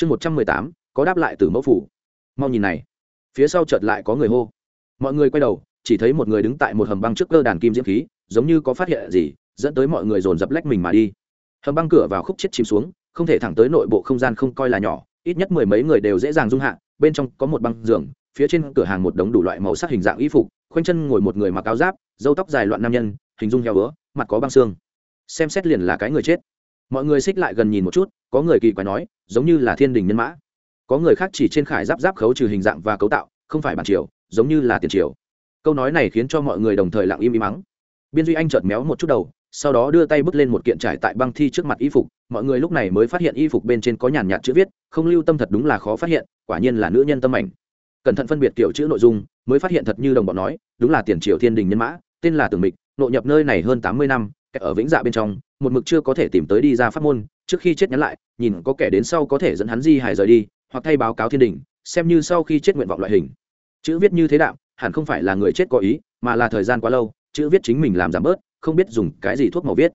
chương một trăm mười tám, có đáp lại từ mẫu phủ. Mau nhìn này. Phía sau chợt lại có người hô. Mọi người quay đầu, chỉ thấy một người đứng tại một hầm băng trước cơ đàn kim diễm khí, giống như có phát hiện gì, dẫn tới mọi người dồn dập lách mình mà đi. Hầm băng cửa vào khúc chết chìm xuống, không thể thẳng tới nội bộ không gian không coi là nhỏ, ít nhất mười mấy người đều dễ dàng dung hạ, bên trong có một băng giường, phía trên cửa hàng một đống đủ loại màu sắc hình dạng y phục, khoanh chân ngồi một người mặc áo giáp dâu tóc dài loạn nam nhân, hình dung heo bữa mặt có băng xương. Xem xét liền là cái người chết mọi người xích lại gần nhìn một chút, có người kỳ quái nói, giống như là thiên đình nhân mã. Có người khác chỉ trên khải giáp giáp khấu trừ hình dạng và cấu tạo, không phải bản triều, giống như là tiền triều. Câu nói này khiến cho mọi người đồng thời lặng im im mắng. Biên duy anh chợt méo một chút đầu, sau đó đưa tay bước lên một kiện trải tại băng thi trước mặt y phục. Mọi người lúc này mới phát hiện y phục bên trên có nhàn nhạt chữ viết, không lưu tâm thật đúng là khó phát hiện, quả nhiên là nữ nhân tâm ảnh cẩn thận phân biệt kiểu chữ nội dung, mới phát hiện thật như đồng bọn nói, đúng là tiền triều thiên đình nhân mã, tên là tường mịch, nội nhập nơi này hơn tám mươi năm ở vĩnh dạ bên trong, một mực chưa có thể tìm tới đi ra pháp môn, trước khi chết nhắn lại, nhìn có kẻ đến sau có thể dẫn hắn di hài rời đi, hoặc thay báo cáo thiên đình, xem như sau khi chết nguyện vọng loại hình. Chữ viết như thế đạo, hẳn không phải là người chết có ý, mà là thời gian quá lâu, chữ viết chính mình làm giảm bớt, không biết dùng cái gì thuốc màu viết.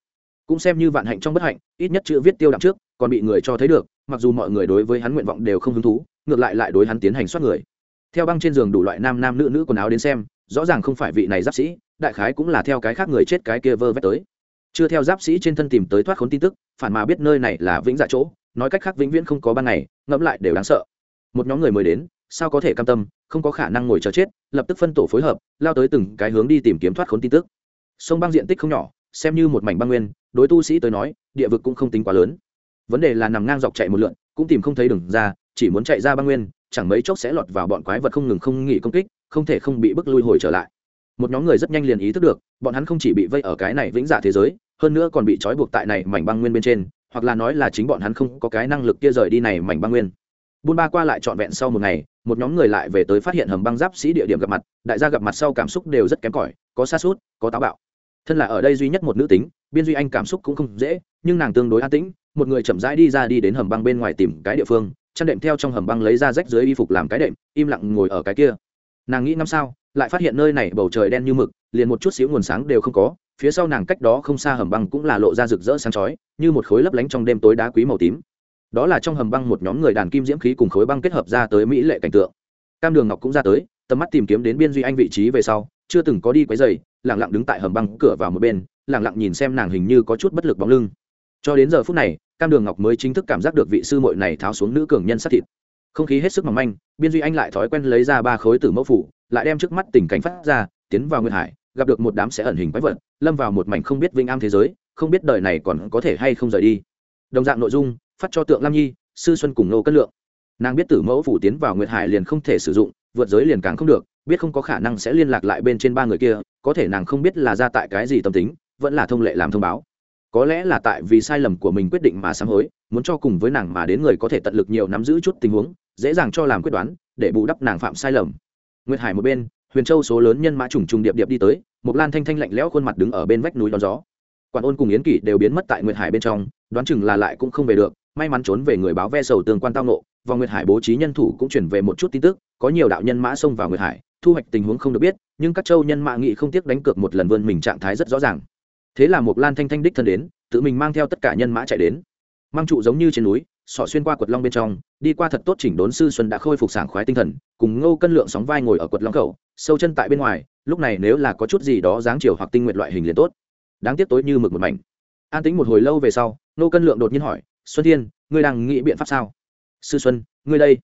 Cũng xem như vạn hạnh trong bất hạnh, ít nhất chữ viết tiêu đạm trước, còn bị người cho thấy được, mặc dù mọi người đối với hắn nguyện vọng đều không hứng thú, ngược lại lại đối hắn tiến hành soát người. Theo băng trên giường đủ loại nam nam nữ nữ quần áo đến xem, rõ ràng không phải vị này giáp sĩ, đại khái cũng là theo cái khác người chết cái kia vơ vét tới chưa theo giáp sĩ trên thân tìm tới thoát khốn tin tức, phản mà biết nơi này là vĩnh dạ chỗ, nói cách khác vĩnh viễn không có ban ngày, ngẫm lại đều đáng sợ. Một nhóm người mới đến, sao có thể cam tâm, không có khả năng ngồi chờ chết, lập tức phân tổ phối hợp, lao tới từng cái hướng đi tìm kiếm thoát khốn tin tức. Sông băng diện tích không nhỏ, xem như một mảnh băng nguyên, đối tu sĩ tới nói, địa vực cũng không tính quá lớn. Vấn đề là nằm ngang dọc chạy một lượn, cũng tìm không thấy đường ra, chỉ muốn chạy ra băng nguyên, chẳng mấy chốc sẽ lọt vào bọn quái vật không ngừng không nghỉ công kích, không thể không bị bức lui hồi trở lại một nhóm người rất nhanh liền ý thức được, bọn hắn không chỉ bị vây ở cái này vĩnh dạ thế giới, hơn nữa còn bị trói buộc tại này mảnh băng nguyên bên trên, hoặc là nói là chính bọn hắn không có cái năng lực kia rời đi này mảnh băng nguyên. Buôn ba qua lại trọn vẹn sau một ngày, một nhóm người lại về tới phát hiện hầm băng giáp sĩ địa điểm gặp mặt, đại gia gặp mặt sau cảm xúc đều rất kém cỏi, có xa suốt có táo bạo. Thân là ở đây duy nhất một nữ tính, biên duy anh cảm xúc cũng không dễ, nhưng nàng tương đối an tĩnh, một người chậm rãi đi ra đi đến hầm băng bên ngoài tìm cái địa phương, chăn đệm theo trong hầm băng lấy ra rách dưới y phục làm cái đệm, im lặng ngồi ở cái kia. Nàng nghĩ năm sao? Lại phát hiện nơi này bầu trời đen như mực, liền một chút xíu nguồn sáng đều không có, phía sau nàng cách đó không xa hầm băng cũng là lộ ra rực rỡ sáng chói, như một khối lấp lánh trong đêm tối đá quý màu tím. Đó là trong hầm băng một nhóm người đàn kim diễm khí cùng khối băng kết hợp ra tới mỹ lệ cảnh tượng. Cam đường ngọc cũng ra tới, tầm mắt tìm kiếm đến biên duy anh vị trí về sau, chưa từng có đi quấy giày lẳng lặng đứng tại hầm băng cửa vào một bên lẳng lặng nhìn xem nàng hình như có chút bất lực bóng lưng. Cho đến giờ phút này, cam đường ngọc mới chính thức cảm giác được vị sư muội này tháo xuống nữ cường nhân sát thịt. Không khí hết sức mỏng manh, biên duy anh lại thói quen lấy ra ba khối tử mẫu phủ lại đem trước mắt tình cảnh phát ra, tiến vào nguyên hải, gặp được một đám sẽ ẩn hình quái vật, lâm vào một mảnh không biết vinh am thế giới, không biết đời này còn có thể hay không rời đi. Đồng dạng nội dung, phát cho tượng lam nhi, sư xuân cùng nô cất lượng. Nàng biết tử mẫu phủ tiến vào nguyệt hải liền không thể sử dụng, vượt giới liền càng không được, biết không có khả năng sẽ liên lạc lại bên trên ba người kia, có thể nàng không biết là ra tại cái gì tâm tính, vẫn là thông lệ làm thông báo. Có lẽ là tại vì sai lầm của mình quyết định mà sám hối, muốn cho cùng với nàng mà đến người có thể tận lực nhiều nắm giữ chút tình huống, dễ dàng cho làm quyết đoán, để bù đắp nàng phạm sai lầm nguyệt hải một bên, huyền châu số lớn nhân mã trùng trùng điệp điệp đi tới một lan thanh thanh lạnh lẽo khuôn mặt đứng ở bên vách núi đón gió. Quản ôn cùng yến kỷ đều biến mất tại nguyệt hải bên trong, đoán chừng là lại cũng không về được, may mắn trốn về người báo ve sầu tương quan tao nộ và nguyệt hải bố trí nhân thủ cũng chuyển về một chút tin tức, có nhiều đạo nhân mã xông vào nguyệt hải, thu hoạch tình huống không được biết, nhưng các châu nhân mã nghị không tiếc đánh cược một lần vươn mình trạng thái rất rõ ràng. Thế là một lan thanh thanh đích thân đến, tự mình mang theo tất cả nhân mã chạy đến. Mang trụ giống như trên núi sọ xuyên qua quật long bên trong, đi qua thật tốt chỉnh đốn sư xuân đã khôi phục sảng khoái tinh thần, cùng ngô cân lượng sóng vai ngồi ở quật long khẩu, sâu chân tại bên ngoài, lúc này nếu là có chút gì đó dáng chiều hoặc tinh nguyện loại hình liền tốt. Đáng tiếc tối như mực một mảnh. An tính một hồi lâu về sau, ngô cân lượng đột nhiên hỏi, xuân thiên, ngươi đang nghĩ biện pháp sao? Sư xuân, ngươi đây.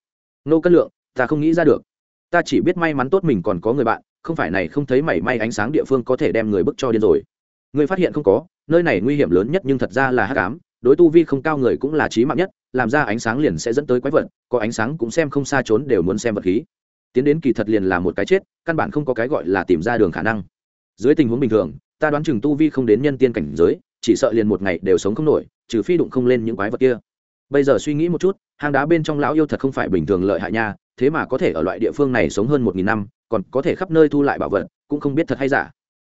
Ngô cân lượng, ta không nghĩ ra được. Ta chỉ biết may mắn tốt mình còn có người bạn, không phải này không thấy mảy may ánh sáng địa phương có thể đem người bức cho điên rồi. Ngươi phát hiện không có, nơi này nguy hiểm lớn nhất nhưng thật ra là hát cám đối tu vi không cao người cũng là trí mạng nhất làm ra ánh sáng liền sẽ dẫn tới quái vật, có ánh sáng cũng xem không xa trốn đều muốn xem vật khí. Tiến đến kỳ thật liền là một cái chết, căn bản không có cái gọi là tìm ra đường khả năng. Dưới tình huống bình thường, ta đoán chừng tu vi không đến nhân tiên cảnh giới, chỉ sợ liền một ngày đều sống không nổi, trừ phi đụng không lên những quái vật kia. Bây giờ suy nghĩ một chút, hang đá bên trong lão yêu thật không phải bình thường lợi hại nha, thế mà có thể ở loại địa phương này sống hơn một nghìn năm, còn có thể khắp nơi thu lại bảo vật, cũng không biết thật hay giả.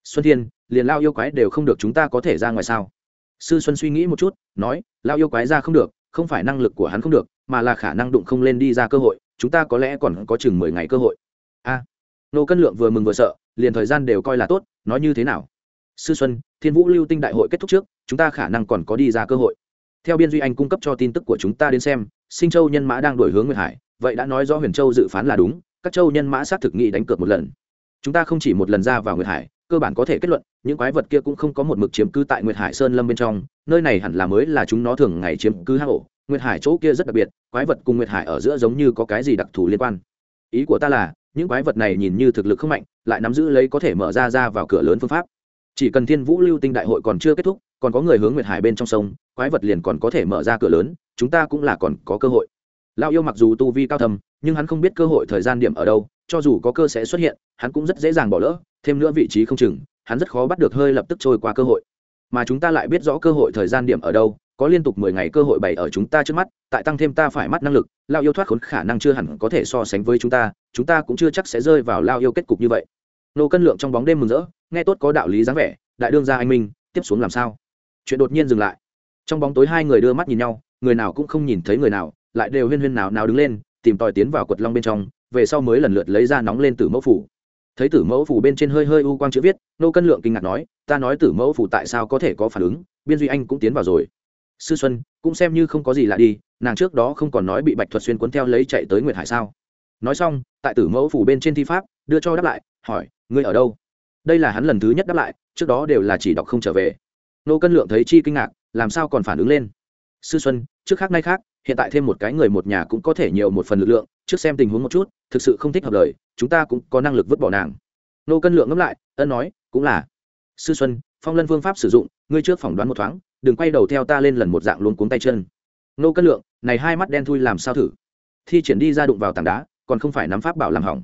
Xuân thiên, liền lao yêu quái đều không được chúng ta có thể ra ngoài sao? Sư xuân suy nghĩ một chút, nói lao yêu quái ra không được không phải năng lực của hắn không được, mà là khả năng đụng không lên đi ra cơ hội, chúng ta có lẽ còn có chừng mười ngày cơ hội. A. Nô cân lượng vừa mừng vừa sợ, liền thời gian đều coi là tốt, nói như thế nào? Sư xuân, thiên vũ lưu tinh đại hội kết thúc trước, chúng ta khả năng còn có đi ra cơ hội. Theo biên duy anh cung cấp cho tin tức của chúng ta đến xem, sinh châu nhân mã đang đổi hướng nguyệt hải, vậy đã nói rõ huyền châu dự phán là đúng, các châu nhân mã xác thực nghị đánh cược một lần. Chúng ta không chỉ một lần ra vào nguyệt hải cơ bản có thể kết luận, những quái vật kia cũng không có một mực chiếm cứ tại nguyệt hải sơn lâm bên trong, nơi này hẳn là mới là chúng nó thường ngày chiếm cứ hang ổ. Nguyệt hải chỗ kia rất đặc biệt, quái vật cùng nguyệt hải ở giữa giống như có cái gì đặc thù liên quan. Ý của ta là, những quái vật này nhìn như thực lực không mạnh, lại nắm giữ lấy có thể mở ra ra vào cửa lớn phương pháp. Chỉ cần thiên vũ lưu tinh đại hội còn chưa kết thúc, còn có người hướng nguyệt hải bên trong sông, quái vật liền còn có thể mở ra cửa lớn, chúng ta cũng là còn có cơ hội lao yêu mặc dù tu vi cao thầm nhưng hắn không biết cơ hội thời gian điểm ở đâu, cho dù có cơ sẽ xuất hiện, hắn cũng rất dễ dàng bỏ lỡ, thêm nữa vị trí không chừng, hắn rất khó bắt được hơi lập tức trôi qua cơ hội. Mà chúng ta lại biết rõ cơ hội thời gian điểm ở đâu, có liên tục mười ngày cơ hội bày ở chúng ta trước mắt, tại tăng thêm ta phải mắt năng lực lao yêu thoát khốn khả năng chưa hẳn có thể so sánh với chúng ta chúng ta cũng chưa chắc sẽ rơi vào lao yêu kết cục như vậy. Nô cân lượng trong bóng đêm mừng rỡ, nghe tốt có đạo lý dáng vẻ, đại đương gia anh minh, tiếp xuống làm sao? Chuyện đột nhiên dừng lại. Trong bóng tối hai người đưa mắt nhìn nhau, người nào cũng không nhìn thấy người nào lại đều huyên huyên nào nào đứng lên, tìm tòi tiến vào quật long bên trong, về sau mới lần lượt lấy ra nóng lên tử mẫu phủ thấy tử mẫu phủ bên trên hơi hơi u quang chữ viết, nô cân lượng kinh ngạc nói, ta nói tử mẫu phủ tại sao có thể có phản ứng, biên duy anh cũng tiến vào rồi. Sư xuân, cũng xem như không có gì lạ đi, nàng trước đó không còn nói bị bạch thuật xuyên cuốn theo lấy chạy tới nguyệt hải sao? Nói xong, tại tử mẫu phủ bên trên thi pháp, đưa cho đáp lại, hỏi, ngươi ở đâu? Đây là hắn lần thứ nhất đáp lại, trước đó đều là chỉ đọc không trở về. Nô cân lượng thấy chi kinh ngạc, làm sao còn phản ứng lên? Sư xuân, trước khác nay khác hiện tại thêm một cái người một nhà cũng có thể nhiều một phần lực lượng, trước xem tình huống một chút, thực sự không thích hợp lời, chúng ta cũng có năng lực vứt bỏ nàng. Nô cân lượng ngẫm lại, ân nói, cũng là. Sư xuân, phong lân phương pháp sử dụng, ngươi trước phỏng đoán một thoáng, đừng quay đầu theo ta lên lần một dạng luôn cuống tay chân. Nô cân lượng, này hai mắt đen thui làm sao thử? Thi triển đi ra đụng vào tảng đá, còn không phải nắm pháp bảo làm hỏng.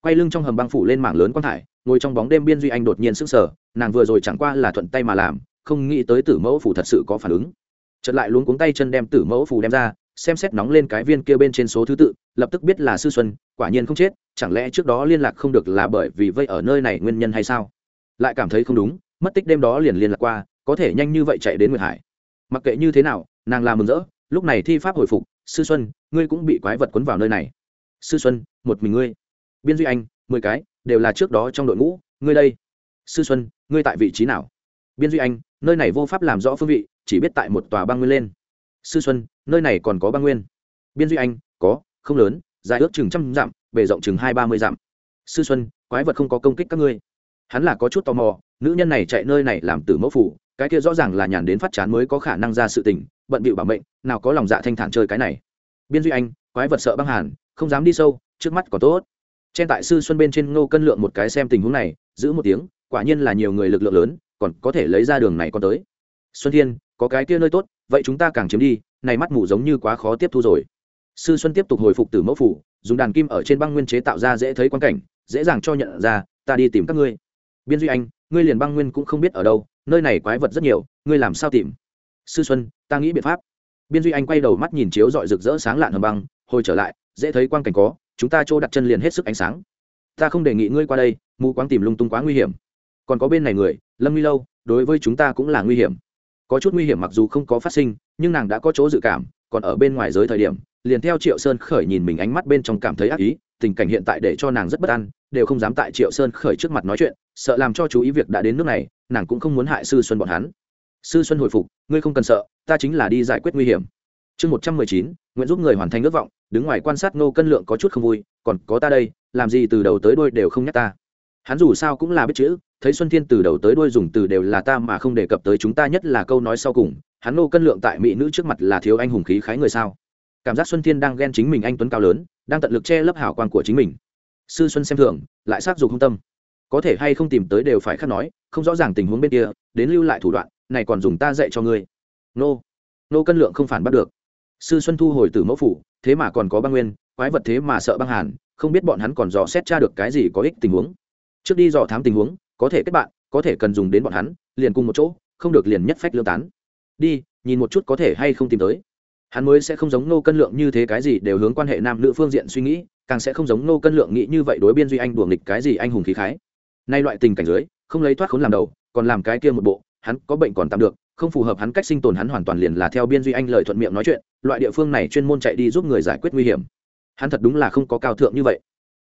Quay lưng trong hầm băng phủ lên mảng lớn quang thải, ngồi trong bóng đêm biên duy anh đột nhiên sức sở nàng vừa rồi chẳng qua là thuận tay mà làm, không nghĩ tới tử mẫu phủ thật sự có phản ứng chợt lại luống cuống tay chân đem tử mẫu phù đem ra, xem xét nóng lên cái viên kia bên trên số thứ tự, lập tức biết là sư xuân, quả nhiên không chết, chẳng lẽ trước đó liên lạc không được là bởi vì vây ở nơi này nguyên nhân hay sao? Lại cảm thấy không đúng, mất tích đêm đó liền liên lạc qua, có thể nhanh như vậy chạy đến nguyệt hải. Mặc kệ như thế nào, nàng làm mừng rỡ, lúc này thi pháp hồi phục, sư xuân, ngươi cũng bị quái vật quấn vào nơi này. Sư xuân, một mình ngươi. Biên duy anh, mười cái, đều là trước đó trong đội ngũ, ngươi đây. Sư xuân, ngươi tại vị trí nào? Biên duy anh, nơi này vô pháp làm rõ phương vị chỉ biết tại một tòa băng nguyên lên. Sư xuân, nơi này còn có băng nguyên? Biên duy anh, có, không lớn, dài ước chừng trăm dặm, bề rộng chừng hai ba mươi dặm. Sư xuân, quái vật không có công kích các ngươi. Hắn là có chút tò mò, nữ nhân này chạy nơi này làm tử mẫu phủ, cái kia rõ ràng là nhàn đến phát chán mới có khả năng ra sự tình, bận bịu bảo mệnh, nào có lòng dạ thanh thản chơi cái này. Biên duy anh, quái vật sợ băng hàn, không dám đi sâu, trước mắt có tốt. Trên tại sư xuân bên trên ngô cân lượng một cái xem tình huống này, giữ một tiếng, quả nhiên là nhiều người lực lượng lớn, còn có thể lấy ra đường này còn tới. Xuân thiên có cái kia nơi tốt, vậy chúng ta càng chiếm đi, này mắt mù giống như quá khó tiếp thu rồi. Sư xuân tiếp tục hồi phục từ mẫu phủ, dùng đàn kim ở trên băng nguyên chế tạo ra dễ thấy quan cảnh, dễ dàng cho nhận ra, ta đi tìm các ngươi. Biên duy anh, ngươi liền băng nguyên cũng không biết ở đâu, nơi này quái vật rất nhiều, ngươi làm sao tìm? Sư xuân, ta nghĩ biện pháp. Biên duy anh quay đầu mắt nhìn chiếu dọi rực rỡ sáng lạn hầm băng, hồi trở lại, dễ thấy quang cảnh có, chúng ta chỗ đặt chân liền hết sức ánh sáng. Ta không đề nghị ngươi qua đây, mù quáng tìm lung tung quá nguy hiểm. Còn có bên này người, lâm nguy lâu, đối với chúng ta cũng là nguy hiểm có chút nguy hiểm mặc dù không có phát sinh, nhưng nàng đã có chỗ dự cảm, còn ở bên ngoài giới thời điểm, liền theo triệu sơn khởi nhìn mình ánh mắt bên trong cảm thấy ác ý, tình cảnh hiện tại để cho nàng rất bất an, đều không dám tại triệu sơn khởi trước mặt nói chuyện, sợ làm cho chú ý việc đã đến nước này, nàng cũng không muốn hại sư xuân bọn hắn. Sư xuân hồi phục, ngươi không cần sợ, ta chính là đi giải quyết nguy hiểm. Chương một trăm mười chín, nguyện giúp người hoàn thành ước vọng, đứng ngoài quan sát ngô cân lượng có chút không vui, còn có ta đây, làm gì từ đầu tới đôi đều không nhắc ta? Hắn dù sao cũng là biết chữ, thấy xuân thiên từ đầu tới đuôi dùng từ đều là ta mà không đề cập tới chúng ta nhất là câu nói sau cùng, hắn nô cân lượng tại mỹ nữ trước mặt là thiếu anh hùng khí khái người sao? Cảm giác xuân thiên đang ghen chính mình anh tuấn cao lớn, đang tận lực che lấp hảo quan của chính mình. Sư xuân xem thường, lại xác dục không tâm. Có thể hay không tìm tới đều phải khắc nói, không rõ ràng tình huống bên kia, đến lưu lại thủ đoạn, này còn dùng ta dạy cho ngươi. Nô. Nô cân lượng không phản bắt được. Sư xuân thu hồi từ mẫu phủ, thế mà còn có băng nguyên, quái vật thế mà sợ băng hàn, không biết bọn hắn còn dò xét tra được cái gì có ích tình huống trước đi dò thám tình huống, có thể kết bạn, có thể cần dùng đến bọn hắn, liền cùng một chỗ, không được liền nhất phách lương tán. Đi, nhìn một chút có thể hay không tìm tới. Hắn mới sẽ không giống nô cân lượng như thế cái gì đều hướng quan hệ nam nữ phương diện suy nghĩ, càng sẽ không giống nô cân lượng nghĩ như vậy đối biên duy anh đùa nghịch cái gì anh hùng khí khái. Nay loại tình cảnh dưới, không lấy thoát khốn làm đầu, còn làm cái kia một bộ, hắn có bệnh còn tạm được, không phù hợp hắn cách sinh tồn hắn hoàn toàn liền là theo biên duy anh lời thuận miệng nói chuyện, loại địa phương này chuyên môn chạy đi giúp người giải quyết nguy hiểm. Hắn thật đúng là không có cao thượng như vậy.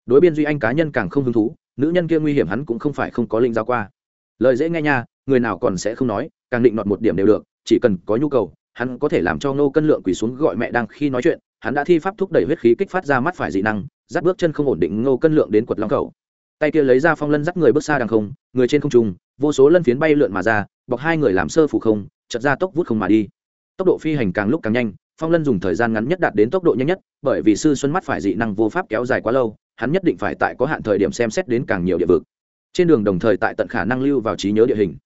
Đối biên duy anh cá nhân càng không hứng thú nữ nhân kia nguy hiểm hắn cũng không phải không có linh giao qua. Lời dễ nghe nha, người nào còn sẽ không nói, càng định đoạt một điểm đều được, chỉ cần có nhu cầu, hắn có thể làm cho ngô cân lượng quỳ xuống gọi mẹ đang khi nói chuyện, hắn đã thi pháp thúc đẩy huyết khí kích phát ra mắt phải dị năng, dắt bước chân không ổn định ngô cân lượng đến quật long khẩu tay kia lấy ra phong lân dắt người bước xa đằng không, người trên không trung, vô số lân phiến bay lượn mà ra, bọc hai người làm sơ phủ không chật ra tốc vút không mà đi. Tốc độ phi hành càng lúc càng nhanh, phong lân dùng thời gian ngắn nhất đạt đến tốc độ nhanh nhất, bởi vì sư xuân mắt phải dị năng vô pháp kéo dài quá lâu hắn nhất định phải tại có hạn thời điểm xem xét đến càng nhiều địa vực. Trên đường đồng thời tại tận khả năng lưu vào trí nhớ địa hình.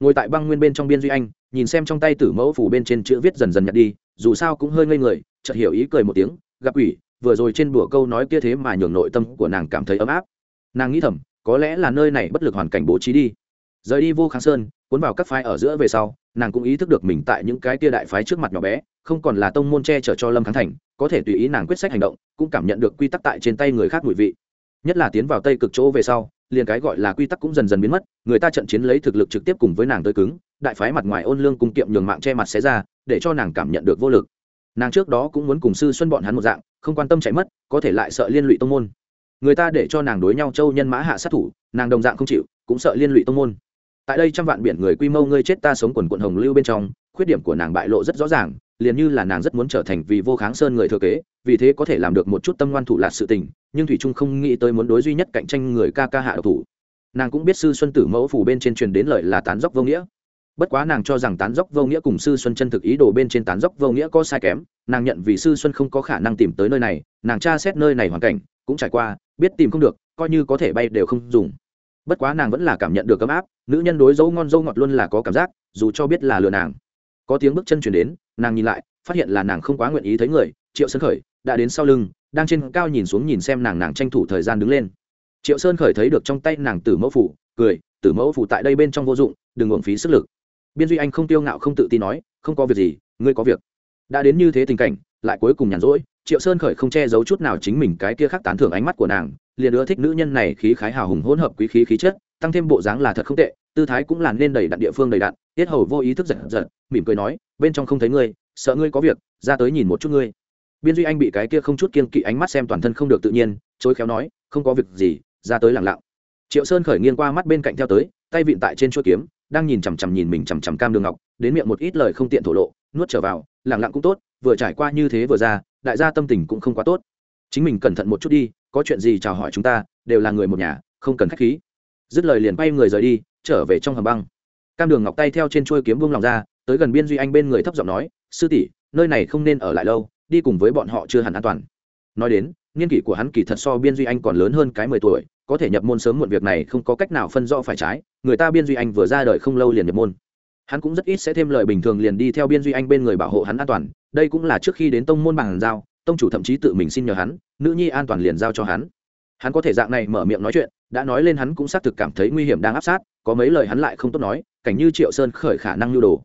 Ngồi tại băng nguyên bên trong biên duy anh, nhìn xem trong tay tử mẫu phủ bên trên chữ viết dần dần nhặt đi, dù sao cũng hơi ngây người, chợt hiểu ý cười một tiếng, gặp ủy vừa rồi trên bùa câu nói kia thế mà nhường nội tâm của nàng cảm thấy ấm áp. Nàng nghĩ thầm, có lẽ là nơi này bất lực hoàn cảnh bố trí đi. Rời đi vô kháng sơn cuốn vào các phái ở giữa về sau, nàng cũng ý thức được mình tại những cái kia đại phái trước mặt nhỏ bé, không còn là tông môn che chở cho lâm kháng thành, có thể tùy ý nàng quyết sách hành động, cũng cảm nhận được quy tắc tại trên tay người khác mùi vị. Nhất là tiến vào tây cực chỗ về sau, liền cái gọi là quy tắc cũng dần dần biến mất, người ta trận chiến lấy thực lực trực tiếp cùng với nàng tới cứng, đại phái mặt ngoài ôn lương cùng kiệm nhường mạng che mặt xé ra, để cho nàng cảm nhận được vô lực. Nàng trước đó cũng muốn cùng sư xuân bọn hắn một dạng, không quan tâm chạy mất, có thể lại sợ liên lụy tông môn. Người ta để cho nàng đối nhau châu nhân mã hạ sát thủ, nàng đồng dạng không chịu, cũng sợ liên lụy tông môn tại đây trăm vạn biển người quy mô ngươi chết ta sống quần quận hồng lưu bên trong, khuyết điểm của nàng bại lộ rất rõ ràng, liền như là nàng rất muốn trở thành vì vô kháng sơn người thừa kế, vì thế có thể làm được một chút tâm ngoan thủ lạt sự tình, nhưng thủy trung không nghĩ tới muốn đối duy nhất cạnh tranh người ca ca hạ độc thủ. Nàng cũng biết sư xuân tử mẫu phủ bên trên truyền đến lời là tán dốc vô nghĩa. Bất quá nàng cho rằng tán dốc vô nghĩa cùng sư xuân chân thực ý đồ bên trên tán dốc vô nghĩa có sai kém, nàng nhận vì sư xuân không có khả năng tìm tới nơi này, nàng tra xét nơi này hoàn cảnh, cũng trải qua, biết tìm không được, coi như có thể bay đều không dùng bất quá nàng vẫn là cảm nhận được ấm áp, nữ nhân đối dấu ngon dâu ngọt luôn là có cảm giác, dù cho biết là lừa nàng. Có tiếng bước chân chuyển đến, nàng nhìn lại, phát hiện là nàng không quá nguyện ý thấy người, triệu sơn khởi đã đến sau lưng, đang trên cao nhìn xuống nhìn xem nàng nàng tranh thủ thời gian đứng lên. Triệu sơn khởi thấy được trong tay nàng tử mẫu phủ cười, tử mẫu phủ tại đây bên trong vô dụng, đừng uổng phí sức lực. Biên duy anh không tiêu ngạo không tự tin nói, không có việc gì, ngươi có việc. Đã đến như thế tình cảnh, lại cuối cùng nhàn rỗi, triệu sơn khởi không che giấu chút nào chính mình cái kia khác tán thưởng ánh mắt của nàng liền ưa thích nữ nhân này khí khái hào hùng hỗn hợp quý khí khí chất, tăng thêm bộ dáng là thật không tệ, tư thái cũng làm nên đầy đặn địa phương đầy đặn, tiết hầu vô ý thức giật giật, mỉm cười nói, bên trong không thấy ngươi, sợ ngươi có việc, ra tới nhìn một chút ngươi. Biên duy anh bị cái kia không chút kiên kỵ ánh mắt xem toàn thân không được tự nhiên, chối khéo nói, không có việc gì, ra tới lặng lặng. Triệu sơn khởi nghiêng qua mắt bên cạnh theo tới, tay vịn tại trên chuỗi kiếm, đang nhìn chằm chằm nhìn mình chằm chằm cam đường ngọc, đến miệng một ít lời không tiện thổ lộ, nuốt trở vào, lặng lặng cũng tốt, vừa trải qua như thế vừa ra, đại gia tâm tình cũng không quá tốt. Chính mình cẩn thận một chút đi có chuyện gì chào hỏi chúng ta, đều là người một nhà, không cần khách khí. Dứt lời liền bay người rời đi, trở về trong hầm băng. Cam đường ngọc tay theo trên chuôi kiếm buông lòng ra, tới gần biên duy anh bên người thấp giọng nói, sư tỷ, nơi này không nên ở lại lâu, đi cùng với bọn họ chưa hẳn an toàn. Nói đến, niên kỷ của hắn kỳ thật so biên duy anh còn lớn hơn cái mười tuổi, có thể nhập môn sớm muộn việc này không có cách nào phân rõ phải trái, người ta biên duy anh vừa ra đời không lâu liền nhập môn. Hắn cũng rất ít sẽ thêm lời bình thường liền đi theo biên duy anh bên người bảo hộ hắn an toàn, đây cũng là trước khi đến tông môn bằng giao, tông chủ thậm chí tự mình xin nhờ hắn nữ nhi an toàn liền giao cho hắn. Hắn có thể dạng này mở miệng nói chuyện, đã nói lên hắn cũng xác thực cảm thấy nguy hiểm đang áp sát, có mấy lời hắn lại không tốt nói, cảnh như triệu sơn khởi khả năng lưu đồ.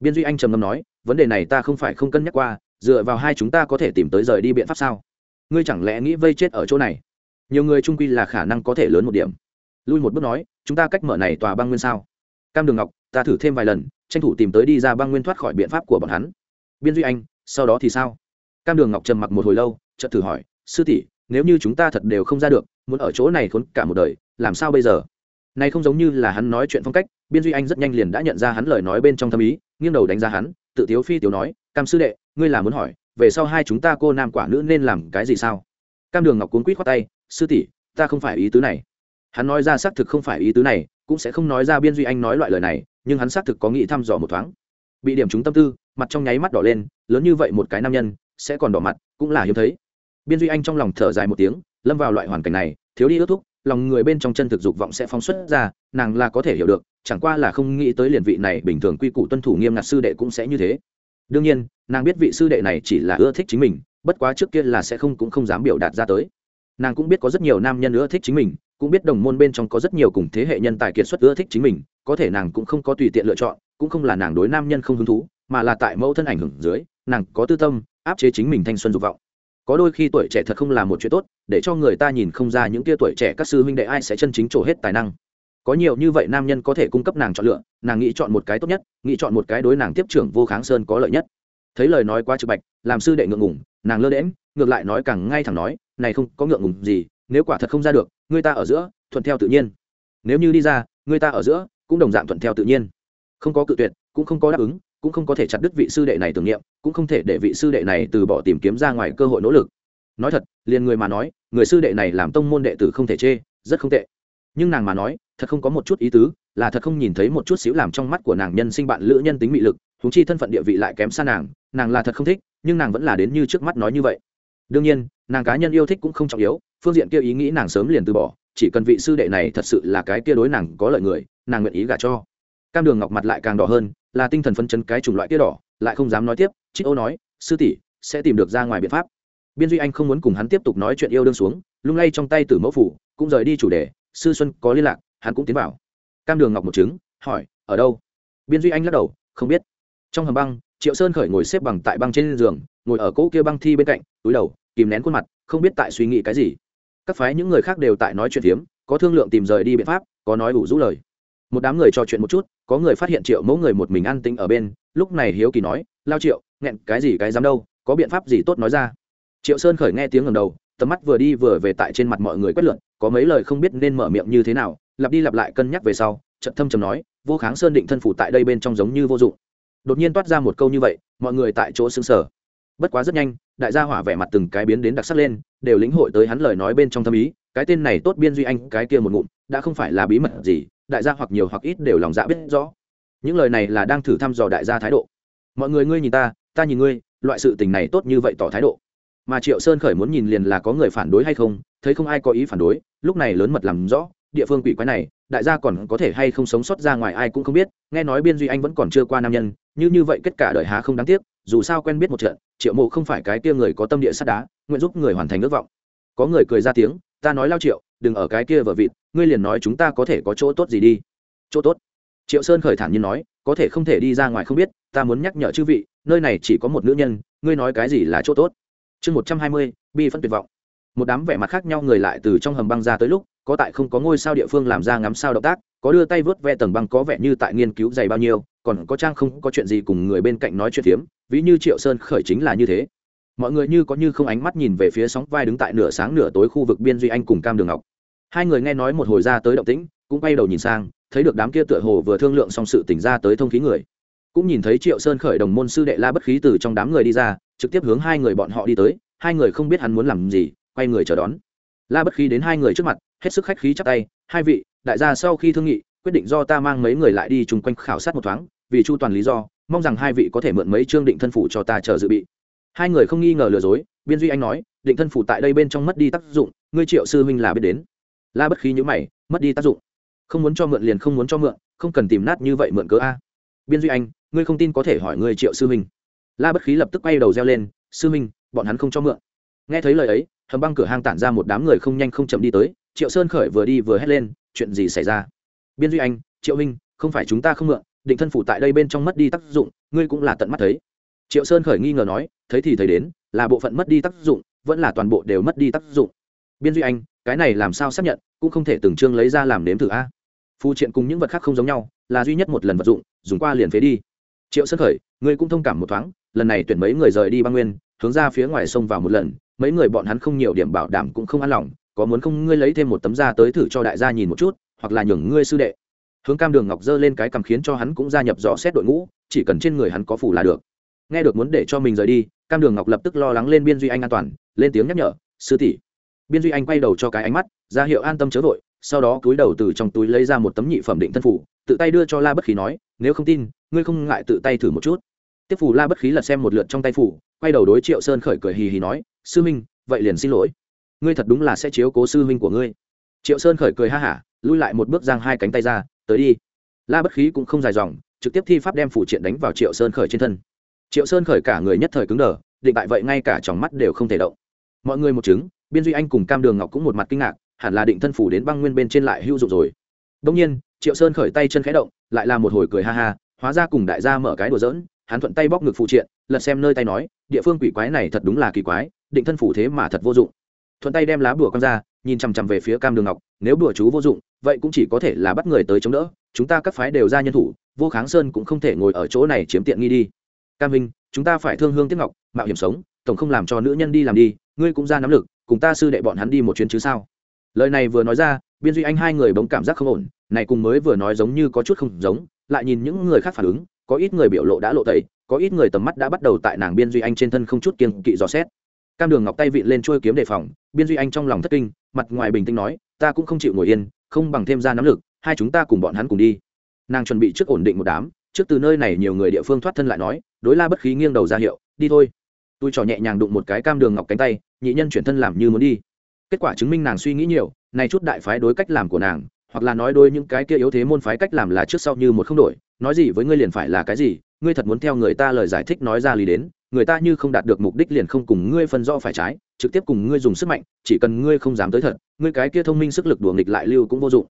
Biên duy anh trầm ngâm nói, vấn đề này ta không phải không cân nhắc qua, dựa vào hai chúng ta có thể tìm tới rời đi biện pháp sao? Ngươi chẳng lẽ nghĩ vây chết ở chỗ này? Nhiều người trung quy là khả năng có thể lớn một điểm. Lui một bước nói, chúng ta cách mở này tòa băng nguyên sao? Cam đường ngọc, ta thử thêm vài lần, tranh thủ tìm tới đi ra băng nguyên thoát khỏi biện pháp của bọn hắn. Biên duy anh, sau đó thì sao? Cam đường ngọc trầm mặc một hồi lâu, chợt thử hỏi sư tỷ, nếu như chúng ta thật đều không ra được, muốn ở chỗ này khốn cả một đời, làm sao bây giờ? Này không giống như là hắn nói chuyện phong cách, biên duy anh rất nhanh liền đã nhận ra hắn lời nói bên trong thâm ý, nghiêng đầu đánh giá hắn, tự tiếu phi tiểu nói, cam sư đệ, ngươi là muốn hỏi, về sau hai chúng ta cô nam quả nữ nên làm cái gì sao? Cam đường ngọc cuốn quýt khoát tay, sư tỷ, ta không phải ý tứ này. Hắn nói ra xác thực không phải ý tứ này, cũng sẽ không nói ra biên duy anh nói loại lời này, nhưng hắn xác thực có nghĩ thăm dò một thoáng. Bị điểm chúng tâm tư, mặt trong nháy mắt đỏ lên, lớn như vậy một cái nam nhân, sẽ còn đỏ mặt, cũng là hiếm thấy biên duy anh trong lòng thở dài một tiếng, lâm vào loại hoàn cảnh này, thiếu đi ước thúc, lòng người bên trong chân thực dục vọng sẽ phóng xuất ra, nàng là có thể hiểu được, chẳng qua là không nghĩ tới liền vị này bình thường quy củ tuân thủ nghiêm ngặt sư đệ cũng sẽ như thế. Đương nhiên, nàng biết vị sư đệ này chỉ là ưa thích chính mình, bất quá trước kia là sẽ không cũng không dám biểu đạt ra tới. Nàng cũng biết có rất nhiều nam nhân ưa thích chính mình, cũng biết đồng môn bên trong có rất nhiều cùng thế hệ nhân tài kiệt xuất ưa thích chính mình, có thể nàng cũng không có tùy tiện lựa chọn, cũng không là nàng đối nam nhân không hứng thú, mà là tại mẫu thân ảnh hưởng dưới, nàng có tư tâm, áp chế chính mình thanh xuân dục vọng có đôi khi tuổi trẻ thật không là một chuyện tốt, để cho người ta nhìn không ra những tia tuổi trẻ các sư huynh đệ ai sẽ chân chính trổ hết tài năng. Có nhiều như vậy nam nhân có thể cung cấp nàng chọn lựa, nàng nghĩ chọn một cái tốt nhất, nghĩ chọn một cái đối nàng tiếp trưởng vô kháng sơn có lợi nhất. Thấy lời nói quá trực bạch, làm sư đệ ngượng ngùng, nàng lơ đễm ngược lại nói càng ngay thẳng nói, này không có ngượng ngùng gì, nếu quả thật không ra được người ta ở giữa, thuận theo tự nhiên. Nếu như đi ra người ta ở giữa, cũng đồng dạng thuận theo tự nhiên. Không có cự tuyệt, cũng không có đáp ứng cũng không có thể chặt đứt vị sư đệ này tưởng niệm, cũng không thể để vị sư đệ này từ bỏ tìm kiếm ra ngoài cơ hội nỗ lực. Nói thật, liền người mà nói, người sư đệ này làm tông môn đệ tử không thể chê, rất không tệ. Nhưng nàng mà nói, thật không có một chút ý tứ, là thật không nhìn thấy một chút xíu làm trong mắt của nàng nhân sinh bạn lữ nhân tính mị lực thú chi thân phận địa vị lại kém xa nàng nàng là thật không thích, nhưng nàng vẫn là đến như trước mắt nói như vậy. Đương nhiên, nàng cá nhân yêu thích cũng không trọng yếu, phương diện kia ý nghĩ nàng sớm liền từ bỏ, chỉ cần vị sư đệ này thật sự là cái kia đối nàng có lợi người, nàng nguyện ý gả cho. Cam đường ngọc mặt lại càng đỏ hơn là tinh thần phân chấn cái chủng loại kia đỏ, lại không dám nói tiếp trích ô nói, sư tỷ, sẽ tìm được ra ngoài biện pháp. Biên duy anh không muốn cùng hắn tiếp tục nói chuyện yêu đương xuống, lung lay trong tay Tử mẫu phủ, cũng rời đi chủ đề, sư xuân có liên lạc, hắn cũng tiến vào. Cam đường ngọc một chứng hỏi, ở đâu? Biên duy anh lắc đầu, không biết. Trong hầm băng, triệu sơn khởi ngồi xếp bằng tại băng trên giường, ngồi ở cỗ kia băng thi bên cạnh, túi đầu, kìm nén khuôn mặt, không biết tại suy nghĩ cái gì. Các phái những người khác đều tại nói chuyện phiếm, có thương lượng tìm rời đi biện pháp, có nói ủ rũ lời một đám người trò chuyện một chút, có người phát hiện triệu mẫu người một mình ăn tính ở bên, lúc này hiếu kỳ nói, lao triệu, nghẹn cái gì cái dám đâu, có biện pháp gì tốt nói ra? Triệu sơn khởi nghe tiếng ngầm đầu, tầm mắt vừa đi vừa về tại trên mặt mọi người quét lượn, có mấy lời không biết nên mở miệng như thế nào, lặp đi lặp lại cân nhắc về sau trận thâm trầm nói, vô kháng sơn định thân phủ tại đây bên trong giống như vô dụng. Đột nhiên toát ra một câu như vậy, mọi người tại chỗ xứng sở bất quá rất nhanh, đại gia hỏa vẻ mặt từng cái biến đến đặc sắc lên, đều lĩnh hội tới hắn lời nói bên trong thâm ý, cái tên này tốt biên duy anh, cái kia một ngụm đã không phải là bí mật gì, đại gia hoặc nhiều hoặc ít đều lòng dạ biết rõ. Những lời này là đang thử thăm dò đại gia thái độ. Mọi người ngươi nhìn ta ta nhìn ngươi, loại sự tình này tốt như vậy tỏ thái độ. Mà triệu sơn khởi muốn nhìn liền là có người phản đối hay không, thấy không ai có ý phản đối, lúc này lớn mật làm rõ, địa phương quỷ quái này, đại gia còn có thể hay không sống sót ra ngoài ai cũng không biết, nghe nói biên duy anh vẫn còn chưa qua nam nhân, như như vậy kết cả đời há không đáng tiếc, dù sao quen biết một trận, triệu mộ không phải cái kia người có tâm địa sắt đá, nguyện giúp người hoàn thành ước vọng. Có người cười ra tiếng, ta nói lao triệu đừng ở cái kia vợ vịt, ngươi liền nói chúng ta có thể có chỗ tốt gì đi. Chỗ tốt? Triệu sơn khởi thản nhiên nói, có thể không thể đi ra ngoài không biết, ta muốn nhắc nhở chư vị, nơi này chỉ có một nữ nhân, ngươi nói cái gì là chỗ tốt? Chương một trăm hai mươi, bi phân tuyệt vọng. Một đám vẻ mặt khác nhau người lại từ trong hầm băng ra tới lúc, có tại không có ngôi sao địa phương làm ra ngắm sao động tác, có đưa tay vớt ve tầng băng có vẻ như tại nghiên cứu dày bao nhiêu, còn có trang không có chuyện gì cùng người bên cạnh nói chuyện phiếm, ví như triệu sơn khởi chính là như thế. Mọi người như có như không ánh mắt nhìn về phía sóng vai đứng tại nửa sáng nửa tối khu vực biên duy anh cùng cam đường ngọc hai người nghe nói một hồi ra tới động tĩnh, cũng quay đầu nhìn sang, thấy được đám kia tựa hồ vừa thương lượng xong sự tỉnh ra tới thông khí người. Cũng nhìn thấy triệu sơn khởi đồng môn sư đệ la bất khí từ trong đám người đi ra, trực tiếp hướng hai người bọn họ đi tới, hai người không biết hắn muốn làm gì, quay người chờ đón. La bất khí đến hai người trước mặt, hết sức khách khí chắp tay, hai vị, đại gia sau khi thương nghị, quyết định do ta mang mấy người lại đi chung quanh khảo sát một thoáng, vì chu toàn lý do, mong rằng hai vị có thể mượn mấy chương định thân phủ cho ta chờ dự bị. Hai người không nghi ngờ lừa dối, biên duy anh nói, định thân phủ tại đây bên trong mất đi tác dụng, ngươi triệu sư huynh là biết đến la bất khí nhữ mày, mất đi tác dụng. Không muốn cho mượn liền không muốn cho mượn, không cần tìm nát như vậy mượn cớ a. Biên duy anh, ngươi không tin có thể hỏi ngươi triệu sư huynh la bất khí lập tức quay đầu reo lên, sư huynh bọn hắn không cho mượn. Nghe thấy lời ấy, hầm băng cửa hang tản ra một đám người không nhanh không chậm đi tới, triệu sơn khởi vừa đi vừa hét lên, chuyện gì xảy ra? Biên duy anh, triệu huynh không phải chúng ta không mượn, định thân phủ tại đây bên trong mất đi tác dụng, ngươi cũng là tận mắt thấy. Triệu sơn khởi nghi ngờ nói, thấy thì thấy đến, là bộ phận mất đi tác dụng, vẫn là toàn bộ đều mất đi tác dụng. Biên duy anh cái này làm sao xác nhận, cũng không thể từng chương lấy ra làm nếm thử a. Phu triện cùng những vật khác không giống nhau, là duy nhất một lần vật dụng, dùng qua liền phế đi. Triệu sơn khởi, ngươi cũng thông cảm một thoáng, lần này tuyển mấy người rời đi băng nguyên, hướng ra phía ngoài sông vào một lần, mấy người bọn hắn không nhiều điểm bảo đảm cũng không an lòng, có muốn không ngươi lấy thêm một tấm da tới thử cho đại gia nhìn một chút, hoặc là nhường ngươi sư đệ. Hướng cam đường ngọc dơ lên cái cầm khiến cho hắn cũng gia nhập dò xét đội ngũ, chỉ cần trên người hắn có phủ là được. Nghe được muốn để cho mình rời đi, cam đường ngọc lập tức lo lắng lên biên duy anh an toàn, lên tiếng nhắc nhở, sư tỷ biên duy anh quay đầu cho cái ánh mắt, ra hiệu an tâm chớ vội, sau đó cúi đầu từ trong túi lấy ra một tấm nhị phẩm định thân phủ, tự tay đưa cho la bất khí nói, nếu không tin, ngươi không ngại tự tay thử một chút. Tiếp phủ la bất khí lật xem một lượt trong tay phủ, quay đầu đối triệu sơn khởi cười hì hì nói, sư minh, vậy liền xin lỗi. Ngươi thật đúng là sẽ chiếu cố sư minh của ngươi. Triệu sơn khởi cười ha hả, lui lại một bước giang hai cánh tay ra, tới đi. La bất khí cũng không dài dòng, trực tiếp thi pháp đem phủ triện đánh vào triệu sơn khởi trên thân. Triệu sơn khởi cả người nhất thời cứng đờ, định tại vậy ngay cả tròng mắt đều không thể động. Mọi người một chứng biên duy anh cùng cam đường ngọc cũng một mặt kinh ngạc, hẳn là định thân phủ đến băng nguyên bên trên lại hữu dụng rồi. Đông nhiên, triệu sơn khởi tay chân khẽ động, lại là một hồi cười ha ha, hóa ra cùng đại gia mở cái đùa giỡn, hắn thuận tay bóc ngực phụ triện, lật xem nơi tay nói, địa phương quỷ quái này thật đúng là kỳ quái, định thân phủ thế mà thật vô dụng. Thuận tay đem lá bùa quăng ra, nhìn chằm chằm về phía cam đường ngọc, nếu bùa chú vô dụng, vậy cũng chỉ có thể là bắt người tới chống đỡ, chúng ta các phái đều ra nhân thủ, vô kháng sơn cũng không thể ngồi ở chỗ này chiếm tiện nghi đi. Cam minh chúng ta phải thương hương tiếp ngọc, mạo hiểm sống, tổng không làm cho nữ nhân đi làm đi, ngươi cũng ra nắm lực cùng ta sư đệ bọn hắn đi một chuyến chứ sao? Lời này vừa nói ra, biên duy anh hai người bỗng cảm giác không ổn, này cùng mới vừa nói giống như có chút không giống, lại nhìn những người khác phản ứng, có ít người biểu lộ đã lộ tẩy, có ít người tầm mắt đã bắt đầu tại nàng biên duy anh trên thân không chút kiên kỵ dò xét. Cam đường ngọc tay vịn lên trôi kiếm đề phòng, biên duy anh trong lòng thất kinh, mặt ngoài bình tĩnh nói, ta cũng không chịu ngồi yên, không bằng thêm ra nắm lực, hai chúng ta cùng bọn hắn cùng đi. Nàng chuẩn bị trước ổn định một đám, trước từ nơi này nhiều người địa phương thoát thân lại nói, đối la bất khí nghiêng đầu ra hiệu, đi thôi tôi trò nhẹ nhàng đụng một cái cam đường ngọc cánh tay, nhị nhân chuyển thân làm như muốn đi. Kết quả chứng minh nàng suy nghĩ nhiều, này chút đại phái đối cách làm của nàng, hoặc là nói đôi những cái kia yếu thế môn phái cách làm là trước sau như một không đổi, nói gì với ngươi liền phải là cái gì, ngươi thật muốn theo người ta lời giải thích nói ra lý đến, người ta như không đạt được mục đích liền không cùng ngươi phân rõ phải trái, trực tiếp cùng ngươi dùng sức mạnh, chỉ cần ngươi không dám tới thật, ngươi cái kia thông minh sức lực đùa nghịch lại lưu cũng vô dụng.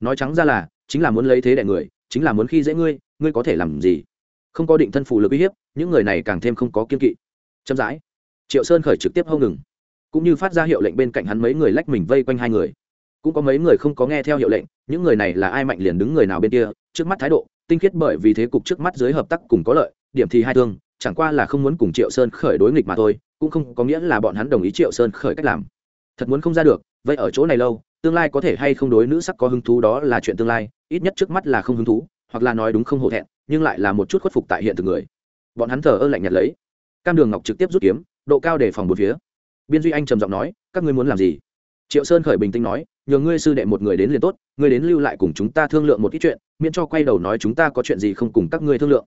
Nói trắng ra là, chính là muốn lấy thế đại người, chính là muốn khi dễ ngươi ngươi có thể làm gì? Không có định thân phù lực uy hiếp, những người này càng thêm không có kiên kỵ chậm rãi. Triệu sơn khởi trực tiếp hâu ngừng, cũng như phát ra hiệu lệnh bên cạnh hắn mấy người lách mình vây quanh hai người. Cũng có mấy người không có nghe theo hiệu lệnh, những người này là ai mạnh liền đứng người nào bên kia, trước mắt thái độ, tinh khiết bởi vì thế cục trước mắt dưới hợp tác cùng có lợi, điểm thì hai thương, chẳng qua là không muốn cùng triệu sơn khởi đối nghịch mà thôi, cũng không có nghĩa là bọn hắn đồng ý triệu sơn khởi cách làm. Thật muốn không ra được, vậy ở chỗ này lâu, tương lai có thể hay không đối nữ sắc có hứng thú đó là chuyện tương lai, ít nhất trước mắt là không hứng thú, hoặc là nói đúng không hổ thẹn, nhưng lại là một chút khuất phục tại hiện thực người. Bọn hắn thờ ơ lạnh nhạt lấy cam đường ngọc trực tiếp rút kiếm, độ cao để phòng một phía. Biên duy anh trầm giọng nói, các ngươi muốn làm gì? Triệu sơn khởi bình tĩnh nói, nhờ ngươi sư đệ một người đến liền tốt, ngươi đến lưu lại cùng chúng ta thương lượng một ít chuyện, miễn cho quay đầu nói chúng ta có chuyện gì không cùng các ngươi thương lượng.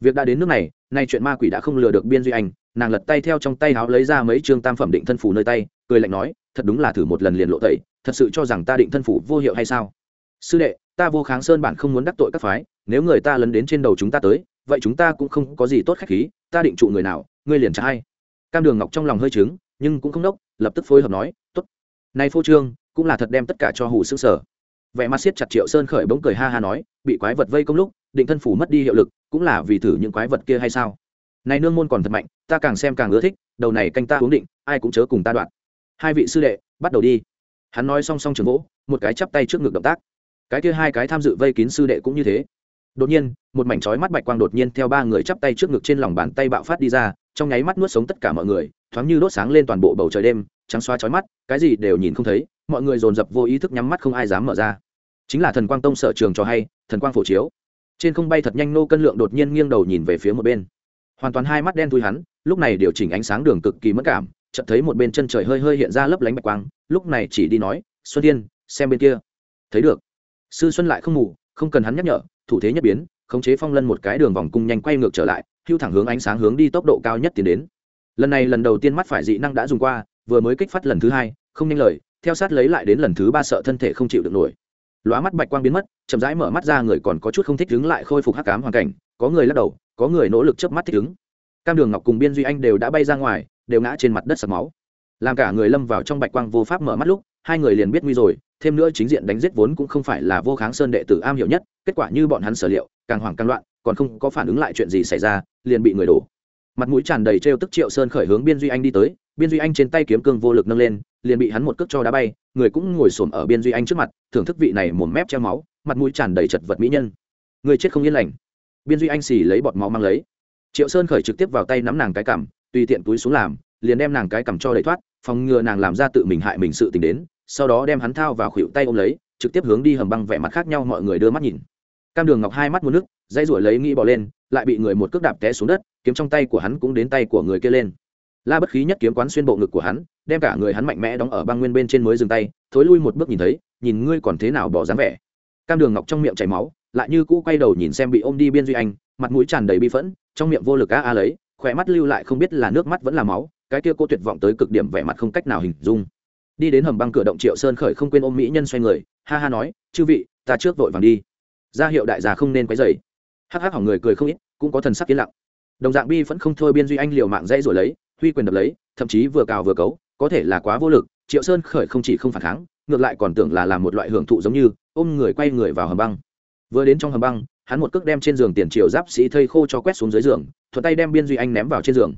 Việc đã đến nước này, nay chuyện ma quỷ đã không lừa được biên duy anh, nàng lật tay theo trong tay háo lấy ra mấy chương tam phẩm định thân phủ nơi tay, cười lạnh nói, thật đúng là thử một lần liền lộ tẩy, thật sự cho rằng ta định thân phủ vô hiệu hay sao? Sư đệ, ta vô kháng sơn bản không muốn đắc tội các phái, nếu người ta lấn đến trên đầu chúng ta tới, vậy chúng ta cũng không có gì tốt khách khí, ta định trụ người nào ngươi liền trả hay. Cam đường ngọc trong lòng hơi trứng nhưng cũng không đốc, lập tức phối hợp nói, tốt. Nay phô trương, cũng là thật đem tất cả cho hủ xương sở. Vẻ mặt siết chặt triệu sơn khởi bỗng cười ha ha nói, bị quái vật vây công lúc, định thân phủ mất đi hiệu lực, cũng là vì thử những quái vật kia hay sao? Này nương môn còn thật mạnh, ta càng xem càng ưa thích, đầu này canh ta uống định, ai cũng chớ cùng ta đoạn. Hai vị sư đệ, bắt đầu đi. Hắn nói song song trường gỗ, một cái chắp tay trước ngực động tác. Cái kia hai cái tham dự vây kín sư đệ cũng như thế. Đột nhiên, một mảnh chói mắt bạch quang đột nhiên theo ba người chắp tay trước ngực trên lòng bàn tay bạo phát đi ra trong nháy mắt nuốt sống tất cả mọi người, thoáng như đốt sáng lên toàn bộ bầu trời đêm, trắng xoa chói mắt, cái gì đều nhìn không thấy, mọi người dồn dập vô ý thức nhắm mắt không ai dám mở ra. Chính là thần quang tông sở trường cho hay, thần quang phổ chiếu. Trên không bay thật nhanh, nô cân lượng đột nhiên nghiêng đầu nhìn về phía một bên. Hoàn toàn hai mắt đen thui hắn, lúc này điều chỉnh ánh sáng đường cực kỳ mất cảm, chợt thấy một bên chân trời hơi hơi hiện ra lấp lánh bạch quang, lúc này chỉ đi nói, xuân thiên, xem bên kia. Thấy được. Sư xuân lại không ngủ không cần hắn nhắc nhở, thủ thế nhất biến, khống chế phong lân một cái đường vòng cung nhanh quay ngược trở lại hưu thẳng hướng ánh sáng hướng đi tốc độ cao nhất tiến đến. Lần này lần đầu tiên mắt phải dị năng đã dùng qua, vừa mới kích phát lần thứ hai, không nhanh lời, theo sát lấy lại đến lần thứ ba sợ thân thể không chịu được nổi. Lóa mắt bạch quang biến mất, chậm rãi mở mắt ra người còn có chút không thích đứng lại khôi phục hắc cám hoàn cảnh, có người lắc đầu, có người nỗ lực chớp mắt thích ứng cam đường ngọc cùng biên duy anh đều đã bay ra ngoài, đều ngã trên mặt đất sặc máu. Làm cả người lâm vào trong bạch quang vô pháp mở mắt lúc, hai người liền biết nguy rồi, thêm nữa chính diện đánh giết vốn cũng không phải là vô kháng sơn đệ tử am hiểu nhất, kết quả như bọn hắn sở liệu, càng hoảng càng loạn còn không có phản ứng lại chuyện gì xảy ra, liền bị người đổ. Mặt mũi tràn đầy trêu tức triệu sơn khởi hướng biên duy anh đi tới, biên duy anh trên tay kiếm cương vô lực nâng lên, liền bị hắn một cước cho đá bay, người cũng ngồi xổm ở biên duy anh trước mặt, thưởng thức vị này mồm mép che máu, mặt mũi tràn đầy chật vật mỹ nhân. Người chết không yên lành. Biên duy anh xì lấy bọt máu mang lấy. Triệu sơn khởi trực tiếp vào tay nắm nàng cái cằm, tùy tiện túi xuống làm, liền đem nàng cái cằm cho đẩy thoát, phòng ngừa nàng làm ra tự mình hại mình sự tình đến, sau đó đem hắn thao vào khuỵu tay ôm lấy, trực tiếp hướng đi hầm băng vẻ mặt khác nhau mọi người đưa mắt nhìn cam đường ngọc hai mắt muốn nước dây ruổi lấy nghĩ bỏ lên, lại bị người một cước đạp té xuống đất, kiếm trong tay của hắn cũng đến tay của người kia lên. La bất khí nhất kiếm quán xuyên bộ ngực của hắn, đem cả người hắn mạnh mẽ đóng ở băng nguyên bên trên mới dừng tay, thối lui một bước nhìn thấy, nhìn ngươi còn thế nào bỏ dáng vẻ. Cam đường ngọc trong miệng chảy máu, lại như cũ quay đầu nhìn xem bị ôm đi biên duy anh, mặt mũi tràn đầy bi phẫn, trong miệng vô lực a a lấy khỏe mắt lưu lại không biết là nước mắt vẫn là máu, cái kia cô tuyệt vọng tới cực điểm vẻ mặt không cách nào hình dung. Đi đến hầm băng cửa động triệu sơn khởi không quên ôm mỹ nhân xoay người, ha ha nói, chư vị, ta trước vội vàng đi ra hiệu đại gia không nên quấy dày hắc hắc hỏng người cười không ít, cũng có thần sắc yên lặng. Đồng dạng bi vẫn không thôi biên duy anh liều mạng dây rồi lấy, huy quyền đập lấy, thậm chí vừa cào vừa cấu, có thể là quá vô lực, triệu sơn khởi không chỉ không phản kháng, ngược lại còn tưởng là làm một loại hưởng thụ giống như, ôm người quay người vào hầm băng. Vừa đến trong hầm băng, hắn một cước đem trên giường tiền triệu giáp sĩ thây khô cho quét xuống dưới giường, thuận tay đem biên duy anh ném vào trên giường.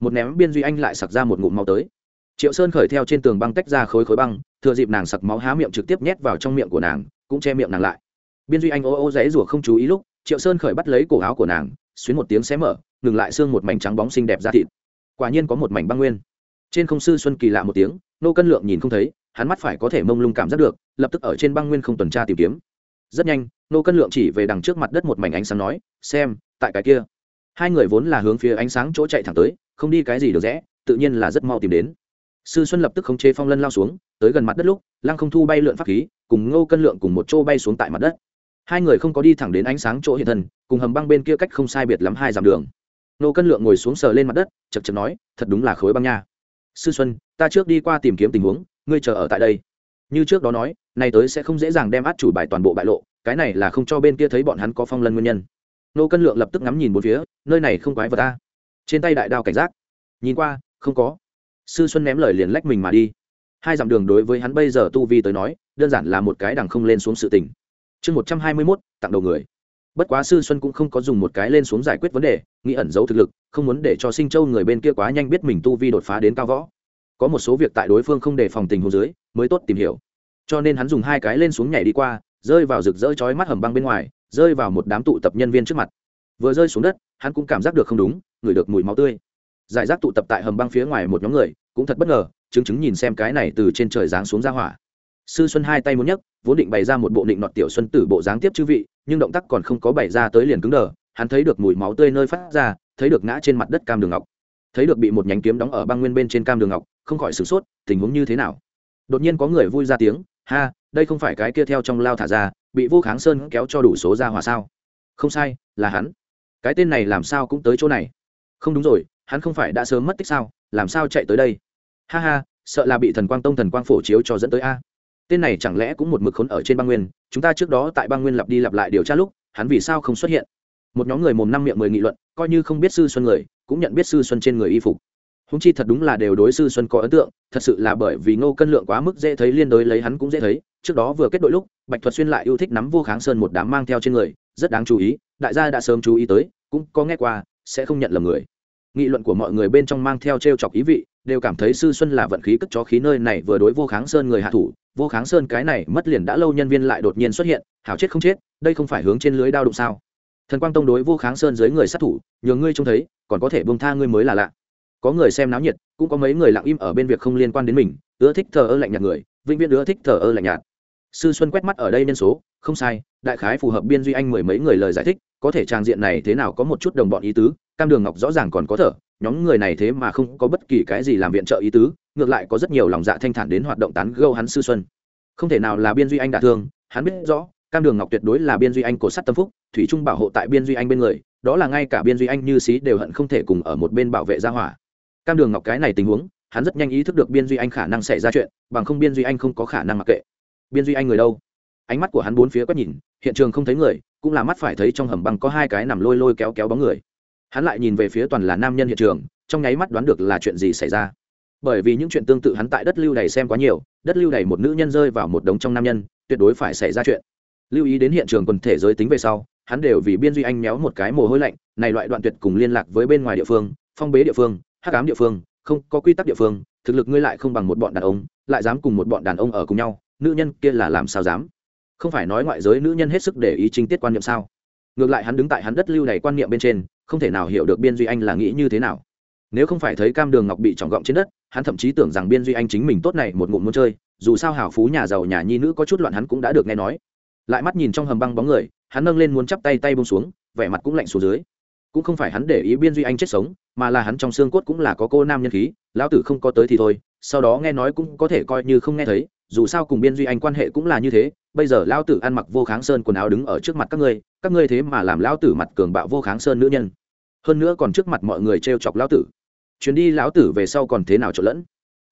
Một ném biên duy anh lại sặc ra một ngụm máu tới. Triệu sơn khởi theo trên tường băng tách ra khối khối băng, thừa dịp nàng sặc máu há miệng trực tiếp nhét vào trong miệng của nàng, cũng che miệng nàng lại biên duy anh ô ô dãy rủa không chú ý lúc, triệu sơn khởi bắt lấy cổ áo của nàng, xuyến một tiếng xé mở, ngừng lại xương một mảnh trắng bóng xinh đẹp ra thịt. Quả nhiên có một mảnh băng nguyên. Trên không sư xuân kỳ lạ một tiếng, nô cân lượng nhìn không thấy, hắn mắt phải có thể mông lung cảm giác được, lập tức ở trên băng nguyên không tuần tra tìm kiếm. Rất nhanh, nô cân lượng chỉ về đằng trước mặt đất một mảnh ánh sáng nói, xem, tại cái kia. Hai người vốn là hướng phía ánh sáng chỗ chạy thẳng tới, không đi cái gì được rẽ, tự nhiên là rất mau tìm đến. Sư xuân lập tức khống chế phong lân lao xuống, tới gần mặt đất lúc, lăng không thu bay lượn pháp khí, cùng ngô cân lượng cùng một chỗ bay xuống tại mặt đất hai người không có đi thẳng đến ánh sáng chỗ hiện thân, cùng hầm băng bên kia cách không sai biệt lắm hai dặm đường. Nô cân lượng ngồi xuống sờ lên mặt đất chật chật nói, thật đúng là khối băng nha. Sư xuân, ta trước đi qua tìm kiếm tình huống, ngươi chờ ở tại đây. Như trước đó nói này tới sẽ không dễ dàng đem át chủ bài toàn bộ bại lộ, cái này là không cho bên kia thấy bọn hắn có phong lân nguyên nhân. Nô cân lượng lập tức ngắm nhìn một phía, nơi này không quái vật ta. Trên tay đại đao cảnh giác. Nhìn qua, không có. Sư xuân ném lời liền lách mình mà đi. Hai dặm đường đối với hắn bây giờ tu vi tới nói, đơn giản là một cái đằng không lên xuống sự tình chương một trăm hai mươi mốt, tặng đầu người. Bất quá sư xuân cũng không có dùng một cái lên xuống giải quyết vấn đề, nghĩ ẩn giấu thực lực, không muốn để cho sinh châu người bên kia quá nhanh biết mình tu vi đột phá đến cao võ. Có một số việc tại đối phương không đề phòng tình hồ dưới, mới tốt tìm hiểu. Cho nên hắn dùng hai cái lên xuống nhảy đi qua, rơi vào rực rỡ chói mắt hầm băng bên ngoài, rơi vào một đám tụ tập nhân viên trước mặt. Vừa rơi xuống đất, hắn cũng cảm giác được không đúng ngửi được mùi máu tươi. Giải rác tụ tập tại hầm băng phía ngoài một nhóm người, cũng thật bất ngờ, chứng chứng nhìn xem cái này từ trên trời giáng xuống ra hỏa sư xuân hai tay muốn nhấc, vốn định bày ra một bộ định nọt tiểu xuân tử bộ dáng tiếp chư vị, nhưng động tác còn không có bày ra tới liền cứng đờ, hắn thấy được mùi máu tươi nơi phát ra, thấy được ngã trên mặt đất cam đường ngọc. Thấy được bị một nhánh kiếm đóng ở băng nguyên bên trên cam đường ngọc, không khỏi sửng sốt, tình huống như thế nào? Đột nhiên có người vui ra tiếng, ha, đây không phải cái kia theo trong lao thả ra, bị vô kháng sơn kéo cho đủ số ra hòa sao? Không sai, là hắn. Cái tên này làm sao cũng tới chỗ này? Không đúng rồi, hắn không phải đã sớm mất tích sao, làm sao chạy tới đây? Ha ha, sợ là bị thần quang tông thần quang phổ chiếu cho dẫn tới a tên này chẳng lẽ cũng một mực khốn ở trên băng nguyên, chúng ta trước đó tại băng nguyên lặp đi lặp lại điều tra lúc, hắn vì sao không xuất hiện? Một nhóm người mồm năm miệng mười nghị luận, coi như không biết sư xuân người, cũng nhận biết sư xuân trên người y phục. Húng chi thật đúng là đều đối sư xuân có ấn tượng, thật sự là bởi vì ngô cân lượng quá mức dễ thấy liên đối lấy hắn cũng dễ thấy, trước đó vừa kết đội lúc, bạch thuật xuyên lại yêu thích nắm vô kháng sơn một đám mang theo trên người, rất đáng chú ý, đại gia đã sớm chú ý tới, cũng có nghe qua, sẽ không nhận lầm người nghị luận của mọi người bên trong mang theo t r e o chọc ý vị, đều cảm thấy sư xuân là vận khí cất chó khí nơi này vừa đối vô kháng sơn người hạ thủ, vô kháng sơn cái này mất liền đã lâu nhân viên lại đột nhiên xuất hiện, hảo chết không chết, đây không phải hướng trên lưới đao đụng sao? Thần quang tông đối vô kháng sơn dưới người sát thủ nhờ ngươi trông thấy, còn có thể bông tha ngươi mới là lạ. Có người xem náo nhiệt, cũng có mấy người lặng im ở bên việc không liên quan đến mình, ưa thích thờ ơ lạnh nhạt người, vĩnh viễn ưa thích thờ ơ lạnh nhạt. Sư xuân quét mắt ở đây nhân số, không sai, đại khái phù hợp biên duy anh mười mấy người lời giải thích có thể trang diện này thế nào có một chút đồng bọn ý tứ, cam đường ngọc rõ ràng còn có thở, nhóm người này thế mà không có bất kỳ cái gì làm viện trợ ý tứ, ngược lại có rất nhiều lòng dạ thanh thản đến hoạt động tán gâu hắn sư xuân. Không thể nào là biên duy anh đả thương, hắn biết rõ, cam đường ngọc tuyệt đối là biên duy anh cổ sắt tâm phúc, thủy trung bảo hộ tại biên duy anh bên người, đó là ngay cả biên duy anh như xí đều hận không thể cùng ở một bên bảo vệ gia hỏa. Cam đường ngọc cái này tình huống, hắn rất nhanh ý thức được biên duy anh khả năng xảy ra chuyện, bằng không biên duy anh không có khả năng mặc kệ. Biên duy anh người đâu? Ánh mắt của hắn bốn phía quét nhìn, hiện trường không thấy người cũng là mắt phải thấy trong hầm băng có hai cái nằm lôi lôi kéo kéo bóng người. Hắn lại nhìn về phía toàn là nam nhân hiện trường, trong nháy mắt đoán được là chuyện gì xảy ra. Bởi vì những chuyện tương tự hắn tại đất lưu đày xem quá nhiều, đất lưu đày một nữ nhân rơi vào một đống trong nam nhân, tuyệt đối phải xảy ra chuyện. Lưu ý đến hiện trường quần thể giới tính về sau, hắn đều vì biên duy anh méo một cái mồ hôi lạnh, này loại đoạn tuyệt cùng liên lạc với bên ngoài địa phương, phong bế địa phương, hắc ám địa phương, không có quy tắc địa phương, thực lực ngươi lại không bằng một bọn đàn ông, lại dám cùng một bọn đàn ông ở cùng nhau, nữ nhân kia là làm sao dám? Không phải nói ngoại giới nữ nhân hết sức để ý chính tiết quan niệm sao? Ngược lại hắn đứng tại hắn đất lưu này quan niệm bên trên, không thể nào hiểu được biên duy anh là nghĩ như thế nào. Nếu không phải thấy cam đường ngọc bị trọng gọng trên đất, hắn thậm chí tưởng rằng biên duy anh chính mình tốt này một ngụm muốn chơi, dù sao hảo phú nhà giàu nhà nhi nữ có chút loạn hắn cũng đã được nghe nói. Lại mắt nhìn trong hầm băng bóng người, hắn nâng lên muốn chắp tay tay bông xuống, vẻ mặt cũng lạnh xuống dưới. Cũng không phải hắn để ý biên duy anh chết sống, mà là hắn trong xương cốt cũng là có cô nam nhân khí, lão tử không có tới thì thôi, sau đó nghe nói cũng có thể coi như không nghe thấy, dù sao cùng biên duy anh quan hệ cũng là như thế bây giờ lão tử ăn mặc vô kháng sơn quần áo đứng ở trước mặt các ngươi các ngươi thế mà làm lão tử mặt cường bạo vô kháng sơn nữ nhân. Hơn nữa còn trước mặt mọi người t chọc lão tử. Chuyến đi lão tử về sau còn thế nào trộn lẫn?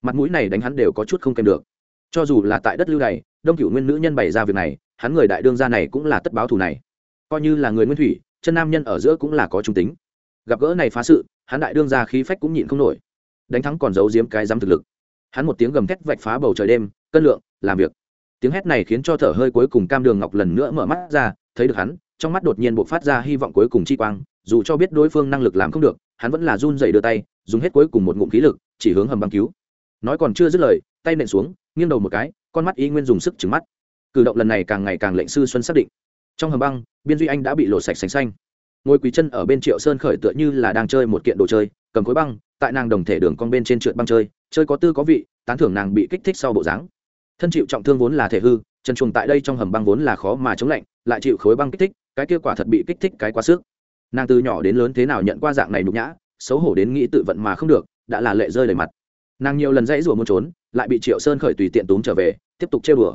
Mặt mũi này đánh hắn đều có chút không kèm được. Cho dù là tại đất lưu này, đông cửu nguyên nữ nhân bày ra việc này, hắn người đại đương gia này cũng là tất báo thù này. Coi như là người nguyên thủy, chân nam nhân ở giữa cũng là có trung tính. Gặp gỡ này phá sự, hắn đại đương gia khí phách cũng nhịn không nổi. Đánh thắng còn giấu giếm cái dám thực lực. Hắn một tiếng gầm thét vạch phá bầu trời đêm, cân lượng, làm việc tiếng hét này khiến cho thở hơi cuối cùng cam đường ngọc lần nữa mở mắt ra, thấy được hắn, trong mắt đột nhiên bộ phát ra hy vọng cuối cùng chi quang, dù cho biết đối phương năng lực làm không được, hắn vẫn là run dậy đưa tay, dùng hết cuối cùng một ngụm khí lực, chỉ hướng hầm băng cứu. Nói còn chưa dứt lời, tay nện xuống, nghiêng đầu một cái, con mắt y nguyên dùng sức trứng mắt. Cử động lần này càng ngày càng lệnh sư xuân xác định. Trong hầm băng, biên duy anh đã bị lột sạch sành xanh. Ngôi quý chân ở bên triệu sơn khởi tựa như là đang chơi một kiện đồ chơi, cầm khối băng, tại nàng đồng thể đường con bên trên trượt băng chơi chơi có tư có vị, tán thưởng nàng bị kích thích sau bộ dáng thân chịu trọng thương vốn là thể hư, chân chuồng tại đây trong hầm băng vốn là khó mà chống lạnh, lại chịu khối băng kích thích, cái kia quả thật bị kích thích cái quá sức. Nàng từ nhỏ đến lớn thế nào nhận qua dạng này nhục nhã, xấu hổ đến nghĩ tự vận mà không được, đã là lệ rơi đầy mặt. Nàng nhiều lần dãy rủa muốn trốn, lại bị triệu sơn khởi tùy tiện túm trở về, tiếp tục chơi bừa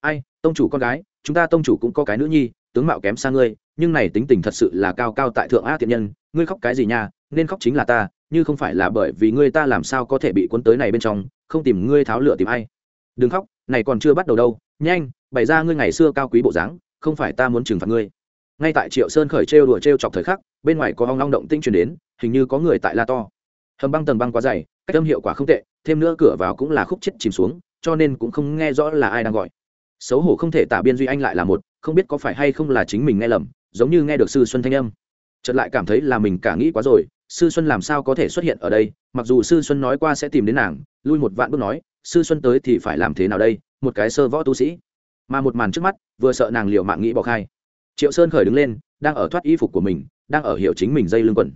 ai, tông chủ con gái, chúng ta tông chủ cũng có cái nữ nhi, tướng mạo kém xa ngươi, nhưng này tính tình thật sự là cao cao tại thượng a thiện nhân, ngươi khóc cái gì nha, nên khóc chính là ta, như không phải là bởi vì ngươi ta làm sao có thể bị cuốn tới này bên trong, không tìm ngươi tháo lửa tìm ai. Đừng khóc này còn chưa bắt đầu đâu, nhanh, bày ra ngươi ngày xưa cao quý bộ dáng, không phải ta muốn trừng phạt ngươi. Ngay tại triệu sơn khởi trêu đùa trêu chọc thời khắc, bên ngoài có hoang long động tinh truyền đến, hình như có người tại la to. Hầm băng tầng băng quá dày, cách âm hiệu quả không tệ, thêm nữa cửa vào cũng là khúc chết chìm xuống, cho nên cũng không nghe rõ là ai đang gọi. Xấu hổ không thể tả biên duy anh lại là một, không biết có phải hay không là chính mình nghe lầm, giống như nghe được sư xuân thanh âm. Chợt lại cảm thấy là mình cả nghĩ quá rồi, sư xuân làm sao có thể xuất hiện ở đây, mặc dù sư xuân nói qua sẽ tìm đến nàng, lui một vạn bước nói sư xuân tới thì phải làm thế nào đây, một cái sơ võ tu sĩ. Mà một màn trước mắt, vừa sợ nàng liệu mạng nghĩ bỏ khai. Triệu sơn khởi đứng lên, đang ở thoát y phục của mình, đang ở hiểu chính mình dây lưng quần.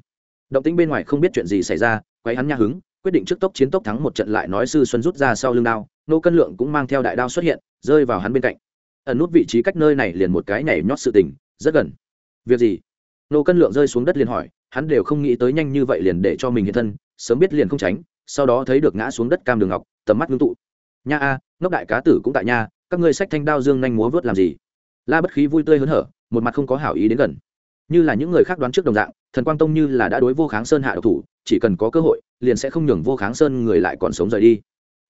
Động tĩnh bên ngoài không biết chuyện gì xảy ra quay hắn nha hứng, quyết định trước tốc chiến tốc thắng một trận lại nói sư xuân rút ra sau lưng đao, nô cân lượng cũng mang theo đại đao xuất hiện, rơi vào hắn bên cạnh. Ẩn nút vị trí cách nơi này liền một cái nhảy nhót sự tình, rất gần. Việc gì? Nô cân lượng rơi xuống đất liền hỏi, hắn đều không nghĩ tới nhanh như vậy liền để cho mình hiện thân, sớm biết liền không tránh sau đó thấy được ngã xuống đất cam đường ngọc, tầm mắt ngưng tụ. Nha a, ngốc đại cá tử cũng tại nha, các ngươi sách thanh đao dương nhanh múa vớt làm gì? La bất khí vui tươi hớn hở, một mặt không có hảo ý đến gần. Như là những người khác đoán trước đồng dạng, thần quang tông như là đã đối vô kháng sơn hạ độc thủ, chỉ cần có cơ hội, liền sẽ không nhường vô kháng sơn người lại còn sống rời đi.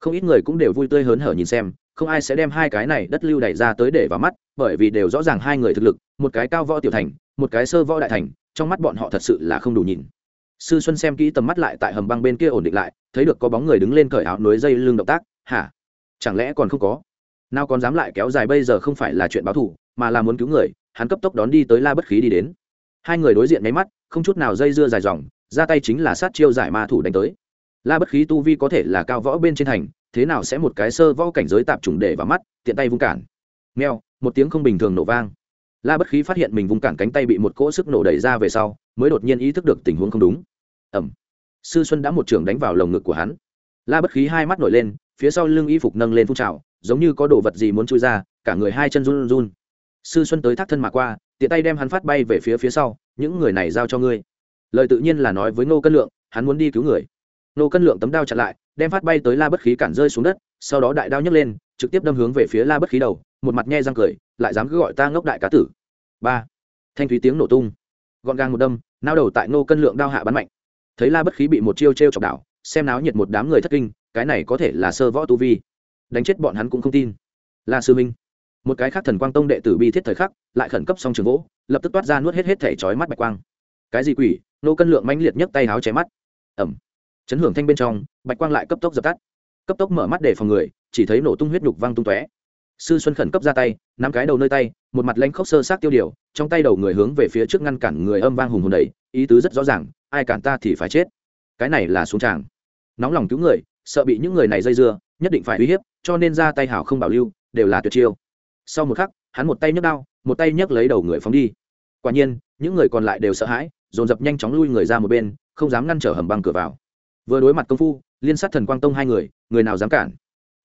Không ít người cũng đều vui tươi hớn hở nhìn xem, không ai sẽ đem hai cái này đất lưu đẩy ra tới để vào mắt, bởi vì đều rõ ràng hai người thực lực, một cái cao võ tiểu thành, một cái sơ võ đại thành, trong mắt bọn họ thật sự là không đủ nhìn sư xuân xem kỹ tầm mắt lại tại hầm băng bên kia ổn định lại, thấy được có bóng người đứng lên cởi áo nối dây lưng động tác, hả? Chẳng lẽ còn không có? Nào còn dám lại kéo dài bây giờ không phải là chuyện báo thù, mà là muốn cứu người, hắn cấp tốc đón đi tới la bất khí đi đến. Hai người đối diện máy mắt, không chút nào dây dưa dài dòng, ra tay chính là sát chiêu giải ma thủ đánh tới. La bất khí tu vi có thể là cao võ bên trên thành, thế nào sẽ một cái sơ võ cảnh giới tạp trùng để vào mắt, tiện tay vung cản. Meo một tiếng không bình thường nổ vang. La bất khí phát hiện mình vung cản cánh tay bị một cỗ sức nổ đẩy ra về sau, mới đột nhiên ý thức được tình huống không đúng ẩm. Sư xuân đã một trưởng đánh vào lồng ngực của hắn. La bất khí hai mắt nổi lên, phía sau lưng y phục nâng lên phun trào, giống như có đồ vật gì muốn chui ra, cả người hai chân run run. Sư xuân tới thác thân mà qua, tiện tay đem hắn phát bay về phía phía sau, những người này giao cho ngươi. Lời tự nhiên là nói với ngô cân lượng, hắn muốn đi cứu người. Ngô cân lượng tấm đao chặn lại, đem phát bay tới la bất khí cản rơi xuống đất, sau đó đại đao nhấc lên, trực tiếp đâm hướng về phía la bất khí đầu, một mặt nhe răng cười, lại dám cứ gọi ta ngốc đại cá tử. Ba. Thanh thúy tiếng nổ tung. Gọn gàng một đâm, nao đầu tại ngô cân lượng đao hạ bắn mạnh thấy la bất khí bị một chiêu t r e o chọc đảo, xem náo nhiệt một đám người thất kinh, cái này có thể là sơ võ tu vi. Đánh chết bọn hắn cũng không tin. La sư minh một cái khác thần quang tông đệ tử bi thiết thời khắc, lại khẩn cấp xong trường gỗ, lập tức toát ra nuốt hết hết thể chói mắt bạch quang. Cái gì quỷ, nô cân lượng mãnh liệt nhấc tay háo cháy mắt. Ẩm chấn hưởng thanh bên trong, bạch quang lại cấp tốc dập tắt. Cấp tốc mở mắt để phòng người, chỉ thấy nổ tung huyết nhục văng tung tóe. Sư xuân khẩn cấp ra tay, nắm cái đầu nơi tay, một mặt lanh khóc sơ sát tiêu điều, trong tay đầu người hướng về phía trước ngăn cản người âm vang hùng hồn đầy, ý tứ rất rõ ràng ai cản ta thì phải chết. Cái này là xuống tràng. Nóng lòng cứu người, sợ bị những người này dây dưa, nhất định phải uy hiếp, cho nên ra tay hảo không bảo lưu, đều là tuyệt chiêu. Sau một khắc, hắn một tay nhấc đao, một tay nhấc lấy đầu người phóng đi. Quả nhiên, những người còn lại đều sợ hãi, dồn dập nhanh chóng lui người ra một bên, không dám ngăn trở hầm băng cửa vào. Vừa đối mặt công phu, liên sát thần quang tông hai người người nào dám cản?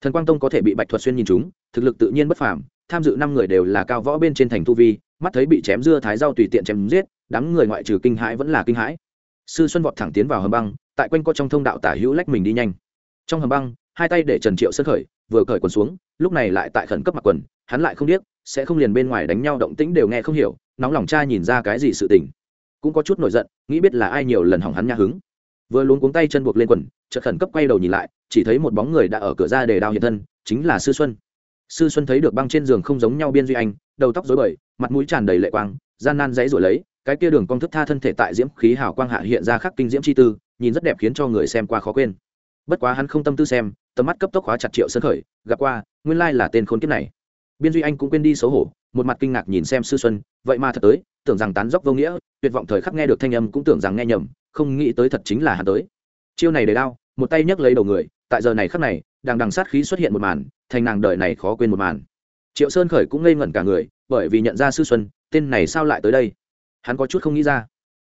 Thần quang tông có thể bị bạch thuật xuyên nhìn chúng, thực lực tự nhiên bất phàm, tham dự năm người đều là cao võ bên trên thành tu vi, mắt thấy bị chém dưa thái rau tùy tiện chém giết, đám người ngoại trừ kinh hãi vẫn là kinh hãi sư xuân vọt thẳng tiến vào hầm băng, tại quanh co trong thông đạo tả hữu lách mình đi nhanh. Trong hầm băng, hai tay để trần triệu sơn khởi, vừa cởi quần xuống, lúc này lại tại khẩn cấp mặc quần, hắn lại không biết sẽ không liền bên ngoài đánh nhau động tĩnh đều nghe không hiểu, nóng lòng cha nhìn ra cái gì sự tình. Cũng có chút nổi giận, nghĩ biết là ai nhiều lần hỏng hắn nhã hứng. Vừa luống cuống tay chân buộc lên quần, chợt khẩn cấp quay đầu nhìn lại, chỉ thấy một bóng người đã ở cửa ra để đao hiện thân, chính là sư xuân. Sư xuân thấy được băng trên giường không giống nhau biên duy anh, đầu tóc rối bời, mặt mũi tràn đầy lệ quang, gian nan dãy rồi lấy cái kia đường cong thức tha thân thể tại diễm khí hào quang hạ hiện ra khắc kinh diễm chi tư, nhìn rất đẹp khiến cho người xem qua khó quên. Bất quá hắn không tâm tư xem, tầm mắt cấp tốc khóa chặt triệu sơn khởi, gặp qua, nguyên lai là tên khốn kiếp này. Biên duy anh cũng quên đi xấu hổ, một mặt kinh ngạc nhìn xem sư xuân, vậy mà thật tới, tưởng rằng tán dốc vô nghĩa, tuyệt vọng thời khắc nghe được thanh âm cũng tưởng rằng nghe nhầm, không nghĩ tới thật chính là hắn tới. Chiêu này đầy đao một tay nhấc lấy đầu người, tại giờ này khắc này, đằng đằng sát khí xuất hiện một màn, thành nàng đời này khó quên một màn. Triệu sơn khởi cũng ngây ngẩn cả người, bởi vì nhận ra sư xuân, tên này sao lại tới đây? Hắn có chút không nghĩ ra.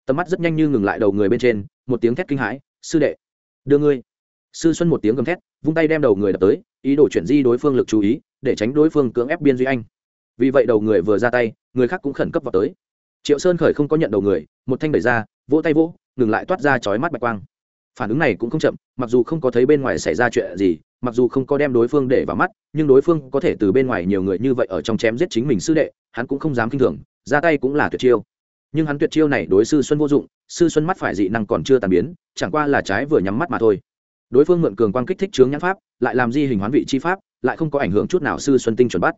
Tầm mắt rất nhanh như ngừng lại đầu người bên trên, một tiếng thét kinh hãi, sư đệ, đưa ngươi. Sư xuân một tiếng gầm thét, vung tay đem đầu người đập tới, ý đồ chuyển di đối phương lực chú ý, để tránh đối phương cưỡng ép biên duy anh. Vì vậy đầu người vừa ra tay, người khác cũng khẩn cấp vào tới. Triệu sơn khởi không có nhận đầu người, một thanh đẩy ra, vỗ tay vỗ, ngừng lại toát ra chói mắt bạch quang. Phản ứng này cũng không chậm, mặc dù không có thấy bên ngoài xảy ra chuyện gì, mặc dù không có đem đối phương để vào mắt, nhưng đối phương có thể từ bên ngoài nhiều người như vậy ở trong chém giết chính mình sư đệ, hắn cũng không dám kinh thường, ra tay cũng là tuyệt chiêu nhưng hắn tuyệt chiêu này đối sư xuân vô dụng, sư xuân mắt phải dị năng còn chưa tàn biến, chẳng qua là trái vừa nhắm mắt mà thôi. Đối phương mượn cường quang kích thích chướng nhãn pháp, lại làm di hình hoán vị chi pháp, lại không có ảnh hưởng chút nào sư xuân tinh chuẩn bắt.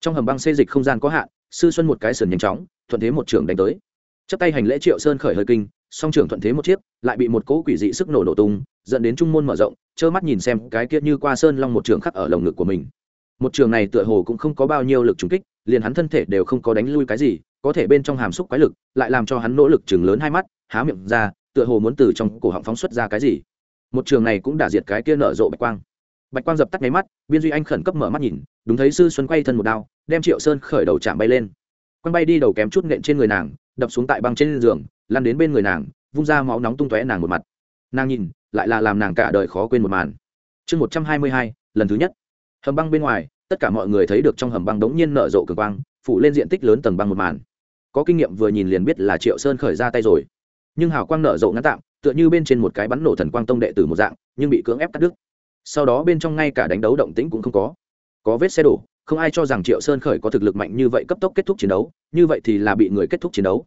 Trong hầm băng xê dịch không gian có hạn, sư xuân một cái sườn nhanh chóng, thuận thế một trường đánh tới. Chấp tay hành lễ triệu sơn khởi hơi kinh, song trưởng thuận thế một chiếc, lại bị một cỗ quỷ dị sức nổ nổ tung, dẫn đến trung môn mở rộng, trơ mắt nhìn xem cái kia như qua sơn long một trường khắc ở lồng ngực của mình. Một trường này tựa hồ cũng không có bao nhiêu lực trùng kích, liền hắn thân thể đều không có đánh lui cái gì có thể bên trong hàm xúc quái lực, lại làm cho hắn nỗ lực chừng lớn hai mắt, há miệng ra, tựa hồ muốn từ trong cổ họng phóng xuất ra cái gì. Một trường này cũng đã diệt cái kia nở rộ bạch quang. Bạch quang dập tắt nháy mắt, biên duy anh khẩn cấp mở mắt nhìn, đúng thấy sư xuân quay thân một đao, đem triệu sơn khởi đầu chạm bay lên. Quăng bay đi đầu kém chút nện trên người nàng, đập xuống tại băng trên giường, lăn đến bên người nàng, vung ra máu nóng tung tóe nàng một mặt. Nàng nhìn, lại là làm nàng cả đời khó quên một màn. Chương một trăm hai mươi hai, lần thứ nhất. Hầm băng bên ngoài, tất cả mọi người thấy được trong hầm băng đống nhiên nở rộ cường quang, phủ lên diện tích lớn tầng băng một màn có kinh nghiệm vừa nhìn liền biết là triệu sơn khởi ra tay rồi. Nhưng hào quang nở rộ ngắn tạm, tựa như bên trên một cái bắn nổ thần quang tông đệ tử một dạng, nhưng bị cưỡng ép cắt đứt. Sau đó bên trong ngay cả đánh đấu động tĩnh cũng không có. Có vết xe đổ, không ai cho rằng triệu sơn khởi có thực lực mạnh như vậy cấp tốc kết thúc chiến đấu, như vậy thì là bị người kết thúc chiến đấu.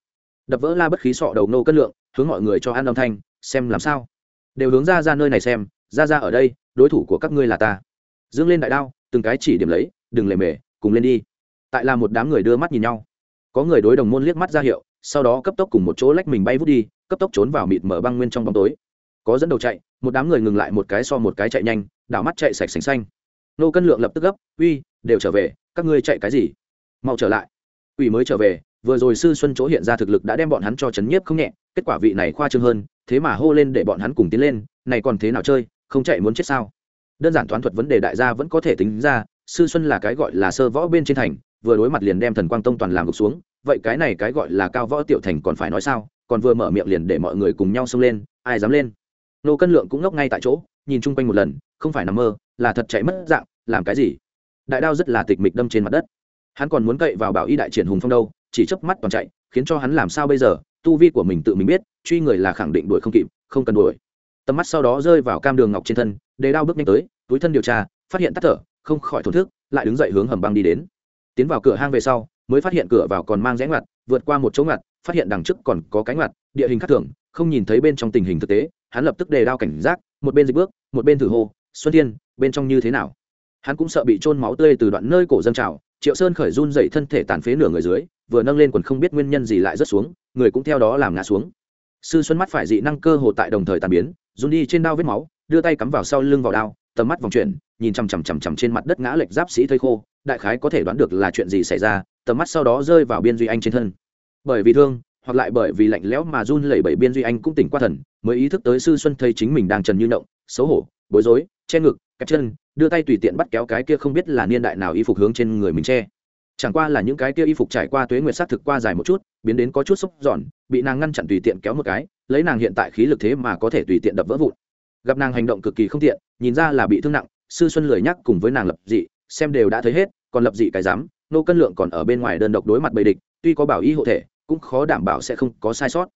Đập vỡ la bất khí sọ đầu nô cân lượng, hướng mọi người cho ăn âm thanh, xem làm sao. Đều hướng ra ra nơi này xem, ra ra ở đây, đối thủ của các ngươi là ta. Dương lên đại đao, từng cái chỉ điểm lấy, đừng lề mề, cùng lên đi. Tại là một đám người đưa mắt nhìn nhau có người đối đồng môn liếc mắt ra hiệu, sau đó cấp tốc cùng một chỗ lách mình bay vút đi, cấp tốc trốn vào mịt mở băng nguyên trong bóng tối. Có dẫn đầu chạy, một đám người ngừng lại một cái so một cái chạy nhanh, đảo mắt chạy sạch sành xanh. Nô cân lượng lập tức gấp, uy, đều trở về, các ngươi chạy cái gì? Mau trở lại. Ủy mới trở về, vừa rồi sư xuân chỗ hiện ra thực lực đã đem bọn hắn cho chấn nhiếp không nhẹ, kết quả vị này khoa trương hơn, thế mà hô lên để bọn hắn cùng tiến lên, này còn thế nào chơi, không chạy muốn chết sao? Đơn giản toán thuật vấn đề đại gia vẫn có thể tính ra, sư xuân là cái gọi là sơ võ bên trên thành vừa đối mặt liền đem thần quang tông toàn làm gục xuống, vậy cái này cái gọi là cao võ tiểu thành còn phải nói sao? Còn vừa mở miệng liền để mọi người cùng nhau xông lên, ai dám lên? Nô cân lượng cũng ngốc ngay tại chỗ, nhìn chung quanh một lần, không phải nằm mơ, là thật chạy mất dạng, làm cái gì? Đại đao rất là tịch mịch đâm trên mặt đất. Hắn còn muốn cậy vào bảo y đại triển hùng phong đâu, chỉ chớp mắt toàn chạy, khiến cho hắn làm sao bây giờ? Tu vi của mình tự mình biết, truy người là khẳng định đuổi không kịp, không cần đuổi. Tầm mắt sau đó rơi vào cam đường ngọc trên thân, đề đao bước nhanh tới, túi thân điều tra, phát hiện tắt thở, không khỏi thổn thức, lại đứng dậy hướng hầm băng đi đến tiến vào cửa hang về sau, mới phát hiện cửa vào còn mang rẽ ngoặt, vượt qua một chỗ ngoặt, phát hiện đằng trước còn có cái ngoặt, địa hình khác thường, không nhìn thấy bên trong tình hình thực tế, hắn lập tức đề đao cảnh giác, một bên dịch bước, một bên thử hô, xuân thiên, bên trong như thế nào? Hắn cũng sợ bị trôn máu tươi từ đoạn nơi cổ dâng trào, triệu sơn khởi run dậy thân thể tàn phế nửa người dưới, vừa nâng lên còn không biết nguyên nhân gì lại rớt xuống, người cũng theo đó làm ngã xuống. Sư xuân mắt phải dị năng cơ hồ tại đồng thời tàn biến, run đi trên đao vết máu, đưa tay cắm vào sau lưng vào đao tầm mắt vòng chuyển, nhìn chằm chằm chằm chằm trên mặt đất ngã lệch giáp sĩ thây khô, đại khái có thể đoán được là chuyện gì xảy ra, tầm mắt sau đó rơi vào biên duy anh trên thân. Bởi vì thương, hoặc lại bởi vì lạnh lẽo mà run lẩy bẩy, biên duy anh cũng tỉnh qua thần, mới ý thức tới sư xuân thấy chính mình đang trần như động, xấu hổ, bối rối, che ngực kẹp chân, đưa tay tùy tiện bắt kéo cái kia không biết là niên đại nào y phục hướng trên người mình che. Chẳng qua là những cái kia y phục trải qua tuế nguyệt sát thực qua dài một chút, biến đến có chút xúc giòn, bị nàng ngăn chặn tùy tiện kéo một cái, lấy nàng hiện tại khí lực thế mà có thể tùy tiện đập vỡ vụn gặp nàng hành động cực kỳ không tiện, nhìn ra là bị thương nặng, sư xuân lười nhắc cùng với nàng lập dị, xem đều đã thấy hết, còn lập dị cái dám, nô cân lượng còn ở bên ngoài đơn độc đối mặt bầy địch, tuy có bảo y hộ thể, cũng khó đảm bảo sẽ không có sai sót.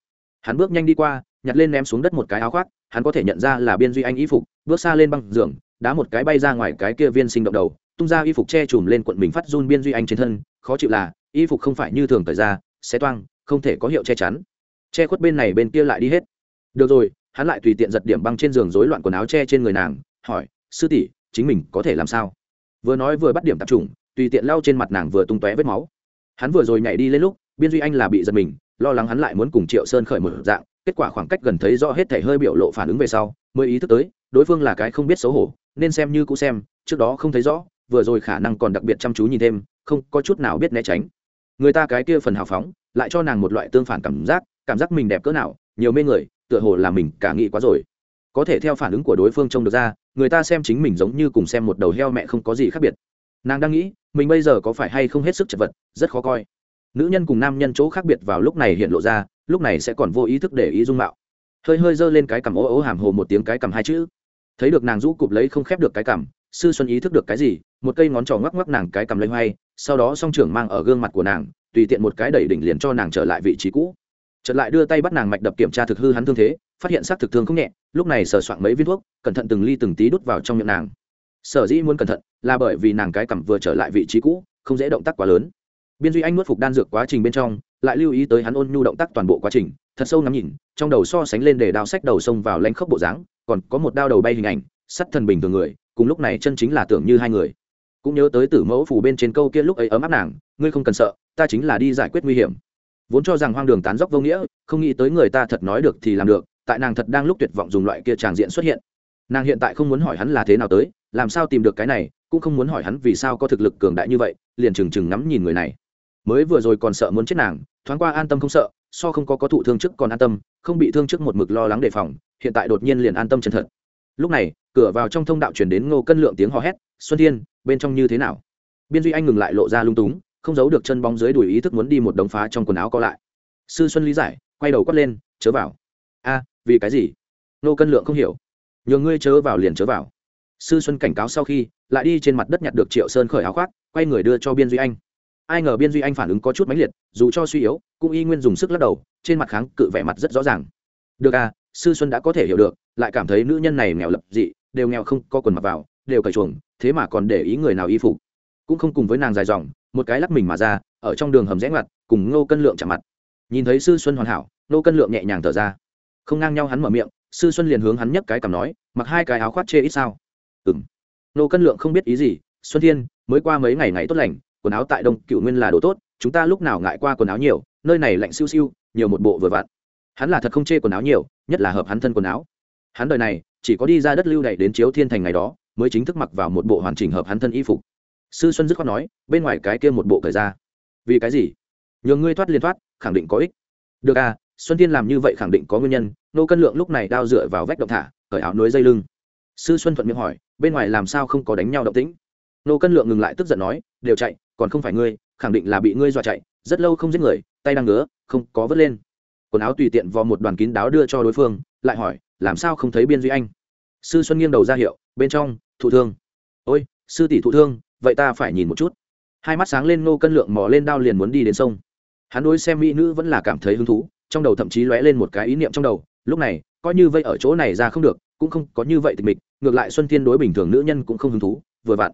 Hắn bước nhanh đi qua, nhặt lên ném xuống đất một cái áo khoác, hắn có thể nhận ra là biên duy anh y phục, bước xa lên băng giường, đá một cái bay ra ngoài cái kia viên sinh động đầu, tung ra y phục che chùm lên quận mình phát run biên duy anh trên thân, khó chịu là, y phục không phải như thường thời ra, xé toang, không thể có hiệu che chắn. Che khuất bên này bên kia lại đi hết. Được rồi hắn lại tùy tiện giật điểm băng trên giường rối loạn quần áo che trên người nàng, hỏi, sư tỷ, chính mình có thể làm sao? Vừa nói vừa bắt điểm tập trung tùy tiện lau trên mặt nàng vừa tung tóe vết máu. Hắn vừa rồi nhảy đi lên lúc, biên duy anh là bị giật mình, lo lắng hắn lại muốn cùng triệu sơn khởi một dạng, kết quả khoảng cách gần thấy rõ hết thể hơi biểu lộ phản ứng về sau, mới ý thức tới, đối phương là cái không biết xấu hổ, nên xem như cũ xem, trước đó không thấy rõ, vừa rồi khả năng còn đặc biệt chăm chú nhìn thêm, không có chút nào biết né tránh. Người ta cái kia phần hào phóng, lại cho nàng một loại tương phản cảm giác cảm giác mình đẹp cỡ nào, nhiều mê người tựa hồ là mình cả nghĩ quá rồi. Có thể theo phản ứng của đối phương trông được ra, người ta xem chính mình giống như cùng xem một đầu heo mẹ không có gì khác biệt. Nàng đang nghĩ, mình bây giờ có phải hay không hết sức chật vật, rất khó coi. Nữ nhân cùng nam nhân chỗ khác biệt vào lúc này hiện lộ ra, lúc này sẽ còn vô ý thức để ý dung mạo. Hơi hơi giơ lên cái cằm ố ố hàm hồ một tiếng cái cằm hai chữ. Thấy được nàng rũ cụp lấy không khép được cái cằm, sư xuân ý thức được cái gì, một cây ngón trỏ ngoắc ngoắc nàng cái cằm lấy hoay, sau đó song trưởng mang ở gương mặt của nàng, tùy tiện một cái đẩy đỉnh liền cho nàng trở lại vị trí cũ chợt lại đưa tay bắt nàng mạch đập kiểm tra thực hư hắn thương thế, phát hiện xác thực thương không nhẹ, lúc này sờ soạn mấy viên thuốc, cẩn thận từng ly từng tí đút vào trong miệng nàng. Sở dĩ muốn cẩn thận, là bởi vì nàng cái cằm vừa trở lại vị trí cũ, không dễ động tác quá lớn. Biên duy anh nuốt phục đan dược quá trình bên trong, lại lưu ý tới hắn ôn nhu động tác toàn bộ quá trình, thật sâu ngắm nhìn, trong đầu so sánh lên để đao sách đầu sông vào lanh khốc bộ dáng, còn có một đao đầu bay hình ảnh, sắt thần bình thường người, cùng lúc này chân chính là tưởng như hai người. Cũng nhớ tới tử mẫu phủ bên trên câu kia lúc ấy ấm áp nàng, ngươi không cần sợ, ta chính là đi giải quyết nguy hiểm vốn cho rằng hoang đường tán dốc vô nghĩa, không nghĩ tới người ta thật nói được thì làm được, tại nàng thật đang lúc tuyệt vọng dùng loại kia tràng diện xuất hiện. Nàng hiện tại không muốn hỏi hắn là thế nào tới, làm sao tìm được cái này, cũng không muốn hỏi hắn vì sao có thực lực cường đại như vậy, liền trừng trừng ngắm nhìn người này. Mới vừa rồi còn sợ muốn chết nàng, thoáng qua an tâm không sợ, so không có có thụ thương trước còn an tâm, không bị thương trước một mực lo lắng đề phòng, hiện tại đột nhiên liền an tâm chân thật. Lúc này, cửa vào trong thông đạo chuyển đến ngô cân lượng tiếng hò hét, xuân thiên, bên trong như thế nào? Biên duy anh ngừng lại lộ ra lung túng không giấu được chân bóng dưới đùi ý thức muốn đi một đống phá trong quần áo co lại. Sư xuân lý giải, quay đầu quát lên, chớ vào. A, vì cái gì? Nô cân lượng không hiểu. Nhường ngươi chớ vào liền chớ vào. Sư xuân cảnh cáo sau khi, lại đi trên mặt đất nhặt được triệu sơn khởi áo khoác, quay người đưa cho biên duy anh. Ai ngờ biên duy anh phản ứng có chút mãnh liệt, dù cho suy yếu, cũng y nguyên dùng sức lắc đầu, trên mặt kháng cự vẻ mặt rất rõ ràng. Được à sư xuân đã có thể hiểu được, lại cảm thấy nữ nhân này nghèo lập dị, đều nghèo không có quần mặc vào, đều cởi chuồng, thế mà còn để ý người nào y phục. Cũng không cùng với nàng dài dòng một cái lắc mình mà ra, ở trong đường hầm rẽ ngoặt, cùng ngô cân lượng chạm mặt. Nhìn thấy sư xuân hoàn hảo, ngô cân lượng nhẹ nhàng thở ra. Không ngang nhau hắn mở miệng, sư xuân liền hướng hắn nhấc cái cằm nói, mặc hai cái áo khoác chê ít sao? Ừ m ngô cân lượng không biết ý gì, xuân thiên, mới qua mấy ngày ngày tốt lành, quần áo tại đông cựu nguyên là đồ tốt, chúng ta lúc nào ngại qua quần áo nhiều, nơi này lạnh siêu siêu, nhiều một bộ vừa vặn. Hắn là thật không chê quần áo nhiều, nhất là hợp hắn thân quần áo. Hắn đời này, chỉ có đi ra đất lưu đ đến chiếu thiên thành ngày đó, mới chính thức mặc vào một bộ hoàn chỉnh hợp hắn thân y phục sư xuân dứt khoát nói, bên ngoài cái kia một bộ thời ra. Vì cái gì? Nhường ngươi thoát liên thoát, khẳng định có ích. Được à xuân tiên làm như vậy khẳng định có nguyên nhân, nô cân lượng lúc này đao dựa vào vách động thả, cởi áo nối dây lưng. Sư xuân thuận miệng hỏi, bên ngoài làm sao không có đánh nhau động tĩnh? Nô cân lượng ngừng lại tức giận nói, đều chạy, còn không phải ngươi, khẳng định là bị ngươi dọa chạy, rất lâu không giết người, tay đang ngứa, không có vớt lên. Quần áo tùy tiện vào một đoàn kín đáo đưa cho đối phương, lại hỏi, làm sao không thấy biên duy anh? Sư xuân nghiêng đầu ra hiệu, bên trong, thụ thương. Ôi, sư tỷ thụ thương vậy ta phải nhìn một chút. Hai mắt sáng lên nô cân lượng mò lên đao liền muốn đi đến sông. Hắn đối xem mỹ nữ vẫn là cảm thấy hứng thú, trong đầu thậm chí lóe lên một cái ý niệm trong đầu, lúc này, coi như vậy ở chỗ này ra không được, cũng không có như vậy tịch mịch, ngược lại xuân thiên đối bình thường nữ nhân cũng không hứng thú, vừa vặn.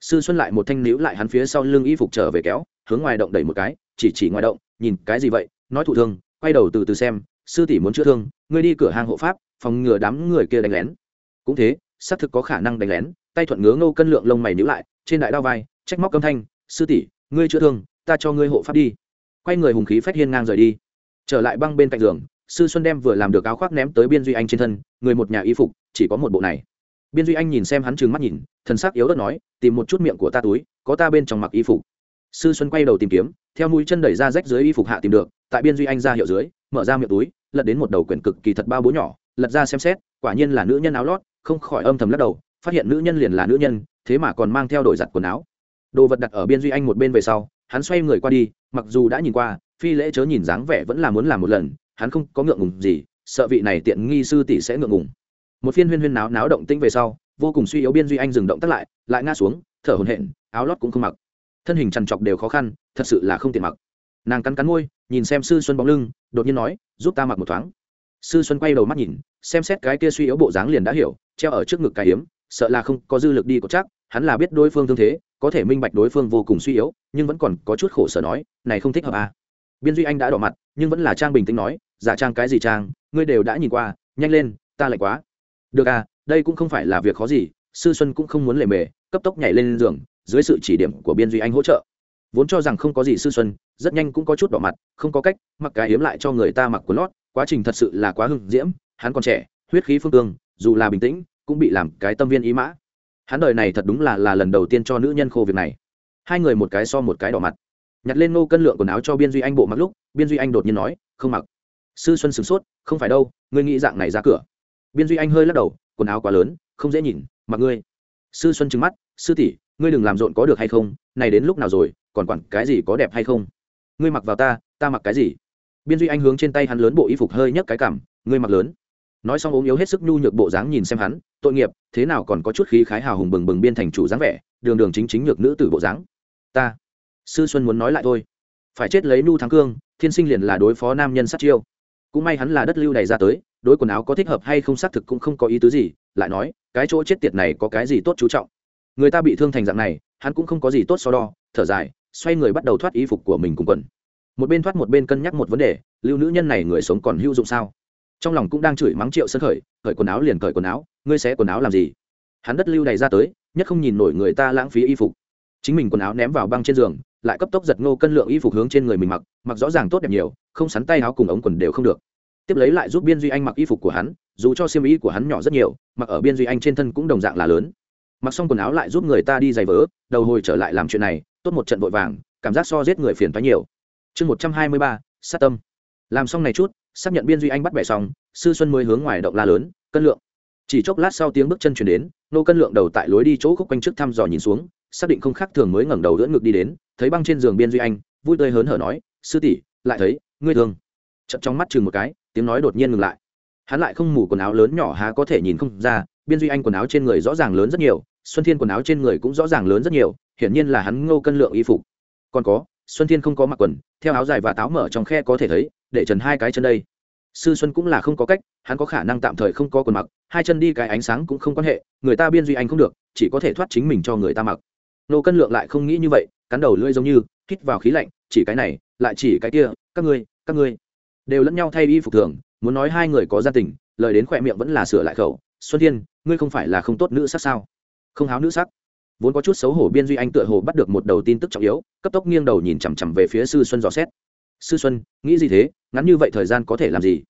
Sư xuân lại một thanh níu lại hắn phía sau lưng y phục trở về kéo, hướng ngoài động đẩy một cái, chỉ chỉ ngoài động, nhìn cái gì vậy, nói thụ thương, quay đầu từ từ xem, sư tỷ muốn chữa thương, ngươi đi cửa hàng hộ pháp, phòng ngừa đám người kia đánh lén. Cũng thế, xác thực có khả năng đánh lén, tay thuận ngứa ngô cân lượng lông mày níu lại trên đại đao vai, trách móc âm thanh, sư tỷ, ngươi chữa thương, ta cho ngươi hộ pháp đi. Quay người hùng khí phách hiên ngang rời đi. Trở lại băng bên cạnh giường, sư xuân đem vừa làm được áo khoác ném tới biên duy anh trên thân, người một nhà y phục, chỉ có một bộ này. Biên duy anh nhìn xem hắn trừng mắt nhìn, thần sắc yếu ớt nói, tìm một chút miệng của ta túi, có ta bên trong mặc y phục. Sư xuân quay đầu tìm kiếm, theo mũi chân đẩy ra rách dưới y phục hạ tìm được, tại biên duy anh ra hiệu dưới, mở ra miệng túi, lật đến một đầu quyển cực kỳ thật bao bố nhỏ, lật ra xem xét, quả nhiên là nữ nhân áo lót, không khỏi âm thầm lắc đầu phát hiện nữ nhân liền là nữ nhân, thế mà còn mang theo đổi giặt quần áo. Đồ vật đặt ở biên duy anh một bên về sau, hắn xoay người qua đi, mặc dù đã nhìn qua, phi lễ chớ nhìn dáng vẻ vẫn là muốn làm một lần, hắn không có ngượng ngùng gì, sợ vị này tiện nghi sư tỷ sẽ ngượng ngùng. Một phiên huyên huyên náo náo động tĩnh về sau, vô cùng suy yếu biên duy anh dừng động tắt lại lại ngã xuống, thở hổn hển, áo lót cũng không mặc. Thân hình trằn trọc đều khó khăn, thật sự là không tiện mặc. Nàng cắn cắn môi, nhìn xem sư xuân bóng lưng, đột nhiên nói, giúp ta mặc một thoáng. Sư xuân quay đầu mắt nhìn, xem xét cái kia suy yếu bộ dáng liền đã hiểu, treo ở trước ngực cái hiếm sợ là không có dư lực đi có chắc, hắn là biết đối phương thương thế, có thể minh bạch đối phương vô cùng suy yếu, nhưng vẫn còn có chút khổ sở nói, này không thích hợp à. biên duy anh đã đỏ mặt, nhưng vẫn là trang bình tĩnh nói giả trang cái gì trang, ngươi đều đã nhìn qua, nhanh lên, ta lạnh quá được à đây cũng không phải là việc khó gì, sư xuân cũng không muốn lề mề, cấp tốc nhảy lên giường, dưới sự chỉ điểm của biên duy anh hỗ trợ vốn cho rằng không có gì sư xuân, rất nhanh cũng có chút đỏ mặt, không có cách, mặc cái hiếm lại cho người ta mặc quần lót, quá trình thật sự là quá hưng diễm, hắn còn trẻ, huyết khí phương cương dù là bình tĩnh cũng bị làm cái tâm viên ý mã. Hắn đời này thật đúng là là lần đầu tiên cho nữ nhân khô việc này. Hai người một cái so một cái đỏ mặt. Nhặt lên nô cân lượng quần áo cho biên duy anh bộ mặc lúc, biên duy anh đột nhiên nói, không mặc. Sư xuân sửng sốt, không phải đâu, ngươi nghĩ dạng này ra cửa. Biên duy anh hơi lắc đầu, quần áo quá lớn, không dễ nhìn, mặc ngươi. Sư xuân trừng mắt, sư tỷ, ngươi đừng làm rộn có được hay không? Này đến lúc nào rồi, còn quản cái gì có đẹp hay không? Ngươi mặc vào ta ta mặc cái gì? Biên duy anh hướng trên tay hắn lớn bộ y phục hơi nhấc cái cảm ngươi mặc lớn nói xong ốm yếu hết sức nhu nhược bộ dáng nhìn xem hắn, tội nghiệp, thế nào còn có chút khí khái hào hùng bừng bừng biên thành chủ dáng vẻ, đường đường chính chính nhược nữ tử bộ dáng. Ta, sư xuân muốn nói lại thôi. Phải chết lấy nu thắng cương, thiên sinh liền là đối phó nam nhân sát chiêu. Cũng may hắn là đất lưu này ra tới, đối quần áo có thích hợp hay không xác thực cũng không có ý tứ gì, lại nói, cái chỗ chết tiệt này có cái gì tốt chú trọng? Người ta bị thương thành dạng này, hắn cũng không có gì tốt so đo, thở dài, xoay người bắt đầu thoát y phục của mình cùng quần. Một bên thoát một bên cân nhắc một vấn đề, lưu nữ nhân này người sống còn hữu dụng sao? Trong lòng cũng đang chửi mắng triệu sân khởi khởi quần áo liền khởi quần áo, ngươi sẽ quần áo làm gì? Hắn đất lưu đầy ra tới, nhất không nhìn nổi người ta lãng phí y phục. Chính mình quần áo ném vào băng trên giường, lại cấp tốc giật ngô cân lượng y phục hướng trên người mình mặc mặc rõ ràng tốt đẹp nhiều, không sắn tay áo cùng ống quần đều không được. Tiếp lấy lại giúp biên duy anh mặc y phục của hắn, dù cho xiêm y của hắn nhỏ rất nhiều, mặc ở biên duy anh trên thân cũng đồng dạng là lớn. Mặc xong quần áo lại giúp người ta đi giày vớ, đầu hồi trở lại làm chuyện này, tốt một trận vội vàng, cảm giác so giết người phiền thoái nhiều. Chương một trăm hai mươi ba, sát tâm. Làm xong này chút xác nhận biên duy anh bắt bẻ xong, sư xuân mới hướng ngoài động la lớn, cân lượng. Chỉ chốc lát sau tiếng bước chân chuyển đến, nô cân lượng đầu tại lối đi chỗ khúc quanh trước thăm dò nhìn xuống, xác định không khác thường mới ngẩng đầu đỡ ngực đi đến, thấy băng trên giường biên duy anh, vui tươi hớn hở nói, sư tỷ, lại thấy, ngươi thương. Chậm trong mắt chừng một cái, tiếng nói đột nhiên ngừng lại. Hắn lại không mù quần áo lớn nhỏ há có thể nhìn không ra, biên duy anh quần áo trên người rõ ràng lớn rất nhiều, xuân thiên quần áo trên người cũng rõ ràng lớn rất nhiều, hiển nhiên là hắn ngô cân lượng y phục. Còn có, xuân thiên không có mặc quần, theo áo dài và táo mở trong khe có thể thấy để trần hai cái chân đây. Sư xuân cũng là không có cách, hắn có khả năng tạm thời không có quần mặc, hai chân đi cái ánh sáng cũng không quan hệ, người ta biên duy anh không được, chỉ có thể thoát chính mình cho người ta mặc. Nô cân lượng lại không nghĩ như vậy, cắn đầu lưỡi giống như, hít vào khí lạnh, chỉ cái này, lại chỉ cái kia, các ngươi các ngươi. Đều lẫn nhau thay y phục thường, muốn nói hai người có gia tình, lời đến khỏe miệng vẫn là sửa lại khẩu. Xuân thiên, ngươi không phải là không tốt nữ sắc sao? Không háo nữ sắc. Vốn có chút xấu hổ biên duy anh tựa hồ bắt được một đầu tin tức trọng yếu, cấp tốc nghiêng đầu nhìn chằm chằm về phía sư xuân dò xét. Sư xuân, nghĩ gì thế? Ngắn như vậy thời gian có thể làm gì?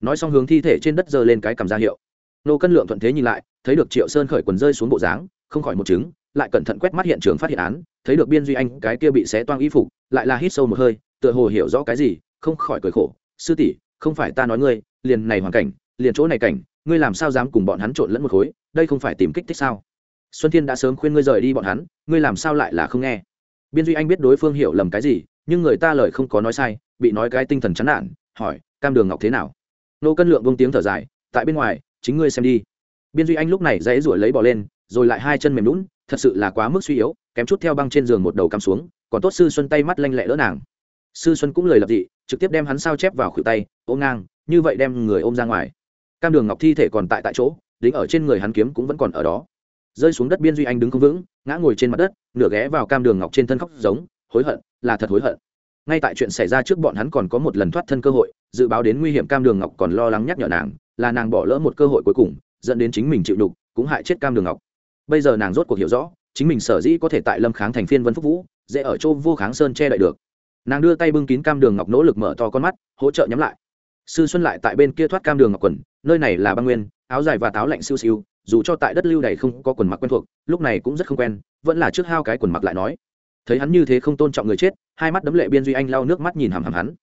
Nói xong hướng thi thể trên đất giơ lên cái cầm ra hiệu. Nô cân lượng thuận thế nhìn lại, thấy được triệu sơn khởi quần rơi xuống bộ dáng, không khỏi một chứng lại cẩn thận quét mắt hiện trường phát hiện án, thấy được biên duy anh, cái kia bị xé toang y phục, lại là hít sâu một hơi, tựa hồ hiểu rõ cái gì, không khỏi cười khổ. Sư tỷ, không phải ta nói ngươi, liền này hoàn cảnh, liền chỗ này cảnh, ngươi làm sao dám cùng bọn hắn trộn lẫn một khối, đây không phải tìm kích thích sao? Xuân thiên đã sớm khuyên ngươi rời đi bọn hắn, ngươi làm sao lại là không nghe? Biên duy anh biết đối phương hiểu lầm cái gì nhưng người ta lời không có nói sai, bị nói cái tinh thần chán nản, hỏi, cam đường ngọc thế nào? Nô cân lượng vông tiếng thở dài, tại bên ngoài, chính ngươi xem đi. Biên duy anh lúc này dãy ruổi lấy bỏ lên, rồi lại hai chân mềm lún thật sự là quá mức suy yếu, kém chút theo băng trên giường một đầu cắm xuống, còn tốt sư xuân tay mắt lanh lẹ đỡ nàng. Sư xuân cũng lời lập dị, trực tiếp đem hắn sao chép vào khuỷu tay, ôm ngang, như vậy đem người ôm ra ngoài. Cam đường ngọc thi thể còn tại tại chỗ, đính ở trên người hắn kiếm cũng vẫn còn ở đó. Rơi xuống đất biên duy anh đứng không vững, ngã ngồi trên mặt đất, nửa ghé vào cam đường ngọc trên thân khóc giống, hối hận là thật hối hận. Ngay tại chuyện xảy ra trước bọn hắn còn có một lần thoát thân cơ hội, dự báo đến nguy hiểm cam đường ngọc còn lo lắng nhắc nhở nàng, là nàng bỏ lỡ một cơ hội cuối cùng, dẫn đến chính mình chịu đục cũng hại chết cam đường ngọc. Bây giờ nàng rốt cuộc hiểu rõ, chính mình sở dĩ có thể tại lâm kháng thành phiên vân phúc vũ, dễ ở chỗ vô kháng sơn che đậy được. Nàng đưa tay bưng kín cam đường ngọc nỗ lực mở to con mắt, hỗ trợ nhắm lại. Sư xuân lại tại bên kia thoát cam đường ngọc quần, nơi này là băng nguyên, áo dài và táo lạnh siêu siêu, dù cho tại đất lưu này không có quần mặc quen thuộc, lúc này cũng rất không quen, vẫn là trước hao cái quần mặc lại nói thấy hắn như thế không tôn trọng người chết, hai mắt đấm lệ biên duy anh lau nước mắt nhìn hằm hằm hắn.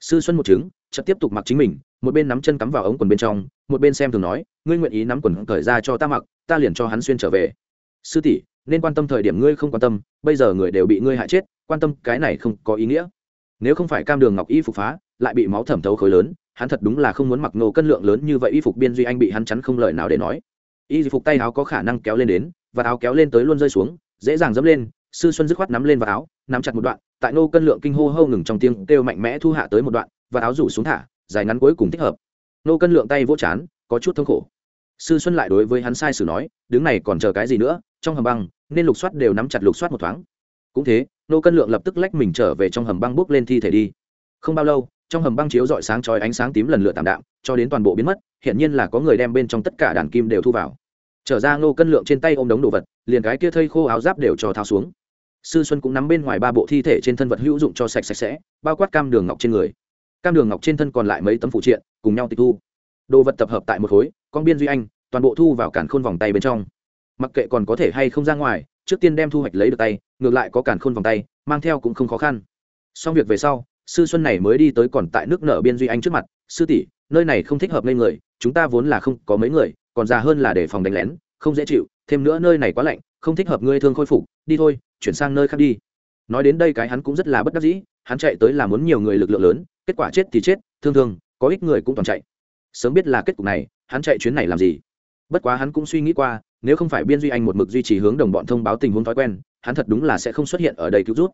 Sư xuân một chứng chợt tiếp tục mặc chính mình, một bên nắm chân cắm vào ống quần bên trong, một bên xem thường nói, ngươi nguyện ý nắm quần cởi ra cho ta mặc, ta liền cho hắn xuyên trở về. Sư tỷ, nên quan tâm thời điểm ngươi không quan tâm, bây giờ người đều bị ngươi hại chết, quan tâm cái này không có ý nghĩa. Nếu không phải cam đường ngọc y phục phá, lại bị máu thẩm thấu khối lớn, hắn thật đúng là không muốn mặc nô cân lượng lớn như vậy y phục biên duy anh bị hắn chắn không lời nào để nói. Y phục tay áo có khả năng kéo lên đến, và áo kéo lên tới luôn rơi xuống, dễ dàng dẫm lên sư xuân dứt khoát nắm lên vào áo, nắm chặt một đoạn, tại nô cân lượng kinh hô hâu ngừng trong tiếng kêu mạnh mẽ thu hạ tới một đoạn, và áo rủ xuống thả, dài ngắn cuối cùng thích hợp. Nô cân lượng tay vỗ chán, có chút thương khổ. Sư xuân lại đối với hắn sai sử nói, đứng này còn chờ cái gì nữa? Trong hầm băng, nên lục soát đều nắm chặt lục soát một thoáng. Cũng thế, nô cân lượng lập tức lách mình trở về trong hầm băng bước lên thi thể đi. Không bao lâu, trong hầm băng chiếu dọi sáng chói ánh sáng tím lần lượt tạm đạm, cho đến toàn bộ biến mất hiện nhiên là có người đem bên trong tất cả đàn kim đều thu vào. Trở ra Nô cân lượng trên tay ôm đống đồ vật, liền cái kia thây khô áo giáp đều cho tháo xuống sư xuân cũng nắm bên ngoài ba bộ thi thể trên thân vật hữu dụng cho sạch sạch sẽ, bao quát cam đường ngọc trên người. Cam đường ngọc trên thân còn lại mấy tấm phụ triện, cùng nhau tịch thu. Đồ vật tập hợp tại một khối, con biên duy anh, toàn bộ thu vào cản khôn vòng tay bên trong. Mặc kệ còn có thể hay không ra ngoài, trước tiên đem thu hoạch lấy được tay, ngược lại có cản khôn vòng tay, mang theo cũng không khó khăn. Xong việc về sau, sư xuân này mới đi tới còn tại nước nở biên duy anh trước mặt. Sư tỷ, nơi này không thích hợp lên người, chúng ta vốn là không có mấy người, còn già hơn là để phòng đánh lén, không dễ chịu, thêm nữa nơi này quá lạnh không thích hợp ngươi thương khôi phục, đi thôi, chuyển sang nơi khác đi. Nói đến đây cái hắn cũng rất là bất đắc dĩ, hắn chạy tới là muốn nhiều người lực lượng lớn, kết quả chết thì chết, thương thương, có ít người cũng toàn chạy. Sớm biết là kết cục này, hắn chạy chuyến này làm gì? Bất quá hắn cũng suy nghĩ qua, nếu không phải biên duy anh một mực duy trì hướng đồng bọn thông báo tình huống thói quen, hắn thật đúng là sẽ không xuất hiện ở đây cứu rút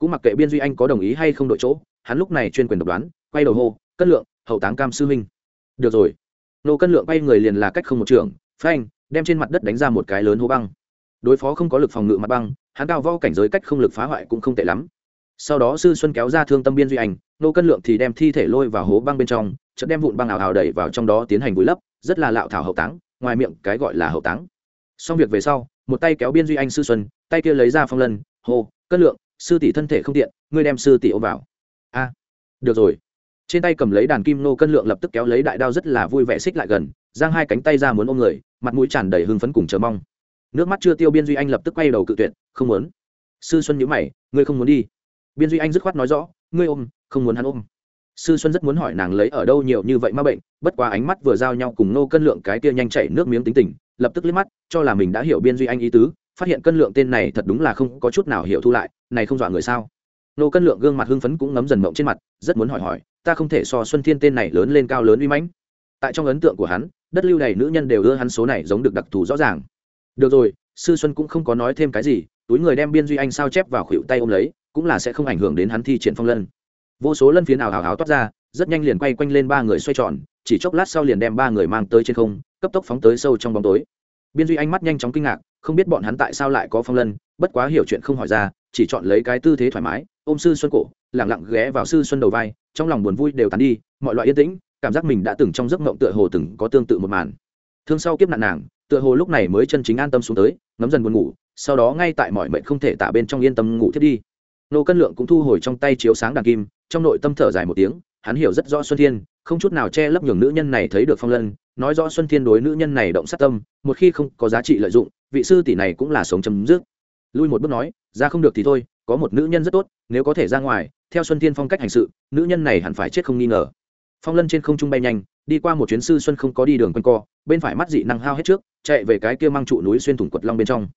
cũng mặc kệ biên duy anh có đồng ý hay không đội chỗ, hắn lúc này chuyên quyền độc đoán, quay đầu hô, cân lượng, hậu táng cam sư huynh. Được rồi. Nô cân lượng quay người liền là cách không một trường, phanh, đem trên mặt đất đánh ra một cái lớn hố băng đối phó không có lực phòng ngự mặt băng, hắn cao võ cảnh giới cách không lực phá hoại cũng không tệ lắm. Sau đó sư xuân kéo ra thương tâm biên duy anh nô cân lượng thì đem thi thể lôi vào hố băng bên trong, chợt đem vụn băng ảo ảo đẩy vào trong đó tiến hành vùi lấp, rất là lạo thảo hậu táng, ngoài miệng cái gọi là hậu táng. Xong việc về sau, một tay kéo biên duy anh sư xuân, tay kia lấy ra phong lân, hô, cân lượng, sư tỷ thân thể không tiện, ngươi đem sư tỷ ôm vào. A, được rồi. Trên tay cầm lấy đàn kim nô cân lượng lập tức kéo lấy đại đao rất là vui vẻ xích lại gần, giang hai cánh tay ra muốn ôm người, mặt mũi tràn đầy hưng phấn cùng chờ mong nước mắt chưa tiêu biên duy anh lập tức quay đầu cự tuyệt, không muốn. Sư xuân nhữ mày, ngươi không muốn đi. Biên duy anh dứt khoát nói rõ, ngươi ôm, không muốn hắn ôm. Sư xuân rất muốn hỏi nàng lấy ở đâu nhiều như vậy ma bệnh, bất quá ánh mắt vừa giao nhau cùng nô cân lượng cái tia nhanh chảy nước miếng tính tình, lập tức liếc mắt, cho là mình đã hiểu biên duy anh ý tứ, phát hiện cân lượng tên này thật đúng là không có chút nào hiểu thu lại, này không dọa người sao? Nô cân lượng gương mặt hưng phấn cũng ngấm dần mộng trên mặt, rất muốn hỏi hỏi, ta không thể so xuân thiên tên này lớn lên cao lớn uy mãnh. Tại trong ấn tượng của hắn, đất lưu này nữ nhân đều ưa hắn số này giống được đặc thù rõ ràng được rồi, sư xuân cũng không có nói thêm cái gì, túi người đem biên duy anh sao chép vào khuỷu tay ôm lấy, cũng là sẽ không ảnh hưởng đến hắn thi triển phong lân. Vô số lân phiến ảo hào hào toát ra, rất nhanh liền quay quanh lên ba người xoay tròn, chỉ chốc lát sau liền đem ba người mang tới trên không, cấp tốc phóng tới sâu trong bóng tối. Biên duy anh mắt nhanh chóng kinh ngạc, không biết bọn hắn tại sao lại có phong lân, bất quá hiểu chuyện không hỏi ra, chỉ chọn lấy cái tư thế thoải mái, ôm sư xuân cổ lẳng lặng ghé vào sư xuân đầu vai, trong lòng buồn vui đều tàn đi, mọi loại yên tĩnh, cảm giác mình đã từng trong giấc mộng tựa hồ từng có tương tự một màn thương sau kiếp nạn nàng, tựa hồ lúc này mới chân chính an tâm xuống tới, ngấm dần buồn ngủ, sau đó ngay tại mọi mệnh không thể tả bên trong yên tâm ngủ thiết đi. Nô cân lượng cũng thu hồi trong tay chiếu sáng đàn kim, trong nội tâm thở dài một tiếng, hắn hiểu rất rõ xuân thiên, không chút nào che lấp nhường nữ nhân này thấy được phong lân, nói rõ xuân thiên đối nữ nhân này động sát tâm, một khi không có giá trị lợi dụng, vị sư tỷ này cũng là sống chấm dứt. Lui một bước nói, ra không được thì thôi, có một nữ nhân rất tốt, nếu có thể ra ngoài, theo xuân thiên phong cách hành sự, nữ nhân này hẳn phải chết không nghi ngờ. Phong lân trên không trung bay nhanh đi qua một chuyến sư xuân không có đi đường quanh co, bên phải mắt dị năng hao hết trước, chạy về cái kia mang trụ núi xuyên thủng quật long bên trong.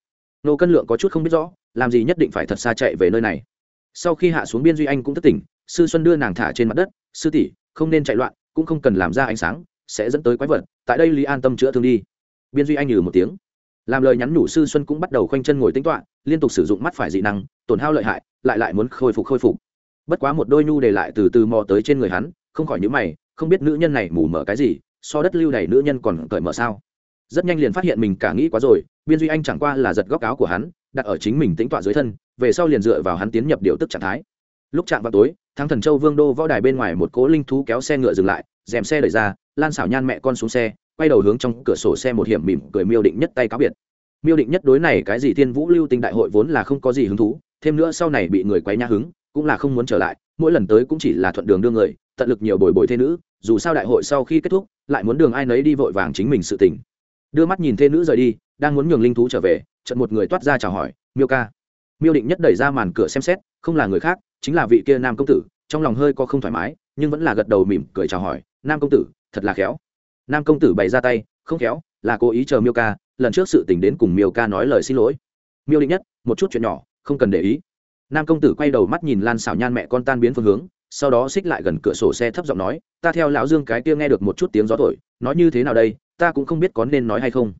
Nô cân lượng có chút không biết rõ, làm gì nhất định phải thật xa chạy về nơi này. Sau khi hạ xuống biên duy anh cũng thất tỉnh, sư xuân đưa nàng thả trên mặt đất, sư tỷ, không nên chạy loạn, cũng không cần làm ra ánh sáng, sẽ dẫn tới quái vật, tại đây lý an tâm chữa thương đi. Biên duy anh nhừ một tiếng. Làm lời nhắn nhủ sư xuân cũng bắt đầu khoanh chân ngồi tính toạ liên tục sử dụng mắt phải dị năng, tổn hao lợi hại, lại lại muốn khôi phục khôi phục. Bất quá một đôi nhu để lại từ từ mò tới trên người hắn, không khỏi nhữ mày không biết nữ nhân này mù mở cái gì, so đất lưu này nữ nhân còn cởi mở sao? Rất nhanh liền phát hiện mình cả nghĩ quá rồi, biên duy anh chẳng qua là giật góc áo của hắn, đặt ở chính mình tính tọa dưới thân, về sau liền dựa vào hắn tiến nhập điều tức trạng thái. Lúc chạm vào tối, thắng thần châu vương đô võ đài bên ngoài một cố linh thú kéo xe ngựa dừng lại dèm xe đẩy ra, lan xảo nhan mẹ con xuống xe, quay đầu hướng trong cửa sổ xe một hiểm mỉm cười miêu định nhất tay cáo biệt. Miêu định nhất đối này cái gì thiên vũ lưu tinh đại hội vốn là không có gì hứng thú, thêm nữa sau này bị người quay nhã hứng, cũng là không muốn trở lại, mỗi lần tới cũng chỉ là thuận đường đưa người tận lực nhiều bồi bồi thê nữ, dù sao đại hội sau khi kết thúc, lại muốn đường ai nấy đi vội vàng chính mình sự tình. Đưa mắt nhìn thê nữ rời đi, đang muốn nhường linh thú trở về, chợt một người toát ra chào hỏi, miêu ca. Miêu định nhất đẩy ra màn cửa xem xét, không là người khác, chính là vị kia nam công tử, trong lòng hơi có không thoải mái, nhưng vẫn là gật đầu mỉm cười chào hỏi, nam công tử, thật là khéo. Nam công tử bày ra tay, không khéo, là cố ý chờ miêu ca, lần trước sự tình đến cùng miêu ca nói lời xin lỗi. Miêu định nhất, một chút chuyện nhỏ, không cần để ý. Nam công tử quay đầu mắt nhìn lan xảo nhan mẹ con tan biến phương hướng sau đó xích lại gần cửa sổ xe thấp giọng nói, ta theo lão dương cái kia nghe được một chút tiếng gió thổi, nói như thế nào đây, ta cũng không biết có nên nói hay không.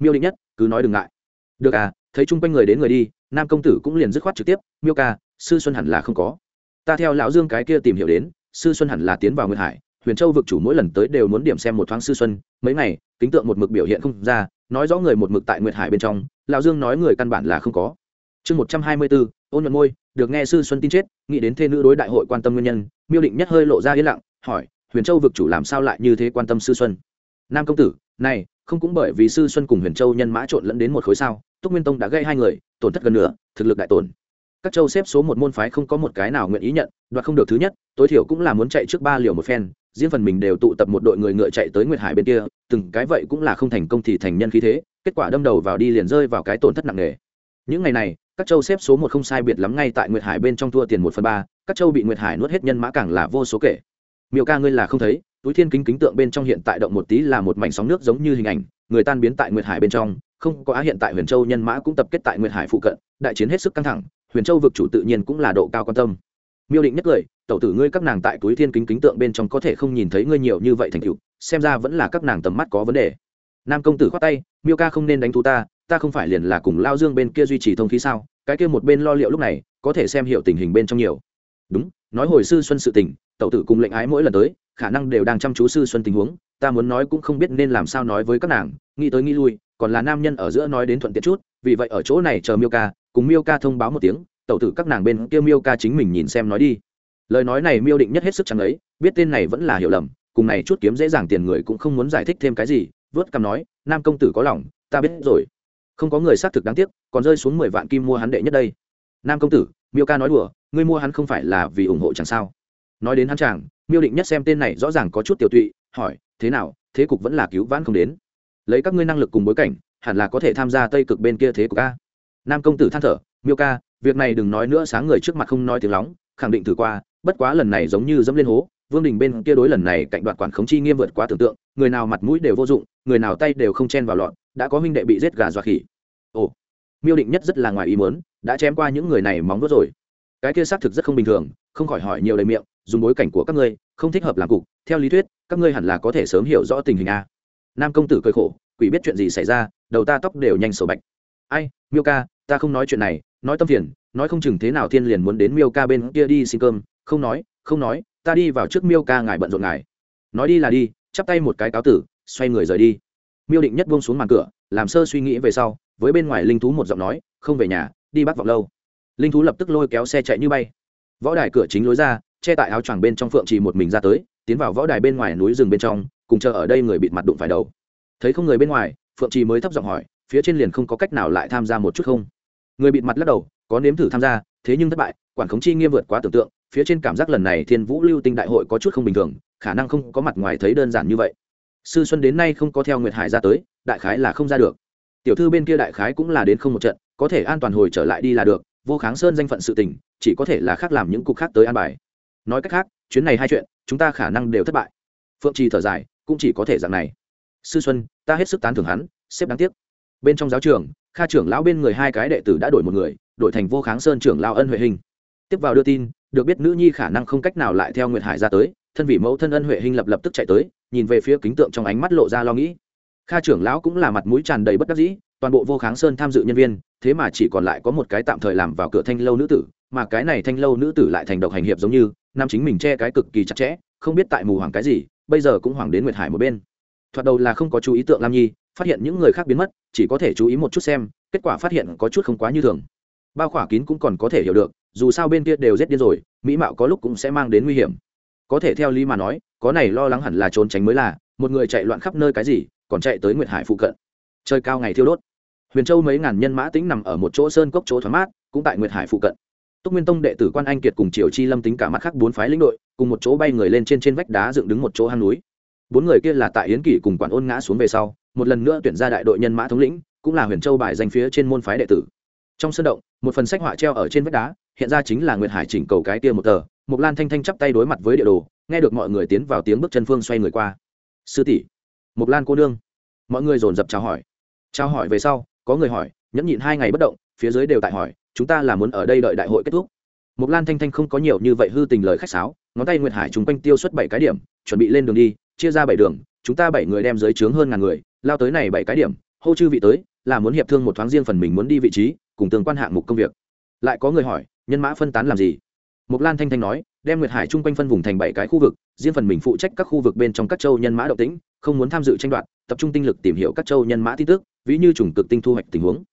Miêu định nhất, cứ nói đừng ngại. Được à thấy chung quanh người đến người đi, nam công tử cũng liền dứt khoát trực tiếp, miêu ca, sư xuân hẳn là không có. Ta theo lão dương cái kia tìm hiểu đến, sư xuân hẳn là tiến vào nguyệt hải, huyền châu vực chủ mỗi lần tới đều muốn điểm xem một thoáng sư xuân, mấy ngày, kính tượng một mực biểu hiện không ra, nói rõ người một mực tại nguyệt hải bên trong, lão dương nói người căn bản là không có. Chương một trăm hai mươi bốn ôn nhuận môi, được nghe sư xuân tin chết, nghĩ đến thê nữ đối đại hội quan tâm nguyên nhân, miêu định nhất hơi lộ ra yên lặng, hỏi, huyền châu vực chủ làm sao lại như thế quan tâm sư xuân? Nam công tử, này, không cũng bởi vì sư xuân cùng huyền châu nhân mã trộn lẫn đến một khối sao, túc nguyên tông đã gây hai người, tổn thất gần nửa, thực lực đại tổn. Các châu xếp số một môn phái không có một cái nào nguyện ý nhận, đoạt không được thứ nhất, tối thiểu cũng là muốn chạy trước ba liều một phen, riêng phần mình đều tụ tập một đội người ngựa chạy tới nguyệt hải bên kia, từng cái vậy cũng là không thành công thì thành nhân khí thế, kết quả đâm đầu vào đi liền rơi vào cái tổn thất nặng nề. Những ngày này các châu xếp số một không sai biệt lắm ngay tại nguyệt hải bên trong thua tiền một phần ba, các châu bị nguyệt hải nuốt hết nhân mã càng là vô số kể. Miêu ca ngươi là không thấy, túi thiên kính kính tượng bên trong hiện tại động một tí là một mảnh sóng nước giống như hình ảnh, người tan biến tại nguyệt hải bên trong, không có á hiện tại huyền châu nhân mã cũng tập kết tại nguyệt hải phụ cận, đại chiến hết sức căng thẳng, huyền châu vực chủ tự nhiên cũng là độ cao quan tâm. Miêu định nhất cười tẩu tử ngươi các nàng tại túi thiên kính kính tượng bên trong có thể không nhìn thấy ngươi nhiều như vậy thành cựu xem ra vẫn là các nàng tầm mắt có vấn đề. Nam công tử khoát tay, miêu ca không nên đánh thú ta ta không phải liền là cùng lao dương bên kia duy trì thông khí sao? Cái kia một bên lo liệu lúc này, có thể xem hiểu tình hình bên trong nhiều. Đúng, nói hồi sư xuân sự tình, tẩu tử cùng lệnh ái mỗi lần tới, khả năng đều đang chăm chú sư xuân tình huống, ta muốn nói cũng không biết nên làm sao nói với các nàng, nghĩ tới nghĩ lui, còn là nam nhân ở giữa nói đến thuận tiện chút, vì vậy ở chỗ này chờ miêu ca, cùng miêu ca thông báo một tiếng, tẩu tử các nàng bên kia miêu ca chính mình nhìn xem nói đi. Lời nói này miêu định nhất hết sức chẳng ấy, biết tên này vẫn là hiểu lầm, cùng này chút kiếm dễ dàng tiền người cũng không muốn giải thích thêm cái gì, vớt cằm nói, nam công tử có lòng, ta biết rồi không có người xác thực đáng tiếc, còn rơi xuống mười vạn kim mua hắn đệ nhất đây. Nam công tử, miêu ca nói đùa, ngươi mua hắn không phải là vì ủng hộ chẳng sao? Nói đến hắn chàng, miêu định nhất xem tên này rõ ràng có chút tiểu tụy, hỏi, thế nào, thế cục vẫn là cứu vãn không đến? Lấy các ngươi năng lực cùng bối cảnh, hẳn là có thể tham gia tây cực bên kia thế cục ca. nam công tử than thở, miêu ca, việc này đừng nói nữa sáng người trước mặt không nói tiếng lóng, khẳng định thử qua, bất quá lần này giống như dẫm lên hố, vương đình bên kia đối lần này cạnh đoạt quản khống chi nghiêm vượt quá tưởng tượng, người nào mặt mũi đều vô dụng, người nào tay đều không chen vào lọn đã có huynh đệ bị giết gà dọa khỉ. Ồ, miêu định nhất rất là ngoài ý muốn, đã chém qua những người này móng vuốt rồi. Cái kia xác thực rất không bình thường, không khỏi hỏi nhiều lời miệng, dùng bối cảnh của các ngươi, không thích hợp làm cục. Theo lý thuyết, các ngươi hẳn là có thể sớm hiểu rõ tình hình a. Nam công tử cười khổ, quỷ biết chuyện gì xảy ra, đầu ta tóc đều nhanh sổ bạch. Ai, miêu ca, ta không nói chuyện này, nói tâm phiền, nói không chừng thế nào thiên liền muốn đến miêu ca bên kia đi xin cơm. Không nói không nói, ta đi vào trước miêu ca ngài bận rộn ngài. Nói đi là đi, chắp tay một cái cáo tử, xoay người rời đi miêu định nhất buông xuống màn cửa, làm sơ suy nghĩ về sau, với bên ngoài linh thú một giọng nói, không về nhà, đi bắt vọng lâu. Linh thú lập tức lôi kéo xe chạy như bay. Võ đài cửa chính lối ra, che tại áo choàng bên trong phượng trì một mình ra tới, tiến vào võ đài bên ngoài núi rừng bên trong, cùng chờ ở đây người bịt mặt đụng phải đầu. Thấy không người bên ngoài, phượng trì mới thấp giọng hỏi, phía trên liền không có cách nào lại tham gia một chút không? Người bịt mặt lắc đầu, có nếm thử tham gia, thế nhưng thất bại, quản khống chi nghiêm vượt quá tưởng tượng, phía trên cảm giác lần này thiên vũ lưu tinh đại hội có chút không bình thường, khả năng không có mặt ngoài thấy đơn giản như vậy sư xuân đến nay không có theo nguyệt hải ra tới, đại khái là không ra được. Tiểu thư bên kia đại khái cũng là đến không một trận, có thể an toàn hồi trở lại đi là được, vô kháng sơn danh phận sự tình, chỉ có thể là khác làm những cục khác tới an bài. Nói cách khác, chuyến này hai chuyện, chúng ta khả năng đều thất bại. Phượng trì thở dài, cũng chỉ có thể dạng này. Sư xuân, ta hết sức tán thưởng hắn, xếp đáng tiếc. Bên trong giáo trường kha trưởng lão bên người hai cái đệ tử đã đổi một người, đổi thành vô kháng sơn trưởng lao ân huệ hình. Tiếp vào đưa tin, được biết nữ nhi khả năng không cách nào lại theo nguyệt hải ra tới thân vị mẫu thân ân huệ hình lập lập tức chạy tới, nhìn về phía kính tượng trong ánh mắt lộ ra lo nghĩ. Kha trưởng lão cũng là mặt mũi tràn đầy bất đắc dĩ, toàn bộ vô kháng sơn tham dự nhân viên, thế mà chỉ còn lại có một cái tạm thời làm vào cửa thanh lâu nữ tử, mà cái này thanh lâu nữ tử lại thành độc hành hiệp giống như, nam chính mình che cái cực kỳ chặt chẽ, không biết tại mù hoàng cái gì, bây giờ cũng hoàng đến nguyệt hải một bên. Thoạt đầu là không có chú ý tượng lam nhi, phát hiện những người khác biến mất, chỉ có thể chú ý một chút xem, kết quả phát hiện có chút không quá như thường. Bao khỏa kín cũng còn có thể hiểu được, dù sao bên kia đều rét điên rồi, mỹ mạo có lúc cũng sẽ mang đến nguy hiểm có thể theo lý mà nói, có này lo lắng hẳn là trốn tránh mới là, một người chạy loạn khắp nơi cái gì, còn chạy tới nguyệt hải phụ cận. Trời cao ngày thiêu đốt. Huyền châu mấy ngàn nhân mã tính nằm ở một chỗ sơn cốc chỗ thoáng mát, cũng tại nguyệt hải phụ cận. Túc nguyên tông đệ tử quan anh kiệt cùng triều chi lâm tính cả mắt khác bốn phái lĩnh đội, cùng một chỗ bay người lên trên trên vách đá dựng đứng một chỗ hang núi. Bốn người kia là tại yến kỷ cùng quản ôn ngã xuống về sau, một lần nữa tuyển ra đại đội nhân mã thống lĩnh, cũng là huyền châu bài danh phía trên môn phái đệ tử. Trong sân động, một phần sách họa treo ở trên vách đá, hiện ra chính là nguyệt hải chỉnh cầu cái kia một tờ mục lan thanh thanh chắp tay đối mặt với địa đồ, nghe được mọi người tiến vào tiếng bước chân phương xoay người qua. Sư tỷ mục lan cô nương. Mọi người dồn dập chào hỏi. Chào hỏi về sau, có người hỏi, nhẫn nhịn hai ngày bất động, phía dưới đều tại hỏi, chúng ta là muốn ở đây đợi đại hội kết thúc? Mục lan thanh thanh không có nhiều như vậy hư tình lời khách sáo, ngón tay nguyệt hải chúng quanh tiêu xuất bảy cái điểm, chuẩn bị lên đường đi, chia ra bảy đường, chúng ta bảy người đem dưới trướng hơn ngàn người, lao tới này bảy cái điểm, hô chư vị tới, là muốn hiệp thương một thoáng riêng phần mình muốn đi vị trí, cùng tương quan hạng mục công việc. Lại có người hỏi, nhân mã phân tán làm gì? Mục lan thanh thanh nói, đem nguyệt hải chung quanh phân vùng thành bảy cái khu vực, riêng phần mình phụ trách các khu vực bên trong các châu nhân mã động tĩnh, không muốn tham dự tranh đoạt, tập trung tinh lực tìm hiểu các châu nhân mã tin tức, ví như chủng cực tinh thu hoạch tình huống.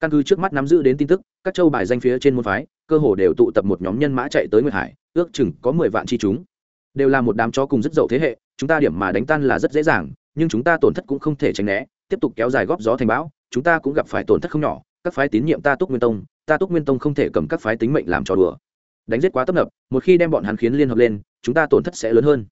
Căn cứ trước mắt nắm giữ đến tin tức, các châu bài danh phía trên môn phái, cơ hồ đều tụ tập một nhóm nhân mã chạy tới nguyệt hải, ước chừng có mười vạn chi chúng. Đều là một đám chó cùng rất dậu thế hệ, chúng ta điểm mà đánh tan là rất dễ dàng, nhưng chúng ta tổn thất cũng không thể tránh né, tiếp tục kéo dài góp gió thành bão, chúng ta cũng gặp phải tổn thất không nhỏ, các phái tín nhiệm ta túc nguyên tông, ta túc nguyên tông không thể cầm các phái tính mệnh làm trò đùa đánh giết quá tấp nập, một khi đem bọn hắn khiến liên hợp lên, chúng ta tổn thất sẽ lớn hơn.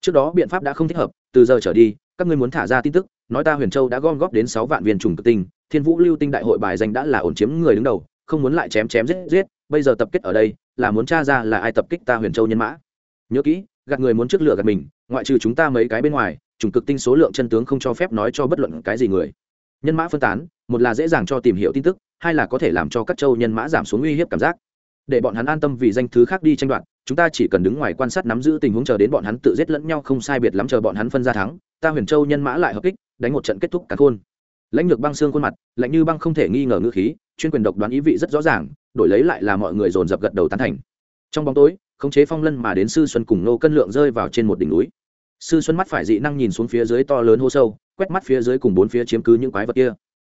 Trước đó biện pháp đã không thích hợp, từ giờ trở đi, các ngươi muốn thả ra tin tức, nói ta huyền châu đã gom góp đến sáu vạn viên trùng cực tinh, thiên vũ lưu tinh đại hội bài danh đã là ổn chiếm người đứng đầu, không muốn lại chém chém giết giết, bây giờ tập kết ở đây, là muốn tra ra là ai tập kích ta huyền châu nhân mã. Nhớ kỹ, gạt người muốn trước lửa gạt mình, ngoại trừ chúng ta mấy cái bên ngoài, trùng cực tinh số lượng chân tướng không cho phép nói cho bất luận cái gì người. Nhân mã phân tán, một là dễ dàng cho tìm hiểu tin tức, hai là có thể làm cho các châu nhân mã giảm xuống uy hiếp cảm giác để bọn hắn an tâm vì danh thứ khác đi tranh đoạt, chúng ta chỉ cần đứng ngoài quan sát nắm giữ tình huống chờ đến bọn hắn tự giết lẫn nhau không sai biệt lắm chờ bọn hắn phân ra thắng, ta huyền châu nhân mã lại hợp kích, đánh một trận kết thúc cả khôn. Lãnh lược băng xương khuôn mặt, lạnh như băng không thể nghi ngờ ngữ khí, chuyên quyền độc đoán ý vị rất rõ ràng, đổi lấy lại là mọi người dồn dập gật đầu tán thành. Trong bóng tối, khống chế phong lân mà đến sư xuân cùng nô cân lượng rơi vào trên một đỉnh núi. Sư xuân mắt phải dị năng nhìn xuống phía dưới to lớn hố sâu, quét mắt phía dưới cùng bốn phía chiếm cứ những quái vật kia.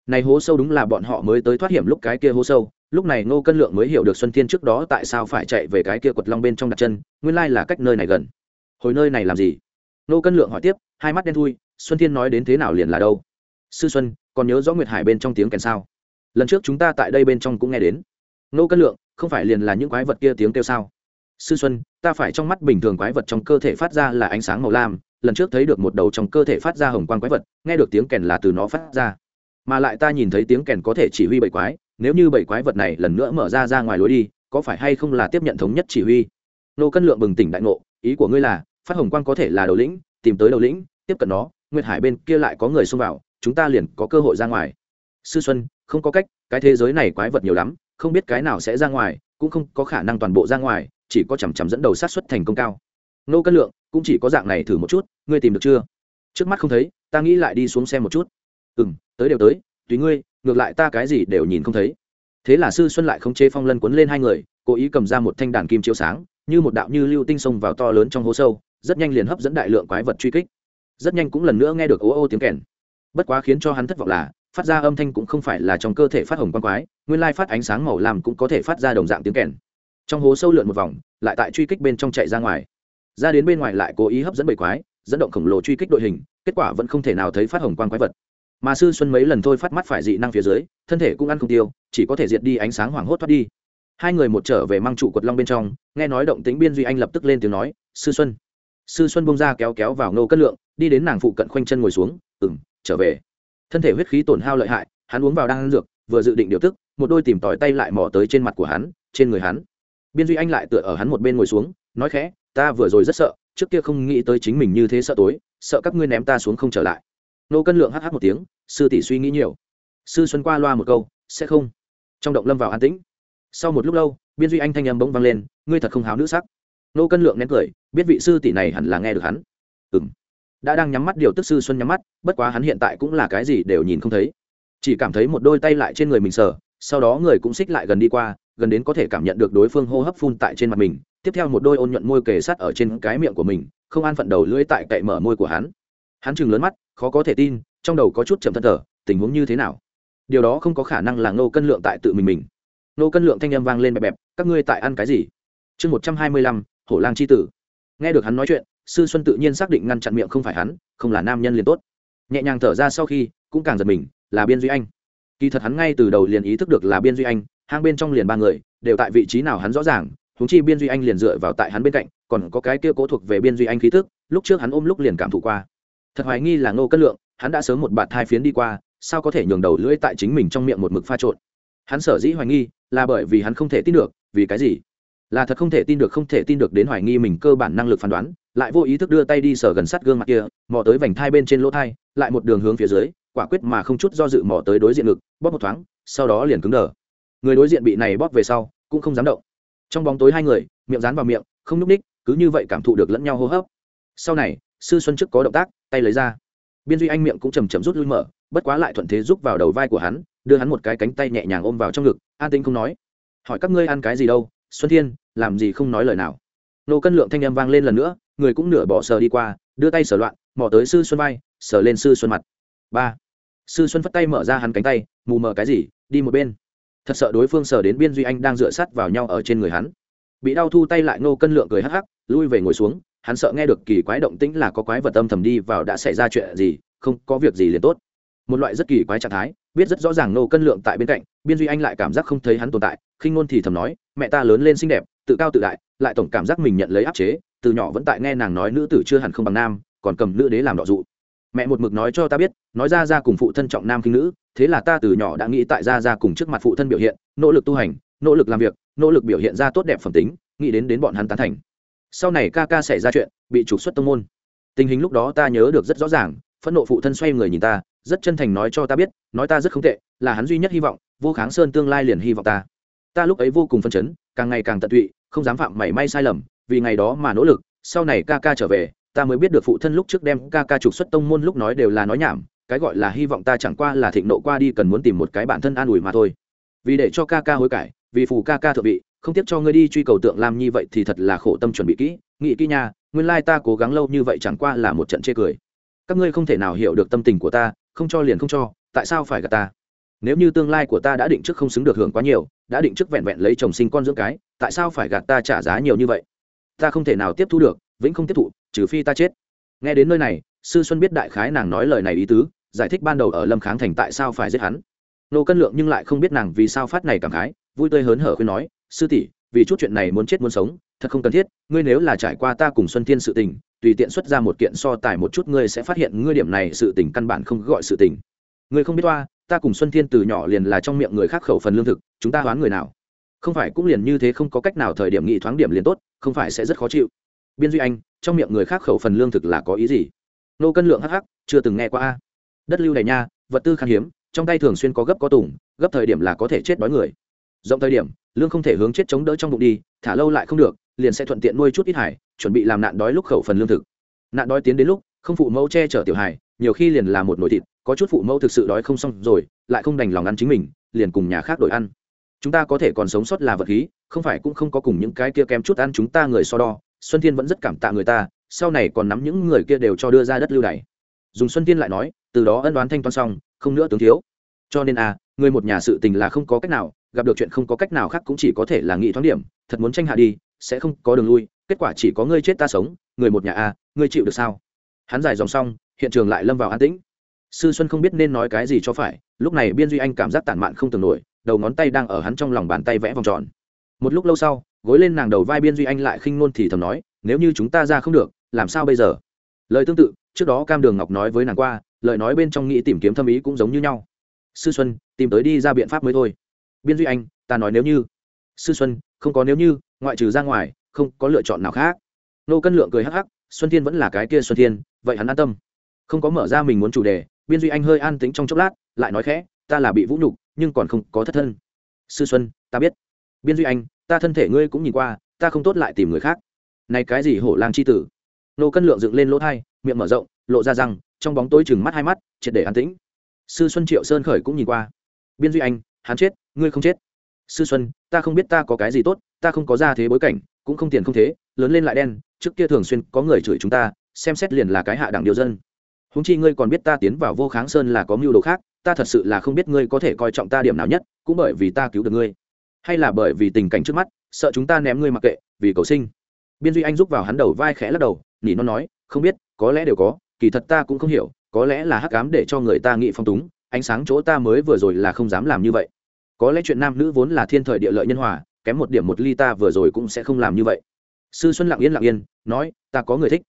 Này hố sâu đúng là bọn họ mới tới thoát hiểm lúc cái kia hố sâu lúc này Ngô cân lượng mới hiểu được xuân thiên trước đó tại sao phải chạy về cái kia quật long bên trong đặt chân, nguyên lai là cách nơi này gần. Hồi nơi này làm gì? Ngô cân lượng hỏi tiếp, hai mắt đen thui, xuân thiên nói đến thế nào liền là đâu? Sư xuân, còn nhớ rõ nguyệt hải bên trong tiếng kèn sao? Lần trước chúng ta tại đây bên trong cũng nghe đến. Ngô cân lượng, không phải liền là những quái vật kia tiếng kêu sao? Sư xuân, ta phải trong mắt bình thường quái vật trong cơ thể phát ra là ánh sáng màu lam, lần trước thấy được một đầu trong cơ thể phát ra hồng quang quái vật, nghe được tiếng kèn là từ nó phát ra. Mà lại ta nhìn thấy tiếng kèn có thể chỉ huy bảy quái nếu như bảy quái vật này lần nữa mở ra ra ngoài lối đi, có phải hay không là tiếp nhận thống nhất chỉ huy? Nô cân lượng bừng tỉnh đại ngộ, ý của ngươi là, phát hồng quang có thể là đầu lĩnh, tìm tới đầu lĩnh, tiếp cận nó, nguyệt hải bên kia lại có người xông vào, chúng ta liền có cơ hội ra ngoài. Sư xuân, không có cách, cái thế giới này quái vật nhiều lắm, không biết cái nào sẽ ra ngoài, cũng không có khả năng toàn bộ ra ngoài, chỉ có chằm chằm dẫn đầu sát xuất thành công cao. Nô cân lượng, cũng chỉ có dạng này thử một chút, ngươi tìm được chưa? Trước mắt không thấy, ta nghĩ lại đi xuống xem một chút. Ừ m tới đều tới, tùy ngươi ngược lại ta cái gì đều nhìn không thấy. Thế là sư xuân lại không chế phong lân quấn lên hai người, cố ý cầm ra một thanh đàn kim chiếu sáng, như một đạo như lưu tinh sông vào to lớn trong hố sâu, rất nhanh liền hấp dẫn đại lượng quái vật truy kích. Rất nhanh cũng lần nữa nghe được ô ô tiếng kèn. Bất quá khiến cho hắn thất vọng là, phát ra âm thanh cũng không phải là trong cơ thể phát hồng quang quái, nguyên lai phát ánh sáng màu làm cũng có thể phát ra đồng dạng tiếng kèn. Trong hố sâu lượn một vòng, lại tại truy kích bên trong chạy ra ngoài. Ra đến bên ngoài lại cố ý hấp dẫn bầy quái, dẫn động khổng lồ truy kích đội hình, kết quả vẫn không thể nào thấy phát hồng quang quái vật mà sư xuân mấy lần thôi phát mắt phải dị năng phía dưới, thân thể cũng ăn không tiêu, chỉ có thể diệt đi ánh sáng hoảng hốt thoát đi. Hai người một trở về mang trụ quật long bên trong, nghe nói động tính biên duy anh lập tức lên tiếng nói, sư xuân. Sư xuân bông ra kéo kéo vào nô cất lượng, đi đến nàng phụ cận khoanh chân ngồi xuống ừ m trở về. Thân thể huyết khí tổn hao lợi hại, hắn uống vào đang ăn dược, vừa dự định điều tức, một đôi tìm tòi tay lại mò tới trên mặt của hắn, trên người hắn. Biên duy anh lại tựa ở hắn một bên ngồi xuống, nói khẽ, ta vừa rồi rất sợ, trước kia không nghĩ tới chính mình như thế sợ tối, sợ các ngươi ném ta xuống không trở lại nô cân lượng hh một tiếng, sư tỷ suy nghĩ nhiều. Sư xuân qua loa một câu, sẽ không. Trong động lâm vào an tĩnh. Sau một lúc lâu, biên duy anh thanh âm bỗng vang lên, ngươi thật không háo nữ sắc. Nô cân lượng nén cười, biết vị sư tỷ này hẳn là nghe được hắn. Ừ m đã đang nhắm mắt điều tức sư xuân nhắm mắt, bất quá hắn hiện tại cũng là cái gì đều nhìn không thấy. Chỉ cảm thấy một đôi tay lại trên người mình sờ, sau đó người cũng xích lại gần đi qua, gần đến có thể cảm nhận được đối phương hô hấp phun tại trên mặt mình. Tiếp theo một đôi ôn nhuận môi kề sát ở trên cái miệng của mình, không an phận đầu lưỡi tại cậy mở môi của hắn hắn chừng lớn mắt, khó có thể tin, trong đầu có chút chậm thân thở tình huống như thế nào? Điều đó không có khả năng là ngô cân lượng tại tự mình mình. Nô cân lượng thanh â m vang lên bẹp bẹp, các ngươi tại ăn cái gì? Chương một trăm hai mươi lăm, hổ lang c h i tử. Nghe được hắn nói chuyện, sư xuân tự nhiên xác định ngăn chặn miệng không phải hắn, không là nam nhân liền tốt. Nhẹ nhàng thở ra sau khi, cũng càng giật mình, là biên duy anh. Kỳ thật hắn ngay từ đầu liền ý thức được là biên duy anh, hang bên trong liền ba người, đều tại vị trí nào hắn rõ ràng húng chi biên duy anh liền dựa vào tại hắn bên cạnh, còn có cái kia cố thuộc về biên duy anh khí thức lúc trước hắn ôm lúc liền cảm thụ qua thật hoài nghi là ngô cân lượng, hắn đã sớm một bạt thai phiến đi qua, sao có thể nhường đầu lưỡi tại chính mình trong miệng một mực pha trộn? Hắn sở dĩ hoài nghi, là bởi vì hắn không thể tin được, vì cái gì? Là thật không thể tin được, không thể tin được đến hoài nghi mình cơ bản năng lực phán đoán, lại vô ý thức đưa tay đi sờ gần sát gương mặt kia, mò tới vành thai bên trên lỗ thai, lại một đường hướng phía dưới, quả quyết mà không chút do dự mò tới đối diện ngực, bóp một thoáng, sau đó liền cứng đờ. Người đối diện bị này bóp về sau, cũng không dám động. Trong bóng tối hai người, miệng dán vào miệng, không nhúc ních cứ như vậy cảm thụ được lẫn nhau hô hấp. Sau này, sư xuân trước có động tác tay lấy ra. Biên duy anh miệng cũng chầm chầm rút lui mở, bất quá lại thuận thế giúp vào đầu vai của hắn, đưa hắn một cái cánh tay nhẹ nhàng ôm vào trong ngực, an tĩnh không nói. Hỏi các ngươi ăn cái gì đâu, xuân thiên, làm gì không nói lời nào. Nô cân lượng thanh â m vang lên lần nữa, người cũng nửa bỏ sờ đi qua, đưa tay sờ loạn, mò tới sư xuân vai, sờ lên sư xuân mặt. Ba. Sư xuân phất tay mở ra hắn cánh tay, mù mờ cái gì, đi một bên. Thật sợ đối phương sờ đến biên duy anh đang dựa sắt vào nhau ở trên người hắn. Bị đau thu tay lại, nô cân lượng cười hắc hắc, lui về ngồi xuống hắn sợ nghe được kỳ quái động tĩnh là có quái vật âm thầm đi vào đã xảy ra chuyện gì, không có việc gì liền tốt. Một loại rất kỳ quái trạng thái, biết rất rõ ràng nô cân lượng tại bên cạnh, biên duy anh lại cảm giác không thấy hắn tồn tại, khinh ngôn thì thầm nói, mẹ ta lớn lên xinh đẹp, tự cao tự đại, lại tổng cảm giác mình nhận lấy áp chế, từ nhỏ vẫn tại nghe nàng nói nữ tử chưa hẳn không bằng nam, còn cầm nữ đế làm đọ dụ. Mẹ một mực nói cho ta biết, nói ra ra cùng phụ thân trọng nam khinh nữ, thế là ta từ nhỏ đã nghĩ tại ra ra cùng trước mặt phụ thân biểu hiện, nỗ lực tu hành, nỗ lực làm việc, nỗ lực biểu hiện ra tốt đẹp phẩm tính, nghĩ đến đến bọn hắn tán thành sau này ca ca xảy ra chuyện, bị trục xuất tông môn. Tình hình lúc đó ta nhớ được rất rõ ràng, phẫn nộ phụ thân xoay người nhìn ta, rất chân thành nói cho ta biết, nói ta rất không tệ, là hắn duy nhất hy vọng, vô kháng sơn tương lai liền hy vọng ta. Ta lúc ấy vô cùng phân chấn, càng ngày càng tận tụy, không dám phạm mảy may sai lầm, vì ngày đó mà nỗ lực, sau này ca ca trở về, ta mới biết được phụ thân lúc trước đem ca ca trục xuất tông môn lúc nói đều là nói nhảm, cái gọi là hy vọng ta chẳng qua là thịnh nộ qua đi cần muốn tìm một cái bản thân an ủi mà thôi. Vì để cho ca ca hối cải, vì phù ca ca thượng vị không tiếp cho ngươi đi truy cầu tượng làm như vậy thì thật là khổ tâm chuẩn bị kỹ, nghĩ kỹ nha, nguyên lai ta cố gắng lâu như vậy chẳng qua là một trận chê cười. Các ngươi không thể nào hiểu được tâm tình của ta, không cho liền không cho, tại sao phải gạt ta? Nếu như tương lai của ta đã định trước không xứng được hưởng quá nhiều, đã định trước vẹn vẹn lấy chồng sinh con dưỡng cái, tại sao phải gạt ta trả giá nhiều như vậy? Ta không thể nào tiếp thu được, vĩnh không tiếp thụ, trừ phi ta chết. Nghe đến nơi này, sư xuân biết đại khái nàng nói lời này ý tứ, giải thích ban đầu ở lâm kháng thành tại sao phải giết hắn. Nô cân lượng nhưng lại không biết nàng vì sao phát này cảm khái, vui tươi hớn hở khuyên nói sư tỷ, vì chút chuyện này muốn chết muốn sống, thật không cần thiết, ngươi nếu là trải qua ta cùng xuân thiên sự tình, tùy tiện xuất ra một kiện so tài một chút ngươi sẽ phát hiện ngươi điểm này sự tình căn bản không gọi sự tình. Ngươi không biết toa ta cùng xuân thiên từ nhỏ liền là trong miệng người khác khẩu phần lương thực, chúng ta đoán người nào? Không phải cũng liền như thế không có cách nào thời điểm nghị thoáng điểm liền tốt, không phải sẽ rất khó chịu. Biên duy anh, trong miệng người khác khẩu phần lương thực là có ý gì? Nô cân lượng hắc hắc, chưa từng nghe qua a. Đất lưu đầy nha, vật tư khan hiếm, trong tay thường xuyên có gấp có tùng, gấp thời điểm là có thể chết đói người rộng thời điểm, lương không thể hướng chết chống đỡ trong bụng đi, thả lâu lại không được, liền sẽ thuận tiện nuôi chút ít hải, chuẩn bị làm nạn đói lúc khẩu phần lương thực. Nạn đói tiến đến lúc, không phụ mẫu che chở tiểu hải, nhiều khi liền là một nồi thịt, có chút phụ mẫu thực sự đói không xong rồi, lại không đành lòng ăn chính mình, liền cùng nhà khác đổi ăn. Chúng ta có thể còn sống sót là vật khí, không phải cũng không có cùng những cái kia kém chút ăn chúng ta người so đo. Xuân thiên vẫn rất cảm tạ người ta, sau này còn nắm những người kia đều cho đưa ra đất lưu đày. Dùng xuân thiên lại nói, từ đó ân đoán thanh toán xong, không nữa tướng thiếu. Cho nên à người một nhà sự tình là không có cách nào gặp được chuyện không có cách nào khác cũng chỉ có thể là nghị thoáng điểm thật muốn tranh hạ đi sẽ không có đường lui kết quả chỉ có ngươi chết ta sống người một nhà a à, ngươi chịu được sao? Hắn giải dòng xong hiện trường lại lâm vào an tĩnh. Sư xuân không biết nên nói cái gì cho phải lúc này biên duy anh cảm giác tản mạn không tưởng nổi đầu ngón tay đang ở hắn trong lòng bàn tay vẽ vòng tròn. Một lúc lâu sau gối lên nàng đầu vai biên duy anh lại khinh nôn thì thầm nói nếu như chúng ta ra không được làm sao bây giờ? Lời tương tự trước đó cam đường ngọc nói với nàng qua lời nói bên trong nghĩ tìm kiếm thâm ý cũng giống như nhau. Sư xuân tìm tới đi ra biện pháp mới thôi biên duy anh, ta nói nếu như. Sư xuân, không có nếu như, ngoại trừ ra ngoài, không có lựa chọn nào khác. Nô cân lượng cười hắc hắc, xuân thiên vẫn là cái kia xuân thiên, vậy hắn an tâm. Không có mở ra mình muốn chủ đề, biên duy anh hơi an tính trong chốc lát, lại nói khẽ, ta là bị vũ nhục, nhưng còn không có thất thân. Sư xuân, ta biết. Biên duy anh, ta thân thể ngươi cũng nhìn qua, ta không tốt lại tìm người khác. Này cái gì hổ lang c h i tử? Nô cân lượng dựng lên lỗ thai, miệng mở rộng, lộ ra rằng trong bóng tối chừng mắt hai mắt, triệt để an tĩnh. Sư xuân triệu sơn khởi cũng nhìn qua. Biên duy anh hắn chết, ngươi không chết. Sư xuân, ta không biết ta có cái gì tốt, ta không có ra thế bối cảnh, cũng không tiền không thế, lớn lên lại đen, trước kia thường xuyên có người chửi chúng ta, xem xét liền là cái hạ đẳng điều dân. Húng chi ngươi còn biết ta tiến vào vô kháng sơn là có mưu đồ khác, ta thật sự là không biết ngươi có thể coi trọng ta điểm nào nhất, cũng bởi vì ta cứu được ngươi. Hay là bởi vì tình cảnh trước mắt, sợ chúng ta ném ngươi mặc kệ, vì cầu sinh. Biên duy anh rúc vào hắn đầu vai khẽ lắc đầu, nỉ nó nói, không biết, có lẽ đều có, kỳ thật ta cũng không hiểu, có lẽ là hắc cám để cho người ta nghĩ phong túng, ánh sáng chỗ ta mới vừa rồi là không dám làm như vậy có lẽ chuyện nam nữ vốn là thiên thời địa lợi nhân hòa, kém một điểm một ly ta vừa rồi cũng sẽ không làm như vậy. Sư xuân lặng yên lặng yên, nói, ta có người thích.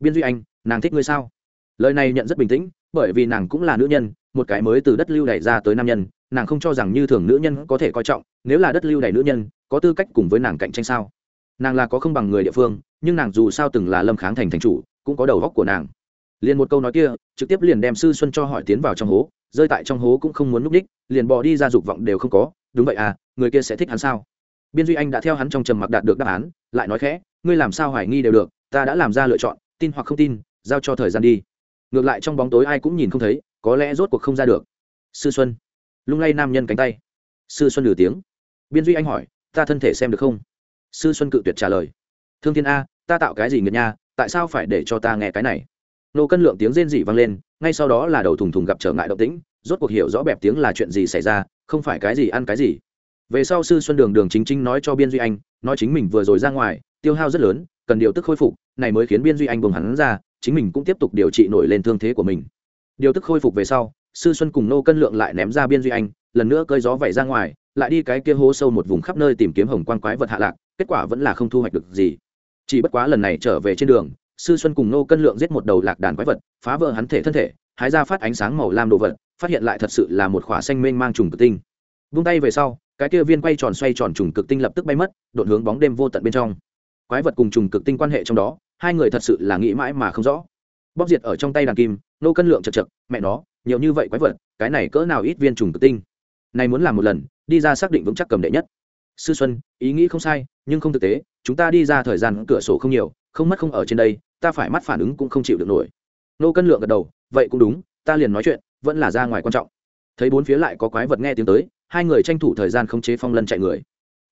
Biên duy anh, nàng thích ngươi sao? Lời này nhận rất bình tĩnh, bởi vì nàng cũng là nữ nhân, một cái mới từ đất lưu đẩy ra tới nam nhân, nàng không cho rằng như thường nữ nhân có thể coi trọng, nếu là đất lưu đẩy nữ nhân, có tư cách cùng với nàng cạnh tranh sao? Nàng là có không bằng người địa phương, nhưng nàng dù sao từng là lâm kháng thành thành chủ, cũng có đầu góc của nàng. Liền một câu nói kia, trực tiếp liền đem sư xuân cho hỏi tiến vào trong hố rơi tại trong hố cũng không muốn núp đích liền bỏ đi ra dục vọng đều không có, đúng vậy à người kia sẽ thích hắn sao? Biên duy anh đã theo hắn trong trầm mặc đạt được đáp án, lại nói khẽ, ngươi làm sao hoài nghi đều được, ta đã làm ra lựa chọn, tin hoặc không tin, giao cho thời gian đi. Ngược lại trong bóng tối ai cũng nhìn không thấy, có lẽ rốt cuộc không ra được. Sư xuân. Lung lay nam nhân cánh tay. Sư xuân lử tiếng. Biên duy anh hỏi, ta thân thể xem được không? Sư xuân cự tuyệt trả lời, thương thiên a, ta tạo cái gì nghiệt nha, tại sao phải để cho ta nghe cái này? Nô cân lượng tiếng rên rỉ vang lên, ngay sau đó là đầu thùng thùng gặp trở ngại động tĩnh, rốt cuộc hiểu rõ bẹp tiếng là chuyện gì xảy ra, không phải cái gì ăn cái gì. Về sau sư xuân đường đường chính chính nói cho biên duy anh, nói chính mình vừa rồi ra ngoài, tiêu hao rất lớn, cần điều tức khôi phục, này mới khiến biên duy anh buông hắn ra, chính mình cũng tiếp tục điều trị nổi lên thương thế của mình. Điều tức khôi phục về sau, sư xuân cùng nô cân lượng lại ném ra biên duy anh, lần nữa cơi gió vẩy ra ngoài, lại đi cái kia hố sâu một vùng khắp nơi tìm kiếm hồng quan quái vật hạ lạc, kết quả vẫn là không thu hoạch được gì. Chỉ bất quá lần này trở về trên đường sư xuân cùng nô cân lượng giết một đầu lạc đàn quái vật, phá vỡ hắn thể thân thể, hái ra phát ánh sáng màu lam đồ vật, phát hiện lại thật sự là một khỏa xanh mênh mang trùng cực tinh. Vung tay về sau, cái kia viên quay tròn xoay tròn trùng cực tinh lập tức bay mất, đột hướng bóng đêm vô tận bên trong. Quái vật cùng trùng cực tinh quan hệ trong đó, hai người thật sự là nghĩ mãi mà không rõ. Bóc diệt ở trong tay đàn kim nô cân lượng chật chật, mẹ nó, nhiều như vậy quái vật, cái này cỡ nào ít viên trùng cực tinh? Này muốn làm một lần, đi ra xác định vững chắc cầm đệ nhất. Sư xuân, ý nghĩ không sai, nhưng không thực tế, chúng ta đi ra thời gian cửa sổ không nhiều, không mất không ở trên đây ta phải mắt phản ứng cũng không chịu được nổi. Nô cân lượng gật đầu, vậy cũng đúng, ta liền nói chuyện, vẫn là ra ngoài quan trọng. Thấy bốn phía lại có quái vật nghe tiếng tới, hai người tranh thủ thời gian khống chế phong lân chạy người.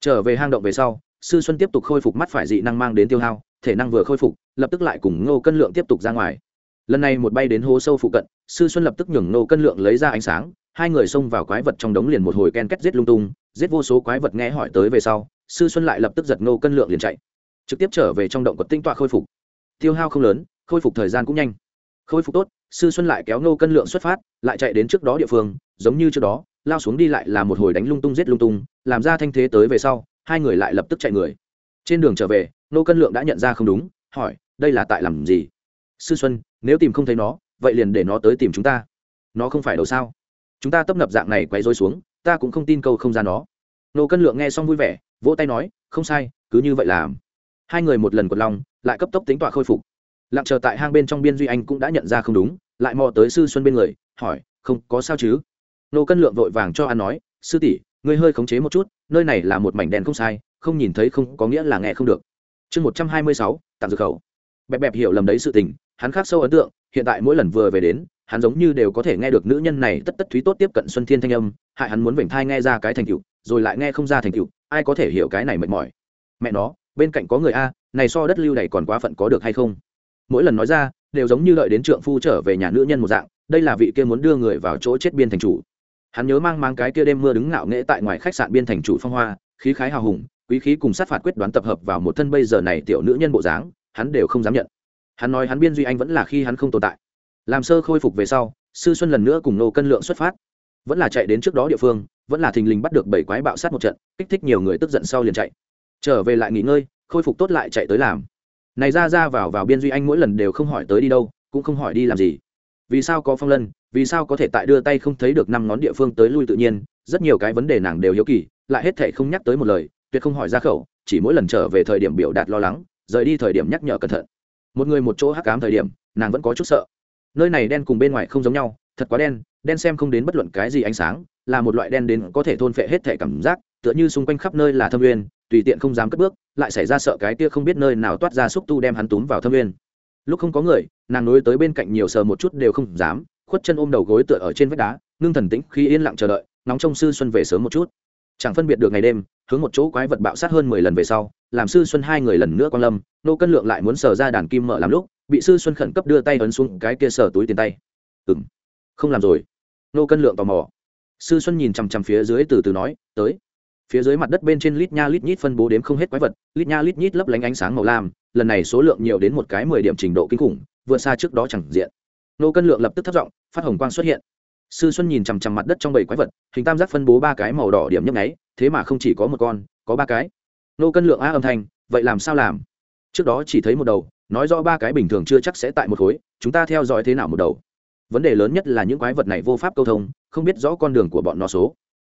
Trở về hang động về sau, sư xuân tiếp tục khôi phục mắt phải dị năng mang đến tiêu hao, thể năng vừa khôi phục, lập tức lại cùng ngô cân lượng tiếp tục ra ngoài. Lần này một bay đến hố sâu phụ cận, sư xuân lập tức nhường ngô cân lượng lấy ra ánh sáng, hai người xông vào quái vật trong đống liền một hồi ken két giết lung tung, giết vô số quái vật nghe hỏi tới về sau, sư xuân lại lập tức giật ngô cân lượng liền chạy. Trực tiếp trở về trong động quật tinh tọa khôi phục tiêu hao không lớn, khôi phục thời gian cũng nhanh. Khôi phục tốt, sư xuân lại kéo nô cân lượng xuất phát, lại chạy đến trước đó địa phương, giống như trước đó, lao xuống đi lại là một hồi đánh lung tung giết lung tung, làm ra thanh thế tới về sau, hai người lại lập tức chạy người. Trên đường trở về nô cân lượng đã nhận ra không đúng, hỏi, đây là tại làm gì? Sư xuân, nếu tìm không thấy nó, vậy liền để nó tới tìm chúng ta. Nó không phải đâu sao? Chúng ta tấp nập dạng này quay rối xuống, ta cũng không tin câu không ra nó. Nô cân lượng nghe xong vui vẻ, vỗ tay nói, không sai, cứ như vậy làm. Hai người một lần quật lòng lại cấp tốc tính tọa khôi phục. Lặng chờ tại hang bên trong biên duy anh cũng đã nhận ra không đúng, lại mò tới sư xuân bên người, hỏi, không có sao chứ? Nô cân lượng vội vàng cho an nói, sư tỷ, ngươi hơi khống chế một chút, nơi này là một mảnh đen không sai, không nhìn thấy không có nghĩa là nghe không được. Chương một trăm hai mươi sáu, tạm dược khẩu. Bẹp bẹp hiểu lầm đấy sự tình, hắn khác sâu ấn tượng, hiện tại mỗi lần vừa về đến, hắn giống như đều có thể nghe được nữ nhân này tất tất thúy tốt tiếp cận xuân thiên thanh âm, hại hắn muốn vểnh thai nghe ra cái thành cựu rồi lại nghe không ra thành cựu ai có thể hiểu cái này mệt mỏi? Mẹ nó, bên cạnh có người a này so đất lưu này còn quá phận có được hay không? Mỗi lần nói ra, đều giống như đợi đến trượng phu trở về nhà nữ nhân một dạng, đây là vị kia muốn đưa người vào chỗ chết biên thành chủ. Hắn nhớ mang mang cái kia đêm mưa đứng ngạo nghễ tại ngoài khách sạn biên thành chủ phong hoa, khí khái hào hùng, quý khí cùng sát phạt quyết đoán tập hợp vào một thân bây giờ này tiểu nữ nhân bộ dáng, hắn đều không dám nhận. Hắn nói hắn biên duy anh vẫn là khi hắn không tồn tại. Làm sơ khôi phục về sau, sư xuân lần nữa cùng nô cân lượng xuất phát. Vẫn là chạy đến trước đó địa phương, vẫn là thình lình bắt được bảy quái bạo sát một trận, kích thích nhiều người tức giận sau liền chạy. Trở về lại nghỉ ngơi khôi phục tốt lại chạy tới làm. Này ra ra vào vào biên duy anh mỗi lần đều không hỏi tới đi đâu, cũng không hỏi đi làm gì. Vì sao có phong lân, vì sao có thể tại đưa tay không thấy được năm ngón địa phương tới lui tự nhiên, rất nhiều cái vấn đề nàng đều hiếu kỳ, lại hết thể không nhắc tới một lời, tuyệt không hỏi ra khẩu, chỉ mỗi lần trở về thời điểm biểu đạt lo lắng, rời đi thời điểm nhắc nhở cẩn thận. Một người một chỗ hắc cám thời điểm, nàng vẫn có chút sợ. Nơi này đen cùng bên ngoài không giống nhau, thật quá đen đen xem không đến bất luận cái gì ánh sáng, là một loại đen đến có thể thôn phệ hết thể cảm giác, tựa như xung quanh khắp nơi là thâm uyên tùy tiện không dám cất bước, lại xảy ra sợ cái kia không biết nơi nào toát ra xúc tu đem hắn túm vào thâm nguyên. lúc không có người, nàng nối tới bên cạnh nhiều sờ một chút đều không dám, khuất chân ôm đầu gối tựa ở trên vách đá, ngưng thần tĩnh khi yên lặng chờ đợi, nóng trong sư xuân về sớm một chút. Chẳng phân biệt được ngày đêm, hướng một chỗ quái vật bạo sát hơn mười lần về sau, làm sư xuân hai người lần nữa quan lâm, nô cân lượng lại muốn sờ ra đàn kim mở làm lúc, bị sư xuân khẩn cấp đưa tay ấn xuống cái kia sờ túi tiền tay. Ừ m không làm rồi. Nô cân lượng tò mò. Sư xuân nhìn chằm chằm phía dưới từ từ nói, tới phía dưới mặt đất bên trên lít nha lít nhít phân bố đếm không hết quái vật, lít nha lít nhít lấp lánh ánh sáng màu lam, lần này số lượng nhiều đến một cái mười điểm trình độ kinh khủng, vượt xa trước đó chẳng diện. Nô cân lượng lập tức thất vọng phát hồng quang xuất hiện. Sư xuân nhìn chằm chằm mặt đất trong bảy quái vật, hình tam giác phân bố ba cái màu đỏ điểm nhấp nháy, thế mà không chỉ có một con, có ba cái. Nô cân lượng a âm thanh, vậy làm sao làm? Trước đó chỉ thấy một đầu, nói rõ ba cái bình thường chưa chắc sẽ tại một khối, chúng ta theo dõi thế nào một đầu? Vấn đề lớn nhất là những quái vật này vô pháp câu thông, không biết rõ con đường của bọn nó số.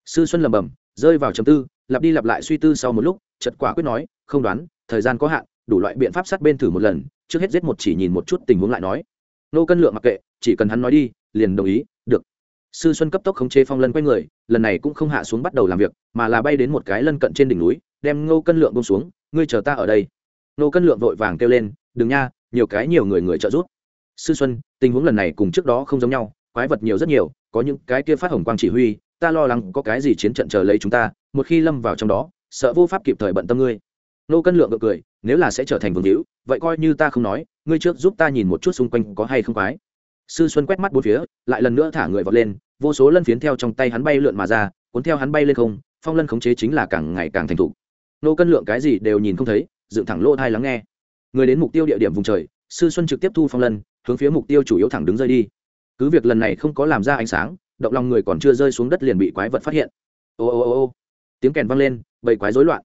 Sư xuân lầm bầm rơi vào chầm tư, lặp đi lặp lại suy tư sau một lúc chật quả quyết nói, không đoán, thời gian có hạn, đủ loại biện pháp sát bên thử một lần, trước hết giết một chỉ nhìn một chút tình huống lại nói. Nô cân lượng mặc kệ, chỉ cần hắn nói đi, liền đồng ý, được. Sư xuân cấp tốc khống chế phong lân quay người, lần này cũng không hạ xuống bắt đầu làm việc, mà là bay đến một cái lân cận trên đỉnh núi, đem ngô cân lượng bông xuống, ngươi chờ ta ở đây. Nô cân lượng vội vàng kêu lên, đừng nha, nhiều cái nhiều người người trợ giúp. Sư xuân, tình huống lần này cùng trước đó không giống nhau, quái vật nhiều rất nhiều, có những cái kia phát hồng quang chỉ huy ta lo lắng có cái gì chiến trận chờ lấy chúng ta, một khi lâm vào trong đó, sợ vô pháp kịp thời bận tâm ngươi. Nô cân lượng gượng cười, nếu là sẽ trở thành vương hữu, vậy coi như ta không nói, ngươi trước giúp ta nhìn một chút xung quanh có hay không quái. Sư xuân quét mắt bốn phía, lại lần nữa thả người vọt lên, vô số lân phiến theo trong tay hắn bay lượn mà ra, cuốn theo hắn bay lên không, phong lân khống chế chính là càng ngày càng thành thục. Nô cân lượng cái gì đều nhìn không thấy, dựng thẳng lỗ thai lắng nghe. Người đến mục tiêu địa điểm vùng trời, sư xuân trực tiếp thu phong lân, hướng phía mục tiêu chủ yếu thẳng đứng rơi đi. Cứ việc lần này không có làm ra ánh sáng động lòng người còn chưa rơi xuống đất liền bị quái vật phát hiện. Ô ô ô ô tiếng kèn vang lên, bầy quái rối loạn.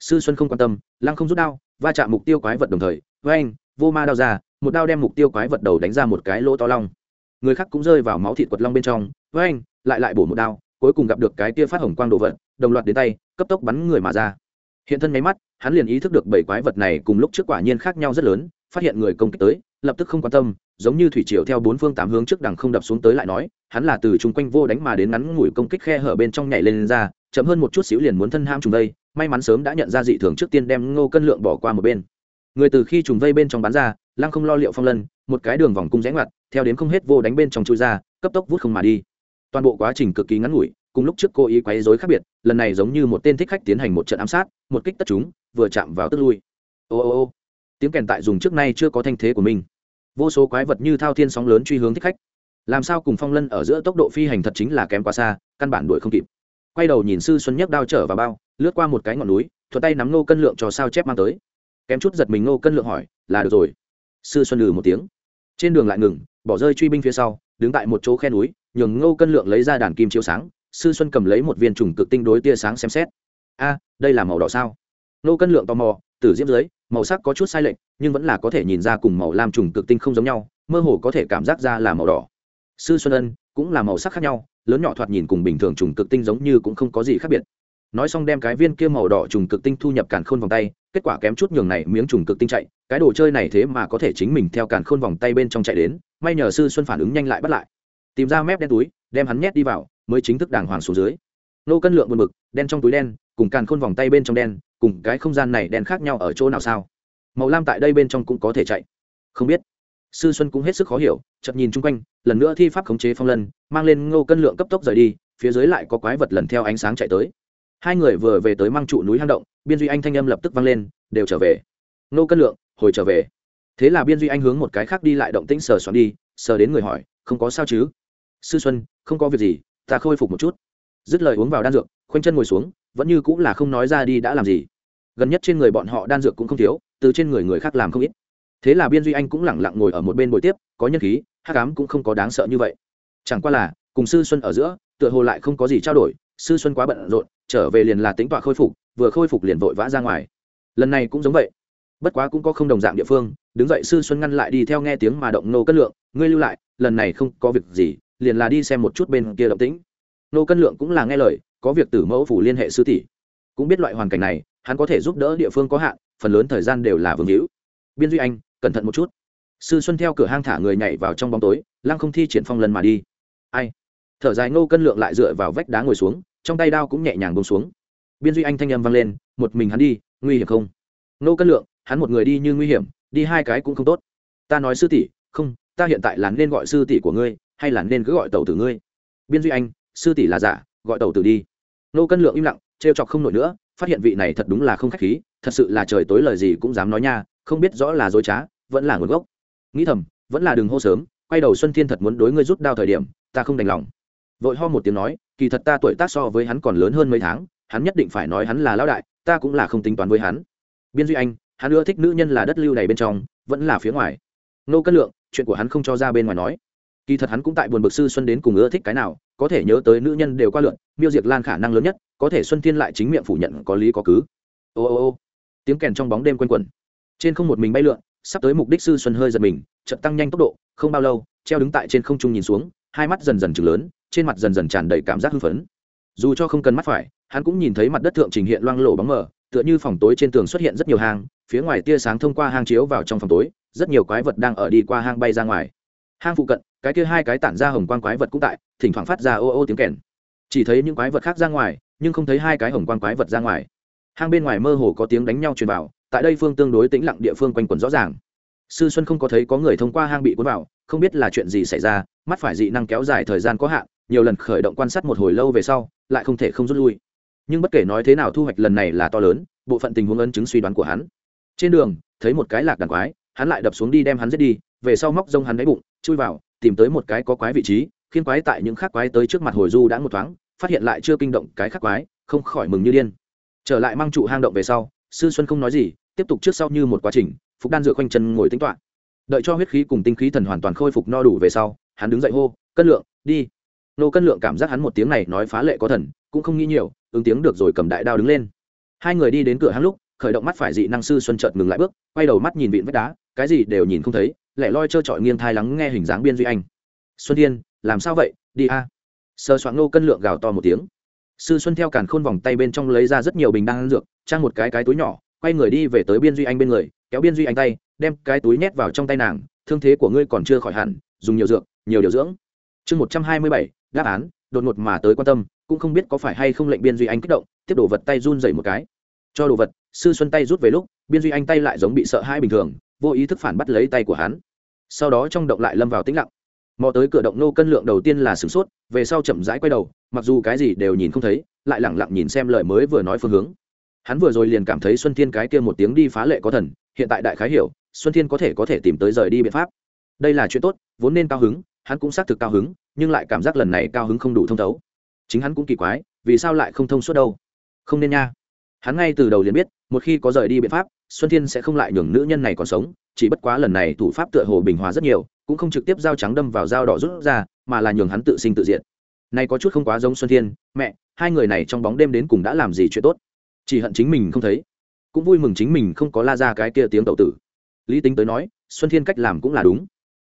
Sư xuân không quan tâm, lăng không rút đao, va chạm mục tiêu quái vật đồng thời với anh vô ma đao ra, một đao đem mục tiêu quái vật đầu đánh ra một cái lỗ to long. Người khác cũng rơi vào máu thịt quật long bên trong với anh lại lại bổ một đao, cuối cùng gặp được cái tia phát hồng quang đồ vật, đồng loạt đến tay, cấp tốc bắn người mà ra. Hiện thân máy mắt, hắn liền ý thức được bảy quái vật này cùng lúc trước quả nhiên khác nhau rất lớn, phát hiện người công kích tới lập tức không quan tâm giống như thủy triều theo bốn phương tám hướng trước đằng không đập xuống tới lại nói hắn là từ chung quanh vô đánh mà đến ngắn ngủi công kích khe hở bên trong nhảy lên, lên ra chậm hơn một chút xíu liền muốn thân ham trùng vây, may mắn sớm đã nhận ra dị thường trước tiên đem ngô cân lượng bỏ qua một bên. Người từ khi trùng vây bên trong bán ra lăng không lo liệu phong lân một cái đường vòng cung rẽ ngoặt theo đến không hết vô đánh bên trong chui ra cấp tốc vút không mà đi. Toàn bộ quá trình cực kỳ ngắn ngủi cùng lúc trước cô ý quấy rối khác biệt lần này giống như một tên thích khách tiến hành một trận ám sát một kích tất chúng vừa chạm vào tức lui. Ô ô ô tiếng kèn tại dùng trước nay chưa có thanh thế của mình. Vô số quái vật như thao thiên sóng lớn truy hướng thích khách. Làm sao cùng phong lân ở giữa tốc độ phi hành thật chính là kém quá xa, căn bản đuổi không kịp. Quay đầu nhìn sư xuân nhấc đao trở vào bao, lướt qua một cái ngọn núi thuật tay nắm nô cân lượng cho sao chép mang tới. Kém chút giật mình nô cân lượng hỏi, là được rồi. Sư xuân lừ một tiếng. Trên đường lại ngừng, bỏ rơi truy binh phía sau, đứng tại một chỗ khe núi, nhường ngô cân lượng lấy ra đàn kim chiếu sáng, sư xuân cầm lấy một viên trùng cực tinh đối tia sáng xem xét. A, đây là màu đỏ sao? Nô cân lượng tò mò, tử diễm dưới màu sắc có chút sai lệch, nhưng vẫn là có thể nhìn ra cùng màu lam trùng cực tinh không giống nhau, mơ hồ có thể cảm giác ra là màu đỏ. Sư xuân ân cũng là màu sắc khác nhau, lớn nhỏ thoạt nhìn cùng bình thường trùng cực tinh giống như cũng không có gì khác biệt. Nói xong đem cái viên kia màu đỏ trùng cực tinh thu nhập càn khôn vòng tay, kết quả kém chút nhường này miếng trùng cực tinh chạy, cái đồ chơi này thế mà có thể chính mình theo càn khôn vòng tay bên trong chạy đến, may nhờ sư xuân phản ứng nhanh lại bắt lại. Tìm ra mép đen túi, đem hắn nhét đi vào, mới chính thức đàng hoàng xuống dưới. Nô cân lượng buồn bực, đen trong túi đen cùng càn khôn vòng tay bên trong đen, cùng cái không gian này đen khác nhau ở chỗ nào sao? Màu lam tại đây bên trong cũng có thể chạy. Không biết. Sư xuân cũng hết sức khó hiểu, chợt nhìn chung quanh, lần nữa thi pháp khống chế phong lân, mang lên ngô cân lượng cấp tốc rời đi, phía dưới lại có quái vật lần theo ánh sáng chạy tới. Hai người vừa về tới mang trụ núi hang động, biên duy anh thanh âm lập tức vang lên, đều trở về. Ngô cân lượng, hồi trở về. Thế là biên duy anh hướng một cái khác đi lại động tĩnh sờ xoắn đi, sờ đến người hỏi, không có sao chứ? Sư xuân, không có việc gì, ta khôi phục một chút. Dứt lời uống vào đan dược khoanh chân ngồi xuống, vẫn như cũng là không nói ra đi đã làm gì. Gần nhất trên người bọn họ đan dược cũng không thiếu, từ trên người người khác làm không ít. Thế là biên duy anh cũng lẳng lặng ngồi ở một bên buổi tiếp, có nhân khí hát cám cũng không có đáng sợ như vậy. Chẳng qua là, cùng sư xuân ở giữa, tựa hồ lại không có gì trao đổi, sư xuân quá bận rộn, trở về liền là tính tọa khôi phục, vừa khôi phục liền vội vã ra ngoài. Lần này cũng giống vậy. Bất quá cũng có không đồng dạng địa phương, đứng dậy sư xuân ngăn lại đi theo nghe tiếng mà động nô cân lượng, ngươi lưu lại, lần này không có việc gì, liền là đi xem một chút bên kia động tĩnh. Nô cân lượng cũng là nghe lời có việc tử mẫu phủ liên hệ sư tỷ. Cũng biết loại hoàn cảnh này, hắn có thể giúp đỡ địa phương có hạn, phần lớn thời gian đều là vương hữu. Biên duy anh, cẩn thận một chút. Sư xuân theo cửa hang thả người nhảy vào trong bóng tối, lăng không thi triển phong lần mà đi. Ai? Thở dài ngô cân lượng lại dựa vào vách đá ngồi xuống, trong tay đao cũng nhẹ nhàng bông xuống. Biên duy anh thanh âm vang lên, một mình hắn đi, nguy hiểm không? Ngô cân lượng, hắn một người đi như nguy hiểm, đi hai cái cũng không tốt. Ta nói sư tỷ, không, ta hiện tại là nên gọi sư tỷ của ngươi, hay là nên cứ gọi tàu tử ngươi? Biên duy anh, sư tỷ là giả gọi tàu tử đi. Nô cân lượng im lặng, trêu chọc không nổi nữa, phát hiện vị này thật đúng là không khách khí, thật sự là trời tối lời gì cũng dám nói nha, không biết rõ là dối trá, vẫn là nguồn gốc. Nghĩ thầm, vẫn là đừng hô sớm, quay đầu xuân thiên thật muốn đối ngươi rút đao thời điểm, ta không đành lòng. Vội ho một tiếng nói, kỳ thật ta tuổi tác so với hắn còn lớn hơn mấy tháng, hắn nhất định phải nói hắn là lão đại, ta cũng là không tính toán với hắn. Biên duy anh, hắn ưa thích nữ nhân là đất lưu này bên trong, vẫn là phía ngoài. Nô cân lượng, chuyện của hắn không cho ra bên ngoài nói kỳ thật hắn cũng tại buồn bực sư xuân đến cùng ưa thích cái nào, có thể nhớ tới nữ nhân đều qua lượn, miêu diệt lan khả năng lớn nhất, có thể xuân thiên lại chính miệng phủ nhận có lý có cứ. Ô ô ô. Tiếng kèn trong bóng đêm quanh quẩn. Trên không một mình bay lượn, sắp tới mục đích sư xuân hơi giật mình, chợt tăng nhanh tốc độ, không bao lâu, treo đứng tại trên không trung nhìn xuống, hai mắt dần dần chừng lớn, trên mặt dần dần tràn đầy cảm giác hưng phấn. Dù cho không cần mắt phải, hắn cũng nhìn thấy mặt đất thượng trình hiện loang lổ bóng mờ, tựa như phòng tối trên tường xuất hiện rất nhiều hang, phía ngoài tia sáng thông qua hang chiếu vào trong phòng tối, rất nhiều quái vật đang ở đi qua hang bay ra ngoài hang phụ cận, cái kia hai cái tản ra hồng quang quái vật cũng tại, thỉnh thoảng phát ra ô ô tiếng kèn. Chỉ thấy những quái vật khác ra ngoài, nhưng không thấy hai cái hồng quang quái vật ra ngoài. Hang bên ngoài mơ hồ có tiếng đánh nhau truyền vào, tại đây phương tương đối tĩnh lặng địa phương quanh quẩn rõ ràng. Sư xuân không có thấy có người thông qua hang bị cuốn vào, không biết là chuyện gì xảy ra, mắt phải dị năng kéo dài thời gian có hạn, nhiều lần khởi động quan sát một hồi lâu về sau, lại không thể không rút lui. Nhưng bất kể nói thế nào thu hoạch lần này là to lớn, bộ phận tình huống ấn chứng suy đoán của hắn. Trên đường, thấy một cái lạc đàn quái, hắn lại đập xuống đi đem hắn giết đi, về sau móc rông hắn đáy bụng chui vào, tìm tới một cái có quái vị trí, khiến quái tại những khác quái tới trước mặt hồi du đã một thoáng, phát hiện lại chưa kinh động cái khác quái, không khỏi mừng như điên. Trở lại mang trụ hang động về sau, sư xuân không nói gì, tiếp tục trước sau như một quá trình, phục đan dựa quanh chân ngồi tính toạ đợi cho huyết khí cùng tinh khí thần hoàn toàn khôi phục no đủ về sau, hắn đứng dậy hô, cân lượng, đi. Nô cân lượng cảm giác hắn một tiếng này nói phá lệ có thần, cũng không nghĩ nhiều, ứng tiếng được rồi cầm đại đao đứng lên. Hai người đi đến cửa hang lúc, khởi động mắt phải dị năng sư xuân chợt ngừng lại bước, quay đầu mắt nhìn vịn vách đá, cái gì đều nhìn không thấy lẻ loi trơ trọi nghiêng thai lắng nghe hình dáng biên duy anh. Xuân thiên, làm sao vậy? Đi a. Sơ soạn nô cân lượng gào to một tiếng. Sư xuân theo càn khôn vòng tay bên trong lấy ra rất nhiều bình đan dược, trang một cái cái túi nhỏ, quay người đi về tới biên duy anh bên người, kéo biên duy anh tay, đem cái túi nhét vào trong tay nàng, thương thế của ngươi còn chưa khỏi hẳn, dùng nhiều dược, nhiều điều dưỡng. Chương một trăm hai mươi bảy, đáp án, đột ngột mà tới quan tâm, cũng không biết có phải hay không lệnh biên duy anh kích động, tiếp đổ vật tay run dày một cái. Cho đồ vật, sư xuân tay rút về lúc, biên duy anh tay lại giống bị sợ hãi bình thường, vô ý thức phản bắt lấy tay của hắn sau đó trong động lại lâm vào tĩnh lặng. Mò tới cửa động nô cân lượng đầu tiên là sửng sốt, về sau chậm rãi quay đầu, mặc dù cái gì đều nhìn không thấy, lại lẳng lặng nhìn xem lời mới vừa nói phương hướng. Hắn vừa rồi liền cảm thấy xuân thiên cái kia một tiếng đi phá lệ có thần, hiện tại đại khái hiểu, xuân thiên có thể có thể tìm tới rời đi biện pháp. Đây là chuyện tốt, vốn nên cao hứng, hắn cũng xác thực cao hứng, nhưng lại cảm giác lần này cao hứng không đủ thông thấu. Chính hắn cũng kỳ quái, vì sao lại không thông suốt đâu? Không nên nha. Hắn ngay từ đầu liền biết một khi có rời đi biện pháp, xuân thiên sẽ không lại nhường nữ nhân này còn sống, chỉ bất quá lần này thủ pháp tựa hồ bình hòa rất nhiều, cũng không trực tiếp dao trắng đâm vào dao đỏ rút ra, mà là nhường hắn tự sinh tự diện này có chút không quá giống xuân thiên, mẹ, hai người này trong bóng đêm đến cùng đã làm gì chuyện tốt? Chỉ hận chính mình không thấy, cũng vui mừng chính mình không có la ra cái kia tiếng tậu tử. Lý tính tới nói, xuân thiên cách làm cũng là đúng.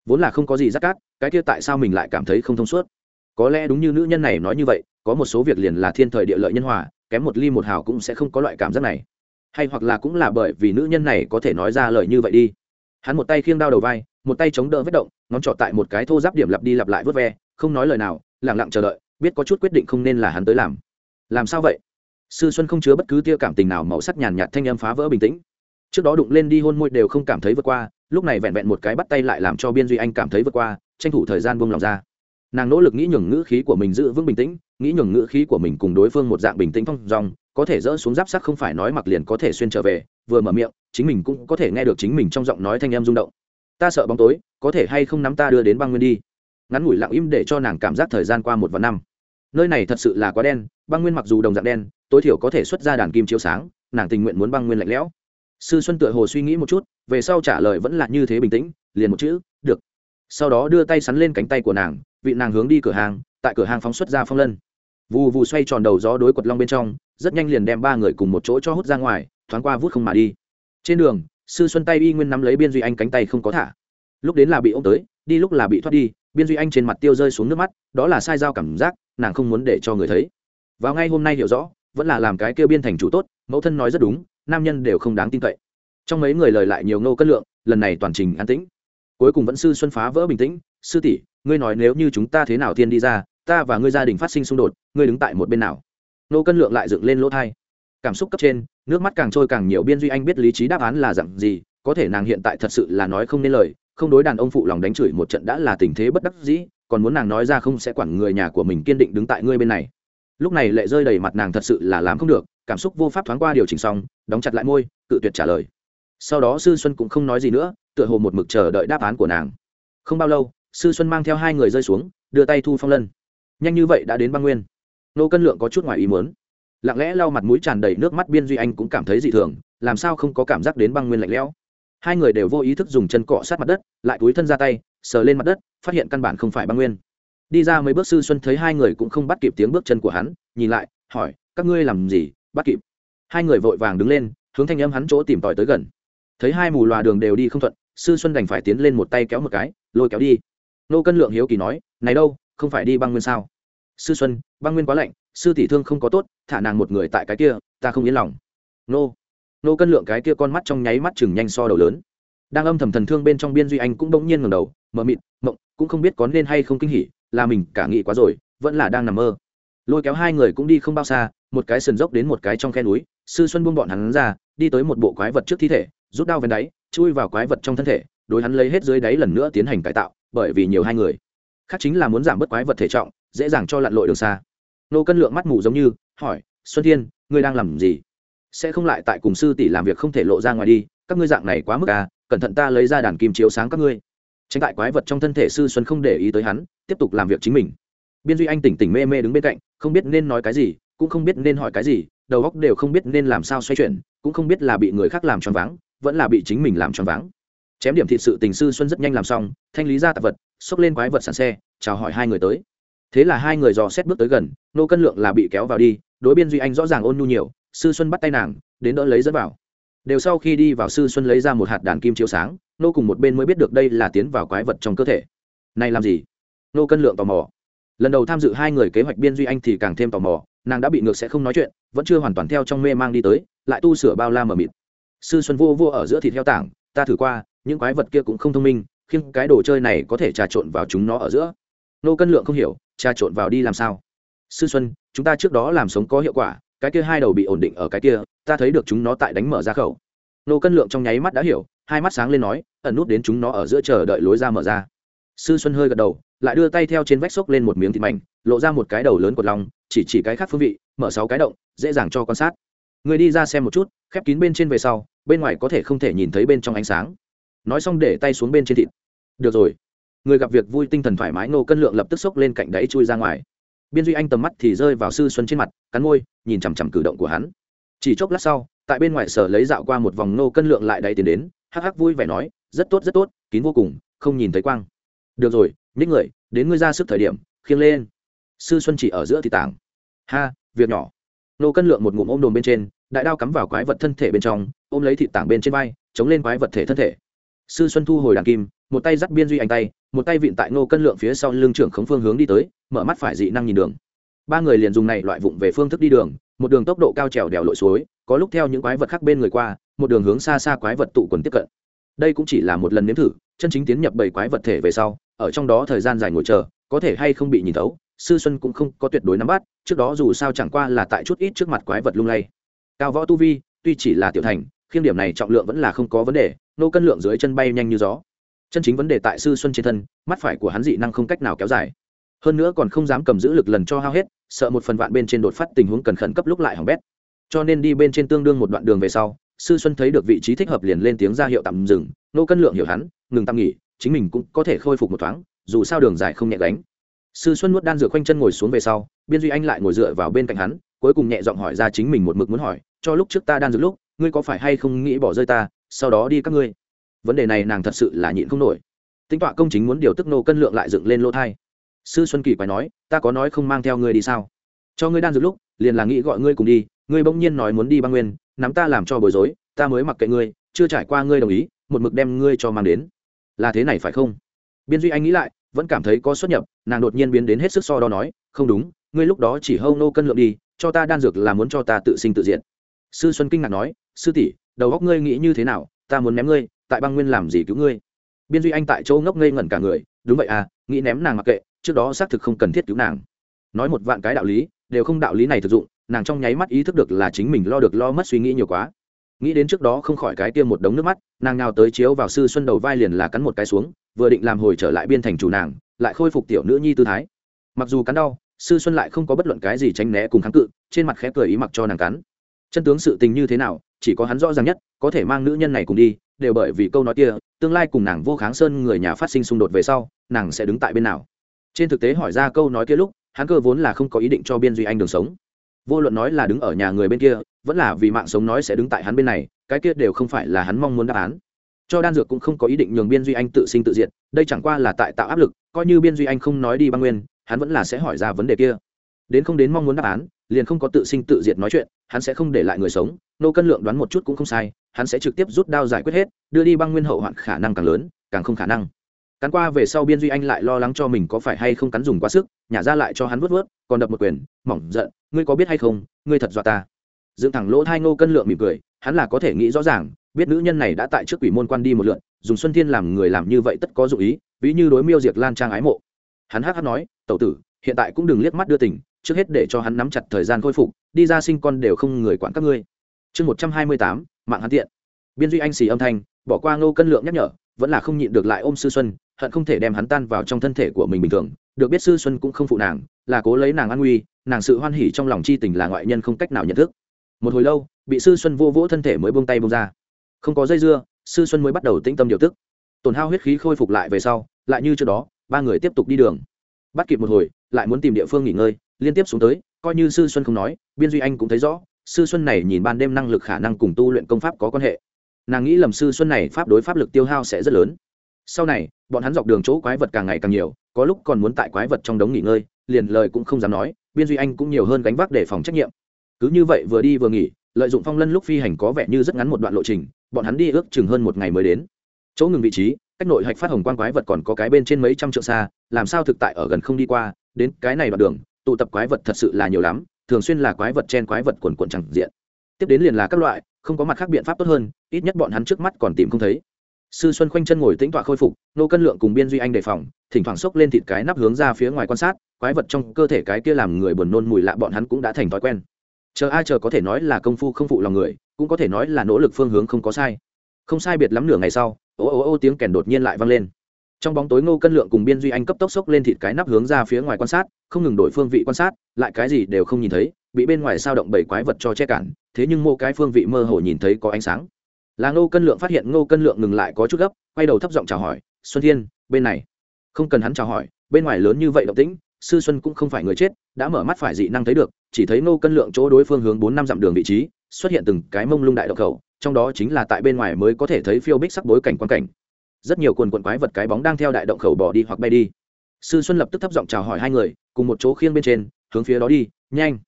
Vốn là không có gì rắc cát, cái kia tại sao mình lại cảm thấy không thông suốt? Có lẽ đúng như nữ nhân này nói như vậy, có một số việc liền là thiên thời địa lợi nhân hòa, kém một ly một hào cũng sẽ không có loại cảm giác này hay hoặc là cũng là bởi vì nữ nhân này có thể nói ra lời như vậy đi. Hắn một tay khiêng đao đầu vai, một tay chống đỡ vết động, ngón trỏ tại một cái thô giáp điểm lặp đi lặp lại vớt ve, không nói lời nào lẳng lặng chờ đợi, biết có chút quyết định không nên là hắn tới làm. Làm sao vậy? Sư xuân không chứa bất cứ tia cảm tình nào, màu sắc nhàn nhạt thanh âm phá vỡ bình tĩnh. Trước đó đụng lên đi hôn môi đều không cảm thấy vượt qua, lúc này vẹn vẹn một cái bắt tay lại làm cho biên duy anh cảm thấy vượt qua, tranh thủ thời gian buông lòng ra. Nàng nỗ lực nghĩ nhường ngữ khí của mình giữ vững bình tĩnh, nghĩ nhường ngữ khí của mình cùng đối phương một dạng bình tĩnh phong dòng có thể dỡ xuống giáp sắc không phải nói mặc liền có thể xuyên trở về, vừa mở miệng, chính mình cũng có thể nghe được chính mình trong giọng nói thanh em rung động. Ta sợ bóng tối, có thể hay không nắm ta đưa đến băng nguyên đi? Ngắn ngủi lặng im để cho nàng cảm giác thời gian qua một vạn năm. Nơi này thật sự là quá đen, băng nguyên mặc dù đồng dạng đen, tối thiểu có thể xuất ra đàn kim chiếu sáng, nàng tình nguyện muốn băng nguyên lạnh lẽo. Sư xuân tựa hồ suy nghĩ một chút, về sau trả lời vẫn là như thế bình tĩnh, liền một chữ, được. Sau đó đưa tay sắn lên cánh tay của nàng, vị nàng hướng đi cửa hàng, tại cửa hàng phóng xuất ra phong lân. Vù vù xoay tròn đầu gió đối quật long bên trong rất nhanh liền đem ba người cùng một chỗ cho hút ra ngoài, thoáng qua vút không mà đi. Trên đường, sư xuân tay y nguyên nắm lấy biên duy anh cánh tay không có thả. Lúc đến là bị ô m tới, đi lúc là bị thoát đi, biên duy anh trên mặt tiêu rơi xuống nước mắt, đó là sai dao cảm giác, nàng không muốn để cho người thấy. Vào ngay hôm nay hiểu rõ, vẫn là làm cái kêu biên thành chủ tốt, mẫu thân nói rất đúng, nam nhân đều không đáng tin cậy. Trong mấy người lời lại nhiều ngô cân lượng, lần này toàn trình an tĩnh. Cuối cùng vẫn sư xuân phá vỡ bình tĩnh, sư tỷ, ngươi nói nếu như chúng ta thế nào thiên đi ra, ta và ngươi gia đình phát sinh xung đột, ngươi đứng tại một bên nào? Nô cân lượng lại dựng lên lỗ thai. Cảm xúc cấp trên, nước mắt càng trôi càng nhiều, biên duy anh biết lý trí đáp án là dặn gì, có thể nàng hiện tại thật sự là nói không nên lời, không đối đàn ông phụ lòng đánh chửi một trận đã là tình thế bất đắc dĩ, còn muốn nàng nói ra không sẽ quản người nhà của mình kiên định đứng tại ngươi bên này. Lúc này lệ rơi đầy mặt nàng thật sự là làm không được, cảm xúc vô pháp thoáng qua điều chỉnh xong, đóng chặt lại môi, cự tuyệt trả lời. Sau đó sư xuân cũng không nói gì nữa, tựa hồ một mực chờ đợi đáp án của nàng. Không bao lâu, sư xuân mang theo hai người rơi xuống, đưa tay thu phong lân. Nhanh như vậy đã đến băng nguyên nô cân lượng có chút ngoài ý muốn. Lặng lẽ lau mặt mũi tràn đầy nước mắt biên duy anh cũng cảm thấy dị thường, làm sao không có cảm giác đến băng nguyên lạnh lẽo. Hai người đều vô ý thức dùng chân cọ sát mặt đất, lại túi thân ra tay, sờ lên mặt đất, phát hiện căn bản không phải băng nguyên. Đi ra mấy bước sư xuân thấy hai người cũng không bắt kịp tiếng bước chân của hắn, nhìn lại, hỏi, các ngươi làm gì? Bắt kịp? Hai người vội vàng đứng lên, hướng thanh âm hắn chỗ tìm tòi tới gần. Thấy hai mù loà đường đều đi không thuận, sư xuân đành phải tiến lên một tay kéo một cái, lôi kéo đi. Nô cân lượng hiếu kỳ nói, này đâu, không phải đi băng nguyên sao? Sư xuân, băng nguyên quá lạnh, sư tỷ thương không có tốt, thả nàng một người tại cái kia, ta không yên lòng. Nô nô cân lượng cái kia con mắt trong nháy mắt chừng nhanh so đầu lớn. Đang âm thầm thần thương bên trong biên duy anh cũng bỗng nhiên ngầm đầu mờ mịt, mộng, cũng không biết có nên hay không kinh hỉ, là mình cả nghĩ quá rồi, vẫn là đang nằm mơ. Lôi kéo hai người cũng đi không bao xa, một cái sườn dốc đến một cái trong khe núi, sư xuân buông bọn hắn ra, đi tới một bộ quái vật trước thi thể, rút đao ven đáy, chui vào quái vật trong thân thể, đối hắn lấy hết dưới đáy lần nữa tiến hành cải tạo, bởi vì nhiều hai người. Khác chính là muốn giảm bớt quái vật thể trọng dễ dàng cho lặn lội đường xa. Nô cân lượng mắt mù giống như, hỏi, xuân thiên, ngươi đang làm gì? Sẽ không lại tại cùng sư tỷ làm việc không thể lộ ra ngoài đi, các ngươi dạng này quá mức à cẩn thận ta lấy ra đàn kim chiếu sáng các ngươi. Tránh tại quái vật trong thân thể sư xuân không để ý tới hắn, tiếp tục làm việc chính mình. Biên duy anh tỉnh tỉnh mê mê đứng bên cạnh, không biết nên nói cái gì, cũng không biết nên hỏi cái gì, đầu óc đều không biết nên làm sao xoay chuyển, cũng không biết là bị người khác làm choáng váng, vẫn là bị chính mình làm choáng váng. Chém điểm thị sự tình sư xuân rất nhanh làm xong, thanh lý ra tạp vật, xốc lên quái vật sàn xe, chào hỏi hai người tới thế là hai người dò xét bước tới gần, nô cân lượng là bị kéo vào đi, đối biên duy anh rõ ràng ôn nhu nhiều, sư xuân bắt tay nàng, đến đỡ lấy dẫn vào. Đều sau khi đi vào sư xuân lấy ra một hạt đàn kim chiếu sáng, nô cùng một bên mới biết được đây là tiến vào quái vật trong cơ thể. Này làm gì? Nô cân lượng tò mò. Lần đầu tham dự hai người kế hoạch biên duy anh thì càng thêm tò mò, nàng đã bị ngược sẽ không nói chuyện, vẫn chưa hoàn toàn theo trong mê mang đi tới, lại tu sửa bao la mờ mịt. Sư xuân vô vô ở giữa thịt heo tảng, ta thử qua, những quái vật kia cũng không thông minh, khiêng cái đồ chơi này có thể trà trộn vào chúng nó ở giữa. Nô cân lượng không hiểu trà trộn vào đi làm sao? Sư xuân, chúng ta trước đó làm sống có hiệu quả, cái kia hai đầu bị ổn định ở cái kia, ta thấy được chúng nó tại đánh mở ra khẩu. Nô cân lượng trong nháy mắt đã hiểu, hai mắt sáng lên nói, ẩn nút đến chúng nó ở giữa chờ đợi lối ra mở ra. Sư xuân hơi gật đầu, lại đưa tay theo trên vách xốc lên một miếng thịt mảnh, lộ ra một cái đầu lớn của lòng chỉ chỉ cái khác phương vị, mở sáu cái động, dễ dàng cho quan sát. Người đi ra xem một chút, khép kín bên trên về sau, bên ngoài có thể không thể nhìn thấy bên trong ánh sáng. Nói xong để tay xuống bên trên thịt. Được rồi người gặp việc vui tinh thần thoải mái nô cân lượng lập tức xốc lên cạnh đáy chui ra ngoài. Biên duy anh tầm mắt thì rơi vào sư xuân trên mặt, cắn môi, nhìn chằm chằm cử động của hắn. Chỉ chốc lát sau, tại bên ngoài sở lấy dạo qua một vòng nô cân lượng lại đáy tiền đến, hắc hắc vui vẻ nói, rất tốt rất tốt, kín vô cùng, không nhìn thấy quang. Được rồi những người, đến ngươi ra sức thời điểm, khiêng lên. Sư xuân chỉ ở giữa thì tảng. Ha, việc nhỏ. Nô cân lượng một ngụm ôm đồm bên trên, đại đao cắm vào quái vật thân thể bên trong, ôm lấy thịt tảng bên trên vai, chống lên quái vật thể thân thể sư xuân thu hồi đàn kim, một tay dắt biên duy anh tay, một tay vịn tại nô cân lượng phía sau lưng trưởng khống phương hướng đi tới, mở mắt phải dị năng nhìn đường. Ba người liền dùng này loại vụng về phương thức đi đường, một đường tốc độ cao trèo đèo lội suối, có lúc theo những quái vật khác bên người qua, một đường hướng xa xa quái vật tụ quần tiếp cận. Đây cũng chỉ là một lần nếm thử, chân chính tiến nhập bảy quái vật thể về sau, ở trong đó thời gian dài ngồi chờ, có thể hay không bị nhìn thấu, sư xuân cũng không có tuyệt đối nắm bắt, trước đó dù sao chẳng qua là tại chút ít trước mặt quái vật lung lay. Cao võ tu vi, tuy chỉ là tiểu thành khiêm điểm này trọng lượng vẫn là không có vấn đề nô cân lượng dưới chân bay nhanh như gió. Chân chính vấn đề tại sư xuân trên thân, mắt phải của hắn dị năng không cách nào kéo dài. Hơn nữa còn không dám cầm giữ lực lần cho hao hết, sợ một phần vạn bên trên đột phát tình huống cần khẩn cấp lúc lại hỏng bét. Cho nên đi bên trên tương đương một đoạn đường về sau, sư xuân thấy được vị trí thích hợp liền lên tiếng ra hiệu tạm dừng, nô cân lượng hiểu hắn, ngừng tạm nghỉ, chính mình cũng có thể khôi phục một thoáng, dù sao đường dài không nhẹ gánh. Sư xuân nuốt đan dược khoanh chân ngồi xuống về sau, biên duy anh lại ngồi dựa vào bên cạnh hắn, cuối cùng nhẹ giọng hỏi ra chính mình một mực muốn hỏi, cho lúc trước ta đan dược lúc, ngươi có phải hay không nghĩ bỏ rơi ta sau đó đi các ngươi. Vấn đề này nàng thật sự là nhịn không nổi. Tính tọa công chính muốn điều tức nô cân lượng lại dựng lên lỗ thai. Sư xuân kỳ quái nói, ta có nói không mang theo ngươi đi sao? Cho ngươi đan dược lúc, liền là nghĩ gọi ngươi cùng đi, ngươi bỗng nhiên nói muốn đi băng nguyên, nắm ta làm cho bối rối, ta mới mặc kệ ngươi, chưa trải qua ngươi đồng ý, một mực đem ngươi cho mang đến. Là thế này phải không? Biên duy anh nghĩ lại, vẫn cảm thấy có xuất nhập, nàng đột nhiên biến đến hết sức so đo nói, không đúng, ngươi lúc đó chỉ hâu nô cân lượng đi, cho ta đan dược là muốn cho ta tự sinh tự diện sư xuân kinh ngạc nói, sư tỷ đầu góc ngươi nghĩ như thế nào, ta muốn ném ngươi, tại băng nguyên làm gì cứu ngươi? Biên duy anh tại chỗ ngốc ngây ngẩn cả người, đúng vậy à nghĩ ném nàng mặc kệ, trước đó xác thực không cần thiết cứu nàng. Nói một vạn cái đạo lý, đều không đạo lý này thực dụng, nàng trong nháy mắt ý thức được là chính mình lo được lo mất suy nghĩ nhiều quá. Nghĩ đến trước đó không khỏi cái tiêm một đống nước mắt, nàng nào tới chiếu vào sư xuân đầu vai liền là cắn một cái xuống, vừa định làm hồi trở lại biên thành chủ nàng, lại khôi phục tiểu nữ nhi tư thái. Mặc dù cắn đau, sư xuân lại không có bất luận cái gì tránh né cùng kháng cự, trên mặt khẽ cười ý mặc cho nàng cắn chân tướng sự tình như thế nào, chỉ có hắn rõ ràng nhất, có thể mang nữ nhân này cùng đi, đều bởi vì câu nói kia, tương lai cùng nàng vô kháng sơn người nhà phát sinh xung đột về sau, nàng sẽ đứng tại bên nào. Trên thực tế hỏi ra câu nói kia lúc, hắn cơ vốn là không có ý định cho biên duy anh đường sống. Vô luận nói là đứng ở nhà người bên kia, vẫn là vì mạng sống nói sẽ đứng tại hắn bên này, cái kia đều không phải là hắn mong muốn đáp án. Cho đan dược cũng không có ý định nhường biên duy anh tự sinh tự diệt, đây chẳng qua là tại tạo áp lực, coi như biên duy anh không nói đi băng nguyên, hắn vẫn là sẽ hỏi ra vấn đề kia. Đến không đến mong muốn đáp án liền không có tự sinh tự diệt nói chuyện, hắn sẽ không để lại người sống, nô cân lượng đoán một chút cũng không sai, hắn sẽ trực tiếp rút đao giải quyết hết, đưa đi băng nguyên hậu hoạn khả năng càng lớn, càng không khả năng. Cắn qua về sau biên duy anh lại lo lắng cho mình có phải hay không cắn dùng quá sức, nhả ra lại cho hắn vớt vớt, còn đập một quyền, mỏng giận, ngươi có biết hay không, ngươi thật dọa ta. Dựng thẳng lỗ thai nô cân lượng mỉm cười, hắn là có thể nghĩ rõ ràng, biết nữ nhân này đã tại trước quỷ môn quan đi một lượn dùng xuân thiên làm người làm như vậy tất có dụ ý, ví như đối miêu diệt lan trang ái mộ. Hắn hắc hắc nói, tẩu tử, hiện tại cũng đừng liếc mắt đưa tình trước hết để cho hắn nắm chặt thời gian khôi phục, đi ra sinh con đều không người quản các ngươi. Chương một trăm hai mươi tám, mạng hắn tiện. Biên duy anh xì âm thanh, bỏ qua ngô cân lượng nhắc nhở, vẫn là không nhịn được lại ôm sư xuân, hận không thể đem hắn tan vào trong thân thể của mình bình thường. Được biết sư xuân cũng không phụ nàng, là cố lấy nàng an nguy, nàng sự hoan hỉ trong lòng chi tình là ngoại nhân không cách nào nhận thức. Một hồi lâu, bị sư xuân vô vỗ thân thể mới buông tay buông ra. Không có dây dưa, sư xuân mới bắt đầu tĩnh tâm điều tức. Tổn hao huyết khí khôi phục lại về sau, lại như trước đó, ba người tiếp tục đi đường. Bắt kịp một hồi, lại muốn tìm địa phương nghỉ ngơi liên tiếp xuống tới, coi như sư xuân không nói, biên duy anh cũng thấy rõ, sư xuân này nhìn ban đêm năng lực khả năng cùng tu luyện công pháp có quan hệ. Nàng nghĩ lầm sư xuân này pháp đối pháp lực tiêu hao sẽ rất lớn. Sau này, bọn hắn dọc đường chỗ quái vật càng ngày càng nhiều, có lúc còn muốn tại quái vật trong đống nghỉ ngơi, liền lời cũng không dám nói, biên duy anh cũng nhiều hơn gánh vác để phòng trách nhiệm. Cứ như vậy vừa đi vừa nghỉ, lợi dụng phong lân lúc phi hành có vẻ như rất ngắn một đoạn lộ trình, bọn hắn đi ước chừng hơn một ngày mới đến. Chỗ ngừng vị trí, cách nội hạch phát hồng quan quái vật còn có cái bên trên mấy trăm trượng xa, làm sao thực tại ở gần không đi qua, đến cái này đoạn đường tụ tập quái vật thật sự là nhiều lắm, thường xuyên là quái vật trên quái vật quần quần chẳng diện. Tiếp đến liền là các loại, không có mặt khác biện pháp tốt hơn, ít nhất bọn hắn trước mắt còn tìm không thấy. Sư xuân khoanh chân ngồi tĩnh tọa khôi phục, nô cân lượng cùng biên duy anh đề phòng, thỉnh thoảng xốc lên thịt cái nắp hướng ra phía ngoài quan sát, quái vật trong cơ thể cái kia làm người buồn nôn mùi lạ bọn hắn cũng đã thành thói quen. Chờ ai chờ có thể nói là công phu không phụ lòng người, cũng có thể nói là nỗ lực phương hướng không có sai. Không sai biệt lắm nửa ngày sau, ô ô ô tiếng kèn đột nhiên lại vang lên trong bóng tối ngô cân lượng cùng biên duy anh cấp tốc xốc lên thịt cái nắp hướng ra phía ngoài quan sát, không ngừng đổi phương vị quan sát, lại cái gì đều không nhìn thấy, bị bên ngoài sao động bảy quái vật cho che cản, thế nhưng mô cái phương vị mơ hồ nhìn thấy có ánh sáng. Là ngô cân lượng phát hiện ngô cân lượng ngừng lại có chút gấp, quay đầu thấp giọng chào hỏi, xuân thiên, bên này. Không cần hắn chào hỏi, bên ngoài lớn như vậy động tĩnh, sư xuân cũng không phải người chết, đã mở mắt phải dị năng thấy được, chỉ thấy ngô cân lượng chỗ đối phương hướng bốn năm dặm đường vị trí, xuất hiện từng cái mông lung đại độc khẩu, trong đó chính là tại bên ngoài mới có thể thấy phiêu bích sắc bối cảnh quan cảnh rất nhiều quần quần quái vật cái bóng đang theo đại động khẩu bỏ đi hoặc bay đi. Sư xuân lập tức thấp giọng chào hỏi hai người, cùng một chỗ khiêng bên trên, hướng phía đó đi, nhanh.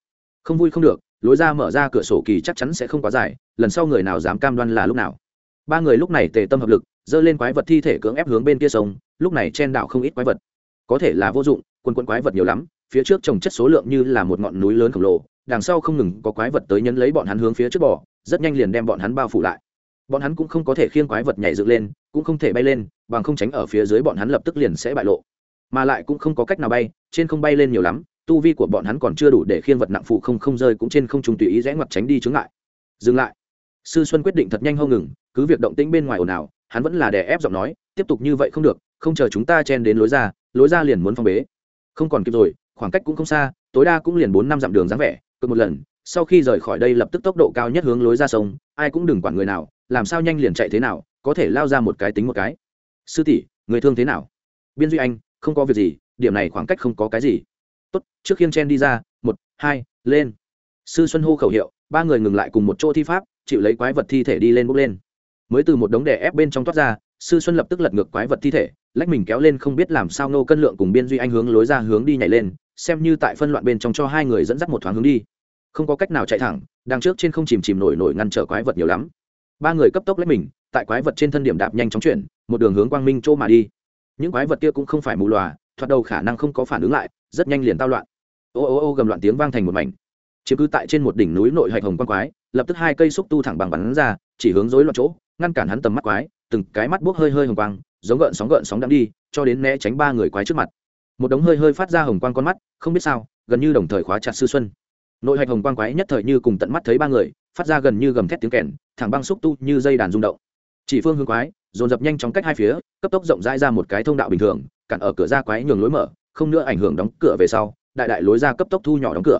Không vui không được, lối ra mở ra cửa sổ kỳ chắc chắn sẽ không quá dài, lần sau người nào dám cam đoan là lúc nào. Ba người lúc này tề tâm hợp lực dơ lên quái vật thi thể cưỡng ép hướng bên kia sông, lúc này chen đạo không ít quái vật. Có thể là vô dụng, quần quần quái vật nhiều lắm, phía trước trồng chất số lượng như là một ngọn núi lớn khổng lồ, đằng sau không ngừng có quái vật tới nhấn lấy bọn hắn hướng phía trước bỏ rất nhanh liền đem bọn hắn bao phủ lại bọn hắn cũng không có thể khiêng quái vật nhảy dựng lên, cũng không thể bay lên, bằng không tránh ở phía dưới bọn hắn lập tức liền sẽ bại lộ. Mà lại cũng không có cách nào bay, trên không bay lên nhiều lắm, tu vi của bọn hắn còn chưa đủ để khiêng vật nặng phụ không không rơi cũng trên không trùng tùy ý rẽ ngoặt tránh đi chướng lại dừng lại. Sư xuân quyết định thật nhanh hông ngừng, cứ việc động tĩnh bên ngoài ồn ào, hắn vẫn là đè ép giọng nói, tiếp tục như vậy không được, không chờ chúng ta chen đến lối ra lối ra liền muốn phong bế. Không còn kịp rồi, khoảng cách cũng không xa, tối đa cũng liền bốn năm dặm đường dáng vẻ cực một lần sau khi rời khỏi đây lập tức tốc độ cao nhất hướng lối ra sông, ai cũng đừng quản người nào, làm sao nhanh liền chạy thế nào, có thể lao ra một cái tính một cái. Sư tỷ, người thương thế nào? Biên duy anh, không có việc gì, điểm này khoảng cách không có cái gì. Tốt, trước khiên chen đi ra, một, hai, lên. Sư xuân hô khẩu hiệu, ba người ngừng lại cùng một chỗ thi pháp, chịu lấy quái vật thi thể đi lên bốc lên. Mới từ một đống đè ép bên trong toát ra, sư xuân lập tức lật ngược quái vật thi thể, lách mình kéo lên không biết làm sao nô cân lượng cùng biên duy anh hướng lối ra hướng đi nhảy lên, xem như tại phân loạn bên trong cho hai người dẫn dắt một thoáng hướng đi không có cách nào chạy thẳng, đằng trước trên không chìm chìm nổi nổi ngăn trở quái vật nhiều lắm. Ba người cấp tốc lấy mình, tại quái vật trên thân điểm đạp nhanh chóng chuyển, một đường hướng quang minh chỗ mà đi. Những quái vật kia cũng không phải mù lòa thoạt đầu khả năng không có phản ứng lại, rất nhanh liền tao loạn. Ô ô ô gầm loạn tiếng vang thành một mảnh. Chiếm cứ tại trên một đỉnh núi nội hạch hồng quang quái, lập tức hai cây xúc tu thẳng bằng bắn ra, chỉ hướng rối loạn chỗ, ngăn cản hắn tầm mắt quái, từng cái mắt buốc hơi hơi hồng quang, giống gợn sóng gợn sóng đang đi, cho đến né tránh ba người quái trước mặt. Một đống hơi hơi phát ra hồng quang con mắt, không biết sao, gần như đồng thời khóa chặt sư xuân nội hạch hồng quang quái nhất thời như cùng tận mắt thấy ba người, phát ra gần như gầm thét tiếng kèn, thẳng băng xúc tu như dây đàn rung động. Chỉ phương hướng quái, dồn dập nhanh chóng cách hai phía, cấp tốc rộng rãi ra một cái thông đạo bình thường, cản ở cửa ra quái nhường lối mở, không nữa ảnh hưởng đóng cửa về sau, đại đại lối ra cấp tốc thu nhỏ đóng cửa.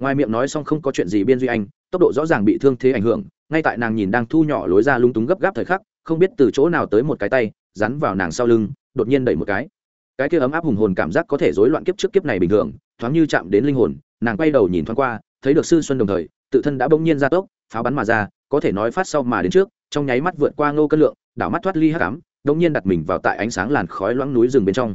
Ngoài miệng nói xong không có chuyện gì biên duy anh, tốc độ rõ ràng bị thương thế ảnh hưởng, ngay tại nàng nhìn đang thu nhỏ lối ra lung túng gấp gáp thời khắc, không biết từ chỗ nào tới một cái tay rắn vào nàng sau lưng, đột nhiên đẩy một cái. Cái kia ấm áp hùng hồn cảm giác có thể rối loạn kiếp trước kiếp này bình thường, thoáng như chạm đến linh hồn nàng quay đầu nhìn thoáng qua, thấy được sư xuân đồng thời, tự thân đã bỗng nhiên ra tốc, pháo bắn mà ra, có thể nói phát sau mà đến trước, trong nháy mắt vượt qua ngô cân lượng, đảo mắt thoát ly hắc ám bỗng nhiên đặt mình vào tại ánh sáng làn khói loãng núi rừng bên trong.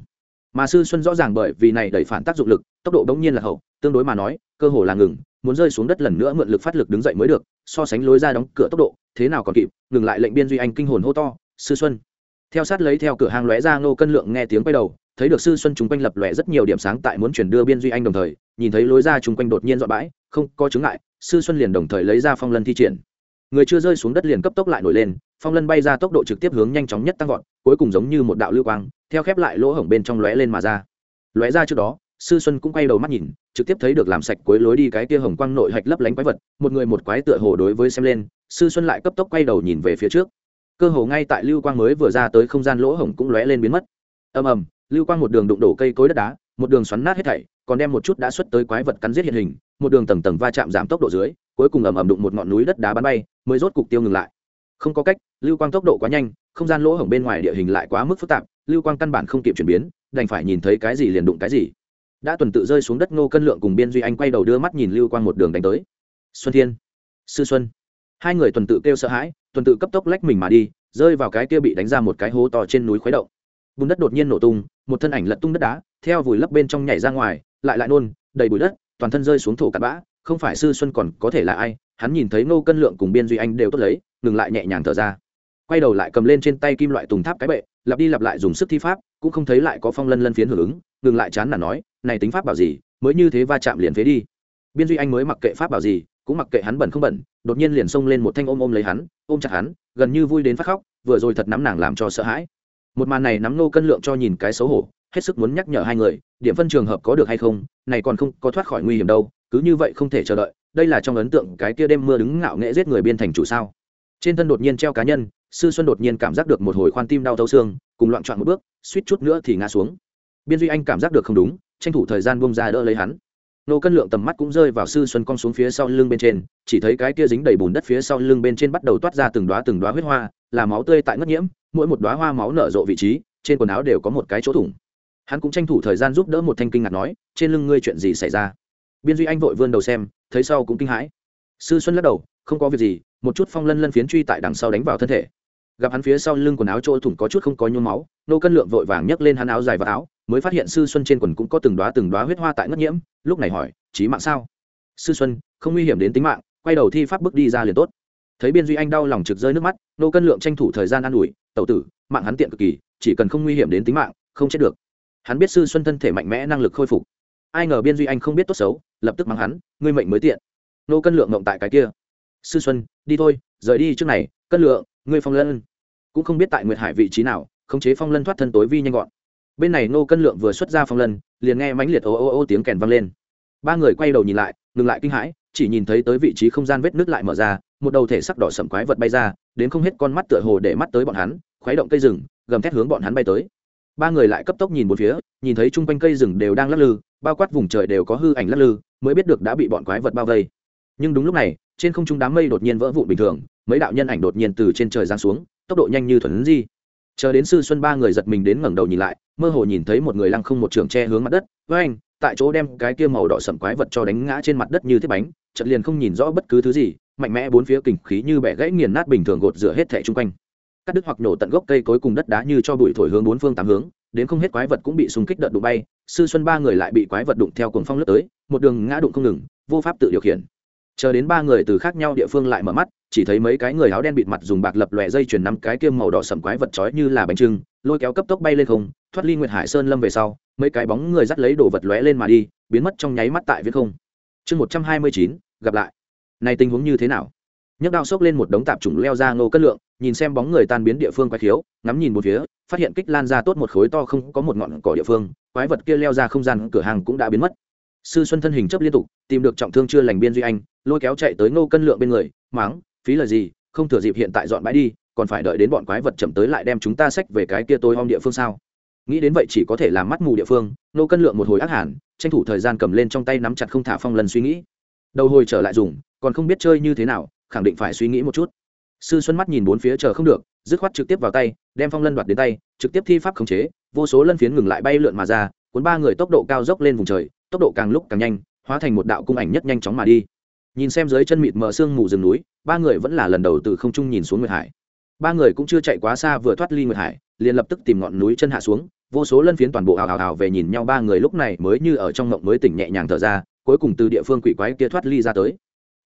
Mà sư xuân rõ ràng bởi vì này đẩy phản tác dụng lực, tốc độ bỗng nhiên là hậu, tương đối mà nói, cơ hồ là ngừng, muốn rơi xuống đất lần nữa mượn lực phát lực đứng dậy mới được, so sánh lối ra đóng cửa tốc độ, thế nào còn kịp, ngừng lại lệnh biên duy anh kinh hồn hô to, sư xuân. Theo sát lấy theo cửa hàng lóe ra ngô cân lượng nghe tiếng quay đầu, thấy được sư xuân chúng quanh lập lòe rất nhiều điểm sáng tại muốn chuyển đưa biên duy anh đồng thời nhìn thấy lối ra chung quanh đột nhiên dọn bãi, không có chứng ngại, sư xuân liền đồng thời lấy ra phong lân thi triển. Người chưa rơi xuống đất liền cấp tốc lại nổi lên, phong lân bay ra tốc độ trực tiếp hướng nhanh chóng nhất tăng vọt, cuối cùng giống như một đạo lưu quang, theo khép lại lỗ hổng bên trong lóe lên mà ra. Lóe ra trước đó, sư xuân cũng quay đầu mắt nhìn, trực tiếp thấy được làm sạch cuối lối đi cái kia hồng quang nội hạch lấp lánh quái vật, một người một quái tựa hồ đối với xem lên, sư xuân lại cấp tốc quay đầu nhìn về phía trước. Cơ hồ ngay tại lưu quang mới vừa ra tới không gian lỗ hổng cũng lóe lên biến mất. Ầm ầm, lưu quang một đường đụng đổ cây cối đất đá, một đường xoắn nát hết thảy còn đem một chút đã xuất tới quái vật cắn giết hiện hình, một đường tầng tầng va chạm giảm tốc độ dưới, cuối cùng ầm ầm đụng một ngọn núi đất đá bắn bay, mới rốt cục tiêu ngừng lại. Không có cách, lưu quang tốc độ quá nhanh, không gian lỗ hổng bên ngoài địa hình lại quá mức phức tạp, lưu quang căn bản không kịp chuyển biến, đành phải nhìn thấy cái gì liền đụng cái gì. Đã tuần tự rơi xuống đất ngô cân lượng cùng biên duy anh quay đầu đưa mắt nhìn lưu quang một đường đánh tới. Xuân thiên, sư xuân. Hai người tuần tự kêu sợ hãi, tuần tự cấp tốc lách mình mà đi, rơi vào cái kia bị đánh ra một cái hố to trên núi khuấy động. Bùn đất đột nhiên nổ tung, một thân ảnh lật tung đất đá, theo vùi lấp bên trong nhảy ra ngoài lại lại nôn, đầy bụi đất, toàn thân rơi xuống thổ cặn bã, không phải sư xuân còn có thể là ai, hắn nhìn thấy ngô cân lượng cùng biên duy anh đều tốt lấy, ngừng lại nhẹ nhàng thở ra. Quay đầu lại cầm lên trên tay kim loại tùng tháp cái bệ, lặp đi lặp lại dùng sức thi pháp, cũng không thấy lại có phong lân lân phiến hưởng ứng, ngừng lại chán là nói, này tính pháp bảo gì, mới như thế va chạm liền phế đi. Biên duy anh mới mặc kệ pháp bảo gì, cũng mặc kệ hắn bẩn không bẩn, đột nhiên liền xông lên một thanh ôm ôm lấy hắn, ôm chặt hắn, gần như vui đến phát khóc, vừa rồi thật nắm nàng làm cho sợ hãi. Một màn này nắm nô cân lượng cho nhìn cái xấu hổ hết sức muốn nhắc nhở hai người, điểm phân trường hợp có được hay không, này còn không có thoát khỏi nguy hiểm đâu, cứ như vậy không thể chờ đợi, đây là trong ấn tượng cái kia đêm mưa đứng ngạo nghễ giết người biên thành chủ sao. Trên thân đột nhiên treo cá nhân, sư xuân đột nhiên cảm giác được một hồi khoan tim đau thấu xương, cùng loạn trọn một bước, suýt chút nữa thì ngã xuống. Biên duy anh cảm giác được không đúng, tranh thủ thời gian bông ra đỡ lấy hắn. Nô cân lượng tầm mắt cũng rơi vào sư xuân cong xuống phía sau lưng bên trên, chỉ thấy cái kia dính đầy bùn đất phía sau lưng bên trên bắt đầu toát ra từng đoá từng đoá huyết hoa, là máu tươi tại ngất nhiễm, mỗi một đoá hoa máu nở rộ vị trí, trên quần áo đều có một cái chỗ thủng hắn cũng tranh thủ thời gian giúp đỡ một thanh kinh ngạc nói, trên lưng ngươi chuyện gì xảy ra? Biên duy anh vội vươn đầu xem, thấy sau cũng kinh hãi. Sư xuân lắc đầu, không có việc gì, một chút phong lân lân phiến truy tại đằng sau đánh vào thân thể. Gặp hắn phía sau lưng quần áo trôi thủng có chút không có nhuốm máu, nô cân lượng vội vàng nhấc lên hắn áo dài và áo, mới phát hiện sư xuân trên quần cũng có từng đoá từng đoá huyết hoa tại ngất nhiễm, lúc này hỏi trí mạng sao? Sư xuân, không nguy hiểm đến tính mạng, quay đầu thi pháp bước đi ra liền tốt. Thấy biên duy anh đau lòng trực rơi nước mắt, nô cân lượng tranh thủ thời gian an ủi, tẩu tử, mạng hắn tiện cực kỳ, chỉ cần không nguy hiểm đến tính mạng, không chết được hắn biết sư xuân thân thể mạnh mẽ năng lực khôi phục. Ai ngờ biên duy anh không biết tốt xấu, lập tức mắng hắn, ngươi mệnh mới tiện. Nô cân lượng mộng tại cái kia. Sư xuân, đi thôi, rời đi trước này, cân lượng, ngươi phong lân. Cũng không biết tại nguyệt hải vị trí nào, khống chế phong lân thoát thân tối vi nhanh gọn. Bên này nô cân lượng vừa xuất ra phong lân, liền nghe mãnh liệt ô ô ô tiếng kèn vang lên. Ba người quay đầu nhìn lại, ngừng lại kinh hãi, chỉ nhìn thấy tới vị trí không gian vết nước lại mở ra, một đầu thể sắc đỏ sầm quái vật bay ra, đến không hết con mắt tựa hồ để mắt tới bọn hắn, khuấy động cây rừng, gầm thét hướng bọn hắn bay tới ba người lại cấp tốc nhìn một phía, nhìn thấy chung quanh cây rừng đều đang lắc lư, bao quát vùng trời đều có hư ảnh lắc lư, mới biết được đã bị bọn quái vật bao vây. Nhưng đúng lúc này, trên không trung đám mây đột nhiên vỡ vụn bình thường, mấy đạo nhân ảnh đột nhiên từ trên trời giáng xuống, tốc độ nhanh như thuần di. Chờ đến sư xuân ba người giật mình đến ngẩng đầu nhìn lại, mơ hồ nhìn thấy một người lăng không một trường tre hướng mặt đất với anh tại chỗ đem cái kia màu đỏ sẩm quái vật cho đánh ngã trên mặt đất như thế bánh, chợt liền không nhìn rõ bất cứ thứ gì, mạnh mẽ bốn phía kình khí như bẻ gãy nghiền nát bình thường gột rửa hết thẻ chung quanh cắt đứt hoặc nổ tận gốc cây cối cùng đất đá như cho bụi thổi hướng bốn phương tám hướng, đến không hết quái vật cũng bị súng kích đợt đụng bay, sư xuân ba người lại bị quái vật đụng theo cuồng phong lướt tới, một đường ngã đụng không ngừng, vô pháp tự điều khiển. Chờ đến ba người từ khác nhau địa phương lại mở mắt, chỉ thấy mấy cái người áo đen bịt mặt dùng bạc lập lòe dây chuyền năm cái kiêm màu đỏ sầm quái vật trói như là bánh trưng, lôi kéo cấp tốc bay lên không, thoát ly nguyệt hải sơn lâm về sau, mấy cái bóng người dắt lấy đồ vật lóe lên mà đi, biến mất trong nháy mắt tại viễn không. Chương một trăm hai mươi chín, gặp lại. Này tình huống như thế nào? Nhấc đao xốc lên một đống tạp chủng leo ra ngô cất lượng, nhìn xem bóng người tan biến địa phương quái khiếu, ngắm nhìn một phía, phát hiện kích lan ra tốt một khối to không có một ngọn cỏ địa phương, quái vật kia leo ra không gian, cửa hàng cũng đã biến mất. Sư xuân thân hình chấp liên tục, tìm được trọng thương chưa lành biên duy anh, lôi kéo chạy tới ngô cân lượng bên người máng phí lời gì, không thừa dịp hiện tại dọn bãi đi, còn phải đợi đến bọn quái vật chậm tới lại đem chúng ta xách về cái kia tôi om địa phương sao? Nghĩ đến vậy chỉ có thể làm mắt mù địa phương, Ngô cân lượng một hồi ác hẳn tranh thủ thời gian cầm lên trong tay nắm chặt không thả phong lần suy nghĩ. Đầu hồi trở lại dùng, còn không biết chơi như thế nào khẳng định phải suy nghĩ một chút. Sư xuân mắt nhìn bốn phía chờ không được, dứt khoát trực tiếp vào tay, đem phong lân đoạt đến tay, trực tiếp thi pháp khống chế, vô số lân phiến ngừng lại bay lượn mà ra, cuốn ba người tốc độ cao dốc lên vùng trời, tốc độ càng lúc càng nhanh, hóa thành một đạo cung ảnh nhất nhanh chóng mà đi. Nhìn xem dưới chân mịt mờ sương mù rừng núi, ba người vẫn là lần đầu từ không trung nhìn xuống nguyệt hải. Ba người cũng chưa chạy quá xa vừa thoát ly nguyệt hải, liền lập tức tìm ngọn núi chân hạ xuống, vô số lân phiến toàn bộ hào hào hào về nhìn nhau ba người lúc này mới như ở trong mộng mới tỉnh nhẹ nhàng thở ra, cuối cùng từ địa phương quỷ quái kia thoát ly ra tới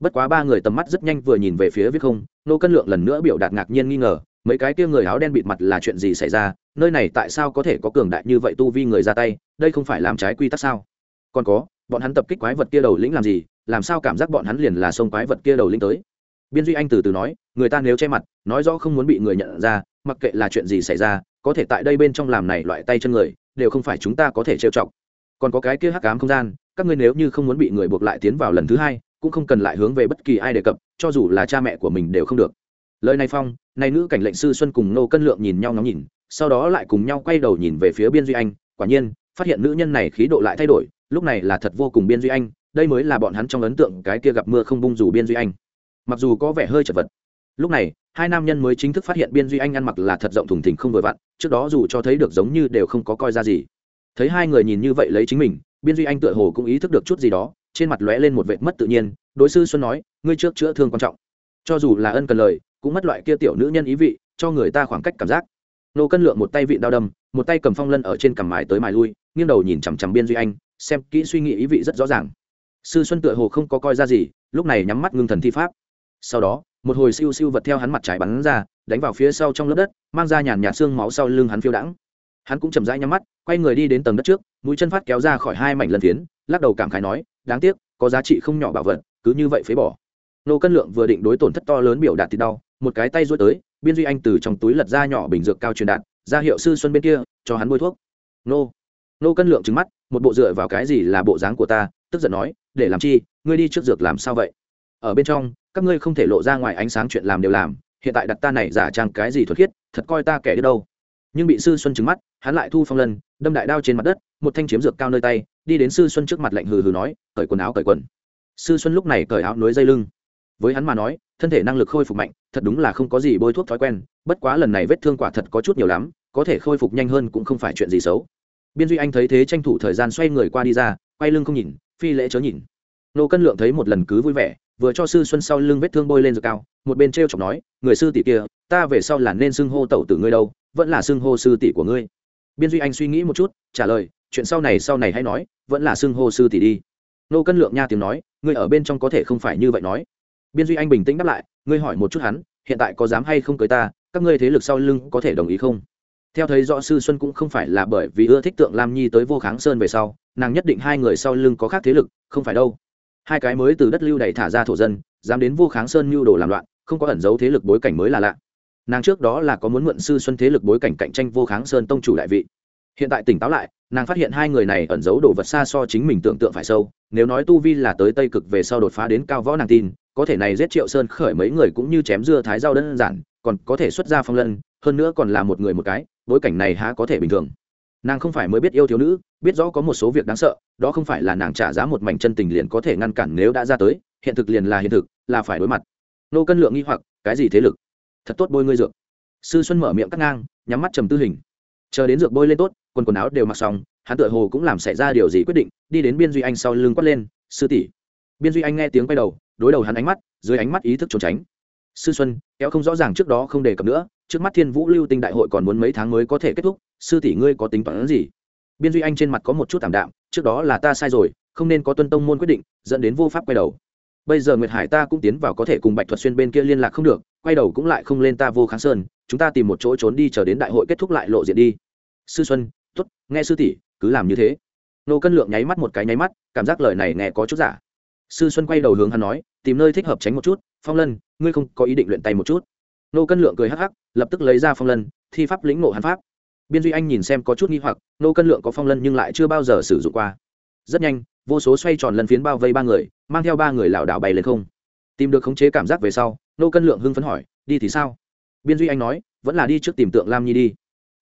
bất quá ba người tầm mắt rất nhanh vừa nhìn về phía viết không, nô cân lượng lần nữa biểu đạt ngạc nhiên nghi ngờ, mấy cái kia người áo đen bịt mặt là chuyện gì xảy ra, nơi này tại sao có thể có cường đại như vậy tu vi người ra tay, đây không phải làm trái quy tắc sao? Còn có, bọn hắn tập kích quái vật kia đầu lĩnh làm gì, làm sao cảm giác bọn hắn liền là sông quái vật kia đầu lĩnh tới? Biên duy anh từ từ nói, người ta nếu che mặt, nói rõ không muốn bị người nhận ra, mặc kệ là chuyện gì xảy ra, có thể tại đây bên trong làm này loại tay chân người, đều không phải chúng ta có thể trêu chọc. Còn có cái kia hắc ám không gian, các ngươi nếu như không muốn bị người buộc lại tiến vào lần thứ hai cũng không cần lại hướng về bất kỳ ai đề cập, cho dù là cha mẹ của mình đều không được. Lời này phong, này nữ cảnh lệnh sư xuân cùng nô cân lượng nhìn nhau ngóng nhìn, sau đó lại cùng nhau quay đầu nhìn về phía biên duy anh, quả nhiên, phát hiện nữ nhân này khí độ lại thay đổi, lúc này là thật vô cùng biên duy anh, đây mới là bọn hắn trong ấn tượng, cái kia gặp mưa không bung dù biên duy anh. Mặc dù có vẻ hơi chật vật. Lúc này, hai nam nhân mới chính thức phát hiện biên duy anh ăn mặc là thật rộng thùng thình không vừa vặn, trước đó dù cho thấy được giống như đều không có coi ra gì. Thấy hai người nhìn như vậy lấy chính mình, biên duy anh tựa hồ cũng ý thức được chút gì đó trên mặt lóe lên một vệt mất tự nhiên, đối sư xuân nói, ngươi trước chữa thương quan trọng. Cho dù là ân cần lời, cũng mất loại kia tiểu nữ nhân ý vị, cho người ta khoảng cách cảm giác. Nô cân lượng một tay vị đao đâm, một tay cầm phong lân ở trên cằm mài tới mài lui, nghiêng đầu nhìn chằm chằm biên duy anh, xem kỹ suy nghĩ ý vị rất rõ ràng. Sư xuân tựa hồ không có coi ra gì, lúc này nhắm mắt ngưng thần thi pháp. Sau đó, một hồi siêu siêu vật theo hắn mặt trái bắn ra, đánh vào phía sau trong lớp đất, mang ra nhàn nhạt xương máu sau lưng hắn phiêu đãng. Hắn cũng chậm rãi nhắm mắt, quay người đi đến tầng đất trước, mũi chân phát kéo ra khỏi hai mảnh lần phiến, lắc đầu cảm khái nói đáng tiếc, có giá trị không nhỏ bảo vật, cứ như vậy phế bỏ. Nô cân lượng vừa định đối tổn thất to lớn biểu đạt thì đau, một cái tay rút tới, biên duy anh từ trong túi lật ra nhỏ bình dược cao truyền đạt, ra hiệu sư xuân bên kia, cho hắn bôi thuốc. Nô nô cân lượng trứng mắt, một bộ dựa vào cái gì là bộ dáng của ta? Tức giận nói, để làm chi? Ngươi đi trước dược làm sao vậy? Ở bên trong, các ngươi không thể lộ ra ngoài ánh sáng chuyện làm đều làm, hiện tại đặt ta này giả trang cái gì thuật khiết, thật coi ta kẻ đi đâu. Nhưng bị sư xuân trứng mắt, hắn lại thu phong lân đâm đại đao trên mặt đất, một thanh chiếm dược cao nơi tay, đi đến sư xuân trước mặt lạnh hừ hừ nói, cởi quần áo, cởi quần. Sư xuân lúc này cởi áo nối dây lưng. Với hắn mà nói, thân thể năng lực khôi phục mạnh, thật đúng là không có gì bôi thuốc thói quen, bất quá lần này vết thương quả thật có chút nhiều lắm, có thể khôi phục nhanh hơn cũng không phải chuyện gì xấu. Biên duy anh thấy thế tranh thủ thời gian xoay người qua đi ra, quay lưng không nhìn, phi lễ chớ nhìn. Nô cân lượng thấy một lần cứ vui vẻ, vừa cho sư xuân sau lưng vết thương bôi lên dược cao, một bên t r e o chọc nói, người sư tỷ kia, ta về sau là nên xưng hô tẩu tử ngươi đâu, vẫn là xưng hô sư tỷ của ngươi biên duy anh suy nghĩ một chút, trả lời, chuyện sau này sau này hay nói, vẫn là xưng hô sư tỷ đi. Nô cân lượng nha tiếng nói, ngươi ở bên trong có thể không phải như vậy nói. Biên duy anh bình tĩnh đáp lại, ngươi hỏi một chút hắn, hiện tại có dám hay không cưới ta, các ngươi thế lực sau lưng có thể đồng ý không? Theo thấy rõ sư xuân cũng không phải là bởi vì ưa thích tượng lam nhi tới vô kháng sơn về sau, nàng nhất định hai người sau lưng có khác thế lực, không phải đâu. Hai cái mới từ đất lưu đẩy thả ra thổ dân, dám đến vô kháng sơn mưu đồ làm loạn, không có ẩn giấu thế lực bối cảnh mới là lạ nàng trước đó là có muốn mượn sư xuân thế lực bối cảnh cạnh tranh vô kháng sơn tông chủ đại vị. Hiện tại tỉnh táo lại, nàng phát hiện hai người này ẩn giấu đồ vật xa so chính mình tưởng tượng phải sâu, nếu nói tu vi là tới tây cực về sau đột phá đến cao võ nàng tin, có thể này giết triệu sơn khởi mấy người cũng như chém dưa thái rau đơn giản, còn có thể xuất ra phong lân, hơn nữa còn là một người một cái, bối cảnh này há có thể bình thường. Nàng không phải mới biết yêu thiếu nữ, biết rõ có một số việc đáng sợ, đó không phải là nàng trả giá một mảnh chân tình liền có thể ngăn cản nếu đã ra tới, hiện thực liền là hiện thực, là phải đối mặt. Nô cân lượng nghi hoặc, cái gì thế lực? Thật tốt bôi ngươi dược. Sư xuân mở miệng cắt ngang, nhắm mắt trầm tư hình. Chờ đến dược bôi lên tốt, quần quần áo đều mặc xong, hắn tựa hồ cũng làm xảy ra điều gì quyết định, đi đến biên duy anh sau lưng quát lên, sư tỷ. Biên duy anh nghe tiếng quay đầu, đối đầu hắn ánh mắt, dưới ánh mắt ý thức trốn tránh. Sư xuân, kéo không rõ ràng trước đó không đề cập nữa, trước mắt thiên vũ lưu tinh đại hội còn muốn mấy tháng mới có thể kết thúc, sư tỷ ngươi có tính toán gì? Biên duy anh trên mặt có một chút t đạm, trước đó là ta sai rồi, không nên có tuân tông môn quyết định, dẫn đến vô pháp quay đầu bây giờ nguyệt hải ta cũng tiến vào có thể cùng bạch thuật xuyên bên kia liên lạc không được, quay đầu cũng lại không lên ta vô kháng sơn, chúng ta tìm một chỗ trốn đi chờ đến đại hội kết thúc lại lộ diện đi. Sư xuân t ố t nghe sư tỷ, cứ làm như thế. Nô cân lượng nháy mắt một cái nháy mắt, cảm giác lời này nghe có chút giả. Sư xuân quay đầu hướng hắn nói, tìm nơi thích hợp tránh một chút, phong lân, ngươi không có ý định luyện tay một chút. Nô cân lượng cười hắc hắc, lập tức lấy ra phong lân, thi pháp lĩnh nộ hắn pháp. Biên duy anh nhìn xem có chút nghi hoặc, nô cân lượng có phong lân nhưng lại chưa bao giờ sử dụng qua. Rất nhanh vô số xoay tròn lần phiến bao vây ba người, mang theo ba người lảo đảo bay lên không. Tìm được khống chế cảm giác về sau, nô cân lượng hưng phấn hỏi, đi thì sao? Biên duy anh nói, vẫn là đi trước tìm tượng lam nhi đi.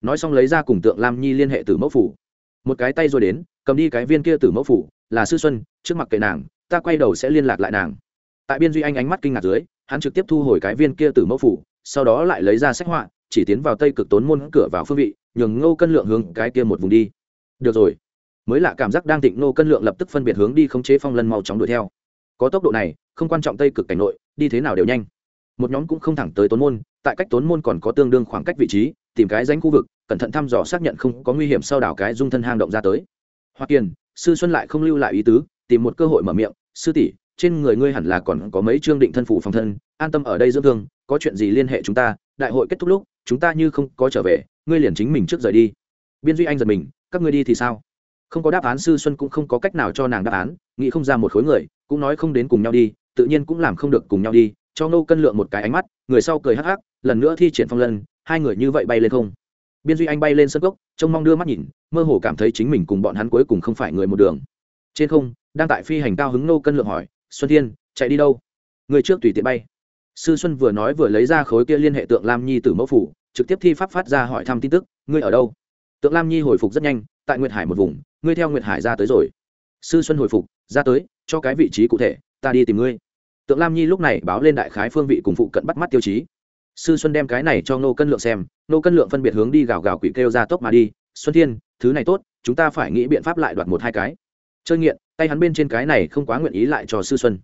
Nói xong lấy ra cùng tượng lam nhi liên hệ từ mẫu phủ. Một cái tay rồi đến, cầm đi cái viên kia từ mẫu phủ, là sư xuân, trước mặt kệ nàng, ta quay đầu sẽ liên lạc lại nàng. Tại biên duy anh ánh mắt kinh ngạc dưới, hắn trực tiếp thu hồi cái viên kia từ mẫu phủ, sau đó lại lấy ra sách họa, chỉ tiến vào tây cực tốn môn cửa vào phương vị, nhường ngô cân lượng hướng cái kia một vùng đi. Được rồi mới lạ cảm giác đang thịnh nô cân lượng lập tức phân biệt hướng đi khống chế phong lân mau chóng đuổi theo. Có tốc độ này, không quan trọng tây cực cảnh nội, đi thế nào đều nhanh. Một nhóm cũng không thẳng tới tốn môn, tại cách tốn môn còn có tương đương khoảng cách vị trí, tìm cái danh khu vực, cẩn thận thăm dò xác nhận không có nguy hiểm sau đảo cái dung thân hang động ra tới. Hoa kiền, sư xuân lại không lưu lại ý tứ, tìm một cơ hội mở miệng, sư tỷ, trên người ngươi hẳn là còn có mấy chương định thân phủ phòng thân, an tâm ở đây dưỡng thương, có chuyện gì liên hệ chúng ta, đại hội kết thúc lúc, chúng ta như không có trở về, ngươi liền chính mình trước rời đi. Biên duy anh giật mình, các ngươi đi thì sao? Không có đáp án sư xuân cũng không có cách nào cho nàng đáp án, nghĩ không ra một khối người, cũng nói không đến cùng nhau đi, tự nhiên cũng làm không được cùng nhau đi, cho nô cân lượng một cái ánh mắt, người sau cười hắc hắc, lần nữa thi triển phong lân, hai người như vậy bay lên không? Biên duy anh bay lên sân gốc, trông mong đưa mắt nhìn, mơ hồ cảm thấy chính mình cùng bọn hắn cuối cùng không phải người một đường. Trên không, đang tại phi hành cao hứng nô cân lượng hỏi, xuân thiên, chạy đi đâu? Người trước tùy tiện bay. Sư xuân vừa nói vừa lấy ra khối kia liên hệ tượng lam nhi từ mẫu phủ, trực tiếp thi pháp phát ra hỏi thăm tin tức, ngươi ở đâu? Tượng lam nhi hồi phục rất nhanh, tại nguyệt hải một vùng ngươi theo nguyệt hải ra tới rồi. Sư xuân hồi phục, ra tới, cho cái vị trí cụ thể, ta đi tìm ngươi. Tượng lam nhi lúc này báo lên đại khái phương vị cùng phụ cận bắt mắt tiêu chí. Sư xuân đem cái này cho nô cân lượng xem nô cân lượng phân biệt hướng đi gào gào quỷ kêu ra tốc mà đi, xuân thiên, thứ này tốt, chúng ta phải nghĩ biện pháp lại đoạt một hai cái. Chơi nghiện, tay hắn bên trên cái này không quá nguyện ý lại cho sư xuân.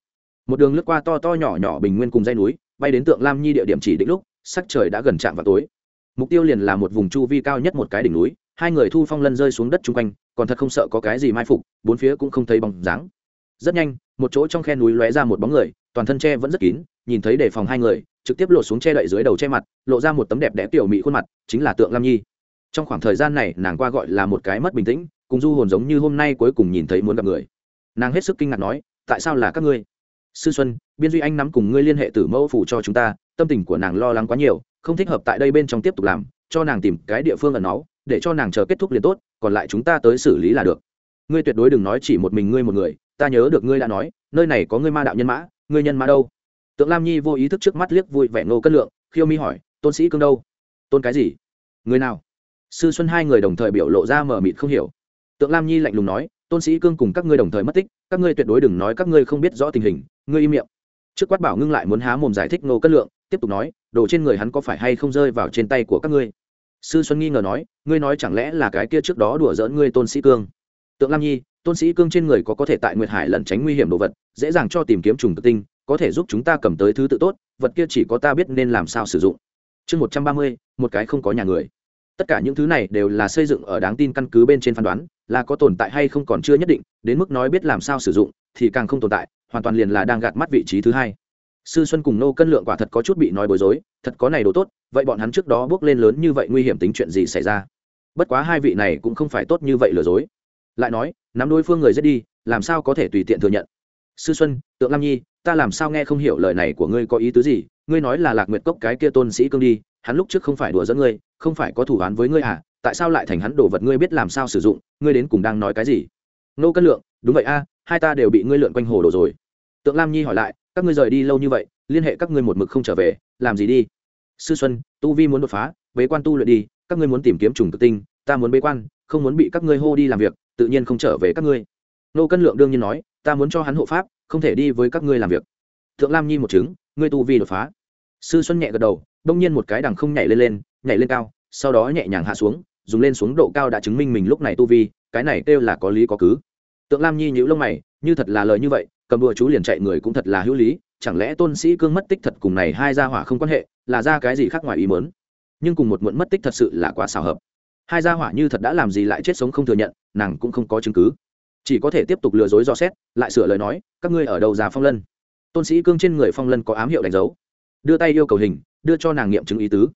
Một đường lướt qua to to nhỏ nhỏ bình nguyên cùng dây núi, bay đến tượng lam nhi địa điểm chỉ định lúc, sắc trời đã gần chạm vào tối. Mục tiêu liền là một vùng chu vi cao nhất một cái đỉnh núi hai người thu phong lân rơi xuống đất chung quanh, còn thật không sợ có cái gì mai phục, bốn phía cũng không thấy bóng dáng. Rất nhanh, một chỗ trong khe núi lóe ra một bóng người, toàn thân tre vẫn rất kín, nhìn thấy đề phòng hai người, trực tiếp lộ xuống che đậy dưới đầu che mặt, lộ ra một tấm đẹp đẽ tiểu mỹ khuôn mặt, chính là tượng lam nhi. Trong khoảng thời gian này, nàng qua gọi là một cái mất bình tĩnh, cùng du hồn giống như hôm nay cuối cùng nhìn thấy muốn gặp người. Nàng hết sức kinh ngạc nói, tại sao là các ngươi? Sư xuân, biên duy anh nắm cùng ngươi liên hệ tử mẫu phủ cho chúng ta, tâm tình của nàng lo lắng quá nhiều, không thích hợp tại đây bên trong tiếp tục làm cho nàng tìm cái địa phương ẩn náu, để cho nàng chờ kết thúc liền tốt, còn lại chúng ta tới xử lý là được. Ngươi tuyệt đối đừng nói chỉ một mình ngươi một người, ta nhớ được ngươi đã nói, nơi này có ngươi ma đạo nhân mã, ngươi nhân mã đâu? Tượng lam nhi vô ý thức trước mắt liếc vui vẻ ngô cất lượng, khiêu mi hỏi, tôn sĩ cương đâu? Tôn cái gì? Người nào? Sư xuân hai người đồng thời biểu lộ ra mờ mịt không hiểu. Tượng lam nhi lạnh lùng nói, tôn sĩ cương cùng các ngươi đồng thời mất tích, các ngươi tuyệt đối đừng nói các ngươi không biết rõ tình hình, ngươi im miệng trước quát bảo ngưng lại muốn há mồm giải thích ngô Cất lượng, tiếp tục nói, đồ trên người hắn có phải hay không rơi vào trên tay của các ngươi? Sư xuân nghi ngờ nói, ngươi nói chẳng lẽ là cái kia trước đó đùa dỡn ngươi tôn sĩ cương? Tượng lam nhi, tôn sĩ cương trên người có có thể tại nguyệt hải lẩn tránh nguy hiểm đồ vật, dễ dàng cho tìm kiếm trùng tự tinh, có thể giúp chúng ta cầm tới thứ tự tốt, vật kia chỉ có ta biết nên làm sao sử dụng. Chương một trăm ba mươi, một cái không có nhà người. Tất cả những thứ này đều là xây dựng ở đáng tin căn cứ bên trên phán đoán, là có tồn tại hay không còn chưa nhất định, đến mức nói biết làm sao sử dụng thì càng không tồn tại, hoàn toàn liền là đang gạt mắt vị trí thứ hai. Sư xuân cùng nô cân lượng quả thật có chút bị nói bối rối, thật có này đồ tốt, vậy bọn hắn trước đó bước lên lớn như vậy nguy hiểm tính chuyện gì xảy ra? Bất quá hai vị này cũng không phải tốt như vậy lừa dối. Lại nói, nắm đối phương người giết đi, làm sao có thể tùy tiện thừa nhận? Sư xuân, tượng lam nhi, ta làm sao nghe không hiểu lời này của ngươi có ý tứ gì? Ngươi nói là lạc nguyệt cốc cái kia tôn sĩ cương đi, hắn lúc trước không phải đùa dẫn ngươi, không phải có thủ án với ngươi à? Tại sao lại thành hắn đồ vật ngươi biết làm sao sử dụng? Ngươi đến cùng đang nói cái gì? Nô cân lượng, đúng vậy a, hai ta đều bị ngươi lượn quanh hồ đồ rồi. Tượng lam nhi hỏi lại, các ngươi rời đi lâu như vậy, liên hệ các ngươi một mực không trở về, làm gì đi? Sư xuân, tu vi muốn đột phá, bế quan tu luyện đi, các ngươi muốn tìm kiếm trùng tự tinh, ta muốn bế quan, không muốn bị các ngươi hô đi làm việc, tự nhiên không trở về các ngươi. Nô cân lượng đương nhiên nói, ta muốn cho hắn hộ pháp, không thể đi với các ngươi làm việc. Thượng lam nhi một chứng ngươi tu vi đột phá. Sư xuân nhẹ gật đầu, đông nhiên một cái đằng không nhảy lên lên, nhảy lên cao, sau đó nhẹ nhàng hạ xuống, dùng lên xuống độ cao đã chứng minh mình lúc này tu vi, cái này kêu là có lý có cứ tượng lam nhi nhíu lông mày, như thật là lời như vậy, cầm đùa chú liền chạy người cũng thật là hữu lý, chẳng lẽ tôn sĩ cương mất tích thật cùng này hai gia hỏa không quan hệ, là ra cái gì khác ngoài ý mớn nhưng cùng một muộn mất tích thật sự là quá xào hợp. Hai gia hỏa như thật đã làm gì lại chết sống không thừa nhận, nàng cũng không có chứng cứ. Chỉ có thể tiếp tục lừa dối do xét, lại sửa lời nói, các ngươi ở đầu già phong lân? Tôn sĩ cương trên người phong lân có ám hiệu đánh dấu. Đưa tay yêu cầu hình, đưa cho nàng nghiệm chứng ý tứ.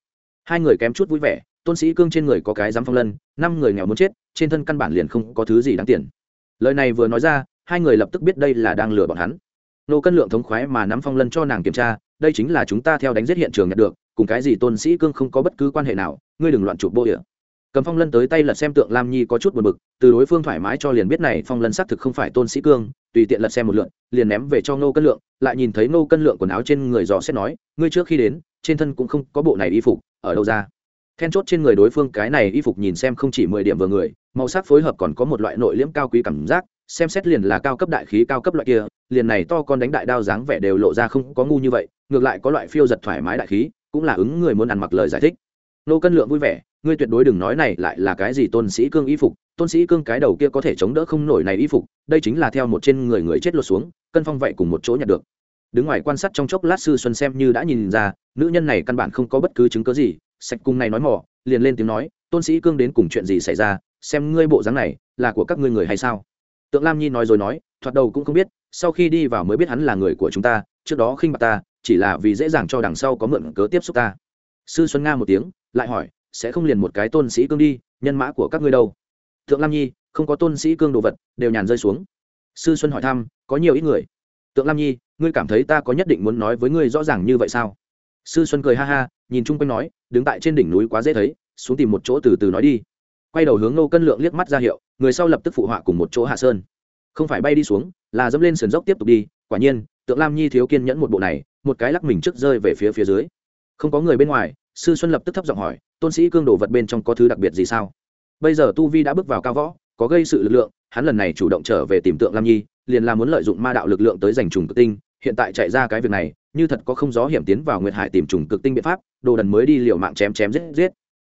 Hai người kém chút vui vẻ, tôn sĩ cương trên người có cái dám phong lân, năm người nghèo muốn chết, trên thân căn bản liền không có thứ gì đáng tiền lời này vừa nói ra, hai người lập tức biết đây là đang lừa bọn hắn. Nô cân lượng thống khoái mà nắm phong lân cho nàng kiểm tra, đây chính là chúng ta theo đánh giết hiện trường nhận được, cùng cái gì tôn sĩ cương không có bất cứ quan hệ nào, ngươi đừng loạn chụp bô địa cầm phong lân tới tay lật xem tượng lam nhi có chút buồn bực, từ đối phương thoải mái cho liền biết này phong lân xác thực không phải tôn sĩ cương, tùy tiện lật xem một lượn liền ném về cho nô cân lượng, lại nhìn thấy nô cân lượng quần áo trên người dò xét nói, ngươi trước khi đến, trên thân cũng không có bộ này y phục, ở đâu ra? Then chốt trên người đối phương, cái này y phục nhìn xem không chỉ mười điểm vừa người, màu sắc phối hợp còn có một loại nội liễm cao quý cảm giác, xem xét liền là cao cấp đại khí cao cấp loại kia, liền này to con đánh đại đao dáng vẻ đều lộ ra không có ngu như vậy, ngược lại có loại phiêu giật thoải mái đại khí, cũng là ứng người muốn ăn mặc lời giải thích. Nô cân lượng vui vẻ, ngươi tuyệt đối đừng nói này lại là cái gì tôn sĩ cương y phục, tôn sĩ cương cái đầu kia có thể chống đỡ không nổi này y phục, đây chính là theo một trên người người chết lột xuống, cân phong vậy cùng một chỗ nhặt được. Đứng ngoài quan sát trong chốc lát sư xuân xem như đã nhìn ra, nữ nhân này căn bản không có bất cứ chứng cớ gì sạch cung này nói mỏ, liền lên tiếng nói, tôn sĩ cương đến cùng chuyện gì xảy ra? Xem ngươi bộ dáng này, là của các ngươi người hay sao? Tượng lam nhi nói rồi nói, thoạt đầu cũng không biết, sau khi đi vào mới biết hắn là người của chúng ta, trước đó khinh bạc ta, chỉ là vì dễ dàng cho đằng sau có mượn cớ tiếp xúc ta. Sư xuân nga một tiếng, lại hỏi, sẽ không liền một cái tôn sĩ cương đi, nhân mã của các ngươi đâu? Thượng lam nhi, không có tôn sĩ cương đồ vật, đều nhàn rơi xuống. Sư xuân hỏi thăm, có nhiều ít người? Tượng lam nhi, ngươi cảm thấy ta có nhất định muốn nói với ngươi rõ ràng như vậy sao? Sư xuân cười ha ha nhìn chung quanh nói, đứng tại trên đỉnh núi quá dễ thấy, xuống tìm một chỗ từ từ nói đi. Quay đầu hướng nô cân lượng liếc mắt ra hiệu, người sau lập tức phụ họa cùng một chỗ hạ sơn. Không phải bay đi xuống, là dẫm lên sườn dốc tiếp tục đi, quả nhiên, tượng lam nhi thiếu kiên nhẫn một bộ này, một cái lắc mình trước rơi về phía phía dưới. Không có người bên ngoài, sư xuân lập tức thấp giọng hỏi, tôn sĩ cương đồ vật bên trong có thứ đặc biệt gì sao? Bây giờ tu vi đã bước vào cao võ, có gây sự lực lượng, hắn lần này chủ động trở về tìm tượng lam nhi, liền là muốn lợi dụng ma đạo lực lượng tới giành trùng tự tinh hiện tại chạy ra cái việc này, như thật có không gió hiểm tiến vào nguyệt hải tìm trùng cực tinh biện pháp, đồ đần mới đi liều mạng chém chém giết giết.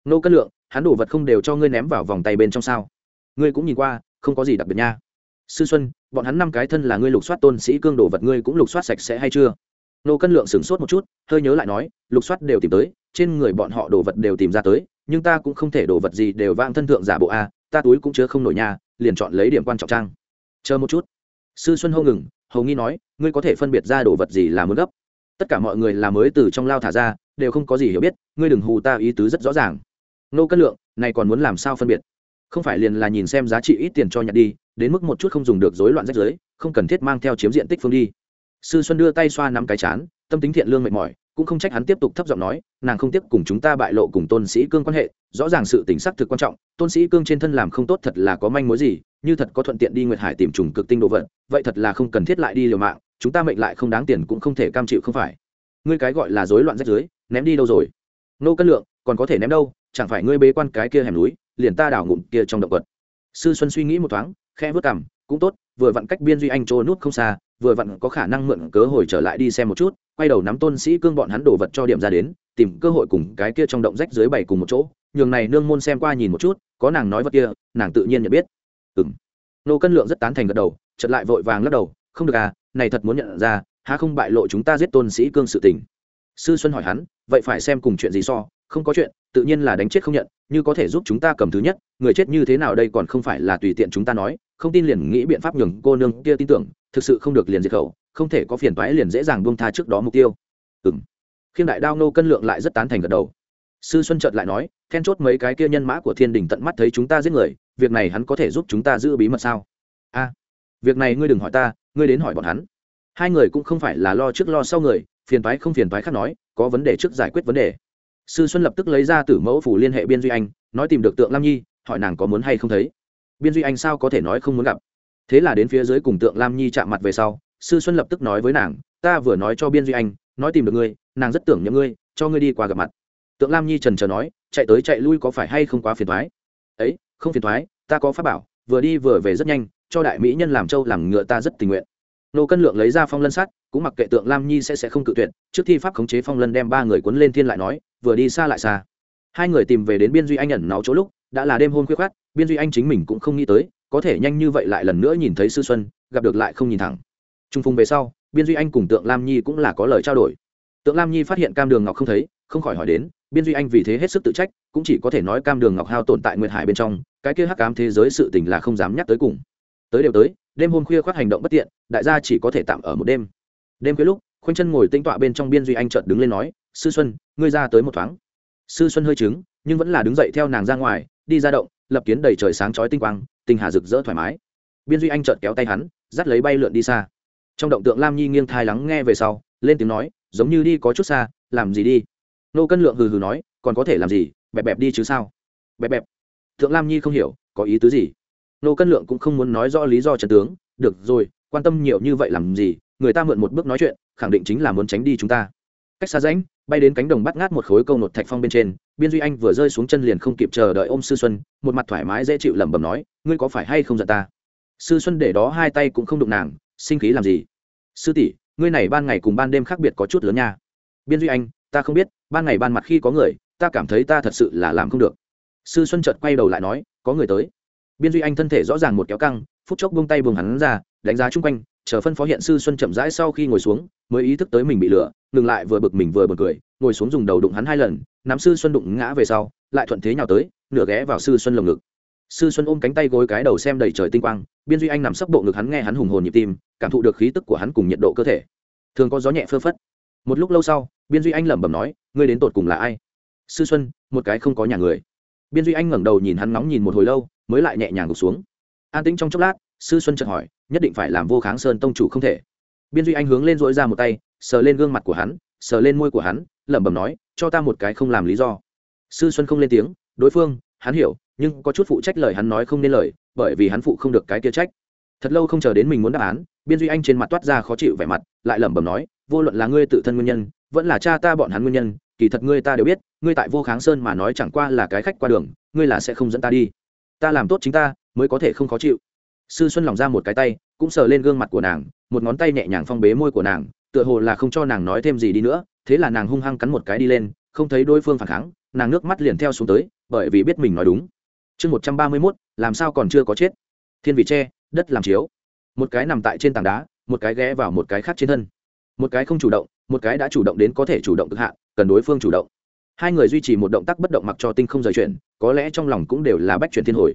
Nô cân lượng, hắn đồ vật không đều cho ngươi ném vào vòng tay bên trong sao? Ngươi cũng nhìn qua, không có gì đặc biệt nha. Sư xuân, bọn hắn năm cái thân là ngươi lục soát tôn sĩ cương đồ vật ngươi cũng lục soát sạch sẽ hay chưa? Nô cân lượng sửng sốt một chút, hơi nhớ lại nói, lục soát đều tìm tới, trên người bọn họ đồ vật đều tìm ra tới, nhưng ta cũng không thể đồ vật gì đều vang thân thượng giả bộ a, ta túi cũng chứa không nổi nhà liền chọn lấy điểm quan trọng trang. Chờ một chút. Sư xuân hô ngừng hầu nghi nói, ngươi có thể phân biệt ra đồ vật gì là muốn gấp? Tất cả mọi người là mới từ trong lao thả ra, đều không có gì hiểu biết, ngươi đừng hù ta ý tứ rất rõ ràng. Nô cân lượng, này còn muốn làm sao phân biệt? Không phải liền là nhìn xem giá trị ít tiền cho nhặt đi, đến mức một chút không dùng được rối loạn rách giới không cần thiết mang theo chiếm diện tích phương đi. Sư xuân đưa tay xoa nắm cái chán, tâm tính thiện lương mệt mỏi cũng không trách hắn tiếp tục thấp giọng nói, nàng không tiếp cùng chúng ta bại lộ cùng tôn sĩ cương quan hệ, rõ ràng sự tính xác thực quan trọng, tôn sĩ cương trên thân làm không tốt thật là có manh mối gì, như thật có thuận tiện đi nguyệt hải tìm trùng cực tinh đồ vật, vậy thật là không cần thiết lại đi liều mạng, chúng ta mệnh lại không đáng tiền cũng không thể cam chịu không phải. Ngươi cái gọi là rối loạn rách dưới ném đi đâu rồi? Nô cân lượng, còn có thể ném đâu? Chẳng phải ngươi bế quan cái kia hẻm núi, liền ta đào ngụm kia trong động vật sư xuân suy nghĩ một thoáng khe vớt cằm, cũng tốt, vừa vặn cách biên duy anh trôi nút không xa vừa vặn có khả năng mượn cớ hồi trở lại đi xem một chút, quay đầu nắm tôn sĩ cương bọn hắn đổ vật cho điểm ra đến, tìm cơ hội cùng cái kia trong động rách dưới bảy cùng một chỗ, nhường này nương môn xem qua nhìn một chút, có nàng nói vật kia, nàng tự nhiên nhận biết. Ừng nô cân lượng rất tán thành gật đầu chật lại vội vàng lắc đầu, không được à này thật muốn nhận ra, há không bại lộ chúng ta giết tôn sĩ cương sự tình? Sư xuân hỏi hắn, vậy phải xem cùng chuyện gì so, không có chuyện, tự nhiên là đánh chết không nhận, như có thể giúp chúng ta cầm thứ nhất, người chết như thế nào đây còn không phải là tùy tiện chúng ta nói, không tin liền nghĩ biện pháp nhường cô nương kia tin tưởng thực sự không được liền diệt khẩu, không thể có phiền toái liền dễ dàng buông tha trước đó mục tiêu. Ừng khiêm đại đao nô cân lượng lại rất tán thành gật đầu. Sư xuân trợt lại nói, then chốt mấy cái kia nhân mã của thiên đình tận mắt thấy chúng ta giết người, việc này hắn có thể giúp chúng ta giữ bí mật sao? A, việc này ngươi đừng hỏi ta, ngươi đến hỏi bọn hắn. Hai người cũng không phải là lo trước lo sau người, phiền toái không phiền toái khác nói, có vấn đề trước giải quyết vấn đề. Sư xuân lập tức lấy ra tử mẫu phủ liên hệ biên duy anh, nói tìm được tượng lam nhi, hỏi nàng có muốn hay không thấy. Biên duy anh sao có thể nói không muốn gặp? Thế là đến phía dưới cùng tượng lam nhi chạm mặt về sau, sư xuân lập tức nói với nàng, ta vừa nói cho biên duy anh, nói tìm được ngươi, nàng rất tưởng nhớ ngươi, cho ngươi đi qua gặp mặt. Tượng lam nhi trần trờ nói, chạy tới chạy lui có phải hay không quá phiền thoái ấy, không phiền thoái ta có pháp bảo, vừa đi vừa về rất nhanh, cho đại mỹ nhân làm trâu làm ngựa ta rất tình nguyện. Nô cân lượng lấy ra phong lân sắt, cũng mặc kệ tượng lam nhi sẽ sẽ không cự tuyệt, trước thi pháp khống chế phong lân đem ba người cuốn lên thiên lại nói, vừa đi xa lại xa. Hai người tìm về đến biên duy anh ẩn náu chỗ lúc, đã là đêm hôm khuya khoát biên duy anh chính mình cũng không nghĩ tới có thể nhanh như vậy lại lần nữa nhìn thấy sư xuân, gặp được lại không nhìn thẳng. Trung phùng về sau, biên duy anh cùng tượng lam nhi cũng là có lời trao đổi. Tượng lam nhi phát hiện cam đường ngọc không thấy, không khỏi hỏi đến, biên duy anh vì thế hết sức tự trách, cũng chỉ có thể nói cam đường ngọc hao tồn tại nguyệt hải bên trong, cái kia hắc cám thế giới sự tình là không dám nhắc tới cùng. Tới đều tới, đêm hôm khuya khoác hành động bất tiện, đại gia chỉ có thể tạm ở một đêm. Đêm khuya lúc khoanh chân ngồi tinh tọa bên trong biên duy anh chợt đứng lên nói, sư xuân, ngươi ra tới một thoáng. Sư xuân hơi trứng, nhưng vẫn là đứng dậy theo nàng ra ngoài, đi ra động, lập kiến đầy trời sáng chói tinh quang tinh hà rực rỡ thoải mái. Biên duy anh chợt kéo tay hắn, dắt lấy bay lượn đi xa. Trong động tượng lam nhi nghiêng thai lắng nghe về sau, lên tiếng nói, giống như đi có chút xa, làm gì đi? Nô cân lượng hừ hừ nói, còn có thể làm gì, bẹp bẹp đi chứ sao? Bẹp bẹp. Thượng lam nhi không hiểu, có ý tứ gì? Nô cân lượng cũng không muốn nói rõ lý do trần tướng, được rồi, quan tâm nhiều như vậy làm gì, người ta mượn một bước nói chuyện, khẳng định chính là muốn tránh đi chúng ta. Cách xa ránh bay đến cánh đồng bắt ngát một khối câu nột thạch phong bên trên, biên duy anh vừa rơi xuống chân liền không kịp chờ đợi ôm sư xuân, một mặt thoải mái dễ chịu lẩm bẩm nói, ngươi có phải hay không giận ta? Sư xuân để đó hai tay cũng không đụng nàng, sinh khí làm gì? Sư tỷ, ngươi này ban ngày cùng ban đêm khác biệt có chút lớn nha. Biên duy anh, ta không biết, ban ngày ban mặt khi có người, ta cảm thấy ta thật sự là làm không được. Sư xuân chợt quay đầu lại nói, có người tới. Biên duy anh thân thể rõ ràng một kéo căng, phút chốc buông tay buông hắn ra, đánh giá chung quanh chờ phân phó hiện sư xuân chậm rãi sau khi ngồi xuống, mới ý thức tới mình bị lửa ngừng lại vừa bực mình vừa bực cười, ngồi xuống dùng đầu đụng hắn hai lần, nắm sư xuân đụng ngã về sau, lại thuận thế nhào tới, nửa ghé vào sư xuân lồng ngực. Sư xuân ôm cánh tay gối cái đầu xem đầy trời tinh quang, biên duy anh nằm sấp bộ ngực hắn nghe hắn hùng hồn nhịp tim, cảm thụ được khí tức của hắn cùng nhiệt độ cơ thể. Thường có gió nhẹ phơ phất. Một lúc lâu sau, biên duy anh lẩm bẩm nói, ngươi đến tột cùng là ai? Sư xuân, một cái không có nhà người. Biên duy anh ngẩng đầu nhìn hắn nóng nhìn một hồi lâu, mới lại nhẹ nhàng gục xuống. An tĩnh trong chốc lát, sư xuân chợt hỏi nhất định phải làm vô kháng sơn tông chủ không thể. Biên duy anh hướng lên dỗi ra một tay, sờ lên gương mặt của hắn, sờ lên môi của hắn, lẩm bẩm nói, cho ta một cái không làm lý do. Sư xuân không lên tiếng, đối phương, hắn hiểu, nhưng có chút phụ trách lời hắn nói không nên lời, bởi vì hắn phụ không được cái kia trách. Thật lâu không chờ đến mình muốn đáp án, biên duy anh trên mặt toát ra khó chịu vẻ mặt, lại lẩm bẩm nói, vô luận là ngươi tự thân nguyên nhân, vẫn là cha ta bọn hắn nguyên nhân, kỳ thật ngươi ta đều biết, ngươi tại vô kháng sơn mà nói chẳng qua là cái khách qua đường, ngươi là sẽ không dẫn ta đi. Ta làm tốt chính ta, mới có thể không khó chịu sư xuân lòng ra một cái tay, cũng sờ lên gương mặt của nàng, một ngón tay nhẹ nhàng phong bế môi của nàng, tựa hồ là không cho nàng nói thêm gì đi nữa, thế là nàng hung hăng cắn một cái đi lên, không thấy đối phương phản kháng, nàng nước mắt liền theo xuống tới, bởi vì biết mình nói đúng. Chương một trăm ba mươi mốt, làm sao còn chưa có chết? Thiên vị tre, đất làm chiếu. Một cái nằm tại trên tảng đá, một cái ghé vào một cái khác trên thân. Một cái không chủ động, một cái đã chủ động đến có thể chủ động cực hạn, cần đối phương chủ động. Hai người duy trì một động tác bất động mặc cho tinh không rời chuyển, có lẽ trong lòng cũng đều là bách chuyển thiên hồi.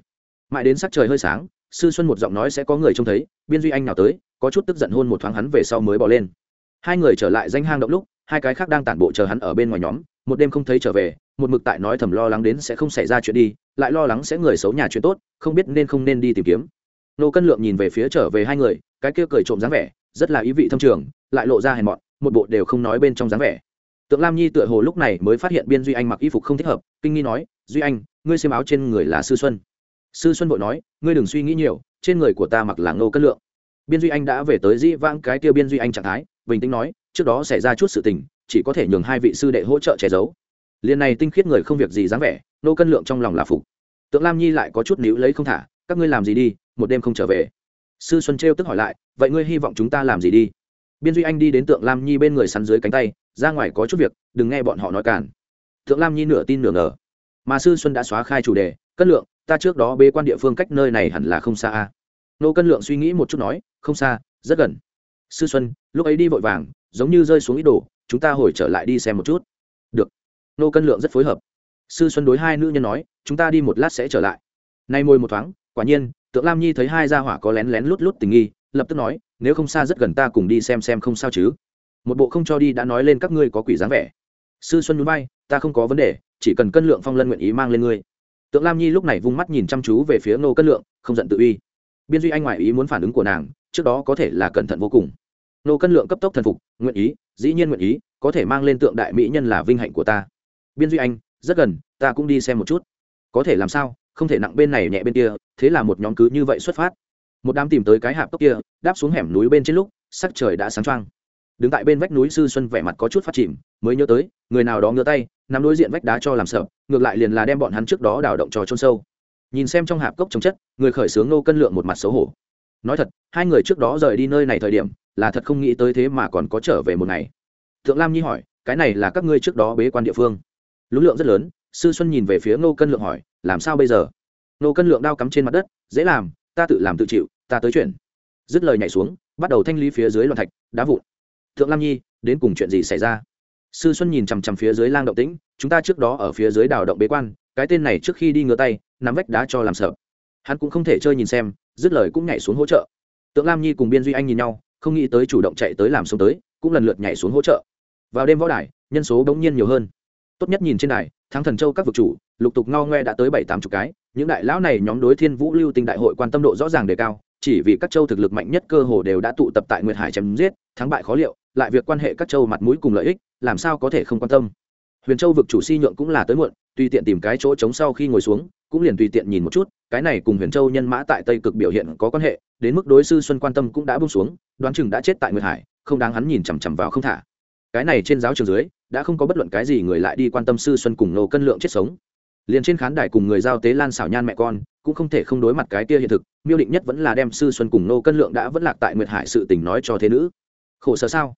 Mãi đến sắc trời hơi sáng sư xuân một giọng nói sẽ có người trông thấy, biên duy anh nào tới, có chút tức giận hôn một thoáng hắn về sau mới bỏ lên. Hai người trở lại danh hang động lúc, hai cái khác đang tản bộ chờ hắn ở bên ngoài nhóm, một đêm không thấy trở về, một mực tại nói thầm lo lắng đến sẽ không xảy ra chuyện đi, lại lo lắng sẽ người xấu nhà chuyện tốt, không biết nên không nên đi tìm kiếm. Nô cân lượng nhìn về phía trở về hai người, cái kia cười trộm dáng vẻ, rất là ý vị thâm trường, lại lộ ra hèn mọn, một bộ đều không nói bên trong dáng vẻ. Tượng lam nhi tựa hồ lúc này mới phát hiện biên duy anh mặc y phục không thích hợp, kinh nghi nói, duy anh, ngươi xem áo trên người là sư xuân sư xuân vội nói, ngươi đừng suy nghĩ nhiều, trên người của ta mặc là ngô cân lượng. Biên duy anh đã về tới dĩ vãng cái tiêu biên duy anh trạng thái, bình tĩnh nói, trước đó xảy ra chút sự tình, chỉ có thể nhường hai vị sư đệ hỗ trợ che giấu. Liền này tinh khiết người không việc gì dáng vẻ nô cân lượng trong lòng là phục. Tượng lam nhi lại có chút níu lấy không thả, các ngươi làm gì đi, một đêm không trở về. Sư xuân trêu tức hỏi lại, vậy ngươi hy vọng chúng ta làm gì đi? Biên duy anh đi đến tượng lam nhi bên người sắn dưới cánh tay, ra ngoài có chút việc, đừng nghe bọn họ nói cản tượng lam nhi nửa tin nửa ngờ. Mà sư xuân đã xóa khai chủ đề cân lượng, ta trước đó bê quan địa phương cách nơi này hẳn là không xa a. Nô cân lượng suy nghĩ một chút nói, không xa, rất gần. Sư xuân, lúc ấy đi vội vàng, giống như rơi xuống ít đồ, chúng ta hồi trở lại đi xem một chút. Được. Nô cân lượng rất phối hợp. Sư xuân đối hai nữ nhân nói, chúng ta đi một lát sẽ trở lại. Nay môi một thoáng, quả nhiên, tượng lam nhi thấy hai gia hỏa có lén lén lút lút tình nghi, lập tức nói, nếu không xa rất gần ta cùng đi xem xem không sao chứ. Một bộ không cho đi đã nói lên các ngươi có quỷ dáng vẻ. Sư xuân núi bay ta không có vấn đề, chỉ cần cân lượng phong lân nguyện ý mang lên ngươi tượng lam nhi lúc này vung mắt nhìn chăm chú về phía nô cân lượng, không giận tự uy. Biên duy anh ngoại ý muốn phản ứng của nàng, trước đó có thể là cẩn thận vô cùng. Nô cân lượng cấp tốc thần phục, nguyện ý, dĩ nhiên nguyện ý, có thể mang lên tượng đại mỹ nhân là vinh hạnh của ta. Biên duy anh, rất gần, ta cũng đi xem một chút. Có thể làm sao, không thể nặng bên này nhẹ bên kia, thế là một nhóm cứ như vậy xuất phát. Một đám tìm tới cái hạp tốc kia, đáp xuống hẻm núi bên trên lúc, sắc trời đã sáng trăng đứng tại bên vách núi sư xuân vẻ mặt có chút phát chìm, mới nhớ tới, người nào đó ngửa tay nắm đối diện vách đá cho làm sợ, ngược lại liền là đem bọn hắn trước đó đào động trò trôn sâu. Nhìn xem trong hạp cốc trồng chất, người khởi xướng nô cân lượng một mặt xấu hổ. Nói thật, hai người trước đó rời đi nơi này thời điểm, là thật không nghĩ tới thế mà còn có trở về một ngày. Thượng lam nhi hỏi, cái này là các ngươi trước đó bế quan địa phương? Lũ lượng rất lớn, sư xuân nhìn về phía nô cân lượng hỏi, làm sao bây giờ? Nô cân lượng đao cắm trên mặt đất, dễ làm, ta tự làm tự chịu, ta tới chuyện dứt lời nhảy xuống, bắt đầu thanh lý phía dưới loạn thạch, đá vụn. Thượng lam nhi, đến cùng chuyện gì xảy ra? Sư xuân nhìn chằm chằm phía dưới lang động tĩnh, chúng ta trước đó ở phía dưới đào động bế quan, cái tên này trước khi đi ngửa tay, nắm vách đá cho làm sợ. Hắn cũng không thể chơi nhìn xem, dứt lời cũng nhảy xuống hỗ trợ. Tượng lam nhi cùng biên duy anh nhìn nhau, không nghĩ tới chủ động chạy tới làm xuống tới, cũng lần lượt nhảy xuống hỗ trợ. Vào đêm võ đài, nhân số bỗng nhiên nhiều hơn. Tốt nhất nhìn trên đài, thắng thần châu các vực chủ, lục tục ngao ngoe đã tới bảy tám chục cái, những đại lão này nhóm đối thiên vũ lưu tinh đại hội quan tâm độ rõ ràng đề cao, chỉ vì các châu thực lực mạnh nhất cơ hồ đều đã tụ tập tại nguyệt hải chém giết, thắng bại khó liệu, lại việc quan hệ các châu mặt mũi cùng lợi ích làm sao có thể không quan tâm? Huyền châu vực chủ si nhượng cũng là tới muộn, tùy tiện tìm cái chỗ trống sau khi ngồi xuống, cũng liền tùy tiện nhìn một chút, cái này cùng huyền châu nhân mã tại tây cực biểu hiện có quan hệ, đến mức đối sư xuân quan tâm cũng đã bung xuống, đoán chừng đã chết tại nguyệt hải, không đáng hắn nhìn chằm chằm vào không thả. Cái này trên giáo trường dưới, đã không có bất luận cái gì người lại đi quan tâm sư xuân cùng nô cân lượng chết sống. Liền trên khán đài cùng người giao tế lan xảo nhan mẹ con, cũng không thể không đối mặt cái kia hiện thực, miêu định nhất vẫn là đem sư xuân cùng nô cân lượng đã vẫn lạc tại nguyệt hải sự tình nói cho thế nữ. Khổ sở sao?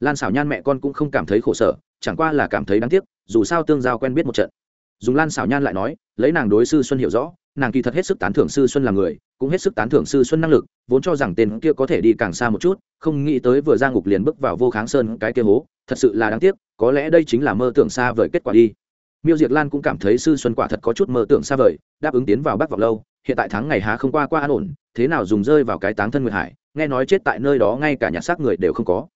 Lan xảo nhan mẹ con cũng không cảm thấy khổ sở, chẳng qua là cảm thấy đáng tiếc, dù sao tương giao quen biết một trận. Dùng lan xảo nhan lại nói, lấy nàng đối sư xuân hiểu rõ, nàng kỳ thật hết sức tán thưởng sư xuân là người, cũng hết sức tán thưởng sư xuân năng lực, vốn cho rằng tên kia có thể đi càng xa một chút, không nghĩ tới vừa ra ngục liền bước vào vô kháng sơn cái kia hố, thật sự là đáng tiếc, có lẽ đây chính là mơ tưởng xa vời kết quả đi. Miêu diệt lan cũng cảm thấy sư xuân quả thật có chút mơ tưởng xa vời, đáp ứng tiến vào bắc vọng lâu, hiện tại tháng ngày há không qua qua an ổn, thế nào dùng rơi vào cái táng thân nguyệt hải, nghe nói chết tại nơi đó ngay cả nhà xác người đều không có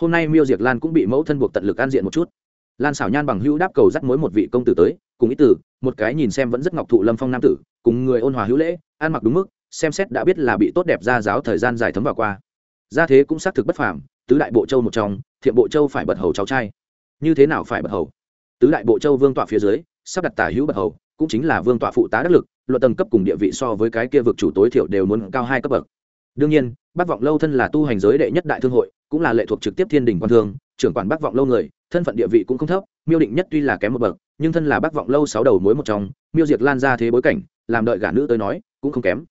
hôm nay miêu diệt lan cũng bị mẫu thân buộc tận lực an diện một chút. Lan xảo nhan bằng hữu đáp cầu dắt mối một vị công tử tới, cùng ý tử, một cái nhìn xem vẫn rất ngọc thụ lâm phong nam tử, cùng người ôn hòa hữu lễ, ăn mặc đúng mức, xem xét đã biết là bị tốt đẹp ra giáo thời gian dài thấm vào qua. Gia thế cũng xác thực bất phàm, tứ đại bộ châu một trong, thiện bộ châu phải bật hầu cháu trai. Như thế nào phải bật hầu? Tứ đại bộ châu vương tọa phía dưới, sắp đặt tả hữu bật hầu, cũng chính là vương tọa phụ tá đắc lực, luận tầng cấp cùng địa vị so với cái kia vực chủ tối thiểu đều muốn cao hai cấp bậc. Đương nhiên bắt vọng lâu thân là tu hành giới đệ nhất đại thương hội cũng là lệ thuộc trực tiếp thiên đình quan thương, trưởng quản bắc vọng lâu người, thân phận địa vị cũng không thấp, miêu định nhất tuy là kém một bậc, nhưng thân là bắc vọng lâu sáu đầu mối một trong, miêu diệt lan ra thế bối cảnh, làm đợi gả nữ tới nói, cũng không kém.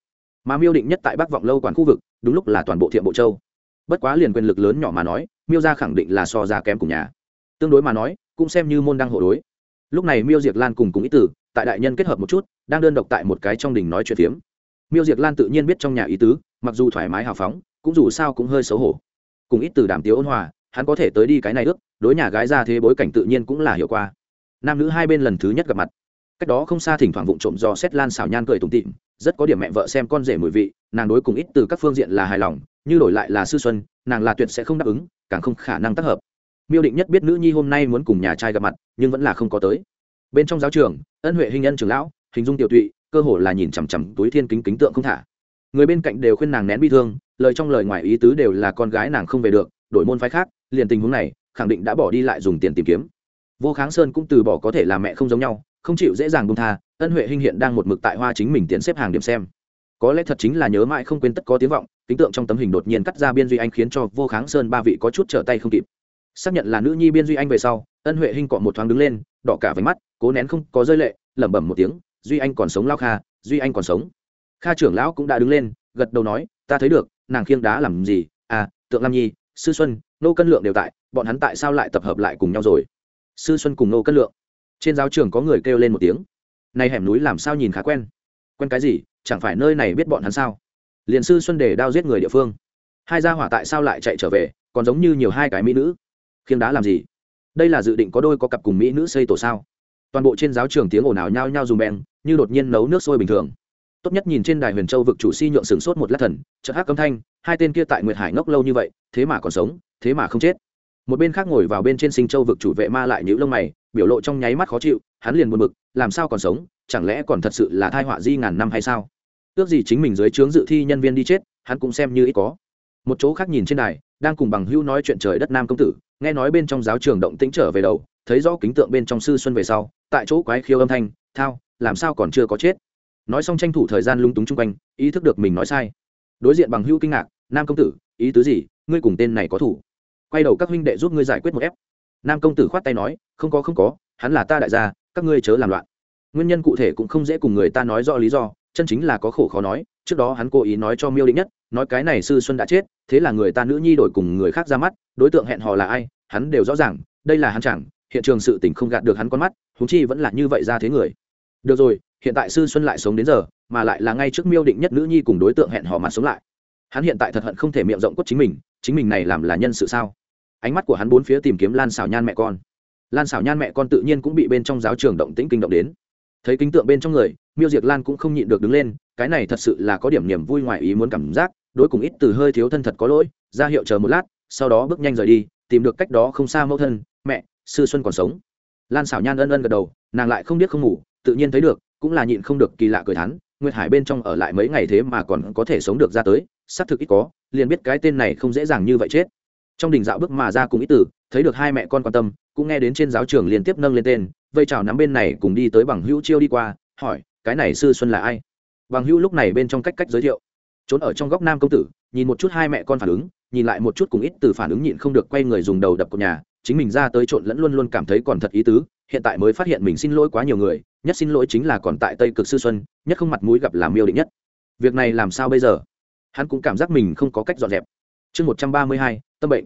Mà miêu định nhất tại bắc vọng lâu quản khu vực, đúng lúc là toàn bộ thiện bộ châu. Bất quá liền quyền lực lớn nhỏ mà nói, miêu ra khẳng định là so ra kém cùng nhà. Tương đối mà nói, cũng xem như môn đăng hộ đối. Lúc này miêu diệt lan cùng cùng ý tử, tại đại nhân kết hợp một chút, đang đơn độc tại một cái trong đình nói chuyện phiếm. Miêu diệt lan tự nhiên biết trong nhà ý tứ, mặc dù thoải mái hào phóng, cũng dù sao cũng hơi xấu hổ cùng ít từ đàm tiếu ôn hòa, hắn có thể tới đi cái này ước, đối nhà gái ra thế bối cảnh tự nhiên cũng là hiệu quả nam nữ hai bên lần thứ nhất gặp mặt. Cách đó không xa thỉnh thoảng vụng trộm do xét lan xảo nhan cười tủm tịm rất có điểm mẹ vợ xem con rể mùi vị, nàng đối cùng ít từ các phương diện là hài lòng, như đổi lại là sư xuân, nàng là tuyệt sẽ không đáp ứng, càng không khả năng tác hợp. Miêu định nhất biết nữ nhi hôm nay muốn cùng nhà trai gặp mặt, nhưng vẫn là không có tới. Bên trong giáo trường, ân huệ hình nhân trường lão, hình dung tiểu tụy, cơ hồ là nhìn chằm chằm túi thiên kính kính tượng không thả người bên cạnh đều khuyên nàng nén bi thương, lời trong lời ngoài ý tứ đều là con gái nàng không về được, đổi môn phái khác, liền tình huống này, khẳng định đã bỏ đi lại dùng tiền tìm kiếm. Vô kháng sơn cũng từ bỏ có thể làm mẹ không giống nhau, không chịu dễ dàng bông tha, ân huệ hinh hiện đang một mực tại hoa chính mình tiến xếp hàng điểm xem. Có lẽ thật chính là nhớ mãi không quên tất có tiếng vọng, kính tượng trong tấm hình đột nhiên cắt ra biên duy anh khiến cho vô kháng sơn ba vị có chút trở tay không kịp. Xác nhận là nữ nhi biên duy anh về sau, ân huệ hinh cọ một thoáng đứng lên, đỏ cả váy mắt, cố nén không có rơi lệ, lẩm bẩm một tiếng, duy anh còn sống lao kha, duy anh còn sống kha trưởng lão cũng đã đứng lên, gật đầu nói, ta thấy được, nàng khiêng đá làm gì? À tượng lam nhi, sư xuân, nô cân lượng đều tại, bọn hắn tại sao lại tập hợp lại cùng nhau rồi? Sư xuân cùng nô cân lượng. Trên giáo trường có người kêu lên một tiếng. Này hẻm núi làm sao nhìn khá quen? Quen cái gì? Chẳng phải nơi này biết bọn hắn sao? Liền sư xuân để đao giết người địa phương. Hai gia hỏa tại sao lại chạy trở về, còn giống như nhiều hai cái mỹ nữ. Khiêng đá làm gì? Đây là dự định có đôi có cặp cùng mỹ nữ xây tổ sao? Toàn bộ trên giáo trường tiếng ồn ào nhao nhao dùm beng, như đột nhiên nấu nước sôi bình thường tốt nhất nhìn trên đài huyền châu vực chủ si nhượng sừng sốt một lát thần, chợt hát cấm thanh, hai tên kia tại nguyệt hải ngốc lâu như vậy, thế mà còn sống, thế mà không chết. Một bên khác ngồi vào bên trên sinh châu vực chủ vệ ma lại nhữ lông mày, biểu lộ trong nháy mắt khó chịu, hắn liền buồn bực, làm sao còn sống, chẳng lẽ còn thật sự là thai họa di ngàn năm hay sao? Ước gì chính mình dưới trướng dự thi nhân viên đi chết, hắn cũng xem như ít có. Một chỗ khác nhìn trên đài, đang cùng bằng hữu nói chuyện trời đất nam công tử, nghe nói bên trong giáo trường động tĩnh trở về đầu, thấy rõ kính tượng bên trong sư xuân về sau, tại chỗ quái khiêu âm thanh, thao, làm sao còn chưa có chết? Nói xong tranh thủ thời gian lung túng chung quanh, ý thức được mình nói sai. Đối diện bằng hữu kinh ngạc, nam công tử, ý tứ gì? Ngươi cùng tên này có thủ? Quay đầu các huynh đệ giúp ngươi giải quyết một ép. Nam công tử khoát tay nói, không có không có, hắn là ta đại gia, các ngươi chớ làm loạn. Nguyên nhân cụ thể cũng không dễ cùng người ta nói rõ lý do, chân chính là có khổ khó nói, trước đó hắn cố ý nói cho miêu định nhất, nói cái này sư xuân đã chết, thế là người ta nữ nhi đổi cùng người khác ra mắt, đối tượng hẹn hò là ai, hắn đều rõ ràng, đây là hắn chẳng, hiện trường sự tình không gạt được hắn con mắt húng chi vẫn là như vậy ra thế người. Được rồi hiện tại sư xuân lại sống đến giờ, mà lại là ngay trước miêu định nhất nữ nhi cùng đối tượng hẹn hò mặt sống lại. Hắn hiện tại thật hận không thể miệng rộng quất chính mình chính mình này làm là nhân sự sao? Ánh mắt của hắn bốn phía tìm kiếm lan xảo nhan mẹ con. Lan xảo nhan mẹ con tự nhiên cũng bị bên trong giáo trường động tĩnh kinh động đến. Thấy kính tượng bên trong người, miêu diệt lan cũng không nhịn được đứng lên, cái này thật sự là có điểm niềm vui ngoài ý muốn cảm giác, đối cùng ít từ hơi thiếu thân thật có lỗi, ra hiệu chờ một lát, sau đó bước nhanh rời đi, tìm được cách đó không xa mẫu thân, mẹ, sư xuân còn sống. Lan xảo nhan ân ân gật đầu, nàng lại không biết không ngủ, tự nhiên thấy được cũng là nhịn không được kỳ lạ cười thán, nguyệt hải bên trong ở lại mấy ngày thế mà còn có thể sống được ra tới, xác thực ít có, liền biết cái tên này không dễ dàng như vậy chết. Trong đình dạo bước mà ra cùng ý tử, thấy được hai mẹ con quan tâm, cũng nghe đến trên giáo trường liên tiếp nâng lên tên, vây chào nắm bên này cùng đi tới bằng hữu chiêu đi qua, hỏi, cái này sư xuân là ai? Bằng hữu lúc này bên trong cách cách giới thiệu. Trốn ở trong góc nam công tử, nhìn một chút hai mẹ con phản ứng, nhìn lại một chút cùng ít từ phản ứng nhịn không được quay người dùng đầu đập cột nhà, chính mình ra tới trộn lẫn luôn luôn cảm thấy còn thật ý tứ hiện tại mới phát hiện mình xin lỗi quá nhiều người, nhất xin lỗi chính là còn tại tây cực sư xuân, nhất không mặt mũi gặp làm miêu định nhất. Việc này làm sao bây giờ? Hắn cũng cảm giác mình không có cách dọn dẹp. Chương một trăm ba mươi hai, tâm bệnh.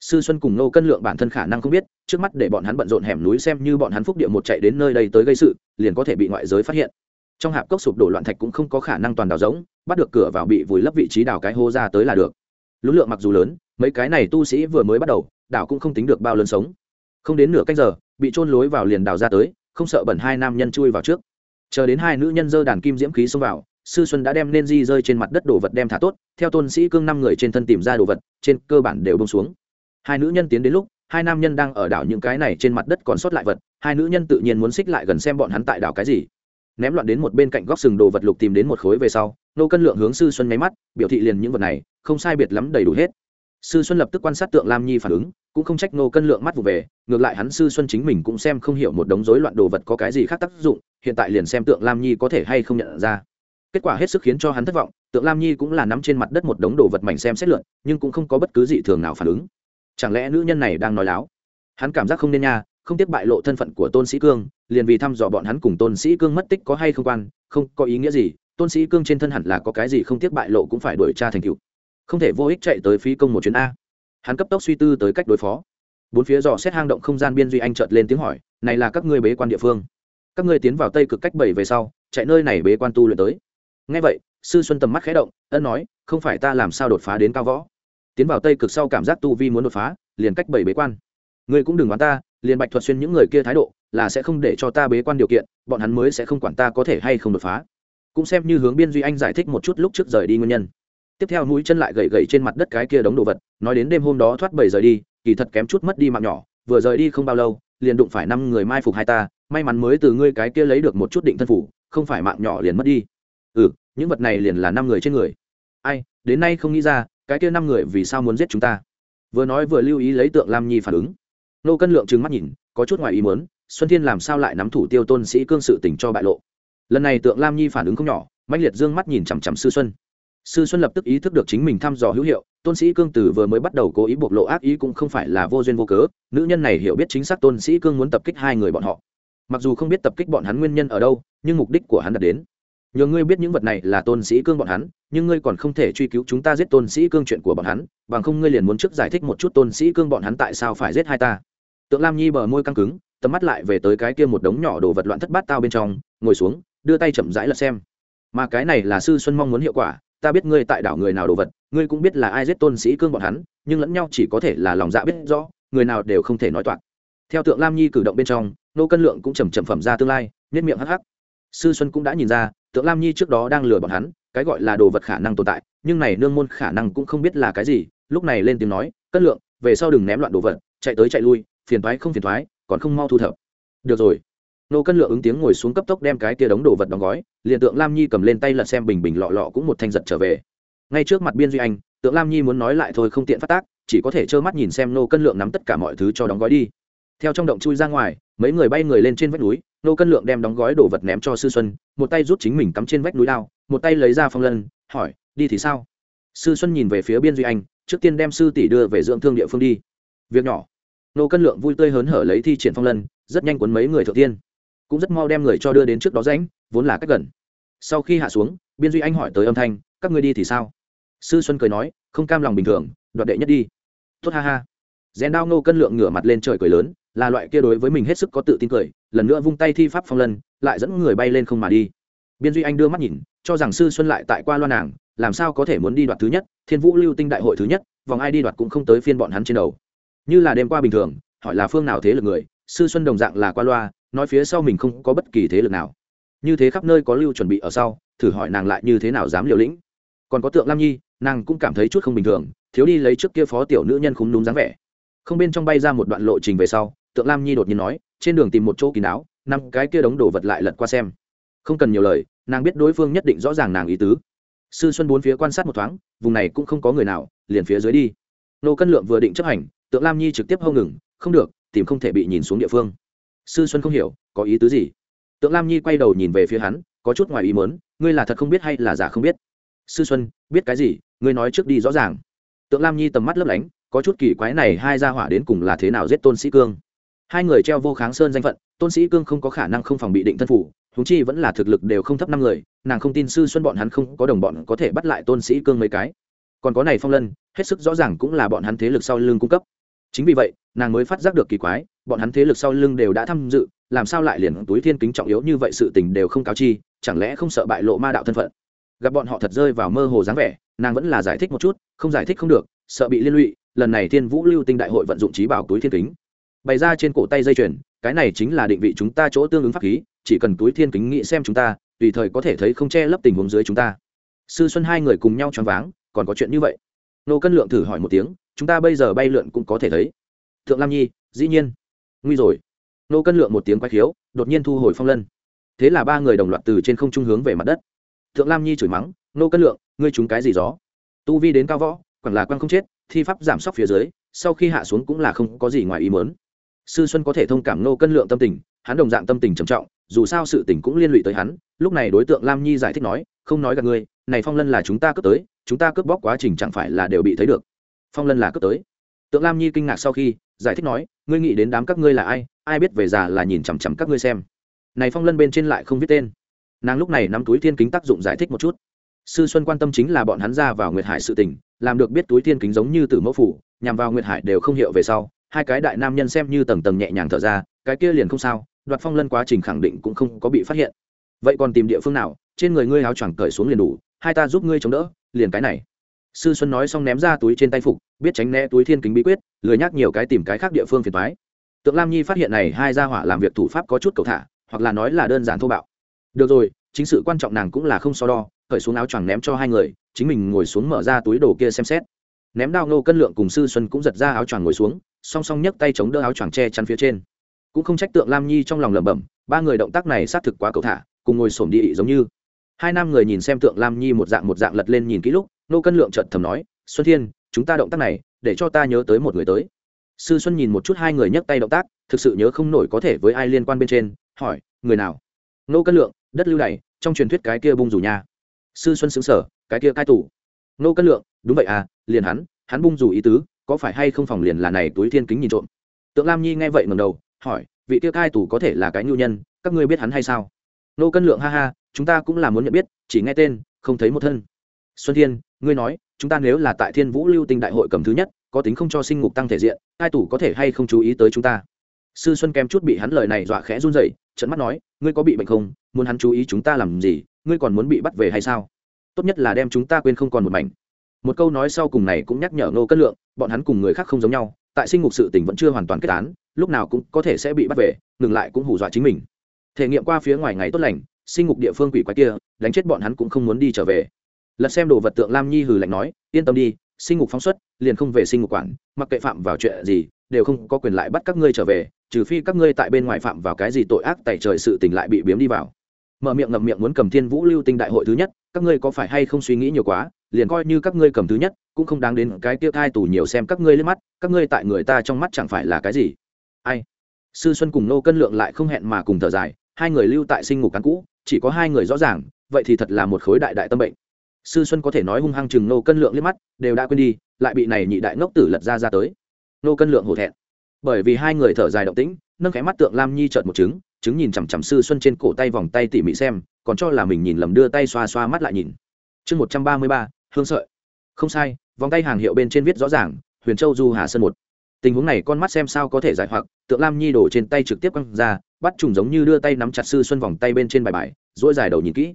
Sư xuân cùng nô cân lượng bản thân khả năng không biết, trước mắt để bọn hắn bận rộn hẻm núi xem như bọn hắn phúc địa một chạy đến nơi đây tới gây sự, liền có thể bị ngoại giới phát hiện. Trong hạp cốc sụp đổ loạn thạch cũng không có khả năng toàn đào giống bắt được cửa vào bị vùi lấp vị trí đào cái hô ra tới là được. Lũ lượng mặc dù lớn, mấy cái này tu sĩ vừa mới bắt đầu, đảo cũng không tính được bao lớn sống. Không đến nửa canh giờ bị trôn lối vào liền đào ra tới, không sợ bẩn hai nam nhân chui vào trước. Chờ đến hai nữ nhân dơ đàn kim diễm khí xông vào, sư xuân đã đem nên di rơi trên mặt đất đồ vật đem thả tốt, theo tôn sĩ cương năm người trên thân tìm ra đồ vật, trên cơ bản đều bông xuống. Hai nữ nhân tiến đến lúc, hai nam nhân đang ở đảo những cái này trên mặt đất còn sót lại vật, hai nữ nhân tự nhiên muốn xích lại gần xem bọn hắn tại đảo cái gì. Ném loạn đến một bên cạnh góc sừng đồ vật lục tìm đến một khối về sau, nô cân lượng hướng sư xuân nháy mắt, biểu thị liền những vật này, không sai biệt lắm đầy đủ hết sư xuân lập tức quan sát tượng lam nhi phản ứng, cũng không trách nô cân lượng mắt vụ về, ngược lại hắn sư xuân chính mình cũng xem không hiểu một đống rối loạn đồ vật có cái gì khác tác dụng, hiện tại liền xem tượng lam nhi có thể hay không nhận ra. Kết quả hết sức khiến cho hắn thất vọng, tượng lam nhi cũng là nắm trên mặt đất một đống đồ vật mảnh xem xét lượn, nhưng cũng không có bất cứ gì thường nào phản ứng. Chẳng lẽ nữ nhân này đang nói láo? Hắn cảm giác không nên nha, không tiếp bại lộ thân phận của tôn sĩ cương, liền vì thăm dò bọn hắn cùng tôn sĩ cương mất tích có hay không quan, không có ý nghĩa gì, tôn sĩ cương trên thân hẳn là có cái gì không tiếp bại lộ cũng phải đuổi tra thành cựu không thể vô ích chạy tới phí công một chuyến a. Hắn cấp tốc suy tư tới cách đối phó. Bốn phía dò xét hang động không gian biên duy anh chợt lên tiếng hỏi, này là các ngươi bế quan địa phương? Các ngươi tiến vào tây cực cách bảy về sau, chạy nơi này bế quan tu luyện tới? Ngay vậy, sư xuân tầm mắt khẽ động, ân nói, không phải ta làm sao đột phá đến cao võ. Tiến vào tây cực sau cảm giác tu vi muốn đột phá, liền cách bảy bế quan. Ngươi cũng đừng đoán ta, liền bạch thuật xuyên những người kia thái độ, là sẽ không để cho ta bế quan điều kiện, bọn hắn mới sẽ không quản ta có thể hay không đột phá. Cũng xem như hướng biên duy anh giải thích một chút lúc trước rời đi nguyên nhân tiếp theo mũi chân lại gậy gậy trên mặt đất cái kia đống đồ vật, nói đến đêm hôm đó thoát bầy rời đi, kỳ thật kém chút mất đi mạng nhỏ, vừa rời đi không bao lâu, liền đụng phải năm người mai phục hai ta, may mắn mới từ ngươi cái kia lấy được một chút định thân phủ, không phải mạng nhỏ liền mất đi. Ừ những vật này liền là năm người trên người. Ai, đến nay không nghĩ ra, cái kia năm người vì sao muốn giết chúng ta? Vừa nói vừa lưu ý lấy tượng lam nhi phản ứng. Nô cân lượng trừng mắt nhìn, có chút ngoài ý muốn, xuân thiên làm sao lại nắm thủ tiêu tôn sĩ cương sự tình cho bại lộ? Lần này tượng lam nhi phản ứng không nhỏ mạnh liệt dương mắt nhìn chằm chằm sư xuân sư xuân lập tức ý thức được chính mình thăm dò hữu hiệu, tôn sĩ cương tử vừa mới bắt đầu cố ý bộc lộ ác ý cũng không phải là vô duyên vô cớ, nữ nhân này hiểu biết chính xác tôn sĩ cương muốn tập kích hai người bọn họ. Mặc dù không biết tập kích bọn hắn nguyên nhân ở đâu, nhưng mục đích của hắn đã đến. Nhờ ngươi biết những vật này là tôn sĩ cương bọn hắn, nhưng ngươi còn không thể truy cứu chúng ta giết tôn sĩ cương chuyện của bọn hắn, bằng không ngươi liền muốn trước giải thích một chút tôn sĩ cương bọn hắn tại sao phải giết hai ta. Tượng lam nhi bờ môi căng cứng, tầm mắt lại về tới cái kia một đống nhỏ đồ vật loạn thất bát tao bên trong, ngồi xuống, đưa tay chậm rãi lật xem. Mà cái này là sư xuân mong muốn hiệu quả ta biết ngươi tại đảo người nào đồ vật, ngươi cũng biết là ai giết tôn sĩ cương bọn hắn, nhưng lẫn nhau chỉ có thể là lòng dạ biết rõ, người nào đều không thể nói toạc. Theo tượng lam nhi cử động bên trong, nô cân lượng cũng chầm chậm phẩm ra tương lai nhất miệng hắc hắc. Sư xuân cũng đã nhìn ra, tượng lam nhi trước đó đang lừa bọn hắn, cái gọi là đồ vật khả năng tồn tại, nhưng này nương môn khả năng cũng không biết là cái gì, lúc này lên tiếng nói, cân lượng, về sau đừng ném loạn đồ vật, chạy tới chạy lui, phiền thoái không phiền thoái còn không mau thu thập. Được rồi nô cân lượng ứng tiếng ngồi xuống cấp tốc đem cái tia đống đồ vật đóng gói, liền tượng lam nhi cầm lên tay lật xem bình bình lọ lọ cũng một thanh giật trở về. Ngay trước mặt biên duy anh, tượng lam nhi muốn nói lại thôi không tiện phát tác, chỉ có thể trơ mắt nhìn xem nô cân lượng nắm tất cả mọi thứ cho đóng gói đi. Theo trong động chui ra ngoài, mấy người bay người lên trên vách núi, nô cân lượng đem đóng gói đồ vật ném cho sư xuân, một tay rút chính mình cắm trên vách núi lao một tay lấy ra phong lân, hỏi, đi thì sao? Sư xuân nhìn về phía biên duy anh, trước tiên đem sư tỷ đưa về dưỡng thương địa phương đi. Việc nhỏ. Nô cân lượng vui tươi hớn hở lấy thi triển phong lân, rất nhanh cuốn mấy người thượng tiên cũng rất mau đem người cho đưa đến trước đó rãnh, vốn là cách gần. Sau khi hạ xuống, biên duy anh hỏi tới âm thanh, các ngươi đi thì sao? Sư xuân cười nói, không cam lòng bình thường, đoạt đệ nhất đi. Tốt ha ha. Rèn đao nô cân lượng ngửa mặt lên trời cười lớn, là loại kia đối với mình hết sức có tự tin cười, lần nữa vung tay thi pháp phong lân, lại dẫn người bay lên không mà đi. Biên duy anh đưa mắt nhìn, cho rằng sư xuân lại tại qua loa nàng, làm sao có thể muốn đi đoạt thứ nhất, thiên vũ lưu tinh đại hội thứ nhất, vòng ai đi đoạt cũng không tới phiên bọn hắn trên đầu. Như là đêm qua bình thường, hỏi là phương nào thế lực người, sư xuân đồng dạng là qua loa nói phía sau mình không có bất kỳ thế lực nào. Như thế khắp nơi có lưu chuẩn bị ở sau, thử hỏi nàng lại như thế nào dám liều lĩnh. Còn có tượng lam nhi, nàng cũng cảm thấy chút không bình thường, thiếu đi lấy trước kia phó tiểu nữ nhân khúng đúng dáng vẻ. Không bên trong bay ra một đoạn lộ trình về sau, tượng lam nhi đột nhiên nói, trên đường tìm một chỗ kín áo năm cái kia đống đồ vật lại lật qua xem. Không cần nhiều lời, nàng biết đối phương nhất định rõ ràng nàng ý tứ. Sư xuân bốn phía quan sát một thoáng, vùng này cũng không có người nào, liền phía dưới đi. Nô cân lượng vừa định chấp hành, tượng lam nhi trực tiếp hông ngừng, không được, tìm không thể bị nhìn xuống địa phương sư xuân không hiểu, có ý tứ gì? Tượng lam nhi quay đầu nhìn về phía hắn, có chút ngoài ý mớn ngươi là thật không biết hay là giả không biết? Sư xuân, biết cái gì? Ngươi nói trước đi rõ ràng. Tượng lam nhi tầm mắt lấp lánh, có chút kỳ quái này hai gia hỏa đến cùng là thế nào giết tôn sĩ cương? Hai người treo vô kháng sơn danh phận, tôn sĩ cương không có khả năng không phòng bị định thân phủ thúng chi vẫn là thực lực đều không thấp năm người, nàng không tin sư xuân bọn hắn không có đồng bọn có thể bắt lại tôn sĩ cương mấy cái. Còn có này phong lân, hết sức rõ ràng cũng là bọn hắn thế lực sau lưng cung cấp chính vì vậy, nàng mới phát giác được kỳ quái, bọn hắn thế lực sau lưng đều đã tham dự, làm sao lại liền túi thiên kính trọng yếu như vậy sự tình đều không cáo chi, chẳng lẽ không sợ bại lộ ma đạo thân phận? Gặp bọn họ thật rơi vào mơ hồ dáng vẻ, nàng vẫn là giải thích một chút, không giải thích không được, sợ bị liên lụy, lần này thiên vũ lưu tinh đại hội vận dụng trí bảo túi thiên kính. Bày ra trên cổ tay dây chuyền, cái này chính là định vị chúng ta chỗ tương ứng pháp khí, chỉ cần túi thiên kính nghĩ xem chúng ta, tùy thời có thể thấy không che lấp tình huống dưới chúng ta. Sư xuân hai người cùng nhau choáng váng, còn có chuyện như vậy? Nô cân lượng thử hỏi một tiếng chúng ta bây giờ bay lượn cũng có thể thấy. Thượng lam nhi, dĩ nhiên. Nguy rồi. Nô cân lượng một tiếng quay khiếu, đột nhiên thu hồi phong lân. Thế là ba người đồng loạt từ trên không trung hướng về mặt đất. Thượng lam nhi chửi mắng, nô cân lượng, ngươi trúng cái gì gió? Tu vi đến cao võ, quẳng là quăng không chết, thi pháp giảm sóc phía dưới, sau khi hạ xuống cũng là không có gì ngoài ý mớn sư xuân có thể thông cảm nô cân lượng tâm tình, hắn đồng dạng tâm tình trầm trọng, dù sao sự tình cũng liên lụy tới hắn. Lúc này đối tượng lam nhi giải thích nói, không nói gặp ngươi, này phong lân là chúng ta cướp tới, chúng ta cướp bóc quá trình chẳng phải là đều bị thấy được phong lân là cướp tới. Tượng lam nhi kinh ngạc sau khi giải thích nói, ngươi nghĩ đến đám các ngươi là ai? Ai biết về già là nhìn chằm chằm các ngươi xem. Này phong lân bên trên lại không viết tên. Nàng lúc này nắm túi thiên kính tác dụng giải thích một chút. Sư xuân quan tâm chính là bọn hắn ra vào nguyệt hải sự tình, làm được biết túi thiên kính giống như từ mẫu phủ, nhằm vào nguyệt hải đều không hiểu về sau, hai cái đại nam nhân xem như tầng tầng nhẹ nhàng thở ra, cái kia liền không sao, đoạt phong lân quá trình khẳng định cũng không có bị phát hiện. Vậy còn tìm địa phương nào? Trên người ngươi áo choàng cởi xuống liền đủ, hai ta giúp ngươi chống đỡ, liền cái này sư xuân nói xong ném ra túi trên tay phục, biết tránh né túi thiên kính bí quyết, lười nhắc nhiều cái tìm cái khác địa phương phiền thoái tượng lam nhi phát hiện này hai gia hỏa làm việc thủ pháp có chút cầu thả, hoặc là nói là đơn giản thô bạo. Được rồi, chính sự quan trọng nàng cũng là không so đo khởi xuống áo choàng ném cho hai người, chính mình ngồi xuống mở ra túi đồ kia xem xét. Ném đao nô cân lượng cùng sư xuân cũng giật ra áo choàng ngồi xuống, song song nhấc tay chống đỡ áo choàng che chắn phía trên. Cũng không trách tượng lam nhi trong lòng lẩm bẩm, ba người động tác này xác thực quá cầu thả, cùng ngồi xổm địa giống như. Hai nam người nhìn xem tượng lam nhi một dạng một dạng lật lên nhìn kỹ lúc nô cân lượng trợt thầm nói, xuân thiên, chúng ta động tác này, để cho ta nhớ tới một người tới. Sư xuân nhìn một chút hai người nhấc tay động tác, thực sự nhớ không nổi có thể với ai liên quan bên trên, hỏi, người nào? Nô cân lượng, đất lưu này trong truyền thuyết cái kia bung rủ nha. Sư xuân xứng sở cái kia cai tủ nô cân lượng, đúng vậy à liền hắn hắn bung rủ ý tứ, có phải hay không phòng liền là này túi thiên kính nhìn trộm? Tượng lam nhi nghe vậy ngầm đầu, hỏi, vị kia cai tủ có thể là cái nhu nhân, các ngươi biết hắn hay sao? Nô cân lượng ha ha, chúng ta cũng là muốn nhận biết, chỉ nghe tên, không thấy một thân xuân thiên, ngươi nói, chúng ta nếu là tại thiên vũ lưu tinh đại hội cầm thứ nhất, có tính không cho sinh ngục tăng thể diện, hai tủ có thể hay không chú ý tới chúng ta? Sư xuân kém chút bị hắn lời này dọa khẽ run rẩy trận mắt nói, ngươi có bị bệnh không? Muốn hắn chú ý chúng ta làm gì? Ngươi còn muốn bị bắt về hay sao? Tốt nhất là đem chúng ta quên không còn một mảnh. Một câu nói sau cùng này cũng nhắc nhở ngô cất lượng, bọn hắn cùng người khác không giống nhau, tại sinh ngục sự tình vẫn chưa hoàn toàn kết án, lúc nào cũng có thể sẽ bị bắt về, ngừng lại cũng hù dọa chính mình. Thể nghiệm qua phía ngoài ngày tốt lành, sinh ngục địa phương quỷ quái kia, đánh chết bọn hắn cũng không muốn đi trở về lật xem đồ vật tượng lam nhi hừ lạnh nói, yên tâm đi, sinh ngục phóng xuất, liền không về sinh ngục quản, mặc kệ phạm vào chuyện gì, đều không có quyền lại bắt các ngươi trở về, trừ phi các ngươi tại bên ngoài phạm vào cái gì tội ác tại trời sự tình lại bị biếm đi vào. Mở miệng ngậm miệng muốn cầm thiên vũ lưu tinh đại hội thứ nhất, các ngươi có phải hay không suy nghĩ nhiều quá, liền coi như các ngươi cầm thứ nhất, cũng không đáng đến cái tiêu hai tù nhiều xem các ngươi lên mắt, các ngươi tại người ta trong mắt chẳng phải là cái gì? Ai? Sư xuân cùng nô cân lượng lại không hẹn mà cùng thở dài, hai người lưu tại sinh ngục cán cũ, chỉ có hai người rõ ràng, vậy thì thật là một khối đại đại tâm bệnh sư xuân có thể nói hung hăng chừng nô cân lượng liếc mắt, đều đã quên đi, lại bị này nhị đại ngốc tử lật ra ra tới. Nô cân lượng hổ thẹn. Bởi vì hai người thở dài động tĩnh, nâng khẽ mắt tượng lam nhi trợt một trứng trứng nhìn chằm chằm sư xuân trên cổ tay vòng tay tỉ mỉ xem, còn cho là mình nhìn lầm đưa tay xoa xoa mắt lại nhìn. Chương một trăm ba mươi ba, hương sợi. Không sai, vòng tay hàng hiệu bên trên viết rõ ràng, huyền châu du hà sơn một. Tình huống này con mắt xem sao có thể giải hoặc, tượng lam nhi đổ trên tay trực tiếp quăng ra, bắt trùng giống như đưa tay nắm chặt sư xuân vòng tay bên trên bài bài dỗi dài đầu nhìn kỹ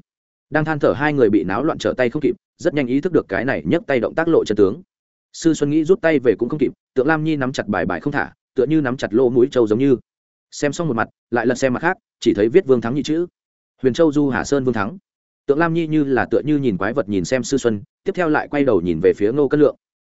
đang than thở hai người bị náo loạn trở tay không kịp, rất nhanh ý thức được cái này nhấc tay động tác lộ chân tướng. Sư xuân nghĩ rút tay về cũng không kịp, tượng lam nhi nắm chặt bài bài không thả, tựa như nắm chặt lỗ mũi trâu giống như. Xem xong một mặt, lại lật xem mặt khác, chỉ thấy viết vương thắng như chữ. Huyền châu du hà sơn vương thắng. Tượng lam nhi như là tựa như nhìn quái vật nhìn xem sư xuân, tiếp theo lại quay đầu nhìn về phía ngô cân lượng.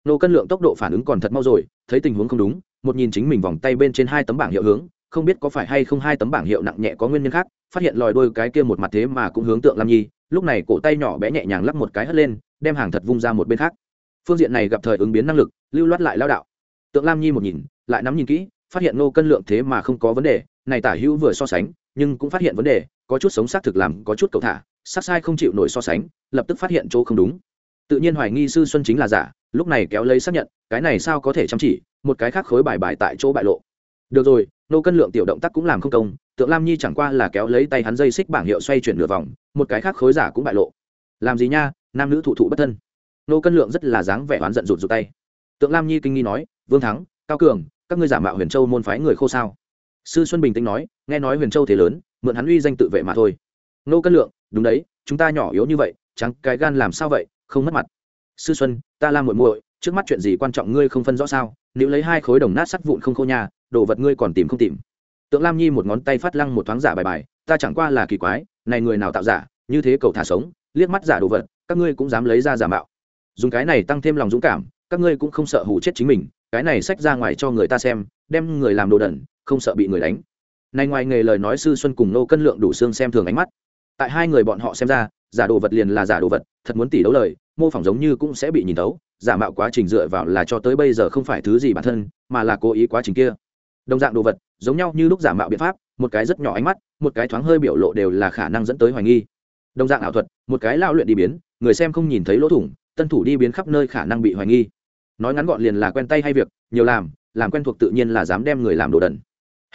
Ngô cân lượng tốc độ phản ứng còn thật mau rồi, thấy tình huống không đúng, một nhìn chính mình vòng tay bên trên hai tấm bảng hiệu hướng, không biết có phải hay không hai tấm bảng hiệu nặng nhẹ có nguyên nhân khác, phát hiện lòi đôi cái kia một mặt thế mà cũng hướng tượng lam nhi lúc này cổ tay nhỏ bé nhẹ nhàng lắp một cái hất lên, đem hàng thật vung ra một bên khác. Phương diện này gặp thời ứng biến năng lực, lưu loát lại lao đạo. Tượng lam nhi một nhìn, lại nắm nhìn kỹ, phát hiện nô cân lượng thế mà không có vấn đề, này tả hữu vừa so sánh, nhưng cũng phát hiện vấn đề, có chút sống xác thực làm có chút cầu thả sát sai không chịu nổi so sánh, lập tức phát hiện chỗ không đúng. Tự nhiên hoài nghi sư xuân chính là giả, lúc này kéo lấy xác nhận, cái này sao có thể chăm chỉ, một cái khác khối bài bài tại chỗ bại lộ. Được rồi nô cân lượng tiểu động tác cũng làm không công, tượng lam nhi chẳng qua là kéo lấy tay hắn dây xích bảng hiệu xoay chuyển nửa vòng, một cái khác khối giả cũng bại lộ. Làm gì nha, nam nữ thụ thụ bất thân. Nô cân lượng rất là dáng vẻ oán giận rụt rụt tay. Tượng lam nhi kinh nghi nói, vương thắng, cao cường, các ngươi giả mạo huyền châu môn phái người khô sao? Sư xuân bình tĩnh nói, nghe nói huyền châu thế lớn, mượn hắn uy danh tự vệ mà thôi. Nô cân lượng, đúng đấy, chúng ta nhỏ yếu như vậy trắng cái gan làm sao vậy, không mất mặt. Sư xuân, ta làm muội muội, trước mắt chuyện gì quan trọng ngươi không phân rõ sao? Nếu lấy hai khối đồng nát sắt vụn không khô nhà đồ vật ngươi còn tìm không tìm. Tượng lam nhi một ngón tay phát lăng một thoáng giả bài bài, ta chẳng qua là kỳ quái, này người nào tạo giả, như thế cầu thả sống, liếc mắt giả đồ vật, các ngươi cũng dám lấy ra giả mạo. Dùng cái này tăng thêm lòng dũng cảm, các ngươi cũng không sợ hủ chết chính mình, cái này sách ra ngoài cho người ta xem, đem người làm đồ đẩn không sợ bị người đánh. Này ngoài nghề lời nói sư xuân cùng nô cân lượng đủ xương xem thường ánh mắt. Tại hai người bọn họ xem ra, giả đồ vật liền là giả đồ vật, thật muốn tỉ đấu lời, mô phỏng giống như cũng sẽ bị nhìn tấu giả mạo quá trình dựa vào là cho tới bây giờ không phải thứ gì bản thân, mà là cố ý quá trình kia đồng dạng đồ vật, giống nhau như lúc giả mạo biện pháp, một cái rất nhỏ ánh mắt, một cái thoáng hơi biểu lộ đều là khả năng dẫn tới hoài nghi. Đồng dạng ảo thuật, một cái lao luyện đi biến, người xem không nhìn thấy lỗ thủng, tân thủ đi biến khắp nơi khả năng bị hoài nghi. Nói ngắn gọn liền là quen tay hay việc, nhiều làm làm quen thuộc tự nhiên là dám đem người làm đồ đần.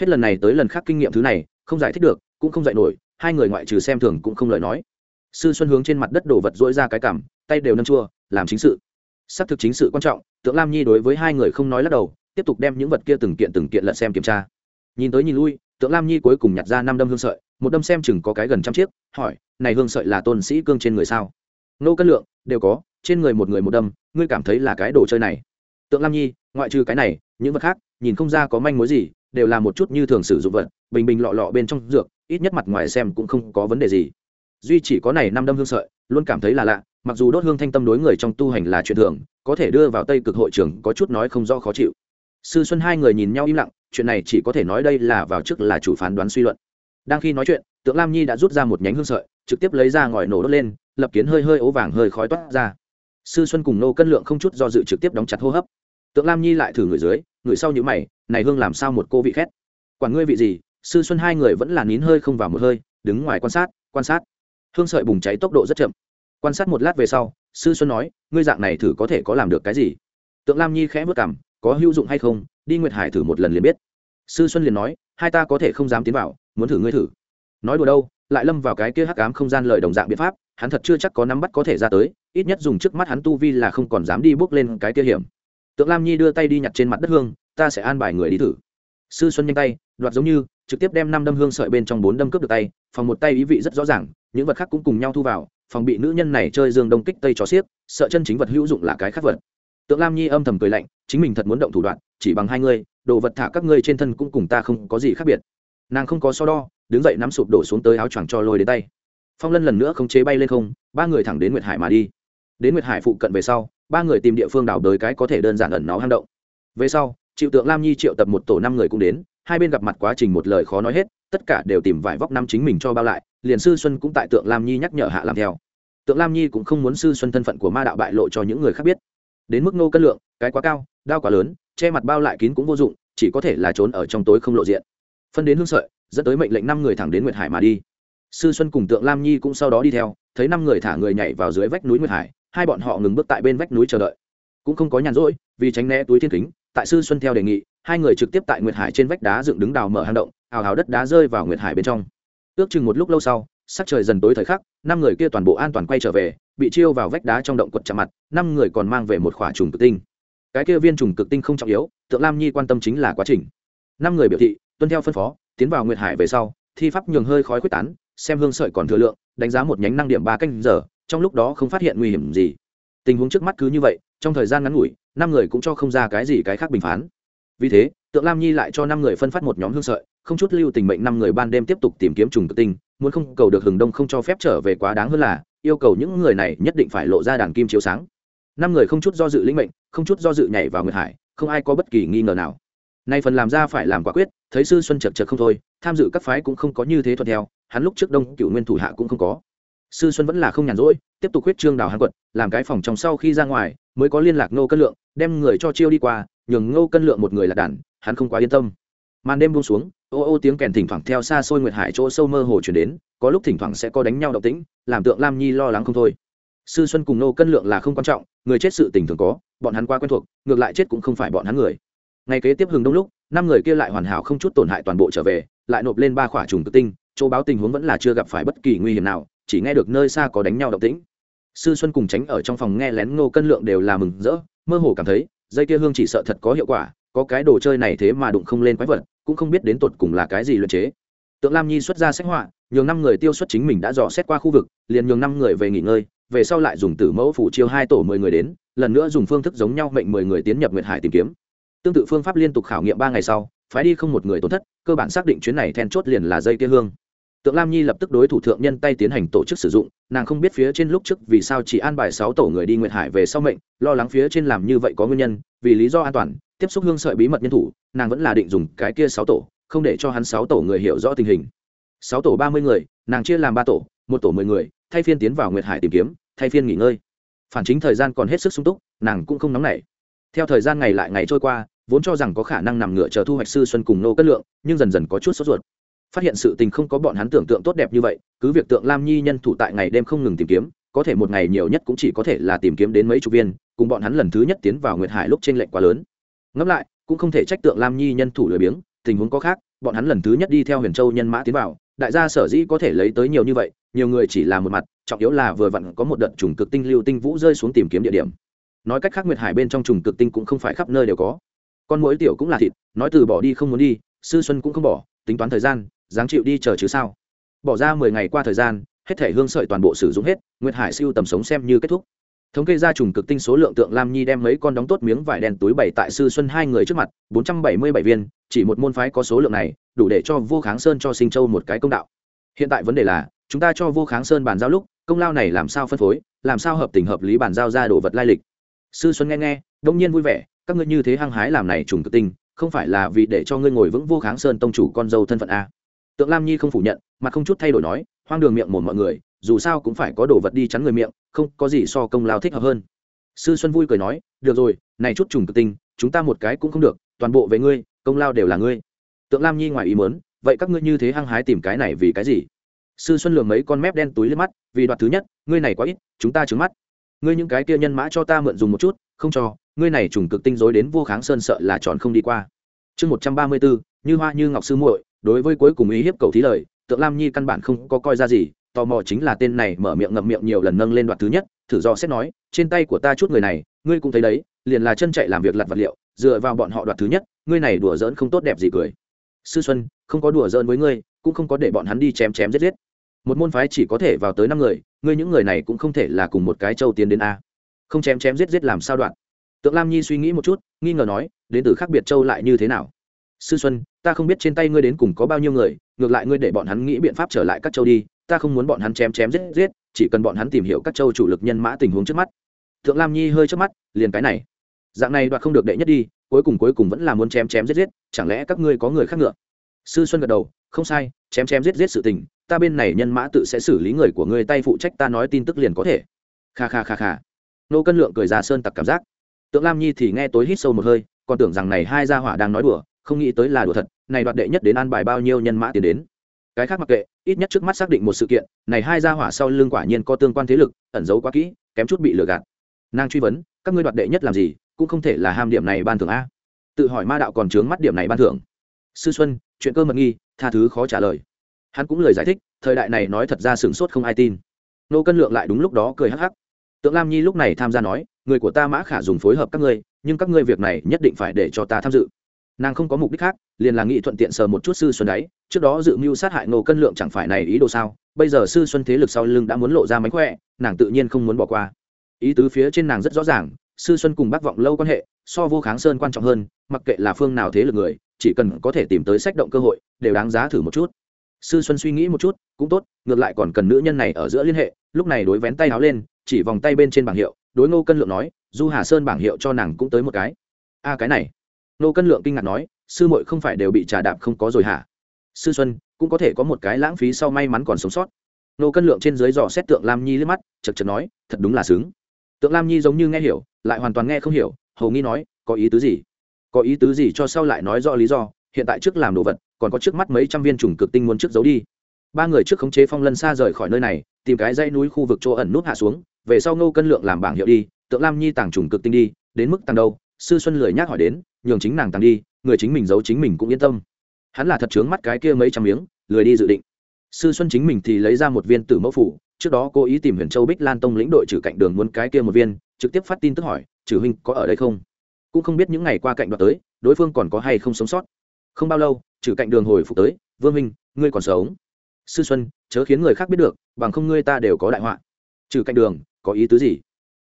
Hết lần này tới lần khác kinh nghiệm thứ này, không giải thích được, cũng không dạy nổi, hai người ngoại trừ xem thường cũng không lời nói. Sư xuân hướng trên mặt đất đổ vật dỗi ra cái cảm, tay đều nâng chua, làm chính sự. Xác thực chính sự quan trọng, tượng lam nhi đối với hai người không nói lắc đầu tiếp tục đem những vật kia từng kiện từng kiện lật xem kiểm tra. Nhìn tới nhìn lui, tượng lam nhi cuối cùng nhặt ra năm đâm hương sợi, một đâm xem chừng có cái gần trăm chiếc, hỏi, này hương sợi là tôn sĩ cương trên người sao? Nô cân lượng, đều có, trên người một người một đâm, ngươi cảm thấy là cái đồ chơi này? Tượng lam nhi, ngoại trừ cái này, những vật khác, nhìn không ra có manh mối gì, đều là một chút như thường sử dụng vật, bình bình lọ lọ bên trong dược, ít nhất mặt ngoài xem cũng không có vấn đề gì. Duy chỉ có này năm đâm hương sợi, luôn cảm thấy là lạ, mặc dù đốt hương thanh tâm đối người trong tu hành là chuyện thường, có thể đưa vào tây cực hội trường có chút nói không rõ khó chịu sư xuân hai người nhìn nhau im lặng, chuyện này chỉ có thể nói đây là vào trước là chủ phán đoán suy luận. Đang khi nói chuyện, tượng lam nhi đã rút ra một nhánh hương sợi, trực tiếp lấy ra ngòi nổ đốt lên, lập kiến hơi hơi ố vàng hơi khói toát ra. Sư xuân cùng nô cân lượng không chút do dự trực tiếp đóng chặt hô hấp. Tượng lam nhi lại thử người dưới, người sau nhữ mày, này hương làm sao một cô vị khét? Quản ngươi vị gì? Sư xuân hai người vẫn là nín hơi không vào một hơi, đứng ngoài quan sát quan sát. Hương sợi bùng cháy tốc độ rất chậm. Quan sát một lát về sau, sư xuân nói, ngươi dạng này thử có thể có làm được cái gì? Tượng lam nhi khẽ vất cảm có hữu dụng hay không, đi nguyệt hải thử một lần liền biết. Sư xuân liền nói, hai ta có thể không dám tiến vào, muốn thử ngươi thử. Nói đùa đâu, lại lâm vào cái kia hắc ám không gian lời đồng dạng biện pháp, hắn thật chưa chắc có nắm bắt có thể ra tới, ít nhất dùng trước mắt hắn tu vi là không còn dám đi bước lên cái kia hiểm. Tượng lam nhi đưa tay đi nhặt trên mặt đất hương, ta sẽ an bài người đi thử. Sư xuân nhanh tay, đoạt giống như, trực tiếp đem năm đâm hương sợi bên trong bốn đâm cướp được tay, phòng một tay ý vị rất rõ ràng, những vật khác cũng cùng nhau thu vào, phòng bị nữ nhân này chơi dương đông kích tây cho xiếc, sợ chân chính vật hữu dụng là cái khác vật tượng lam nhi âm thầm cười lạnh, chính mình thật muốn động thủ đoạn, chỉ bằng hai ngươi, đồ vật thả các ngươi trên thân cũng cùng ta không có gì khác biệt. Nàng không có so đo, đứng dậy nắm sụp đổ xuống tới áo choàng cho lôi đến tay. Phong lân lần nữa không chế bay lên không, ba người thẳng đến nguyệt hải mà đi. Đến nguyệt hải phụ cận về sau, ba người tìm địa phương đào đới cái có thể đơn giản ẩn nó hang động. Về sau, triệu tượng lam nhi triệu tập một tổ năm người cũng đến, hai bên gặp mặt quá trình một lời khó nói hết, tất cả đều tìm vải vóc năm chính mình cho bao lại, liền sư xuân cũng tại tượng lam nhi nhắc nhở hạ làm theo. Tượng lam nhi cũng không muốn sư xuân thân phận của ma đạo bại lộ cho những người khác biết đến mức nô cân lượng, cái quá cao, đao quá lớn, che mặt bao lại kín cũng vô dụng, chỉ có thể là trốn ở trong tối không lộ diện. Phân đến hương sợi, dẫn tới mệnh lệnh năm người thẳng đến nguyệt hải mà đi. Sư xuân cùng tượng lam nhi cũng sau đó đi theo, thấy năm người thả người nhảy vào dưới vách núi nguyệt hải, hai bọn họ ngừng bước tại bên vách núi chờ đợi. Cũng không có nhàn rỗi, vì tránh né túi thiên kính, tại sư xuân theo đề nghị, hai người trực tiếp tại nguyệt hải trên vách đá dựng đứng đào mở hang động, ào ào đất đá rơi vào nguyệt hải bên trong. Ước chừng một lúc lâu sau sắc trời dần tối thời khắc, năm người kia toàn bộ an toàn quay trở về, bị chiêu vào vách đá trong động quật chạm mặt, năm người còn mang về một khỏa trùng cực tinh. Cái kia viên trùng cực tinh không trọng yếu tượng lam nhi quan tâm chính là quá trình. Năm người biểu thị, tuân theo phân phó, tiến vào nguyệt hải về sau, thi pháp nhường hơi khói quyết tán, xem hương sợi còn thừa lượng, đánh giá một nhánh năng điểm ba canh giờ, trong lúc đó không phát hiện nguy hiểm gì. Tình huống trước mắt cứ như vậy, trong thời gian ngắn ngủi, năm người cũng cho không ra cái gì cái khác bình phán. Vì thế tượng lam nhi lại cho năm người phân phát một nhóm hương sợi không chút lưu tình mệnh năm người ban đêm tiếp tục tìm kiếm trùng tự tinh, muốn không cầu được hừng đông không cho phép trở về quá đáng hơn là, yêu cầu những người này nhất định phải lộ ra đàn kim chiếu sáng. Năm người không chút do dự lĩnh mệnh, không chút do dự nhảy vào nguyệt hải, không ai có bất kỳ nghi ngờ nào. Nay phần làm ra phải làm quả quyết, thấy sư xuân chật chật không thôi, tham dự các phái cũng không có như thế thuận theo, hắn lúc trước đông cựu nguyên thủ hạ cũng không có. Sư xuân vẫn là không nhàn rỗi, tiếp tục huyết trương đào hàn quật làm cái phòng trong sau khi ra ngoài, mới có liên lạc nô cân lượng, đem người cho chiêu đi qua, nhường ngô cân lượng một người là đàn, hắn không quá yên tâm màn đêm buông xuống, ô ô tiếng kèn thỉnh thoảng theo xa xôi nguyệt hải chỗ sâu mơ hồ chuyển đến, có lúc thỉnh thoảng sẽ có đánh nhau động tĩnh, làm tượng lam nhi lo lắng không thôi. Sư xuân cùng nô cân lượng là không quan trọng, người chết sự tình thường có, bọn hắn quá quen thuộc, ngược lại chết cũng không phải bọn hắn người. Ngày kế tiếp hừng đông lúc, năm người kia lại hoàn hảo không chút tổn hại toàn bộ trở về, lại nộp lên ba khỏa trùng tự tinh, chỗ báo tình huống vẫn là chưa gặp phải bất kỳ nguy hiểm nào, chỉ nghe được nơi xa có đánh nhau động tĩnh. Sư xuân cùng tránh ở trong phòng nghe lén ngô cân lượng đều là mừng rỡ, mơ hồ cảm thấy, dây kia hương chỉ sợ thật có hiệu quả có cái đồ chơi này thế mà đụng không lên quái vật, cũng không biết đến tột cùng là cái gì luyện chế. Tượng lam nhi xuất ra sách họa, nhường năm người tiêu xuất chính mình đã dò xét qua khu vực, liền nhường năm người về nghỉ ngơi, về sau lại dùng tử mẫu phủ chiêu hai tổ mười người đến, lần nữa dùng phương thức giống nhau mệnh mười người tiến nhập nguyệt hải tìm kiếm. Tương tự phương pháp liên tục khảo nghiệm ba ngày sau, phái đi không một người tổn thất, cơ bản xác định chuyến này then chốt liền là dây kia hương. Tượng lam nhi lập tức đối thủ thượng nhân tay tiến hành tổ chức sử dụng, nàng không biết phía trên lúc trước vì sao chỉ an bài sáu tổ người đi nguyệt hải về sau mệnh, lo lắng phía trên làm như vậy có nguyên nhân, vì lý do an toàn tiếp xúc hương sợi bí mật nhân thủ, nàng vẫn là định dùng cái kia sáu tổ, không để cho hắn sáu tổ người hiểu rõ tình hình. Sáu tổ ba mươi người, nàng chia làm ba tổ, một tổ mười người, thay phiên tiến vào nguyệt hải tìm kiếm, thay phiên nghỉ ngơi. Phản chính thời gian còn hết sức sung túc, nàng cũng không nóng nảy. Theo thời gian ngày lại ngày trôi qua, vốn cho rằng có khả năng nằm ngựa chờ thu hoạch sư xuân cùng nô cất lượng, nhưng dần dần có chút sốt ruột. Phát hiện sự tình không có bọn hắn tưởng tượng tốt đẹp như vậy, cứ việc tượng lam nhi nhân thủ tại ngày đêm không ngừng tìm kiếm, có thể một ngày nhiều nhất cũng chỉ có thể là tìm kiếm đến mấy chục viên, cùng bọn hắn lần thứ nhất tiến vào nguyệt hải lúc t r ê n lệch quá lớn ngẫm lại, cũng không thể trách tượng lam nhi nhân thủ lười biếng, tình huống có khác, bọn hắn lần thứ nhất đi theo huyền châu nhân mã tiến vào, đại gia sở dĩ có thể lấy tới nhiều như vậy, nhiều người chỉ là một mặt, trọng yếu là vừa vặn có một đợt trùng cực tinh lưu tinh vũ rơi xuống tìm kiếm địa điểm. Nói cách khác nguyệt hải bên trong trùng cực tinh cũng không phải khắp nơi đều có. Con mỗi tiểu cũng là thịt, nói từ bỏ đi không muốn đi, sư xuân cũng không bỏ, tính toán thời gian, dáng chịu đi chờ chứ sao. Bỏ ra mười ngày qua thời gian, hết thể hương sợi toàn bộ sử dụng hết, nguyệt hải siêu tầm sống xem như kết thúc thống kê ra trùng cực tinh số lượng tượng lam nhi đem mấy con đóng tốt miếng vải đen túi bảy tại sư xuân hai người trước mặt, bốn trăm bảy mươi bảy viên, chỉ một môn phái có số lượng này, đủ để cho vô kháng sơn cho sinh châu một cái công đạo. Hiện tại vấn đề là, chúng ta cho vô kháng sơn bàn giao lúc, công lao này làm sao phân phối, làm sao hợp tình hợp lý bàn giao ra đồ vật lai lịch. Sư xuân nghe nghe, đông nhiên vui vẻ, các ngươi như thế hăng hái làm này trùng cực tinh, không phải là vì để cho ngươi ngồi vững vô kháng sơn tông chủ con dâu thân phận a? Tượng lam nhi không phủ nhận mà không chút thay đổi nói, hoang đường miệng mồm mọi người dù sao cũng phải có đồ vật đi chắn người miệng, không có gì so công lao thích hợp hơn. Sư xuân vui cười nói, được rồi, này chút trùng cực tinh, chúng ta một cái cũng không được, toàn bộ về ngươi, công lao đều là ngươi. Tượng lam nhi ngoài ý mớn vậy các ngươi như thế hăng hái tìm cái này vì cái gì? Sư xuân lường mấy con mép đen túi lên mắt, vì đoạt thứ nhất, ngươi này quá ít, chúng ta trứng mắt. Ngươi những cái kia nhân mã cho ta mượn dùng một chút, không cho, ngươi này trùng cực tinh dối đến vô kháng sơn sợ là tròn không đi qua. Chương một trăm ba mươi bốn như hoa như ngọc sư muội, đối với cuối cùng ý hiếp cầu thí lời, tượng lam nhi căn bản không có coi ra gì tò mò chính là tên này mở miệng ngậm miệng nhiều lần nâng lên đoạt thứ nhất, thử do xét nói, trên tay của ta chút người này, ngươi cũng thấy đấy, liền là chân chạy làm việc lặt vật liệu, dựa vào bọn họ đoạt thứ nhất, ngươi này đùa giỡn không tốt đẹp gì cười. Sư xuân, không có đùa giỡn với ngươi, cũng không có để bọn hắn đi chém chém giết giết. Một môn phái chỉ có thể vào tới năm người, ngươi những người này cũng không thể là cùng một cái châu tiến đến a. Không chém chém giết giết làm sao đoạn? Tượng lam nhi suy nghĩ một chút, nghi ngờ nói, đến từ khác biệt châu lại như thế nào? Sư xuân, ta không biết trên tay ngươi đến cùng có bao nhiêu người, ngược lại ngươi để bọn hắn nghĩ biện pháp trở lại các châu đi ta không muốn bọn hắn chém chém giết giết, chỉ cần bọn hắn tìm hiểu các châu chủ lực nhân mã tình huống trước mắt. Thượng lam nhi hơi trước mắt, liền cái này. Dạng này đoạt không được đệ nhất đi, cuối cùng cuối cùng vẫn là muốn chém chém giết giết, chẳng lẽ các ngươi có người khác ngựa? Sư xuân gật đầu, không sai, chém chém giết giết sự tình, ta bên này nhân mã tự sẽ xử lý người của ngươi tay phụ trách ta nói tin tức liền có thể. Kha kha kha kha. Nô cân lượng cười ra sơn tặc cảm giác. Tượng lam nhi thì nghe tối hít sâu một hơi, còn tưởng rằng này hai gia hỏa đang nói đùa, không nghĩ tới là đùa thật, này đoạt đệ nhất đến an bài bao nhiêu nhân mã tiền đến. Cái khác mặc kệ ít nhất trước mắt xác định một sự kiện, này hai gia hỏa sau lưng quả nhiên có tương quan thế lực, ẩn giấu quá kỹ, kém chút bị lừa gạt. Nàng truy vấn, các ngươi đoạt đệ nhất làm gì, cũng không thể là ham điểm này ban thưởng a. Tự hỏi ma đạo còn chướng mắt điểm này ban thưởng. Sư xuân, chuyện cơ mật nghi, tha thứ khó trả lời. Hắn cũng lời giải thích, thời đại này nói thật ra sửng sốt không ai tin. Nô cân lượng lại đúng lúc đó cười hắc hắc. Tượng lam nhi lúc này tham gia nói, người của ta mã khả dùng phối hợp các ngươi, nhưng các ngươi việc này nhất định phải để cho ta tham dự nàng không có mục đích khác, liền là nghị thuận tiện sờ một chút sư xuân đấy. Trước đó dự mưu sát hại nô cân lượng chẳng phải này ý đồ sao? Bây giờ sư xuân thế lực sau lưng đã muốn lộ ra mánh khỏe, nàng tự nhiên không muốn bỏ qua. Ý tứ phía trên nàng rất rõ ràng, sư xuân cùng bác vọng lâu quan hệ so vô kháng sơn quan trọng hơn, mặc kệ là phương nào thế lực người, chỉ cần có thể tìm tới sách động cơ hội, đều đáng giá thử một chút. Sư xuân suy nghĩ một chút, cũng tốt, ngược lại còn cần nữ nhân này ở giữa liên hệ, lúc này đối vén tay áo lên, chỉ vòng tay bên trên bảng hiệu, đối ngô cân lượng nói, du hà sơn bảng hiệu cho nàng cũng tới một cái. A, cái này. Nô cân lượng kinh ngạc nói, sư muội không phải đều bị trà đạp không có rồi hả? Sư xuân, cũng có thể có một cái lãng phí sau may mắn còn sống sót. Nô cân lượng trên dưới dò xét tượng lam nhi liếc mắt, chật chật nói, thật đúng là xứng tượng lam nhi giống như nghe hiểu, lại hoàn toàn nghe không hiểu hầu nghi nói, có ý tứ gì? Có ý tứ gì cho sau lại nói rõ lý do? Hiện tại trước làm đồ vật, còn có trước mắt mấy trăm viên trùng cực tinh muốn trước giấu đi. Ba người trước khống chế phong lân xa rời khỏi nơi này, tìm cái dãy núi khu vực chỗ ẩn nút hạ xuống, về sau Nô cân lượng làm bảng hiệu đi, tượng lam nhi tàng trùng cực tinh đi, đến mức tàng đâu? Sư xuân lười nhác hỏi đến, nhường chính nàng tàng đi, người chính mình giấu chính mình cũng yên tâm. Hắn là thật chướng mắt cái kia mấy trăm miếng, lười đi dự định. Sư xuân chính mình thì lấy ra một viên tử mẫu phủ, trước đó cố ý tìm huyền châu bích lan tông lĩnh đội trừ cạnh đường muốn cái kia một viên, trực tiếp phát tin tức hỏi, trừ huynh có ở đây không? Cũng không biết những ngày qua cạnh đoạt tới, đối phương còn có hay không sống sót. Không bao lâu, trừ cạnh đường hồi phục tới, vương minh ngươi còn sống? Sư xuân, chớ khiến người khác biết được, bằng không ngươi ta đều có đại họa. Trừ cạnh đường, có ý tứ gì?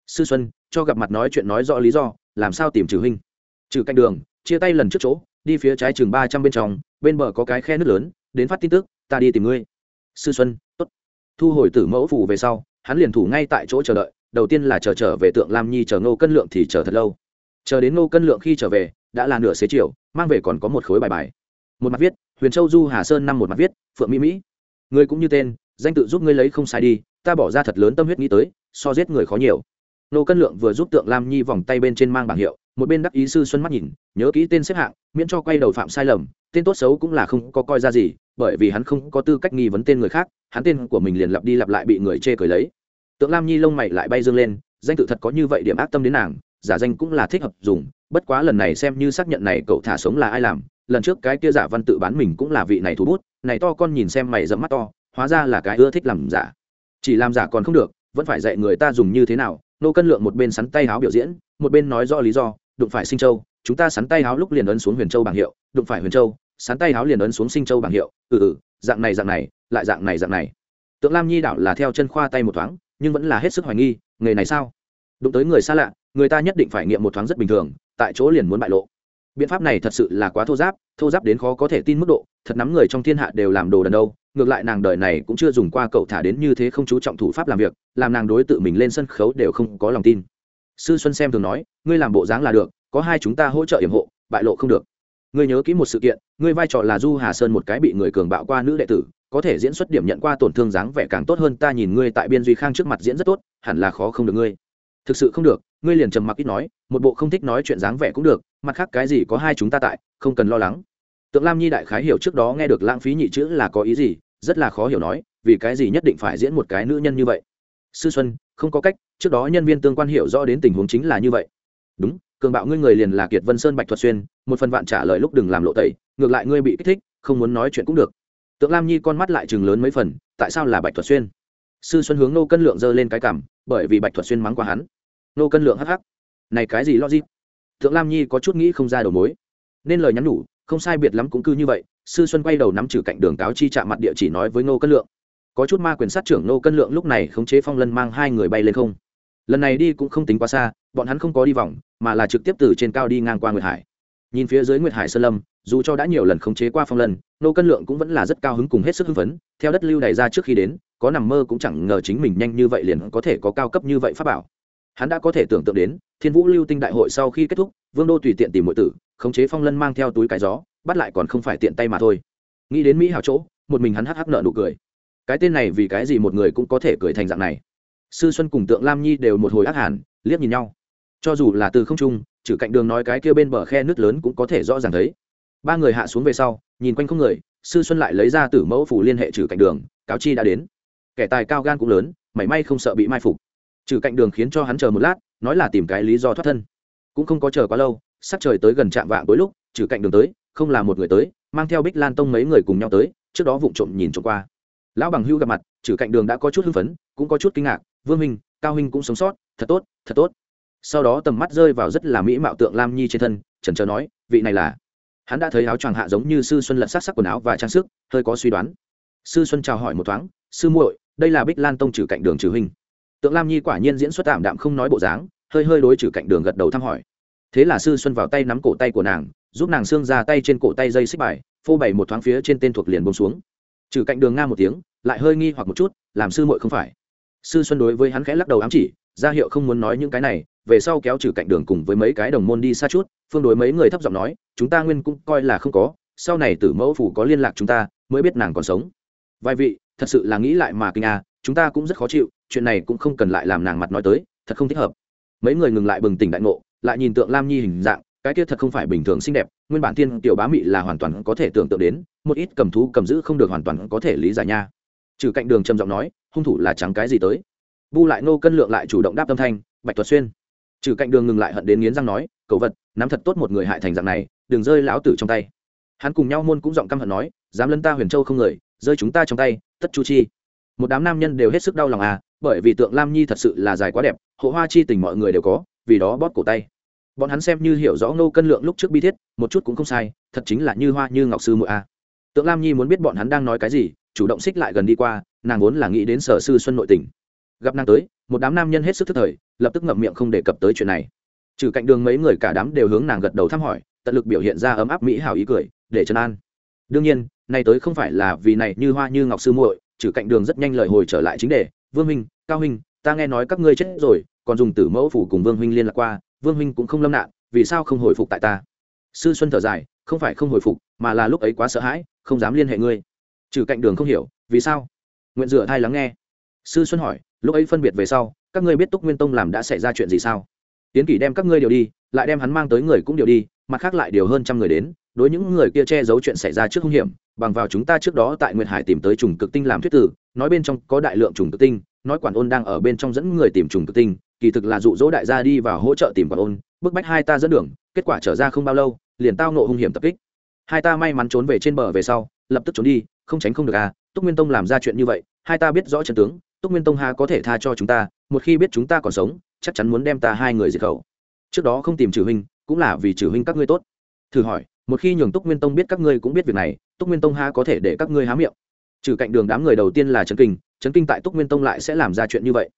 Sư xuân cho gặp mặt nói chuyện nói rõ lý do, làm sao tìm trừ huynh. Trừ cạnh đường, chia tay lần trước chỗ, đi phía trái chừng ba trăm bên trong, bên bờ có cái khe nước lớn, đến phát tin tức, ta đi tìm ngươi. Sư xuân, tốt. Thu hồi tử mẫu phủ về sau, hắn liền thủ ngay tại chỗ chờ đợi, đầu tiên là chờ trở về tượng lam nhi chờ ngô cân lượng thì chờ thật lâu. Chờ đến ngô cân lượng khi trở về, đã là nửa xế chiều, mang về còn có một khối bài bài. Một mặt viết, huyền châu du hà sơn năm một mặt viết, phượng mỹ mỹ. Ngươi cũng như tên, danh tự giúp ngươi lấy không sai đi, ta bỏ ra thật lớn tâm huyết nghĩ tới, so giết người khó nhiều nô cân lượng vừa giúp tượng lam nhi vòng tay bên trên mang bảng hiệu, một bên đắc ý sư xuân mắt nhìn, nhớ kỹ tên xếp hạng, miễn cho quay đầu phạm sai lầm, tên tốt xấu cũng là không có coi ra gì, bởi vì hắn không có tư cách nghi vấn tên người khác, hắn tên của mình liền lặp đi lặp lại bị người chê cười lấy. Tượng lam nhi lông mày lại bay dương lên, danh tự thật có như vậy điểm ác tâm đến nàng, giả danh cũng là thích hợp dùng, bất quá lần này xem như xác nhận này cậu thả sống là ai làm, lần trước cái kia giả văn tự bán mình cũng là vị này thú bút, này to con nhìn xem mày dẫm mắt to, hóa ra là cái ưa thích làm giả. Chỉ làm giả còn không được, vẫn phải dạy người ta dùng như thế nào nô cân lượng một bên sắn tay háo biểu diễn, một bên nói rõ lý do, đụng phải sinh châu, chúng ta sắn tay háo lúc liền ấn xuống huyền châu bảng hiệu, đụng phải huyền châu, sắn tay háo liền ấn xuống sinh châu bảng hiệu ừ ừ dạng này dạng này, lại dạng này dạng này. Tượng lam nhi đảo là theo chân khoa tay một thoáng, nhưng vẫn là hết sức hoài nghi, nghề này sao? Đụng tới người xa lạ, người ta nhất định phải nghiệm một thoáng rất bình thường, tại chỗ liền muốn bại lộ. Biện pháp này thật sự là quá thô giáp thô giáp đến khó có thể tin mức độ, thật nắm người trong thiên hạ đều làm đồ đần đâu ngược lại nàng đời này cũng chưa dùng qua cậu thả đến như thế không chú trọng thủ pháp làm việc, làm nàng đối tự mình lên sân khấu đều không có lòng tin. Sư xuân xem thường nói, ngươi làm bộ dáng là được, có hai chúng ta hỗ trợ yểm hộ, bại lộ không được. Ngươi nhớ kỹ một sự kiện, ngươi vai trò là du hà sơn một cái bị người cường bạo qua nữ đệ tử, có thể diễn xuất điểm nhận qua tổn thương dáng vẻ càng tốt hơn ta nhìn ngươi tại biên duy khang trước mặt diễn rất tốt, hẳn là khó không được ngươi. Thực sự không được. Ngươi liền trầm mặc ít nói, một bộ không thích nói chuyện dáng vẻ cũng được, mặt khác cái gì có hai chúng ta tại, không cần lo lắng. Tượng lam nhi đại khái hiểu trước đó nghe được lãng phí nhị chữ là có ý gì rất là khó hiểu nói, vì cái gì nhất định phải diễn một cái nữ nhân như vậy? Sư xuân, không có cách, trước đó nhân viên tương quan hiểu rõ đến tình huống chính là như vậy. Đúng, cường bạo ngươi người liền là kiệt vân sơn bạch thuật xuyên, một phần vạn trả lời lúc đừng làm lộ tẩy, ngược lại ngươi bị kích thích, không muốn nói chuyện cũng được. Tượng lam nhi con mắt lại chừng lớn mấy phần, tại sao là bạch thuật xuyên? Sư xuân hướng nô cân lượng giơ lên cái cảm bởi vì bạch thuật xuyên mắng qua hắn. Nô cân lượng hắc hắc. Này cái gì logic? Tượng lam nhi có chút nghĩ không ra đầu mối. Nên lời nhắn nhủ không sai biệt lắm cũng cứ như vậy, sư xuân quay đầu nắm trừ cạnh đường cáo chi chạm mặt địa chỉ nói với nô cân lượng. Có chút ma quyền sát trưởng nô cân lượng lúc này khống chế phong lân mang hai người bay lên không. Lần này đi cũng không tính quá xa, bọn hắn không có đi vòng, mà là trực tiếp từ trên cao đi ngang qua nguyệt hải. Nhìn phía dưới nguyệt hải sơn lâm, dù cho đã nhiều lần khống chế qua phong lân nô cân lượng cũng vẫn là rất cao hứng cùng hết sức hưng phấn, theo đất lưu đày ra trước khi đến, có nằm mơ cũng chẳng ngờ chính mình nhanh như vậy liền có thể có cao cấp như vậy pháp bảo. Hắn đã có thể tưởng tượng đến, thiên vũ lưu tinh đại hội sau khi kết thúc vương đô tùy tiện tìm mọi tử, khống chế phong lân mang theo túi cái gió, bắt lại còn không phải tiện tay mà thôi. Nghĩ đến mỹ hào chỗ, một mình hắn hắc hắc nợ nụ cười. Cái tên này vì cái gì một người cũng có thể cười thành dạng này? Sư xuân cùng tượng lam nhi đều một hồi ác hàn, liếc nhìn nhau. Cho dù là từ không trung, trừ cạnh đường nói cái kia bên bờ khe nước lớn cũng có thể rõ ràng thấy. Ba người hạ xuống về sau, nhìn quanh không người, sư xuân lại lấy ra tử mẫu phủ liên hệ trừ cạnh đường, cáo chi đã đến. Kẻ tài cao gan cũng lớn, mảy may không sợ bị mai phục. Trừ cạnh đường khiến cho hắn chờ một lát, nói là tìm cái lý do thoát thân cũng không có chờ quá lâu, sắc trời tới gần trạm vạng tối lúc, trừ cạnh đường tới, không là một người tới, mang theo bích lan tông mấy người cùng nhau tới, trước đó vụng trộm nhìn trộm qua. Lão bằng hưu gặp mặt, trừ cạnh đường đã có chút hưng phấn, cũng có chút kinh ngạc, vương minh, cao huynh cũng sống sót, thật tốt thật tốt. Sau đó tầm mắt rơi vào rất là mỹ mạo tượng lam nhi trên thân trần trờ nói, vị này là? Hắn đã thấy áo choàng hạ giống như sư xuân lật sắc sắc quần áo và trang sức, hơi có suy đoán. Sư xuân chào hỏi một thoáng, sư muội, đây là bích lan tông trừ cạnh đường trừ huynh. Tượng lam nhi quả nhiên diễn xuất tạm đạm không nói bộ dáng hơi hơi đối trừ cạnh đường gật đầu thăm hỏi. Thế là sư xuân vào tay nắm cổ tay của nàng, giúp nàng xương ra tay trên cổ tay dây xích bài, phô bày một thoáng phía trên tên thuộc liền bông xuống. Trừ cạnh đường nga một tiếng, lại hơi nghi hoặc một chút, làm sư muội không phải. Sư xuân đối với hắn khẽ lắc đầu ám chỉ, ra hiệu không muốn nói những cái này, về sau kéo trừ cạnh đường cùng với mấy cái đồng môn đi xa chút, phương đối mấy người thấp giọng nói, chúng ta nguyên cũng coi là không có, sau này tử mẫu phủ có liên lạc chúng ta, mới biết nàng còn sống. Vài vị, thật sự là nghĩ lại mà kinh à chúng ta cũng rất khó chịu, chuyện này cũng không cần lại làm nàng mặt nói tới, thật không thích hợp mấy người ngừng lại bừng tỉnh đại ngộ, lại nhìn tượng lam nhi hình dạng, cái kia thật không phải bình thường xinh đẹp, nguyên bản tiên tiểu bá mị là hoàn toàn có thể tưởng tượng đến, một ít cầm thú cầm giữ không được hoàn toàn có thể lý giải nha. Trừ cạnh đường trầm giọng nói, hung thủ là chẳng cái gì tới. Bu lại nô cân lượng lại chủ động đáp tâm thanh, bạch thuật xuyên. Trừ cạnh đường ngừng lại hận đến nghiến răng nói cầu vật, nắm thật tốt một người hại thành dạng này, đừng rơi lão tử trong tay. Hắn cùng nhau môn cũng giọng căm hận nói, dám lân ta huyền châu không người, rơi chúng ta trong tay, tất chu chi. Một đám nam nhân đều hết sức đau lòng à bởi vì tượng lam nhi thật sự là dài quá đẹp, hộ hoa chi tình mọi người đều có, vì đó bóp cổ tay. Bọn hắn xem như hiểu rõ nô cân lượng lúc trước bi thiết, một chút cũng không sai, thật chính là như hoa như ngọc sư muội a. Tượng lam nhi muốn biết bọn hắn đang nói cái gì, chủ động xích lại gần đi qua, nàng vốn là nghĩ đến sở sư xuân nội tình gặp nàng tới, một đám nam nhân hết sức thức thời, lập tức ngậm miệng không đề cập tới chuyện này. Trừ cạnh đường mấy người cả đám đều hướng nàng gật đầu thăm hỏi, tận lực biểu hiện ra ấm áp mỹ hảo ý cười, để trấn an. Đương nhiên, nay tới không phải là vì này như hoa như ngọc sư muội, trừ cạnh đường rất nhanh lời hồi trở lại chính đề vương minh cao huynh, ta nghe nói các ngươi chết rồi, còn dùng tử mẫu phủ cùng vương huynh liên lạc qua, vương huynh cũng không lâm nạn, vì sao không hồi phục tại ta? Sư xuân thở dài, không phải không hồi phục, mà là lúc ấy quá sợ hãi, không dám liên hệ ngươi. Trừ cạnh đường không hiểu, vì sao? Nguyện dựa thai lắng nghe. Sư xuân hỏi, lúc ấy phân biệt về sau, các ngươi biết túc nguyên tông làm đã xảy ra chuyện gì sao? Tiến kỷ đem các ngươi điều đi, lại đem hắn mang tới người cũng điều đi, mặt khác lại điều hơn trăm người đến, đối những người kia che giấu chuyện xảy ra trước hung hiểm, bằng vào chúng ta trước đó tại nguyệt hải tìm tới trùng cực tinh làm thuyết tử, nói bên trong có đại lượng trùng cực tinh nói quản ôn đang ở bên trong dẫn người tìm trùng tự tinh, kỳ thực là dụ dỗ đại gia đi vào hỗ trợ tìm quản ôn, bức bách hai ta dẫn đường, kết quả trở ra không bao lâu, liền tao nộ hung hiểm tập kích. Hai ta may mắn trốn về trên bờ về sau, lập tức trốn đi, không tránh không được à túc nguyên tông làm ra chuyện như vậy, hai ta biết rõ trận tướng, túc nguyên tông ha có thể tha cho chúng ta, một khi biết chúng ta còn sống, chắc chắn muốn đem ta hai người diệt khẩu. Trước đó không tìm trừ huynh, cũng là vì trừ huynh các ngươi tốt. Thử hỏi, một khi nhường túc nguyên tông biết các ngươi cũng biết việc này, túc nguyên tông ha có thể để các ngươi há miệng? Trừ cạnh đường đám người đầu tiên là trấn kinh trấn kinh tại túc nguyên tông lại sẽ làm ra chuyện như vậy.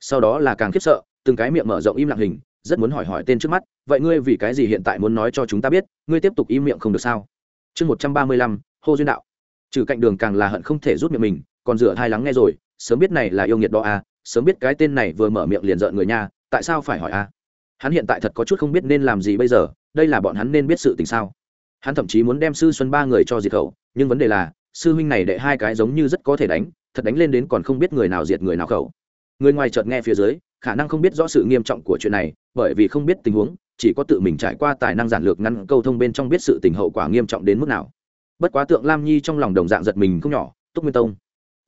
Sau đó là càng khiếp sợ, từng cái miệng mở rộng im lặng hình, rất muốn hỏi hỏi tên trước mắt, vậy ngươi vì cái gì hiện tại muốn nói cho chúng ta biết, ngươi tiếp tục im miệng không được sao? Chương một trăm ba mươi lăm, hô duyên đạo. Trừ cạnh đường càng là hận không thể rút miệng mình, còn rửa hai lắng nghe rồi, sớm biết này là yêu nghiệt đó à sớm biết cái tên này vừa mở miệng liền giận người nha, tại sao phải hỏi à? Hắn hiện tại thật có chút không biết nên làm gì bây giờ, đây là bọn hắn nên biết sự tình sao? Hắn thậm chí muốn đem sư xuân ba người cho diệt khẩu, nhưng vấn đề là sư huynh này đệ hai cái giống như rất có thể đánh, thật đánh lên đến còn không biết người nào diệt người nào khẩu. Người ngoài chợt nghe phía dưới, khả năng không biết rõ sự nghiêm trọng của chuyện này, bởi vì không biết tình huống, chỉ có tự mình trải qua tài năng giản lược ngăn câu thông bên trong biết sự tình hậu quả nghiêm trọng đến mức nào. Bất quá tượng lam nhi trong lòng đồng dạng giật mình không nhỏ, túc nguyên tông.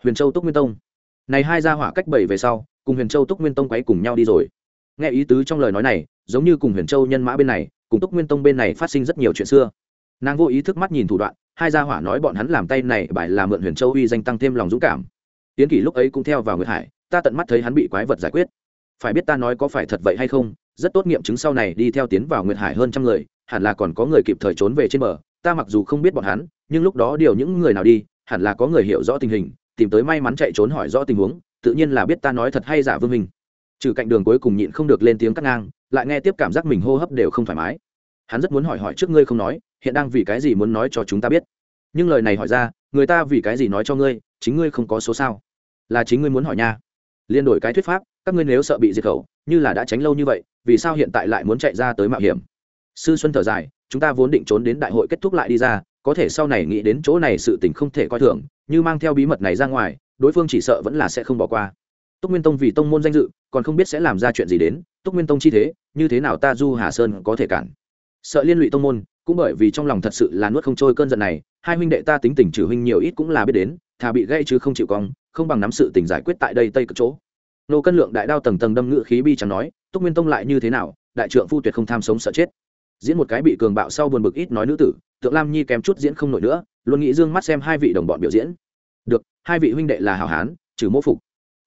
Huyền châu túc nguyên tông. Này hai gia hỏa cách bảy về sau, cùng huyền châu túc nguyên tông quấy cùng nhau đi rồi. Nghe ý tứ trong lời nói này, giống như cùng huyền châu nhân mã bên này, cùng túc nguyên tông bên này phát sinh rất nhiều chuyện xưa nàng vô ý thức mắt nhìn thủ đoạn, hai gia hỏa nói bọn hắn làm tay này bài là mượn huyền châu uy danh tăng thêm lòng dũng cảm. Tiến kỷ lúc ấy cũng theo vào nguyệt hải, ta tận mắt thấy hắn bị quái vật giải quyết. Phải biết ta nói có phải thật vậy hay không, rất tốt nghiệm chứng sau này đi theo tiến vào nguyệt hải hơn trăm người, hẳn là còn có người kịp thời trốn về trên bờ, ta mặc dù không biết bọn hắn, nhưng lúc đó điều những người nào đi, hẳn là có người hiểu rõ tình hình, tìm tới may mắn chạy trốn hỏi rõ tình huống, tự nhiên là biết ta nói thật hay giả vương mình. trừ cạnh đường cuối cùng nhịn không được lên tiếng cắt ngang, lại nghe tiếp cảm giác mình hô hấp đều không thoải mái. Hắn rất muốn hỏi hỏi trước ngươi không nói hiện đang vì cái gì muốn nói cho chúng ta biết? Nhưng lời này hỏi ra, người ta vì cái gì nói cho ngươi, chính ngươi không có số sao? Là chính ngươi muốn hỏi nha. Liên đổi cái thuyết pháp, các ngươi nếu sợ bị diệt khẩu, như là đã tránh lâu như vậy, vì sao hiện tại lại muốn chạy ra tới mạo hiểm? Sư xuân thở dài, chúng ta vốn định trốn đến đại hội kết thúc lại đi ra, có thể sau này nghĩ đến chỗ này sự tình không thể coi thường, như mang theo bí mật này ra ngoài, đối phương chỉ sợ vẫn là sẽ không bỏ qua. Túc nguyên tông vì tông môn danh dự, còn không biết sẽ làm ra chuyện gì đến, túc nguyên tông chi thế, như thế nào ta du hà sơn có thể cản? Sợ liên lụy tông môn, cũng bởi vì trong lòng thật sự là nuốt không trôi cơn giận này, hai huynh đệ ta tính tình trừ huynh nhiều ít cũng là biết đến, thà bị gây chứ không chịu cong, không bằng nắm sự tình giải quyết tại đây tây cực chỗ. Nô cân lượng đại đao tầng tầng đâm ngự khí bi chẳng nói, túc nguyên tông lại như thế nào? Đại trượng phu tuyệt không tham sống sợ chết. Diễn một cái bị cường bạo sau buồn bực ít nói nữ tử, tượng lam nhi kém chút diễn không nổi nữa, luôn nghĩ dương mắt xem hai vị đồng bọn biểu diễn. Được, hai vị huynh đệ là hảo hán, trừ mỗ phục.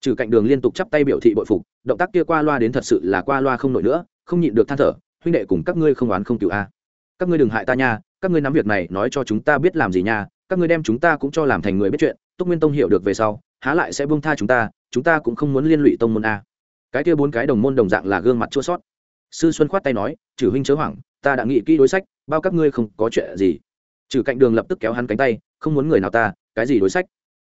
Trừ cạnh đường liên tục chắp tay biểu thị bội phục, động tác kia qua loa đến thật sự là qua loa không nổi nữa, không nhịn được than thở huynh đệ cùng các ngươi không oán không cựu a. Các ngươi đừng hại ta nha, các ngươi nắm việc này nói cho chúng ta biết làm gì nha, các ngươi đem chúng ta cũng cho làm thành người biết chuyện, túc nguyên tông hiểu được về sau, há lại sẽ buông tha chúng ta chúng ta cũng không muốn liên lụy tông môn a. Cái kia bốn cái đồng môn đồng dạng là gương mặt chua sót. Sư xuân khoát tay nói, trừ huynh chớ hoảng, ta đã nghĩ kỹ đối sách, bao các ngươi không có chuyện gì. Trừ cạnh đường lập tức kéo hắn cánh tay, không muốn người nào ta, cái gì đối sách?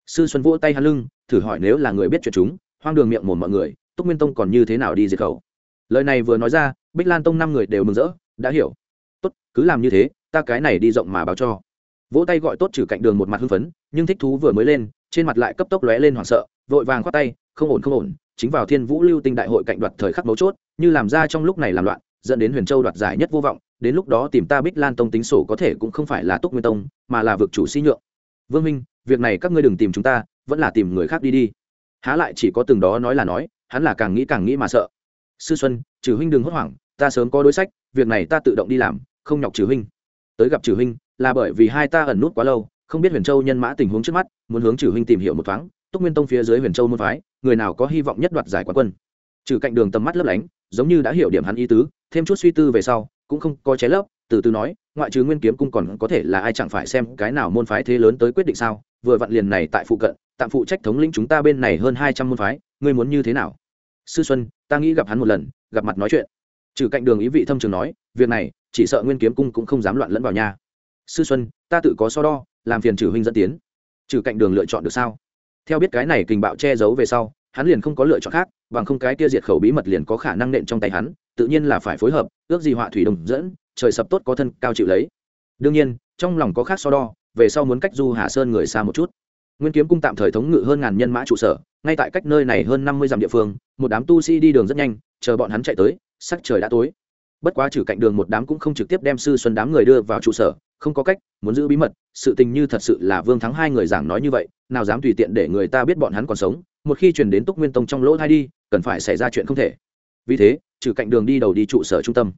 Sư xuân vỗ tay hắn lưng, thử hỏi nếu là người biết chuyện chúng, hoang đường miệng mồm mọi người, túc nguyên tông còn như thế nào đi diệt khẩu? Lời này vừa nói ra, bích lan tông năm người đều mừng rỡ, đã hiểu. Tốt, cứ làm như thế, ta cái này đi rộng mà báo cho. Vỗ tay gọi tốt trừ cạnh đường một mặt hưng phấn, nhưng thích thú vừa mới lên, trên mặt lại cấp tốc lóe lên hoảng sợ, vội vàng khoát tay, không ổn không ổn, chính vào thiên vũ lưu tinh đại hội cạnh đoạt thời khắc mấu chốt, như làm ra trong lúc này làm loạn, dẫn đến huyền châu đoạt giải nhất vô vọng, đến lúc đó tìm ta bích lan tông tính sổ có thể cũng không phải là túc nguyên tông, mà là vực chủ sĩ nhượng. Vương minh, việc này các ngươi đừng tìm chúng ta, vẫn là tìm người khác đi đi. Há lại chỉ có từng đó nói là nói, hắn là càng nghĩ càng nghĩ mà sợ sư xuân, trừ huynh đừng hốt hoảng, ta sớm có đối sách, việc này ta tự động đi làm, không nhọc trừ huynh. Tới gặp trừ huynh, là bởi vì hai ta ẩn nút quá lâu, không biết huyền châu nhân mã tình huống trước mắt, muốn hướng trừ huynh tìm hiểu một thoáng, túc nguyên tông phía dưới huyền châu môn phái, người nào có hy vọng nhất đoạt giải quán quân. Trừ cạnh đường tầm mắt lấp lánh, giống như đã hiểu điểm hắn ý tứ, thêm chút suy tư về sau, cũng không có chế lấp, từ từ nói, ngoại trừ nguyên kiếm cung còn có thể là ai chẳng phải xem cái nào môn phái thế lớn tới quyết định sao, vừa vặn liền này tại phụ cận, tạm phụ trách thống lĩnh chúng ta bên này hơn hai trăm môn phái, ngươi muốn như thế nào? Sư xuân, ta nghĩ gặp hắn một lần, gặp mặt nói chuyện. Trừ cạnh đường ý vị thâm trường nói, việc này, chỉ sợ nguyên kiếm cung cũng không dám loạn lẫn vào nhà sư xuân, ta tự có so đo, làm phiền trừ huynh dẫn tiến. Trừ cạnh đường lựa chọn được sao? Theo biết cái này kình bạo che giấu về sau, hắn liền không có lựa chọn khác, bằng không cái kia diệt khẩu bí mật liền có khả năng nện trong tay hắn, tự nhiên là phải phối hợp, ước gì họa thủy đồng dẫn, trời sập tốt có thân cao chịu lấy. Đương nhiên, trong lòng có khác so đo, về sau muốn cách du hà sơn người xa một chút nguyên kiếm cung tạm thời thống ngự hơn ngàn nhân mã trụ sở, ngay tại cách nơi này hơn năm mươi dặm địa phương, một đám tu sĩ đi đường rất nhanh, chờ bọn hắn chạy tới, sắc trời đã tối. Bất quá trừ cạnh đường một đám cũng không trực tiếp đem sư xuân đám người đưa vào trụ sở, không có cách, muốn giữ bí mật, sự tình như thật sự là vương thắng hai người giảng nói như vậy, nào dám tùy tiện để người ta biết bọn hắn còn sống, một khi truyền đến túc nguyên tông trong lỗ thai đi, cần phải xảy ra chuyện không thể. Vì thế, trừ cạnh đường đi đầu đi trụ sở trung tâm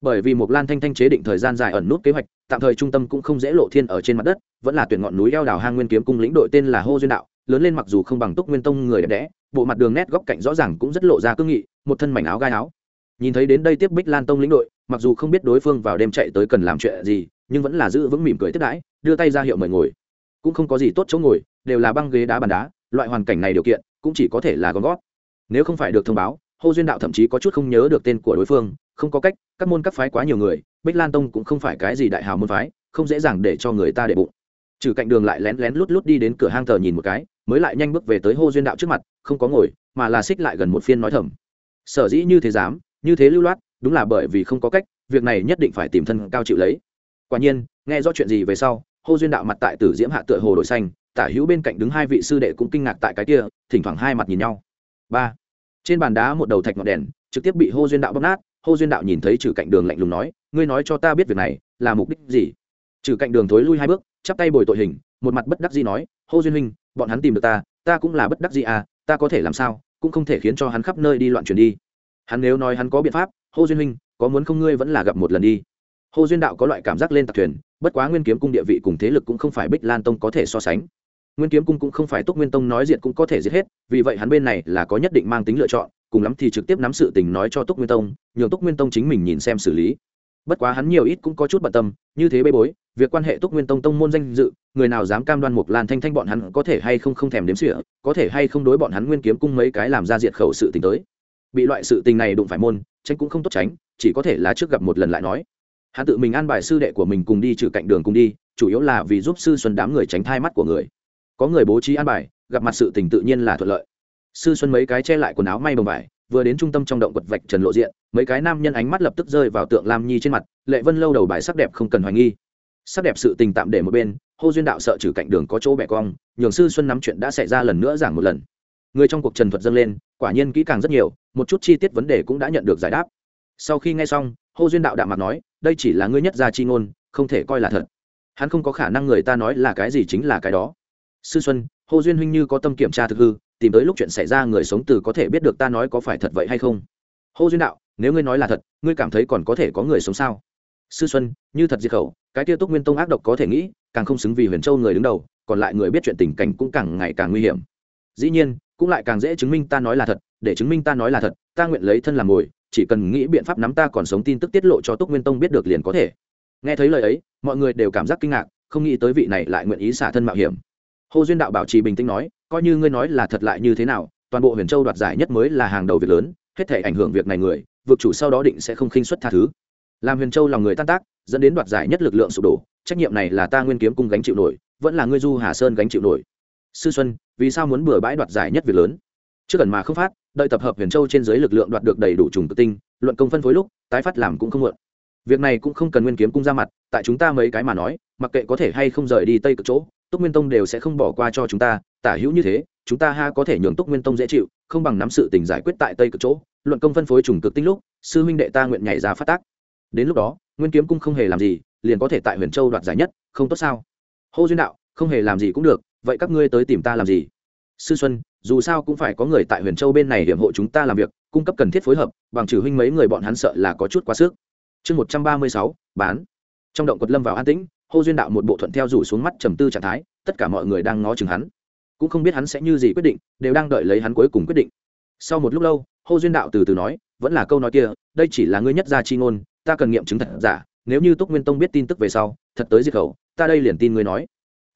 bởi vì một lan thanh thanh chế định thời gian dài ẩn nút kế hoạch, tạm thời trung tâm cũng không dễ lộ thiên ở trên mặt đất, vẫn là tuyển ngọn núi eo đào hang nguyên kiếm cung lĩnh đội tên là hô duyên đạo, lớn lên mặc dù không bằng túc nguyên tông người đẹp đẽ, bộ mặt đường nét góc cạnh rõ ràng cũng rất lộ ra cương nghị, một thân mảnh áo gai áo. Nhìn thấy đến đây tiếp bích lan tông lĩnh đội, mặc dù không biết đối phương vào đêm chạy tới cần làm chuyện gì, nhưng vẫn là giữ vững mỉm cười tiếp đãi, đưa tay ra hiệu mời ngồi. Cũng không có gì tốt chỗ ngồi, đều là băng ghế đá bàn đá, loại hoàn cảnh này điều kiện, cũng chỉ có thể là gom gót nếu không phải được thông báo, hô duyên đạo thậm chí có chút không nhớ được tên của đối phương không có cách, các môn các phái quá nhiều người, bích lan tông cũng không phải cái gì đại hào môn phái, không dễ dàng để cho người ta để bụng. Trừ cạnh đường lại lén lén lút lút đi đến cửa hang thờ nhìn một cái, mới lại nhanh bước về tới hô duyên đạo trước mặt, không có ngồi, mà là xích lại gần một phiên nói thầm. Sở dĩ như thế dám, như thế lưu loát, đúng là bởi vì không có cách, việc này nhất định phải tìm thân cao chịu lấy. Quả nhiên, nghe rõ chuyện gì về sau, hô duyên đạo mặt tại tử diễm hạ tựa hồ đổi xanh, tả hữu bên cạnh đứng hai vị sư đệ cũng kinh ngạc tại cái kia, thỉnh thoảng hai mặt nhìn nhau. Ba. Trên bàn đá một đầu thạch ngọn đèn, trực tiếp bị hô duyên đạo bóp nát hô duyên đạo nhìn thấy trừ cạnh đường lạnh lùng nói, ngươi nói cho ta biết việc này, là mục đích gì? Trừ cạnh đường thối lui hai bước, chắp tay bồi tội hình, một mặt bất đắc dĩ nói, hô duyên huynh, bọn hắn tìm được ta ta cũng là bất đắc dĩ à ta có thể làm sao, cũng không thể khiến cho hắn khắp nơi đi loạn chuyển đi. Hắn nếu nói hắn có biện pháp, hô duyên huynh, có muốn không ngươi vẫn là gặp một lần đi. Hô duyên đạo có loại cảm giác lên tạc thuyền, bất quá nguyên kiếm cung địa vị cùng thế lực cũng không phải bích lan tông có thể so sánh. Nguyên kiếm cung cũng không phải túc nguyên tông nói diệt cũng có thể diệt hết, vì vậy hắn bên này là có nhất định mang tính lựa chọn cùng lắm thì trực tiếp nắm sự tình nói cho túc nguyên tông, nhường túc nguyên tông chính mình nhìn xem xử lý. Bất quá hắn nhiều ít cũng có chút bận tâm, như thế bê bối, việc quan hệ túc nguyên tông tông môn danh dự, người nào dám cam đoan một lan thanh thanh bọn hắn có thể hay không không thèm đếm sỉa có thể hay không đối bọn hắn nguyên kiếm cung mấy cái làm ra diệt khẩu sự tình tới. Bị loại sự tình này đụng phải môn, tránh cũng không tốt tránh, chỉ có thể là trước gặp một lần lại nói. Hắn tự mình an bài sư đệ của mình cùng đi trừ cạnh đường cùng đi, chủ yếu là vì giúp sư xuân đám người tránh thai mắt của người. Có người bố trí an bài, gặp mặt sự tình tự nhiên là thuận lợi sư xuân mấy cái che lại quần áo may bồng vải, vừa đến trung tâm trong động quật vạch trần lộ diện, mấy cái nam nhân ánh mắt lập tức rơi vào tượng lam nhi trên mặt, lệ vân lâu đầu bài sắc đẹp không cần hoài nghi. Sắc đẹp sự tình tạm để một bên, hô duyên đạo sợ trừ cạnh đường có chỗ bẻ cong, nhường sư xuân nắm chuyện đã xảy ra lần nữa giảng một lần. Người trong cuộc trần thuật dâng lên, quả nhiên kỹ càng rất nhiều, một chút chi tiết vấn đề cũng đã nhận được giải đáp. Sau khi nghe xong, hô duyên đạo đạm mặt nói, đây chỉ là ngươi nhất gia chi ngôn, không thể coi là thật. Hắn không có khả năng người ta nói là cái gì chính là cái đó. Sư xuân, hô duyên huynh như có tâm kiểm tra thực hư tìm tới lúc chuyện xảy ra người sống từ có thể biết được ta nói có phải thật vậy hay không? Hô duyên đạo, nếu ngươi nói là thật, ngươi cảm thấy còn có thể có người sống sao? Sư xuân, như thật diệt khẩu, cái tiêu túc nguyên tông ác độc có thể nghĩ, càng không xứng vì huyền châu người đứng đầu, còn lại người biết chuyện tình cảnh cũng càng ngày càng nguy hiểm. Dĩ nhiên, cũng lại càng dễ chứng minh ta nói là thật, để chứng minh ta nói là thật, ta nguyện lấy thân làm mồi, chỉ cần nghĩ biện pháp nắm ta còn sống tin tức tiết lộ cho túc nguyên tông biết được liền có thể. Nghe thấy lời ấy, mọi người đều cảm giác kinh ngạc, không nghĩ tới vị này lại nguyện ý xả thân mạo hiểm hồ duyên đạo bảo trì bình tĩnh nói, coi như ngươi nói là thật lại như thế nào, toàn bộ huyền châu đoạt giải nhất mới là hàng đầu việc lớn, hết thể ảnh hưởng việc này người, vực chủ sau đó định sẽ không khinh xuất tha thứ. Làm huyền châu lòng người tan tác, dẫn đến đoạt giải nhất lực lượng sụp đổ, trách nhiệm này là ta nguyên kiếm cung gánh chịu nổi, vẫn là ngươi du hà sơn gánh chịu nổi. Sư xuân, vì sao muốn bừa bãi đoạt giải nhất việc lớn? Trước cần mà không phát, đợi tập hợp huyền châu trên dưới lực lượng đoạt được đầy đủ trùng tự tinh, luận công phân phối lúc, tái phát làm cũng không muộn. Việc này cũng không cần nguyên kiếm cung ra mặt, tại chúng ta mấy cái mà nói, mặc kệ có thể hay không rời đi tây cực chỗ túc nguyên tông đều sẽ không bỏ qua cho chúng ta, tả hữu như thế, chúng ta ha có thể nhường túc nguyên tông dễ chịu, không bằng nắm sự tình giải quyết tại tây cực chỗ, luận công phân phối trùng cực tinh lúc, sư huynh đệ ta nguyện nhảy ra phát tác. Đến lúc đó, nguyên kiếm cung không hề làm gì, liền có thể tại huyền châu đoạt giải nhất, không tốt sao? Hô duyên đạo, không hề làm gì cũng được, vậy các ngươi tới tìm ta làm gì? Sư xuân, dù sao cũng phải có người tại huyền châu bên này hiểm hộ chúng ta làm việc, cung cấp cần thiết phối hợp, bằng trừ huynh mấy người bọn hắn sợ là có chút quá sức. Chương một trăm ba mươi sáu, bán. Trong động quật lâm vào an tĩnh hô duyên đạo một bộ thuận theo rủ xuống mắt trầm tư trạng thái, tất cả mọi người đang ngó chừng hắn. Cũng không biết hắn sẽ như gì quyết định, đều đang đợi lấy hắn cuối cùng quyết định. Sau một lúc lâu, hô duyên đạo từ từ nói, vẫn là câu nói kia, đây chỉ là ngươi nhất gia chi ngôn, ta cần nghiệm chứng thật giả, nếu như túc nguyên tông biết tin tức về sau, thật tới diệt khẩu, ta đây liền tin ngươi nói.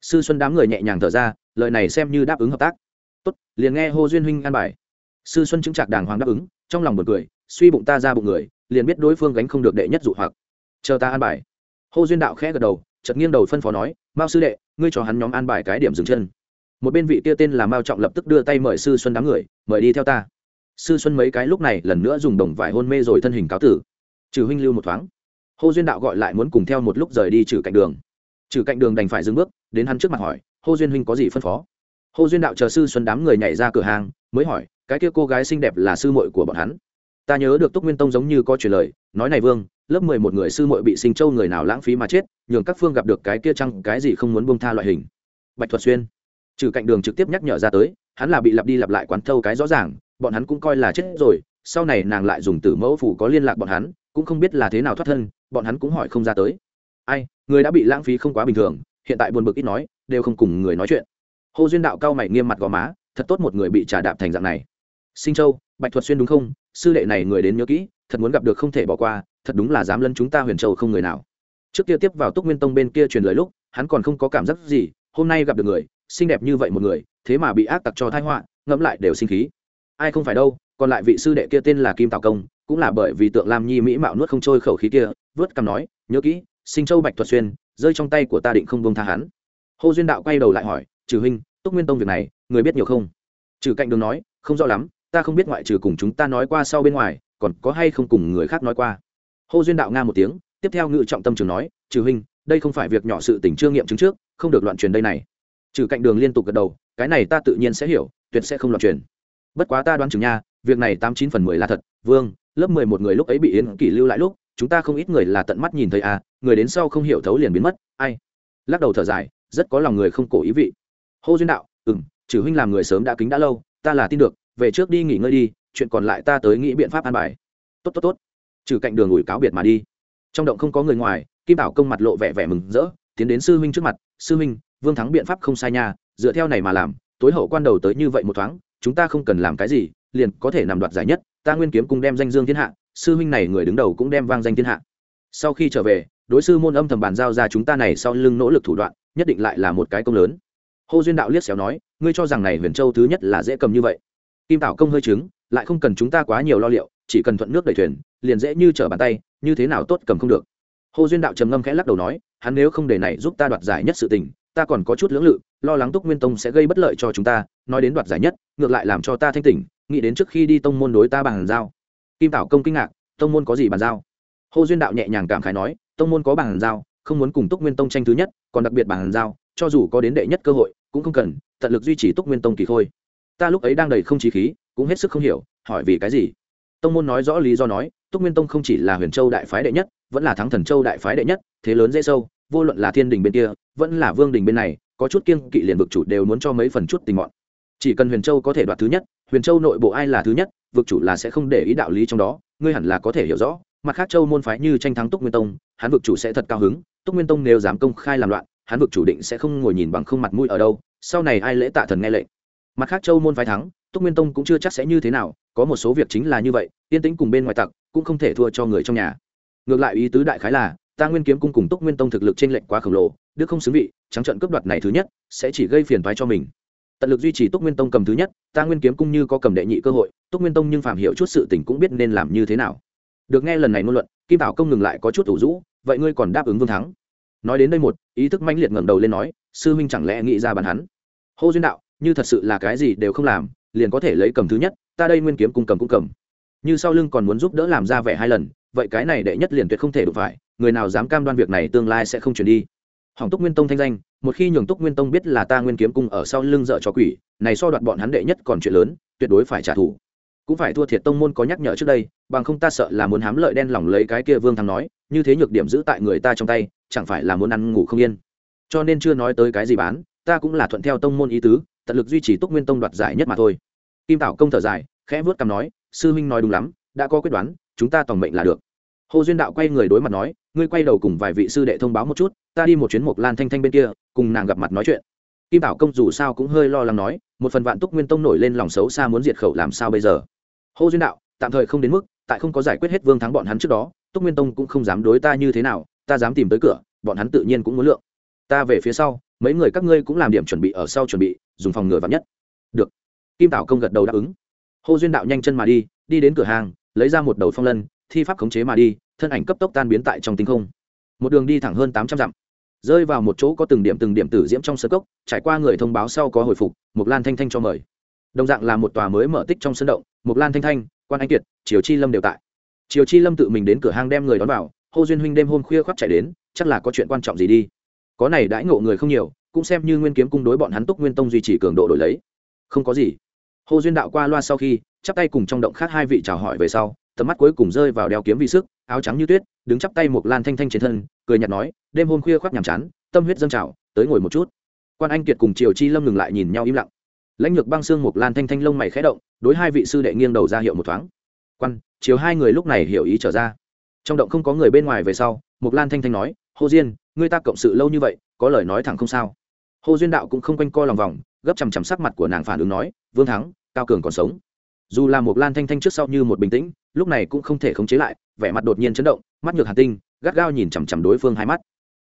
Sư xuân đám người nhẹ nhàng thở ra, lời này xem như đáp ứng hợp tác. Tốt, liền nghe hô duyên huynh an bài. Sư xuân chứng trạc đàng hoàng đáp ứng, trong lòng một cười, suy bụng ta ra bụng người, liền biết đối phương gánh không được đệ nhất dụ hoặc. Chờ ta an bài. Hô duyên đạo khẽ gật đầu chật nghiêng đầu phân phó nói, mao sư đệ, ngươi cho hắn nhóm an bài cái điểm dừng chân. Một bên vị kia tên là mao trọng lập tức đưa tay mời sư xuân đám người, mời đi theo ta. Sư xuân mấy cái lúc này lần nữa dùng đồng vải hôn mê rồi thân hình cáo tử. Trừ huynh lưu một thoáng, hô duyên đạo gọi lại muốn cùng theo một lúc rời đi trừ cạnh đường. Trừ cạnh đường đành phải dừng bước, đến hắn trước mặt hỏi, hô duyên huynh có gì phân phó? Hô duyên đạo chờ sư xuân đám người nhảy ra cửa hàng, mới hỏi, cái kia cô gái xinh đẹp là sư muội của bọn hắn? Ta nhớ được túc nguyên tông giống như có truyền lời, nói này vương lớp mười một người sư muội bị sinh châu người nào lãng phí mà chết, nhường các phương gặp được cái kia chăng, cái gì không muốn buông tha loại hình. Bạch thuật xuyên, trừ cạnh đường trực tiếp nhắc nhở ra tới, hắn là bị lặp đi lặp lại quán thâu cái rõ ràng, bọn hắn cũng coi là chết rồi, sau này nàng lại dùng tử mẫu phủ có liên lạc bọn hắn, cũng không biết là thế nào thoát thân, bọn hắn cũng hỏi không ra tới. Ai, người đã bị lãng phí không quá bình thường, hiện tại buồn bực ít nói, đều không cùng người nói chuyện. Hồ duyên đạo cao mày nghiêm mặt gò má, thật tốt một người bị trả đạp thành dạng này. Sinh châu, bạch thuật xuyên đúng không? Sư đệ này người đến nhớ kỹ, thật muốn gặp được không thể bỏ qua thật đúng là dám lấn chúng ta huyền châu không người nào. Trước kia tiếp vào túc nguyên tông bên kia truyền lời lúc, hắn còn không có cảm giác gì, hôm nay gặp được người, xinh đẹp như vậy một người, thế mà bị ác tặc cho thai họa, ngẫm lại đều sinh khí. Ai không phải đâu, còn lại vị sư đệ kia tên là kim tào công, cũng là bởi vì tượng lam nhi mỹ mạo nuốt không trôi khẩu khí kia, vớt cằm nói, nhớ kỹ, sinh châu bạch thuật xuyên, rơi trong tay của ta định không bông tha hắn. Hô duyên đạo quay đầu lại hỏi, trừ huynh, túc nguyên tông việc này, người biết nhiều không? Trừ cạnh đường nói, không rõ lắm, ta không biết ngoại trừ cùng chúng ta nói qua sau bên ngoài, còn có hay không cùng người khác nói qua? Hô duyên đạo nga một tiếng, tiếp theo ngự trọng tâm trường nói, trừ huynh, đây không phải việc nhỏ sự tỉnh chưa nghiệm chứng trước, không được loạn truyền đây này. Trừ cạnh đường liên tục gật đầu, cái này ta tự nhiên sẽ hiểu, tuyệt sẽ không loạn truyền. Bất quá ta đoán chừng nha, việc này tám chín phần mười là thật. Vương, lớp mười một người lúc ấy bị yến kỷ lưu lại lúc, chúng ta không ít người là tận mắt nhìn thấy à người đến sau không hiểu thấu liền biến mất, ai? Lắc đầu thở dài, rất có lòng người không cổ ý vị. Hô duyên đạo ừ m trừ huynh làm người sớm đã kính đã lâu, ta là tin được, về trước đi nghỉ ngơi đi, chuyện còn lại ta tới nghĩ biện pháp an bài. Tốt tốt tốt trừ cạnh đường ủi cáo biệt mà đi. Trong động không có người ngoài, kim bảo công mặt lộ vẻ vẻ mừng rỡ, tiến đến sư huynh trước mặt, sư huynh, vương thắng biện pháp không sai nha, dựa theo này mà làm, tối hậu quan đầu tới như vậy một thoáng, chúng ta không cần làm cái gì, liền có thể nằm đoạt giải nhất, ta nguyên kiếm cùng đem danh dương thiên hạ, sư huynh này người đứng đầu cũng đem vang danh thiên hạ. Sau khi trở về, đối sư môn âm thầm bàn giao ra chúng ta này sau lưng nỗ lực thủ đoạn, nhất định lại là một cái công lớn. Hô duyên đạo liếc xéo nói, ngươi cho rằng này huyền châu thứ nhất là dễ cầm như vậy? Kim tảo công hơi trứng, lại không cần chúng ta quá nhiều lo liệu chỉ cần thuận nước đẩy thuyền, liền dễ như trở bàn tay, như thế nào tốt cầm không được. Hồ duyên đạo trầm ngâm khẽ lắc đầu nói, hắn nếu không để này giúp ta đoạt giải nhất sự tình, ta còn có chút lưỡng lự, lo lắng túc nguyên tông sẽ gây bất lợi cho chúng ta, nói đến đoạt giải nhất, ngược lại làm cho ta thanh tỉnh, nghĩ đến trước khi đi tông môn đối ta bàn giao. Kim tảo công kinh ngạc, tông môn có gì bàn giao? Hồ duyên đạo nhẹ nhàng cảm khái nói, tông môn có bàn giao, không muốn cùng túc nguyên tông tranh thứ nhất, còn đặc biệt bàn giao, cho dù có đến đệ nhất cơ hội, cũng không cần, tận lực duy trì túc nguyên tông kỳ khôi. Ta lúc ấy đang đầy không trí khí, cũng hết sức không hiểu, hỏi vì cái gì? Tông môn nói rõ lý do nói, túc nguyên tông không chỉ là huyền châu đại phái đệ nhất, vẫn là thắng thần châu đại phái đệ nhất, thế lớn dễ sâu, vô luận là thiên đình bên kia, vẫn là vương đình bên này, có chút kiêng kỵ liền vực chủ đều muốn cho mấy phần chút tình mọn. Chỉ cần huyền châu có thể đoạt thứ nhất, huyền châu nội bộ ai là thứ nhất, vực chủ là sẽ không để ý đạo lý trong đó, ngươi hẳn là có thể hiểu rõ. Mặt khác châu môn phái như tranh thắng túc nguyên tông, hắn vực chủ sẽ thật cao hứng, túc nguyên tông nếu dám công khai làm loạn, hắn vực chủ định sẽ không ngồi nhìn bằng không mặt mũi ở đâu, sau này ai lễ tạ thần nghe lệnh. Mặt khác châu môn phái thắng, túc nguyên tông cũng chưa chắc sẽ như thế nào có một số việc chính là như vậy, yên tĩnh cùng bên ngoài tặc, cũng không thể thua cho người trong nhà. Ngược lại ý tứ đại khái là, ta nguyên kiếm cung cùng túc nguyên tông thực lực trên lệnh quá khổng lồ, đức không xứng vị, trắng trận cướp đoạt này thứ nhất, sẽ chỉ gây phiền thoái cho mình. Tận lực duy trì túc nguyên tông cầm thứ nhất, ta nguyên kiếm cung như có cầm đệ nhị cơ hội, túc nguyên tông nhưng phạm hiểu chút sự tình cũng biết nên làm như thế nào. Được nghe lần này ngôn luận, kim bảo công ngừng lại có chút ủ rũ, vậy ngươi còn đáp ứng vương thắng? Nói đến đây một, ý thức mãnh liệt ngẩng đầu lên nói, sư huynh chẳng lẽ nghĩ ra bàn hắn? Hô duyên đạo, như thật sự là cái gì đều không làm, liền có thể lấy cầm thứ nhất ta đây nguyên kiếm cung cầm cũng cầm. Như sau lưng còn muốn giúp đỡ làm ra vẻ hai lần, vậy cái này đệ nhất liền tuyệt không thể đụng phải, người nào dám cam đoan việc này tương lai sẽ không chuyển đi. Hỏng túc nguyên tông thanh danh, một khi nhường túc nguyên tông biết là ta nguyên kiếm cung ở sau lưng dợ cho quỷ, này so đoạt bọn hắn đệ nhất còn chuyện lớn, tuyệt đối phải trả thù. Cũng phải thua thiệt tông môn có nhắc nhở trước đây, bằng không ta sợ là muốn hám lợi đen lòng lấy cái kia vương thắng nói, như thế nhược điểm giữ tại người ta trong tay, chẳng phải là muốn ăn ngủ không yên. Cho nên chưa nói tới cái gì bán, ta cũng là thuận theo tông môn ý tứ, tận lực duy trì túc nguyên tông đoạt giải nhất mà thôi kim tảo công thở dài, khẽ vớt cằm nói, sư huynh nói đúng lắm, đã có quyết đoán, chúng ta toàn mệnh là được. Hồ duyên đạo quay người đối mặt nói, ngươi quay đầu cùng vài vị sư đệ thông báo một chút, ta đi một chuyến mộc lan thanh thanh bên kia, cùng nàng gặp mặt nói chuyện. Kim tảo công dù sao cũng hơi lo lắng nói, một phần vạn túc nguyên tông nổi lên lòng xấu xa muốn diệt khẩu làm sao bây giờ? Hồ duyên đạo, tạm thời không đến mức, tại không có giải quyết hết vương thắng bọn hắn trước đó, túc nguyên tông cũng không dám đối ta như thế nào, ta dám tìm tới cửa, bọn hắn tự nhiên cũng muốn lượng. Ta về phía sau, mấy người các ngươi cũng làm điểm chuẩn bị ở sau chuẩn bị, dùng phòng ngừa vắn nhất. Được kim tảo công gật đầu đáp ứng. Hồ duyên đạo nhanh chân mà đi đi đến cửa hàng, lấy ra một đầu phong lân, thi pháp khống chế mà đi, thân ảnh cấp tốc tan biến tại trong tinh không. Một đường đi thẳng hơn tám trăm dặm, rơi vào một chỗ có từng điểm từng điểm tử diễm trong sơ cốc, trải qua người thông báo sau có hồi phục mục lan thanh thanh cho mời. Đồng dạng là một tòa mới mở tích trong sân động mục lan thanh thanh, quan anh kiệt, triều chi lâm đều tại. Triều chi lâm tự mình đến cửa hàng đem người đón vào, hô duyên huynh đêm hôm khuya khoác chạy đến, chắc là có chuyện quan trọng gì đi. Có này đãi ngộ người không nhiều, cũng xem như nguyên kiếm cung đối bọn hắn túc nguyên tông duy trì cường độ đổi lấy. Không có gì hồ duyên đạo qua loa sau khi, chắp tay cùng trong động khác hai vị chào hỏi về sau, tầm mắt cuối cùng rơi vào đeo kiếm vi sức, áo trắng như tuyết, đứng chắp tay một lan thanh thanh trên thân, cười nhạt nói, đêm hôm khuya khoác nhàm chán, tâm huyết dâng trào, tới ngồi một chút. Quan anh kiệt cùng triều chi lâm ngừng lại nhìn nhau im lặng. Lãnh lược băng xương một lan thanh thanh lông mày khẽ động, đối hai vị sư đệ nghiêng đầu ra hiệu một thoáng. Quan chiều hai người lúc này hiểu ý trở ra. Trong động không có người bên ngoài về sau, một lan thanh thanh nói, hồ diên ngươi ta cộng sự lâu như vậy, có lời nói thẳng không sao. Hồ duyên đạo cũng không quanh co lòng vòng, gấp chằm chằm sắc mặt của nàng phản ứng nói vương thắng, cao cường còn sống. Dù là một lan thanh thanh trước sau như một bình tĩnh, lúc này cũng không thể khống chế lại, vẻ mặt đột nhiên chấn động, mắt nhược hàn tinh, gắt gao nhìn chằm chằm đối phương hai mắt.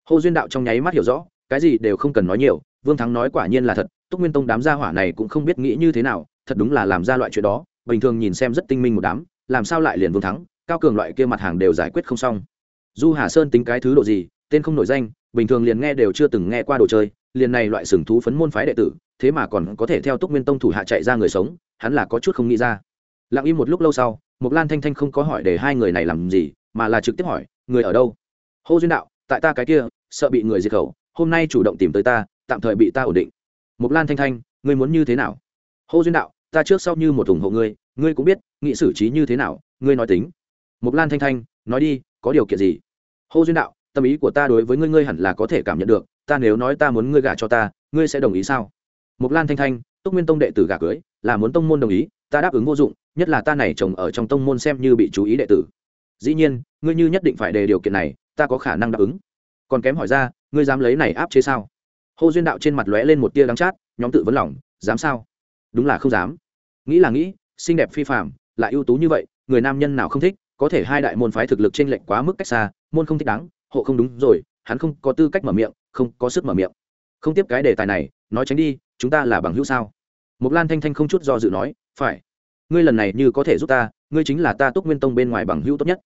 Hồ duyên đạo trong nháy mắt hiểu rõ, cái gì đều không cần nói nhiều, vương thắng nói quả nhiên là thật, túc nguyên tông đám gia hỏa này cũng không biết nghĩ như thế nào, thật đúng là làm ra loại chuyện đó, bình thường nhìn xem rất tinh minh một đám, làm sao lại liền vương thắng, cao cường loại kia mặt hàng đều giải quyết không xong. Du hà sơn tính cái thứ độ gì, tên không nổi danh, bình thường liền nghe đều chưa từng nghe qua đồ chơi, liền này loại sừng thú phấn môn phái đệ tử thế mà còn có thể theo túc nguyên tông thủ hạ chạy ra người sống, hắn là có chút không nghĩ ra. Lặng im một lúc lâu sau mục lan thanh thanh không có hỏi để hai người này làm gì, mà là trực tiếp hỏi, người ở đâu? Hô duyên đạo, tại ta cái kia, sợ bị người diệt khẩu, hôm nay chủ động tìm tới ta, tạm thời bị ta ổn định. Mục lan thanh thanh, ngươi muốn như thế nào? Hô duyên đạo, ta trước sau như một ủng hộ ngươi ngươi cũng biết, nghị xử trí như thế nào, ngươi nói tính. Mục lan thanh thanh, nói đi, có điều kiện gì? Hô duyên đạo, tâm ý của ta đối với ngươi ngươi hẳn là có thể cảm nhận được, ta nếu nói ta muốn ngươi gả cho ta, ngươi sẽ đồng ý sao? Mục lan thanh thanh, túc nguyên tông đệ tử gả cưới, là muốn tông môn đồng ý, ta đáp ứng vô dụng, nhất là ta này chồng ở trong tông môn xem như bị chú ý đệ tử. Dĩ nhiên, ngươi như nhất định phải đề điều kiện này, ta có khả năng đáp ứng. Còn kém hỏi ra, ngươi dám lấy này áp chế sao? Hồ duyên đạo trên mặt lóe lên một tia đắng chát, nhóm tự vấn lòng, dám sao? Đúng là không dám. Nghĩ là nghĩ, xinh đẹp phi phạm lại ưu tú như vậy, người nam nhân nào không thích, có thể hai đại môn phái thực lực trên lệnh quá mức cách xa, môn không thích đáng, hộ không đúng rồi, hắn không có tư cách mở miệng, không có sức mở miệng. Không tiếp cái đề tài này, nói tránh đi chúng ta là bằng hữu sao? Mục lan thanh thanh không chút do dự nói, phải. Ngươi lần này như có thể giúp ta, ngươi chính là ta túc nguyên tông bên ngoài bằng hữu tốt nhất.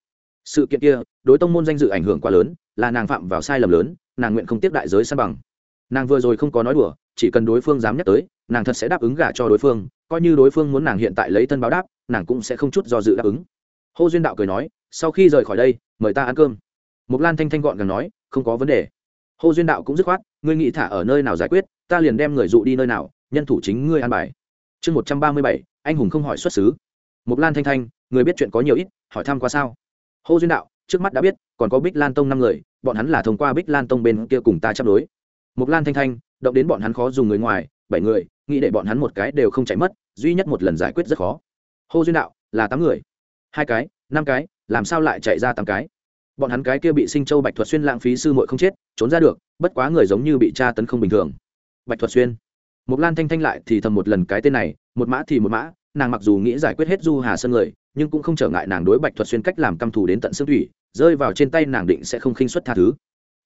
Sự kiện kia, đối tông môn danh dự ảnh hưởng quá lớn, là nàng phạm vào sai lầm lớn, nàng nguyện không tiếp đại giới san bằng. Nàng vừa rồi không có nói đùa, chỉ cần đối phương dám nhắc tới, nàng thật sẽ đáp ứng gả cho đối phương, coi như đối phương muốn nàng hiện tại lấy thân báo đáp, nàng cũng sẽ không chút do dự đáp ứng. Hô duyên đạo cười nói, sau khi rời khỏi đây, mời ta ăn cơm. Mục lan thanh thanh gọn gần nói, không có vấn đề. Hô duyên đạo cũng dứt khoát ngươi nghĩ thả ở nơi nào giải quyết, ta liền đem người dụ đi nơi nào, nhân thủ chính ngươi an bài. Chương một trăm ba mươi bảy, anh hùng không hỏi xuất xứ. Mục lan thanh thanh, người biết chuyện có nhiều ít, hỏi thăm qua sao? Hô duyên đạo, trước mắt đã biết, còn có bích lan tông năm người, bọn hắn là thông qua bích lan tông bên kia cùng ta chấp đối. Mục lan thanh thanh, động đến bọn hắn khó dùng người ngoài, bảy người, nghĩ để bọn hắn một cái đều không chạy mất, duy nhất một lần giải quyết rất khó. Hô duyên đạo, là tám người. Hai cái, năm cái, làm sao lại chạy ra tám cái? Bọn hắn cái kia bị sinh châu bạch thuật xuyên lãng phí sư muội không chết trốn ra được, bất quá người giống như bị tra tấn không bình thường. Bạch thuật xuyên. Mục lan thanh thanh lại thì thầm một lần cái tên này, một mã thì một mã, nàng mặc dù nghĩ giải quyết hết du hà sơn người, nhưng cũng không trở ngại nàng đối bạch thuật xuyên cách làm căm thù đến tận xương thủy, rơi vào trên tay nàng định sẽ không khinh xuất tha thứ.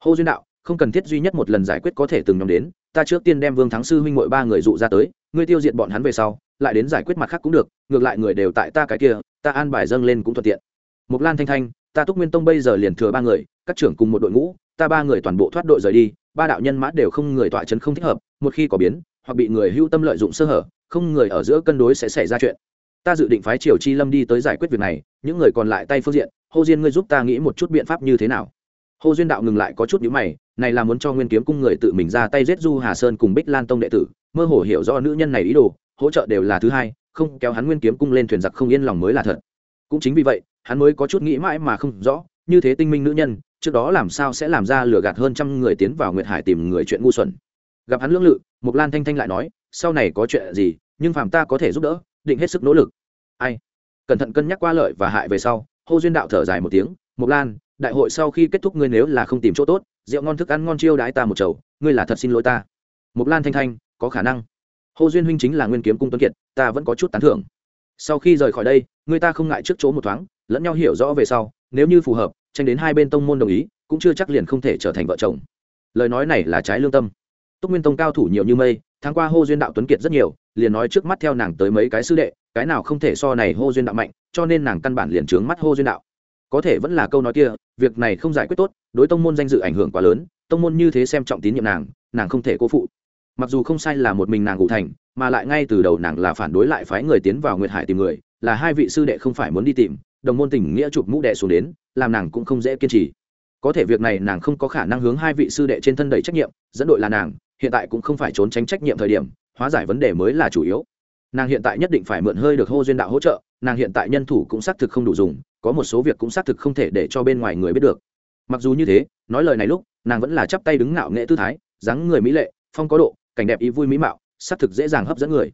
Hô duyên đạo, không cần thiết duy nhất một lần giải quyết có thể từng nhóm đến, ta trước tiên đem vương thắng sư huynh mội ba người dụ ra tới, ngươi tiêu diệt bọn hắn về sau, lại đến giải quyết mặt khác cũng được, ngược lại người đều tại ta cái kia, ta an bài dâng lên cũng thuận tiện. Mục lan thanh thanh, ta túc nguyên tông bây giờ liền thừa ba người các trưởng cùng một đội ngũ, ta ba người toàn bộ thoát đội rời đi, ba đạo nhân mã đều không người tọa chấn không thích hợp, một khi có biến, hoặc bị người hưu tâm lợi dụng sơ hở, không người ở giữa cân đối sẽ xảy ra chuyện. Ta dự định phái triều chi lâm đi tới giải quyết việc này, những người còn lại tay phương diện, hô diên ngươi giúp ta nghĩ một chút biện pháp như thế nào? Hô duyên đạo ngừng lại có chút nhữ mày, này là muốn cho nguyên kiếm cung người tự mình ra tay giết du hà sơn cùng bích lan tông đệ tử, mơ hồ hiểu rõ nữ nhân này ý đồ, hỗ trợ đều là thứ hai, không kéo hắn nguyên kiếm cung lên thuyền giặc không yên lòng mới là thật. Cũng chính vì vậy, hắn mới có chút nghĩ mãi mà không rõ, như thế tinh minh nữ nhân trước đó làm sao sẽ làm ra lừa gạt hơn trăm người tiến vào nguyệt hải tìm người chuyện ngu xuẩn. Gặp hắn lưỡng lự, mục lan thanh thanh lại nói, sau này có chuyện gì, nhưng phàm ta có thể giúp đỡ, định hết sức nỗ lực. Ai? Cẩn thận cân nhắc qua lợi và hại về sau, hô duyên đạo thở dài một tiếng, mục lan, đại hội sau khi kết thúc ngươi nếu là không tìm chỗ tốt, rượu ngon thức ăn ngon chiêu đãi ta một chầu, ngươi là thật xin lỗi ta. Mục lan thanh thanh, có khả năng. Hô duyên huynh chính là nguyên kiếm cung tuấn kiệt, ta vẫn có chút tán thưởng. Sau khi rời khỏi đây, người ta không ngại trước chỗ một thoáng, lẫn nhau hiểu rõ về sau, nếu như phù hợp tranh đến hai bên tông môn đồng ý, cũng chưa chắc liền không thể trở thành vợ chồng. Lời nói này là trái lương tâm. Túc nguyên tông cao thủ nhiều như mây, tháng qua hô duyên đạo tuấn kiệt rất nhiều, liền nói trước mắt theo nàng tới mấy cái sư đệ, cái nào không thể so này hô duyên đạo mạnh, cho nên nàng căn bản liền trướng mắt hô duyên đạo. Có thể vẫn là câu nói kia, việc này không giải quyết tốt, đối tông môn danh dự ảnh hưởng quá lớn, tông môn như thế xem trọng tín nhiệm nàng nàng không thể cố phụ. Mặc dù không sai là một mình nàng cụ thành, mà lại ngay từ đầu nàng là phản đối lại phái người tiến vào nguyệt hải tìm người, là hai vị sư đệ không phải muốn đi tìm, đồng môn tình nghĩa chụp mũ đệ xuống đến làm nàng cũng không dễ kiên trì. Có thể việc này nàng không có khả năng hướng hai vị sư đệ trên thân đầy trách nhiệm, dẫn đội là nàng, hiện tại cũng không phải trốn tránh trách nhiệm thời điểm, hóa giải vấn đề mới là chủ yếu. Nàng hiện tại nhất định phải mượn hơi được hô duyên đạo hỗ trợ, nàng hiện tại nhân thủ cũng xác thực không đủ dùng, có một số việc cũng xác thực không thể để cho bên ngoài người biết được. Mặc dù như thế, nói lời này lúc, nàng vẫn là chắp tay đứng ngạo nghệ tư thái, dáng người mỹ lệ, phong có độ, cảnh đẹp ý vui mỹ mạo, xác thực dễ dàng hấp dẫn người.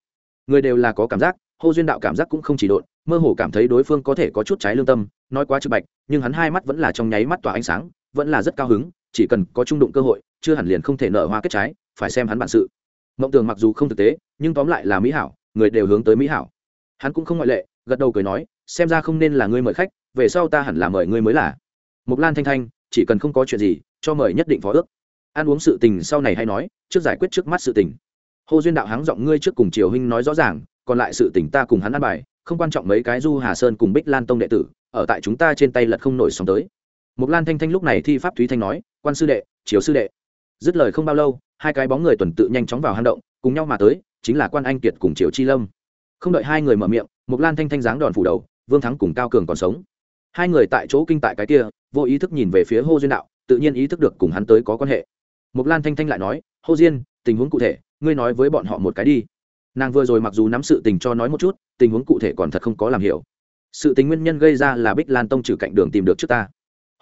Người đều là có cảm giác hô duyên đạo cảm giác cũng không chỉ độn, mơ hồ cảm thấy đối phương có thể có chút trái lương tâm, nói quá trực bạch, nhưng hắn hai mắt vẫn là trong nháy mắt tỏa ánh sáng, vẫn là rất cao hứng, chỉ cần có trung đụng cơ hội, chưa hẳn liền không thể nở hoa kết trái, phải xem hắn bản sự. Mộng tường mặc dù không thực tế, nhưng tóm lại là mỹ hảo, người đều hướng tới mỹ hảo. Hắn cũng không ngoại lệ, gật đầu cười nói, xem ra không nên là ngươi mời khách, về sau ta hẳn là mời ngươi mới là. Mục lan thanh thanh, chỉ cần không có chuyện gì, cho mời nhất định phó ước. Ăn uống sự tình sau này hay nói, trước giải quyết trước mắt sự tình. Hồ duyên đạo hắng giọng ngươi trước cùng triều huynh nói rõ ràng còn lại sự tình ta cùng hắn ăn bài, không quan trọng mấy cái du hà sơn cùng bích lan tông đệ tử, ở tại chúng ta trên tay lật không nổi sóng tới. Mục lan thanh thanh lúc này thi pháp thúy thanh nói, quan sư đệ, chiếu sư đệ. Dứt lời không bao lâu, hai cái bóng người tuần tự nhanh chóng vào hang động, cùng nhau mà tới, chính là quan anh kiệt cùng triều chi lâm. Không đợi hai người mở miệng, mục lan thanh thanh giáng đòn phủ đầu, vương thắng cùng cao cường còn sống. Hai người tại chỗ kinh tại cái kia, vô ý thức nhìn về phía hô duyên đạo, tự nhiên ý thức được cùng hắn tới có quan hệ. Mục lan thanh thanh lại nói, hô diên tình huống cụ thể, ngươi nói với bọn họ một cái đi nàng vừa rồi mặc dù nắm sự tình cho nói một chút, tình huống cụ thể còn thật không có làm hiểu. Sự tình nguyên nhân gây ra là bích lan tông trừ cạnh đường tìm được trước ta.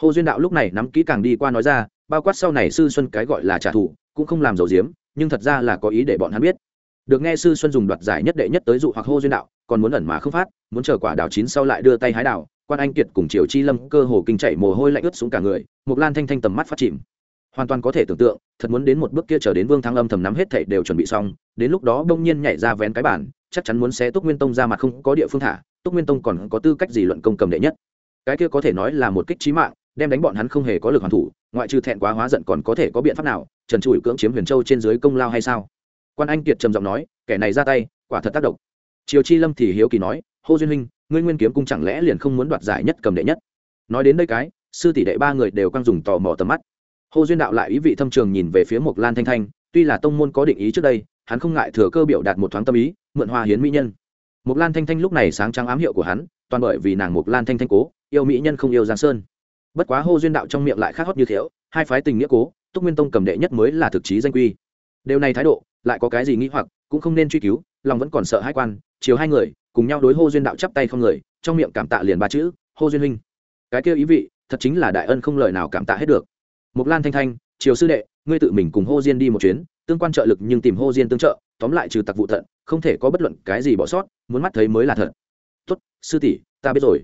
Hồ duyên đạo lúc này nắm kỹ càng đi qua nói ra, bao quát sau này sư xuân cái gọi là trả thù, cũng không làm dầu diếm, nhưng thật ra là có ý để bọn hắn biết. Được nghe sư xuân dùng đoạt giải nhất đệ nhất tới dụ hoặc hô duyên đạo, còn muốn ẩn mà không phát, muốn chờ quả đào chín sau lại đưa tay hái đào quan anh kiệt cùng triều chi lâm cơ hồ kinh chạy mồ hôi lạnh ướt xuống cả người mục lan thanh thanh tầm mắt phát chìm hoàn toàn có thể tưởng tượng, thật muốn đến một bước kia chờ đến vương thăng âm thầm nắm hết thảy đều chuẩn bị xong, đến lúc đó đông nhiên nhảy ra vén cái bản chắc chắn muốn xé túc nguyên tông ra mặt không có địa phương thả, túc nguyên tông còn có tư cách gì luận công cầm đệ nhất. Cái kia có thể nói là một kích trí mạng, đem đánh bọn hắn không hề có lực hoàn thủ, ngoại trừ thẹn quá hóa giận còn có thể có biện pháp nào, trần trụi cưỡng chiếm huyền châu trên dưới công lao hay sao? Quan anh kiệt trầm giọng nói, kẻ này ra tay, quả thật tác động. Triều chi lâm thì hiếu kỳ nói, hô duyên huynh, ngươi nguyên kiếm cung chẳng lẽ liền không muốn đoạt giải nhất cầm đệ nhất? Nói đến đây cái, sư tỷ đệ ba người đều căng dùng tò mò tầm mắt hô duyên đạo lại ý vị thâm trường nhìn về phía mộc lan thanh thanh, tuy là tông môn có định ý trước đây, hắn không ngại thừa cơ biểu đạt một thoáng tâm ý, mượn hoa hiến mỹ nhân. Mộc lan thanh thanh lúc này sáng trắng ám hiệu của hắn, toàn bởi vì nàng mộc lan thanh thanh cố, yêu mỹ nhân không yêu giang sơn. Bất quá hô duyên đạo trong miệng lại khác hót như thiếu hai phái tình nghĩa cố, túc nguyên tông cầm đệ nhất mới là thực chí danh quy. Điều này thái độ, lại có cái gì nghĩ hoặc, cũng không nên truy cứu, lòng vẫn còn sợ hai quan, chiều hai người, cùng nhau đối hô duyên đạo chắp tay không người, trong miệng cảm tạ liền ba chữ hô duyên huynh. Cái kia ý vị, thật chính là đại ân không lời nào cảm tạ hết được mục lan thanh thanh, Triều sư đệ, ngươi tự mình cùng hô diên đi một chuyến, tương quan trợ lực nhưng tìm hô diên tương trợ, tóm lại trừ tặc vụ thận, không thể có bất luận cái gì bỏ sót, muốn mắt thấy mới là thật. Tốt, sư tỷ, ta biết rồi.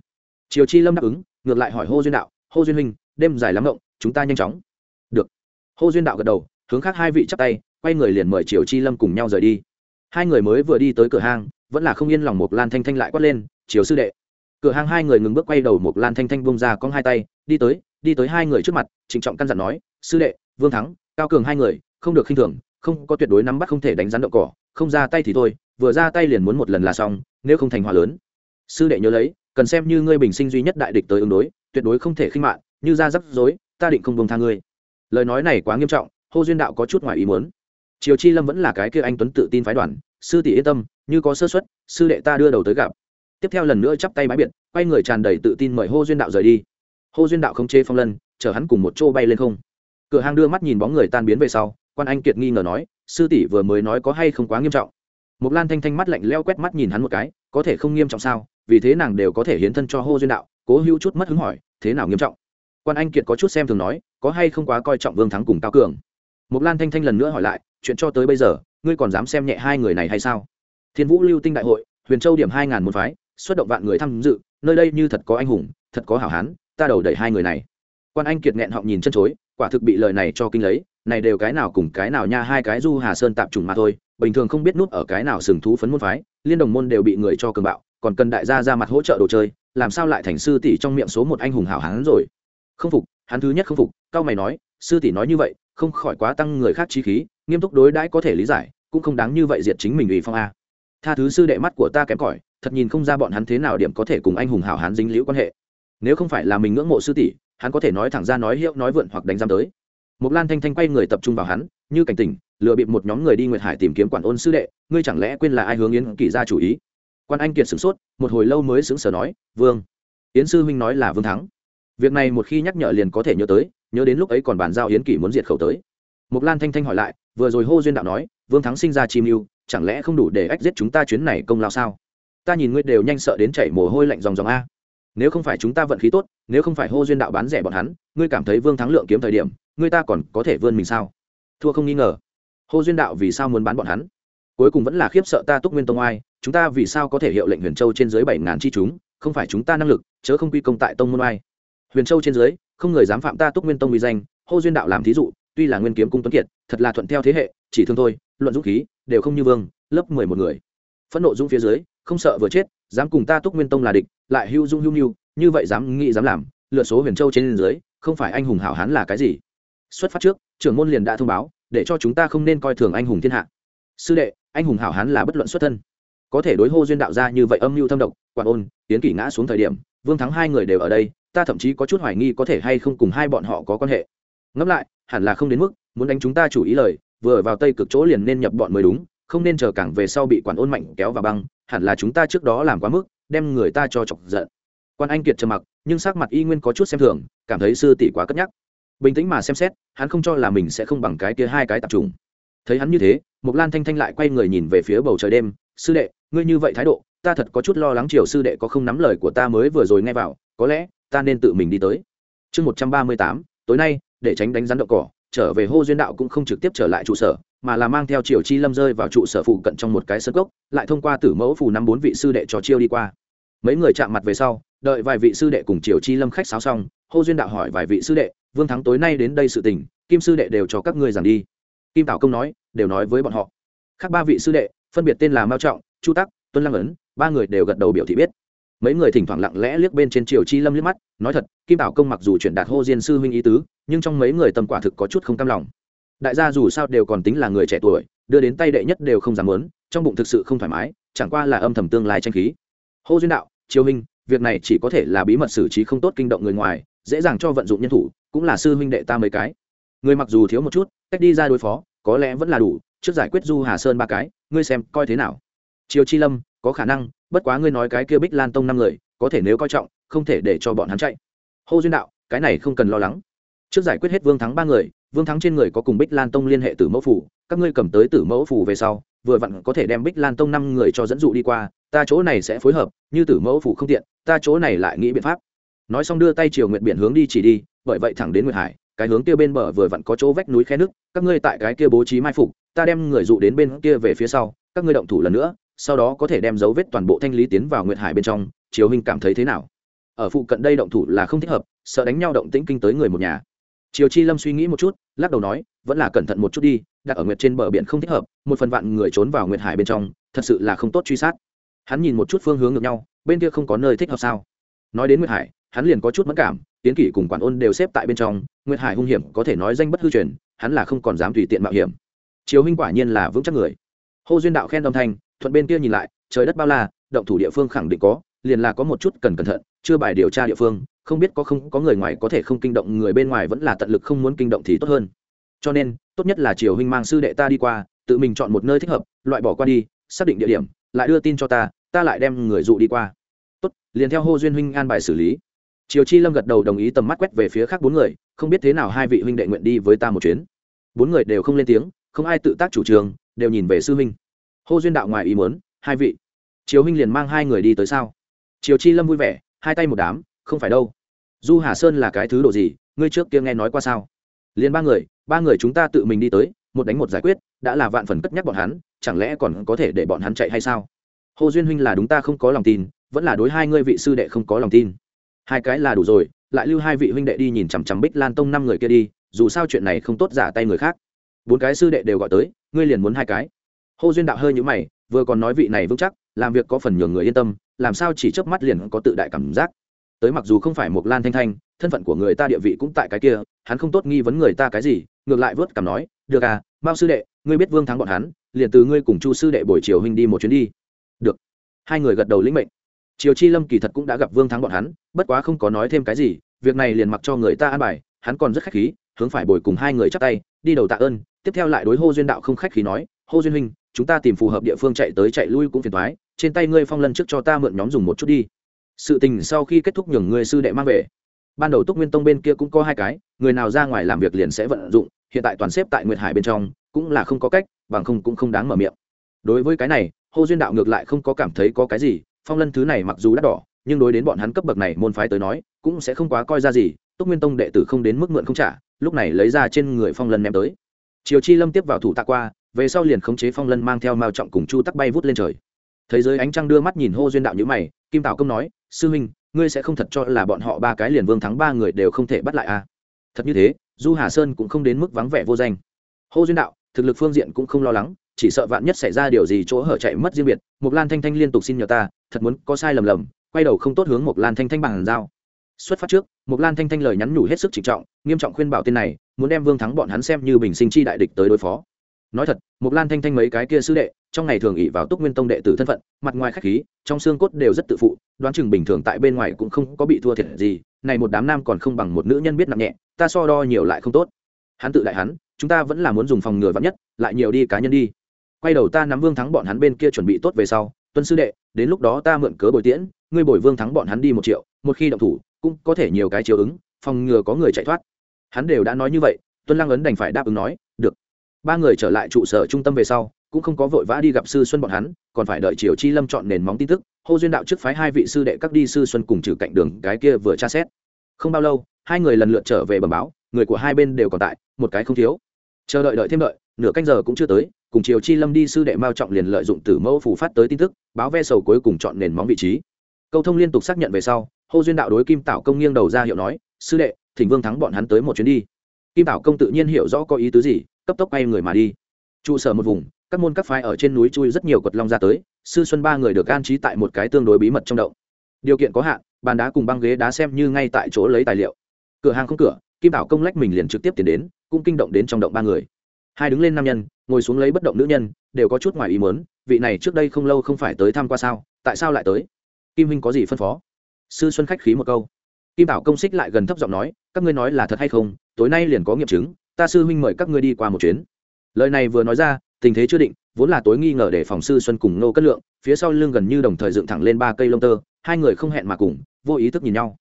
Triều chi lâm đáp ứng, ngược lại hỏi hô duyên đạo, hô duyên huynh, đêm dài lắm ngộng, chúng ta nhanh chóng. Được. Hô duyên đạo gật đầu, hướng khác hai vị chắp tay, quay người liền mời triều chi lâm cùng nhau rời đi. Hai người mới vừa đi tới cửa hang, vẫn là không yên lòng một lan thanh thanh lại quát lên chiều sư đệ. Cửa hang hai người ngừng bước quay đầu một lan thanh thanh bông ra con hai tay, đi tới đi tới hai người trước mặt, trịnh trọng căn dặn nói, sư đệ, vương thắng, cao cường hai người, không được khinh thường, không có tuyệt đối nắm bắt không thể đánh rắn đậu cỏ, không ra tay thì thôi, vừa ra tay liền muốn một lần là xong, nếu không thành hòa lớn. Sư đệ nhớ lấy, cần xem như ngươi bình sinh duy nhất đại địch tới ứng đối, tuyệt đối không thể khinh mạng, như ra rắc rối, ta định không bông tha ngươi. Lời nói này quá nghiêm trọng, hô duyên đạo có chút ngoài ý muốn. Triều chi lâm vẫn là cái kia anh tuấn tự tin phái đoàn, sư tỷ yên tâm, như có sơ xuất sư đệ ta đưa đầu tới gặp. Tiếp theo lần nữa chắp tay bãi biệt, quay người tràn đầy tự tin mời hô duyên đạo rời đi hô duyên đạo không chê phong lân chở hắn cùng một chỗ bay lên không cửa hàng đưa mắt nhìn bóng người tan biến về sau quan anh kiệt nghi ngờ nói sư tỷ vừa mới nói có hay không quá nghiêm trọng Mộc Lan Thanh Thanh mắt lạnh leo quét mắt nhìn hắn một cái, có thể không nghiêm trọng sao? Vì thế nàng đều có thể hiến thân cho Hô Duyên đạo, Cố Hữu chút mất hứng hỏi, thế nào nghiêm trọng? Quan Anh Kiệt có chút xem thường nói, có hay không quá coi trọng Vương Thắng cùng Cao Cường? Mộc Lan Thanh Thanh lần nữa hỏi lại, chuyện cho tới bây giờ, ngươi còn dám xem nhẹ hai người này hay sao? Thiên Vũ Lưu Tinh Đại hội, Huyền Châu điểm hai ngàn một phái, xuất động vạn người tham dự, nơi đây như thật có anh hùng, thật có hảo hán, ta đầu đẩy hai người này. Quan Anh Kiệt nghẹn họng nhìn chân chối, quả thực bị lời này cho kinh lấy, này đều cái nào cùng cái nào nha hai cái du Hà Sơn tạm trùng mà thôi, bình thường không biết nút ở cái nào sừng thú phấn môn phái liên đồng môn đều bị người cho cường bạo còn cần đại gia ra mặt hỗ trợ đồ chơi làm sao lại thành sư tỷ trong miệng số một anh hùng hảo hán rồi? Không phục hắn thứ nhất không phục cao mày nói sư tỷ nói như vậy không khỏi quá tăng người khác chi khí nghiêm túc đối đãi có thể lý giải cũng không đáng như vậy diệt chính mình ủy phong a. Tha thứ sư đệ mắt của ta kém cỏi thật nhìn không ra bọn hắn thế nào điểm có thể cùng anh hùng hảo hán dính liễu quan hệ nếu không phải là mình ngưỡng mộ sư tỷ hắn có thể nói thẳng ra nói hiệu nói vượn hoặc đánh giam tới Mục Lan Thanh Thanh quay người tập trung vào hắn, như cảnh tỉnh, lừa bịp một nhóm người đi Nguyệt Hải tìm kiếm quản ôn sư đệ, ngươi chẳng lẽ quên là ai hướng Yến Kỳ ra chủ ý? Quan Anh Kiệt sửng sốt, một hồi lâu mới sững sờ nói, "Vương." Yến sư huynh nói là Vương Thắng. Việc này một khi nhắc nhở liền có thể nhớ tới, nhớ đến lúc ấy còn bàn giao Yến Kỳ muốn diệt khẩu tới. Mục Lan Thanh Thanh hỏi lại, vừa rồi hô duyên đạo nói, Vương Thắng sinh ra chim mưu chẳng lẽ không đủ để ách giết chúng ta chuyến này công lao sao? Ta nhìn ngươi đều nhanh sợ đến chảy mồ hôi lạnh ròng ròng a. Nếu không phải chúng ta vận khí tốt, nếu không phải hô duyên đạo bán rẻ bọn hắn, ngươi cảm thấy Vương Thắng lượng kiếm thời điểm, ngươi ta còn có thể vươn mình sao? Thua không nghi ngờ. Hô duyên đạo vì sao muốn bán bọn hắn? Cuối cùng vẫn là khiếp sợ ta túc nguyên tông oai chúng ta vì sao có thể hiệu lệnh huyền châu trên dưới bảy ngàn chi chúng không phải chúng ta năng lực chớ không quy công tại tông môn oai. Huyền châu trên dưới không người dám phạm ta túc nguyên tông uy danh hô duyên đạo làm thí dụ tuy là nguyên kiếm cung tuấn kiệt thật là thuận theo thế hệ chỉ thương thôi luận dũng khí đều không như vương lớp mười một người phẫn nộ dung phía dưới, không sợ vừa chết, dám cùng ta túc nguyên tông là địch, lại hưu dung hưu nhu như vậy dám nghĩ dám làm, lựa số huyền châu trên dưới, không phải anh hùng hảo hán là cái gì? Xuất phát trước, trưởng môn liền đã thông báo, để cho chúng ta không nên coi thường anh hùng thiên hạ. Sư đệ, anh hùng hảo hán là bất luận xuất thân. Có thể đối hô duyên đạo ra như vậy âm mưu thâm độc, quản ôn, tiến kỷ ngã xuống thời điểm, vương thắng hai người đều ở đây, ta thậm chí có chút hoài nghi có thể hay không cùng hai bọn họ có quan hệ. Ngẫm lại, hẳn là không đến mức, muốn đánh chúng ta chủ ý lời, vừa vào tây cực chỗ liền nên nhập bọn mới đúng không nên chờ cảng về sau bị quản ôn mạnh kéo vào băng, hẳn là chúng ta trước đó làm quá mức, đem người ta cho chọc giận. Quan anh kiệt trầm mặc, nhưng sắc mặt y nguyên có chút xem thường, cảm thấy sư tỷ quá cất nhắc. Bình tĩnh mà xem xét, hắn không cho là mình sẽ không bằng cái kia hai cái tập trung thấy hắn như thế mục lan thanh thanh lại quay người nhìn về phía bầu trời đêm, sư đệ, ngươi như vậy thái độ, ta thật có chút lo lắng chiều sư đệ có không nắm lời của ta mới vừa rồi nghe vào, có lẽ, ta nên tự mình đi tới. Chương một trăm ba mươi tám, tối nay, để tránh đánh rắn đậu cỏ, trở về hô duyên đạo cũng không trực tiếp trở lại trụ sở mà là mang theo triều chi lâm rơi vào trụ sở phụ cận trong một cái sơ cốc, lại thông qua tử mẫu phù năm bốn vị sư đệ cho chiêu đi qua. Mấy người chạm mặt về sau, đợi vài vị sư đệ cùng triều chi lâm khách sáo xong, hô duyên đạo hỏi vài vị sư đệ, vương thắng tối nay đến đây sự tình, kim sư đệ đều cho các ngươi giảng đi. Kim tảo công nói, đều nói với bọn họ. Khác ba vị sư đệ, phân biệt tên là mao trọng, chu tắc, tuân lăng ấn, ba người đều gật đầu biểu thị biết. Mấy người thỉnh thoảng lặng lẽ liếc bên trên triều chi lâm liếc mắt, nói thật, kim tảo công mặc dù chuyển đạt hô diên sư huynh ý tứ, nhưng trong mấy người tâm quả thực có chút không cam lòng đại gia dù sao đều còn tính là người trẻ tuổi, đưa đến tay đệ nhất đều không dám lớn trong bụng thực sự không thoải mái, chẳng qua là âm thầm tương lai tranh khí. Hô duyên đạo, triều hình việc này chỉ có thể là bí mật xử trí không tốt kinh động người ngoài, dễ dàng cho vận dụng nhân thủ, cũng là sư huynh đệ ta mấy cái. Người mặc dù thiếu một chút, cách đi ra đối phó, có lẽ vẫn là đủ, trước giải quyết du hà sơn ba cái, ngươi xem coi thế nào. Triều chi lâm, có khả năng, bất quá ngươi nói cái kia bích lan tông năm người, có thể nếu coi trọng, không thể để cho bọn hắn chạy. Hô duyên đạo, cái này không cần lo lắng. Trước giải quyết hết vương thắng ba người vương thắng trên người có cùng bích lan tông liên hệ tử mẫu phủ các ngươi cầm tới tử mẫu phủ về sau, vừa vặn có thể đem bích lan tông năm người cho dẫn dụ đi qua, ta chỗ này sẽ phối hợp, như tử mẫu phủ không tiện, ta chỗ này lại nghĩ biện pháp. Nói xong đưa tay chiều nguyện biển hướng đi chỉ đi, bởi vậy thẳng đến nguyệt hải, cái hướng kia bên bờ vừa vặn có chỗ vách núi khe nước, các ngươi tại cái kia bố trí mai phục, ta đem người dụ đến bên kia về phía sau, các ngươi động thủ lần nữa, sau đó có thể đem dấu vết toàn bộ thanh lý tiến vào nguyệt hải bên trong chiếu hình cảm thấy thế nào? Ở phụ cận đây động thủ là không thích hợp, sợ đánh nhau động tĩnh kinh tới người một nhà triều chi lâm suy nghĩ một chút, lắc đầu nói, vẫn là cẩn thận một chút đi, đặt ở nguyệt trên bờ biển không thích hợp, một phần vạn người trốn vào nguyệt hải bên trong, thật sự là không tốt truy sát. Hắn nhìn một chút phương hướng ngược nhau, bên kia không có nơi thích hợp sao? Nói đến nguyệt hải, hắn liền có chút mất cảm tiến kỷ cùng quản ôn đều xếp tại bên trong, nguyệt hải hung hiểm có thể nói danh bất hư truyền, hắn là không còn dám tùy tiện mạo hiểm. Triều huynh quả nhiên là vững chắc người. Hô duyên đạo khen âm thanh, thuận bên kia nhìn lại, trời đất bao la, động thủ địa phương khẳng định có, liền là có một chút cần cẩn thận, chưa bài điều tra địa phương không biết có không, có người ngoài có thể không kinh động người bên ngoài vẫn là tận lực không muốn kinh động thì tốt hơn. Cho nên, tốt nhất là triều huynh mang sư đệ ta đi qua, tự mình chọn một nơi thích hợp, loại bỏ qua đi, xác định địa điểm, lại đưa tin cho ta ta lại đem người dụ đi qua. Tốt, liền theo hô duyên huynh an bài xử lý. Triều chi lâm gật đầu đồng ý tầm mắt quét về phía khác bốn người, không biết thế nào hai vị huynh đệ nguyện đi với ta một chuyến. Bốn người đều không lên tiếng, không ai tự tác chủ trương, đều nhìn về sư huynh. Hô duyên đạo ngoài ý muốn, hai vị, triều huynh liền mang hai người đi tới sao? Triều chi lâm vui vẻ, hai tay một đám không phải đâu. Du hà sơn là cái thứ độ gì? Ngươi trước kia nghe nói qua sao? Liền ba người ba người chúng ta tự mình đi tới, một đánh một giải quyết, đã là vạn phần cất nhắc bọn hắn, chẳng lẽ còn có thể để bọn hắn chạy hay sao? Hồ duyên huynh là đúng ta không có lòng tin, vẫn là đối hai ngươi vị sư đệ không có lòng tin. Hai cái là đủ rồi, lại lưu hai vị huynh đệ đi nhìn chằm chằm bích lan tông năm người kia đi, dù sao chuyện này không tốt giả tay người khác. Bốn cái sư đệ đều gọi tới, ngươi liền muốn hai cái. Hồ duyên đạo hơi nhữ mày, vừa còn nói vị này vững chắc, làm việc có phần nhường người yên tâm, làm sao chỉ chớp mắt liền có tự đại cảm giác tới mặc dù không phải một lan thanh thanh, thân phận của người ta địa vị cũng tại cái kia, hắn không tốt nghi vấn người ta cái gì, ngược lại vớt cảm nói, được à mao sư đệ, ngươi biết vương thắng bọn hắn, liền từ ngươi cùng chu sư đệ buổi chiều huynh đi một chuyến đi. Được. Hai người gật đầu lĩnh mệnh. Triều chi lâm kỳ thật cũng đã gặp vương thắng bọn hắn, bất quá không có nói thêm cái gì, việc này liền mặc cho người ta an bài, hắn còn rất khách khí, hướng phải bồi cùng hai người chắp tay, đi đầu tạ ơn, tiếp theo lại đối hô duyên đạo không khách khí nói, hô duyên huynh, chúng ta tìm phù hợp địa phương chạy tới chạy lui cũng phiền thoái trên tay ngươi phong lân trước cho ta mượn nhóm dùng một chút đi sự tình sau khi kết thúc nhường người sư đệ mang về. Ban đầu túc nguyên tông bên kia cũng có hai cái, người nào ra ngoài làm việc liền sẽ vận dụng, hiện tại toàn xếp tại nguyệt hải bên trong, cũng là không có cách, bằng không cũng không đáng mở miệng. Đối với cái này, hô duyên đạo ngược lại không có cảm thấy có cái gì, phong lân thứ này mặc dù đắt đỏ, nhưng đối đến bọn hắn cấp bậc này môn phái tới nói, cũng sẽ không quá coi ra gì, túc nguyên tông đệ tử không đến mức mượn không trả, lúc này lấy ra trên người phong lân ném tới. Triều chi lâm tiếp vào thủ tạ qua, về sau liền khống chế phong lân mang theo mao trọng cùng chu tắc bay vút lên trời. Thấy giới ánh trăng đưa mắt nhìn hô duyên đạo nhữ mày, kim tào công nói sư huynh, ngươi sẽ không thật cho là bọn họ ba cái liền vương thắng ba người đều không thể bắt lại à? Thật như thế, du hà sơn cũng không đến mức vắng vẻ vô danh. Hô duyên đạo, thực lực phương diện cũng không lo lắng, chỉ sợ vạn nhất xảy ra điều gì chỗ hở chạy mất riêng biệt mục lan thanh thanh liên tục xin nhờ ta, thật muốn có sai lầm lầm, quay đầu không tốt hướng mục lan thanh thanh bằng giao. Xuất phát trước mục lan thanh thanh lời nhắn nhủ hết sức trịnh trọng, nghiêm trọng khuyên bảo tên này, muốn đem vương thắng bọn hắn xem như bình sinh chi đại địch tới đối phó. Nói thật mục lan thanh thanh mấy cái kia sư đệ trong ngày thường ỉ vào túc nguyên tông đệ tử thân phận, mặt ngoài khách khí, trong xương cốt đều rất tự phụ, đoán chừng bình thường tại bên ngoài cũng không có bị thua thiệt gì, này một đám nam còn không bằng một nữ nhân biết nặng nhẹ, ta so đo nhiều lại không tốt. Hắn tự đại hắn, chúng ta vẫn là muốn dùng phòng ngừa vắn nhất, lại nhiều đi cá nhân đi. Quay đầu ta nắm vương thắng bọn hắn bên kia chuẩn bị tốt về sau, tuân sư đệ, đến lúc đó ta mượn cớ bồi tiễn, ngươi bồi vương thắng bọn hắn đi một triệu, một khi động thủ, cũng có thể nhiều cái chiều ứng, phòng ngừa có người chạy thoát. Hắn đều đã nói như vậy, tuân lăng ấn đành phải đáp ứng nói, được. Ba người trở lại trụ sở trung tâm về sau cũng không có vội vã đi gặp sư xuân bọn hắn, còn phải đợi triều chi lâm chọn nền móng tin tức hô duyên đạo trước phái hai vị sư đệ các đi sư xuân cùng trừ cạnh đường cái kia vừa tra xét. Không bao lâu, hai người lần lượt trở về bẩm báo, người của hai bên đều còn tại, một cái không thiếu. Chờ đợi đợi thêm đợi, nửa canh giờ cũng chưa tới, cùng triều chi lâm đi sư đệ mao trọng liền lợi dụng tử mẫu phủ phát tới tin tức, báo ve sầu cuối cùng chọn nền móng vị trí. Câu thông liên tục xác nhận về sau hô duyên đạo đối kim tạo công nghiêng đầu ra hiệu nói, sư đệ, thỉnh vương thắng bọn hắn tới một chuyến đi. Kim tạo công tự nhiên hiểu rõ có ý tứ gì, cấp tốc bay người mà đi. Trụ sở một vùng các môn các phái ở trên núi chui rất nhiều quật long ra tới, sư xuân ba người được an trí tại một cái tương đối bí mật trong động. Điều kiện có hạn, bàn đá cùng băng ghế đá xem như ngay tại chỗ lấy tài liệu. Cửa hàng không cửa, kim bảo công lách mình liền trực tiếp tiến đến, cũng kinh động đến trong động ba người. Hai đứng lên nam nhân, ngồi xuống lấy bất động nữ nhân, đều có chút ngoài ý mớn vị này trước đây không lâu không phải tới thăm qua sao, tại sao lại tới? Kim huynh có gì phân phó? Sư xuân khách khí một câu. Kim bảo công xích lại gần thấp giọng nói, các ngươi nói là thật hay không, tối nay liền có nghiệm chứng, ta sư huynh mời các ngươi đi qua một chuyến. Lời này vừa nói ra tình thế chưa định, vốn là tối nghi ngờ để phòng sư xuân cùng nô cất lượng, phía sau lưng gần như đồng thời dựng thẳng lên ba cây lông tơ, hai người không hẹn mà cùng, vô ý thức nhìn nhau.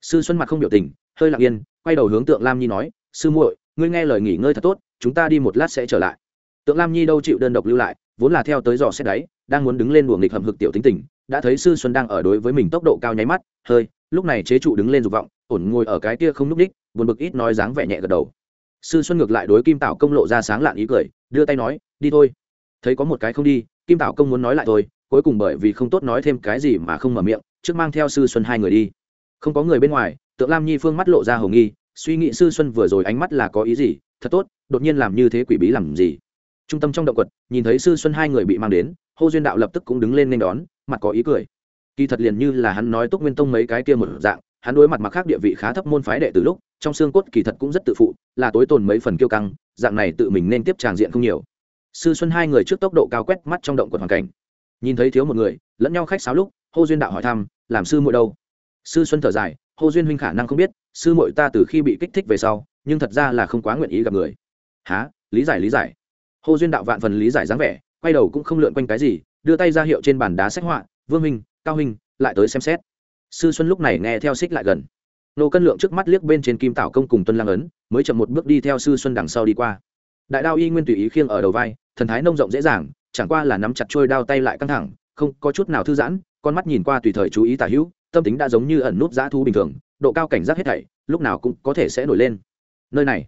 Sư xuân mặt không biểu tình, hơi lặng yên, quay đầu hướng tượng lam nhi nói, sư muội, ngươi nghe lời nghỉ ngơi thật tốt, chúng ta đi một lát sẽ trở lại. Tượng lam nhi đâu chịu đơn độc lưu lại, vốn là theo tới dò xét đáy đang muốn đứng lên đùa nghịch hầm hực tiểu tính tình, đã thấy sư xuân đang ở đối với mình tốc độ cao nháy mắt, hơi, lúc này chế trụ đứng lên dục vọng, ổn ngồi ở cái kia không n ú c ních buồn bực ít nói dáng vẻ nhẹ gật đầu sư xuân ngược lại đối kim tạo công lộ ra sáng lạn ý cười, đưa tay nói, đi thôi. Thấy có một cái không đi, kim tạo công muốn nói lại thôi, cuối cùng bởi vì không tốt nói thêm cái gì mà không mở miệng, trước mang theo sư xuân hai người đi. Không có người bên ngoài, tượng lam nhi phương mắt lộ ra hầu nghi, suy nghĩ sư xuân vừa rồi ánh mắt là có ý gì, thật tốt, đột nhiên làm như thế quỷ bí làm gì. Trung tâm trong động quật, nhìn thấy sư xuân hai người bị mang đến, hô duyên đạo lập tức cũng đứng lên nên đón, mặt có ý cười. Kỳ thật liền như là hắn nói túc nguyên tông mấy cái kia một dạng, hắn đối mặt mặt khác địa vị khá thấp môn phái đệ từ lúc trong xương cốt kỳ thật cũng rất tự phụ, là tối tồn mấy phần kiêu căng, dạng này tự mình nên tiếp tràng diện không nhiều. Sư xuân hai người trước tốc độ cao quét mắt trong động quật hoàn cảnh. Nhìn thấy thiếu một người, lẫn nhau khách sáo lúc, hô duyên đạo hỏi thăm, làm sư muội đâu? Sư xuân thở dài, hô duyên huynh khả năng không biết, sư muội ta từ khi bị kích thích về sau, nhưng thật ra là không quá nguyện ý gặp người. Há lý giải lý giải. Hô duyên đạo vạn phần lý giải dáng vẻ, quay đầu cũng không lượn quanh cái gì, đưa tay ra hiệu trên bàn đá sách họa, vương huynh, cao huynh, lại tới xem xét. Sư xuân lúc này nghe theo xích lại gần nô cân lượng trước mắt liếc bên trên kim tảo công cùng tuân lang ấn, mới chậm một bước đi theo sư xuân đằng sau đi qua. Đại đao y nguyên tùy ý khiêng ở đầu vai, thần thái nông rộng dễ dàng, chẳng qua là nắm chặt trôi đao tay lại căng thẳng, không có chút nào thư giãn, con mắt nhìn qua tùy thời chú ý tả hữu, tâm tính đã giống như ẩn nút dã thu bình thường, độ cao cảnh giác hết thảy, lúc nào cũng có thể sẽ nổi lên. Nơi này,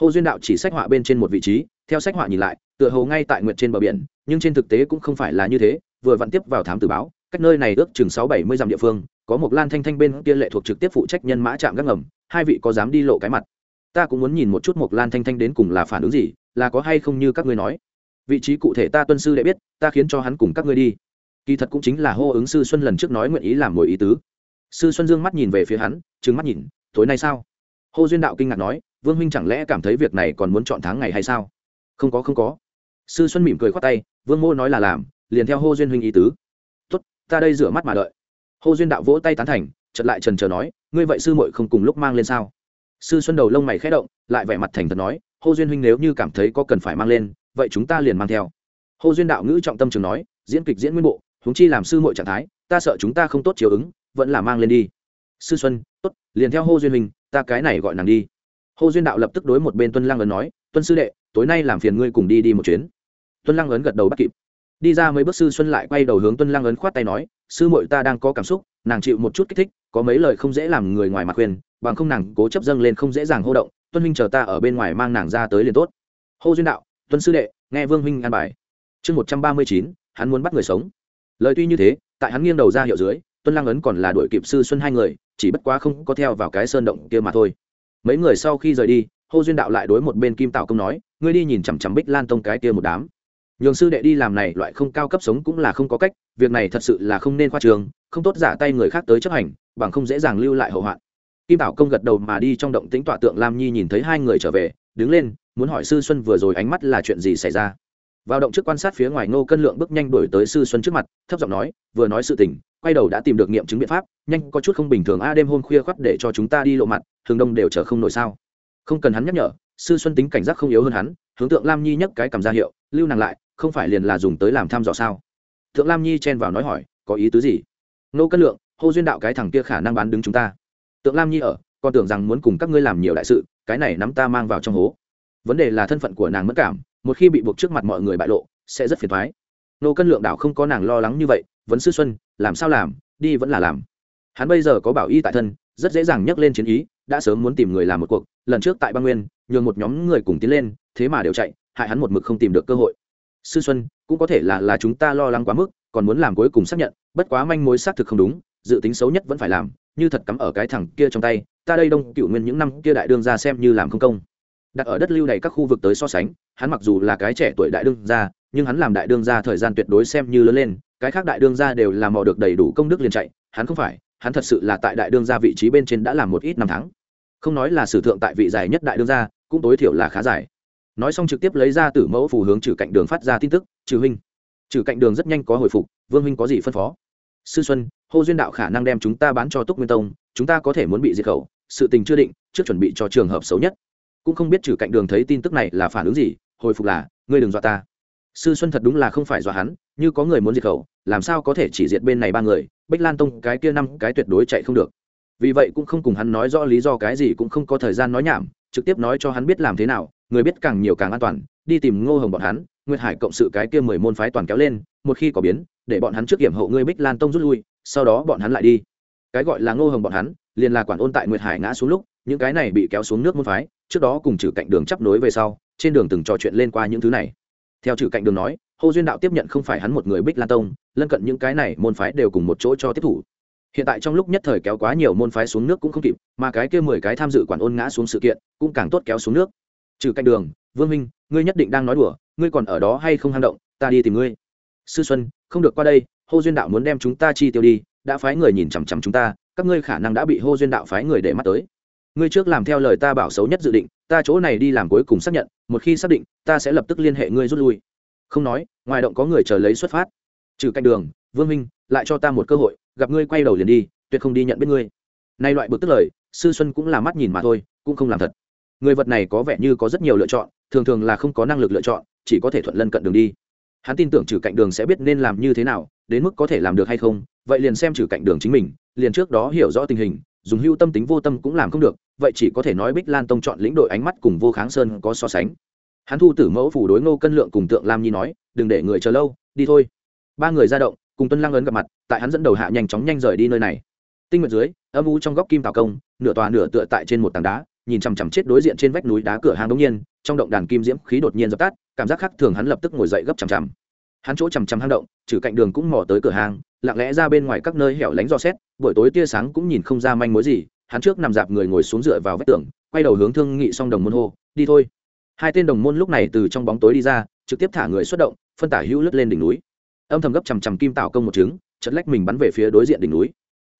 hồ duyên đạo chỉ sách họa bên trên một vị trí, theo sách họa nhìn lại, tựa hồ ngay tại nguyện trên bờ biển, nhưng trên thực tế cũng không phải là như thế, vừa vặn tiếp vào thám tử báo, cách nơi này ước chừng sáu bảy mươi dặm địa phương có một lan thanh thanh bên kia lệ thuộc trực tiếp phụ trách nhân mã trạm gác ngầm, hai vị có dám đi lộ cái mặt. Ta cũng muốn nhìn một chút một lan thanh thanh đến cùng là phản ứng gì, là có hay không như các ngươi nói. Vị trí cụ thể ta tuân sư đệ biết, ta khiến cho hắn cùng các ngươi đi. Kỳ thật cũng chính là hô ứng sư xuân lần trước nói nguyện ý làm mồi ý tứ. Sư xuân dương mắt nhìn về phía hắn, trừng mắt nhìn, tối nay sao? Hô duyên đạo kinh ngạc nói, vương huynh chẳng lẽ cảm thấy việc này còn muốn chọn tháng ngày hay sao? Không có không có. Sư xuân mỉm cười khoát tay, vương mô nói là làm, liền theo hô duyên huynh ý tứ. Tốt, ta đây rửa mắt mà đợi hô duyên đạo vỗ tay tán thành chật lại trần trờ nói, ngươi vậy sư muội không cùng lúc mang lên sao? Sư xuân đầu lông mày khẽ động, lại vẻ mặt thành thật nói hô duyên huynh nếu như cảm thấy có cần phải mang lên, vậy chúng ta liền mang theo. Hô duyên đạo ngữ trọng tâm trường nói, diễn kịch diễn nguyên bộ, huống chi làm sư muội trạng thái, ta sợ chúng ta không tốt chiều ứng, vẫn là mang lên đi. Sư xuân, tốt, liền theo hô duyên huynh, ta cái này gọi nàng đi. Hô duyên đạo lập tức đối một bên tuân lăng ấn nói, tuân sư đệ, tối nay làm phiền ngươi cùng đi đi một chuyến. Tuân lăng ấn gật đầu bắt kịp đi ra mấy bước sư xuân lại quay đầu hướng tuân lăng ấn khoát tay nói, sư muội ta đang có cảm xúc, nàng chịu một chút kích thích, có mấy lời không dễ làm người ngoài mặt khuyên, bằng không nàng cố chấp dâng lên không dễ dàng hô động, tuân huynh chờ ta ở bên ngoài mang nàng ra tới liền tốt. Hô duyên đạo, tuân sư đệ, nghe vương huynh an bài. Chương một trăm ba mươi chín, hắn muốn bắt người sống. Lời tuy như thế, tại hắn nghiêng đầu ra hiệu dưới, tuân lăng ấn còn là đội kịp sư xuân hai người, chỉ bất quá không có theo vào cái sơn động kia mà thôi. Mấy người sau khi rời đi, hô duyên đạo lại đối một bên kim tạo công nói, ngươi đi nhìn chằm chằm bích lan tông cái kia một đám nhường sư đệ đi làm này loại không cao cấp sống cũng là không có cách, việc này thật sự là không nên khoa trường, không tốt giả tay người khác tới chấp hành, bằng không dễ dàng lưu lại hậu hoạn. Kim tảo công gật đầu mà đi trong động tính tọa tượng lam nhi nhìn thấy hai người trở về, đứng lên, muốn hỏi sư xuân vừa rồi ánh mắt là chuyện gì xảy ra. Vào động trước quan sát phía ngoài ngô cân lượng bước nhanh đổi tới sư xuân trước mặt, thấp giọng nói, vừa nói sự tình, quay đầu đã tìm được nghiệm chứng biện pháp, nhanh có chút không bình thường a, đêm hôm khuya khoắt để cho chúng ta đi lộ mặt, thường đông đều chở không nổi sao. Không cần hắn nhắc nhở, sư xuân tính cảnh giác không yếu hơn hắn, hướng tượng lam nhi nhấc cái cầm ra hiệu, lưu nàng lại không phải liền là dùng tới làm thăm dò sao? Thượng lam nhi chen vào nói hỏi, có ý tứ gì? Nô cân lượng, hô duyên đạo cái thằng kia khả năng bán đứng chúng ta. Tượng lam nhi ở con tưởng rằng muốn cùng các ngươi làm nhiều đại sự, cái này nắm ta mang vào trong hố. Vấn đề là thân phận của nàng mất cảm, một khi bị buộc trước mặt mọi người bại lộ, sẽ rất phiền thoái nô cân lượng đảo không có nàng lo lắng như vậy, vấn sư xuân, làm sao làm? Đi vẫn là làm. Hắn bây giờ có bảo y tại thân, rất dễ dàng nhấc lên chiến ý, đã sớm muốn tìm người làm một cuộc, lần trước tại băng nguyên, nhường một nhóm người cùng tiến lên, thế mà đều chạy, hại hắn một mực không tìm được cơ hội sư xuân, cũng có thể là là chúng ta lo lắng quá mức, còn muốn làm cuối cùng xác nhận, bất quá manh mối xác thực không đúng, dự tính xấu nhất vẫn phải làm, như thật cắm ở cái thẳng kia trong tay, ta đây đông cựu nguyên những năm kia đại đương ra xem như làm không công. Đặt ở đất lưu này các khu vực tới so sánh, hắn mặc dù là cái trẻ tuổi đại đương gia, nhưng hắn làm đại đương gia thời gian tuyệt đối xem như lớn lên, cái khác đại đương gia đều làm mò được đầy đủ công đức liền chạy, hắn không phải, hắn thật sự là tại đại đương gia vị trí bên trên đã làm một ít năm tháng. Không nói là sử thượng tại vị dài nhất đại đương gia, cũng tối thiểu là khá dài nói xong trực tiếp lấy ra tử mẫu phù hướng trừ cạnh đường phát ra tin tức, trừ huynh. Trừ cạnh đường rất nhanh có hồi phục, vương huynh có gì phân phó? Sư xuân, hô duyên đạo khả năng đem chúng ta bán cho túc nguyên tông, chúng ta có thể muốn bị diệt khẩu, sự tình chưa định, trước chuẩn bị cho trường hợp xấu nhất. Cũng không biết trừ cạnh đường thấy tin tức này là phản ứng gì, hồi phục là, ngươi đừng dọa ta. Sư xuân thật đúng là không phải dọa hắn, như có người muốn diệt khẩu, làm sao có thể chỉ diệt bên này ba người, bích lan tông cái kia năm cái tuyệt đối chạy không được. Vì vậy cũng không cùng hắn nói rõ lý do cái gì, cũng không có thời gian nói nhảm, trực tiếp nói cho hắn biết làm thế nào người biết càng nhiều càng an toàn, đi tìm ngô hồng bọn hắn, nguyệt hải cộng sự cái kia mười môn phái toàn kéo lên, một khi có biến, để bọn hắn trước kiểm hậu ngươi bích lan tông rút lui, sau đó bọn hắn lại đi. Cái gọi là ngô hồng bọn hắn, liền là quản ôn tại nguyệt hải ngã xuống lúc, những cái này bị kéo xuống nước môn phái, trước đó cùng trừ cạnh đường chấp nối về sau, trên đường từng trò chuyện lên qua những thứ này. Theo trừ cạnh đường nói hô duyên đạo tiếp nhận không phải hắn một người bích lan tông, lân cận những cái này môn phái đều cùng một chỗ cho tiếp thủ. Hiện tại trong lúc nhất thời kéo quá nhiều môn phái xuống nước cũng không kịp, mà cái kia mười cái tham dự quản ôn ngã xuống sự kiện, cũng càng tốt kéo xuống nước trừ cạnh đường, vương minh, ngươi nhất định đang nói đùa, ngươi còn ở đó hay không hang động, ta đi tìm ngươi. Sư xuân, không được qua đây, hô duyên đạo muốn đem chúng ta chi tiêu đi, đã phái người nhìn chằm chằm chúng ta, các ngươi khả năng đã bị hô duyên đạo phái người để mắt tới. Ngươi trước làm theo lời ta bảo xấu nhất dự định, ta chỗ này đi làm cuối cùng xác nhận, một khi xác định, ta sẽ lập tức liên hệ ngươi rút lui. Không nói, ngoài động có người chờ lấy xuất phát. Trừ cạnh đường, vương minh, lại cho ta một cơ hội, gặp ngươi quay đầu liền đi, tuyệt không đi nhận biết ngươi. Nay loại bực tức lời, sư xuân cũng là mắt nhìn mà thôi, cũng không làm thật người vật này có vẻ như có rất nhiều lựa chọn, thường thường là không có năng lực lựa chọn, chỉ có thể thuận lân cận đường đi. Hắn tin tưởng trừ cạnh đường sẽ biết nên làm như thế nào, đến mức có thể làm được hay không, vậy liền xem trừ cạnh đường chính mình, liền trước đó hiểu rõ tình hình, dùng hưu tâm tính vô tâm cũng làm không được, vậy chỉ có thể nói bích lan tông chọn lĩnh đội ánh mắt cùng vô kháng sơn có so sánh. Hắn thu tử mẫu phủ đối ngô cân lượng cùng tượng lam nhi nói, đừng để người chờ lâu, đi thôi. Ba người ra động, cùng tuân lăng ấn gặp mặt, tại hắn dẫn đầu hạ nhanh chóng nhanh rời đi nơi này. Tinh nguyệt dưới, âm u trong góc kim tào công, nửa tòa nửa tựa tại trên một tảng đá nhìn chằm chằm chết đối diện trên vách núi đá cửa hàng đống nhiên, trong động đàn kim diễm khí đột nhiên dập tắt, cảm giác khác thường hắn lập tức ngồi dậy gấp chằm chằm. Hắn chỗ chằm chằm hang động, trừ cạnh đường cũng mò tới cửa hàng, lặng lẽ ra bên ngoài các nơi hẻo lánh do xét, buổi tối tia sáng cũng nhìn không ra manh mối gì, hắn trước nằm dạp người ngồi xuống dựa vào vách tường, quay đầu hướng thương nghị xong đồng môn hô, đi thôi. Hai tên đồng môn lúc này từ trong bóng tối đi ra, trực tiếp thả người xuất động, phân tả hữu lướt lên đỉnh núi. Âm thầm gấp chằm chằm kim tạo công một trứng chật lách mình bắn về phía đối diện đỉnh núi.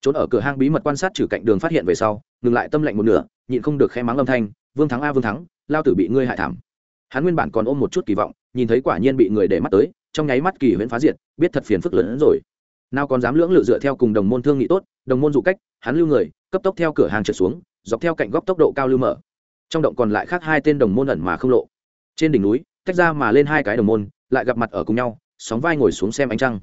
Trốn ở cửa hang bí mật quan sát trừ cạnh đường phát hiện về sau, ngừng lại tâm lệnh một nửa nhịn không được khe mắng âm thanh, vương thắng a, vương thắng, lao tử bị ngươi hại thảm. Hắn nguyên bản còn ôm một chút kỳ vọng, nhìn thấy quả nhiên bị người để mắt tới, trong nháy mắt kỳ huyễn phá diệt, biết thật phiền phức lớn hơn rồi. Nào còn dám lưỡng lự dựa theo cùng đồng môn thương nghị tốt, đồng môn dụ cách, hắn lưu người, cấp tốc theo cửa hàng trượt xuống, dọc theo cạnh góc tốc độ cao lưu mở. Trong động còn lại khác hai tên đồng môn ẩn mà không lộ. Trên đỉnh núi, tách ra mà lên hai cái đồng môn, lại gặp mặt ở cùng nhau, sóng vai ngồi xuống xem ánh trăng.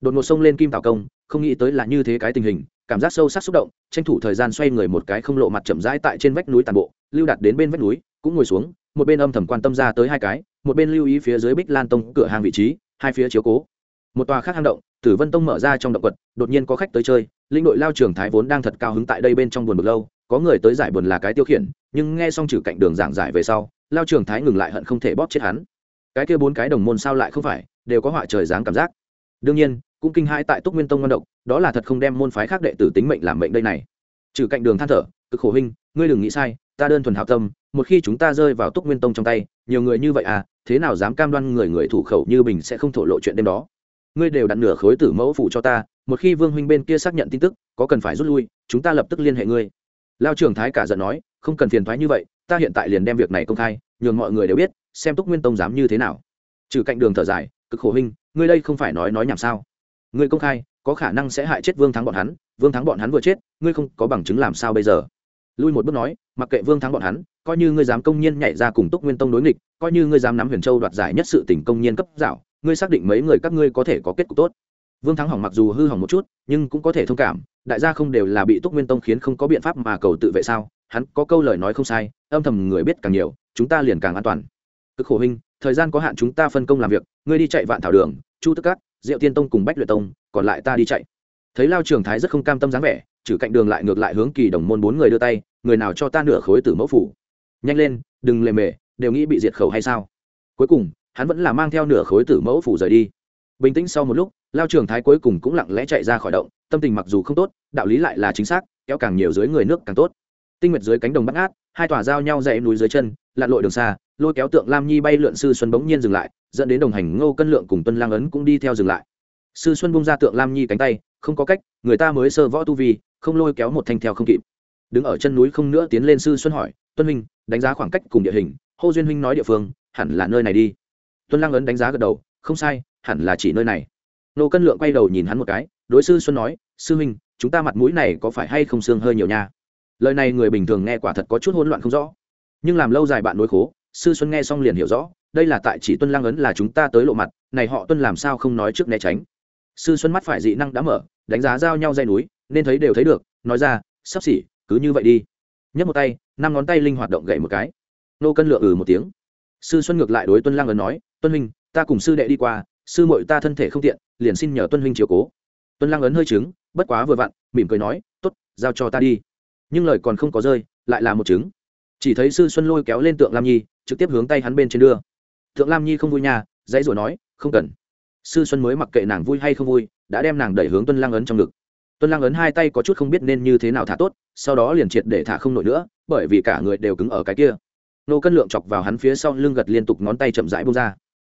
Đột ngột sông lên kim tảo công không nghĩ tới là như thế cái tình hình, cảm giác sâu sắc xúc động, tranh thủ thời gian xoay người một cái không lộ mặt chậm rãi tại trên vách núi tàn bộ, lưu đặt đến bên vách núi, cũng ngồi xuống, một bên âm thầm quan tâm ra tới hai cái, một bên lưu ý phía dưới bích lan tông cửa hàng vị trí, hai phía chiếu cố. Một tòa khác hang động, tử vân tông mở ra trong động quật, đột nhiên có khách tới chơi linh đội lao trường thái vốn đang thật cao hứng tại đây bên trong buồn bực lâu, có người tới giải buồn là cái tiêu khiển, nhưng nghe xong trừ cạnh đường giảng giải về sau, lao trường thái ngừng lại hận không thể bóp chết hắn. Cái kia bốn cái đồng môn sao lại không phải, đều có họa trời dáng cảm giác đương nhiên, cũng kinh hãi tại túc nguyên tông ngon động đó là thật không đem môn phái khác đệ tử tính mệnh làm mệnh đây này. Trừ cạnh đường than thở, cực khổ huynh, ngươi đừng nghĩ sai, ta đơn thuần hảo tâm, một khi chúng ta rơi vào túc nguyên tông trong tay, nhiều người như vậy à thế nào dám cam đoan người người thủ khẩu như bình sẽ không thổ lộ chuyện đêm đó? Ngươi đều đặt nửa khối tử mẫu phụ cho ta, một khi vương huynh bên kia xác nhận tin tức, có cần phải rút lui, chúng ta lập tức liên hệ ngươi. Lao trưởng thái cả giận nói, không cần phiền thoái như vậy, ta hiện tại liền đem việc này công khai, nhường mọi người đều biết, xem túc nguyên tông dám như thế nào. Trừ cạnh đường thở dài, cực khổ huynh ngươi đây không phải nói nói nhảm sao? Ngươi công khai, có khả năng sẽ hại chết vương thắng bọn hắn, vương thắng bọn hắn vừa chết, ngươi không có bằng chứng làm sao bây giờ? Lui một bước nói, mặc kệ vương thắng bọn hắn, coi như ngươi dám công nhiên nhảy ra cùng túc nguyên tông đối nghịch, coi như ngươi dám nắm huyền châu đoạt giải nhất sự tỉnh công nhiên cấp dạo, ngươi xác định mấy người các ngươi có thể có kết cục tốt? Vương thắng hỏng mặc dù hư hỏng một chút, nhưng cũng có thể thông cảm, đại gia không đều là bị túc nguyên tông khiến không có biện pháp mà cầu tự vệ sao? Hắn có câu lời nói không sai, âm thầm người biết càng nhiều, chúng ta liền càng an toàn. Cực khổ huynh thời gian có hạn chúng ta phân công làm việc, ngươi đi chạy vạn thảo đường, chu tức cát diệu tiên tông cùng bách luyện tông, còn lại ta đi chạy. Thấy lao trường thái rất không cam tâm dáng vẻ, trừ cạnh đường lại ngược lại hướng kỳ đồng môn bốn người đưa tay, người nào cho ta nửa khối tử mẫu phủ. Nhanh lên, đừng lề mề, đều nghĩ bị diệt khẩu hay sao? Cuối cùng, hắn vẫn là mang theo nửa khối tử mẫu phủ rời đi. Bình tĩnh sau một lúc, lao trường thái cuối cùng cũng lặng lẽ chạy ra khỏi động, tâm tình mặc dù không tốt, đạo lý lại là chính xác, kéo càng nhiều dưới người nước càng tốt. Tinh nguyệt dưới cánh đồng bắt ngát, hai tòa giao nhau dãy núi dưới chân, lặn lội đường xa lôi kéo tượng lam nhi bay lượn sư xuân bỗng nhiên dừng lại, dẫn đến đồng hành ngô cân lượng cùng tuân lang ấn cũng đi theo dừng lại. Sư xuân bung ra tượng lam nhi cánh tay, không có cách, người ta mới sơ võ tu vi, không lôi kéo một thanh theo không kịp. Đứng ở chân núi không nữa tiến lên sư xuân hỏi, tuân huynh, đánh giá khoảng cách cùng địa hình, hô duyên huynh nói địa phương, hẳn là nơi này đi. Tuân lang ấn đánh giá gật đầu, không sai, hẳn là chỉ nơi này. Nô cân lượng quay đầu nhìn hắn một cái, đối sư xuân nói, sư huynh, chúng ta mặt mũi này có phải hay không xương hơi nhiều nha? Lời này người bình thường nghe quả thật có chút hỗn loạn không rõ, nhưng làm lâu dài bạn đối khố sư xuân nghe xong liền hiểu rõ, đây là tại chỉ tuân lang ấn là chúng ta tới lộ mặt, này họ tuân làm sao không nói trước né tránh. Sư xuân mắt phải dị năng đã mở, đánh giá giao nhau dây núi, nên thấy đều thấy được, nói ra, sắp xỉ, cứ như vậy đi. Nhấc một tay, năm ngón tay linh hoạt động gậy một cái. Nô cân lượng ừ một tiếng. Sư xuân ngược lại đối tuân lang ấn nói, tuân huynh, ta cùng sư đệ đi qua, sư muội ta thân thể không tiện, liền xin nhờ tuân huynh chiều cố. Tuân lang ấn hơi trứng, bất quá vừa vặn, mỉm cười nói t ố t giao cho ta đi. Nhưng lời còn không có rơi, lại là một trứng. Chỉ thấy sư xuân lôi kéo lên tượng lam nhi trực tiếp hướng tay hắn bên trên đưa. Tượng lam nhi không vui nhà dãy rồi nói, không cần. Sư xuân mới mặc kệ nàng vui hay không vui, đã đem nàng đẩy hướng tuân lang ấn trong ngực. Tuân lang ấn hai tay có chút không biết nên như thế nào thả tốt, sau đó liền triệt để thả không nổi nữa, bởi vì cả người đều cứng ở cái kia. Nô cân lượng chọc vào hắn phía sau lưng gật liên tục ngón tay chậm rãi bông ra.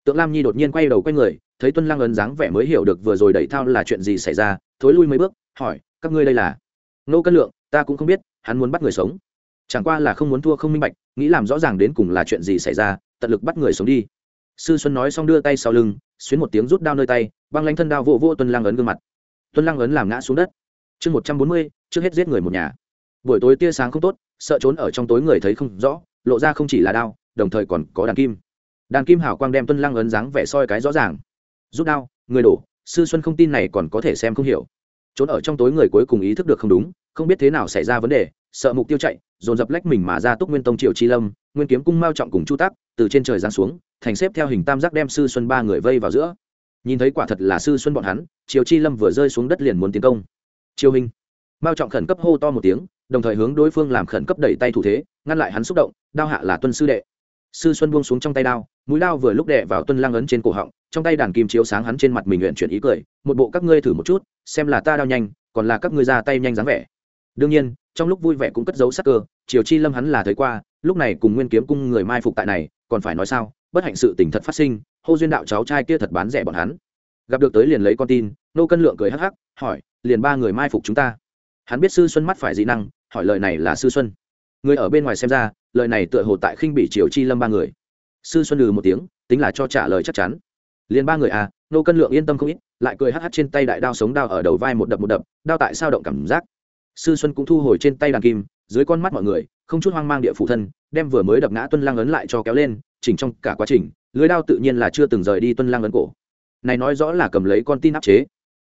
Tượng lam nhi đột nhiên quay đầu quay người, thấy tuân lang ấn dáng vẻ mới hiểu được vừa rồi đẩy thao là chuyện gì xảy ra, thối lui mấy bước, hỏi, các ngươi đây là? Nô cân lượng, ta cũng không biết, hắn muốn bắt người sống chẳng qua là không muốn thua không minh bạch, nghĩ làm rõ ràng đến cùng là chuyện gì xảy ra, tận lực bắt người sống đi. Sư xuân nói xong đưa tay sau lưng, xuyến một tiếng rút đao nơi tay, băng lanh thân đao vô vô tuân lang ấn gương mặt. Tuân lang ấn làm ngã xuống đất. Chương một trăm bốn mươi, trước hết giết người một nhà. Buổi tối tia sáng không tốt, sợ trốn ở trong tối người thấy không rõ, lộ ra không chỉ là đao, đồng thời còn có đàn kim. Đàn kim hảo quang đem tuân lang ấn dáng vẻ soi cái rõ ràng. Rút đao, người đổ, sư xuân không tin này còn có thể xem không hiểu. Trốn ở trong tối người cuối cùng ý thức được không đúng, không biết thế nào xảy ra vấn đề sợ mục tiêu chạy, dồn dập lách mình mà ra túc nguyên tông triệu chi lâm, nguyên kiếm cung mao trọng cùng chu tắc, từ trên trời giáng xuống, thành xếp theo hình tam giác đem sư xuân ba người vây vào giữa. Nhìn thấy quả thật là sư xuân bọn hắn, triều chi lâm vừa rơi xuống đất liền muốn tiến công. Triều hình mao trọng khẩn cấp hô to một tiếng, đồng thời hướng đối phương làm khẩn cấp đẩy tay thủ thế, ngăn lại hắn xúc động, đao hạ là tuân sư đệ. Sư xuân buông xuống trong tay đao, mũi đao vừa lúc đệ vào tuân lang ấn trên cổ họng, trong tay đàn kim chiếu sáng hắn trên mặt mình nguyện chuyển ý cười, một bộ các ngươi thử một chút, xem là ta đao nhanh, còn là các ngươi ra tay nhanh dáng vẻ đương nhiên, trong lúc vui vẻ cũng cất giấu sắc cơ, triều chi lâm hắn là thấy qua, lúc này cùng nguyên kiếm cung người mai phục tại này, còn phải nói sao, bất hạnh sự tình thật phát sinh, hô duyên đạo cháu trai kia thật bán rẻ bọn hắn. Gặp được tới liền lấy con tin, nô cân lượng cười hắc hắc, hỏi, liền ba người mai phục chúng ta? Hắn biết sư xuân mắt phải dị năng, hỏi lời này là sư xuân. Người ở bên ngoài xem ra, lời này tựa hồ tại khinh bị triều chi lâm ba người. Sư xuân lừ một tiếng, tính là cho trả lời chắc chắn. Liền ba người à nô cân lượng yên tâm không ít, lại cười hắc hắc trên tay đại đao sống đao ở đầu vai một đập một đập, đao tại sao động cảm giác? Sư xuân cũng thu hồi trên tay đàn kim, dưới con mắt mọi người, không chút hoang mang địa phụ thân, đem vừa mới đập ngã tuân lang ấn lại cho kéo lên, chỉnh trong cả quá trình, lưới đao tự nhiên là chưa từng rời đi tuân lang ấn cổ. Này nói rõ là cầm lấy con tin áp chế.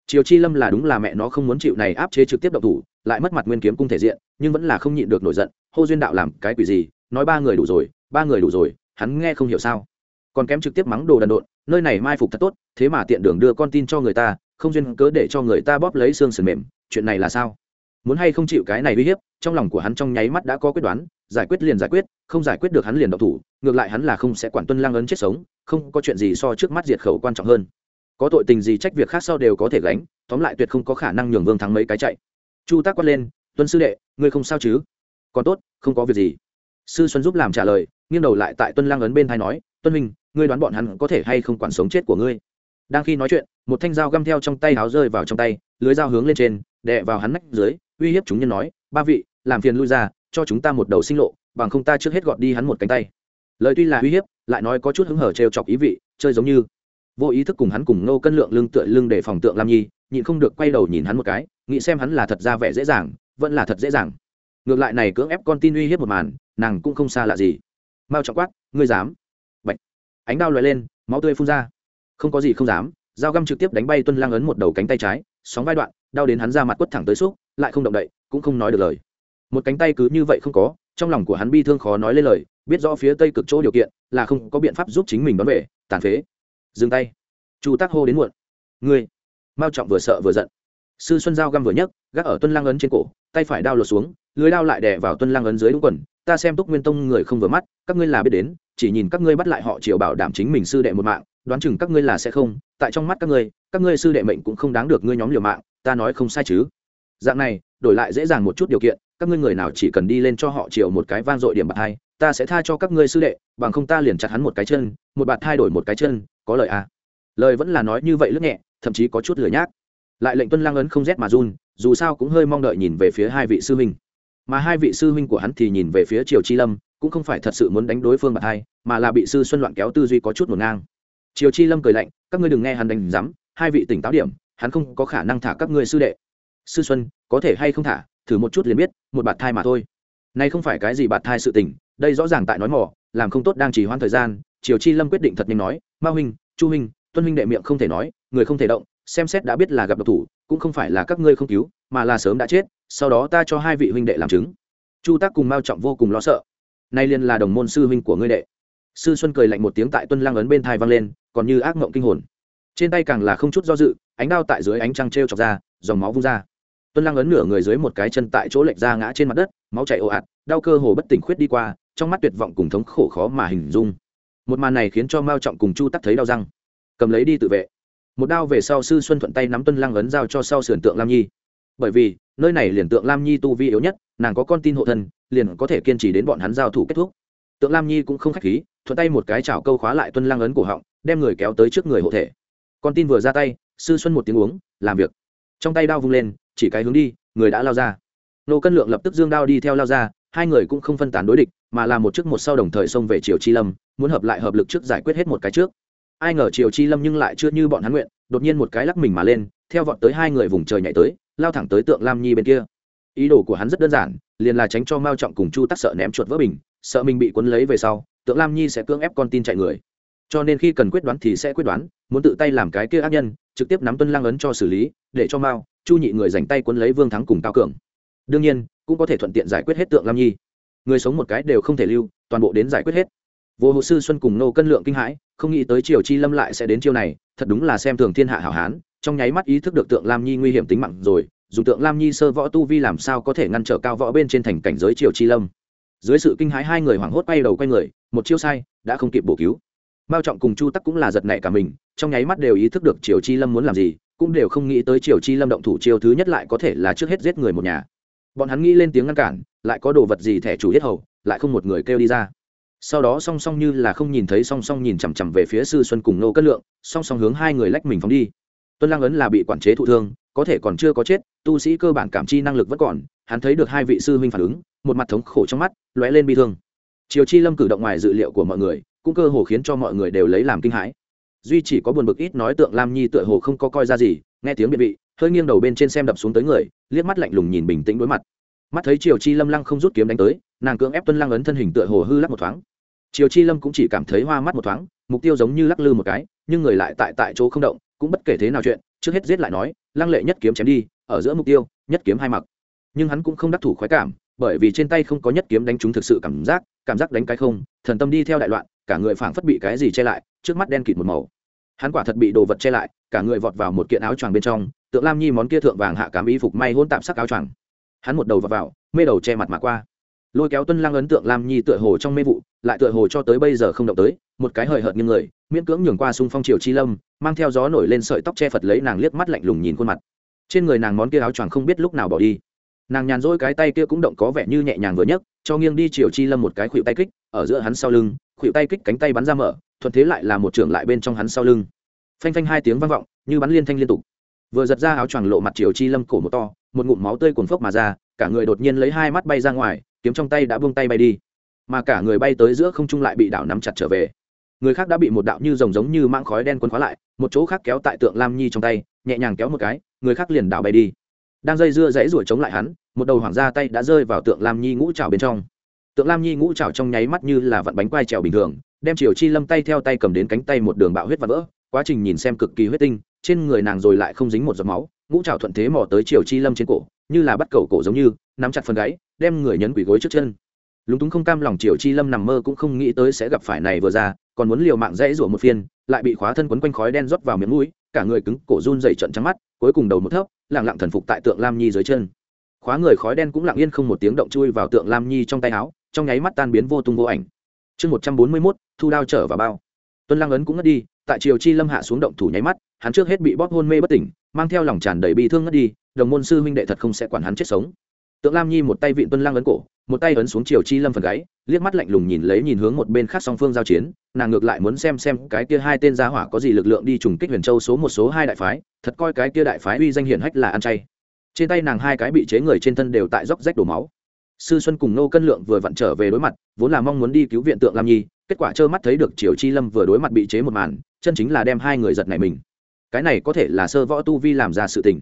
Triều chi lâm là đúng là mẹ nó không muốn chịu này áp chế trực tiếp độc thủ, lại mất mặt nguyên kiếm cung thể diện, nhưng vẫn là không nhịn được nổi giận, hô duyên đạo làm cái quỷ gì, nói ba người đủ rồi, ba người đủ rồi, hắn nghe không hiểu sao. Còn kém trực tiếp mắng đồ đần độn, nơi này mai phục thật tốt, thế mà tiện đường đưa con tin cho người ta, không duyên cớ để cho người ta bóp lấy xương sườn mềm, chuyện này là sao? Muốn hay không chịu cái này uy hiếp, trong lòng của hắn trong nháy mắt đã có quyết đoán, giải quyết liền giải quyết, không giải quyết được hắn liền độc thủ, ngược lại hắn là không sẽ quản tuân lang ấn chết sống, không có chuyện gì so trước mắt diệt khẩu quan trọng hơn. Có tội tình gì trách việc khác sau đều có thể gánh, tóm lại tuyệt không có khả năng nhường vương thắng mấy cái chạy. Chu tác quát lên, tuân sư đệ, ngươi không sao chứ? Còn tốt, không có việc gì. Sư xuân giúp làm trả lời, nghiêng đầu lại tại tuân lang ấn bên thay nói, tuân minh ngươi đoán bọn hắn có thể hay không quản sống chết của ngươi? Đang khi nói chuyện, một thanh dao găm theo trong tay háo rơi vào trong tay, lưới dao hướng lên trên, đè vào hắn nách dưới uy hiếp chúng nhân nói, ba vị, làm phiền lui ra, cho chúng ta một đầu sinh lộ, bằng không ta trước hết gọt đi hắn một cánh tay. Lời tuy là uy hiếp, lại nói có chút hứng hở trêu chọc ý vị, chơi giống như vô ý thức cùng hắn cùng nô cân lượng lưng tựa lưng để phòng tượng lam nhi, nhịn không được quay đầu nhìn hắn một cái, nghĩ xem hắn là thật ra vẻ dễ dàng, vẫn là thật dễ dàng. Ngược lại này cưỡng ép con tin uy hiếp một màn, nàng cũng không xa lạ gì. Mao trọng quát, ngươi dám? Bạch. ánh đao lóe lên, máu tươi phun ra. Không có gì không dám. Dao găm trực tiếp đánh bay tuân lang ấn một đầu cánh tay trái, sóng vai đoạn đau đến hắn ra mặt quất thẳng tới xúc, lại không động đậy, cũng không nói được lời. Một cánh tay cứ như vậy không có, trong lòng của hắn bi thương khó nói lên lời, biết rõ phía tây cực chỗ điều kiện, là không có biện pháp giúp chính mình đón về, tàn phế. Dừng tay. Chu tác hô đến muộn. Ngươi. Mao trọng vừa sợ vừa giận. Sư xuân giao găm vừa nhấc, gác ở tuân lang ấn trên cổ, tay phải đao lột xuống, lưới đao lại đè vào tuân lang ấn dưới đúng quần. Ta xem túc nguyên tông người không vừa mắt, các ngươi là biết đến, chỉ nhìn các ngươi bắt lại họ chịu bảo đảm chính mình sư đệ một mạng, đoán chừng các ngươi là sẽ không, tại trong mắt các ngươi các ngươi sư đệ mệnh cũng không đáng được ngươi nhóm liều mạng ta nói không sai chứ. Dạng này, đổi lại dễ dàng một chút điều kiện, các ngươi người nào chỉ cần đi lên cho họ chiều một cái van dội điểm bạc hai, ta sẽ tha cho các ngươi sư đệ, bằng không ta liền chặt hắn một cái chân, một bạt thay đổi một cái chân, có lời à? Lời vẫn là nói như vậy lướt nhẹ, thậm chí có chút lười nhác. Lại lệnh tuân lang ấn không rét mà run, dù sao cũng hơi mong đợi nhìn về phía hai vị sư huynh. Mà hai vị sư huynh của hắn thì nhìn về phía triều chi lâm, cũng không phải thật sự muốn đánh đối phương bạc hai, mà là bị sư xuân loạn kéo tư duy có chút một ngang. Triều chi lâm cười lạnh, các ngươi đừng nghe hắn đánh rắm hai vị tỉnh táo điểm hắn không có khả năng thả các ngươi sư đệ. Sư xuân, có thể hay không thả, thử một chút liền biết, một bạt thai mà thôi. Nay không phải cái gì bạt thai sự tình, đây rõ ràng tại nói mỏ, làm không tốt đang chỉ hoãn thời gian, triều chi lâm quyết định thật nhanh nói, ma huynh, chu huynh, tuân huynh đệ miệng không thể nói, người không thể động, xem xét đã biết là gặp độc thủ, cũng không phải là các ngươi không cứu, mà là sớm đã chết, sau đó ta cho hai vị huynh đệ làm chứng. Chu tác cùng mao trọng vô cùng lo sợ. Nay liền là đồng môn sư huynh của ngươi đệ. Sư xuân cười lạnh một tiếng tại tuân lang ấn bên thai vang lên, còn như ác mộng kinh hồn trên tay càng là không chút do dự, ánh đao tại dưới ánh trăng t r e o chọc ra, dòng máu vung ra. Tuân lang ấn nửa người dưới một cái chân tại chỗ lệch ra ngã trên mặt đất, máu chảy ồ ạt, đau cơ hồ bất tỉnh khuyết đi qua, trong mắt tuyệt vọng cùng thống khổ khó mà hình dung. Một màn này khiến cho mao trọng cùng chu tắc thấy đau răng. Cầm lấy đi tự vệ. Một đao về sau sư xuân thuận tay nắm tuân lang ấn giao cho sau sườn tượng lam nhi. Bởi vì, nơi này liền tượng lam nhi tu vi yếu nhất, nàng có con tin hộ thân, liền có thể kiên trì đến bọn hắn giao thủ kết thúc. Tượng lam nhi cũng không k h á c h khí, thuận tay một cái chảo câu khóa lại tuân lang ấn cổ họng, đem người kéo tới trước người hộ thể con tin vừa ra tay, sư xuân một tiếng uống, làm việc. Trong tay đao vung lên, chỉ cái hướng đi, người đã lao ra. Nô cân lượng lập tức dương đao đi theo lao ra, hai người cũng không phân tán đối địch, mà là một trước một sau đồng thời xông về triều chi lâm, muốn hợp lại hợp lực trước giải quyết hết một cái trước. Ai ngờ triều chi lâm nhưng lại chưa như bọn hắn nguyện, đột nhiên một cái lắc mình mà lên, theo vọt tới hai người vùng trời nhảy tới, lao thẳng tới tượng lam nhi bên kia. Ý đồ của hắn rất đơn giản, liền là tránh cho mao trọng cùng chu tắc sợ ném chuột vỡ bình, sợ mình bị cuốn lấy về sau, tượng lam nhi sẽ cưỡng ép con tin chạy người cho nên khi cần quyết đoán thì sẽ quyết đoán, muốn tự tay làm cái kia ác nhân, trực tiếp nắm tuân lang ấn cho xử lý, để cho mao, chu nhị người dành tay cuốn lấy vương thắng cùng cao cường. Đương nhiên, cũng có thể thuận tiện giải quyết hết tượng lam nhi. Người sống một cái đều không thể lưu, toàn bộ đến giải quyết hết. Vô hồ sư xuân cùng nô cân lượng kinh hãi, không nghĩ tới triều chi lâm lại sẽ đến chiêu này, thật đúng là xem thường thiên hạ hảo hán, trong nháy mắt ý thức được tượng lam nhi nguy hiểm tính mạng rồi, dùng tượng lam nhi sơ võ tu vi làm sao có thể ngăn trở cao võ bên trên thành cảnh giới triều chi lâm. Dưới sự kinh hãi hai người hoảng hốt bay đầu quay người, một chiêu sai, đã không kịp bổ cứu mao trọng cùng chu tắc cũng là giật nảy cả mình, trong nháy mắt đều ý thức được triều chi lâm muốn làm gì, cũng đều không nghĩ tới triều chi lâm động thủ chiêu thứ nhất lại có thể là trước hết giết người một nhà. Bọn hắn nghĩ lên tiếng ngăn cản, lại có đồ vật gì thẻ chủ giết hầu, lại không một người kêu đi ra. Sau đó song song như là không nhìn thấy song song nhìn chằm chằm về phía sư xuân cùng nô cất lượng, song song hướng hai người lách mình phóng đi. Tuân lang ấn là bị quản chế thụ thương, có thể còn chưa có chết, tu sĩ cơ bản cảm chi năng lực vẫn còn, hắn thấy được hai vị sư huynh phản ứng, một mặt thống khổ trong mắt, lóe lên bi thương. Triều chi lâm cử động ngoài dự liệu của mọi người cũng cơ hồ khiến cho mọi người đều lấy làm kinh hãi. Duy chỉ có buồn bực ít nói tượng lam nhi tựa hồ không có coi ra gì, nghe tiếng biệt vị, hơi nghiêng đầu bên trên xem đập xuống tới người, liếc mắt lạnh lùng nhìn bình tĩnh đối mặt. Mắt thấy triều chi lâm lăng không rút kiếm đánh tới, nàng cưỡng ép tuân lăng ấn thân hình tựa hồ hư lắc một thoáng. Triều chi lâm cũng chỉ cảm thấy hoa mắt một thoáng, mục tiêu giống như lắc lư một cái, nhưng người lại tại tại chỗ không động, cũng bất kể thế nào chuyện, trước hết giết lại nói, lăng lệ nhất kiếm chém đi, ở giữa mục tiêu, nhất kiếm hai mặc. Nhưng hắn cũng không đắc thủ khoái cảm, bởi vì trên tay không có nhất kiếm đánh trúng thực sự cảm giác cảm giác đánh cái không, thần tâm đi theo đại loạn cả người phảng phất bị cái gì che lại, trước mắt đen kịt một màu. Hắn quả thật bị đồ vật che lại, cả người vọt vào một kiện áo choàng bên trong, tượng lam nhi món kia thượng vàng hạ cám y phục may hôn tạm sắc áo choàng. Hắn một đầu vọt vào, mê đầu che mặt mà qua. Lôi kéo tuân lang ấn tượng lam nhi tựa hồ trong mê vụ, lại tựa hồ cho tới bây giờ không động tới, một cái hời hợt như người, miễn cưỡng nhường qua xung phong triều chi lâm, mang theo gió nổi lên sợi tóc che phật lấy nàng liếc mắt lạnh lùng nhìn khuôn mặt. Trên người nàng món kia áo choàng không biết lúc nào bỏ đi. Nàng nhàn rỗi cái tay kia cũng động có vẻ như nhẹ nhàng vừa nhấc, cho nghiêng đi chiều chi lâm một cái khuỵu tay kích, ở giữa hắn sau lưng khuỷu tay kích cánh tay bắn ra mở, thuận thế lại là một trưởng lại bên trong hắn sau lưng. Phanh phanh hai tiếng vang vọng, như bắn liên thanh liên tục. Vừa giật ra áo choàng lộ mặt triều chi lâm cổ một to, một ngụm máu tươi cuồn phốc mà ra, cả người đột nhiên lấy hai mắt bay ra ngoài, kiếm trong tay đã buông tay bay đi. Mà cả người bay tới giữa không trung lại bị đảo nắm chặt trở về. Người khác đã bị một đạo như rồng giống như mang khói đen cuốn khóa lại, một chỗ khác kéo tại tượng lam nhi trong tay, nhẹ nhàng kéo một cái, người khác liền đảo bay đi. Đang dây dưa dãy ruổi chống lại hắn, một đầu hoàng gia tay đã rơi vào tượng lam nhi ngũ trào bên trong tượng lam nhi ngũ trào trong nháy mắt như là vặn bánh quai trèo bình thường, đem triều chi lâm tay theo tay cầm đến cánh tay một đường bạo huyết và vỡ, quá trình nhìn xem cực kỳ huyết tinh, trên người nàng rồi lại không dính một giọt máu, ngũ trào thuận thế mò tới triều chi lâm trên cổ, như là bắt cầu cổ giống như, nắm chặt phần gáy, đem người nhấn quỷ gối trước chân. Lúng túng không cam lòng triều chi lâm nằm mơ cũng không nghĩ tới sẽ gặp phải này vừa ra, còn muốn liều mạng dãy rủa một phiên, lại bị khóa thân quấn quanh khói đen rót vào miệng mũi, cả người cứng, cổ run dày trận trắng mắt, cuối cùng đầu một thấp lẳng lặng thần phục tại tượng lam nhi dưới chân. Khóa người khói đen cũng lặng yên không một tiếng động chui vào tượng lam nhi trong tay áo trong nháy mắt tan biến vô tung vô ảnh. Chương một trăm bốn mươi mốt, thu đao trở vào bao. Tuân lăng ấn cũng ngất đi, tại triều chi lâm hạ xuống động thủ nháy mắt, hắn trước hết bị bóp hôn mê bất tỉnh, mang theo lòng tràn đầy bi thương ngất đi, đồng môn sư huynh đệ thật không sẽ quản hắn chết sống. Tượng lam nhi một tay vịn tuân lăng ấn cổ, một tay ấn xuống triều chi lâm phần gáy, liếc mắt lạnh lùng nhìn lấy nhìn hướng một bên khác song phương giao chiến, nàng ngược lại muốn xem xem cái kia hai tên gia hỏa có gì lực lượng đi trùng kích huyền châu số một số hai đại phái, thật coi cái kia đại phái uy danh hiển hách là ăn chay. Trên tay nàng hai cái bị chế người trên thân đều tại dốc rách đổ máu sư xuân cùng nô cân lượng vừa vặn trở về đối mặt, vốn là mong muốn đi cứu viện tượng lam nhi, kết quả trơ mắt thấy được triều chi lâm vừa đối mặt bị chế một màn, chân chính là đem hai người giật này mình. Cái này có thể là sơ võ tu vi làm ra sự tình.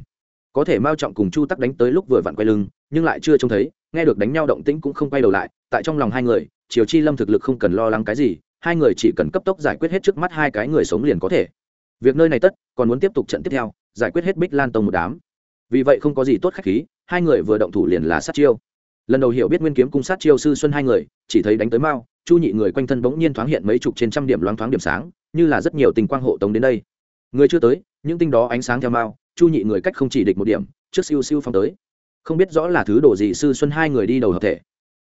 Có thể mao trọng cùng chu tắc đánh tới lúc vừa vặn quay lưng, nhưng lại chưa trông thấy, nghe được đánh nhau động tĩnh cũng không quay đầu lại, tại trong lòng hai người, triều chi lâm thực lực không cần lo lắng cái gì, hai người chỉ cần cấp tốc giải quyết hết trước mắt hai cái người sống liền có thể. Việc nơi này tất, còn muốn tiếp tục trận tiếp theo, giải quyết hết bích lan tông một đám. Vì vậy không có gì tốt khách khí, hai người vừa động thủ liền là sát chiêu lần đầu hiểu biết nguyên kiếm cung sát chiêu sư xuân hai người, chỉ thấy đánh tới mao chu nhị người quanh thân bỗng nhiên thoáng hiện mấy chục trên trăm điểm loáng thoáng điểm sáng, như là rất nhiều tình quang hộ tống đến đây. Người chưa tới, những tinh đó ánh sáng theo mao chu nhị người cách không chỉ địch một điểm, trước siêu siêu phong tới. Không biết rõ là thứ đồ gì sư xuân hai người đi đầu hợp thể.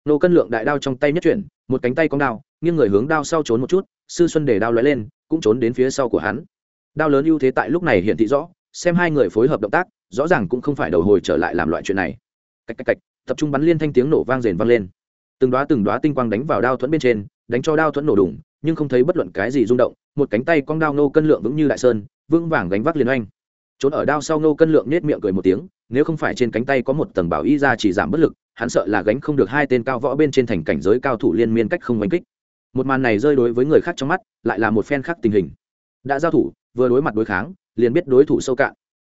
Nô cân lượng đại đao trong tay nhất chuyển, một cánh tay cong đao, nghiêng người hướng đao sau trốn một chút, sư xuân để đao lóe lên, cũng trốn đến phía sau của hắn. Đao lớn ưu thế tại lúc này hiện thị rõ, xem hai người phối hợp động tác, rõ ràng cũng không phải đầu hồi trở lại làm loại chuyện này. Cách cách cách tập trung bắn liên thanh tiếng nổ vang rền vang lên. Từng đoá từng đoá tinh quang đánh vào đao thuẫn bên trên, đánh cho đao thuẫn nổ đủng nhưng không thấy bất luận cái gì rung động, một cánh tay cong đao nô cân lượng vững như đại sơn, vững vàng gánh vác liền oanh. Trốn ở đao sau nô cân lượng nết miệng cười một tiếng, nếu không phải trên cánh tay có một tầng bảo y ra chỉ giảm bất lực, hắn sợ là gánh không được hai tên cao võ bên trên thành cảnh giới cao thủ liên miên cách không oanh kích. Một màn này rơi đối với người khác trong mắt, lại là một phen khác tình hình. Đã giao thủ, vừa đối mặt đối kháng, liền biết đối thủ sâu cạn.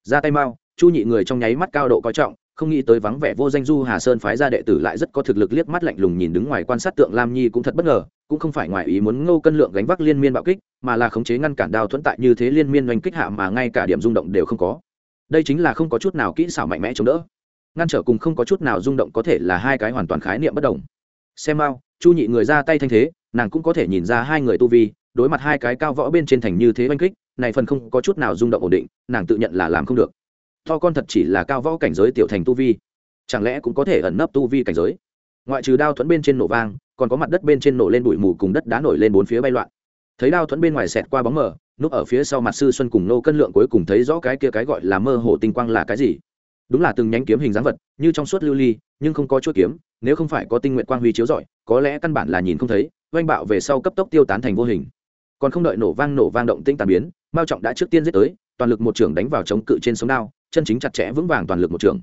Ra tay mau, chu nhị người trong nháy mắt cao độ coi trọng không nghĩ tới vắng vẻ vô danh du hà sơn phái ra đệ tử lại rất có thực lực liếc mắt lạnh lùng nhìn đứng ngoài quan sát tượng lam nhi cũng thật bất ngờ, cũng không phải ngoài ý muốn ngô cân lượng gánh vác liên miên bạo kích, mà là khống chế ngăn cản đao thuẫn tại như thế liên miên oanh kích hạ mà ngay cả điểm rung động đều không có. Đây chính là không có chút nào kỹ xảo mạnh mẽ chống đỡ. Ngăn trở cùng không có chút nào rung động có thể là hai cái hoàn toàn khái niệm bất đồng. Xem mau, chu nhị người ra tay thanh thế, nàng cũng có thể nhìn ra hai người tu vi, đối mặt hai cái cao võ bên trên thành như thế oanh kích, này phần không có chút nào rung động ổn định, nàng tự nhận là làm không được to con thật chỉ là cao võ cảnh giới tiểu thành tu vi, chẳng lẽ cũng có thể ẩn nấp tu vi cảnh giới? Ngoại trừ đao thuẫn bên trên nổ vang, còn có mặt đất bên trên nổ lên bụi mù cùng đất đá nổi lên bốn phía bay loạn. Thấy đao thuẫn bên ngoài xẹt qua bóng mờ, núp ở phía sau mặt sư xuân cùng nô cân lượng cuối cùng thấy rõ cái kia cái gọi là mơ hồ tinh quang là cái gì. Đúng là từng nhánh kiếm hình dáng vật, như trong suốt lưu ly, nhưng không có chuỗi kiếm, nếu không phải có tinh nguyện quang huy chiếu rọi, có lẽ căn bản là nhìn không thấy, oanh bạo về sau cấp tốc tiêu tán thành vô hình. Còn không đợi nổ vang nổ vang động tinh tàn biến, mao trọng đã trước tiên giết tới, toàn lực một trưởng đánh vào chống cự trên sống đao chân chính chặt chẽ vững vàng toàn lực một trưởng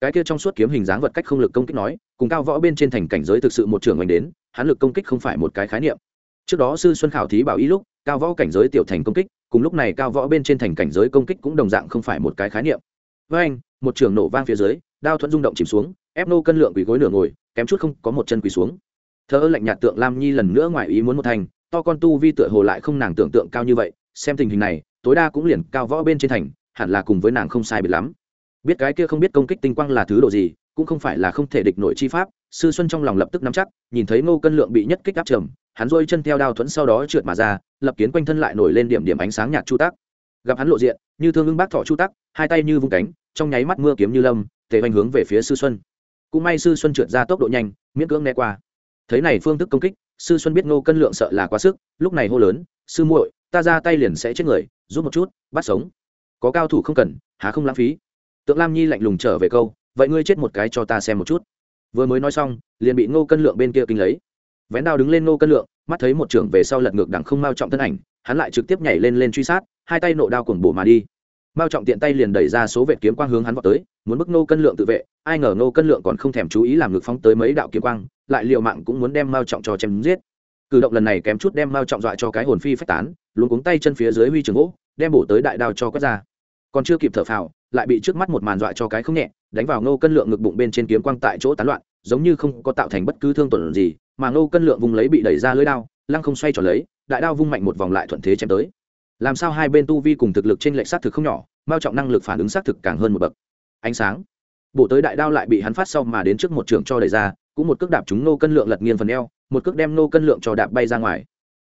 cái kia trong suốt kiếm hình dáng vật cách không lực công kích nói, cùng cao võ bên trên thành cảnh giới thực sự một trưởng oanh đến, hắn lực công kích không phải một cái khái niệm. Trước đó sư xuân khảo thí bảo ý lúc, cao võ cảnh giới tiểu thành công kích, cùng lúc này cao võ bên trên thành cảnh giới công kích cũng đồng dạng không phải một cái khái niệm. Với anh, một trường nổ vang phía dưới, đao thuẫn rung động chìm xuống, ép nô cân lượng quỳ gối nửa ngồi, kém chút không có một chân quỳ xuống. Thơ lạnh nhạt tượng lam nhi lần nữa ngoài ý muốn một thành, to con tu vi tựa hồ lại không nàng tưởng tượng cao như vậy, xem tình hình này, tối đa cũng liền cao võ bên trên thành hẳn là cùng với nàng không sai biệt lắm. Biết cái kia không biết công kích tinh quang là thứ độ gì, cũng không phải là không thể địch nổi chi pháp, sư xuân trong lòng lập tức nắm chắc, nhìn thấy ngô cân lượng bị nhất kích áp trầm, hắn rôi chân theo đao thuẫn sau đó trượt mà ra, lập kiến quanh thân lại nổi lên điểm điểm ánh sáng nhạt chu tắc. Gặp hắn lộ diện, như thương ưng bác thọ chu tắc, hai tay như vung cánh, trong nháy mắt mưa kiếm như lâm, tề hoành hướng về phía sư xuân. Cũng may sư xuân trượt ra tốc độ nhanh, miễn cưỡng né qua. Thấy này phương thức công kích, sư xuân biết ngô cân lượng sợ là quá sức, lúc này hô lớn, sư muội, ta ra tay liền sẽ chết người, giúp một chút, bắt sống có cao thủ không cần, há không lãng phí. Tượng lam nhi lạnh lùng trở về câu, vậy ngươi chết một cái cho ta xem một chút. Vừa mới nói xong, liền bị ngô cân lượng bên kia kinh lấy. Vén đao đứng lên ngô cân lượng, mắt thấy một trưởng về sau lật ngược đằng không mao trọng thân ảnh, hắn lại trực tiếp nhảy lên lên truy sát, hai tay nộ đao cuồng bổ mà đi. Mao trọng tiện tay liền đẩy ra số vệ kiếm quang hướng hắn vào tới, muốn bức ngô cân lượng tự vệ, ai ngờ ngô cân lượng còn không thèm chú ý làm ngược phóng tới mấy đạo kiếm quang, lại liều mạng cũng muốn đem mao trọng cho chém giết. Cử động lần này kém chút đem mao trọng dọa cho cái hồn phi phách tán luôn cuống tay chân phía dưới huy trường gỗ đem bổ tới đại đao cho quét ra. Còn chưa kịp thở phào, lại bị trước mắt một màn dọa cho cái không nhẹ, đánh vào ngô cân lượng ngực bụng bên trên kiếm quang tại chỗ tán loạn, giống như không có tạo thành bất cứ thương tổn gì, mà ngô cân lượng vùng lấy bị đẩy ra lưới đao, lăng không xoay tròn lấy, đại đao vung mạnh một vòng lại thuận thế chém tới. Làm sao hai bên tu vi cùng thực lực trên lệch xác thực không nhỏ bao trọng năng lực phản ứng xác thực càng hơn một bậc. Ánh sáng. Bổ tới đại đao lại bị hắn phát sau mà đến trước một trường cho đẩy ra, cũng một cước đạp chúng nô cân lượng lật nghiêng phần eo, một cước đem nô cân lượng cho đạp bay ra ngoài.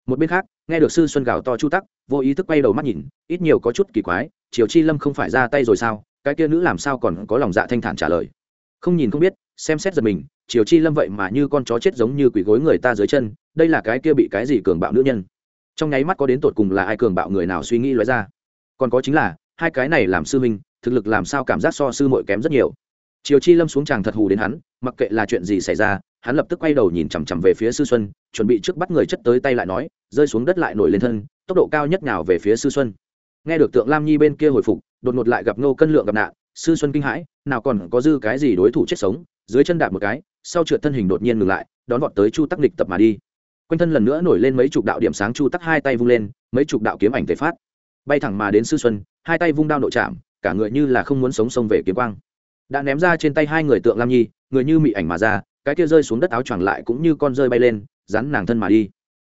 Một bên khác nghe được sư xuân gào to chu tắc, vô ý thức quay đầu mắt nhìn, ít nhiều có chút kỳ quái, triều chi lâm không phải ra tay rồi sao, cái kia nữ làm sao còn có lòng dạ thanh thản trả lời. Không nhìn không biết, xem xét giật mình, triều chi lâm vậy mà như con chó chết giống như quỷ gối người ta dưới chân, đây là cái kia bị cái gì cường bạo nữ nhân. Trong nháy mắt có đến tột cùng là ai cường bạo người nào suy nghĩ lóe ra. Còn có chính là, hai cái này làm sư minh thực lực làm sao cảm giác so sư mội kém rất nhiều. Triều chi lâm xuống tràng thật hù đến hắn, mặc kệ là chuyện gì xảy ra, hắn lập tức quay đầu nhìn chằm chằm về phía sư xuân, chuẩn bị trước bắt người chất tới tay lại nói rơi xuống đất lại nổi lên thân, tốc độ cao nhất nào về phía sư xuân. Nghe được tượng lam nhi bên kia hồi phục, đột ngột lại gặp nô cân lượng gặp nạn, sư xuân kinh hãi, nào còn có dư cái gì đối thủ chết sống, dưới chân đạp một cái, sau trượt thân hình đột nhiên ngừng lại, đón vọt tới chu tắc lịch tập mà đi. Quanh thân lần nữa nổi lên mấy chục đạo điểm sáng, chu tắc hai tay vung lên, mấy chục đạo kiếm ảnh tề phát. Bay thẳng mà đến sư xuân, hai tay vung đao nội chạm, cả người như là không muốn sống sông về kiếm quang. Đã ném ra trên tay hai người tượng lam nhi, người như mị ảnh mà ra, cái kia rơi xuống đất áo choàng lại cũng như con rơi bay lên rắn nàng thân mà đi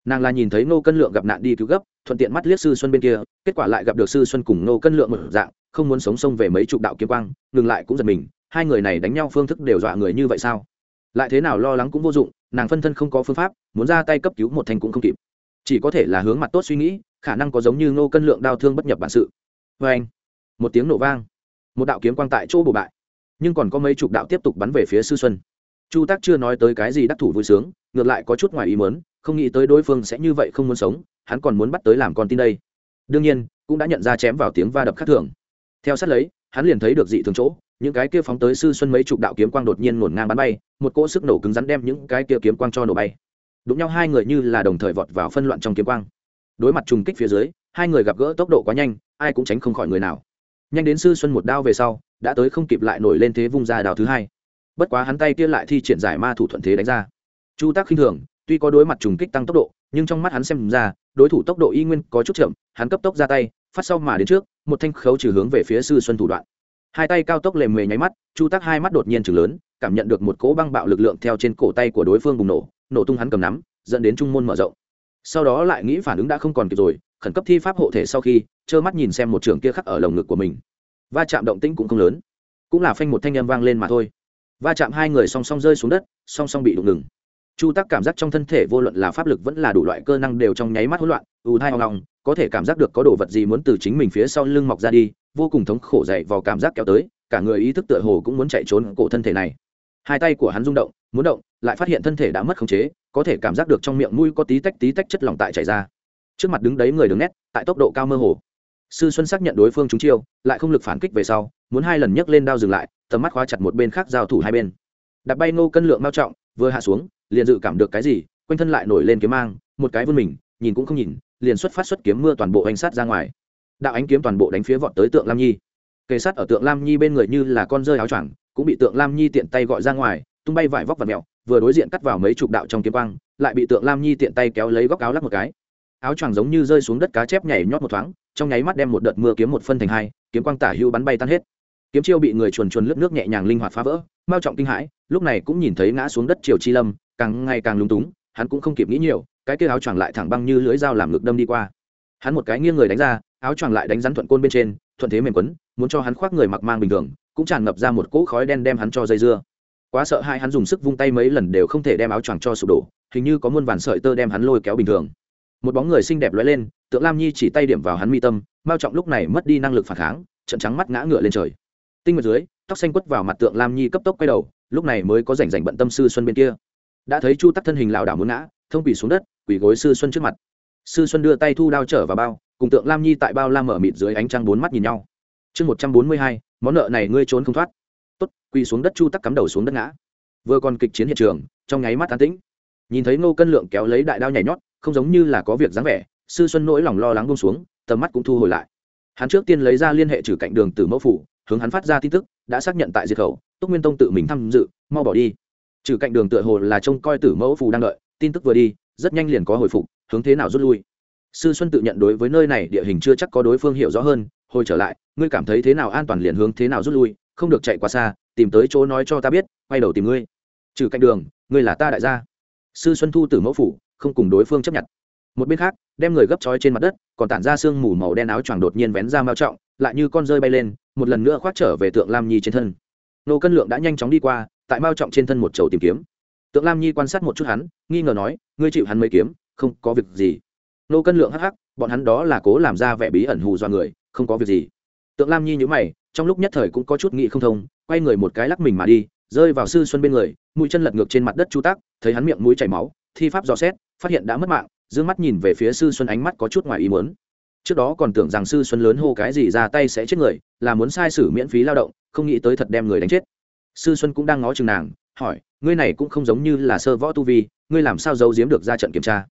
nàng là nhìn thấy nô cân lượng gặp nạn đi cứu gấp, thuận tiện mắt liếc sư xuân bên kia, kết quả lại gặp được sư xuân cùng nô cân lượng một dạng, không muốn sống sông về mấy chục đạo kiếm quang, ngừng lại cũng giật mình, hai người này đánh nhau phương thức đều dọa người như vậy sao? Lại thế nào lo lắng cũng vô dụng, nàng phân thân không có phương pháp, muốn ra tay cấp cứu một thành cũng không kịp. Chỉ có thể là hướng mặt tốt suy nghĩ, khả năng có giống như ngô cân lượng đau thương bất nhập bản sự. Vê anh, một tiếng nổ vang, một đạo kiếm quang tại chỗ bổ bại, nhưng còn có mấy chục đạo tiếp tục bắn về phía sư xuân. Chu tác chưa nói tới cái gì đắc thủ vui sướng, ngược lại có chút ngoài ý mớn không nghĩ tới đối phương sẽ như vậy không muốn sống, hắn còn muốn bắt tới làm con tin đây. Đương nhiên, cũng đã nhận ra chém vào tiếng va đập khác thường. Theo sát lấy, hắn liền thấy được dị thường chỗ, những cái kia phóng tới sư xuân mấy chục đạo kiếm quang đột nhiên ngổn ngang bắn bay, một cỗ sức nổ cứng rắn đem những cái kia kiếm quang cho nổ bay. Đúng nhau hai người như là đồng thời vọt vào phân loạn trong kiếm quang. Đối mặt trùng kích phía dưới, hai người gặp gỡ tốc độ quá nhanh, ai cũng tránh không khỏi người nào. Nhanh đến sư xuân một đao về sau, đã tới không kịp lại nổi lên thế vung ra đào thứ hai. Bất quá hắn tay kia lại thi triển giải ma thủ thuận thế đánh ra. Chu tác khinh thường tuy có đối mặt trùng kích tăng tốc độ, nhưng trong mắt hắn xem ra, đối thủ tốc độ y nguyên có chút chậm, hắn cấp tốc ra tay, phát sau mà đến trước, một thanh khấu trừ hướng về phía sư xuân thủ đoạn. Hai tay cao tốc lềm mề nháy mắt, chu tắc hai mắt đột nhiên chừng lớn, cảm nhận được một cỗ băng bạo lực lượng theo trên cổ tay của đối phương bùng nổ nổ tung hắn cầm nắm, dẫn đến trung môn mở rộng. Sau đó lại nghĩ phản ứng đã không còn kịp rồi, khẩn cấp thi pháp hộ thể sau khi, trơ mắt nhìn xem một trường kia khắc ở lồng ngực của mình. Va chạm động tĩnh cũng không lớn, cũng là phanh một thanh âm vang lên mà thôi. Va chạm hai người song song rơi xuống đất, song song bị đụng ngừng chu tắc cảm giác trong thân thể vô luận là pháp lực vẫn là đủ loại cơ năng đều trong nháy mắt hỗn loạn, ù thai hoang long, có thể cảm giác được có đồ vật gì muốn từ chính mình phía sau lưng mọc ra đi, vô cùng thống khổ dậy vào cảm giác kéo tới, cả người ý thức tựa hồ cũng muốn chạy trốn cổ thân thể này. Hai tay của hắn rung động, muốn động, lại phát hiện thân thể đã mất khống chế, có thể cảm giác được trong miệng mũi có tí tách tí tách chất lỏng tại chảy ra. Trước mặt đứng đấy người đứng nét, tại tốc độ cao mơ hồ. Sư xuân xác nhận đối phương trúng chiêu, lại không lực phản kích về sau, muốn hai lần nhấc lên đao dừng lại, tầm mắt khóa chặt một bên khác giao thủ hai bên. Đặt bay ngô cân lượng mao trọng, vừa hạ xuống liền dự cảm được cái gì, quanh thân lại nổi lên kiếm mang, một cái vươn mình, nhìn cũng không nhìn, liền xuất phát xuất kiếm mưa toàn bộ hành sát ra ngoài. Đạo ánh kiếm toàn bộ đánh phía vọt tới tượng lam nhi. Kề sát ở tượng lam nhi bên người như là con rơi áo choàng, cũng bị tượng lam nhi tiện tay gọi ra ngoài, tung bay vải vóc và mèo, vừa đối diện cắt vào mấy chục đạo trong kiếm quang, lại bị tượng lam nhi tiện tay kéo lấy góc áo lắc một cái. Áo choàng giống như rơi xuống đất cá chép nhảy nhót một thoáng, trong nháy mắt đem một đợt mưa kiếm một phân thành hai, kiếm quang tả hưu bắn bay tan hết. Kiếm chiêu bị người chuồn chuồn lướt nước nhẹ nhàng linh hoạt phá vỡ, mao trọng kinh hãi, lúc này cũng nhìn thấy ngã xuống đất triều chi lâm càng ngày càng lúng túng, hắn cũng không kịp nghĩ nhiều, cái kia áo choàng lại thẳng băng như lưới dao làm ngực đâm đi qua. Hắn một cái nghiêng người đánh ra, áo choàng lại đánh rắn thuận côn bên trên, thuận thế mềm quấn, muốn cho hắn khoác người mặc mang bình thường, cũng tràn ngập ra một cỗ khói đen đem hắn cho dây dưa. Quá sợ hai hắn dùng sức vung tay mấy lần đều không thể đem áo choàng cho sụp đổ, hình như có muôn vàn sợi tơ đem hắn lôi kéo bình thường. Một bóng người xinh đẹp lóe lên, tượng lam nhi chỉ tay điểm vào hắn mi tâm, mao trọng lúc này mất đi năng lực phản kháng, trận trắng mắt ngã ngựa lên trời. Tinh nguyệt dưới, tóc xanh quất vào mặt tượng lam nhi cấp tốc quay đầu, lúc này mới có rảnh rảnh bận tâm sư xuân bên kia đã thấy chu tắc thân hình lảo đảo muốn ngã, thông quỳ xuống đất, quỳ gối sư xuân trước mặt. Sư xuân đưa tay thu đao trở vào bao, cùng tượng lam nhi tại bao la mở mịt dưới ánh trăng bốn mắt nhìn nhau. Chương một trăm bốn mươi hai, món nợ này ngươi trốn không thoát. Tốt, quỳ xuống đất chu tắc cắm đầu xuống đất ngã. Vừa còn kịch chiến hiện trường, trong nháy mắt an tĩnh. Nhìn thấy ngô cân lượng kéo lấy đại đao nhảy nhót, không giống như là có việc dáng vẻ, sư xuân nỗi lòng lo lắng bông xuống, tầm mắt cũng thu hồi lại. Hắn trước tiên lấy ra liên hệ trừ cạnh đường từ mẫu phủ, hướng hắn phát ra tin tức, đã xác nhận tại diệt khẩu, túc nguyên tông tự mình tham dự, mau bỏ đi trừ cạnh đường tựa hồ là trông coi tử mẫu phù đang đợi, tin tức vừa đi, rất nhanh liền có hồi phục, hướng thế nào rút lui. Sư xuân tự nhận đối với nơi này địa hình chưa chắc có đối phương hiểu rõ hơn, hồi trở lại, ngươi cảm thấy thế nào an toàn liền hướng thế nào rút lui, không được chạy quá xa, tìm tới chỗ nói cho ta biết, quay đầu tìm ngươi. Trừ cạnh đường, ngươi là ta đại gia. Sư xuân thu tử mẫu phủ không cùng đối phương chấp nhận. Một bên khác, đem người gấp trói trên mặt đất, còn tản ra sương mù màu đen áo choàng đột nhiên vén ra mao trọng, lại như con rơi bay lên, một lần nữa khoác trở về tượng lam nhi trên thân. Nô cân lượng đã nhanh chóng đi qua tại mao trọng trên thân một chầu tìm kiếm. Tượng lam nhi quan sát một chút hắn, nghi ngờ nói, ngươi chịu hắn mấy kiếm, không có việc gì. Nô cân lượng hắc hắc, bọn hắn đó là cố làm ra vẻ bí ẩn hù do người, không có việc gì. Tượng lam nhi nhữ mày, trong lúc nhất thời cũng có chút nghị không thông, quay người một cái lắc mình mà đi, rơi vào sư xuân bên người, mũi chân lật ngược trên mặt đất chu tác thấy hắn miệng mũi chảy máu, thi pháp dò xét, phát hiện đã mất mạng d mắt nhìn về phía sư xuân ánh mắt có chút ngoài ý muốn. Trước đó còn tưởng rằng sư xuân lớn hô cái gì ra tay sẽ chết người, là muốn sai sử miễn phí lao động, không nghĩ tới thật đem người đánh chết sư xuân cũng đang ngó chừng nàng, hỏi, ngươi này cũng không giống như là sơ võ tu vi, ngươi làm sao giấu giếm được ra trận kiểm tra?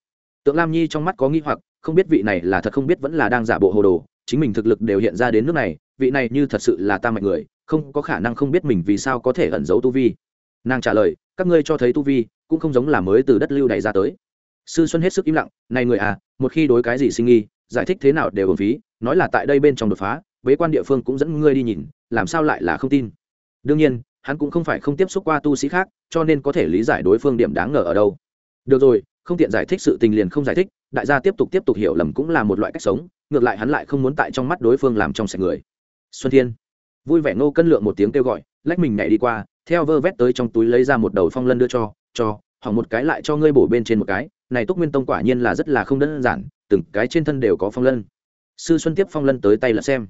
Tượng lam nhi trong mắt có nghi hoặc, không biết vị này là thật không biết vẫn là đang giả bộ hồ đồ, chính mình thực lực đều hiện ra đến nước này, vị này như thật sự là ta mạnh người, không có khả năng không biết mình vì sao có thể ẩn giấu tu vi. Nàng trả lời, các ngươi cho thấy tu vi, cũng không giống là mới từ đất lưu đ ra tới. Sư xuân hết sức im lặng, này người à một khi đối cái gì sinh nghi, giải thích thế nào đều ổn phí, nói là tại đây bên trong đột phá, bế quan địa phương cũng dẫn ngươi đi nhìn, làm sao lại là không tin? Đương nhiên hắn cũng không phải không tiếp xúc qua tu sĩ khác, cho nên có thể lý giải đối phương điểm đáng ngờ ở đâu. Được rồi, không tiện giải thích sự tình liền không giải thích, đại gia tiếp tục tiếp tục hiểu lầm cũng là một loại cách sống, ngược lại hắn lại không muốn tại trong mắt đối phương làm trong sạch người. Xuân thiên, vui vẻ ngô cân lượng một tiếng kêu gọi, lách mình nhảy đi qua, theo vơ vét tới trong túi lấy ra một đầu phong lân đưa cho cho, hỏng một cái lại cho ngươi bổ bên trên một cái, này túc nguyên tông quả nhiên là rất là không đơn giản, từng cái trên thân đều có phong lân. Sư xuân tiếp phong lân tới tay là xem.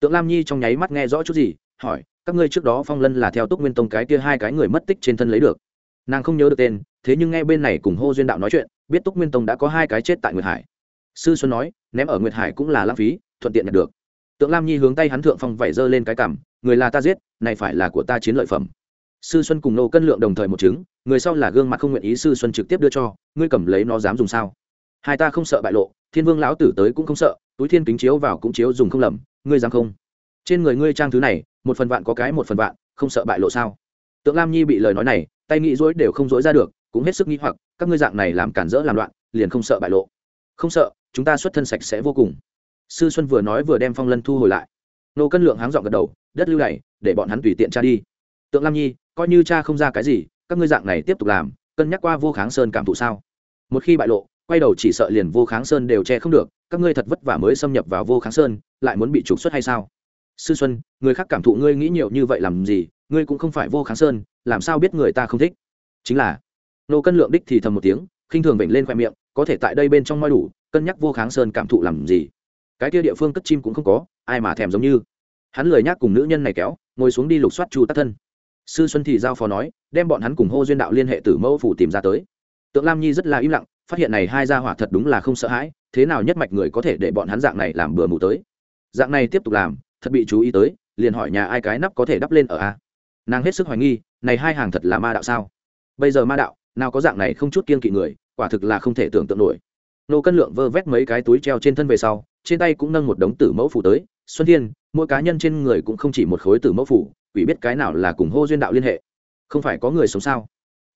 Tượng lam nhi trong nháy mắt nghe rõ chút gì, hỏi các ngươi trước đó phong lân là theo túc nguyên tông cái kia hai cái người mất tích trên thân lấy được. Nàng không nhớ được tên, thế nhưng nghe bên này cùng hô duyên đạo nói chuyện, biết túc nguyên tông đã có hai cái chết tại nguyệt hải. Sư xuân nói, ném ở nguyệt hải cũng là lãng phí, thuận tiện nhận được. Tượng lam nhi hướng tay hắn thượng phong vẩy dơ lên cái cằm, người là ta giết, này phải là của ta chiến lợi phẩm. Sư xuân cùng nô cân lượng đồng thời một chứng, người sau là gương mặt không nguyện ý sư xuân trực tiếp đưa cho, ngươi cầm lấy nó dám dùng sao? Hai ta không sợ bại lộ, thiên vương lão tử tới cũng không sợ, túi thiên kính chiếu vào cũng chiếu dùng không lầm, ngươi dám không? Trên người ngươi trang thứ này, một phần vạn có cái một phần vạn, không sợ bại lộ sao? Tượng lam nhi bị lời nói này, tay nghĩ dối đều không dối ra được, cũng hết sức nghĩ hoặc, các ngươi dạng này làm cản rỡ làm loạn, liền không sợ bại lộ. Không sợ, chúng ta xuất thân sạch sẽ vô cùng. Sư xuân vừa nói vừa đem phong lân thu hồi lại. Nô cân lượng háng dọn gật đầu, đất lưu này để bọn hắn tùy tiện cha đi. Tượng lam nhi, coi như cha không ra cái gì, các ngươi dạng này tiếp tục làm, cân nhắc qua vô kháng sơn cảm thụ sao? Một khi bại lộ, quay đầu chỉ sợ liền vô kháng sơn đều che không được, các ngươi thật vất vả mới xâm nhập vào vô kháng sơn, lại muốn bị trục xuất hay sao? Sư xuân, người khác cảm thụ ngươi nghĩ nhiều như vậy làm gì, ngươi cũng không phải vô kháng sơn, làm sao biết người ta không thích? Chính là, nô cân lượng đích thì thầm một tiếng, khinh thường bệnh lên khoe miệng, có thể tại đây bên trong moi đủ, cân nhắc vô kháng sơn cảm thụ làm gì. Cái kia địa phương cất chim cũng không có, ai mà thèm giống như. Hắn lười nhác cùng nữ nhân này kéo, ngồi xuống đi lục soát chu tắc thân. Sư xuân thì giao phó nói, đem bọn hắn cùng hô duyên đạo liên hệ tử mẫu phủ tìm ra tới. Tượng lam nhi rất là im lặng, phát hiện này hai gia hỏa thật đúng là không sợ hãi, thế nào nhất mạch người có thể để bọn hắn dạng này làm bừa mù tới? Dạng này tiếp tục làm thật bị chú ý tới, liền hỏi nhà ai cái nắp có thể đắp lên ở a? Nàng hết sức hoài nghi, này hai hàng thật là ma đạo sao? Bây giờ ma đạo, nào có dạng này không chút kiên kỵ người, quả thực là không thể tưởng tượng nổi. Nô cân lượng vơ vét mấy cái túi treo trên thân về sau, trên tay cũng nâng một đống tử mẫu phủ tới. Xuân thiên, mỗi cá nhân trên người cũng không chỉ một khối tử mẫu phủ, quỷ biết cái nào là cùng hô duyên đạo liên hệ. Không phải có người sống sao?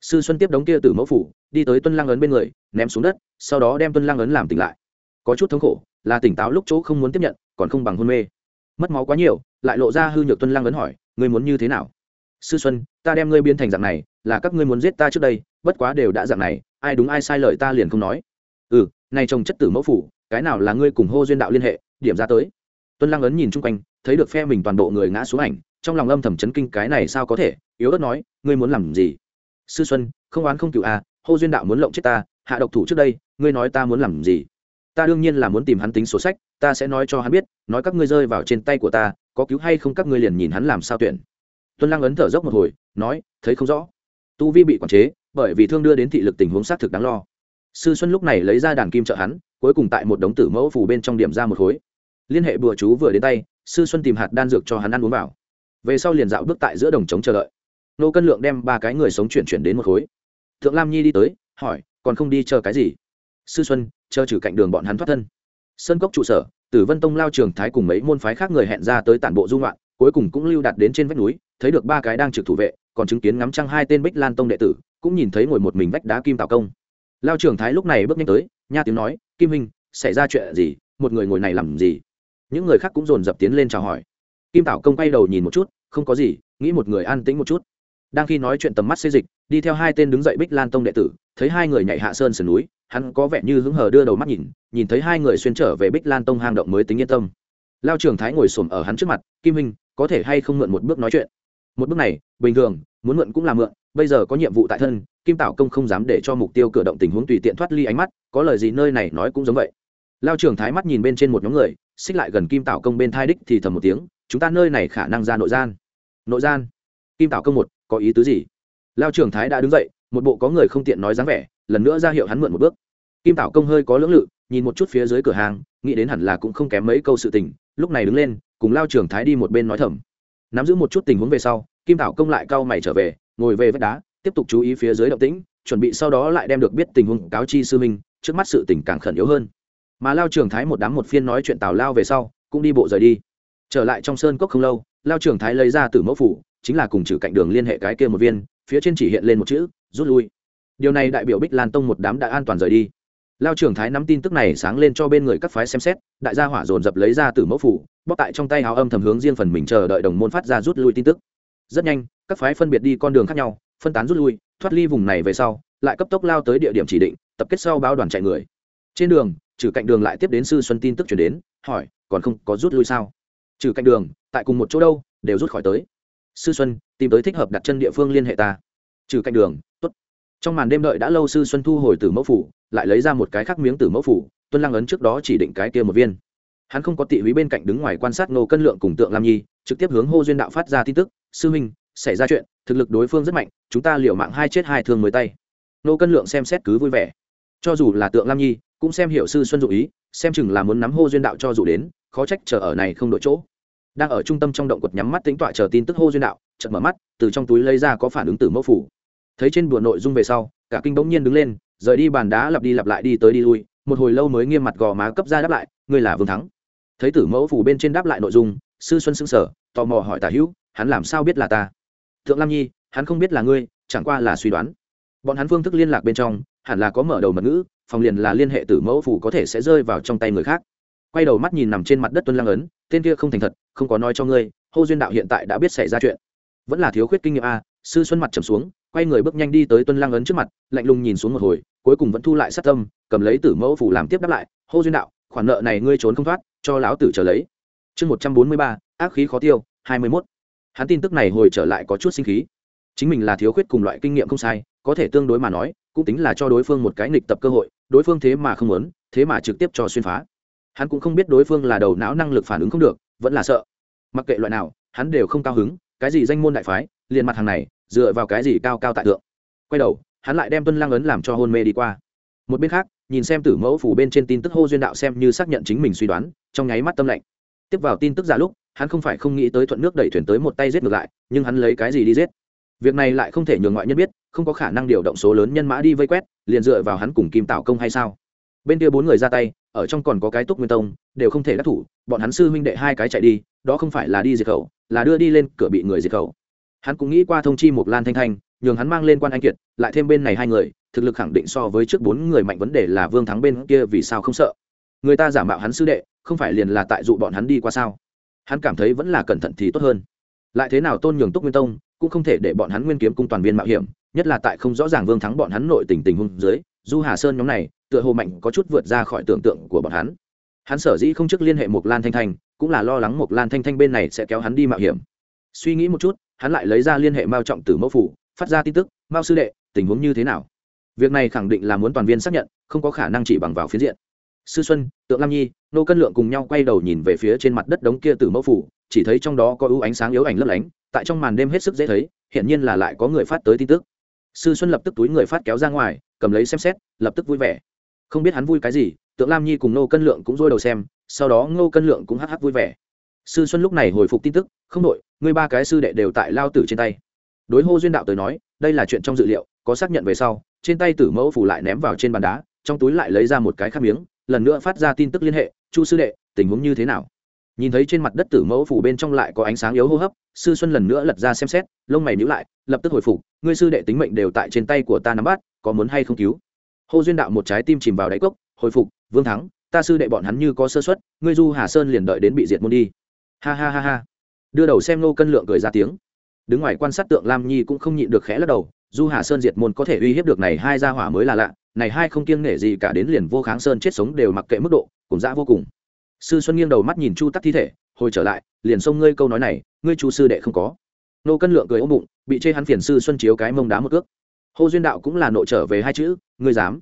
Sư xuân tiếp đống kia tử mẫu phủ, đi tới tuân lang ấn bên người, ném xuống đất, sau đó đem tuân lang ấn làm tỉnh lại. Có chút thống khổ, là tỉnh táo lúc chỗ không muốn tiếp nhận, còn không bằng hôn mê mất máu quá nhiều, lại lộ ra hư nhược tuân lang ấn hỏi, ngươi muốn như thế nào? Sư xuân, ta đem ngươi biến thành dạng này, là các ngươi muốn giết ta trước đây, bất quá đều đã dạng này, ai đúng ai sai lời ta liền không nói. Ừ này trồng chất tử mẫu phủ, cái nào là ngươi cùng hô duyên đạo liên hệ, điểm ra tới. Tuân lăng ấn nhìn chung quanh, thấy được phe mình toàn bộ người ngã xuống ảnh, trong lòng âm thầm chấn kinh cái này sao có thể, yếu ớt nói, ngươi muốn làm gì? Sư xuân, không oán không cựu à hô duyên đạo muốn lộng chết ta, hạ độc thủ trước đây, ngươi nói ta muốn làm gì? Ta đương nhiên là muốn tìm hắn tính sổ sách ta sẽ nói cho hắn biết, nói các ngươi rơi vào trên tay của ta, có cứu hay không các ngươi liền nhìn hắn làm sao tuyển. Tuân lăng ấn thở dốc một hồi, nói, thấy không rõ. Tu vi bị quản chế, bởi vì thương đưa đến thị lực tình huống xác thực đáng lo. Sư xuân lúc này lấy ra đàn kim trợ hắn, cuối cùng tại một đống tử mẫu phủ bên trong điểm ra một khối. Liên hệ bùa chú vừa đến tay, sư xuân tìm hạt đan dược cho hắn ăn uống vào. Về sau liền dạo bước tại giữa đồng trống chờ đợi. Nô cân lượng đem ba cái người sống chuyển chuyển đến một khối. Thượng lam nhi đi tới, hỏi, còn không đi chờ cái gì? Sư xuân, chờ trừ cạnh đường bọn hắn thoát thân sân cốc trụ sở tử vân tông lao trường thái cùng mấy môn phái khác người hẹn ra tới tản bộ dung loạn cuối cùng cũng lưu đạt đến trên vách núi, thấy được ba cái đang trực thủ vệ, còn chứng kiến ngắm trăng hai tên bích lan tông đệ tử, cũng nhìn thấy ngồi một mình vách đá kim tạo công. Lao trưởng thái lúc này bước nhanh tới, nha tiếng nói, kim hình xảy ra chuyện gì? Một người ngồi này làm gì? Những người khác cũng dồn dập tiến lên chào hỏi. Kim tảo công quay đầu nhìn một chút, không có gì, nghĩ một người an tĩnh một chút đang khi nói chuyện tầm mắt xê dịch, đi theo hai tên đứng dậy bích lan tông đệ tử, thấy hai người nhảy hạ sơn sườn núi, hắn có vẻ như hứng hờ đưa đầu mắt nhìn nhìn thấy hai người xuyên trở về bích lan tông hang động mới tính yên tâm. Lao trưởng thái ngồi xổm ở hắn trước mặt, kim hình có thể hay không mượn một bước nói chuyện? Một bước này, bình thường, muốn mượn cũng là mượn, bây giờ có nhiệm vụ tại thân, kim tảo công không dám để cho mục tiêu cử động tình huống tùy tiện thoát ly ánh mắt, có lời gì nơi này nói cũng giống vậy. Lao trưởng thái mắt nhìn bên trên một nhóm người, xích lại gần kim tảo công bên thai đích thì thầm một tiếng, chúng ta nơi này khả năng ra nội gian. Nội gian? Kim tảo công một, có ý tứ gì? Lao trưởng thái đã đứng dậy, một bộ có người không tiện nói dáng vẻ, lần nữa ra hiệu hắn mượn một bước. Kim tảo công hơi có lưỡng lự, nhìn một chút phía dưới cửa hàng, nghĩ đến hẳn là cũng không kém mấy câu sự tình, lúc này đứng lên, cùng lao trưởng thái đi một bên nói thầm. Nắm giữ một chút tình huống về sau, kim tảo công lại cau mày trở về, ngồi về vách đá, tiếp tục chú ý phía dưới động tĩnh, chuẩn bị sau đó lại đem được biết tình huống cáo chi sư minh trước mắt sự tình càng khẩn yếu hơn. Mà lao trường thái một đám một phiên nói chuyện tào lao về sau, cũng đi bộ rời đi. Trở lại trong sơn cốc không lâu, lao trường thái lấy ra từ mẫu phủ chính là cùng trừ cạnh đường liên hệ cái kia một viên, phía trên chỉ hiện lên một chữ, rút lui. Điều này đại biểu bích lan tông một đám đã an toàn rời đi. Lao trưởng thái nắm tin tức này sáng lên cho bên người các phái xem xét, đại gia hỏa dồn dập lấy ra từ mẫu phủ bóc tại trong tay hào âm thầm hướng riêng phần mình chờ đợi đồng môn phát ra rút lui tin tức. Rất nhanh, các phái phân biệt đi con đường khác nhau, phân tán rút lui, thoát ly vùng này về sau, lại cấp tốc lao tới địa điểm chỉ định, tập kết sau báo đoàn chạy người. Trên đường, trừ cạnh đường lại tiếp đến sư xuân tin tức chuyển đến, hỏi, còn không có rút lui sao? Trừ cạnh đường, tại cùng một chỗ đâu, đều rút khỏi tới sư xuân, tìm tới thích hợp đặt chân địa phương liên hệ ta. Trừ cạnh đường t ố t trong màn đêm đợi đã lâu sư xuân thu hồi từ mẫu phủ, lại lấy ra một cái khác miếng từ mẫu phủ, tuân lăng ấn trước đó chỉ định cái kia một viên. Hắn không có tị húy bên cạnh đứng ngoài quan sát nô cân lượng cùng tượng lam nhi, trực tiếp hướng hô duyên đạo phát ra tin tức, sư huynh, xảy ra chuyện, thực lực đối phương rất mạnh, chúng ta liệu mạng hai chết hai thương mới tay. Nô cân lượng xem xét cứ vui vẻ. Cho dù là tượng lam nhi, cũng xem hiểu sư xuân dụ ý, xem chừng là muốn nắm hô duyên đạo cho dù đến, khó trách chờ ở này không đổi chỗ đang ở trung tâm trong động quật nhắm mắt tính tọa chờ tin tức hô duyên đạo, chợt mở mắt, từ trong túi lấy ra có phản ứng tử mẫu phủ. Thấy trên bùa nội dung về sau, cả kinh bỗng nhiên đứng lên, rời đi bàn đá lặp đi lặp lại đi tới đi lui, một hồi lâu mới nghiêm mặt gò má cấp ra đáp lại, ngươi là vương thắng. Thấy tử mẫu phủ bên trên đáp lại nội dung, sư xuân xưng sở tò mò hỏi tả hữu, hắn làm sao biết là ta? Thượng lam nhi, hắn không biết là ngươi, chẳng qua là suy đoán. Bọn hắn phương thức liên lạc bên trong, hẳn là có mở đầu mật ngữ, phòng liền là liên hệ tử mẫu phủ có thể sẽ rơi vào trong tay người khác. Quay đầu mắt nhìn nằm trên mặt đất tuân lăng ấn tên kia không thành thật, không có nói cho ngươi, hô duyên đạo hiện tại đã biết xảy ra chuyện. Vẫn là thiếu khuyết kinh nghiệm a, sư xuân mặt trầm xuống, quay người bước nhanh đi tới tuân lang ấn trước mặt, lạnh lùng nhìn xuống một hồi, cuối cùng vẫn thu lại sát tâm, cầm lấy tử mẫu phủ làm tiếp đáp lại, hô duyên đạo, khoản nợ này ngươi trốn không thoát, cho lão tử trở lấy. Chương một trăm bốn mươi ba, ác khí khó tiêu, hai mươi mốt. Hắn tin tức này hồi trở lại có chút sinh khí. Chính mình là thiếu khuyết cùng loại kinh nghiệm không sai, có thể tương đối mà nói, cũng tính là cho đối phương một cái nghịch tập cơ hội, đối phương thế mà không muốn, thế mà trực tiếp cho xuyên phá hắn cũng không biết đối phương là đầu não năng lực phản ứng không được, vẫn là sợ. Mặc kệ loại nào, hắn đều không cao hứng, cái gì danh môn đại phái, liền mặt hàng này, dựa vào cái gì cao cao tại thượng. Quay đầu, hắn lại đem tuân lang ấn làm cho hôn mê đi qua. Một bên khác, nhìn xem tử mẫu phủ bên trên tin tức hô duyên đạo xem như xác nhận chính mình suy đoán, trong nháy mắt tâm lạnh. Tiếp vào tin tức giả lúc, hắn không phải không nghĩ tới thuận nước đẩy thuyền tới một tay giết ngược lại, nhưng hắn lấy cái gì đi giết? Việc này lại không thể nhường ngoại nhân biết, không có khả năng điều động số lớn nhân mã đi vây quét, liền dựa vào hắn cùng kim tạo công hay sao? Bên kia bốn người ra tay, ở trong còn có cái túc nguyên tông, đều không thể đắc thủ, bọn hắn sư huynh đệ hai cái chạy đi, đó không phải là đi diệt khẩu, là đưa đi lên cửa bị người diệt khẩu. Hắn cũng nghĩ qua thông chi một lan thanh thanh, nhường hắn mang lên quan anh kiệt, lại thêm bên này hai người, thực lực khẳng định so với trước bốn người mạnh vấn đề là vương thắng bên kia vì sao không sợ. Người ta giả mạo hắn sư đệ, không phải liền là tại dụ bọn hắn đi qua sao? Hắn cảm thấy vẫn là cẩn thận thì tốt hơn. Lại thế nào tôn nhường túc nguyên tông, cũng không thể để bọn hắn nguyên kiếm cung toàn viên mạo hiểm, nhất là tại không rõ ràng vương thắng bọn hắn nội tình tình hung dưới, du hà sơn nhóm này tựa hồ mạnh có chút vượt ra khỏi tưởng tượng của bọn hắn. Hắn sở dĩ không trước liên hệ mộc lan thanh thanh, cũng là lo lắng mộc lan thanh thanh bên này sẽ kéo hắn đi mạo hiểm. Suy nghĩ một chút, hắn lại lấy ra liên hệ mao trọng tử mẫu phủ, phát ra tin tức, mao sư đệ, tình huống như thế nào? Việc này khẳng định là muốn toàn viên xác nhận, không có khả năng chỉ bằng vào phiến diện. Sư xuân, tượng lam nhi, nô cân lượng cùng nhau quay đầu nhìn về phía trên mặt đất đống kia Tử mẫu phủ, chỉ thấy trong đó có ưu ánh sáng yếu ảnh lấp lánh, tại trong màn đêm hết sức dễ thấy hiện nhiên là lại có người phát tới tin tức. Sư xuân lập tức túi người phát kéo ra ngoài, cầm lấy xem xét, lập tức vui vẻ không biết hắn vui cái gì, tượng lam nhi cùng nô cân lượng cũng dôi đầu xem, sau đó ngô cân lượng cũng hắc hắc vui vẻ. Sư xuân lúc này hồi phục tin tức, không đội, ngươi ba cái sư đệ đều tại lao tử trên tay. Đối hô duyên đạo tới nói, đây là chuyện trong dự liệu, có xác nhận về sau, trên tay tử mẫu phủ lại ném vào trên bàn đá, trong túi lại lấy ra một cái khắc miếng, lần nữa phát ra tin tức liên hệ, chu sư đệ, tình huống như thế nào? Nhìn thấy trên mặt đất tử mẫu phủ bên trong lại có ánh sáng yếu hô hấp, sư xuân lần nữa lật ra xem xét, lông mày nhíu lại, lập tức hồi phục, ngươi sư đệ tính mệnh đều tại trên tay của ta nắm bắt, có muốn hay không cứu? Hô duyên đạo một trái tim chìm vào đáy cốc, hồi phục, vương thắng, ta sư đệ bọn hắn như có sơ xuất ngươi du hà sơn liền đợi đến bị diệt môn đi. Ha ha ha ha. Đưa đầu xem nô cân lượng cười ra tiếng. Đứng ngoài quan sát tượng lam nhi cũng không nhịn được khẽ lắc đầu, du hà sơn diệt môn có thể uy hiếp được này hai gia hỏa mới là lạ, này hai không kiêng nể gì cả đến liền vô kháng sơn chết sống đều mặc kệ mức độ cũng dã vô cùng. Sư xuân nghiêng đầu mắt nhìn chu tắc thi thể, hồi trở lại, liền xông ngươi câu nói này, ngươi chu sư đệ không có. Nô cân lượng cười ôm bụng, bị chê hắn phiền sư xuân chiếu cái mông đá một ước hô duyên đạo cũng là nộ trở về hai chữ, ngươi dám.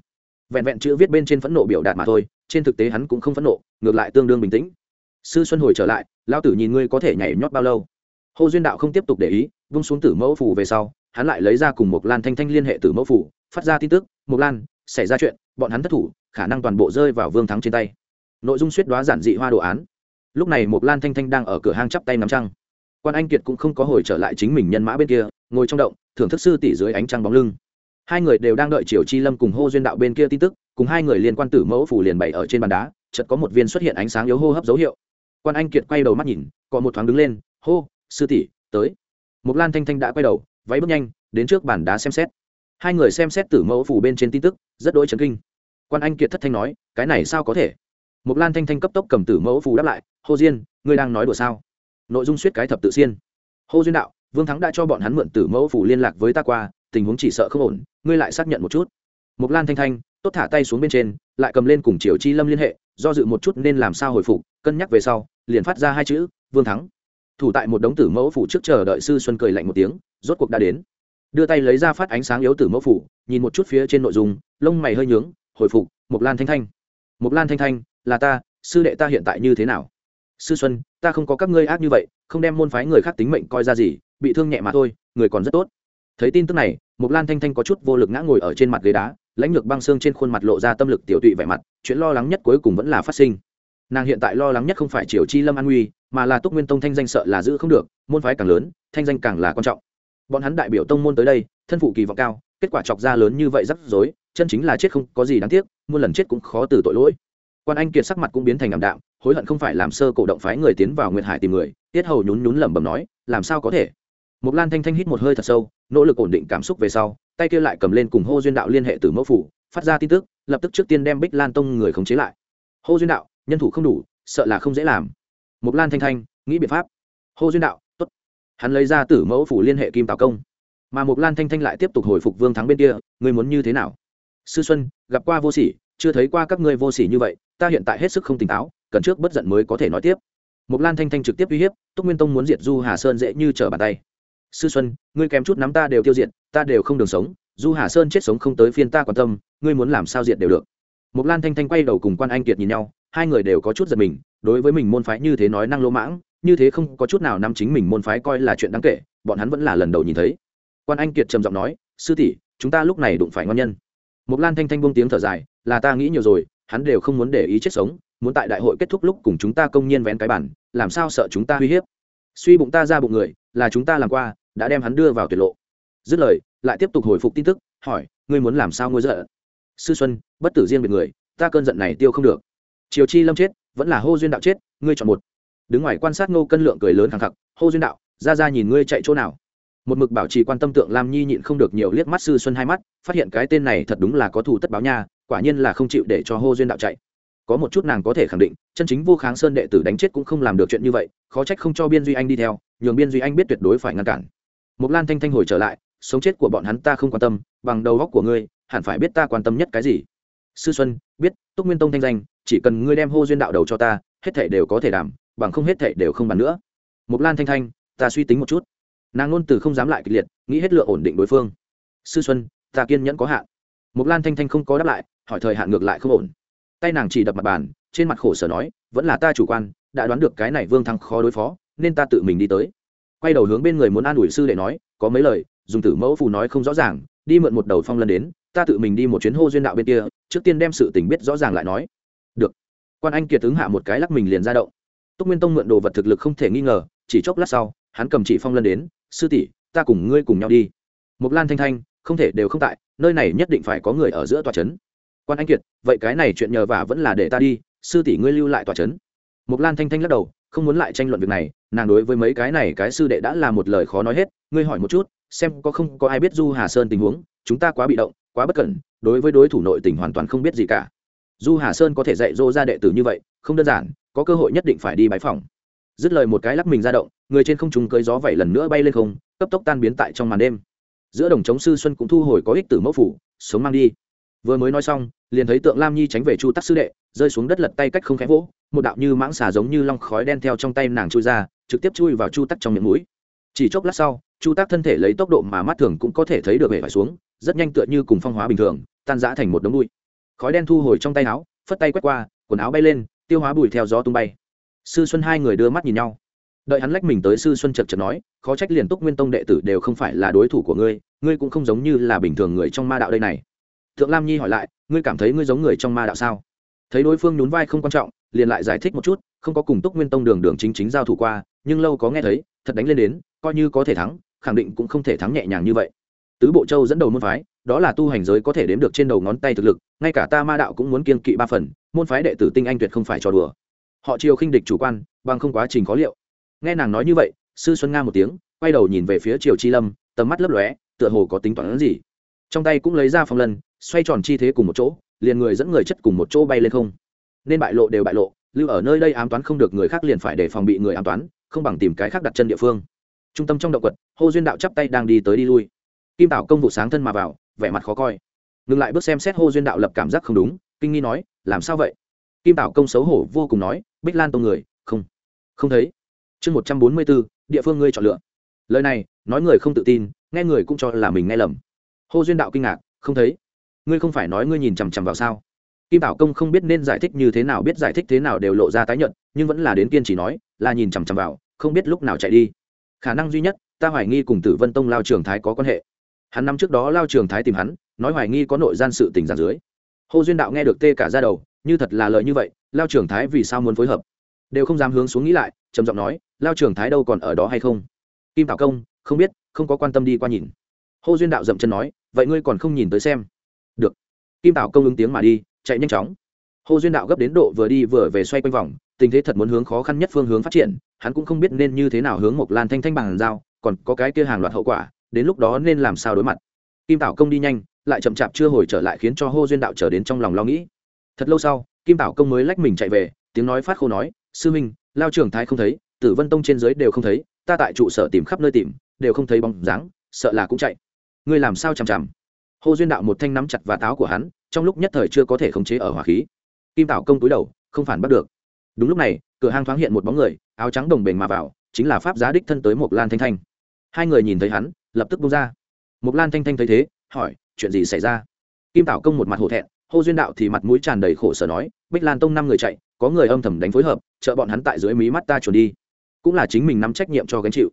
Vẹn vẹn chữ viết bên trên phẫn nộ biểu đạt mà thôi, trên thực tế hắn cũng không phẫn nộ, ngược lại tương đương bình tĩnh. Sư xuân hồi trở lại lao tử nhìn ngươi có thể nhảy nhót bao lâu? Hô duyên đạo không tiếp tục để ý, vung xuống tử mẫu phủ về sau, hắn lại lấy ra cùng một lan thanh thanh liên hệ tử mẫu phủ phát ra tin tức một lan, xảy ra chuyện, bọn hắn thất thủ, khả năng toàn bộ rơi vào vương thắng trên tay. Nội dung suýt đoá giản dị hoa đồ án. Lúc này một lan thanh thanh đang ở cửa hang chắp tay nắm trăng. Quan anh kiệt cũng không có hồi trở lại chính mình nhân mã bên kia, ngồi trong động thưởng thức sư tỷ dưới ánh trăng bóng lưng. Hai người đều đang đợi triều chi lâm cùng hô duyên đạo bên kia tin tức, cùng hai người liên quan tử mẫu phủ liền bày ở trên bàn đá, chợt có một viên xuất hiện ánh sáng yếu hô hấp dấu hiệu. Quan anh kiệt quay đầu mắt nhìn, có một thoáng đứng lên, hô, sư tỷ, tới. Mục lan thanh thanh đã quay đầu, váy bước nhanh, đến trước bàn đá xem xét. Hai người xem xét tử mẫu phủ bên trên tin tức, rất đỗi chấn kinh. Quan anh kiệt thất thanh nói, cái này sao có thể? Mục lan thanh thanh cấp tốc cầm tử mẫu phủ đáp lại, hô diên ngươi đang nói đùa sao? Nội dung suýt cái thập tự xiên. Hô duyên đạo vương thắng đã cho bọn hắn mượn tử mẫu phủ liên lạc với ta qua, tình huống chỉ sợ không ổn, ngươi lại xác nhận một chút. Mục lan thanh thanh, tốt thả tay xuống bên trên, lại cầm lên cùng triều chi lâm liên hệ, do dự một chút nên làm sao hồi phục, cân nhắc về sau, liền phát ra hai chữ, vương thắng. Thủ tại một đống tử mẫu phủ trước chờ đợi sư xuân cười lạnh một tiếng, rốt cuộc đã đến. Đưa tay lấy ra phát ánh sáng yếu tử mẫu phủ, nhìn một chút phía trên nội dung, lông mày hơi nhướng, hồi phục Mục lan thanh thanh. Mục lan thanh thanh, là ta, sư đệ ta hiện tại như thế nào? Sư xuân, ta không có các ngươi ác như vậy không đem môn phái người khác tính mệnh coi ra gì, bị thương nhẹ mà thôi, người còn rất tốt. Thấy tin tức này, mộc lan thanh thanh có chút vô lực ngã ngồi ở trên mặt ghế đá, lãnh lược băng xương trên khuôn mặt lộ ra tâm lực tiểu tụy vẻ mặt, chuyện lo lắng nhất cuối cùng vẫn là phát sinh. Nàng hiện tại lo lắng nhất không phải triều chi lâm an nguy, mà là túc nguyên tông thanh danh sợ là giữ không được, môn phái càng lớn, thanh danh càng là quan trọng. Bọn hắn đại biểu tông môn tới đây, thân phụ kỳ vọng cao, kết quả chọc ra lớn như vậy rắc rối, chân chính là chết không có gì đáng tiếc, muôn lần chết cũng khó từ tội lỗi quan anh kiệt sắc mặt cũng biến thành ảm đạm hối hận không phải làm sơ cổ động phái người tiến vào nguyệt hải tìm người tiết hầu nhún nhún lẩm bẩm nói làm sao có thể Mục Lan Thanh Thanh hít một hơi thật sâu, nỗ lực ổn định cảm xúc về sau, tay kia lại cầm lên cùng Hô Duyên Đạo liên hệ từ mẫu phủ, phát ra tin tức, lập tức trước tiên đem Bích Lan Tông người khống chế lại. Hô Duyên Đạo, nhân thủ không đủ, sợ là không dễ làm. Mục Lan Thanh Thanh, nghĩ biện pháp. Hô Duyên Đạo, tốt. Hắn lấy ra tử mẫu phủ liên hệ Kim Tào Công. Mà Mục Lan Thanh Thanh lại tiếp tục hồi phục Vương Thắng bên kia, ngươi muốn như thế nào? Sư Xuân, gặp qua vô sỉ, chưa thấy qua các ngươi vô sỉ như vậy, ta hiện tại hết sức không tỉnh táo, cần trước bất giận mới có thể nói tiếp. Mục Lan Thanh Thanh trực tiếp uy hiếp, Túc Nguyên Tông muốn diệt Du Hà Sơn dễ như trở bàn tay. Sư xuân ngươi kém chút nắm ta đều tiêu diệt ta đều không đường sống du hà sơn chết sống không tới phiên ta quan tâm ngươi muốn làm sao diệt đều được. Mục lan thanh thanh quay đầu cùng quan anh kiệt nhìn nhau hai người đều có chút giật mình đối với mình môn phái như thế nói năng lỗ mãng như thế không có chút nào nắm chính mình môn phái coi là chuyện đáng kể bọn hắn vẫn là lần đầu nhìn thấy. Quan anh kiệt trầm giọng nói sư tỷ chúng ta lúc này đụng phải ngon nhân. Mục lan thanh thanh buông tiếng thở dài là ta nghĩ nhiều rồi hắn đều không muốn để ý chết sống, muốn tại đại hội kết thúc lúc cùng chúng ta công nhiên vén cái bản, làm sao sợ chúng ta uy hiếp? Suy bụng ta ra bụng người, là chúng ta làm qua, đã đem hắn đưa vào tuyệt lộ. Dứt lời, lại tiếp tục hồi phục tin tức, hỏi, ngươi muốn làm sao ngôi giận? Sư xuân, bất tử riêng biệt người, ta cơn giận này tiêu không được. Triều chi lâm chết, vẫn là hô duyên đạo chết, ngươi chọn một. Đứng ngoài quan sát ngô cân lượng cười lớn thẳng thặc hô duyên đạo, ra ra nhìn ngươi chạy chỗ nào? Một mực bảo trì quan tâm tượng lam nhi nhịn không được nhiều liếc mắt sư xuân hai mắt, phát hiện cái tên này thật đúng là có thù tất báo nha quả nhiên là không chịu để cho hô duyên đạo chạy có một chút nàng có thể khẳng định chân chính vô kháng sơn đệ tử đánh chết cũng không làm được chuyện như vậy khó trách không cho biên duy anh đi theo nhường biên duy anh biết tuyệt đối phải ngăn cản Mục Lan Thanh Thanh hồi trở lại, sống chết của bọn hắn ta không quan tâm, bằng đầu góc của ngươi, hẳn phải biết ta quan tâm nhất cái gì. Sư Xuân, biết, Túc Nguyên Tông thanh danh, chỉ cần ngươi đem hô duyên đạo đầu cho ta, hết thảy đều có thể đảm, bằng không hết thảy đều không bàn nữa. Mục Lan Thanh Thanh, ta suy tính một chút. Nàng luôn từ không dám lại kịch liệt, nghĩ hết lượng ổn định đối phương. Sư Xuân, ta kiên nhẫn có hạn. Mục Lan Thanh Thanh không có đáp lại, hỏi thời hạn ngược lại không ổn. Tay nàng chỉ đập mặt bàn, trên mặt khổ sở nói, vẫn là ta chủ quan, đã đoán được cái này Vương Thăng khó đối phó, nên ta tự mình đi tới. Quay đầu hướng bên người muốn an ủi sư đệ nói có mấy lời dùng tử mẫu phù nói không rõ ràng đi mượn một đầu phong lân đến ta tự mình đi một chuyến hô duyên đạo bên kia trước tiên đem sự tình biết rõ ràng lại nói. Được. Quan anh kiệt ứng hạ một cái lắc mình liền ra động. Túc nguyên tông mượn đồ vật thực lực không thể nghi ngờ chỉ chốc lát sau hắn cầm chỉ phong lân đến sư tỷ ta cùng ngươi cùng nhau đi. Mục lan thanh thanh không thể đều không tại nơi này nhất định phải có người ở giữa tòa trấn quan anh kiệt, vậy cái này chuyện nhờ vả vẫn là để ta đi, sư tỷ ngươi lưu lại tòa trấn. Mục lan thanh thanh lắc đầu, không muốn lại tranh luận việc này, nàng đối với mấy cái này cái sư đệ đã là một lời khó nói hết, ngươi hỏi một chút, xem có không có ai biết du hà sơn tình huống, chúng ta quá bị động, quá bất cẩn, đối với đối thủ nội tình hoàn toàn không biết gì cả. Du hà sơn có thể dạy dỗ ra đệ tử như vậy, không đơn giản, có cơ hội nhất định phải đi bãi phòng dứt lời một cái lắc mình ra động, người trên không trung cưới gió vẩy lần nữa bay lên không, cấp tốc tan biến tại trong màn đêm. Giữa đồng chống sư xuân cũng thu hồi có ích tử mẫu phủ, sống mang đi vừa mới nói xong, liền thấy tượng lam nhi tránh về chu tắc sư đệ, rơi xuống đất lật tay cách không khẽ vỗ, một đạo như mãng xà giống như long khói đen theo trong tay nàng chui ra, trực tiếp chui vào chu tắc trong miệng mũi. Chỉ chốc lát sau, chu Tắc thân thể lấy tốc độ mà mắt thường cũng có thể thấy được hệ phải xuống, rất nhanh tựa như cùng phong hóa bình thường, tan rã thành một đống bụi. Khói đen thu hồi trong tay áo, phất tay quét qua, quần áo bay lên, tiêu hóa bụi theo gió tung bay. Sư xuân hai người đưa mắt nhìn nhau. Đợi hắn lách mình tới, sư xuân chật chật nói, khó trách liền túc nguyên tông đệ tử đều không phải là đối thủ của ngươi ngươi cũng không giống như là bình thường người trong ma đạo đây này thượng lam nhi hỏi lại, ngươi cảm thấy ngươi giống người trong ma đạo sao? Thấy đối phương nhún vai không quan trọng, liền lại giải thích một chút, không có cùng túc nguyên tông đường đường chính chính giao thủ qua, nhưng lâu có nghe thấy, thật đánh lên đến, coi như có thể thắng, khẳng định cũng không thể thắng nhẹ nhàng như vậy. Tứ bộ châu dẫn đầu môn phái, đó là tu hành giới có thể đếm được trên đầu ngón tay thực lực, ngay cả ta ma đạo cũng muốn kiên kỵ ba phần, môn phái đệ tử tinh anh tuyệt không phải trò đùa. Họ chiều khinh địch chủ quan, bằng không quá trình khó liệu. Nghe nàng nói như vậy, sư xuân nga một tiếng, quay đầu nhìn về phía triều chi lâm, tầm mắt lấp lóe, tựa hồ có tính toán gì trong tay cũng lấy ra phong lần xoay tròn chi thế cùng một chỗ, liền người dẫn người chất cùng một chỗ bay lên không. Nên bại lộ đều bại lộ, lưu ở nơi đây ám toán không được người khác liền phải để phòng bị người ám toán, không bằng tìm cái khác đặt chân địa phương. Trung tâm trong động quật hô duyên đạo chắp tay đang đi tới đi lui. Kim tảo công vụ sáng thân mà vào, vẻ mặt khó coi. Ngừng lại bước xem xét hô duyên đạo lập cảm giác không đúng, kinh nghi nói, làm sao vậy? Kim tảo công xấu hổ vô cùng nói, bích lan tông người, không không thấy. Chương một trăm bốn mươi bốn, địa phương ngươi chọn lựa. Lời này, nói người không tự tin, nghe người cũng cho là mình nghe lầm hô duyên đạo kinh ngạc, không thấy. Ngươi không phải nói ngươi nhìn chằm chằm vào sao? Kim tảo công không biết nên giải thích như thế nào, biết giải thích thế nào đều lộ ra tái nhận nhưng vẫn là đến kiên chỉ nói, là nhìn chằm chằm vào, không biết lúc nào chạy đi. Khả năng duy nhất, ta hoài nghi cùng tử vân tông lao trường thái có quan hệ. Hắn năm trước đó lao trường thái tìm hắn, nói hoài nghi có nội gian sự tình giản dưới. Hồ duyên đạo nghe được tê cả ra đầu, như thật là lời như vậy, lao trường thái vì sao muốn phối hợp? Đều không dám hướng xuống nghĩ lại, trầm giọng nói, lao trường thái đâu còn ở đó hay không? Kim tảo công, không biết, không có quan tâm đi qua nhìn. Hồ duyên đạo dậm chân nói vậy ngươi còn không nhìn tới xem. Được. Kim tảo công ứng tiếng mà đi, chạy nhanh chóng. Hồ duyên đạo gấp đến độ vừa đi vừa về xoay quanh vòng, tình thế thật muốn hướng khó khăn nhất phương hướng phát triển, hắn cũng không biết nên như thế nào hướng một lan thanh thanh bằng dao còn có cái kia hàng loạt hậu quả, đến lúc đó nên làm sao đối mặt. Kim tảo công đi nhanh, lại chậm chạp chưa hồi trở lại khiến cho hô duyên đạo trở đến trong lòng lo nghĩ. Thật lâu sau, kim tảo công mới lách mình chạy về, tiếng nói phát khô nói, sư minh, lao trưởng thái không thấy, tử vân tông trên dưới đều không thấy, ta tại trụ sở tìm khắp nơi tìm, đều không thấy bóng dáng, sợ là cũng chạy ngươi làm sao chằm chằm? Hồ duyên đạo một thanh nắm chặt và táo của hắn, trong lúc nhất thời chưa có thể khống chế ở hỏa khí. Kim tảo công túi đầu, không phản bắt được. Đúng lúc này, cửa hang thoáng hiện một bóng người, áo trắng đồng bền mà vào, chính là pháp giá đích thân tới một lan thanh thanh. Hai người nhìn thấy hắn, lập tức bung ra. Một lan thanh thanh thấy thế, hỏi, chuyện gì xảy ra? Kim tảo công một mặt hổ thẹn hô duyên đạo thì mặt mũi tràn đầy khổ sở nói, bích lan tông năm người chạy, có người âm thầm đánh phối hợp trợ bọn hắn tại dưới mí mắt ta chuồn đi. Cũng là chính mình nắm trách nhiệm cho gánh chịu.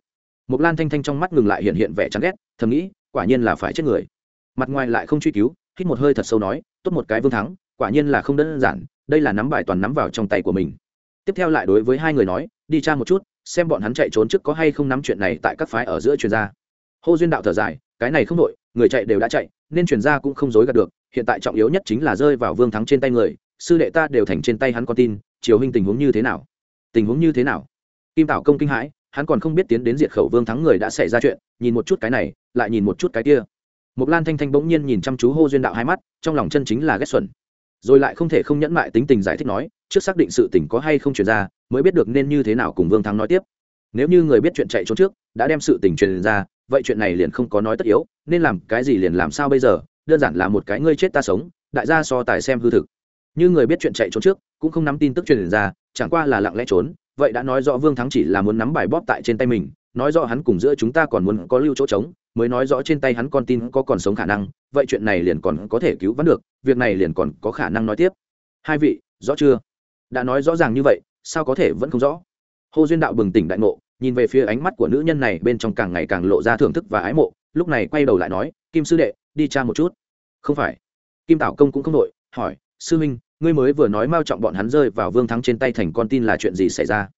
Một lan thanh thanh trong mắt ngừng lại hiện hiện vẻ chán ghét, thầm nghĩ quả nhiên là phải chết người. Mặt ngoài lại không truy cứu, hít một hơi thật sâu nói, tốt một cái vương thắng, quả nhiên là không đơn giản, đây là nắm bài toàn nắm vào trong tay của mình. Tiếp theo lại đối với hai người nói, đi tra một chút, xem bọn hắn chạy trốn trước có hay không nắm chuyện này tại các phái ở giữa truyền gia. Hô duyên đạo thở dài, cái này không đội người chạy đều đã chạy, nên truyền gia cũng không dối gạt được, hiện tại trọng yếu nhất chính là rơi vào vương thắng trên tay người, sư đệ ta đều thành trên tay hắn con tin chiều hình tình huống như thế nào? Tình huống như thế nào? Kim tảo công kinh hãi hắn còn không biết tiến đến diệt khẩu vương thắng người đã xảy ra chuyện nhìn một chút cái này lại nhìn một chút cái kia Mộc Lan Thanh Thanh bỗng nhiên nhìn chăm chú Hô Duyên Đạo hai mắt, trong lòng chân chính là ghét xuẩn. Rồi lại không thể không nhẫn mại tính tình giải thích nói, trước xác định sự tình có hay không truyền ra, mới biết được nên như thế nào cùng Vương Thắng nói tiếp. Nếu như người biết chuyện chạy trốn trước, đã đem sự tình truyền ra, vậy chuyện này liền không có nói tất yếu, nên làm cái gì liền làm sao bây giờ, đơn giản là một cái ngươi chết ta sống, đại gia so tài xem hư thực. Như người biết chuyện chạy trốn trước, cũng không nắm tin tức truyền ra, chẳng qua là lặng lẽ trốn, vậy đã nói rõ Vương Thắng chỉ là muốn nắm bài bóp tại trên tay mình, nói rõ hắn cùng giữa chúng ta còn muốn có lưu chỗ trống, mới nói rõ trên tay hắn con tin có còn sống khả năng vậy chuyện này liền còn có thể cứu vãn được việc này liền còn có khả năng nói tiếp. Hai vị rõ chưa? Đã nói rõ ràng như vậy sao có thể vẫn không rõ? Hồ duyên đạo bừng tỉnh đại ngộ nhìn về phía ánh mắt của nữ nhân này bên trong càng ngày càng lộ ra thưởng thức và ái mộ lúc này quay đầu lại nói kim sư đệ đi cha một chút. Không phải. Kim tảo công cũng không đội hỏi sư huynh ngươi mới vừa nói mao trọng bọn hắn rơi vào vương thắng trên tay thành con tin là chuyện gì xảy ra?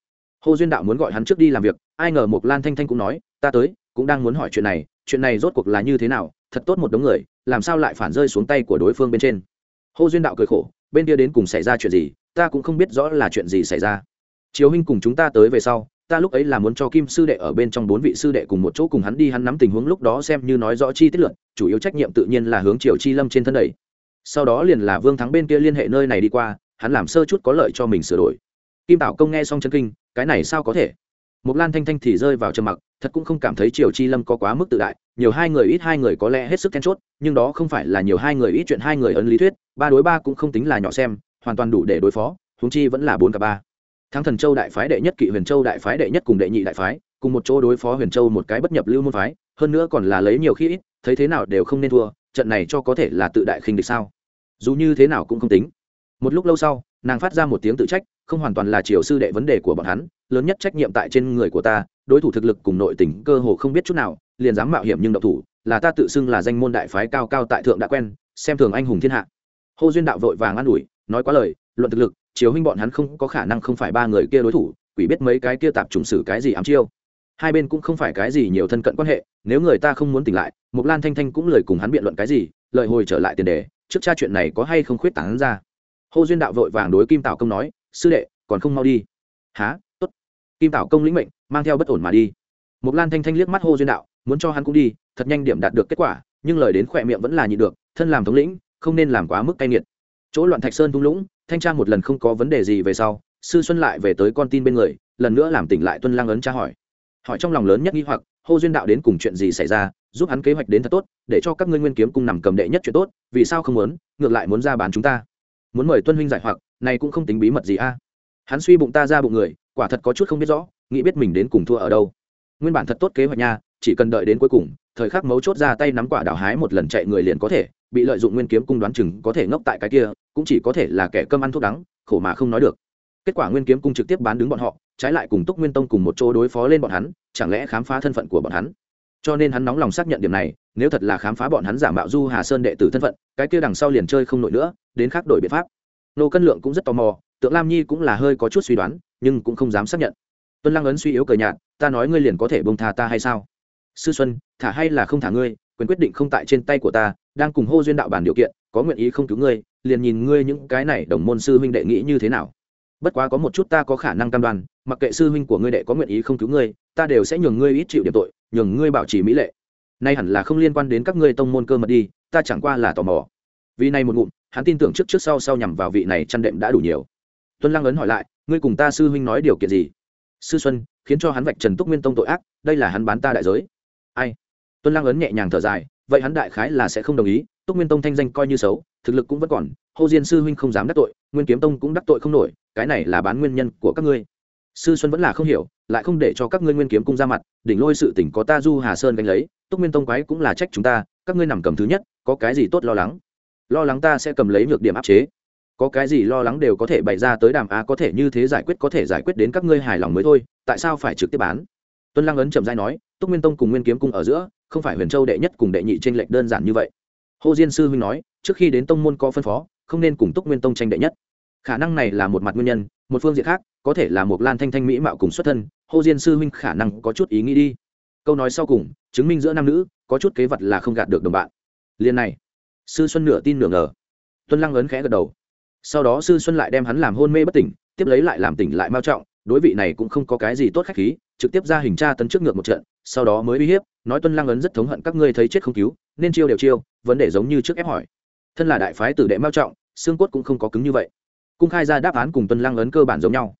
Hồ duyên đạo muốn gọi hắn trước đi làm việc, ai ngờ mộc lan thanh thanh cũng nói, ta tới, cũng đang muốn hỏi chuyện này chuyện này rốt cuộc là như thế nào, thật tốt một đống người, làm sao lại phản rơi xuống tay của đối phương bên trên? Hồ duyên đạo cười khổ, bên kia đến cùng xảy ra chuyện gì, ta cũng không biết rõ là chuyện gì xảy ra. Chiếu huynh cùng chúng ta tới về sau, ta lúc ấy là muốn cho kim sư đệ ở bên trong bốn vị sư đệ cùng một chỗ cùng hắn đi, hắn nắm tình huống lúc đó xem như nói rõ chi tiết luận chủ yếu trách nhiệm tự nhiên là hướng triều chi lâm trên thân đầy sau đó liền là vương thắng bên kia liên hệ nơi này đi qua hắn làm sơ chút có lợi cho mình sửa đổi. Kim tảo công nghe xong chân kinh cái này sao có thể? Mục Lan Thanh Thanh thì rơi vào trầm mặc, thật cũng không cảm thấy Triều Chi Lâm có quá mức tự đại, nhiều hai người ít hai người có lẽ hết sức then chốt, nhưng đó không phải là nhiều hai người ít chuyện hai người ấn lý thuyết, ba đối ba cũng không tính là nhỏ xem, hoàn toàn đủ để đối phó, huống chi vẫn là bốn cả ba. Thắng Thần Châu đại phái đệ nhất Kỵ Huyền Châu đại phái đệ nhất cùng đệ nhị đại phái, cùng một chỗ đối phó huyền châu một cái bất nhập lưu môn phái hơn nữa còn là lấy nhiều khi ít thấy thế nào đều không nên thua trận này cho có thể là tự đại khinh địch sao? Dù như thế nào cũng không tính. Một lúc lâu sau, nàng phát ra một tiếng tự trách, không hoàn toàn là triều sư đệ vấn đề của bọn hắn, lớn nhất trách nhiệm tại trên người của ta, đối thủ thực lực cùng nội tình cơ hồ không biết chút nào, liền dám mạo hiểm nhưng độc thủ, là ta tự xưng là danh môn đại phái cao cao tại thượng đã quen, xem thường anh hùng thiên hạ. Hô duyên đạo vội vàng an ủi, nói quá lời, luận thực lực chiếu huynh bọn hắn không có khả năng không phải ba người kia đối thủ, quỷ biết mấy cái kia tạp trùng sử cái gì ám chiêu. Hai bên cũng không phải cái gì nhiều thân cận quan hệ, nếu người ta không muốn tỉnh lại mục lan thanh thanh cũng lời cùng hắn biện luận cái gì lợi hồi trở lại tiền đề trước cha chuyện này có hay không khuyết tảng ra. Hô duyên đạo vội vàng đối kim tảo công nói, sư đệ, còn không mau đi. Há t ố t kim tảo công lĩnh mệnh, mang theo bất ổn mà đi. Mục lan thanh thanh liếc mắt hô duyên đạo, muốn cho hắn cũng đi, thật nhanh điểm đạt được kết quả, nhưng lời đến khỏe miệng vẫn là nhịn được, thân làm thống lĩnh, không nên làm quá mức cay nghiệt. Chỗ loạn thạch sơn thung lũng, thanh tra một lần không có vấn đề gì về sau, sư xuân lại về tới con tin bên người, lần nữa làm tỉnh lại tuân lang ấn tra hỏi. Hỏi trong lòng lớn nhất nghi hoặc hô duyên đạo đến cùng chuyện gì xảy ra giúp hắn kế hoạch đến thật tốt, để cho các ngươi nguyên kiếm cung nằm cầm đệ nhất chuyện tốt, vì sao không muốn, ngược lại muốn ra bán chúng ta. Muốn mời tuân huynh giải hoặc, này cũng không tính bí mật gì a. Hắn suy bụng ta ra bụng người, quả thật có chút không biết rõ, nghĩ biết mình đến cùng thua ở đâu. Nguyên bản thật tốt kế hoạch nha, chỉ cần đợi đến cuối cùng, thời khắc mấu chốt ra tay nắm quả đào hái một lần chạy người liền có thể, bị lợi dụng nguyên kiếm cung đoán chừng có thể ngốc tại cái kia, cũng chỉ có thể là kẻ cơm ăn thuốc đắng, khổ mà không nói được. Kết quả nguyên kiếm cung trực tiếp bán đứng bọn họ, trái lại cùng túc nguyên tông cùng một chỗ đối phó lên bọn hắn, chẳng lẽ khám phá thân phận của bọn hắn? Cho nên hắn nóng lòng xác nhận điểm này, nếu thật là khám phá bọn hắn giả mạo du hà sơn đệ tử thân phận, cái kia đằng sau liền chơi không nổi nữa, đến khác đổi biện pháp. Nô cân lượng cũng rất tò mò, tượng lam nhi cũng là hơi có chút suy đoán, nhưng cũng không dám xác nhận. Tuân lăng ấn suy yếu cờ nhạt, ta nói ngươi liền có thể bông tha ta hay sao? Sư xuân, thả hay là không thả ngươi, quyền quyết định không tại trên tay của ta, đang cùng hô duyên đạo bản điều kiện, có nguyện ý không cứu ngươi, liền nhìn ngươi những cái này đồng môn sư huynh đệ nghĩ như thế nào. Bất quá có một chút ta có khả năng cam đoan, mặc kệ sư huynh của ngươi đệ có nguyện ý không cứu ngươi, ta đều sẽ nhường ngươi ít chịu điểm tội nhường ngươi bảo trì mỹ lệ. Nay hẳn là không liên quan đến các ngươi tông môn cơ mật đi, ta chẳng qua là tò mò. Vì này một ngụm, hắn tin tưởng trước trước sau sau nhằm vào vị này chăn đệm đã đủ nhiều. Tuân lăng ấn hỏi lại, ngươi cùng ta sư huynh nói điều kiện gì? Sư xuân, khiến cho hắn vạch trần túc nguyên tông tội ác, đây là hắn bán ta đại giới. Ai? Tuân lăng ấn nhẹ nhàng thở dài, vậy hắn đại khái là sẽ không đồng ý, túc nguyên tông thanh danh coi như xấu, thực lực cũng vẫn còn hô diên sư huynh không dám đắc tội, nguyên kiếm tông cũng đắc tội không nổi, cái này là bán nguyên nhân của các ngươi. Sư xuân vẫn là không hiểu lại không để cho các ngươi nguyên kiếm cung ra mặt, đỉnh lôi sự tỉnh có ta du hà sơn gánh lấy, túc nguyên tông quái cũng là trách chúng ta, các ngươi nằm cầm thứ nhất, có cái gì tốt lo lắng? Lo lắng ta sẽ cầm lấy nhược điểm áp chế. Có cái gì lo lắng đều có thể bày ra tới đàm a, có thể như thế giải quyết, có thể giải quyết đến các ngươi hài lòng mới thôi, tại sao phải trực tiếp bán? Tuân lăng ấn chậm dai nói, túc nguyên tông cùng nguyên kiếm cung ở giữa, không phải huyền châu đệ nhất cùng đệ nhị tranh lệch đơn giản như vậy. Hồ diên sư huynh nói, trước khi đến tông môn có phân phó, không nên cùng túc nguyên tông tranh đệ nhất. Khả năng này là một mặt nguyên nhân một phương diện khác, có thể là một lan thanh thanh mỹ mạo cùng xuất thân, hô diên sư huynh khả năng có chút ý nghĩ đi. Câu nói sau cùng, chứng minh giữa nam nữ, có chút kế vật là không gạt được đồng bạn. Liền này, sư xuân nửa tin nửa ngờ. Tuân lăng ấn khẽ gật đầu. Sau đó sư xuân lại đem hắn làm hôn mê bất tỉnh, tiếp lấy lại làm tỉnh lại mao trọng, đối vị này cũng không có cái gì tốt khách khí, trực tiếp ra hình tra tấn trước ngược một trận, sau đó mới uy hiếp, nói tuân lăng ấn rất thống hận các ngươi thấy chết không cứu, nên chiêu đều chiêu, vấn đề giống như trước ép hỏi. Thân là đại phái tử đệ mao trọng, xương cốt cũng không có cứng như vậy cung khai ra đáp án cùng tuân lăng ấn cơ bản giống nhau.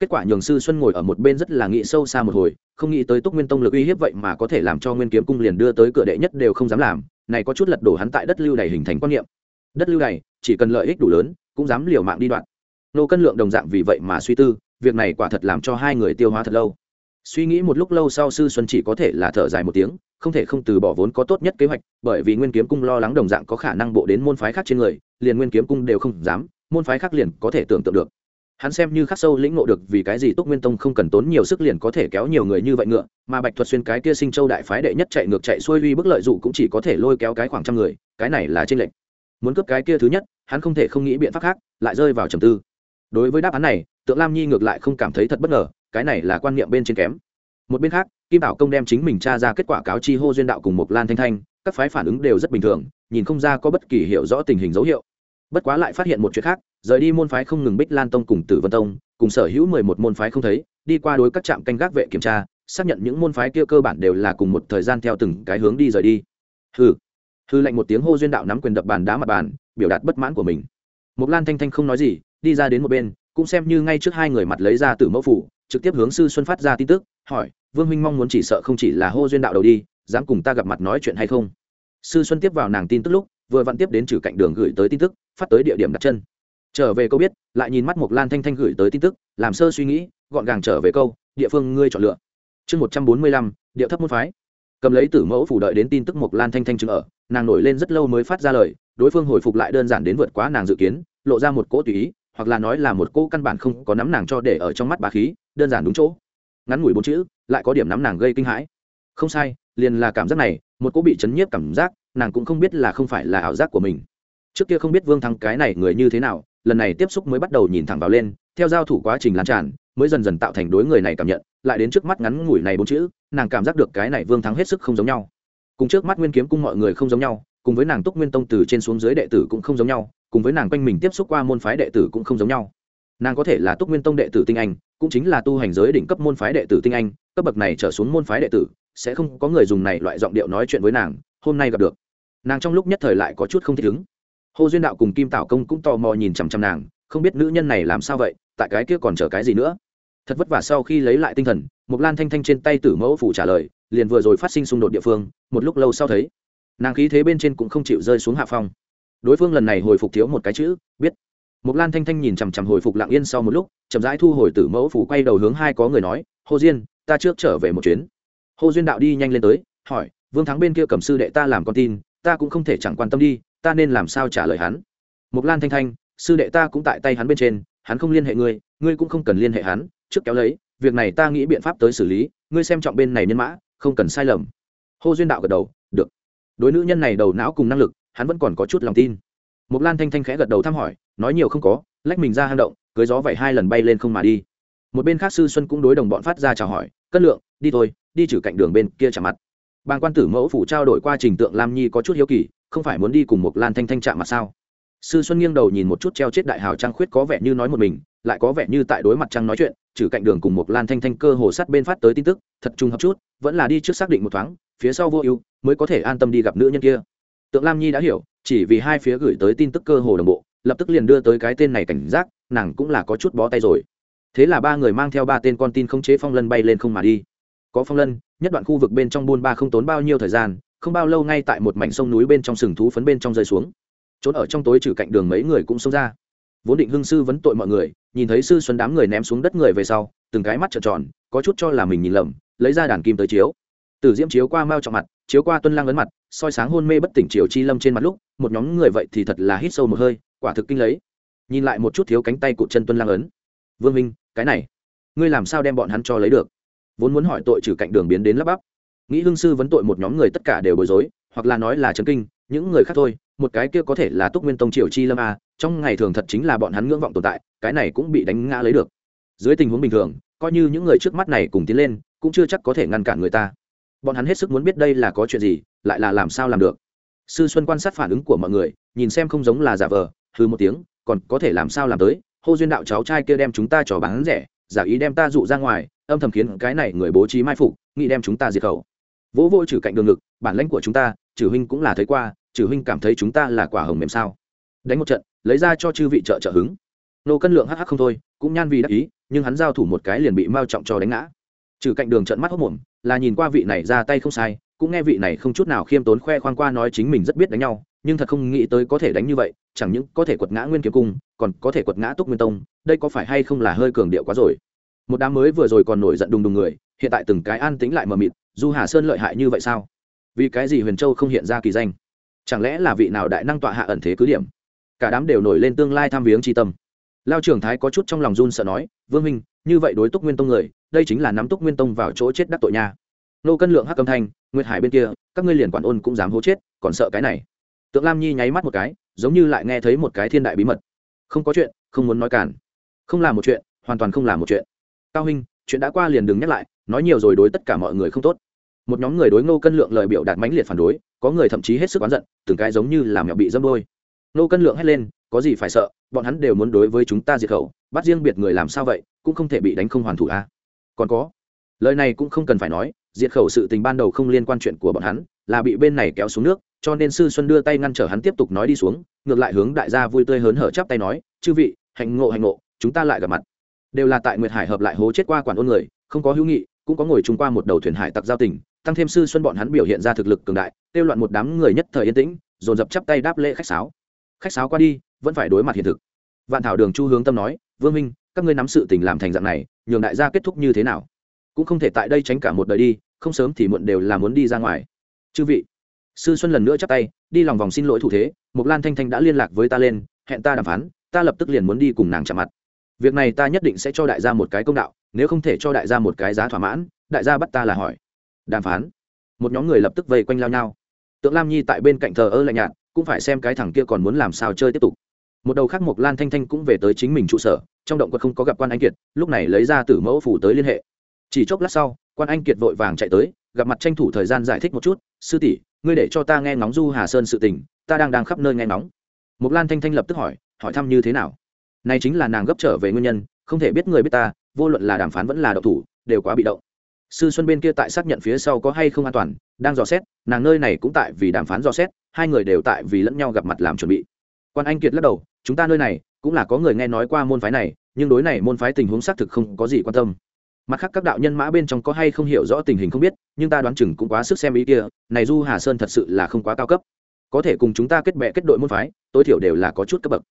Kết quả nhường sư xuân ngồi ở một bên rất là nghĩ sâu xa một hồi, không nghĩ tới túc nguyên tông lực uy hiếp vậy mà có thể làm cho nguyên kiếm cung liền đưa tới cửa đệ nhất đều không dám làm, này có chút lật đổ hắn tại đất lưu đày hình thành quan niệm. Đất lưu đày, chỉ cần lợi ích đủ lớn, cũng dám liều mạng đi đoạn. Nô cân lượng đồng dạng vì vậy mà suy tư, việc này quả thật làm cho hai người tiêu hóa thật lâu. Suy nghĩ một lúc lâu sau sư xuân chỉ có thể là thở dài một tiếng, không thể không từ bỏ vốn có tốt nhất kế hoạch, bởi vì nguyên kiếm cung lo lắng đồng dạng có khả năng bộ đến môn phái khác trên người, liền nguyên kiếm cung đều không dám môn phái khác liền có thể tưởng tượng được. Hắn xem như khắc sâu lĩnh ngộ được vì cái gì túc nguyên tông không cần tốn nhiều sức liền có thể kéo nhiều người như vậy ngựa, mà bạch thuật xuyên cái kia sinh châu đại phái đệ nhất chạy ngược chạy xuôi uy bức lợi dụ cũng chỉ có thể lôi kéo cái khoảng trăm người, cái này là trên lệnh muốn cướp cái kia thứ nhất, hắn không thể không nghĩ biện pháp khác, lại rơi vào trầm tư. Đối với đáp án này, tượng lam nhi ngược lại không cảm thấy thật bất ngờ, cái này là quan niệm bên trên kém. Một bên khác, kim bảo công đem chính mình tra ra kết quả cáo chi hô duyên đạo cùng một lan thanh thanh, các phái phản ứng đều rất bình thường, nhìn không ra có bất kỳ hiểu rõ tình hình dấu hiệu bất quá lại phát hiện một chuyện khác, rời đi môn phái không ngừng bích lan tông cùng tử vân tông, cùng sở hữu mười một môn phái không thấy, đi qua đối các trạm canh gác vệ kiểm tra, xác nhận những môn phái kia cơ bản đều là cùng một thời gian theo từng cái hướng đi rời đi. Hư hư lệnh một tiếng hô duyên đạo nắm quyền đập bàn đá mặt bàn, biểu đạt bất mãn của mình. Mục lan thanh thanh không nói gì, đi ra đến một bên, cũng xem như ngay trước hai người mặt lấy ra từ mẫu phủ, trực tiếp hướng sư xuân phát ra tin tức, hỏi, vương huynh mong muốn chỉ sợ không chỉ là hô duyên đạo đầu đi, dám cùng ta gặp mặt nói chuyện hay không? Sư xuân tiếp vào nàng tin tức lúc, vừa vặn tiếp đến trừ cạnh đường gửi tới tin tức phát tới địa điểm đặt chân. Trở về câu biết, lại nhìn mắt một lan thanh thanh gửi tới tin tức, làm sơ suy nghĩ, gọn gàng trở về câu, địa phương ngươi chọn lựa. Chương một trăm bốn mươi lăm địa thấp môn phái. Cầm lấy tử mẫu phủ đợi đến tin tức mộc lan thanh thanh chứng ở, nàng nổi lên rất lâu mới phát ra lời, đối phương hồi phục lại đơn giản đến vượt quá nàng dự kiến, lộ ra một cỗ tùy ý, hoặc là nói là một cỗ căn bản không có nắm nàng cho để ở trong mắt bà khí, đơn giản đúng chỗ. Ngắn ngủi bốn chữ, lại có điểm nắm nàng gây kinh hãi. Không sai, liền là cảm giác này, một cỗ bị chấn nhiếp cảm giác, nàng cũng không biết là không phải là ảo giác của mình trước kia không biết vương thắng cái này người như thế nào, lần này tiếp xúc mới bắt đầu nhìn thẳng vào lên, theo giao thủ quá trình lan tràn, mới dần dần tạo thành đối người này cảm nhận, lại đến trước mắt ngắn ngủi này bốn chữ, nàng cảm giác được cái này vương thắng hết sức không giống nhau. Cùng trước mắt nguyên kiếm cung mọi người không giống nhau, cùng với nàng túc nguyên tông từ trên xuống dưới đệ tử cũng không giống nhau, cùng với nàng quanh mình tiếp xúc qua môn phái đệ tử cũng không giống nhau. Nàng có thể là túc nguyên tông đệ tử tinh anh, cũng chính là tu hành giới đỉnh cấp môn phái đệ tử tinh anh, cấp bậc này trở xuống môn phái đệ tử, sẽ không có người dùng này loại giọng điệu nói chuyện với nàng, hôm nay gặp được. Nàng trong lúc nhất thời lại có chút không thích ứng hồ duyên đạo cùng kim tảo công cũng tò mò nhìn chằm chằm nàng, không biết nữ nhân này làm sao vậy, tại cái kia còn chờ cái gì nữa? Thật vất vả sau khi lấy lại tinh thần mục lan thanh thanh trên tay tử mẫu phủ trả lời, liền vừa rồi phát sinh xung đột địa phương, một lúc lâu sau thấy, nàng khí thế bên trên cũng không chịu rơi xuống hạ phong. Đối phương lần này hồi phục thiếu một cái chữ, biết. Mục lan thanh thanh nhìn chằm chằm hồi phục lặng yên sau một lúc, chậm rãi thu hồi tử mẫu phủ quay đầu hướng hai có người nói, hồ diên ta trước trở về một chuyến. Hồ duyên đạo đi nhanh lên tới, hỏi, vương thắng bên kia cầm sư đệ ta làm con tin, ta cũng không thể chẳng quan tâm đi ta nên làm sao trả lời hắn? Mục lan thanh thanh, sư đệ ta cũng tại tay hắn bên trên, hắn không liên hệ ngươi ngươi cũng không cần liên hệ hắn, trước kéo lấy, việc này ta nghĩ biện pháp tới xử lý, ngươi xem trọng bên này nhân mã, không cần sai lầm. Hô duyên đạo gật đầu, được. Đối nữ nhân này đầu não cùng năng lực, hắn vẫn còn có chút lòng tin. Mục lan thanh thanh khẽ gật đầu thăm hỏi, nói nhiều không có, lách mình ra hang động, cưới gió vậy hai lần bay lên không mà đi. Một bên khác sư xuân cũng đối đồng bọn phát ra chào hỏi cân lượng, đi thôi, đi trừ cạnh đường bên kia trả mặt. Bàn quan tử mẫu phủ trao đổi qua trình tượng lam nhi có chút hiếu kỳ không phải muốn đi cùng một lan thanh thanh chạm mặt sao? Sư xuân nghiêng đầu nhìn một chút treo chết đại hào trang khuyết có vẻ như nói một mình, lại có vẻ như tại đối mặt trăng nói chuyện, trừ cạnh đường cùng một lan thanh thanh cơ hồ sát bên phát tới tin tức, thật trùng hợp chút, vẫn là đi trước xác định một thoáng, phía sau vô ưu, mới có thể an tâm đi gặp nữ nhân kia. Tượng lam nhi đã hiểu, chỉ vì hai phía gửi tới tin tức cơ hồ đồng bộ, lập tức liền đưa tới cái tên này cảnh giác, nàng cũng là có chút bó tay rồi. Thế là ba người mang theo ba tên con tin không chế phong lân bay lên không mà đi. Có phong lân, nhất đoạn khu vực bên trong buôn ba không tốn bao nhiêu thời gian không bao lâu ngay tại một mảnh sông núi bên trong sừng thú phấn bên trong rơi xuống. Trốn ở trong tối trừ cạnh đường mấy người cũng xông ra. Vốn định hưng sư vấn tội mọi người, nhìn thấy sư xuân đám người ném xuống đất người về sau, từng cái mắt trợn tròn, có chút cho là mình nhìn lầm, lấy ra đàn kim tới chiếu. Từ diễm chiếu qua mao trọng mặt, chiếu qua tuân lang ấn mặt, soi sáng hôn mê bất tỉnh triều chi lâm trên mặt lúc, một nhóm người vậy thì thật là hít sâu một hơi, quả thực kinh lấy. Nhìn lại một chút thiếu cánh tay cụt chân tuân lang ấn. Vương minh cái này, ngươi làm sao đem bọn hắn cho lấy được? Vốn muốn hỏi tội trừ cạnh đường biến đến lắp bắp nghĩ hương sư vấn tội một nhóm người tất cả đều bối rối, hoặc là nói là chấn kinh, những người khác thôi, một cái kia có thể là túc nguyên tông triều chi lâm a, trong ngày thường thật chính là bọn hắn ngưỡng vọng tồn tại, cái này cũng bị đánh ngã lấy được. Dưới tình huống bình thường, coi như những người trước mắt này cùng tiến lên, cũng chưa chắc có thể ngăn cản người ta. Bọn hắn hết sức muốn biết đây là có chuyện gì, lại là làm sao làm được. Sư xuân quan sát phản ứng của mọi người, nhìn xem không giống là giả vờ hư một tiếng, còn có thể làm sao làm tới, hô duyên đạo cháu trai kia đem chúng ta trò bán rẻ, giả ý đem ta dụ ra ngoài, âm thầm khiến cái này người bố trí mai phục, nghĩ đem chúng ta diệt khẩu vỗ vỗ trừ cạnh đường ngực, bản lãnh của chúng ta, trừ huynh cũng là thấy qua, trừ huynh cảm thấy chúng ta là quả hồng mềm sao? Đánh một trận, lấy ra cho chư vị trợ trợ hứng. Nô cân lượng hắc hắc không thôi, cũng nhan vì đắc ý, nhưng hắn giao thủ một cái liền bị mao trọng cho đánh ngã. Trừ cạnh đường trận mắt hốc mồm, là nhìn qua vị này ra tay không sai, cũng nghe vị này không chút nào khiêm tốn khoe khoang qua nói chính mình rất biết đánh nhau, nhưng thật không nghĩ tới có thể đánh như vậy, chẳng những có thể quật ngã nguyên kiếm cung, còn có thể quật ngã túc nguyên tông, đây có phải hay không là hơi cường điệu quá rồi? Một đám mới vừa rồi còn nổi giận đùng đùng người, hiện tại từng cái an tính lại mờ mịt du hà sơn lợi hại như vậy sao? Vì cái gì huyền châu không hiện ra kỳ danh? Chẳng lẽ là vị nào đại năng tọa hạ ẩn thế cứ điểm? Cả đám đều nổi lên tương lai tham viếng tri tâm. Lao trưởng thái có chút trong lòng run sợ nói, vương minh như vậy đối túc nguyên tông người, đây chính là nắm túc nguyên tông vào chỗ chết đắc tội nha. Nô cân lượng hắc âm thanh, nguyệt hải bên kia, các ngươi liền quản ôn cũng dám hố chết, còn sợ cái này? Tượng lam nhi nháy mắt một cái, giống như lại nghe thấy một cái thiên đại bí mật. Không có chuyện, không muốn nói cản không làm một chuyện, hoàn toàn không làm một chuyện. Cao huynh, chuyện đã qua liền đừng nhắc lại nói nhiều rồi đối tất cả mọi người không tốt. Một nhóm người đối ngô cân lượng lời biểu đạt mãnh liệt phản đối, có người thậm chí hết sức oán giận, từng cái giống như làm mẹo bị dâm đôi. Ngô cân lượng hét lên, có gì phải sợ, bọn hắn đều muốn đối với chúng ta diệt khẩu, bắt riêng biệt người làm sao vậy, cũng không thể bị đánh không hoàn thủ a à? còn có. Lời này cũng không cần phải nói, diệt khẩu sự tình ban đầu không liên quan chuyện của bọn hắn, là bị bên này kéo xuống nước, cho nên sư xuân đưa tay ngăn trở hắn tiếp tục nói đi xuống, ngược lại hướng đại gia vui tươi hớn hở chắp tay nói, chư vị, hạnh ngộ hạnh ngộ, chúng ta lại gặp mặt. Đều là tại nguyệt hải hợp lại hố chết qua quản ôn người, không có hữu nghị cũng có ngồi chung qua một đầu thuyền hải tặc giao tình, tăng thêm sư xuân bọn hắn biểu hiện ra thực lực cường đại, kêu loạn một đám người nhất thời yên tĩnh, dồn dập chắp tay đáp lễ khách sáo. Khách sáo qua đi, vẫn phải đối mặt hiện thực. Vạn thảo đường chu hướng tâm nói, vương minh, các ngươi nắm sự tình làm thành dạng này, nhường đại gia kết thúc như thế nào? Cũng không thể tại đây tránh cả một đời đi, không sớm thì muộn đều là muốn đi ra ngoài. Chư vị. Sư xuân lần nữa chắp tay, đi lòng vòng xin lỗi thủ thế mục lan thanh thanh đã liên lạc với ta lên, hẹn ta đàm phán, ta lập tức liền muốn đi cùng nàng chạm mặt. Việc này ta nhất định sẽ cho đại gia một cái công đạo nếu không thể cho đại gia một cái giá thỏa mãn, đại gia bắt ta là hỏi. Đàm phán. Một nhóm người lập tức vây quanh lao nhau. Tượng lam nhi tại bên cạnh thờ ơ lạnh nhạt, cũng phải xem cái thằng kia còn muốn làm sao chơi tiếp tục. Một đầu khác mộc lan thanh thanh cũng về tới chính mình trụ sở, trong động quật không có gặp quan anh kiệt, lúc này lấy ra tử mẫu phủ tới liên hệ. Chỉ chốc lát sau, quan anh kiệt vội vàng chạy tới, gặp mặt tranh thủ thời gian giải thích một chút, sư tỷ, ngươi để cho ta nghe ngóng du hà sơn sự tình, ta đang đang khắp nơi nghe ngóng. Mộc lan thanh thanh lập tức hỏi hỏi thăm như thế nào? Này chính là nàng gấp trở về nguyên nhân, không thể biết người biết ta vô luận là đàm phán vẫn là độc thủ, đều quá bị động. Sư xuân bên kia tại xác nhận phía sau có hay không an toàn, đang dò xét, nàng nơi này cũng tại vì đàm phán dò xét, hai người đều tại vì lẫn nhau gặp mặt làm chuẩn bị. Quan anh kiệt lắc đầu, chúng ta nơi này, cũng là có người nghe nói qua môn phái này, nhưng đối này môn phái tình huống xác thực không có gì quan tâm. Mặt khác các đạo nhân mã bên trong có hay không hiểu rõ tình hình không biết, nhưng ta đoán chừng cũng quá sức xem ý kia, này du hà sơn thật sự là không quá cao cấp. Có thể cùng chúng ta kết bè kết đội môn phái, tối thiểu đều là có chút cấp bậc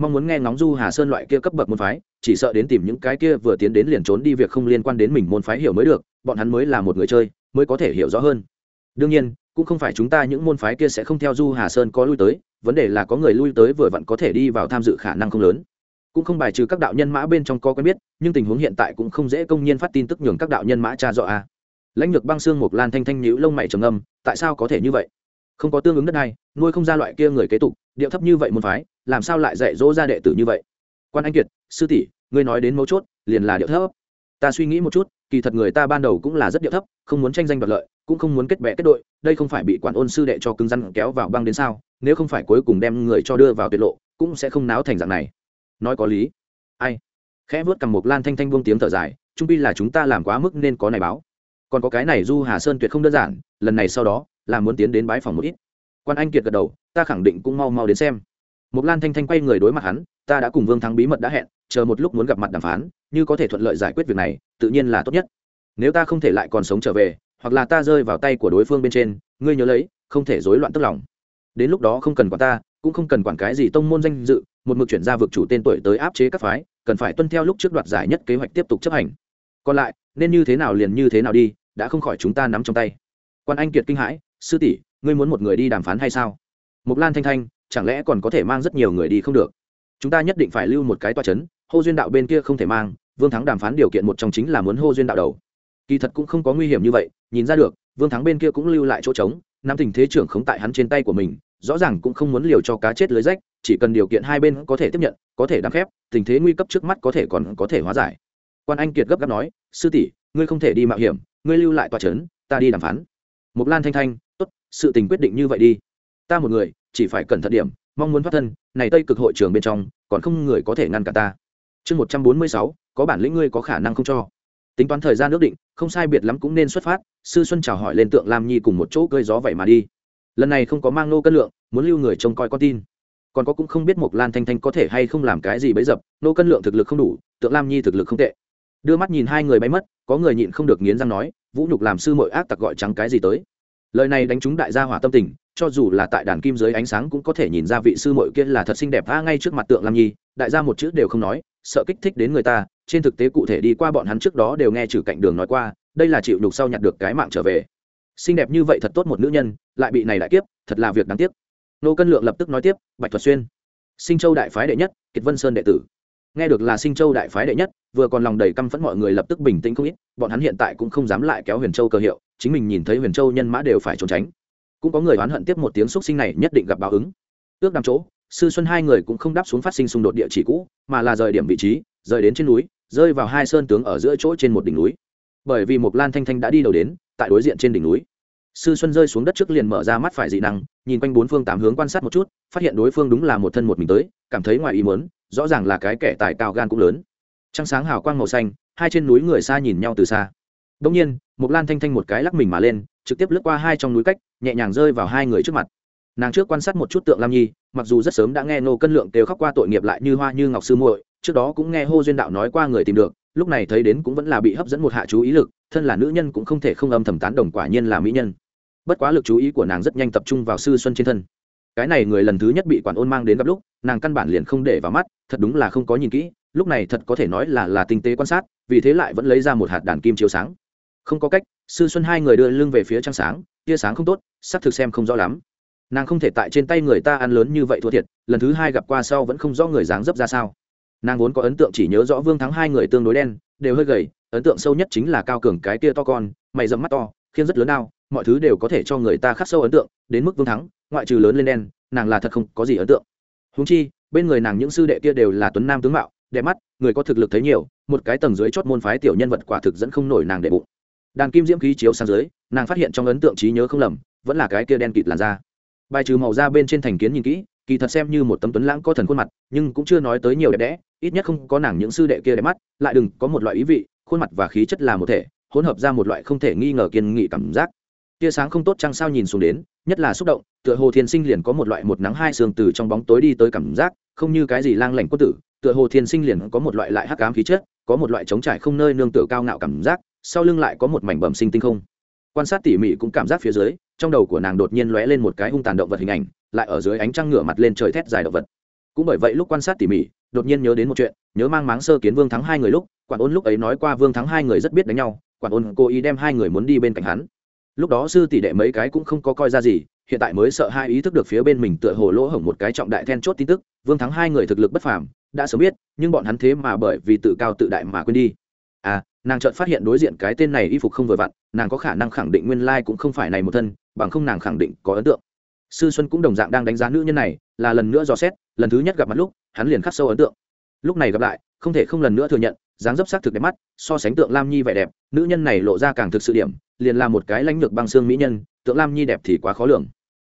mong muốn nghe ngóng du hà sơn loại kia cấp bậc môn phái, chỉ sợ đến tìm những cái kia vừa tiến đến liền trốn đi việc không liên quan đến mình môn phái hiểu mới được, bọn hắn mới là một người chơi, mới có thể hiểu rõ hơn. Đương nhiên, cũng không phải chúng ta những môn phái kia sẽ không theo du hà sơn có lui tới, vấn đề là có người lui tới vừa vặn có thể đi vào tham dự khả năng không lớn. Cũng không bài trừ các đạo nhân mã bên trong có quen biết, nhưng tình huống hiện tại cũng không dễ công nhiên phát tin tức nhường các đạo nhân mã cha dọ a. Lãnh lược băng xương một lan thanh thanh nhữ lông mày trầm âm tại sao có thể như vậy? Không có tương ứng đất này, nuôi không ra loại kia người kế tục điệu thấp như vậy môn phái, làm sao lại dạy dỗ ra đệ tử như vậy? Quan anh kiệt, sư tỷ, ngươi nói đến mấu chốt, liền là điệu thấp. Ta suy nghĩ một chút, kỳ thật người ta ban đầu cũng là rất điệu thấp, không muốn tranh danh đoạt lợi, cũng không muốn kết bè kết đội, đây không phải bị quản ôn sư đệ cho cứng răn kéo vào băng đến sao, nếu không phải cuối cùng đem người cho đưa vào tuyệt lộ, cũng sẽ không náo thành dạng này. Nói có lý. Ai? Khẽ vớt cầm một lan thanh thanh buông tiếng thở dài, trung pi là chúng ta làm quá mức nên có này báo. Còn có cái này du hà sơn tuyệt không đơn giản, lần này sau đó, là muốn tiến đến bái phòng một ít. Quan anh kiệt gật đầu ta khẳng định cũng mau mau đến xem. Một lan thanh thanh quay người đối mặt hắn, ta đã cùng vương thắng bí mật đã hẹn, chờ một lúc muốn gặp mặt đàm phán, như có thể thuận lợi giải quyết việc này, tự nhiên là tốt nhất. Nếu ta không thể lại còn sống trở về, hoặc là ta rơi vào tay của đối phương bên trên, ngươi nhớ lấy, không thể rối loạn tức lòng. Đến lúc đó không cần quản ta, cũng không cần quản cái gì tông môn danh dự, một mực chuyển ra vực chủ tên tuổi tới áp chế các phái, cần phải tuân theo lúc trước đoạt giải nhất kế hoạch tiếp tục chấp hành. Còn lại, nên như thế nào liền như thế nào đi, đã không khỏi chúng ta nắm trong tay. Quan anh kiệt kinh hãi, sư tỷ, ngươi muốn một người đi đàm phán hay sao? Mục lan thanh thanh, chẳng lẽ còn có thể mang rất nhiều người đi không được? Chúng ta nhất định phải lưu một cái toa c h ấ n hô duyên đạo bên kia không thể mang, vương thắng đàm phán điều kiện một trong chính là muốn hô duyên đạo đầu. Kỳ thật cũng không có nguy hiểm như vậy, nhìn ra được, vương thắng bên kia cũng lưu lại chỗ trống nam tình thế trưởng khống tại hắn trên tay của mình, rõ ràng cũng không muốn liều cho cá chết lưới rách, chỉ cần điều kiện hai bên có thể tiếp nhận, có thể đắm khép, tình thế nguy cấp trước mắt có thể còn có thể hóa giải. Quan anh kiệt gấp gáp nói, sư tỷ, ngươi không thể đi mạo hiểm, ngươi lưu lại tòa trấn ta đi đàm phán. Mục lan thanh thanh, tốt, sự tình quyết định như vậy đi ta một người, chỉ phải cẩn thận điểm, mong muốn thoát thân, này tây cực hội trường bên trong, còn không người có thể ngăn cả ta. Chương một trăm bốn mươi sáu, có bản lĩnh ngươi có khả năng không cho. Tính toán thời gian ước định, không sai biệt lắm cũng nên xuất phát, sư xuân chào hỏi lên tượng lam nhi cùng một chỗ cơi gió vậy mà đi. Lần này không có mang nô cân lượng, muốn lưu người trông coi con tin. Còn có cũng không biết một lan thanh thanh có thể hay không làm cái gì bấy dập, nô cân lượng thực lực không đủ, tượng lam nhi thực lực không tệ. Đưa mắt nhìn hai người bay mất, có người nhịn không được nghiến răng nói, vũ nhục làm sư mội ác tặc gọi trắng cái gì tới? Lời này đánh trúng đại gia hỏa tâm tình cho dù là tại đàn kim dưới ánh sáng cũng có thể nhìn ra vị sư mội kia là thật xinh đẹp. A, ngay trước mặt tượng lam nhi, đại gia một chữ đều không nói, sợ kích thích đến người ta. Trên thực tế cụ thể đi qua bọn hắn trước đó đều nghe trừ cạnh đường nói qua, đây là chịu đục sau nhặt được cái mạng trở về. Xinh đẹp như vậy thật tốt một nữ nhân, lại bị này đại kiếp, thật là việc đáng tiếc. Nô cân lượng lập tức nói tiếp, bạch thuật xuyên, sinh châu đại phái đệ nhất, kiệt vân sơn đệ tử. Nghe được là sinh châu đại phái đệ nhất, vừa còn lòng đầy căm phẫn mọi người lập tức bình tĩnh không ít, bọn hắn hiện tại cũng không dám lại kéo huyền châu cơ hiệu, chính mình nhìn thấy huyền châu nhân mã đều phải trốn tránh cũng có người oán hận tiếp một tiếng xúc sinh này nhất định gặp báo ứng. Ước đàm chỗ, sư xuân hai người cũng không đáp xuống phát sinh xung đột địa chỉ cũ, mà là rời điểm vị trí, rời đến trên núi, rơi vào hai sơn tướng ở giữa chỗ trên một đỉnh núi. Bởi vì mộc lan thanh thanh đã đi đầu đến, tại đối diện trên đỉnh núi. Sư xuân rơi xuống đất trước liền mở ra mắt phải dị năng, nhìn quanh bốn phương tám hướng quan sát một chút, phát hiện đối phương đúng là một thân một mình tới, cảm thấy ngoài ý muốn, rõ ràng là cái kẻ tài cao gan cũng lớn. Trăng sáng hào quang màu xanh, hai trên núi người xa nhìn nhau từ xa. Đông nhiên, mộc lan thanh thanh một cái lắc mình mà lên trực tiếp lướt qua hai trong núi cách, nhẹ nhàng rơi vào hai người trước mặt. Nàng trước quan sát một chút tượng lam nhi, mặc dù rất sớm đã nghe nô cân lượng đều khóc qua tội nghiệp lại như hoa như ngọc sư muội, trước đó cũng nghe hô duyên đạo nói qua người tìm được, lúc này thấy đến cũng vẫn là bị hấp dẫn một hạ chú ý lực, thân là nữ nhân cũng không thể không âm thầm tán đồng quả nhiên là mỹ nhân. Bất quá lực chú ý của nàng rất nhanh tập trung vào sư xuân trên thân. Cái này người lần thứ nhất bị quản ôn mang đến gặp lúc, nàng căn bản liền không để vào mắt, thật đúng là không có nhìn kỹ, lúc này thật có thể nói là là tinh tế quan sát, vì thế lại vẫn lấy ra một hạt đàn kim chiếu sáng không có cách, sư xuân hai người đưa lưng về phía trăng sáng, tia sáng không tốt sắc thực xem không rõ lắm. Nàng không thể tại trên tay người ta ăn lớn như vậy thua thiệt, lần thứ hai gặp qua sau vẫn không rõ người dáng dấp ra sao. Nàng vốn có ấn tượng chỉ nhớ rõ vương thắng hai người tương đối đen, đều hơi gầy, ấn tượng sâu nhất chính là cao cường cái tia to con, mày dẫm mắt to, khiên rất lớn nào mọi thứ đều có thể cho người ta khắc sâu ấn tượng, đến mức vương thắng, ngoại trừ lớn lên đen, nàng là thật không có gì ấn tượng. Húng chi, bên người nàng những sư đệ kia đều là tuấn nam tướng mạo, đẹp mắt, người có thực lực thấy nhiều, một cái tầng dưới chót môn phái tiểu nhân vật quả thực dẫn không nổi nàng đệ bụng đàn kim diễm khí chiếu sang dưới, nàng phát hiện trong ấn tượng trí nhớ không lầm, vẫn là cái kia đen kịt làn da. Bài trừ màu da bên trên thành kiến nhìn kỹ, kỳ thật xem như một tấm tuấn lãng có thần khuôn mặt, nhưng cũng chưa nói tới nhiều đẹp đẽ, ít nhất không có nàng những sư đệ kia đẹp mắt, lại đừng có một loại ý vị, khuôn mặt và khí chất là một thể, hỗn hợp ra một loại không thể nghi ngờ kiên nghị cảm giác. Tia sáng không tốt chăng sao nhìn xuống đến, nhất là xúc động, tựa hồ thiên sinh liền có một loại một nắng hai sương từ trong bóng tối đi tới cảm giác, không như cái gì lang lảnh quân tử, tựa hồ thiên sinh liền có một loại lại hắc ám khí chất, có một loại chống trải không nơi nương tựa cao ngạo cảm giác sau lưng lại có một mảnh bẩm sinh tinh không. Quan sát tỉ mỉ cũng cảm giác phía dưới, trong đầu của nàng đột nhiên lóe lên một cái hung tàn động vật hình ảnh, lại ở dưới ánh trăng ngửa mặt lên trời thét dài động vật. Cũng bởi vậy lúc quan sát tỉ mỉ, đột nhiên nhớ đến một chuyện, nhớ mang máng sơ kiến vương thắng hai người lúc, quản ôn lúc ấy nói qua vương thắng hai người rất biết đánh nhau, quản ôn cố ý đem hai người muốn đi bên cạnh hắn. Lúc đó sư tỷ đệ mấy cái cũng không có coi ra gì, hiện tại mới sợ hai ý thức được phía bên mình tựa hồ lỗ hổng một cái trọng đại then chốt tin tức, vương thắng hai người thực lực bất phàm, đã sớm biết, nhưng bọn hắn thế mà bởi vì tự cao tự đại mà quên đi. À nàng chợt phát hiện đối diện cái tên này y phục không vừa vặn, nàng có khả năng khẳng định nguyên lai cũng không phải này một thân, bằng không nàng khẳng định có ấn tượng. Sư xuân cũng đồng dạng đang đánh giá nữ nhân này, là lần nữa dò xét, lần thứ nhất gặp mặt lúc, hắn liền khắc sâu ấn tượng. Lúc này gặp lại, không thể không lần nữa thừa nhận, dáng dấp sắc thực đẹp mắt, so sánh tượng lam nhi vẻ đẹp, nữ nhân này lộ ra càng thực sự điểm, liền là một cái lãnh lược băng xương mỹ nhân, tượng lam nhi đẹp thì quá khó lường.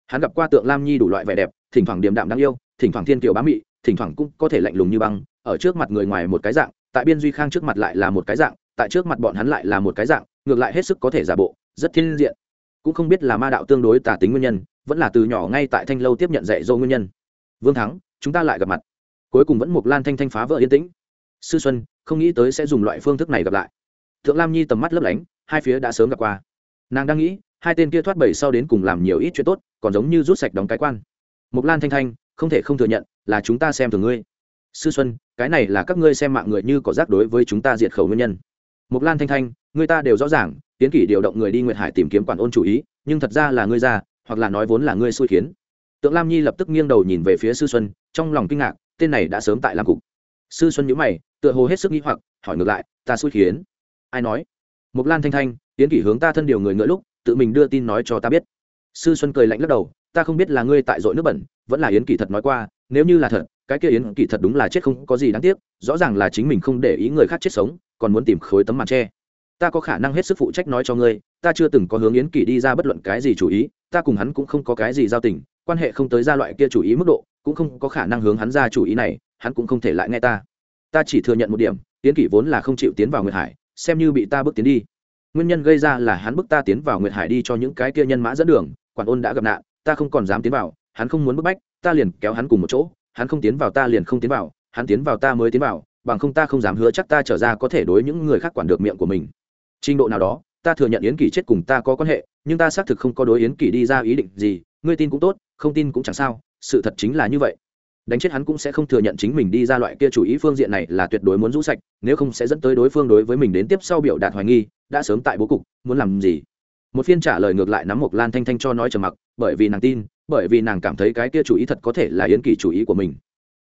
Hắn gặp qua tượng lam nhi đủ loại vẻ đẹp, thỉnh thoảng điềm đạm đáng yêu, thỉnh thoảng thiên kiều bá mị, thỉnh thoảng cũng có thể lạnh lùng như băng, ở trước mặt người ngoài một cái dạng, tại biên duy khang trước mặt lại là một cái dạng tại trước mặt bọn hắn lại là một cái dạng, ngược lại hết sức có thể giả bộ, rất thiên diện. Cũng không biết là ma đạo tương đối tả tính nguyên nhân, vẫn là từ nhỏ ngay tại thanh lâu tiếp nhận dạy dỗ nguyên nhân. Vương thắng, chúng ta lại gặp mặt. Cuối cùng vẫn một lan thanh thanh phá vỡ yên tĩnh. Sư xuân, không nghĩ tới sẽ dùng loại phương thức này gặp lại. Thượng lam nhi tầm mắt lấp lánh, hai phía đã sớm gặp qua. Nàng đang nghĩ, hai tên kia thoát bẩy sau đến cùng làm nhiều ít chuyện tốt, còn giống như rút sạch đóng cái quan. Mục lan thanh thanh, không thể không thừa nhận, là chúng ta xem thường ngươi. Sư xuân, cái này là các ngươi xem mạng người như có rác đối với chúng ta diệt khẩu nguyên nhân mục lan thanh thanh, người ta đều rõ ràng tiến kỷ điều động người đi nguyệt hải tìm kiếm quản ôn chủ ý, nhưng thật ra là ngươi ra, hoặc là nói vốn là ngươi xui khiến. Tượng lam nhi lập tức nghiêng đầu nhìn về phía sư xuân, trong lòng kinh ngạc, tên này đã sớm tại làm cục. Sư xuân nhữ mày, tựa hồ hết sức nghĩ hoặc, hỏi ngược lại, ta xui khiến? Ai nói? Mục lan thanh thanh tiến kỷ hướng ta thân điều người ngựa lúc, tự mình đưa tin nói cho ta biết. Sư xuân cười lạnh lắc đầu, ta không biết là ngươi tại dội nước bẩn, vẫn là yến kỷ thật nói qua, nếu như là thật cái kia yến kỳ thật đúng là chết không có gì đáng tiếc, rõ ràng là chính mình không để ý người khác chết sống, còn muốn tìm khối tấm màn tre ta có khả năng hết sức phụ trách nói cho ngươi, ta chưa từng có hướng yến kỳ đi ra bất luận cái gì chủ ý, ta cùng hắn cũng không có cái gì giao tình, quan hệ không tới ra loại kia chủ ý mức độ, cũng không có khả năng hướng hắn ra chủ ý này, hắn cũng không thể lại nghe ta. Ta chỉ thừa nhận một điểm, yến kỳ vốn là không chịu tiến vào nguyệt hải, xem như bị ta bước tiến đi. Nguyên nhân gây ra là hắn bức ta tiến vào nguyệt hải đi cho những cái kia nhân mã dẫn đường, quản ôn đã gặp nạn, ta không còn dám tiến vào, hắn không muốn bức bách, ta liền kéo hắn cùng một chỗ hắn không tiến vào ta liền không tiến vào, hắn tiến vào ta mới tiến vào, bằng không ta không dám hứa chắc ta trở ra có thể đối những người khác quản được miệng của mình. Trình độ nào đó, ta thừa nhận yến kỷ chết cùng ta có quan hệ, nhưng ta xác thực không có đối yến kỷ đi ra ý định gì, ngươi tin cũng tốt, không tin cũng chẳng sao, sự thật chính là như vậy. Đánh chết hắn cũng sẽ không thừa nhận chính mình đi ra loại kia chủ ý phương diện này là tuyệt đối muốn rũ sạch, nếu không sẽ dẫn tới đối phương đối với mình đến tiếp sau biểu đạt hoài nghi, đã sớm tại bố cục, muốn làm gì? Một phiên trả lời ngược lại nắm một lan thanh thanh cho nói trầm mặc, bởi vì nàng tin bởi vì nàng cảm thấy cái kia chủ ý thật có thể là yến kỳ chủ ý của mình.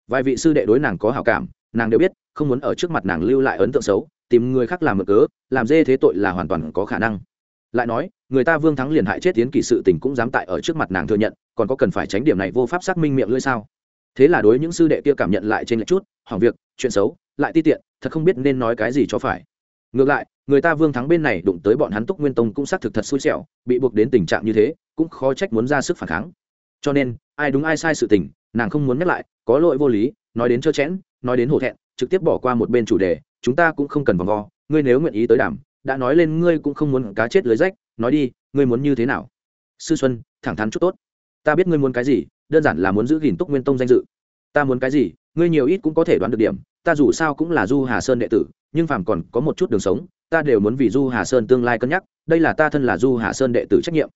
Vài vị sư đệ đối nàng có hảo cảm, nàng đều biết, không muốn ở trước mặt nàng lưu lại ấn tượng xấu, tìm người khác làm mực cớ, làm dê thế tội là hoàn toàn có khả năng. Lại nói, người ta vương thắng liền hại chết tiến kỳ sự tình cũng dám tại ở trước mặt nàng thừa nhận, còn có cần phải tránh điểm này vô pháp xác minh miệng lưỡi sao? Thế là đối những sư đệ kia cảm nhận lại trên lệch chút, hỏng việc, chuyện xấu, lại ti tiện, thật không biết nên nói cái gì cho phải. Ngược lại, người ta vương thắng bên này đụng tới bọn hắn túc nguyên tông cũng xác thực thật xui xẻo, bị buộc đến tình trạng như thế, cũng khó trách muốn ra sức phản kháng cho nên, ai đúng ai sai sự tình, nàng không muốn nhắc lại, có lỗi vô lý, nói đến trơ chẽn, nói đến hổ thẹn, trực tiếp bỏ qua một bên chủ đề, chúng ta cũng không cần vòng vo, ngươi nếu nguyện ý tới đảm đã nói lên ngươi cũng không muốn cá chết lưới rách, nói đi, ngươi muốn như thế nào? Sư xuân, thẳng thắn chút tốt. Ta biết ngươi muốn cái gì, đơn giản là muốn giữ gìn túc nguyên tông danh dự. Ta muốn cái gì, ngươi nhiều ít cũng có thể đoán được điểm, ta dù sao cũng là du hà sơn đệ tử, nhưng phàm còn có một chút đường sống, ta đều muốn vì du hà sơn tương lai cân nhắc, đây là ta thân là du hà sơn đệ tử trách nhiệm.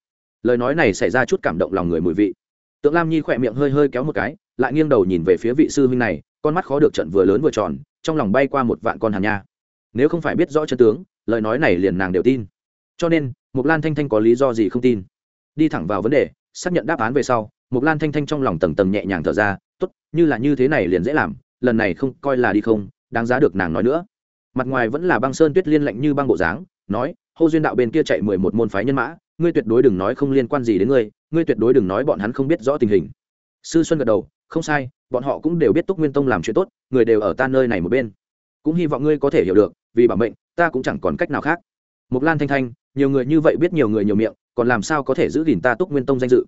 Lời nói này xảy ra chút cảm động lòng người mùi vị tượng lam nhi khỏe miệng hơi hơi kéo một cái, lại nghiêng đầu nhìn về phía vị sư huynh này, con mắt khó được trận vừa lớn vừa tròn, trong lòng bay qua một vạn con hàn nha. Nếu không phải biết rõ chân tướng, lời nói này liền nàng đều tin. Cho nên mục lan thanh thanh có lý do gì không tin? Đi thẳng vào vấn đề, xác nhận đáp án về sau mục lan thanh thanh trong lòng tầng tầng nhẹ nhàng thở ra t ố t như là như thế này liền dễ làm, lần này không coi là đi không, đáng giá được nàng nói nữa. Mặt ngoài vẫn là băng sơn tuyết liên lạnh như băng bộ dáng, nói, hô duyên đạo bên kia chạy mười một môn phái nhân mã, ngươi tuyệt đối đừng nói không liên quan gì đến ngươi ngươi tuyệt đối đừng nói bọn hắn không biết rõ tình hình. Sư xuân gật đầu, không sai, bọn họ cũng đều biết túc nguyên tông làm chuyện tốt, người đều ở ta nơi này một bên. Cũng hy vọng ngươi có thể hiểu được, vì bảo mệnh, ta cũng chẳng còn cách nào khác. Mục lan thanh thanh, nhiều người như vậy biết nhiều người nhiều miệng, còn làm sao có thể giữ gìn ta túc nguyên tông danh dự?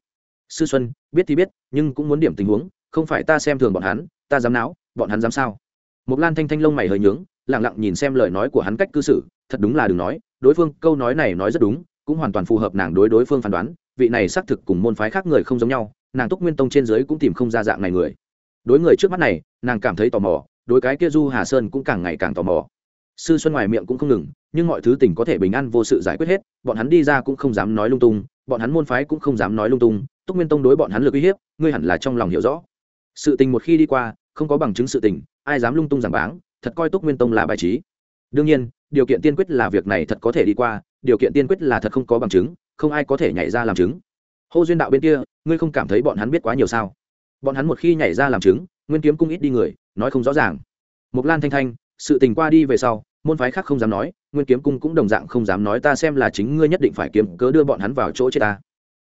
Sư xuân, biết thì biết, nhưng cũng muốn điểm tình huống, không phải ta xem thường bọn hắn, ta dám não bọn hắn dám sao? Mục lan thanh thanh lông mày hơi nhướng lẳng lặng nhìn xem lời nói của hắn cách cư xử, thật đúng là đừng nói, đối phương, câu nói này nói rất đúng, cũng hoàn toàn phù hợp nàng đối đối phương phán đoán vị này xác thực cùng môn phái khác người không giống nhau, nàng túc nguyên tông trên dưới cũng tìm không ra dạng này người. Đối người trước mắt này, nàng cảm thấy tò mò, đối cái kia du hà sơn cũng càng ngày càng tò mò. Sư xuân ngoài miệng cũng không ngừng, nhưng mọi thứ tình có thể bình an vô sự giải quyết hết, bọn hắn đi ra cũng không dám nói lung tung, bọn hắn môn phái cũng không dám nói lung tung, túc nguyên tông đối bọn hắn lực uy hiếp, ngươi hẳn là trong lòng hiểu rõ. Sự tình một khi đi qua, không có bằng chứng sự tình, ai dám lung tung giảng báng, thật coi túc nguyên tông là bài trí. Đương nhiên, điều kiện tiên quyết là việc này thật có thể đi qua, điều kiện tiên quyết là thật không có bằng chứng không ai có thể nhảy ra làm chứng. Hô duyên đạo bên kia, ngươi không cảm thấy bọn hắn biết quá nhiều sao? Bọn hắn một khi nhảy ra làm chứng, nguyên kiếm cung ít đi người, nói không rõ ràng. Mục lan thanh thanh, sự tình qua đi về sau, môn phái khác không dám nói, nguyên kiếm cung cũng đồng dạng không dám nói, ta xem là chính ngươi nhất định phải kiếm cớ đưa bọn hắn vào chỗ chết ta.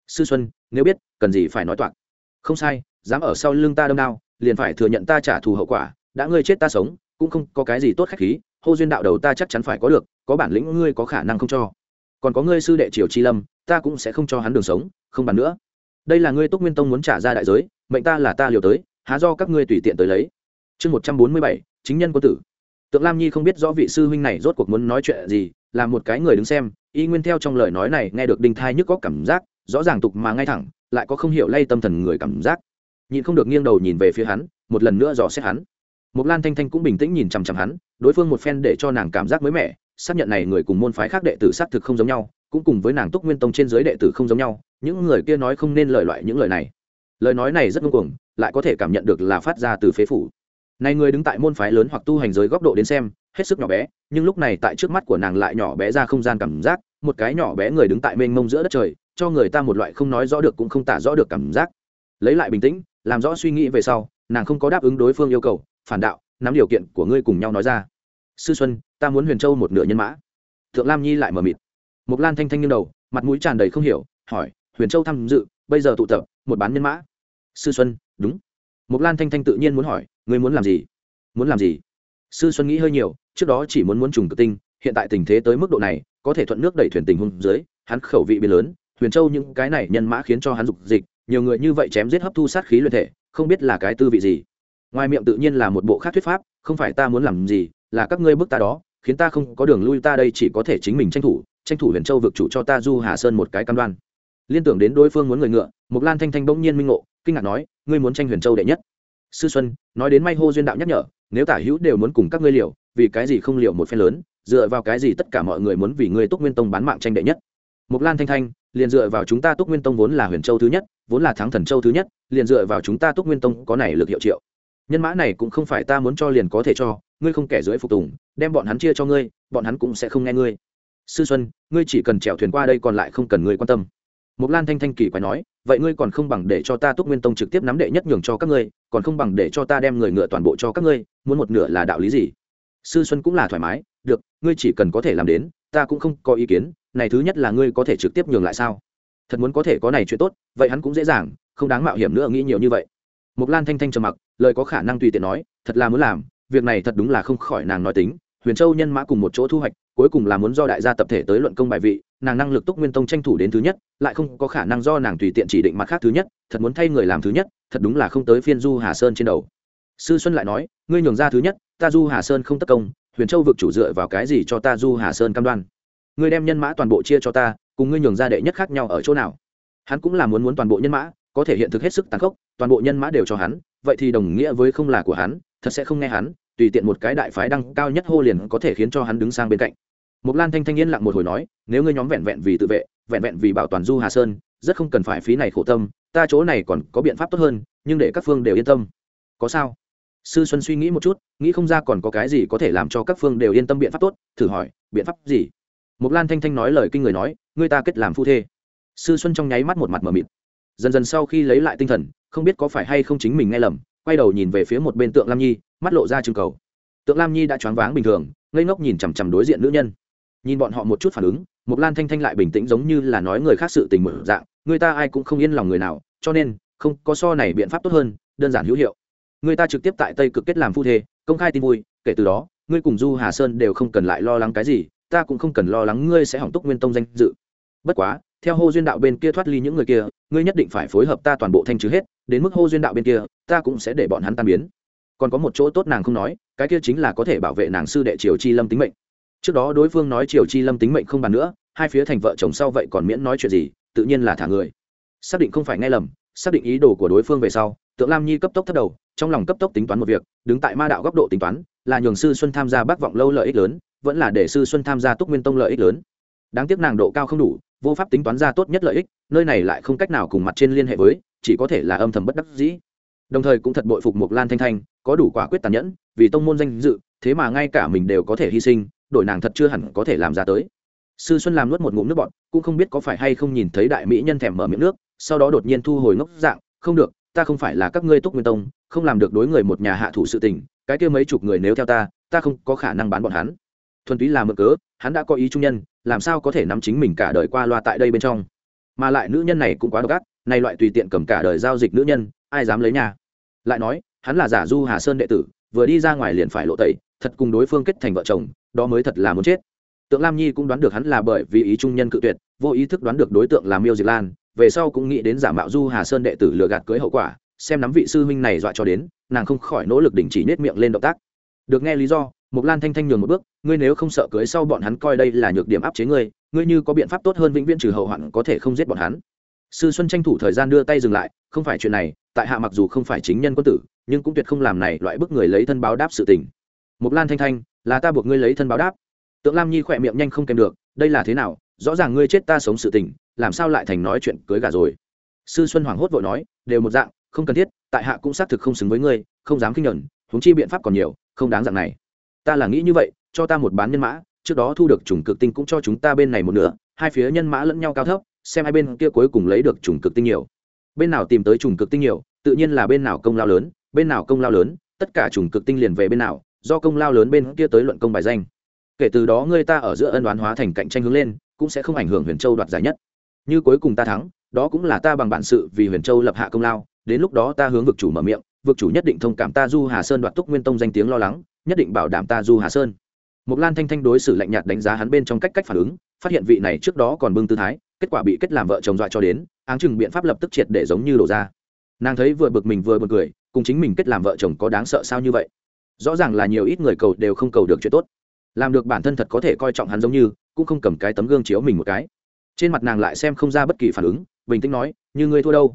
Sư xuân, nếu biết, cần gì phải nói toạc. Không sai, dám ở sau lưng ta đâm đao, liền phải thừa nhận ta trả thù hậu quả, đã ngươi chết ta sống, cũng không có cái gì tốt khách khí, hô duyên đạo đầu ta chắc chắn phải có được, có bản lĩnh ngươi có khả năng không cho còn có ngươi sư đệ triều chi lâm ta cũng sẽ không cho hắn đường sống không bàn nữa. Đây là ngươi túc nguyên tông muốn trả ra đại giới mệnh ta là ta liều tới há do các ngươi tùy tiện tới lấy. Chương một trăm bốn mươi bảy chính nhân quân tử. Tượng lam nhi không biết rõ vị sư huynh này rốt cuộc muốn nói chuyện gì là một cái người đứng xem y nguyên theo trong lời nói này nghe được đinh thai nhức có cảm giác rõ ràng tục mà ngay thẳng lại có không hiểu lay tâm thần người cảm giác. Nhìn không được nghiêng đầu nhìn về phía hắn một lần nữa dò xét hắn. Một Lan Thanh Thanh cũng bình tĩnh nhìn chằm chằm hắn, đối phương một phen để cho nàng cảm giác mới mẻ, xác nhận này người cùng môn phái khác đệ tử xác thực không giống nhau, cũng cùng với nàng Túc Nguyên Tông trên dưới đệ tử không giống nhau, những người kia nói không nên lời loại những lời này. Lời nói này rất ngông cuồng, lại có thể cảm nhận được là phát ra từ phế phủ. Này người đứng tại môn phái lớn hoặc tu hành giới góc độ đến xem hết sức nhỏ bé nhưng lúc này tại trước mắt của nàng lại nhỏ bé ra không gian cảm giác một cái nhỏ bé người đứng tại mênh mông giữa đất trời cho người ta một loại không nói rõ được cũng không tả rõ được cảm giác. Lấy lại bình tĩnh làm rõ suy nghĩ về sau nàng không có đáp ứng đối phương yêu cầu phản đạo nắm điều kiện của ngươi cùng nhau nói ra. Sư xuân ta muốn huyền châu một nửa nhân mã. Thượng lam nhi lại mờ mịt. Mục lan thanh thanh nghiêng đầu, mặt mũi tràn đầy không hiểu, hỏi, huyền châu tham dự, bây giờ tụ tập, một bán nhân mã? Sư xuân, đúng. Mục lan thanh thanh tự nhiên muốn hỏi, ngươi muốn làm gì? Muốn làm gì? Sư xuân nghĩ hơi nhiều, trước đó chỉ muốn muốn trùng tự tinh, hiện tại tình thế tới mức độ này, có thể thuận nước đẩy thuyền tình hung dưới, hắn khẩu vị biến lớn, huyền châu những cái này nhân mã khiến cho hắn dục dịch, nhiều người như vậy chém giết hấp thu sát khí luyện thể, không biết là cái tư vị gì. Ngoài miệng tự nhiên là một bộ khác thuyết pháp, không phải ta muốn làm gì, là các ngươi bức ta đó khiến ta không có đường lui ta đây chỉ có thể chính mình tranh thủ tranh thủ huyền châu vực chủ cho ta du hà sơn một cái cam đoan. Liên tưởng đến đối phương muốn người ngựa mục lan thanh thanh bỗng nhiên minh ngộ, kinh ngạc nói, ngươi muốn tranh huyền châu đệ nhất? Sư xuân, nói đến may hô duyên đạo nhắc nhở, nếu tả hữu đều muốn cùng các ngươi liều, vì cái gì không liều một phen lớn, dựa vào cái gì tất cả mọi người muốn vì ngươi túc nguyên tông bán mạng tranh đệ nhất? Mục lan thanh thanh, liền dựa vào chúng ta túc nguyên tông vốn là huyền châu thứ nhất, vốn là thắng thần châu thứ nhất, liền dựa vào chúng ta túc nguyên tông có này lực hiệu triệu. Nhân mã này cũng không phải ta muốn cho liền có thể cho, ngươi không kẻ dưới phục tùng đem bọn hắn chia cho ngươi bọn hắn cũng sẽ không nghe ngươi sư xuân ngươi chỉ cần chèo thuyền qua đây còn lại không cần ngươi quan tâm mục Lan Thanh Thanh kỳ quái nói, vậy ngươi còn không bằng để cho ta Túc Nguyên Tông trực tiếp nắm đệ nhất nhường cho các ngươi, còn không bằng để cho ta đem người ngựa toàn bộ cho các ngươi, muốn một nửa là đạo lý gì? Sư Xuân cũng là thoải mái, được, ngươi chỉ cần có thể làm đến, ta cũng không có ý kiến, này thứ nhất là ngươi có thể trực tiếp nhường lại sao? Thật muốn có thể có này chuyện tốt, vậy hắn cũng dễ dàng, không đáng mạo hiểm nữa nghĩ nhiều như vậy. mục Lan Thanh Thanh trầm mặc, lời có khả năng tùy tiện nói, thật là muốn làm, việc này thật đúng là không khỏi nàng nói tính, Huyền Châu nhân mã cùng một chỗ thu hoạch, cuối cùng là muốn do đại gia tập thể tới luận công bài vị, nàng năng lực túc nguyên tông tranh thủ đến thứ nhất lại không có khả năng do nàng tùy tiện chỉ định mặt khác thứ nhất thật muốn thay người làm thứ nhất thật đúng là không tới phiên du hà sơn trên đầu. Sư xuân lại nói ngươi nhường ra thứ nhất ta du hà sơn không tất công huyền châu vực chủ dựa vào cái gì cho ta du hà sơn cam đoan? Ngươi đem nhân mã toàn bộ chia cho ta cùng ngươi nhường ra đệ nhất khác nhau ở chỗ nào? Hắn cũng là muốn muốn toàn bộ nhân mã có thể hiện thực hết sức tàn khốc toàn bộ nhân mã đều cho hắn vậy thì đồng nghĩa với không là của hắn thật sẽ không nghe hắn tùy tiện một cái đại phái đăng cao nhất hô liền có thể khiến cho hắn đứng sang bên cạnh Mộc Lan Thanh thanh yên lặng một hồi nói, nếu ngươi nhóm vẹn vẹn vì tự vệ, vẹn vẹn vì bảo toàn Du Hà Sơn, rất không cần phải phí này khổ tâm, ta chỗ này còn có biện pháp tốt hơn, nhưng để các phương đều yên tâm. Có sao? Sư Xuân suy nghĩ một chút, nghĩ không ra còn có cái gì có thể làm cho các phương đều yên tâm biện pháp tốt, thử hỏi, biện pháp gì? mục lan thanh thanh nói lời kinh người nói ngươi ta kết làm phu thê sư xuân trong nháy mắt một mặt mờ mịt dần dần sau khi lấy lại tinh thần không biết có phải hay không chính mình nghe lầm quay đầu nhìn về phía một bên tượng lam nhi, mắt lộ ra trưng cầu. Tượng lam nhi đã choáng váng bình thường, ngây ngốc nhìn chằm chằm đối diện nữ nhân. Nhìn bọn họ một chút phản ứng mục lan thanh thanh lại bình tĩnh giống như là nói người khác sự tình mở dạng, người ta ai cũng không yên lòng người nào, cho nên, không có so này biện pháp tốt hơn, đơn giản hữu hiệu. Người ta trực tiếp tại tây cực kết làm phu thê, công khai tin vui, kể từ đó, ngươi cùng du hà sơn đều không cần lại lo lắng cái gì, ta cũng không cần lo lắng ngươi sẽ hỏng túc nguyên tông danh dự. Bất quá, theo hô duyên đạo bên kia thoát ly những người kia ngươi nhất định phải phối hợp ta toàn bộ thanh trừ hết, đến mức hô duyên đạo bên kia, ta cũng sẽ để bọn hắn tan biến. Còn có một chỗ tốt nàng không nói, cái kia chính là có thể bảo vệ nàng sư đệ triều chi lâm tính mệnh. Trước đó đối phương nói triều chi lâm tính mệnh không bàn nữa, hai phía thành vợ chồng sau vậy còn miễn nói chuyện gì, tự nhiên là thả người. Xác định không phải nghe lầm, xác định ý đồ của đối phương về sau, tượng lam nhi cấp tốc thất đầu, trong lòng cấp tốc tính toán một việc, đứng tại ma đạo góc độ tính toán, là nhường sư xuân tham gia bác vọng lâu lợi ích lớn, vẫn là để sư xuân tham gia túc nguyên tông lợi ích lớn. Đáng tiếc nàng độ cao không đủ vô pháp tính toán ra tốt nhất lợi ích, nơi này lại không cách nào cùng mặt trên liên hệ với, chỉ có thể là âm thầm bất đắc dĩ. Đồng thời cũng thật bội phục một lan thanh thanh, có đủ quả quyết tàn nhẫn, vì tông môn danh dự, thế mà ngay cả mình đều có thể hy sinh, đội nàng thật chưa hẳn có thể làm ra tới. Sư xuân làm nuốt một ngụm nước bọt, cũng không biết có phải hay không nhìn thấy đại mỹ nhân thèm mở miệng nước, sau đó đột nhiên thu hồi ngốc dạng, không được, ta không phải là các ngươi túc nguyên tông, không làm được đối người một nhà hạ thủ sự tình, cái kia mấy chục người nếu theo ta ta không có khả năng bán bọn hắn. Thuần túy là mượn cớ, hắn đã có ý trung nhân làm sao có thể nắm chính mình cả đời qua loa tại đây bên trong? Mà lại nữ nhân này cũng quá độc ác nay loại tùy tiện cầm cả đời giao dịch nữ nhân, ai dám lấy nhà? Lại nói, hắn là giả du hà sơn đệ tử, vừa đi ra ngoài liền phải lộ tẩy, thật cùng đối phương kết thành vợ chồng, đó mới thật là muốn chết. Tượng lam nhi cũng đoán được hắn là bởi vì ý trung nhân cự tuyệt, vô ý thức đoán được đối tượng là miêu diệt lan, về sau cũng nghĩ đến giả mạo du hà sơn đệ tử lừa gạt cưới hậu quả, xem nắm vị sư huynh này dọa cho đến, nàng không khỏi nỗ lực đình chỉ nết miệng lên động tác. Được nghe lý do mục lan thanh thanh nhường một bước ngươi nếu không sợ cưới sau bọn hắn coi đây là nhược điểm áp chế ngươi ngươi như có biện pháp tốt hơn vĩnh viễn trừ hậu hoạn có thể không giết bọn hắn. Sư xuân tranh thủ thời gian đưa tay dừng lại, không phải chuyện này, tại hạ mặc dù không phải chính nhân quân tử, nhưng cũng tuyệt không làm này loại bức người lấy thân báo đáp sự tình. Mục lan thanh thanh, là ta buộc ngươi lấy thân báo đáp. Tượng lam nhi khỏe miệng nhanh không kèm được, đây là thế nào? Rõ ràng ngươi chết ta sống sự tình, làm sao lại thành nói chuyện cưới gà rồi? Sư xuân hoảng hốt vội nói, đều một dạng, không cần thiết, tại hạ cũng xác thực không xứng với ngươi, không dám kinh nhẫn. huống chi biện pháp còn nhiều, không đáng dạng này. Ta là nghĩ như vậy cho ta một bán nhân mã, trước đó thu được chủng cực tinh cũng cho chúng ta bên này một nửa, hai phía nhân mã lẫn nhau cao thấp, xem hai bên kia cuối cùng lấy được chủng cực tinh nhiều. Bên nào tìm tới chủng cực tinh nhiều, tự nhiên là bên nào công lao lớn, bên nào công lao lớn, tất cả chủng cực tinh liền về bên nào, do công lao lớn bên kia tới luận công bài danh. Kể từ đó người ta ở giữa ân đoán hóa thành cạnh tranh hướng lên, cũng sẽ không ảnh hưởng huyền châu đoạt giải nhất. Như cuối cùng ta thắng, đó cũng là ta bằng bản sự vì huyền châu lập hạ công lao, đến lúc đó ta hướng vực chủ mở miệng, vực chủ nhất định thông cảm ta du hà sơn đoạt túc nguyên tông danh tiếng lo lắng, nhất định bảo đảm ta du hà sơn. Mộc Lan Thanh Thanh đối xử lạnh nhạt đánh giá hắn bên trong cách cách phản ứng, phát hiện vị này trước đó còn bưng tư thái, kết quả bị kết làm vợ chồng dọa cho đến, áng chừng biện pháp lập tức triệt để giống như đổ ra. Nàng thấy vừa bực mình vừa buồn cười, cùng chính mình kết làm vợ chồng có đáng sợ sao như vậy? Rõ ràng là nhiều ít người cầu đều không cầu được chuyện tốt. Làm được bản thân thật có thể coi trọng hắn giống như, cũng không cầm cái tấm gương chiếu mình một cái. Trên mặt nàng lại xem không ra bất kỳ phản ứng, bình tĩnh nói, như ngươi thua đâu?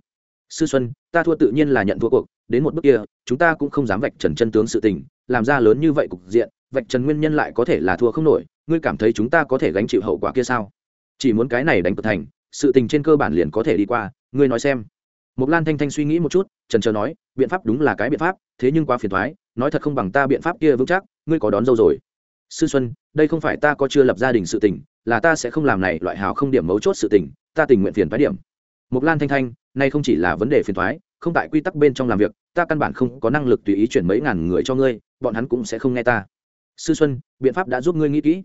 Sư Xuân, ta thua tự nhiên là nhận thua cuộc, đến một bước kia, chúng ta cũng không dám vạch trần chân tướng sự tình, làm ra lớn như vậy cục diện, vạch trần nguyên nhân lại có thể là thua không nổi ngươi cảm thấy chúng ta có thể gánh chịu hậu quả kia sao chỉ muốn cái này đánh cực thành sự tình trên cơ bản liền có thể đi qua ngươi nói xem Mục Lan Thanh Thanh suy nghĩ một chút, trần trờ nói, biện pháp đúng là cái biện pháp, thế nhưng quá phiền toái, nói thật không bằng ta biện pháp kia vững chắc, ngươi có đón dâu rồi. Sư Xuân, đây không phải ta có chưa lập gia đình sự tình, là ta sẽ không làm này loại hào không điểm mấu chốt sự tình, ta tình nguyện phiền thoái điểm. Mục Lan Thanh Thanh, nay không chỉ là vấn đề phiền toái, không tại quy tắc bên trong làm việc, ta căn bản không có năng lực tùy ý chuyển mấy ngàn người cho ngươi, bọn hắn cũng sẽ không nghe ta sư xuân biện pháp đã giúp ngươi nghĩ kỹ.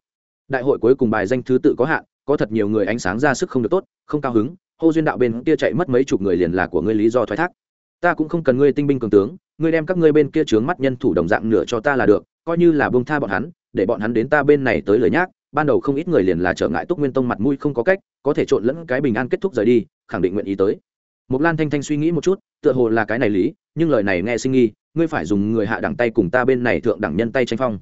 Đại hội cuối cùng bài danh thứ tự có hạn có thật nhiều người ánh sáng ra sức không được tốt không cao hứng hô duyên đạo bên kia chạy mất mấy chục người liền là của ngươi lý do thoái thác. Ta cũng không cần ngươi tinh binh cường tướng ngươi đem các ngươi bên kia trướng mắt nhân thủ đồng dạng nửa cho ta là được coi như là bông tha bọn hắn để bọn hắn đến ta bên này tới lời nhác ban đầu không ít người liền là trở ngại túc nguyên tông mặt mũi không có cách có thể trộn lẫn cái bình an kết thúc rời đi khẳng định nguyện ý tới. Mục Lan Thanh Thanh suy nghĩ một chút, tựa hồ là cái này lý, nhưng lời này nghe sinh nghi, ngươi phải dùng người hạ đẳng tay cùng ta bên này thượng đẳng nhân tay tranh phong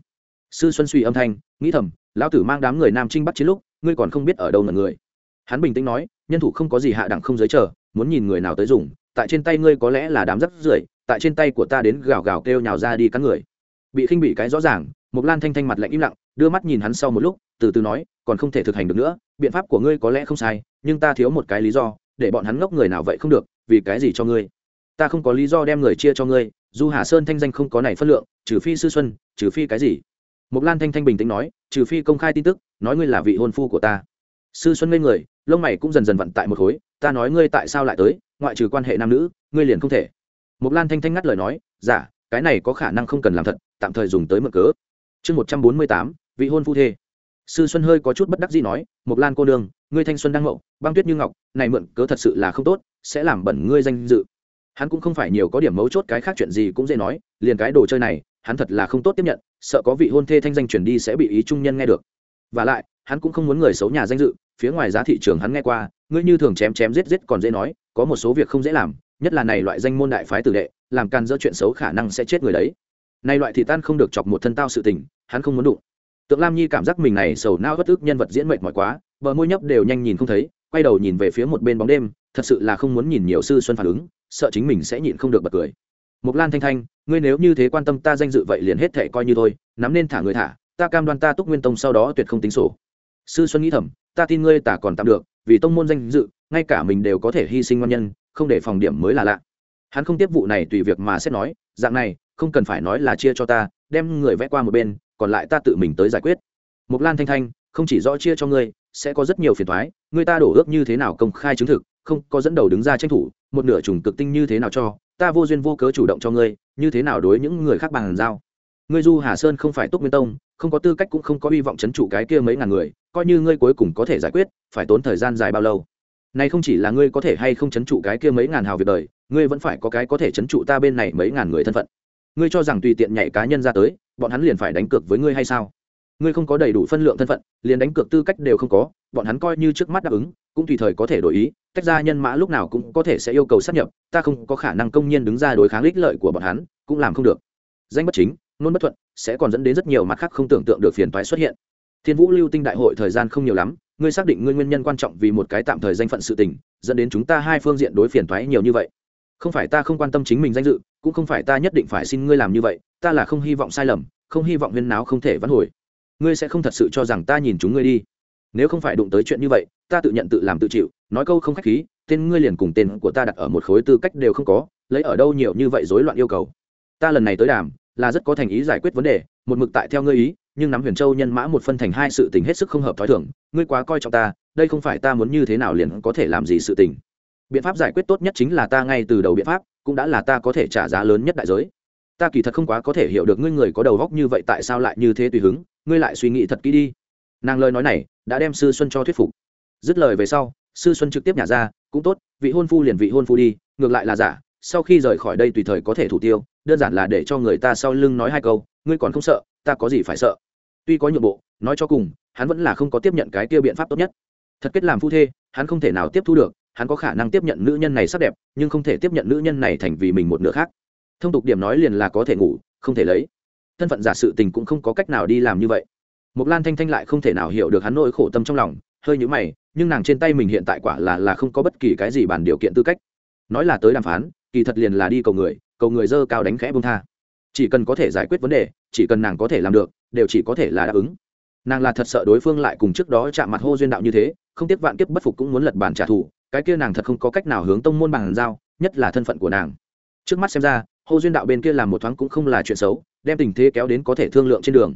sư xuân suy âm thanh, nghĩ thầm, lão tử mang đám người nam trinh bắt chiến lúc, ngươi còn không biết ở đâu là người. Hắn bình tĩnh nói, nhân thủ không có gì hạ đẳng không giới chờ, muốn nhìn người nào tới dùng, tại trên tay ngươi có lẽ là đám rất rưởi, tại trên tay của ta đến gào gào kêu nhào ra đi cắn người. Bị khinh bị cái rõ ràng mục lan thanh thanh mặt lạnh im lặng, đưa mắt nhìn hắn sau một lúc, từ từ nói, còn không thể thực hành được nữa, biện pháp của ngươi có lẽ không sai, nhưng ta thiếu một cái lý do, để bọn hắn ngốc người nào vậy không được, vì cái gì cho ngươi? Ta không có lý do đem người chia cho ngươi, dù hà sơn thanh danh không có này phân lượng, trừ phi sư xuân, trừ phi cái gì? Mục lan thanh thanh bình tĩnh nói trừ phi công khai tin tức nói ngươi là vị hôn phu của ta. Sư xuân ngây người lông mày cũng dần dần vận tại một khối ta nói ngươi tại sao lại tới ngoại trừ quan hệ nam nữ ngươi liền không thể. Mục lan thanh thanh ngắt lời nói giả dạ, cái này có khả năng không cần làm thật tạm thời dùng tới mượn cớ. Chương một trăm bốn mươi tám vị hôn phu thê. Sư xuân hơi có chút bất đắc gì nói mục lan cô nương ngươi thanh xuân đang mậu băng tuyết như ngọc này mượn cớ thật sự là không tốt sẽ làm bẩn ngươi danh dự. Hắn cũng không phải nhiều có điểm mấu chốt cái khác chuyện gì cũng dễ nói liền cái đồ chơi này hắn thật là không tốt tiếp nhận, sợ có vị hôn thê thanh danh truyền đi sẽ bị ý trung nhân nghe được. Và lại, hắn cũng không muốn người xấu nhà danh dự, phía ngoài giá thị trường hắn nghe qua, ngươi như thường chém chém giết giết còn dễ nói, có một số việc không dễ làm, nhất là này loại danh môn đại phái tử đệ, làm càn dỡ chuyện xấu khả năng sẽ chết người đấy. Nay loại thì tan không được chọc một thân tao sự tình, hắn không muốn đụng. Tượng lam nhi cảm giác mình này sầu nao bất ức nhân vật diễn mệt mỏi quá, bờ môi nhấp đều nhanh nhìn không thấy, quay đầu nhìn về phía một bên bóng đêm, thật sự là không muốn nhìn nhiều sư xuân phản ứng, sợ chính mình sẽ nhịn không được bật cười. Mục lan thanh thanh ngươi nếu như thế quan tâm ta danh dự vậy liền hết thệ coi như thôi, nắm nên thả người thả, ta cam đoan ta túc nguyên tông sau đó tuyệt không tính sổ. Sư xuân nghĩ thầm, ta tin ngươi tả còn tạm được, vì tông môn danh dự, ngay cả mình đều có thể hy sinh ngon nhân, không để phòng điểm mới là lạ. Hắn không tiếp vụ này tùy việc mà xét nói, dạng này, không cần phải nói là chia cho ta, đem người vẽ qua một bên, còn lại ta tự mình tới giải quyết. Mục lan thanh thanh, không chỉ rõ chia cho ngươi, sẽ có rất nhiều phiền thoái ngươi ta đổ ước như thế nào công khai chứng thực, không có dẫn đầu đứng ra tranh thủ, một nửa trùng cực tinh như thế nào cho, ta vô duyên vô cớ chủ động cho ngươi như thế nào đối những người khác bằng giao? Ngươi du hà sơn không phải túc nguyên tông, không có tư cách cũng không có hy vọng c h ấ n trụ cái kia mấy ngàn người, coi như ngươi cuối cùng có thể giải quyết, phải tốn thời gian dài bao lâu? Này không chỉ là ngươi có thể hay không c h ấ n trụ cái kia mấy ngàn hào việc đời, ngươi vẫn phải có cái có thể c h ấ n trụ ta bên này mấy ngàn người thân phận. Ngươi cho rằng tùy tiện nhảy cá nhân ra tới, bọn hắn liền phải đánh cược với ngươi hay sao? Ngươi không có đầy đủ phân lượng thân phận, liền đánh cược tư cách đều không có, bọn hắn coi như trước mắt đáp ứng, cũng tùy thời có thể đổi ý, tách ra nhân mã lúc nào cũng có thể sẽ yêu cầu sát nhập, ta không có khả năng công nhiên đứng ra đối kháng ích lợi của bọn hắn, cũng làm không được. Danh bất chính nôn bất thuận, sẽ còn dẫn đến rất nhiều mặt khác không tưởng tượng được phiền toái xuất hiện. Thiên vũ lưu tinh đại hội thời gian không nhiều lắm, ngươi xác định ngươi nguyên nhân quan trọng vì một cái tạm thời danh phận sự tình, dẫn đến chúng ta hai phương diện đối phiền toái nhiều như vậy. Không phải ta không quan tâm chính mình danh dự, cũng không phải ta nhất định phải xin ngươi làm như vậy, ta là không hy vọng sai lầm, không hy vọng huyên náo không thể vãn hồi ngươi sẽ không thật sự cho rằng ta nhìn chúng ngươi đi. Nếu không phải đụng tới chuyện như vậy, ta tự nhận tự làm tự chịu, nói câu không khách khí, tên ngươi liền cùng tên của ta đặt ở một khối tư cách đều không có, lấy ở đâu nhiều như vậy rối loạn yêu cầu. Ta lần này tới đàm, là rất có thành ý giải quyết vấn đề, một mực tại theo ngươi ý, nhưng nắm huyền châu nhân mã một phân thành hai sự tình hết sức không hợp t h ó i thưởng ngươi quá coi trọng ta, đây không phải ta muốn như thế nào liền có thể làm gì sự tình. Biện pháp giải quyết tốt nhất chính là ta ngay từ đầu biện pháp, cũng đã là ta có thể trả giá lớn nhất đại giới ta kỳ thật không quá có thể hiểu được ngươi người có đầu góc như vậy tại sao lại như thế tùy hứng, ngươi lại suy nghĩ thật kỹ đi. Nàng lời nói này đã đem sư xuân cho thuyết phục. Dứt lời về sau, sư xuân trực tiếp nhả ra, cũng tốt, vị hôn phu liền vị hôn phu đi, ngược lại là giả, sau khi rời khỏi đây tùy thời có thể thủ tiêu, đơn giản là để cho người ta sau lưng nói hai câu, ngươi còn không sợ, ta có gì phải sợ? Tuy có nhượng bộ, nói cho cùng, hắn vẫn là không có tiếp nhận cái tiêu biện pháp tốt nhất. Thật kết làm phu thê, hắn không thể nào tiếp thu được, hắn có khả năng tiếp nhận nữ nhân này sắc đẹp, nhưng không thể tiếp nhận nữ nhân này thành vì mình một nửa khác thông tục điểm nói liền là có thể ngủ, không thể lấy. Thân phận giả sự tình cũng không có cách nào đi làm như vậy. Mục lan thanh thanh lại không thể nào hiểu được hắn nỗi khổ tâm trong lòng, hơi nhữ mày, nhưng nàng trên tay mình hiện tại quả là là không có bất kỳ cái gì bản điều kiện tư cách. Nói là tới đàm phán, kỳ thật liền là đi cầu người cầu người dơ cao đánh khẽ bông tha. Chỉ cần có thể giải quyết vấn đề, chỉ cần nàng có thể làm được, đều chỉ có thể là đáp ứng. Nàng là thật sợ đối phương lại cùng trước đó chạm mặt hô duyên đạo như thế, không tiếp vạn kiếp bất phục cũng muốn lật bản trả thù, cái kia nàng thật không có cách nào hướng tông môn bằng giao, nhất là thân phận của nàng. Trước mắt xem ra hô duyên đạo bên kia làm một thoáng cũng không là chuyện xấu, đem tình thế kéo đến có thể thương lượng trên đường.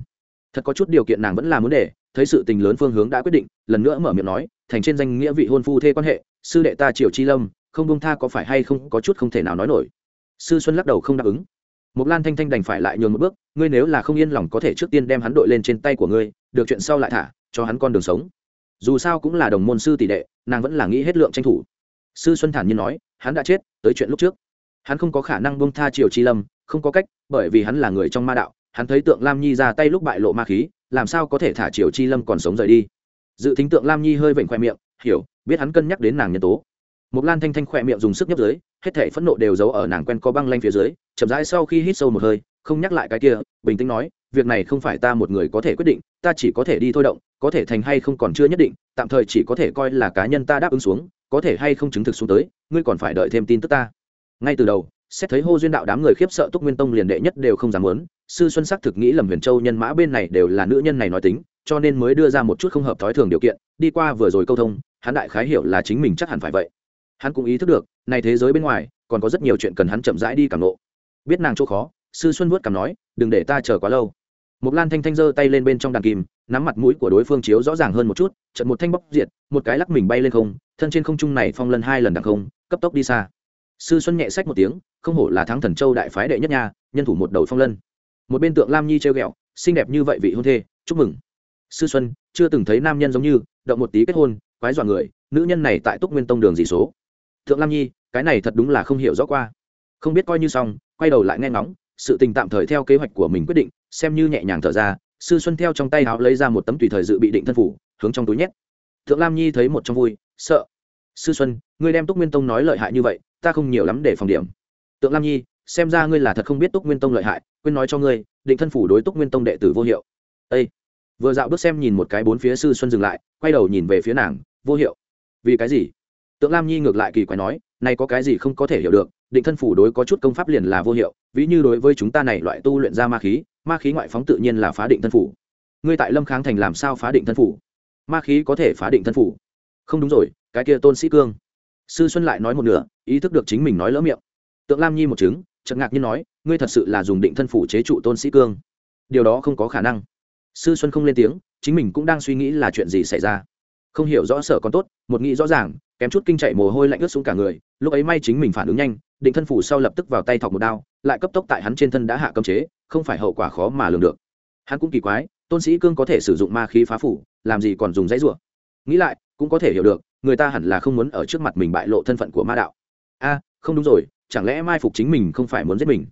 Thật có chút điều kiện nàng vẫn là muốn để, thấy sự tình lớn phương hướng đã quyết định, lần nữa mở miệng nói, thành trên danh nghĩa vị hôn phu thê quan hệ, sư đệ ta triều chi lâm, không bông tha có phải hay không có chút không thể nào nói nổi. Sư xuân lắc đầu không đáp ứng. Mục lan thanh thanh đành phải lại nhường một bước, ngươi nếu là không yên lòng có thể trước tiên đem hắn đội lên trên tay của ngươi, được chuyện sau lại thả, cho hắn con đường sống. Dù sao cũng là đồng môn sư tỷ đệ, nàng vẫn là nghĩ hết lượng tranh thủ. Sư xuân thản nhiên nói, hắn đã chết, tới chuyện lúc trước hắn không có khả năng bông tha triều chi lâm không có cách bởi vì hắn là người trong ma đạo hắn thấy tượng lam nhi ra tay lúc bại lộ ma khí làm sao có thể thả triều chi lâm còn sống rời đi dự tính tượng lam nhi hơi vểnh khoe miệng hiểu biết hắn cân nhắc đến nàng nhân tố một Lan Thanh Thanh khoe miệng dùng sức nhấp dưới, hết thảy phẫn nộ đều giấu ở nàng quen co băng lanh phía dưới, chậm rãi sau khi hít sâu một hơi, không nhắc lại cái kia, bình tĩnh nói, việc này không phải ta một người có thể quyết định, ta chỉ có thể đi thôi động, có thể thành hay không còn chưa nhất định, tạm thời chỉ có thể coi là cá nhân ta đáp ứng xuống, có thể hay không chứng thực xuống tới, ngươi còn phải đợi thêm tin tức ta. Ngay từ đầu, xét thấy hô duyên đạo đám người khiếp sợ Túc Nguyên Tông liền đệ nhất đều không dám muốn, sư Xuân sắc thực nghĩ lầm Huyền Châu nhân mã bên này đều là nữ nhân này nói tính, cho nên mới đưa ra một chút không hợp thói thường điều kiện, đi qua vừa rồi câu thông, hắn đại khái hiểu là chính mình chắc hẳn phải vậy. Hắn cũng ý thức được nay thế giới bên ngoài còn có rất nhiều chuyện cần hắn chậm rãi đi cảm lộ. biết nàng chỗ khó sư xuân vuốt cảm nói đừng để ta chờ quá lâu. Một lan thanh thanh giơ tay lên bên trong đàn kim nắm mặt mũi của đối phương chiếu rõ ràng hơn một chút trận một thanh bóc diệt một cái lắc mình bay lên không thân trên không trung này phong lần hai lần đằng không cấp tốc đi xa sư xuân nhẹ sách một tiếng, không hổ là thắng thần châu đại phái đệ nhất nha, nhân thủ một đầu phong lân. Một bên tượng lam nhi treo ghẹo, xinh đẹp như vậy vị hôn thê, chúc mừng. Sư xuân, chưa từng thấy nam nhân giống như, động một tí kết hôn, quái dọa người, nữ nhân này tại túc nguyên tông đường gì số. Thượng lam nhi, cái này thật đúng là không hiểu rõ qua. Không biết coi như xong, quay đầu lại nghe ngóng, sự tình tạm thời theo kế hoạch của mình quyết định, xem như nhẹ nhàng thở ra, sư xuân theo trong tay áo lấy ra một tấm tùy thời dự bị định thân phủ, hướng trong túi nhét. Thượng lam nhi thấy một trong vui, sợ. Sư xuân, ngươi đem túc nguyên tông nói lợi hại như vậy ta không nhiều lắm để phòng điểm. Tượng lam nhi, xem ra ngươi là thật không biết túc nguyên tông lợi hại, quên nói cho ngươi, định thân phủ đối túc nguyên tông đệ tử vô hiệu. Â vừa dạo bước xem nhìn một cái bốn phía sư xuân dừng lại, quay đầu nhìn về phía nàng, vô hiệu. Vì cái gì? Tượng lam nhi ngược lại kỳ quái nói, này có cái gì không có thể hiểu được, định thân phủ đối có chút công pháp liền là vô hiệu, ví như đối với chúng ta này loại tu luyện ra ma khí ma khí ngoại phóng tự nhiên là phá định thân phủ. Ngươi tại lâm kháng thành làm sao phá định thân phủ? Ma khí có thể phá định thân phủ? Không đúng rồi, cái kia tôn sĩ cương sư xuân lại nói một nửa, ý thức được chính mình nói lỡ miệng. Tượng lam nhi một chứng chợt ngạc nhiên nói, ngươi thật sự là dùng định thân phủ chế trụ tôn sĩ cương. Điều đó không có khả năng. Sư xuân không lên tiếng, chính mình cũng đang suy nghĩ là chuyện gì xảy ra. Không hiểu rõ sở còn tốt, một nghĩ rõ ràng, kém chút kinh chạy mồ hôi lạnh ướt xuống cả người, lúc ấy may chính mình phản ứng nhanh, định thân phủ sau lập tức vào tay thọc một đao, lại cấp tốc tại hắn trên thân đã hạ cấm chế, không phải hậu quả khó mà lường được. Hắn cũng kỳ quái, tôn sĩ cương có thể sử dụng ma khí phá phủ, làm gì còn dùng dãy rủa? Nghĩ lại, cũng có thể hiểu được người ta hẳn là không muốn ở trước mặt mình bại lộ thân phận của ma đạo. A, không đúng rồi, chẳng lẽ mai phục chính mình không phải muốn giết mình?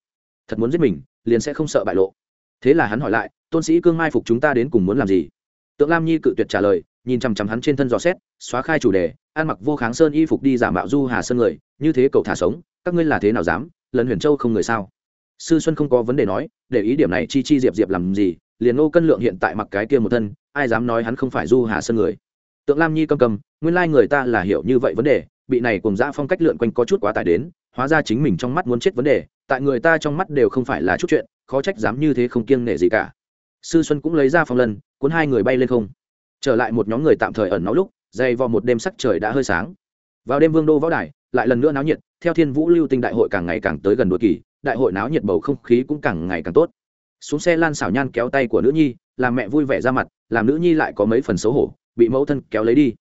Thật muốn giết mình, liền sẽ không sợ bại lộ. Thế là hắn hỏi lại, tôn sĩ cương mai phục chúng ta đến cùng muốn làm gì? Tượng lam nhi cự tuyệt trả lời, nhìn chằm chằm hắn trên thân dò xét, xóa khai chủ đề ăn mặc vô kháng sơn y phục đi giả mạo du hà sơn người, như thế cậu thả sống, các ngươi là thế nào dám, lần huyền châu không người sao? Sư xuân không có vấn đề nói, để ý điểm này chi chi diệp diệp làm gì, liền ngô cân lượng hiện tại mặc cái kia một thân, ai dám nói hắn không phải du hà sơn người? Tượng lam nhi cầm cầm nguyên lai người ta là hiểu như vậy vấn đề, bị này cùng dã phong cách lượn quanh có chút quá tải đến, hóa ra chính mình trong mắt muốn chết vấn đề, tại người ta trong mắt đều không phải là chút chuyện, khó trách dám như thế không kiêng nể gì cả. Sư xuân cũng lấy ra phong lân, cuốn hai người bay lên không. Trở lại một nhóm người tạm thời ẩn náu lúc, dày vò một đêm sắc trời đã hơi sáng. Vào đêm vương đô võ đài, lại lần nữa náo nhiệt, theo thiên vũ lưu tinh đại hội càng ngày càng tới gần đuôi kỳ, đại hội náo nhiệt bầu không khí cũng càng ngày càng tốt. Xuống xe lan xảo nhan kéo tay của nữ nhi, làm mẹ vui vẻ ra mặt, làm nữ nhi lại có mấy phần xấu hổ bị mẫu thân kéo lấy đi.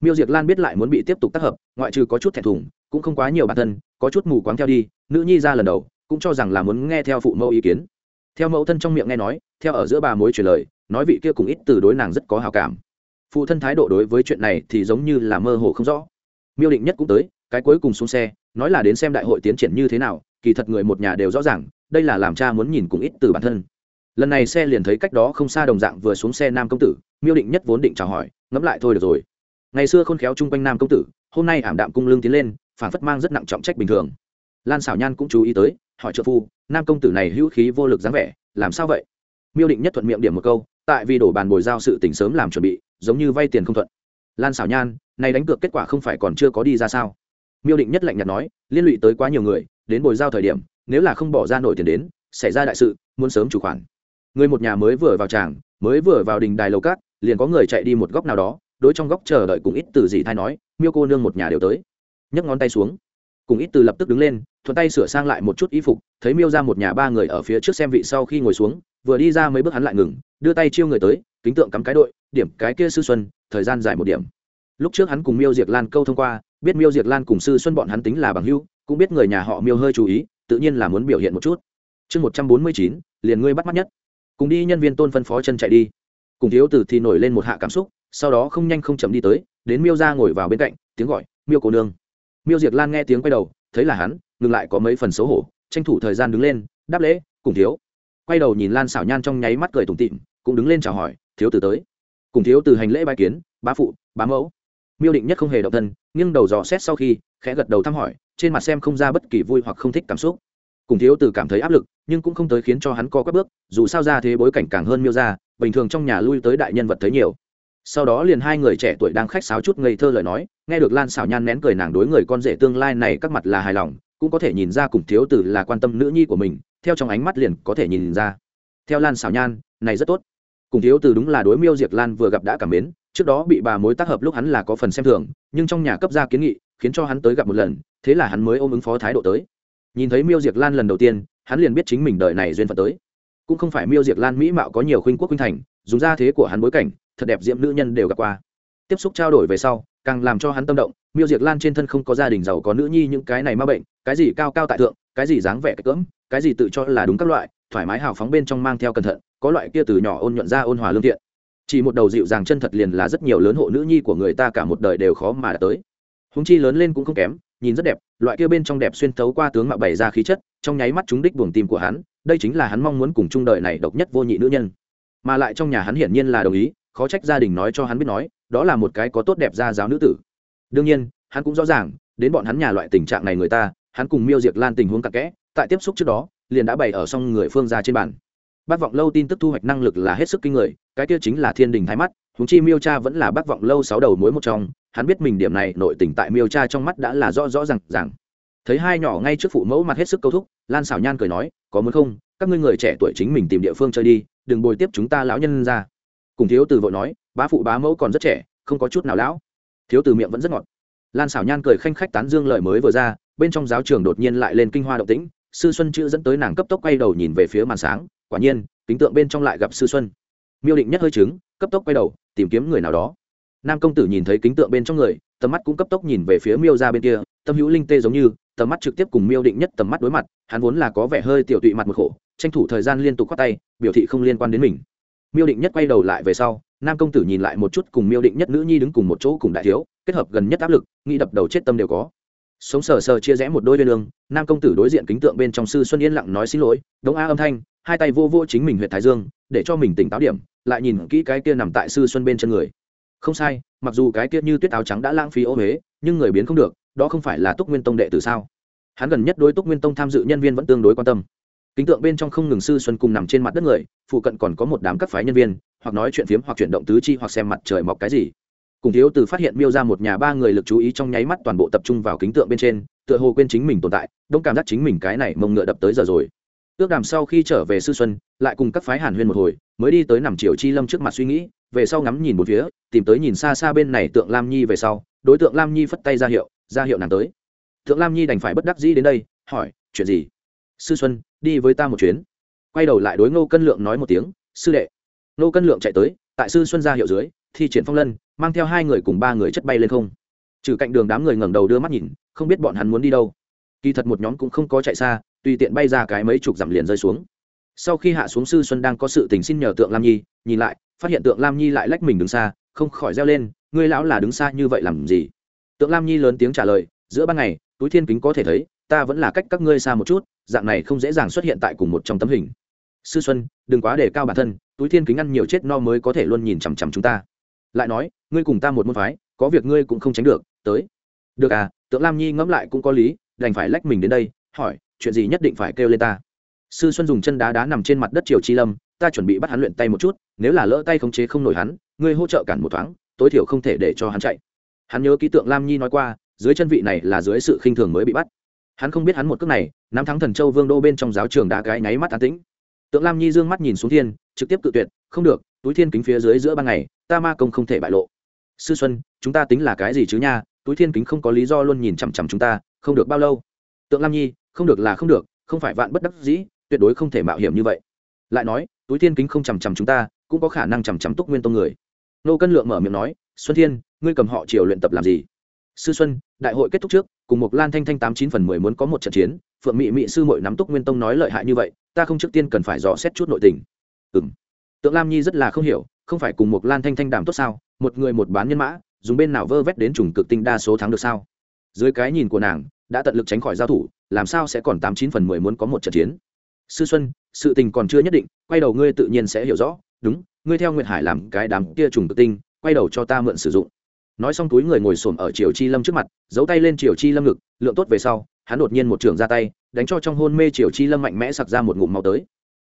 Miêu diệt lan biết lại muốn bị tiếp tục tác hợp, ngoại trừ có chút thẹn thùng, cũng không quá nhiều bản thân, có chút mù quáng theo đi, nữ nhi ra lần đầu, cũng cho rằng là muốn nghe theo phụ mẫu ý kiến. Theo mẫu thân trong miệng nghe nói, theo ở giữa bà mối truyền lời, nói vị kia cùng ít từ đối nàng rất có hào cảm. Phụ thân thái độ đối với chuyện này thì giống như là mơ hồ không rõ. Miêu định nhất cũng tới, cái cuối cùng xuống xe, nói là đến xem đại hội tiến triển như thế nào, kỳ thật người một nhà đều rõ ràng, đây là làm cha muốn nhìn cùng ít từ bản thân. Lần này xe liền thấy cách đó không xa đồng dạng vừa xuống xe nam công tử, miêu định nhất vốn định chào hỏi ngẫm lại thôi được rồi. Ngày xưa khôn khéo chung quanh nam công tử, hôm nay ảm đạm cung lương tiến lên phản phất mang rất nặng trọng trách bình thường. Lan xảo nhan cũng chú ý tới, hỏi trợ phu, nam công tử này hữu khí vô lực dáng vẻ, làm sao vậy? Miêu định nhất thuận miệng điểm một câu, tại vì đổ bàn bồi giao sự tỉnh sớm làm chuẩn bị, giống như vay tiền không thuận. Lan xảo nhan, này đánh cược kết quả không phải còn chưa có đi ra sao? Miêu định nhất lạnh nhạt nói, liên lụy tới quá nhiều người, đến bồi giao thời điểm, nếu là không bỏ ra nổi tiền đến, xảy ra đại sự, muốn sớm chủ khoản. Người một nhà mới vừa vào tràng, mới vừa vào đình đài lầu cát liền có người chạy đi một góc nào đó, đối trong góc chờ đợi cùng ít từ gì thay nói, miêu cô nương một nhà đều tới. Nhấc ngón tay xuống. Cùng ít từ lập tức đứng lên, thuận tay sửa sang lại một chút y phục, thấy miêu ra một nhà ba người ở phía trước xem vị sau khi ngồi xuống, vừa đi ra mấy bước hắn lại ngừng, đưa tay chiêu người tới, kính tượng cắm cái đội, điểm cái kia sư xuân, thời gian dài một điểm. Lúc trước hắn cùng miêu diệt lan câu thông qua, biết miêu diệt lan cùng sư xuân bọn hắn tính là bằng hưu cũng biết người nhà họ miêu hơi chú ý, tự nhiên là muốn biểu hiện một chút. Chương một trăm bốn mươi chín, liền ngươi bắt mắt nhất. Cùng đi nhân viên tôn phân phó chân chạy đi cùng thiếu tử thì nổi lên một hạ cảm xúc, sau đó không nhanh không chậm đi tới, đến miêu ra ngồi vào bên cạnh, tiếng gọi, miêu cổ nương. Miêu diệt lan nghe tiếng quay đầu, thấy là hắn, ngừng lại có mấy phần xấu hổ, tranh thủ thời gian đứng lên, đáp lễ, cùng thiếu. Quay đầu nhìn lan xảo nhan trong nháy mắt cười tủm tịm cũng đứng lên chào hỏi, thiếu tử tới. Cùng thiếu từ hành lễ bài kiến, bá phụ, bá mẫu. Miêu định nhất không hề động thân, nghiêng đầu dò xét sau khi, khẽ gật đầu thăm hỏi, trên mặt xem không ra bất kỳ vui hoặc không thích cảm xúc cùng thiếu từ cảm thấy áp lực, nhưng cũng không tới khiến cho hắn co các bước, dù sao ra thế bối cảnh càng hơn miêu ra, bình thường trong nhà lui tới đại nhân vật thấy nhiều. Sau đó liền hai người trẻ tuổi đang khách sáo chút ngây thơ lời nói, nghe được lan xảo nhan nén cười nàng đối người con rể tương lai này các mặt là hài lòng, cũng có thể nhìn ra cùng thiếu tử là quan tâm nữ nhi của mình, theo trong ánh mắt liền có thể nhìn ra. Theo lan xảo nhan, này rất tốt. Cùng thiếu tử đúng là đối miêu diệt lan vừa gặp đã cảm mến, trước đó bị bà mối tác hợp lúc hắn là có phần xem thường, nhưng trong nhà cấp ra kiến nghị, khiến cho hắn tới gặp một lần, thế là hắn mới ôm ứng phó thái độ tới nhìn thấy miêu diệt lan lần đầu tiên, hắn liền biết chính mình đời này duyên phận tới. Cũng không phải miêu diệt lan mỹ mạo có nhiều khuynh quốc khuynh thành, dùng ra thế của hắn bối cảnh, thật đẹp diễm nữ nhân đều gặp qua. Tiếp xúc trao đổi về sau, càng làm cho hắn tâm động, miêu diệt lan trên thân không có gia đình giàu có nữ nhi những cái này ma bệnh, cái gì cao cao tại thượng, cái gì dáng vẻ cưỡng cái gì tự cho là đúng các loại, thoải mái hào phóng bên trong mang theo cẩn thận, có loại kia từ nhỏ ôn nhuận ra ôn hòa lương thiện. Chỉ một đầu dịu dàng chân thật liền là rất nhiều lớn hộ nữ nhi của người ta cả một đời đều khó mà đã tới. Húng chi lớn lên cũng không kém nhìn rất đẹp, loại kia bên trong đẹp xuyên thấu qua tướng mạo bày ra khí chất, trong nháy mắt chúng đích buồng tim của hắn, đây chính là hắn mong muốn cùng chung đời này độc nhất vô nhị nữ nhân. Mà lại trong nhà hắn hiển nhiên là đồng ý, khó trách gia đình nói cho hắn biết nói, đó là một cái có tốt đẹp ra giáo nữ tử. Đương nhiên, hắn cũng rõ ràng, đến bọn hắn nhà loại tình trạng này người ta, hắn cùng miêu diệt lan tình huống cả kẽ, tại tiếp xúc trước đó, liền đã bày ở xong người phương ra trên bàn. Bác vọng lâu tin tức thu hoạch năng lực là hết sức kinh người, cái kia chính là thiên đình thái mắt húng chi miêu cha vẫn là bác vọng lâu sáu đầu mối một trong hắn biết mình điểm này, nội tình tại miêu cha trong mắt đã là rõ rõ r à n g rằng thấy hai nhỏ ngay trước phụ mẫu mặt hết sức câu thúc, lan xảo nhan cười nói, có muốn không? Các ngươi người trẻ tuổi chính mình tìm địa phương chơi đi, đừng bồi tiếp chúng ta lão nhân ra. Cùng thiếu từ vội nói, bá phụ bá mẫu còn rất trẻ, không có chút nào lão. Thiếu từ miệng vẫn rất ngọt. Lan xảo nhan cười khanh khách tán dương lời mới vừa ra, bên trong giáo trường đột nhiên lại lên kinh hoa động tĩnh, sư xuân chữ dẫn tới nàng cấp tốc quay đầu nhìn về phía màn sáng, quả nhiên, kính tượng bên trong lại gặp sư xuân. Miêu định nhất hơi chứng cấp tốc quay đầu, tìm kiếm người nào đó nam công tử nhìn thấy kính tượng bên trong người, tầm mắt cũng cấp tốc nhìn về phía miêu ra bên kia, tâm hữu linh tê giống như, tầm mắt trực tiếp cùng miêu định nhất tầm mắt đối mặt, hắn vốn là có vẻ hơi tiểu tụy mặt một khổ, tranh thủ thời gian liên tục khoác tay, biểu thị không liên quan đến mình. Miêu định nhất quay đầu lại về sau, nam công tử nhìn lại một chút cùng miêu định nhất nữ nhi đứng cùng một chỗ cùng đại thiếu, kết hợp gần nhất áp lực, nghĩ đập đầu chết tâm đều có. Sống sờ sờ chia rẽ một đôi viên lương nam công tử đối diện kính tượng bên trong sư xuân yên lặng nói xin lỗi, đống a âm thanh, hai tay vô vô chính mình huyện thái dương, để cho mình tỉnh táo điểm, lại nhìn kỹ cái kia nằm tại sư xuân bên chân người không sai, mặc dù cái kia như tuyết áo trắng đã lãng phí ô huế, nhưng người biến không được, đó không phải là túc nguyên tông đệ tử sao? Hắn gần nhất đối túc nguyên tông tham dự nhân viên vẫn tương đối quan tâm. Kính tượng bên trong không ngừng sư xuân cùng nằm trên mặt đất người, phụ cận còn có một đám các phái nhân viên, hoặc nói chuyện phiếm hoặc chuyển động tứ chi hoặc xem mặt trời mọc cái gì. Cùng thiếu từ phát hiện miêu ra một nhà ba người lực chú ý trong nháy mắt toàn bộ tập trung vào kính tượng bên trên, tựa hồ quên chính mình tồn tại, đông cảm giác chính mình cái này mông ngựa đập tới giờ rồi. Ước đàm sau khi trở về sư xuân, lại cùng các phái hàn huyên một hồi, mới đi tới nằm triều chi lâm trước mặt suy nghĩ về sau ngắm nhìn một phía, tìm tới nhìn xa xa bên này tượng lam nhi về sau, đối tượng lam nhi phất tay ra hiệu ra hiệu nàng tới. Tượng lam nhi đành phải bất đắc dĩ đến đây, hỏi, chuyện gì? Sư xuân, đi với ta một chuyến. Quay đầu lại đối ngô cân lượng nói một tiếng, sư đệ. Ngô cân lượng chạy tới, tại sư xuân ra hiệu dưới, thi triển phong lân, mang theo hai người cùng ba người chất bay lên không. Trừ cạnh đường đám người ngẩng đầu đưa mắt nhìn, không biết bọn hắn muốn đi đâu. Kỳ thật một nhóm cũng không có chạy xa, tùy tiện bay ra cái mấy chục dặm liền rơi xuống. Sau khi hạ xuống sư xuân đang có sự tình xin nhờ tượng lam nhi, nhìn lại phát hiện tượng lam nhi lại lách mình đứng xa, không khỏi reo lên, ngươi lão là đứng xa như vậy làm gì? Tượng lam nhi lớn tiếng trả lời, giữa ban ngày, túi thiên kính có thể thấy, ta vẫn là cách các ngươi xa một chút, dạng này không dễ dàng xuất hiện tại cùng một trong tấm hình. Sư xuân, đừng quá đề cao bản thân, túi thiên kính ăn nhiều chết no mới có thể luôn nhìn chằm chằm chúng ta. Lại nói, ngươi cùng ta một môn phái, có việc ngươi cũng không tránh được, tới. Được à tượng lam nhi ngẫm lại cũng có lý, đành phải lách mình đến đây, hỏi, chuyện gì nhất định phải kêu lên ta? Sư xuân dùng chân đá đá nằm trên mặt đất triều chi lâm ta chuẩn bị bắt hắn luyện tay một chút, nếu là lỡ tay khống chế không nổi hắn, ngươi hỗ trợ cản một thoáng, tối thiểu không thể để cho hắn chạy. Hắn nhớ ký tượng lam nhi nói qua, dưới chân vị này là dưới sự khinh thường mới bị bắt. Hắn không biết hắn một cước này nắm thắng thần châu vương đô bên trong giáo trường đá gái nháy mắt tán tĩnh. Tượng lam nhi dương mắt nhìn xuống thiên, trực tiếp cự tuyệt, không được, túi thiên kính phía dưới giữa ban ngày, ta ma công không thể bại lộ. Sư xuân, chúng ta tính là cái gì chứ nha, túi thiên kính không có lý do luôn nhìn chằm chằm chúng ta, không được bao lâu. Tượng lam nhi, không được là không được, không phải vạn bất đắc dĩ, tuyệt đối không thể mạo hiểm như vậy. Lại nói túi thiên kính không chằm chằm chúng ta, cũng có khả năng chằm chằm túc nguyên tông người. Nô cân lượng mở miệng nói, xuân thiên, ngươi cầm họ triều luyện tập làm gì? Sư xuân, đại hội kết thúc trước, cùng một lan thanh thanh tám chín phần mười muốn có một trận chiến, phượng mị mị sư mội nắm túc nguyên tông nói lợi hại như vậy, ta không trước tiên cần phải dò xét chút nội tình. Ừ m tượng lam nhi rất là không hiểu, không phải cùng một lan thanh thanh đàm tốt sao? Một người một bán nhân mã, dùng bên nào vơ vét đến trùng cực tinh đa số thắng được sao? Dưới cái nhìn của nàng, đã tận lực tránh khỏi giao thủ, làm sao sẽ còn tám chín phần mười muốn có một trận chiến? Sư xuân, sự tình còn chưa nhất định, quay đầu ngươi tự nhiên sẽ hiểu rõ. Đúng, ngươi theo nguyệt hải làm cái đám kia trùng tự tinh, quay đầu cho ta mượn sử dụng. Nói xong túi người ngồi xổm ở triều chi lâm trước mặt, giấu tay lên triều chi lâm ngực, lượng tốt về sau, hắn đột nhiên một trường ra tay, đánh cho trong hôn mê triều chi lâm mạnh mẽ sặc ra một ngụm màu tới.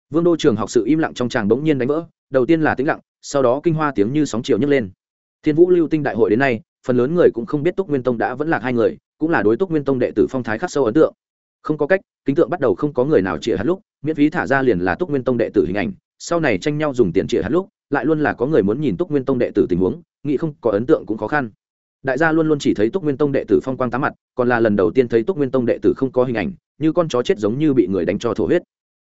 Vương đô trường học sự im lặng trong tràng bỗng nhiên đánh vỡ, đầu tiên là tĩnh lặng, sau đó kinh hoa tiếng như sóng chiều nhấc lên. Thiên vũ lưu tinh đại hội đến nay, phần lớn người cũng không biết túc nguyên tông đã vẫn là hai người, cũng là đối túc nguyên tông đệ tử phong thái khắc sâu ấn tượng không có cách, kính tượng bắt đầu không có người nào chĩa hát lúc, miễn phí thả ra liền là túc nguyên tông đệ tử hình ảnh, sau này tranh nhau dùng tiền chĩa hát lúc, lại luôn là có người muốn nhìn túc nguyên tông đệ tử tình huống, nghĩ không có ấn tượng cũng khó khăn. Đại gia luôn luôn chỉ thấy túc nguyên tông đệ tử phong quang tám mặt, còn là lần đầu tiên thấy túc nguyên tông đệ tử không có hình ảnh, như con chó chết giống như bị người đánh cho thổ huyết.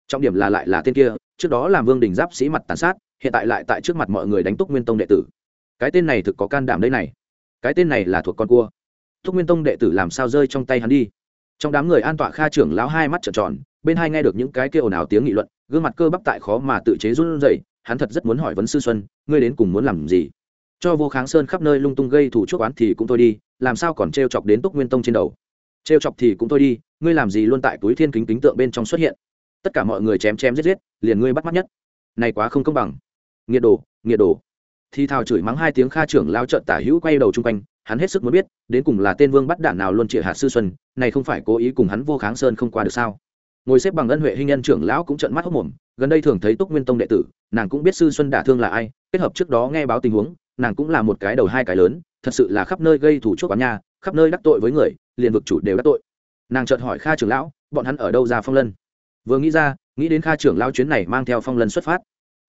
Trọng điểm là lại là tên kia, trước đó làm vương đình giáp sĩ mặt tàn sát, hiện tại lại tại trước mặt mọi người đánh túc nguyên tông đệ tử. Cái tên này thực có can đảm đây này. Cái tên này là thuộc con cua. Túc nguyên tông đệ tử làm sao rơi trong tay hắn đi? Trong đám người an tọa kha trưởng lão hai mắt trợn tròn, bên hai nghe được những cái kêu ồn ào tiếng nghị luận, gương mặt cơ bắp tại khó mà tự chế run rẩy, hắn thật rất muốn hỏi vấn sư xuân, ngươi đến cùng muốn làm gì? Cho vô kháng sơn khắp nơi lung tung gây thủ chuốc oán thì cũng thôi đi, làm sao còn t chọc đến túc nguyên tông trên đầu? T chọc thì cũng thôi đi, ngươi làm gì luôn tại túi thiên kính kính tượng bên trong xuất hiện? Tất cả mọi người chém chém giết giết, liền ngươi bắt mắt nhất. Này quá không công bằng. Nghiệt đồ nghiệt đồ thì thào chửi mắng hai tiếng kha trưởng lao trợn tả hữu quay đầu chung quanh, hắn hết sức muốn biết, đến cùng là tên vương bắt đạn nào luôn chĩa hạt sư xuân, này không phải cố ý cùng hắn vô kháng sơn không qua được sao? Ngồi xếp bằng ân huệ hình nhân trưởng lão cũng trợn mắt hốc mồm, gần đây thường thấy túc nguyên tông đệ tử, nàng cũng biết sư xuân đả thương là ai, kết hợp trước đó nghe báo tình huống, nàng cũng là một cái đầu hai cái lớn, thật sự là khắp nơi gây thủ chuốc quán nhà khắp nơi đắc tội với người, liền vực chủ đều đắc tội. Nàng chợt hỏi kha trưởng lão, bọn hắn ở đâu ra phong lân? Vừa nghĩ ra, nghĩ đến kha trưởng lão chuyến này mang theo phong lân xuất phát.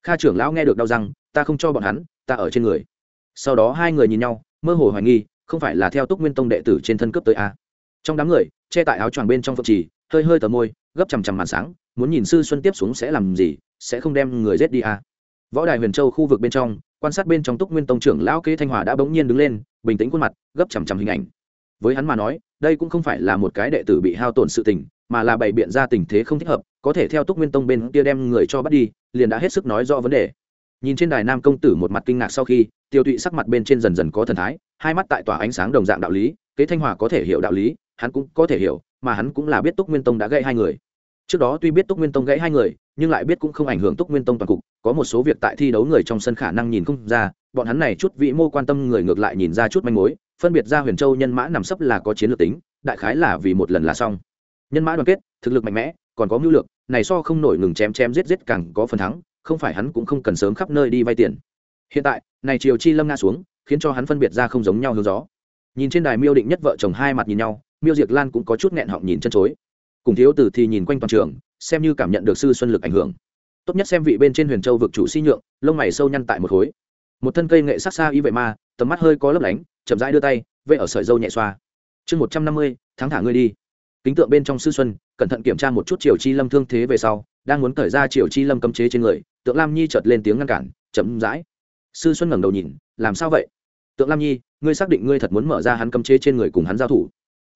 Kha trưởng lão nghe được đau rằng ta không cho bọn hắn, ta ở trên người sau đó hai người nhìn nhau, mơ hồ hoài nghi, không phải là theo túc nguyên tông đệ tử trên thân cướp tới a à. trong đám người, che tại áo choàng bên trong phật trì, hơi hơi tờ môi, gấp chằm chằm màn sáng, muốn nhìn sư xuân tiếp xuống sẽ làm gì, sẽ không đem người giết đi a à. võ đài huyền châu khu vực bên trong, quan sát bên trong túc nguyên tông trưởng lão kế thanh hòa đã bỗng nhiên đứng lên, bình tĩnh khuôn mặt, gấp chằm chằm hình ảnh với hắn mà nói, đây cũng không phải là một cái đệ tử bị hao tổn sự tình, mà là bày biện ra tình thế không thích hợp, có thể theo túc nguyên tông bên kia đem người cho bắt đi, liền đã hết sức nói rõ vấn đề nhìn trên đài nam công tử một mặt kinh ngạc sau khi, tiêu tụy sắc mặt bên trên dần dần có thần thái, hai mắt tại tỏa ánh sáng đồng dạng đạo lý, kế thanh hòa có thể hiểu đạo lý, hắn cũng có thể hiểu, mà hắn cũng là biết túc nguyên tông đã gãy hai người. Trước đó tuy biết túc nguyên tông gãy hai người, nhưng lại biết cũng không ảnh hưởng túc nguyên tông toàn cục, có một số việc tại thi đấu người trong sân khả năng nhìn không ra, bọn hắn này chút vị mô quan tâm người ngược lại nhìn ra chút manh mối, phân biệt ra huyền châu nhân mã nằm sấp là có chiến lược tính, đại khái là vì một lần là xong. Nhân mã đoàn kết, thực lực mạnh mẽ, còn có mưu lược, này so không nổi ngừng chém chém giết giết càng có phần thắng không phải hắn cũng không cần sớm khắp nơi đi vay tiền. Hiện tại, này triều chi lâm nga xuống, khiến cho hắn phân biệt ra không giống nhau hướng gió. Nhìn trên đài miêu định nhất vợ chồng hai mặt nhìn nhau, miêu diệc lan cũng có chút nghẹn họng nhìn chân chối. Cùng thiếu tử thì nhìn quanh toàn trường, xem như cảm nhận được sư xuân lực ảnh hưởng. Tốt nhất xem vị bên trên huyền châu vực chủ si nhượng, lông mày sâu nhăn tại một khối. Một thân cây nghệ sắc xa y vậy mà tầm mắt hơi có lấp lánh, chậm rãi đưa tay vây ở sợi dâu nhẹ xoa. Chương một trăm năm mươi tháng thả ngươi đi. Kính tượng bên trong sư xuân, cẩn thận kiểm tra một chút chiều chi lâm thương thế về sau đang muốn cởi ra triều chi lâm cấm chế trên người, tượng lam nhi chợt lên tiếng ngăn cản, chậm rãi. Sư xuân ngẩng đầu nhìn, làm sao vậy? Tượng lam nhi, ngươi xác định ngươi thật muốn mở ra hắn cấm chế trên người cùng hắn giao thủ?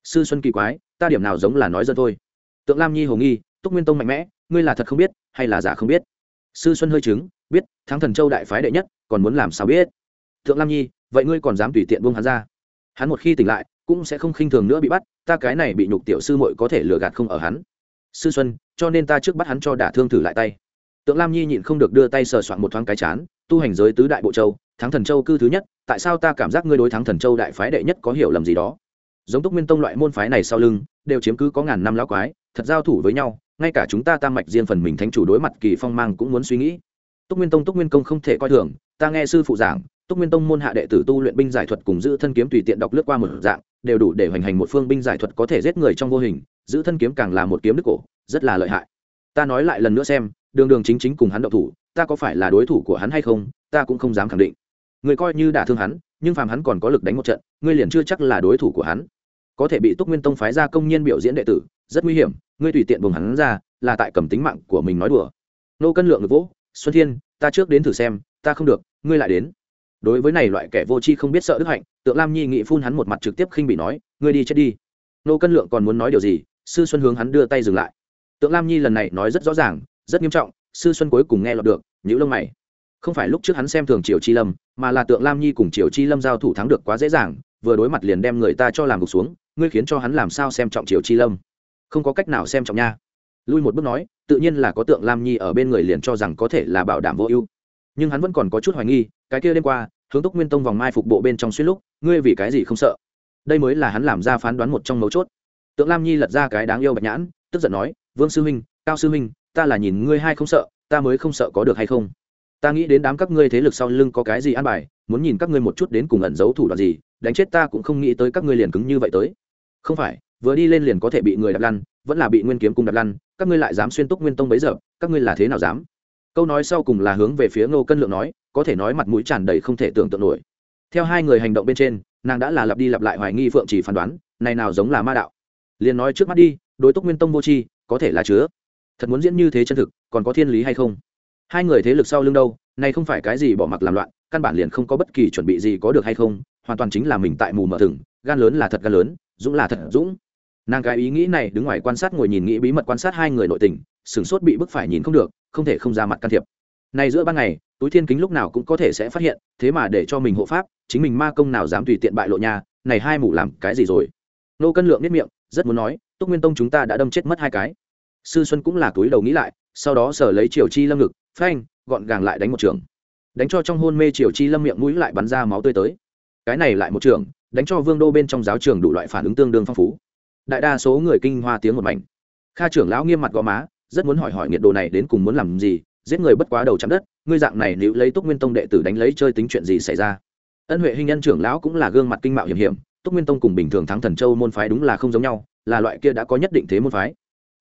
Sư xuân kỳ quái, ta điểm nào giống là nói dân thôi? Tượng lam nhi hồ nghi, túc nguyên tông mạnh mẽ, ngươi là thật không biết, hay là giả không biết? Sư xuân hơi chứng biết, thắng thần châu đại phái đệ nhất, còn muốn làm sao biết? Tượng lam nhi, vậy ngươi còn dám tùy tiện buông hắn ra? Hắn một khi tỉnh lại, cũng sẽ không khinh thường nữa bị bắt, ta cái này bị nhục tiểu sư muội có thể lừa gạt không ở hắn. Sư xuân cho nên ta trước bắt hắn cho đả thương thử lại tay. Tượng lam nhi nhịn không được đưa tay sờ soạn một thoáng cái chán, tu hành giới tứ đại bộ châu, thắng thần châu cư thứ nhất, tại sao ta cảm giác ngươi đối thắng thần châu đại phái đệ nhất có hiểu lầm gì đó? Giống túc nguyên tông loại môn phái này sau lưng, đều chiếm cứ có ngàn năm lão quái, thật giao thủ với nhau, ngay cả chúng ta tam mạch riêng phần mình thánh chủ đối mặt kỳ phong mang cũng muốn suy nghĩ. Túc nguyên tông túc nguyên công không thể coi thường, ta nghe sư phụ giảng, túc nguyên tông môn hạ đệ tử tu luyện binh giải thuật cùng giữ thân kiếm tùy tiện đọc lướt qua một dạng, đều đủ để hoành hành một phương binh giải thuật có thể giết người trong vô hình giữ thân kiếm càng là một kiếm đức cổ, rất là lợi hại. Ta nói lại lần nữa xem, đường đường chính chính cùng hắn đậu thủ, ta có phải là đối thủ của hắn hay không, ta cũng không dám khẳng định. Người coi như đả thương hắn, nhưng phàm hắn còn có lực đánh một trận, ngươi liền chưa chắc là đối thủ của hắn. Có thể bị túc nguyên tông phái ra công nhiên biểu diễn đệ tử, rất nguy hiểm, ngươi tùy tiện buồng hắn ra, là tại cầm tính mạng của mình nói đùa. Nô cân lượng được vỗ, xuân thiên, ta trước đến thử xem, ta không được, ngươi lại đến. Đối với này loại kẻ vô tri không biết sợ đức hạnh, tượng lam nhi nghị phun hắn một mặt trực tiếp khinh bị nói, ngươi đi chết đi. Nô cân lượng còn muốn nói điều gì sư xuân hướng hắn đưa tay dừng lại. Tượng lam nhi lần này nói rất rõ ràng, rất nghiêm trọng, sư xuân cuối cùng nghe lọt được nhữ lông mày. Không phải lúc trước hắn xem thường triều chi lâm, mà là tượng lam nhi cùng triều chi lâm giao thủ thắng được quá dễ dàng, vừa đối mặt liền đem người ta cho làm gục xuống, ngươi khiến cho hắn làm sao xem trọng triều chi lâm? Không có cách nào xem trọng nha. Lui một bước nói, tự nhiên là có tượng lam nhi ở bên người liền cho rằng có thể là bảo đảm vô ưu. Nhưng hắn vẫn còn có chút hoài nghi, cái kia đêm qua, hướng túc nguyên tông vòng mai phục bộ bên trong suýt lúc, ngươi vì cái gì không sợ? Đây mới là hắn làm ra phán đoán một trong mấu chốt tượng lam nhi lật ra cái đáng yêu bạch nhãn, tức giận nói, vương sư huynh, cao sư huynh, ta là nhìn ngươi hai không sợ, ta mới không sợ có được hay không? Ta nghĩ đến đám các ngươi thế lực sau lưng có cái gì an bài, muốn nhìn các ngươi một chút đến cùng ẩn giấu thủ đoạn gì, đánh chết ta cũng không nghĩ tới các ngươi liền cứng như vậy tới. Không phải, vừa đi lên liền có thể bị người đập lăn, vẫn là bị nguyên kiếm cung đập lăn, các ngươi lại dám xuyên túc nguyên tông bấy giờ, các ngươi là thế nào dám? Câu nói sau cùng là hướng về phía ngô cân lượng nói, có thể nói mặt mũi tràn đầy không thể tưởng tượng nổi. Theo hai người hành động bên trên, nàng đã là lặp đi lặp lại hoài nghi phượng chỉ phán đoán, này nào giống là ma đạo? Liền nói trước mắt đi, đối túc nguyên tông vô tri, có thể là chứa. Thật muốn diễn như thế chân thực, còn có thiên lý hay không? Hai người thế lực sau lưng đâu này không phải cái gì bỏ mặc làm loạn, căn bản liền không có bất kỳ chuẩn bị gì có được hay không, hoàn toàn chính là mình tại mù mở thừng, gan lớn là thật gan lớn, dũng là thật dũng. Nàng cái ý nghĩ này đứng ngoài quan sát ngồi nhìn nghĩ bí mật quan sát hai người nội tình, sửng sốt bị bức phải nhìn không được, không thể không ra mặt can thiệp. Này giữa ban ngày, túi thiên kính lúc nào cũng có thể sẽ phát hiện, thế mà để cho mình hộ pháp, chính mình ma công nào dám tùy tiện bại lộ nhà, này hai mủ làm cái gì rồi? Nô cân lượng nếp miệng rất muốn nói, túc nguyên tông chúng ta đã đâm chết mất hai cái. Sư xuân cũng là túi đầu nghĩ lại, sau đó sở lấy triều chi lâm ngực, phanh, gọn gàng lại đánh một trường. Đánh cho trong hôn mê triều chi lâm miệng mũi lại bắn ra máu tươi tới. Cái này lại một trường, đánh cho vương đô bên trong giáo trường đủ loại phản ứng tương đương phong phú. Đại đa số người kinh hoa tiếng một mảnh. Kha trưởng lão nghiêm mặt gò má, rất muốn hỏi hỏi nhiệt đồ này đến cùng muốn làm gì, giết người bất quá đầu chạm đất, ngươi dạng này nếu lấy túc nguyên tông đệ tử đánh lấy chơi tính chuyện gì xảy ra? Ân huệ hình nhân trưởng lão cũng là gương mặt kinh mạo hiểm hiểm túc nguyên tông cùng bình thường thắng thần châu môn phái đúng là không giống nhau, là loại kia đã có nhất định thế môn phái.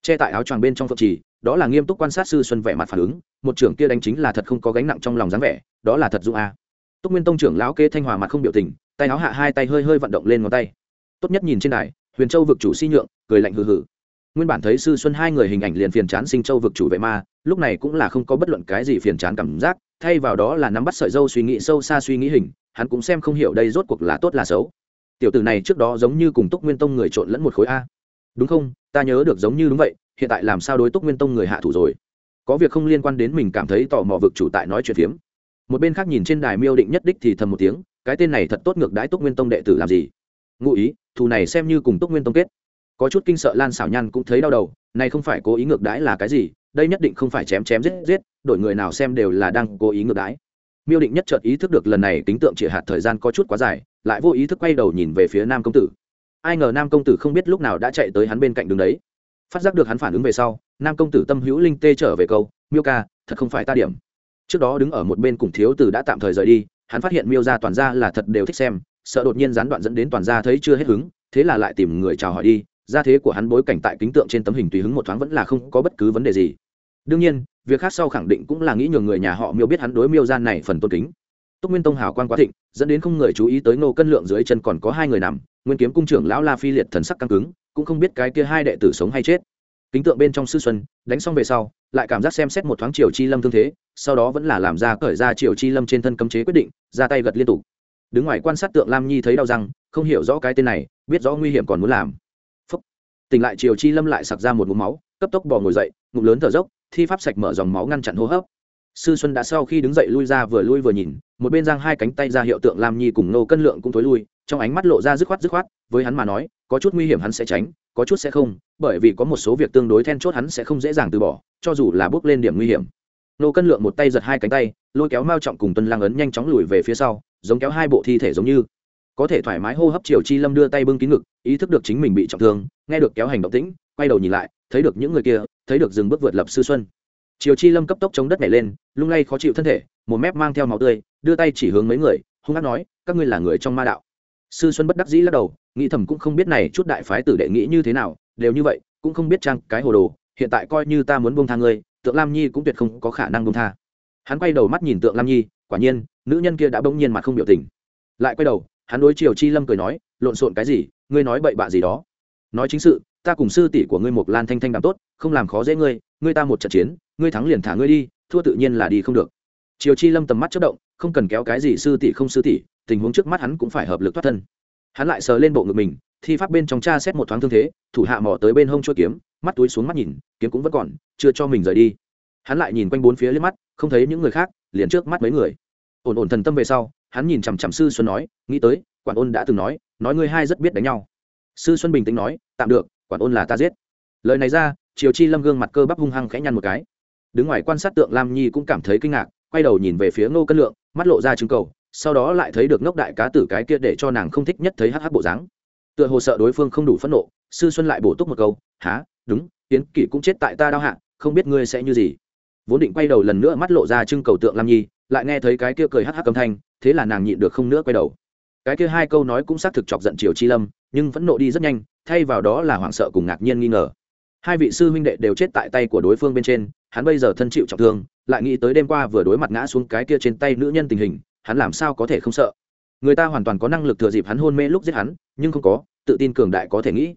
Che tại áo choàng bên trong phượng trì, đó là nghiêm túc quan sát sư xuân vẻ mặt phản ứng, một trưởng kia đánh chính là thật không có gánh nặng trong lòng dáng vẻ, đó là thật dũng a. Túc nguyên tông trưởng lão kê thanh hòa mặt không biểu tình, tay áo hạ hai tay hơi hơi vận động lên ngón tay. Tốt nhất nhìn trên đài, huyền châu vực chủ si nhượng, cười lạnh hừ hừ. Nguyên bản thấy sư xuân hai người hình ảnh liền phiền chán sinh châu vực chủ vệ ma, lúc này cũng là không có bất luận cái gì phiền chán cảm giác, thay vào đó là nắm bắt sợi dâu suy nghĩ sâu xa suy nghĩ hình, hắn cũng xem không hiểu đây rốt cuộc là tốt là xấu tiểu tử này trước đó giống như cùng túc nguyên tông người trộn lẫn một khối a. Đúng không? Ta nhớ được giống như đúng vậy, hiện tại làm sao đối túc nguyên tông người hạ thủ rồi? Có việc không liên quan đến mình cảm thấy tò mò vực chủ tại nói chuyện phiếm. Một bên khác nhìn trên đài miêu định nhất đích thì thầm một tiếng, cái tên này thật tốt ngược đãi túc nguyên tông đệ tử làm gì? Ngụ ý, thù này xem như cùng túc nguyên tông kết. Có chút kinh sợ lan xảo nhan cũng thấy đau đầu, này không phải cố ý ngược đãi là cái gì, đây nhất định không phải chém chém giết giết, đổi người nào xem đều là đang cố ý ngược đãi. Miêu định nhất chợt ý thức được lần này tính tượng chỉ hạt thời gian có chút quá dài lại vô ý thức quay đầu nhìn về phía nam công tử. Ai ngờ nam công tử không biết lúc nào đã chạy tới hắn bên cạnh đường đấy. Phát giác được hắn phản ứng về sau, nam công tử tâm hữu linh tê trở về câu, miêu ca, thật không phải ta điểm. Trước đó đứng ở một bên cùng thiếu tử đã tạm thời rời đi, hắn phát hiện miêu ra toàn ra là thật đều thích xem, sợ đột nhiên gián đoạn dẫn đến toàn ra thấy chưa hết hứng, thế là lại tìm người chào hỏi đi. Ra thế của hắn bối cảnh tại kính tượng trên tấm hình tùy hứng một thoáng vẫn là không có bất cứ vấn đề gì. Đương nhiên, việc khác sau khẳng định cũng là nghĩ nhường người nhà họ miêu biết hắn đối miêu gian này phần tôn kính túc nguyên tông hào quan quá thịnh, dẫn đến không người chú ý tới nô cân lượng dưới chân còn có hai người nằm, nguyên kiếm cung trưởng lão la phi liệt thần sắc căng cứng, cũng không biết cái kia hai đệ tử sống hay chết. Kính tượng bên trong sư xuân, đánh xong về sau, lại cảm giác xem xét một thoáng triều chi lâm thương thế, sau đó vẫn là làm ra cởi ra triều chi lâm trên thân cấm chế quyết định, ra tay gật liên tục. Đứng ngoài quan sát tượng lam nhi thấy đau răng, không hiểu rõ cái tên này, biết rõ nguy hiểm còn muốn làm. Phúc. tỉnh lại triều chi lâm lại sặc ra một ngụm máu, cấp tốc bò ngồi dậy, ngụm lớn thở dốc, thi pháp sạch mở dòng máu ngăn chặn hô hấp sư xuân đã sau khi đứng dậy lui ra vừa lui vừa nhìn, một bên giang hai cánh tay ra hiệu tượng lam nhi cùng nô cân lượng cũng thối lui, trong ánh mắt lộ ra dứt khoát dứt khoát, với hắn mà nói, có chút nguy hiểm hắn sẽ tránh, có chút sẽ không, bởi vì có một số việc tương đối then chốt hắn sẽ không dễ dàng từ bỏ, cho dù là bước lên điểm nguy hiểm. Nô cân lượng một tay giật hai cánh tay, lôi kéo mao trọng cùng tuân lang ấn nhanh chóng lùi về phía sau, giống kéo hai bộ thi thể giống như. Có thể thoải mái hô hấp triều chi lâm đưa tay bưng kín ngực, ý thức được chính mình bị trọng thương, nghe được kéo hành động tĩnh, quay đầu nhìn lại, thấy được những người kia, thấy được dừng bước vượt lập sư xuân triều chi lâm cấp tốc chống đất nhảy lên, lung lay khó chịu thân thể, một mép mang theo máu tươi, đưa tay chỉ hướng mấy người, hung hát nói, các ngươi là người trong ma đạo. Sư xuân bất đắc dĩ lắc đầu, nghĩ thầm cũng không biết này chút đại phái tử đệ nghĩ như thế nào, đều như vậy, cũng không biết chăng cái hồ đồ, hiện tại coi như ta muốn buông tha ngươi, tượng lam nhi cũng tuyệt không có khả năng buông tha. Hắn quay đầu mắt nhìn tượng lam nhi, quả nhiên, nữ nhân kia đã bỗng nhiên mặt không biểu tình. Lại quay đầu, hắn đối triều chi lâm cười nói, lộn xộn cái gì, ngươi nói bậy bạ gì đó. Nói chính sự, ta cùng sư tỷ của ngươi một lan thanh thanh đảm tốt, không làm khó dễ ngươi ngươi ta một trận chiến, ngươi thắng liền thả ngươi đi, thua tự nhiên là đi không được. Triều chi lâm tầm mắt chất động, không cần kéo cái gì sư tỷ không sư tỷ, tình huống trước mắt hắn cũng phải hợp lực thoát thân. Hắn lại sờ lên bộ ngực mình, thi pháp bên trong cha xét một thoáng thương thế, thủ hạ mò tới bên hông chua kiếm, mắt túi xuống mắt nhìn, kiếm cũng vẫn còn, chưa cho mình rời đi. Hắn lại nhìn quanh bốn phía lên mắt, không thấy những người khác, liền trước mắt mấy người. Ổn ổn thần tâm về sau, hắn nhìn chằm chằm sư xuân nói, nghĩ tới, quản ôn đã từng nói nói ngươi hai rất biết đánh nhau. Sư xuân bình tĩnh nói, tạm được, quản ôn là ta giết. Lời này ra triều chi lâm gương mặt cơ bắp hung hăng khẽ nhăn một cái. Đứng ngoài quan sát tượng lam nhi cũng cảm thấy kinh ngạc, quay đầu nhìn về phía ngô cân lượng, mắt lộ ra trứng cầu, sau đó lại thấy được ngốc đại cá tử cái kia để cho nàng không thích nhất thấy hh bộ dáng. Tựa hồ sợ đối phương không đủ phẫn nộ, sư xuân lại bổ túc một câu há đúng tiến kỷ cũng chết tại ta đau hạ, không biết ngươi sẽ như gì. Vốn định quay đầu lần nữa mắt lộ ra trưng cầu tượng lam nhi, lại nghe thấy cái kia cười hh cầm thanh, thế là nàng nhịn được không nữa quay đầu. Cái kia hai câu nói cũng xác thực chọc giận triều chi lâm, nhưng vẫn nộ đi rất nhanh, thay vào đó là hoảng sợ cùng ngạc nhiên nghi ngờ hai vị sư huynh đệ đều chết tại tay của đối phương bên trên, hắn bây giờ thân chịu trọng thương, lại nghĩ tới đêm qua vừa đối mặt ngã xuống cái kia trên tay nữ nhân tình hình, hắn làm sao có thể không sợ? Người ta hoàn toàn có năng lực thừa dịp hắn hôn mê lúc giết hắn, nhưng không có, tự tin cường đại có thể nghĩ.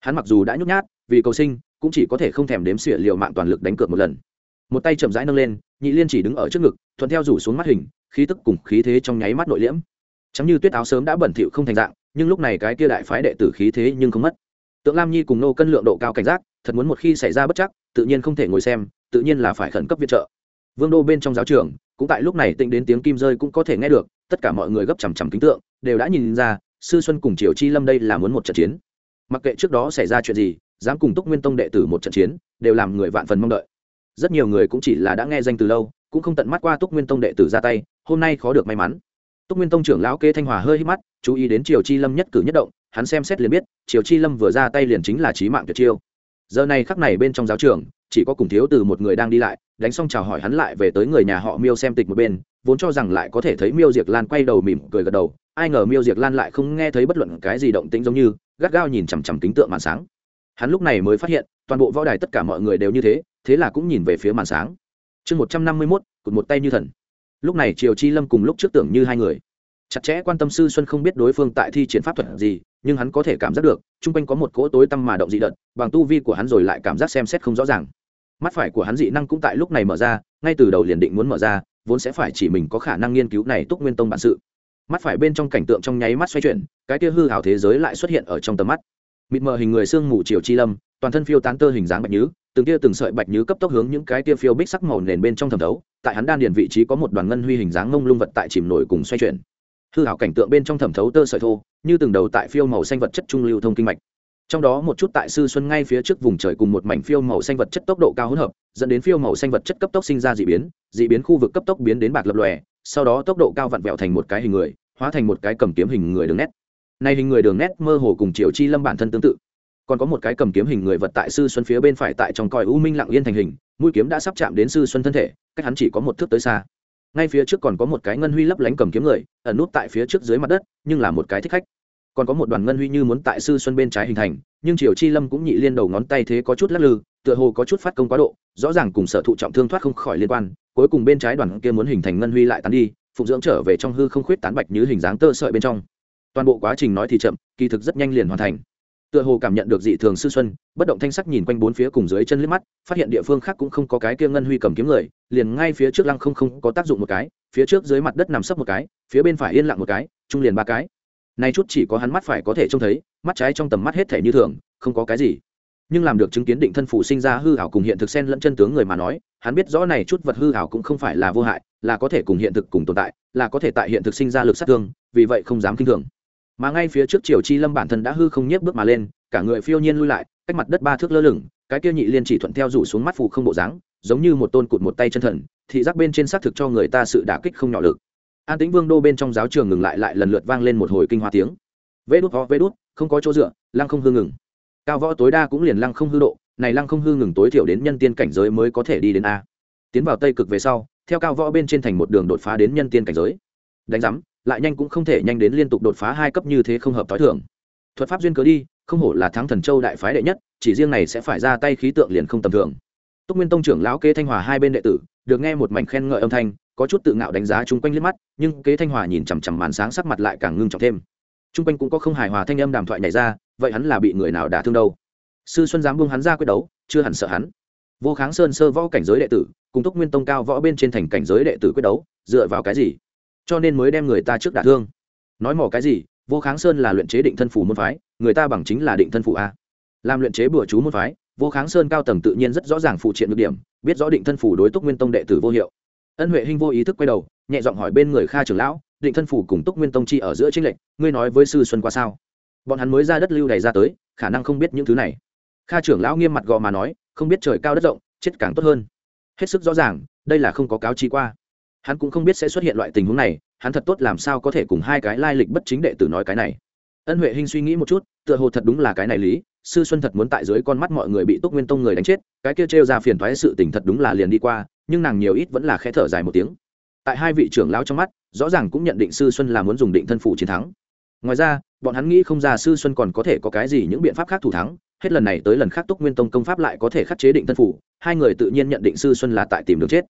Hắn mặc dù đã nhút nhát, vì cầu sinh, cũng chỉ có thể không thèm đếm xỉa liều mạng toàn lực đánh cược một lần. Một tay chậm rãi nâng lên, nhị liên chỉ đứng ở trước ngực, thuận theo rủ xuống mắt hình, khí tức cùng khí thế trong nháy mắt nội liễm. Chẳng như tuyết áo sớm đã bẩn thỉu không thành dạng, nhưng lúc này cái kia đại phái đệ tử khí thế nhưng không mất tượng lam nhi cùng nô cân lượng độ cao cảnh giác, thật muốn một khi xảy ra bất chắc, tự nhiên không thể ngồi xem, tự nhiên là phải khẩn cấp viện trợ. Vương đô bên trong giáo trường, cũng tại lúc này tính đến tiếng kim rơi cũng có thể nghe được, tất cả mọi người gấp chằm chằm kính tượng, đều đã nhìn ra, sư xuân cùng triều chi lâm đây là muốn một trận chiến. Mặc kệ trước đó xảy ra chuyện gì, dám cùng túc nguyên tông đệ tử một trận chiến, đều làm người vạn phần mong đợi. Rất nhiều người cũng chỉ là đã nghe danh từ lâu, cũng không tận mắt qua túc nguyên tông đệ tử ra tay, hôm nay khó được may mắn. Túc nguyên tông trưởng lão kê thanh hòa hơi hít mắt, chú ý đến triều chi lâm nhất cử nhất động hắn xem xét liền biết, triều chi lâm vừa ra tay liền chính là trí mạng tuyệt chiêu. Giờ này khắc này bên trong giáo trường, chỉ có cùng thiếu từ một người đang đi lại, đánh xong chào hỏi hắn lại về tới người nhà họ miêu xem tịch một bên, vốn cho rằng lại có thể thấy miêu diệc lan quay đầu mỉm cười gật đầu, ai ngờ miêu diệc lan lại không nghe thấy bất luận cái gì động tĩnh giống như, gắt gao nhìn chằm chằm kính tượng màn sáng. Hắn lúc này mới phát hiện, toàn bộ võ đài tất cả mọi người đều như thế thế là cũng nhìn về phía màn sáng. Chương một trăm năm mươi mốt, cụt một tay như thần. Lúc này triều chi lâm cùng lúc trước tưởng như hai người chặt chẽ quan tâm sư xuân không biết đối phương tại thi triển pháp thuật gì, nhưng hắn có thể cảm giác được, chung quanh có một cỗ tối tăm mà động dị đợt, bằng tu vi của hắn rồi lại cảm giác xem xét không rõ ràng. Mắt phải của hắn dị năng cũng tại lúc này mở ra, ngay từ đầu liền định muốn mở ra, vốn sẽ phải chỉ mình có khả năng nghiên cứu này túc nguyên tông bản sự. Mắt phải bên trong cảnh tượng trong nháy mắt xoay chuyển, cái kia hư hảo thế giới lại xuất hiện ở trong tầm mắt. Mịt mờ hình người sương mù chiều chi lâm, toàn thân phiêu tán tơ hình dáng bạch nhứ, từng tia từng sợi bạch nhứ cấp tốc hướng những cái tia phiêu bích sắc màu nền bên trong thẩm thấu, tại hắn đan điền vị trí có một đoàn ngân huy hình dáng ngông lung vật tại chìm nổi cùng xoay chuyển hư hảo cảnh tượng bên trong thẩm thấu tơ sợi thô, như từng đầu tại phiêu màu xanh vật chất trung lưu thông kinh mạch. Trong đó một chút tại sư xuân ngay phía trước vùng trời cùng một mảnh phiêu màu xanh vật chất tốc độ cao hỗn hợp, dẫn đến phiêu màu xanh vật chất cấp tốc sinh ra d ị biến d ị biến khu vực cấp tốc biến đến bạc lập lòe, sau đó tốc độ cao vặn vẹo thành một cái hình người, hóa thành một cái cầm kiếm hình người đường nét. Này hình người đường nét mơ hồ cùng triều chi lâm bản thân tương tự. Còn có một cái cầm kiếm hình người vật tại sư xuân phía bên phải tại trong coi u minh lặng yên thành hình, mũi kiếm đã sắp chạm đến sư xuân thân thể, cách hắn chỉ có một thước tới xa ngay phía trước còn có một cái ngân huy lấp lánh cầm kiếm người, ẩn nút tại phía trước dưới mặt đất, nhưng là một cái thích khách. Còn có một đoàn ngân huy như muốn tại sư xuân bên trái hình thành, nhưng triều chi lâm cũng nhị liên đầu ngón tay thế có chút lắc lư, tựa hồ có chút phát công quá độ, rõ ràng cùng sở thụ trọng thương thoát không khỏi liên quan, cuối cùng bên trái đoàn kia muốn hình thành ngân huy lại tán đi phục dưỡng trở về trong hư không khuyết tán bạch như hình dáng tơ sợi bên trong. Toàn bộ quá trình nói thì chậm, kỳ thực rất nhanh liền hoàn thành tựa hồ cảm nhận được dị thường sư xuân, bất động thanh sắc nhìn quanh bốn phía cùng dưới chân liếc mắt, phát hiện địa phương khác cũng không có cái kia ngân huy cầm kiếm người, liền ngay phía trước lăng không không có tác dụng một cái, phía trước dưới mặt đất nằm sấp một cái, phía bên phải yên lặng một cái, trung liền ba cái. Này chút chỉ có hắn mắt phải có thể trông thấy, mắt trái trong tầm mắt hết thể như thường, không có cái gì. Nhưng làm được chứng kiến định thân phụ sinh ra hư hảo cùng hiện thực xen lẫn chân tướng người mà nói, hắn biết rõ này chút vật hư hảo cũng không phải là vô hại, là có thể cùng hiện thực cùng tồn tại, là có thể tại hiện thực sinh ra lực sát thương, vì vậy không dám kinh thường mà ngay phía trước triều chi lâm bản thân đã hư không nhấc bước mà lên, cả người phiêu nhiên lui lại, cách mặt đất ba thước lơ lửng, cái kia nhị liên chỉ thuận theo rủ xuống mắt phù không bộ dáng, giống như một tôn cụt một tay chân thần, thị giác bên trên xác thực cho người ta sự đả kích không nhỏ lực. An tĩnh vương đô bên trong giáo trường ngừng lại lại lần lượt vang lên một hồi kinh hoa tiếng. Vê đút ho vê đút, không có chỗ dựa, lăng không hư ngừng. Cao võ tối đa cũng liền lăng không hư độ, này lăng không hư ngừng tối thiểu đến nhân tiên cảnh giới mới có thể đi đến a. Tiến vào tây cực về sau, theo cao võ bên trên thành một đường đột phá đến nhân tiên cảnh giới đánh giám, lại nhanh cũng không thể nhanh đến liên tục đột phá hai cấp như thế không hợp t h o i thưởng thuật pháp duyên cớ đi, không hổ là thắng thần châu đại phái đệ nhất, chỉ riêng này sẽ phải ra tay khí tượng liền không tầm thường. Túc nguyên tông trưởng lão kế thanh hòa hai bên đệ tử, được nghe một mảnh khen ngợi âm thanh, có chút tự ngạo đánh giá chung quanh liếc mắt, nhưng kế thanh hòa nhìn chằm chằm màn sáng sắc mặt lại càng ngưng trọng thêm. Chung quanh cũng có không hài hòa thanh âm đàm thoại nhảy ra, vậy hắn là bị người nào đả thương đâu? Sư xuân dám buông hắn ra quyết đấu, chưa hẳn sợ hắn. Vô kháng sơn sơ võ cảnh giới đệ tử, cùng túc nguyên tông cao võ bên trên thành cảnh giới đệ tử quyết đấu, dựa vào cái gì? Cho nên mới đem người ta trước đả thương. Nói mỏ cái gì, vô kháng sơn là luyện chế định thân phủ môn phái, người ta bằng chính là định thân phủ a. Làm luyện chế bừa chú môn phái, vô kháng sơn cao tầng tự nhiên rất rõ ràng phụ triện được điểm, biết rõ định thân phủ đối túc nguyên tông đệ tử vô hiệu. Ân huệ hinh vô ý thức quay đầu, nhẹ giọng hỏi bên người kha trưởng lão, định thân phủ cùng túc nguyên tông chi ở giữa trinh lệnh ngươi nói với sư xuân qua sao? Bọn hắn mới ra đất lưu này ra tới, khả năng không biết những thứ này. Kha trưởng lão nghiêm mặt gò mà nói, không biết trời cao đất rộng, chết càng tốt hơn. Hết sức rõ ràng, đây là không có cáo chi qua hắn cũng không biết sẽ xuất hiện loại tình huống này, hắn thật tốt làm sao có thể cùng hai cái lai lịch bất chính đệ tử nói cái này. Ân huệ hinh suy nghĩ một chút, tựa hồ thật đúng là cái này lý, sư xuân thật muốn tại dưới con mắt mọi người bị túc nguyên tông người đánh chết, cái kia trêu ra phiền thoái sự tình thật đúng là liền đi qua, nhưng nàng nhiều ít vẫn là khẽ thở dài một tiếng. Tại hai vị trưởng lão trong mắt, rõ ràng cũng nhận định sư xuân là muốn dùng định thân phủ chiến thắng. Ngoài ra, bọn hắn nghĩ không ra sư xuân còn có thể có cái gì những biện pháp khác thủ thắng, hết lần này tới lần khác túc nguyên tông công pháp lại có thể khắc chế định thân phủ, hai người tự nhiên nhận định sư xuân là tại tìm đường chết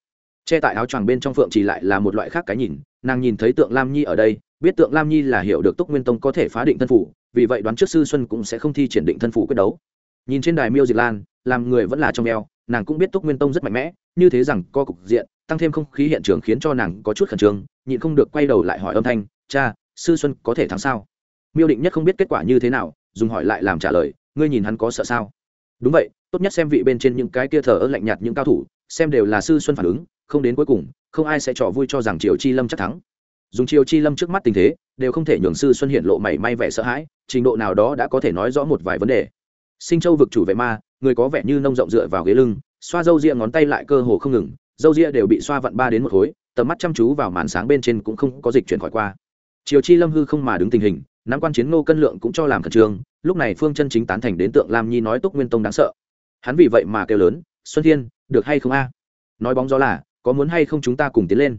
che tại áo choàng bên trong phượng chỉ lại là một loại khác cái nhìn nàng nhìn thấy tượng lam nhi ở đây biết tượng lam nhi là hiểu được túc nguyên tông có thể phá định thân phủ vì vậy đoán trước sư xuân cũng sẽ không thi triển định thân phủ quyết đấu nhìn trên đài miêu diệt lan làm người vẫn là trong eo nàng cũng biết túc nguyên tông rất mạnh mẽ như thế rằng co cục diện tăng thêm không khí hiện trường khiến cho nàng có chút khẩn trương nhịn không được quay đầu lại hỏi âm thanh cha sư xuân có thể thắng sao miêu định nhất không biết kết quả như thế nào dùng hỏi lại làm trả lời ngươi nhìn hắn có sợ sao đúng vậy tốt nhất xem vị bên trên những cái kia thờ ơ lạnh nhạt những cao thủ xem đều là sư xuân phản ứng, không đến cuối cùng, không ai sẽ trò vui cho rằng triều chi lâm chắc thắng. Dùng triều chi lâm trước mắt tình thế, đều không thể nhường sư xuân hiện lộ mảy may vẻ sợ hãi, trình độ nào đó đã có thể nói rõ một vài vấn đề. Sinh châu vực chủ vệ ma, người có vẻ như nông rộng dựa vào ghế lưng, xoa râu ria ngón tay lại cơ hồ không ngừng, râu ria đều bị xoa vặn ba đến một khối, tầm mắt chăm chú vào màn sáng bên trên cũng không có dịch chuyển khỏi qua. Triều chi lâm hư không mà đứng tình hình, nắm quan chiến ngô cân lượng cũng cho làm khẩn trương, lúc này phương chân chính tán thành đến tượng lam nhi nói túc nguyên tông đáng sợ. Hắn vì vậy mà kêu lớn, xuân thiên được hay không a? Nói bóng gió là, có muốn hay không chúng ta cùng tiến lên?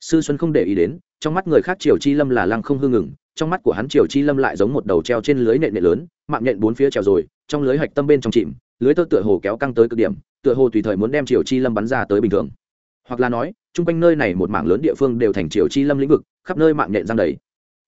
Sư xuân không để ý đến, trong mắt người khác triều chi lâm là lăng không hư ngừng, trong mắt của hắn triều chi lâm lại giống một đầu treo trên lưới nện nện lớn, mạng nhện bốn phía trèo rồi, trong lưới hạch tâm bên trong chìm, lưới tơ tựa hồ kéo căng tới cực điểm, tựa hồ tùy thời muốn đem triều chi lâm bắn ra tới bình thường. Hoặc là nói, chung quanh nơi này một mảng lớn địa phương đều thành triều chi lâm lĩnh vực, khắp nơi mạng nhện giang đầy.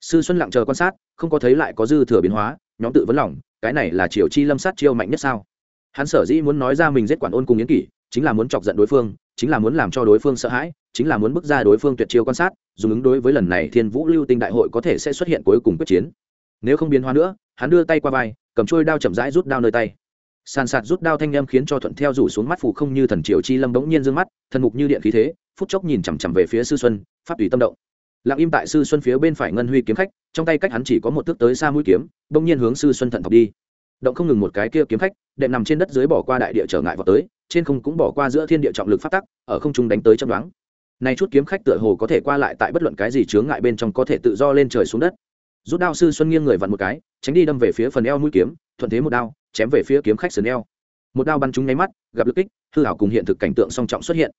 Sư xuân lặng chờ quan sát, không có thấy lại có dư thừa biến hóa, nhóm tự vấn lòng, cái này là triều chi lâm sát chiêu mạnh nhất sao? Hắn sở dĩ muốn nói ra mình giết quản ôn cùng yến kỷ chính là muốn chọc giận đối phương, chính là muốn làm cho đối phương sợ hãi, chính là muốn bước ra đối phương tuyệt chiêu quan sát, dùng ứng đối với lần này thiên vũ lưu tinh đại hội có thể sẽ xuất hiện cuối cùng quyết chiến. Nếu không biến hóa nữa, hắn đưa tay qua vai, cầm trôi đao chậm rãi rút đao nơi tay. Sàn sạt rút đao thanh â m khiến cho thuận theo rủ xuống mắt phủ không như thần triều chi lâm bỗng nhiên d ư ơ n g mắt, thần mục như điện khí thế, phút chốc nhìn chằm chằm về phía sư xuân, pháp ủy tâm động. Lặng im tại sư xuân phía bên phải ngân huy kiếm khách, trong tay cách hắn chỉ có một thước tới xa mũi kiếm, bỗng nhiên hướng sư xuân thận thọc đi. Động không ngừng một cái kia kiếm khách, đệm nằm trên đất dưới bỏ qua đại địa trở ngại vào tới trên không cũng bỏ qua giữa thiên địa trọng lực phát tắc, ở không trung đánh tới chấm đoán Nay chút kiếm khách tựa hồ có thể qua lại tại bất luận cái gì chướng ngại bên trong có thể tự do lên trời xuống đất. Rút đao sư xuân nghiêng người vặn một cái, tránh đi đâm về phía phần eo mũi kiếm, thuận thế một đao, chém về phía kiếm khách sườn eo. Một đao bắn trúng nháy mắt, gặp lực kích, hư hảo cùng hiện thực cảnh tượng song trọng xuất hiện.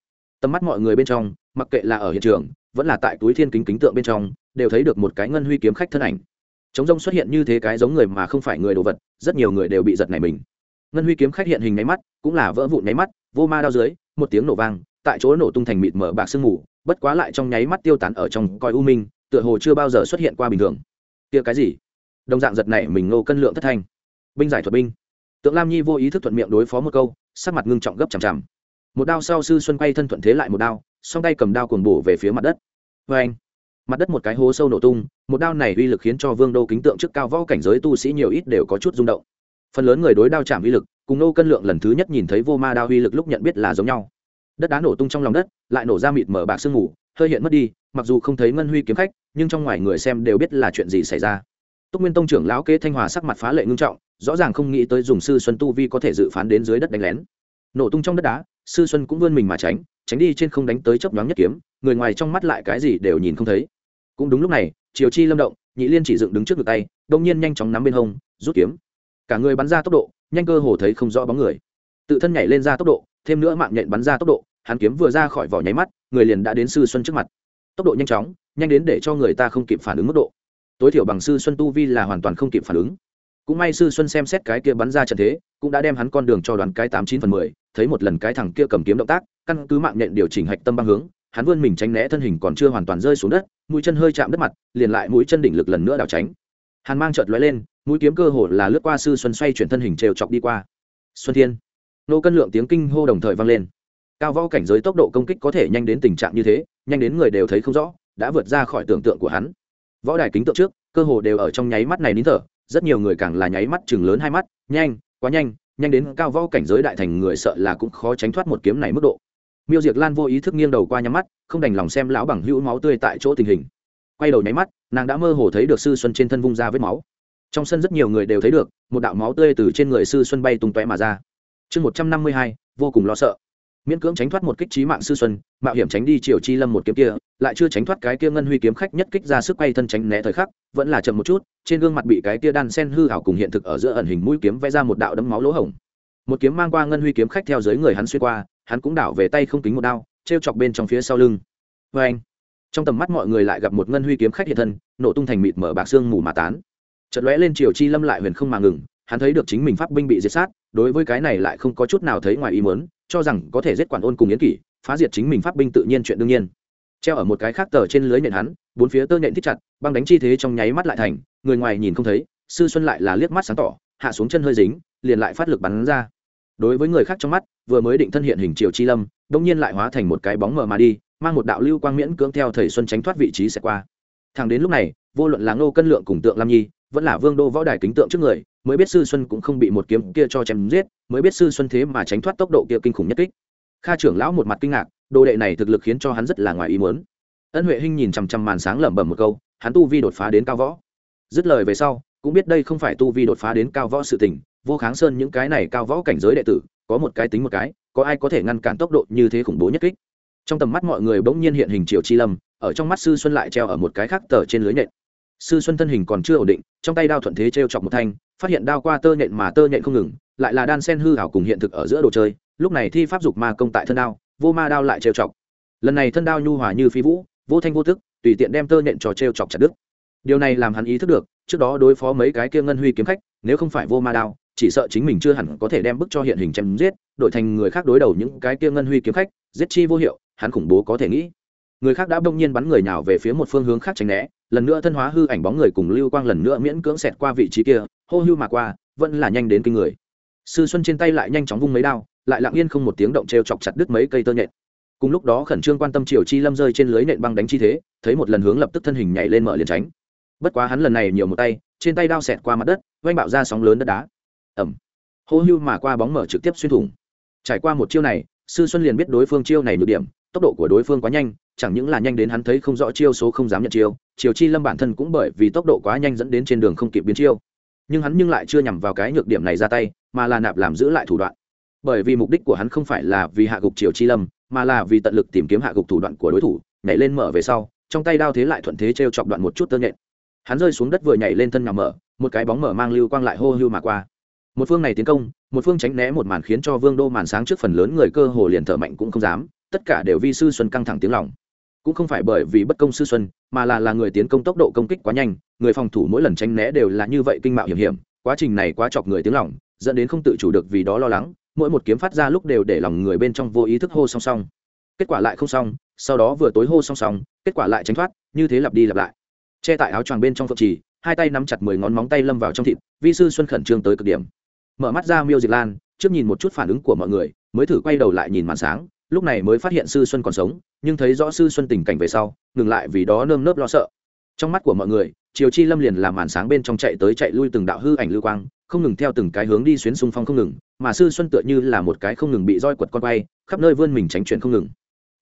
Tầm mắt mọi người bên trong, mặc kệ là ở hiện trường, vẫn là tại túi thiên kính kính tượng bên trong, đều thấy được một cái ngân huy kiếm khách thân ảnh. Chống rông xuất hiện như thế cái giống người mà không phải người đồ vật, rất nhiều người đều bị giật này mình ngân huy kiếm khách hiện hình nháy mắt, cũng là vỡ vụn nháy mắt, vô ma đao dưới, một tiếng nổ vang, tại chỗ nổ tung thành mịt mở bạc sương mù, bất quá lại trong nháy mắt tiêu tán ở trong coi u minh, tựa hồ chưa bao giờ xuất hiện qua bình thường. Kia cái gì? Đồng dạng giật này mình ngô cân lượng thất thanh. Binh giải thuật binh. Tượng lam nhi vô ý thức thuận miệng đối phó một câu, sắc mặt ngưng trọng gấp chằm chằm. Một đao sau sư xuân quay thân thuận thế lại một đao, song tay cầm đao cuồng bổ về phía mặt đất. Vê anh mặt đất một cái hố sâu nổ tung, một đao này uy lực khiến cho vương đô kính tượng trước cao võ cảnh giới tu sĩ nhiều ít đều có chút rung động phần lớn người đối đao chạm uy lực, cùng nô cân lượng lần thứ nhất nhìn thấy vô ma đao uy lực lúc nhận biết là giống nhau. Đất đá nổ tung trong lòng đất, lại nổ ra mịt mở bạc sương mù, hơi hiện mất đi, mặc dù không thấy ngân huy kiếm khách, nhưng trong ngoài người xem đều biết là chuyện gì xảy ra. Túc nguyên tông trưởng lão kế thanh hòa sắc mặt phá lệ ngưng trọng, rõ ràng không nghĩ tới dùng sư xuân tu vi có thể dự phán đến dưới đất đánh lén. Nổ tung trong đất đá, sư xuân cũng vươn mình mà tránh tránh đi trên không đánh tới chốc nhoáng nhất kiếm, người ngoài trong mắt lại cái gì đều nhìn không thấy. Cũng đúng lúc này, triều chi lâm động, nhị liên chỉ dựng đứng trước ngực tay đông nhiên nhanh chóng nắm bên hông, rút kiếm cả người bắn ra tốc độ, nhanh cơ hồ thấy không rõ bóng người. Tự thân nhảy lên ra tốc độ, thêm nữa mạng nhện bắn ra tốc độ, hắn kiếm vừa ra khỏi vỏ nháy mắt, người liền đã đến sư xuân trước mặt. Tốc độ nhanh chóng, nhanh đến để cho người ta không kịp phản ứng mức độ. Tối thiểu bằng sư xuân tu vi là hoàn toàn không kịp phản ứng. Cũng may sư xuân xem xét cái kia bắn ra trận thế, cũng đã đem hắn con đường cho đoàn cái tám chín phần mười, thấy một lần cái thằng kia cầm kiếm động tác, căn cứ mạng nhện điều chỉnh hạch tâm băng hướng, hắn vươn mình tránh né thân hình còn chưa hoàn toàn rơi xuống đất, mũi chân hơi chạm đất mặt, liền lại mũi chân đỉnh lực lần nữa đảo tránh. Hàn mang chợt lóe lên mũi kiếm cơ hồ là lướt qua sư xuân xoay chuyển thân hình trêu chọc đi qua. Xuân thiên, nô cân lượng tiếng kinh hô đồng thời vang lên. Cao võ cảnh giới tốc độ công kích có thể nhanh đến tình trạng như thế, nhanh đến người đều thấy không rõ, đã vượt ra khỏi tưởng tượng của hắn. Võ đài kính tượng trước, cơ hồ đều ở trong nháy mắt này nín thở, rất nhiều người càng là nháy mắt chừng lớn hai mắt, nhanh, quá nhanh nhanh đến cao võ cảnh giới đại thành người sợ là cũng khó tránh thoát một kiếm này mức độ. Miêu diệt lan vô ý thức nghiêng đầu qua nhắm mắt, không đành lòng xem lão bằng hữu máu tươi tại chỗ tình hình. Quay đầu nháy mắt, nàng đã mơ hồ thấy được sư xuân trên thân vung ra vết máu trong sân rất nhiều người đều thấy được, một đạo máu tươi từ trên người sư xuân bay tung tóe mà ra. Chương một trăm năm mươi hai, vô cùng lo sợ. Miễn cưỡng tránh thoát một kích trí mạng sư xuân, mạo hiểm tránh đi triều chi lâm một kiếm kia, lại chưa tránh thoát cái kia ngân huy kiếm khách nhất kích ra sức quay thân tránh né thời khắc, vẫn là chậm một chút, trên gương mặt bị cái kia đan sen hư hảo cùng hiện thực ở giữa ẩn hình mũi kiếm vẽ ra một đạo đấm máu lỗ hổng. Một kiếm mang qua ngân huy kiếm khách theo dưới người hắn xuyên qua, hắn cũng đảo về tay không kính một đao t r e o chọc bên trong phía sau lưng. Vê anh trong tầm mắt mọi người lại gặp một ngân huy kiếm khách hiện thân, nổ tung thành mịt mở bạc xương mù mà tán chật lóe lên triều chi lâm lại huyền không mà ngừng, hắn thấy được chính mình pháp binh bị diệt sát, đối với cái này lại không có chút nào thấy ngoài ý mớn cho rằng có thể giết quản ôn cùng yến kỷ, phá diệt chính mình pháp binh tự nhiên chuyện đương nhiên. Treo ở một cái khác tờ trên lưới nhện hắn, bốn phía tơ nhện thích chặt, băng đánh chi thế trong nháy mắt lại thành, người ngoài nhìn không thấy, sư xuân lại là liếc mắt sáng tỏ, hạ xuống chân hơi dính, liền lại phát lực bắn ra. Đối với người khác trong mắt, vừa mới định thân hiện hình triều chi lâm đông nhiên lại hóa thành một cái bóng mờ mà đi, mang một đạo lưu quang miễn cưỡng theo thầy xuân tránh thoát vị trí sẽ qua. Thằng đến lúc này, vô luận là ngô cân lượng cùng tượng lam nhi vẫn là vương đô võ đài kính tượng trước người, mới biết sư xuân cũng không bị một kiếm kia cho chém giết, mới biết sư xuân thế mà tránh thoát tốc độ kia kinh khủng nhất kích. Kha trưởng lão một mặt kinh ngạc, đồ đệ này thực lực khiến cho hắn rất là ngoài ý muốn. Ân huệ hinh nhìn chằm chằm màn sáng lẩm bẩm một câu, hắn tu vi đột phá đến cao võ. Dứt lời về sau, cũng biết đây không phải tu vi đột phá đến cao võ sự tình, vô kháng sơn những cái này cao võ cảnh giới đệ tử, có một cái tính một cái, có ai có thể ngăn cản tốc độ như thế khủng bố nhất kích? Trong tầm mắt mọi người bỗng nhiên hiện hình triều chi lâm, ở trong mắt sư xuân lại treo ở một cái khác tờ trên lưới nhện sư xuân thân hình còn chưa ổn định, trong tay đao thuận thế t r e o chọc một thanh, phát hiện đao qua tơ nhện mà tơ nhện không ngừng, lại là đan sen hư hảo cùng hiện thực ở giữa đồ chơi, lúc này thi pháp dục ma công tại thân đao, vô ma đao lại trêu chọc. Lần này thân đao nhu hòa như phi vũ, vô thanh vô tức, tùy tiện đem tơ nhện trò trêu chọc chặt đứt. Điều này làm hắn ý thức được, trước đó đối phó mấy cái kia ngân huy kiếm khách, nếu không phải vô ma đao, chỉ sợ chính mình chưa hẳn có thể đem bức cho hiện hình chém giết, đổi thành người khác đối đầu những cái kia ngân huy kiếm khách, giết chi vô hiệu, hắn khủng bố có thể nghĩ. Người khác đã bỗng nhiên bắn người nào về phía một phương hướng khác tránh né lần nữa thân hóa hư ảnh bóng người cùng lưu quang lần nữa miễn cưỡng xẹt qua vị trí kia, hô hưu mà qua, vẫn là nhanh đến kinh người. Sư xuân trên tay lại nhanh chóng vung mấy đao, lại lặng yên không một tiếng động t r e o chọc chặt đứt mấy cây tơ nhện. Cùng lúc đó khẩn trương quan tâm triều chi lâm rơi trên lưới nện băng đánh chi thế, thấy một lần hướng lập tức thân hình nhảy lên mở liền tránh. Bất quá hắn lần này nhiều một tay, trên tay đao xẹt qua mặt đất oanh bạo ra sóng lớn đất đá. Ẩm hô hưu mà qua bóng mở trực tiếp xuyên thủng. Trải qua một chiêu này, sư xuân liền biết đối phương chiêu này nhược điểm, tốc độ của đối phương quá nhanh chẳng những là nhanh đến hắn thấy không rõ chiêu số không dám nhận chiêu chiều chi lâm bản thân cũng bởi vì tốc độ quá nhanh dẫn đến trên đường không kịp biến chiêu. Nhưng hắn nhưng lại chưa nhằm vào cái nhược điểm này ra tay, mà là nạp làm giữ lại thủ đoạn. Bởi vì mục đích của hắn không phải là vì hạ gục triều chi lâm, mà là vì tận lực tìm kiếm hạ gục thủ đoạn của đối thủ, nhảy lên mở về sau, trong tay đao thế lại thuận thế t r e o chọc đoạn một chút tơ nhện. Hắn rơi xuống đất vừa nhảy lên thân nhỏ mở, một cái bóng mở mang lưu quang lại hô hưu mà qua. Một phương này tiến công, một phương tránh né một màn khiến cho vương đô màn sáng trước phần lớn người cơ hồ liền thở mạnh cũng không dám, tất cả đều vi sư xuân căng thẳng tiếng lòng cũng không phải bởi vì bất công sư xuân, mà là là người tiến công tốc độ công kích quá nhanh, người phòng thủ mỗi lần tránh né đều là như vậy kinh mạo hiểm hiểm, quá trình này quá chọc người tiếng lòng, dẫn đến không tự chủ được vì đó lo lắng, mỗi một kiếm phát ra lúc đều để lòng người bên trong vô ý thức hô song song. Kết quả lại không xong, sau đó vừa tối hô song song, kết quả lại tránh thoát, như thế lặp đi lặp lại. Che tại áo choàng bên trong phượng trì, hai tay nắm chặt mười ngón móng tay lâm vào trong thịt, vi sư xuân khẩn trương tới cực điểm. Mở mắt ra miêu diệt lan, trước nhìn một chút phản ứng của mọi người, mới thử quay đầu lại nhìn màn sáng lúc này mới phát hiện sư xuân còn sống, nhưng thấy rõ sư xuân tình cảnh về sau, ngừng lại vì đó nơm nớp lo sợ. Trong mắt của mọi người, triều chi lâm liền làm màn sáng bên trong chạy tới chạy lui từng đạo hư ảnh lưu quang, không ngừng theo từng cái hướng đi xuyến xung phong không ngừng, mà sư xuân tựa như là một cái không ngừng bị roi quật con quay, khắp nơi vươn mình tránh chuyện không ngừng.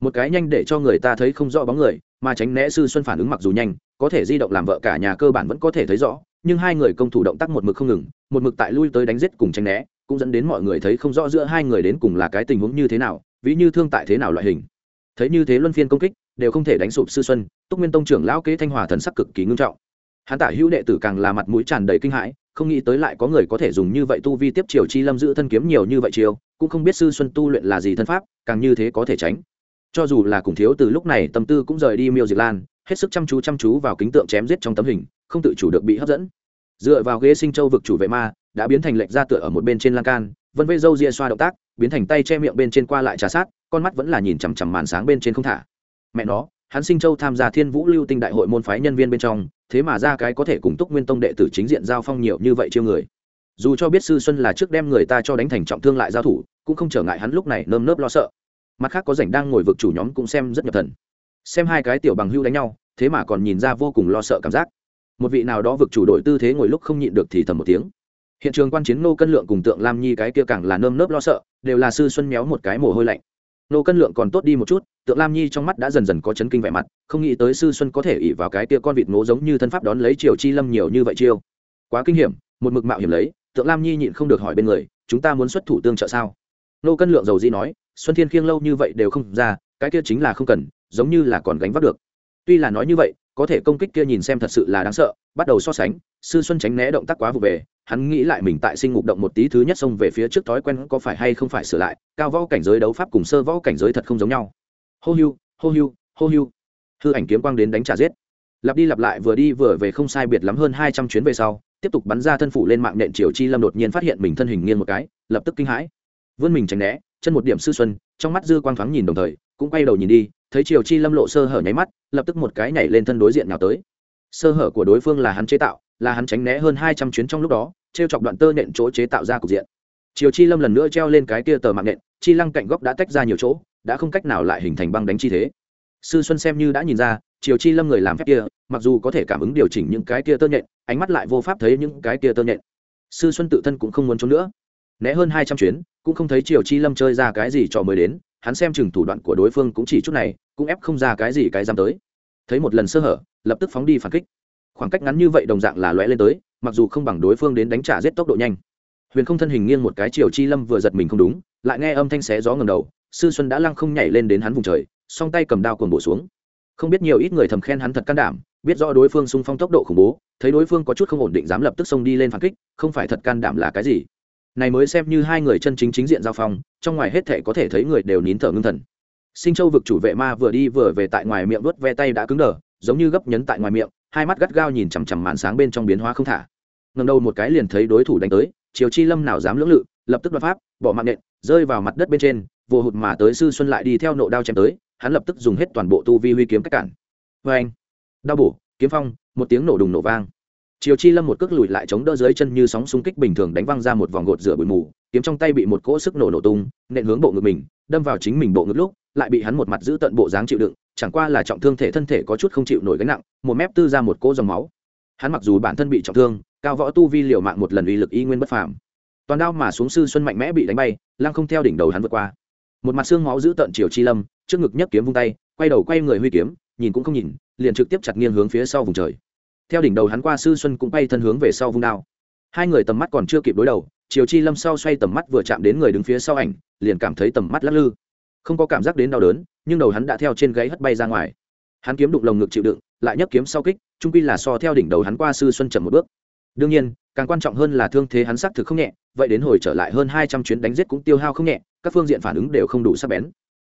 Một cái nhanh để cho người ta thấy không rõ bóng người, mà tránh né sư xuân phản ứng mặc dù nhanh, có thể di động làm vợ cả nhà cơ bản vẫn có thể thấy rõ, nhưng hai người công thủ động tác một mực không ngừng, một mực tại lui tới đánh giết cùng tránh né, cũng dẫn đến mọi người thấy không rõ giữa hai người đến cùng là cái tình huống như thế nào ví như thương tại thế nào loại hình. Thấy như thế luân phiên công kích, đều không thể đánh sụp sư xuân, túc nguyên tông trưởng lão kế thanh hòa thần sắc cực kỳ ngưng trọng. Hắn tả hữu đệ tử càng là mặt mũi tràn đầy kinh hãi, không nghĩ tới lại có người có thể dùng như vậy tu vi tiếp triều chi lâm giữ thân kiếm nhiều như vậy chiều cũng không biết sư xuân tu luyện là gì thân pháp, càng như thế có thể tránh. Cho dù là cùng thiếu từ lúc này tâm tư cũng rời đi miêu diệt lan, hết sức chăm chú chăm chú vào kính tượng chém giết trong tấm hình, không tự chủ được bị hấp dẫn. Dựa vào ghế sinh châu vực chủ vệ ma, đã biến thành lệnh ra tựa ở một bên trên lan can vân vê râu ria xoa động tác, biến thành tay che miệng bên trên qua lại trà sát, con mắt vẫn là nhìn chằm chằm màn sáng bên trên không thả. Mẹ nó, hắn sinh châu tham gia thiên vũ lưu tinh đại hội môn phái nhân viên bên trong, thế mà ra cái có thể cùng túc nguyên tông đệ tử chính diện giao phong nhiều như vậy chiêu người. Dù cho biết sư xuân là trước đem người ta cho đánh thành trọng thương lại giao thủ, cũng không trở ngại hắn lúc này nơm nớp lo sợ. Mặt khác có rảnh đang ngồi vực chủ nhóm cũng xem rất nhập thần. Xem hai cái tiểu bằng hưu đánh nhau, thế mà còn nhìn ra vô cùng lo sợ cảm giác. Một vị nào đó vực chủ đổi tư thế ngồi lúc không nhịn được thì thầm một tiếng hiện trường quan chiến nô cân lượng cùng tượng lam nhi cái kia càng là nơm nớp lo sợ, đều là sư xuân méo một cái mồ hôi lạnh. Nô cân lượng còn tốt đi một chút, tượng lam nhi trong mắt đã dần dần có chấn kinh vẻ mặt, không nghĩ tới sư xuân có thể ỉ vào cái tia con vịt ngố giống như thân pháp đón lấy triều chi lâm nhiều như vậy chiêu. Quá kinh hiểm, một mực mạo hiểm lấy, tượng lam nhi nhịn không được hỏi bên người, chúng ta muốn xuất thủ tương trợ sao? Nô cân lượng dầu di nói, xuân thiên khiêng lâu như vậy đều không ra, cái kia chính là không cần, giống như là còn gánh vác được. Tuy là nói như vậy có thể công kích kia nhìn xem thật sự là đáng sợ, bắt đầu so sánh, sư xuân tránh né động tác quá vụ về, hắn nghĩ lại mình tại sinh ngục động một tí thứ nhất xông về phía trước thói quen có phải hay không phải sửa lại, cao võ cảnh giới đấu pháp cùng sơ võ cảnh giới thật không giống nhau. Hô hưu hô hưu hô hưu. Hư ảnh kiếm quang đến đánh trả giết. Lặp đi lặp lại vừa đi vừa về không sai biệt lắm hơn hai trăm chuyến về sau, tiếp tục bắn ra thân phủ lên mạng nện triều chi lâm đột nhiên phát hiện mình thân hình nghiêng một cái, lập tức kinh hãi. Vươn mình tránh né, chân một điểm sư xuân, trong mắt dư quang thoáng nhìn đồng thời, cũng quay đầu nhìn đi thấy triều chi lâm lộ sơ hở nháy mắt, lập tức một cái nhảy lên thân đối diện nào tới. Sơ hở của đối phương là hắn chế tạo, là hắn tránh né hơn hai trăm chuyến trong lúc đó t r e o chọc đoạn tơ nện chỗ chế tạo ra cục diện. Triều chi lâm lần nữa treo lên cái kia tờ mạng nện, chi lăng cạnh góc đã tách ra nhiều chỗ, đã không cách nào lại hình thành băng đánh chi thế. Sư xuân xem như đã nhìn ra, triều chi lâm người làm phép kia, mặc dù có thể cảm ứng điều chỉnh những cái kia tơ nhện ánh mắt lại vô pháp thấy những cái kia tơ nhện sư xuân tự thân cũng không muốn trốn nữa. Né hơn hai trăm chuyến, cũng không thấy triều chi lâm chơi ra cái gì trò mới đến hắn xem chừng thủ đoạn của đối phương cũng chỉ chút này, cũng ép không ra cái gì cái dám tới. Thấy một lần sơ hở, lập tức phóng đi phản kích. Khoảng cách ngắn như vậy đồng dạng là lóe lên tới, mặc dù không bằng đối phương đến đánh trả giết tốc độ nhanh. Huyền không thân hình nghiêng một cái chiều chi lâm vừa giật mình không đúng, lại nghe âm thanh xé gió ngầm đầu, sư xuân đã lăng không nhảy lên đến hắn vùng trời, song tay cầm đao cuồng bổ xuống. Không biết nhiều ít người thầm khen hắn thật can đảm, biết rõ đối phương xung phong tốc độ khủng bố, thấy đối phương có chút không ổn định dám lập tức xông đi lên phản kích, không phải thật can đảm là cái gì này mới xem như hai người chân chính chính diện giao phong, trong ngoài hết thể có thể thấy người đều nín thở ngưng thần. Sinh châu vực chủ vệ ma vừa đi vừa về tại ngoài miệng vớt ve tay đã cứng đờ, giống như gấp nhấn tại ngoài miệng, hai mắt gắt gao nhìn chằm chằm màn sáng bên trong biến hóa không thả. Ngầm đầu một cái liền thấy đối thủ đánh tới chiều chi lâm nào dám lưỡng lự, lập tức đoạt pháp, bỏ mạng nện, rơi vào mặt đất bên trên vô hụt mà tới sư xuân lại đi theo nộ đao chém tới, hắn lập tức dùng hết toàn bộ tu vi huy kiếm cách cản. Vê anh đao bổ, kiếm phong, một tiếng nổ đùng nổ vang chiều chi lâm một cước lùi lại chống đỡ dưới chân như sóng xung kích bình thường đánh văng ra một vòng gột rửa bụi mù, kiếm trong tay bị một cỗ sức nổ nổ tung, nện hướng bộ ngực mình, đâm vào chính mình bộ ngực lúc, lại bị hắn một mặt giữ tận bộ dáng chịu đựng, chẳng qua là trọng thương thể thân thể có chút không chịu nổi gánh nặng, một mép tư ra một cỗ dòng máu. Hắn mặc dù bản thân bị trọng thương, cao võ tu vi liều mạng một lần uy lực y nguyên bất phàm. Toàn đao mà xuống sư xuân mạnh mẽ bị đánh bay, lăng không theo đỉnh đầu hắn vượt qua. Một mặt xương máu giữ tận chiều chi lâm, trước ngực nhấc kiếm vung tay, quay đầu quay người huy kiếm, nhìn cũng không nhìn, liền trực tiếp chặt nghiêng hướng phía sau vùng trời theo đỉnh đầu hắn qua sư xuân cũng bay thân hướng về sau vung đao. Hai người tầm mắt còn chưa kịp đối đầu chiều chi lâm sau xoay tầm mắt vừa chạm đến người đứng phía sau ảnh, liền cảm thấy tầm mắt lắc lư. Không có cảm giác đến đau đớn, nhưng đầu hắn đã theo trên gáy hất bay ra ngoài. Hắn kiếm đụng lồng ngực chịu đựng, lại nhấc kiếm sau kích, trung quy là so theo đỉnh đầu hắn qua sư xuân chậm một bước. Đương nhiên, càng quan trọng hơn là thương thế hắn xác thực không nhẹ, vậy đến hồi trở lại hơn hai trăm chuyến đánh giết cũng tiêu hao không nhẹ, các phương diện phản ứng đều không đủ sắc bén.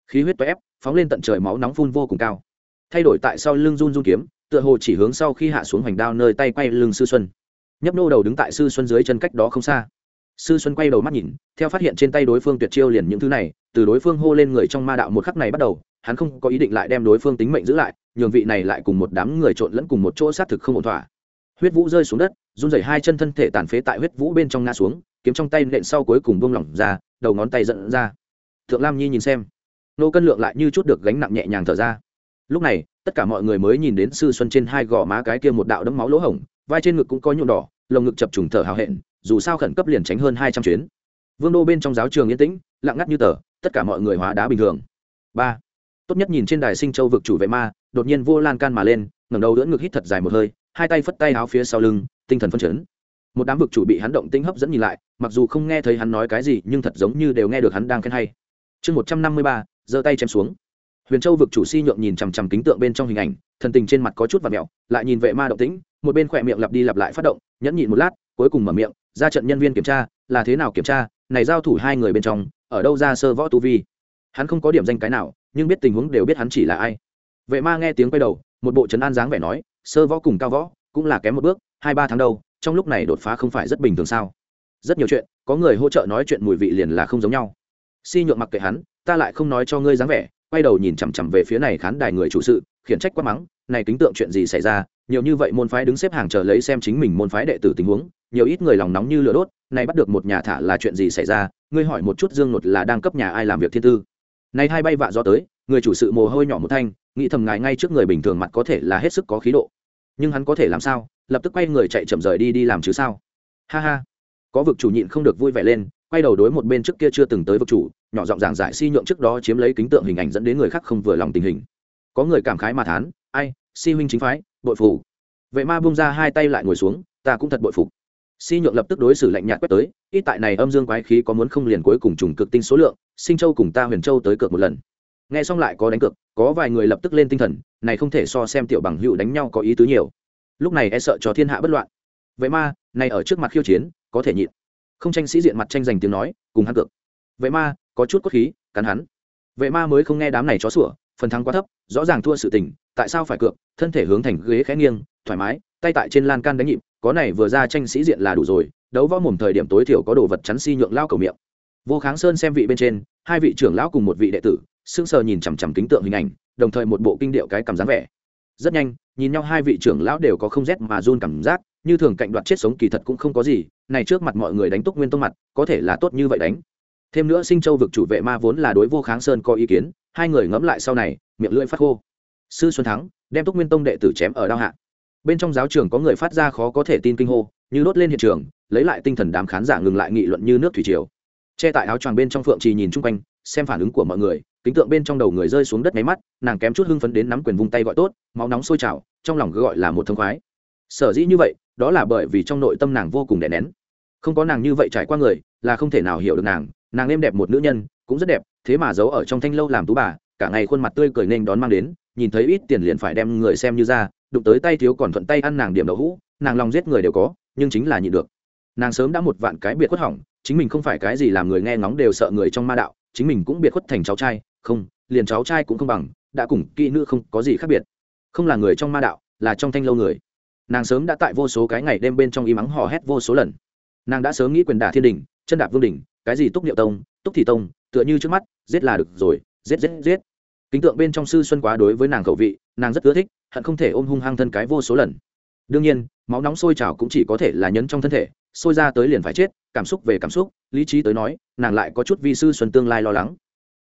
Khí huyết toé ép, phóng lên tận trời máu nóng phun vô cùng cao. Thay đổi tại sau lưng run run kiếm tựa hồ chỉ hướng sau khi hạ xuống hoành đao nơi tay quay lưng sư xuân. Nhấp nô đầu đứng tại sư xuân dưới chân cách đó không xa. Sư xuân quay đầu mắt nhìn, theo phát hiện trên tay đối phương tuyệt chiêu liền những thứ này, từ đối phương hô lên người trong ma đạo một khắc này bắt đầu, hắn không có ý định lại đem đối phương tính mệnh giữ lại, nhường vị này lại cùng một đám người trộn lẫn cùng một chỗ xác thực không ổn thỏa. Huyết vũ rơi xuống đất, run rẩy hai chân thân thể tàn phế tại huyết vũ bên trong ngã xuống, kiếm trong tay nện sau cuối cùng buông lỏng ra, đầu ngón tay dẫn ra. Thượng lam nhi nhìn xem, nô cân lượng lại như chút được gánh nặng nhẹ nhàng thở ra lúc này, tất cả mọi người mới nhìn đến sư xuân trên hai gò má cái kia một đạo đấm máu lỗ hổng, vai trên ngực cũng có nhuộm đỏ, lồng ngực chập trùng thở hào hẹn, dù sao khẩn cấp liền tránh hơn hai trăm chuyến. Vương đô bên trong giáo trường yên tĩnh, lặng ngắt như tờ, tất cả mọi người hóa đá bình thường. Ba. Tốt nhất nhìn trên đài sinh châu vực chủ vệ ma, đột nhiên vô lan can mà lên, ngẩng đầu đỡ ngực hít thật dài một hơi, hai tay phất tay áo phía sau lưng, tinh thần phân chấn. Một đám vực chủ bị hắn động tinh hấp dẫn nhìn lại, mặc dù không nghe thấy hắn nói cái gì, nhưng thật giống như đều nghe được hắn đang khen hay. Chương một trăm năm mươi ba, giơ tay chém xuống huyền châu vực chủ si nhượng nhìn chằm chằm kính tượng bên trong hình ảnh thần tình trên mặt có chút và mẹo lại nhìn vệ ma động tĩnh một bên khỏe miệng lặp đi lặp lại phát động nhẫn nhịn một lát cuối cùng mở miệng ra trận nhân viên kiểm tra là thế nào kiểm tra? Này giao thủ hai người bên trong ở đâu ra sơ võ tu vi? Hắn không có điểm danh cái nào nhưng biết tình huống đều biết hắn chỉ là ai. Vệ ma nghe tiếng quay đầu một bộ trấn an dáng vẻ nói sơ võ cùng cao võ cũng là kém một bước hai ba tháng đầu, trong lúc này đột phá không phải rất bình thường sao? Rất nhiều chuyện có người hỗ trợ nói chuyện mùi vị liền là không giống nhau. Si nhượng mặc kệ hắn ta lại không nói cho ngươi dáng vẻ quay đầu nhìn chằm chằm về phía này khán đài người chủ sự, khiển trách quát mắng, này kính tượng chuyện gì xảy ra? Nhiều như vậy môn phái đứng xếp hàng chờ lấy xem chính mình môn phái đệ tử tình huống, nhiều ít người lòng nóng như lửa đốt này bắt được một nhà thả là chuyện gì xảy ra? Ngươi hỏi một chút dương nột là đang cấp nhà ai làm việc thiên tư? Này hai bay vạ do tới, người chủ sự mồ hôi nhỏ một thanh, nghĩ thầm ngài ngay trước người bình thường mặt có thể là hết sức có khí độ. Nhưng hắn có thể làm sao? Lập tức quay người chạy chậm rời đi đi làm chứ sao? Ha ha. Có vực chủ nhịn không được vui vẻ lên quay đầu đối một bên trước kia chưa từng tới vực chủ, nhỏ giọng giảng giải si nhượng trước đó chiếm lấy kính tượng hình ảnh dẫn đến người khác không vừa lòng tình hình. Có người cảm khái mà thán, ai, si huynh chính phái, bội phủ vệ ma bung ra hai tay lại ngồi xuống, ta cũng thật bội phục. Si nhượng lập tức đối xử lạnh nhạt quét tới, ít tại này âm dương quái khí có muốn không liền cuối cùng trùng cực tinh số lượng, sinh châu cùng ta huyền châu tới cược một lần. Nghe xong lại có đánh cược, có vài người lập tức lên tinh thần, này không thể so xem tiểu bằng hữu đánh nhau có ý tứ nhiều. Lúc này e sợ cho thiên hạ bất loạn. Vậy ma, này ở trước mặt khiêu chiến, có thể nhịn không tranh sĩ diện mặt tranh giành tiếng nói, cùng hắn cược. Vệ ma, có chút cốt khí, cắn hắn. Vệ ma mới không nghe đám này chó sủa, phần thắng quá thấp, rõ ràng thua sự tình, tại sao phải cược, thân thể hướng thành ghế khẽ nghiêng, thoải mái, tay tại trên lan can đánh nhịp, có này vừa ra tranh sĩ diện là đủ rồi, đấu võ mồm thời điểm tối thiểu có đồ vật chắn si nhượng lao cầu miệng. Vô kháng sơn xem vị bên trên, hai vị trưởng lão cùng một vị đệ tử, sững sờ nhìn chằm chằm kính tượng hình ảnh, đồng thời một bộ kinh điệu cái cảm dáng vẻ. Rất nhanh, nhìn nhau hai vị trưởng lão đều có không rét mà run cảm giác như thường cạnh đoạt chết sống kỳ thật cũng không có gì, này trước mặt mọi người đánh túc nguyên tông mặt, có thể là tốt như vậy đánh. Thêm nữa sinh châu vực chủ vệ ma vốn là đối vô kháng sơn có ý kiến, hai người ngẫm lại sau này, miệng lưỡi phát khô. Sư xuân thắng, đem túc nguyên tông đệ tử chém ở đao hạ. Bên trong giáo trường có người phát ra khó có thể tin kinh hô, như đốt lên hiện trường, lấy lại tinh thần đám khán giả ngừng lại nghị luận như nước thủy triều. Che tại áo choàng bên trong phượng trì nhìn chung quanh, xem phản ứng của mọi người, kính tượng bên trong đầu người rơi xuống đất máy mắt, nàng kém chút hưng phấn đến nắm quyền vung tay gọi tốt, máu nóng sôi trào, trong lòng gọi là một thông khoái. Sở dĩ như vậy đó là bởi vì trong nội tâm nàng vô cùng đè nén. Không có nàng như vậy trải qua người, là không thể nào hiểu được nàng. Nàng êm đẹp một nữ nhân, cũng rất đẹp, thế mà giấu ở trong thanh lâu làm tú bà, cả ngày khuôn mặt tươi cười nên đón mang đến, nhìn thấy ít tiền liền phải đem người xem như ra, đụng tới tay thiếu còn thuận tay ăn nàng điểm đậu hũ, nàng lòng giết người đều có, nhưng chính là nhịn được. Nàng sớm đã một vạn cái biệt khuất hỏng, chính mình không phải cái gì làm người nghe ngóng đều sợ người trong ma đạo, chính mình cũng biệt khuất thành cháu trai, không, liền cháu trai cũng không bằng, đã cùng kỹ nữ không có gì khác biệt. Không là người trong ma đạo, là trong thanh lâu người nàng sớm đã tại vô số cái ngày đêm bên trong y mắng hò hét vô số lần. Nàng đã sớm nghĩ quyền đả thiên đình, chân đạp vương đình cái gì túc niệu tông, túc thị tông, tựa như trước mắt, giết là được rồi, giết giết giết. Kính tượng bên trong sư xuân quá đối với nàng khẩu vị, nàng rất ưa thích, hận không thể ôm hung hăng thân cái vô số lần. Đương nhiên, máu nóng sôi trào cũng chỉ có thể là nhấn trong thân thể, sôi ra tới liền phải chết, cảm xúc về cảm xúc, lý trí tới nói, nàng lại có chút vi sư xuân tương lai lo lắng.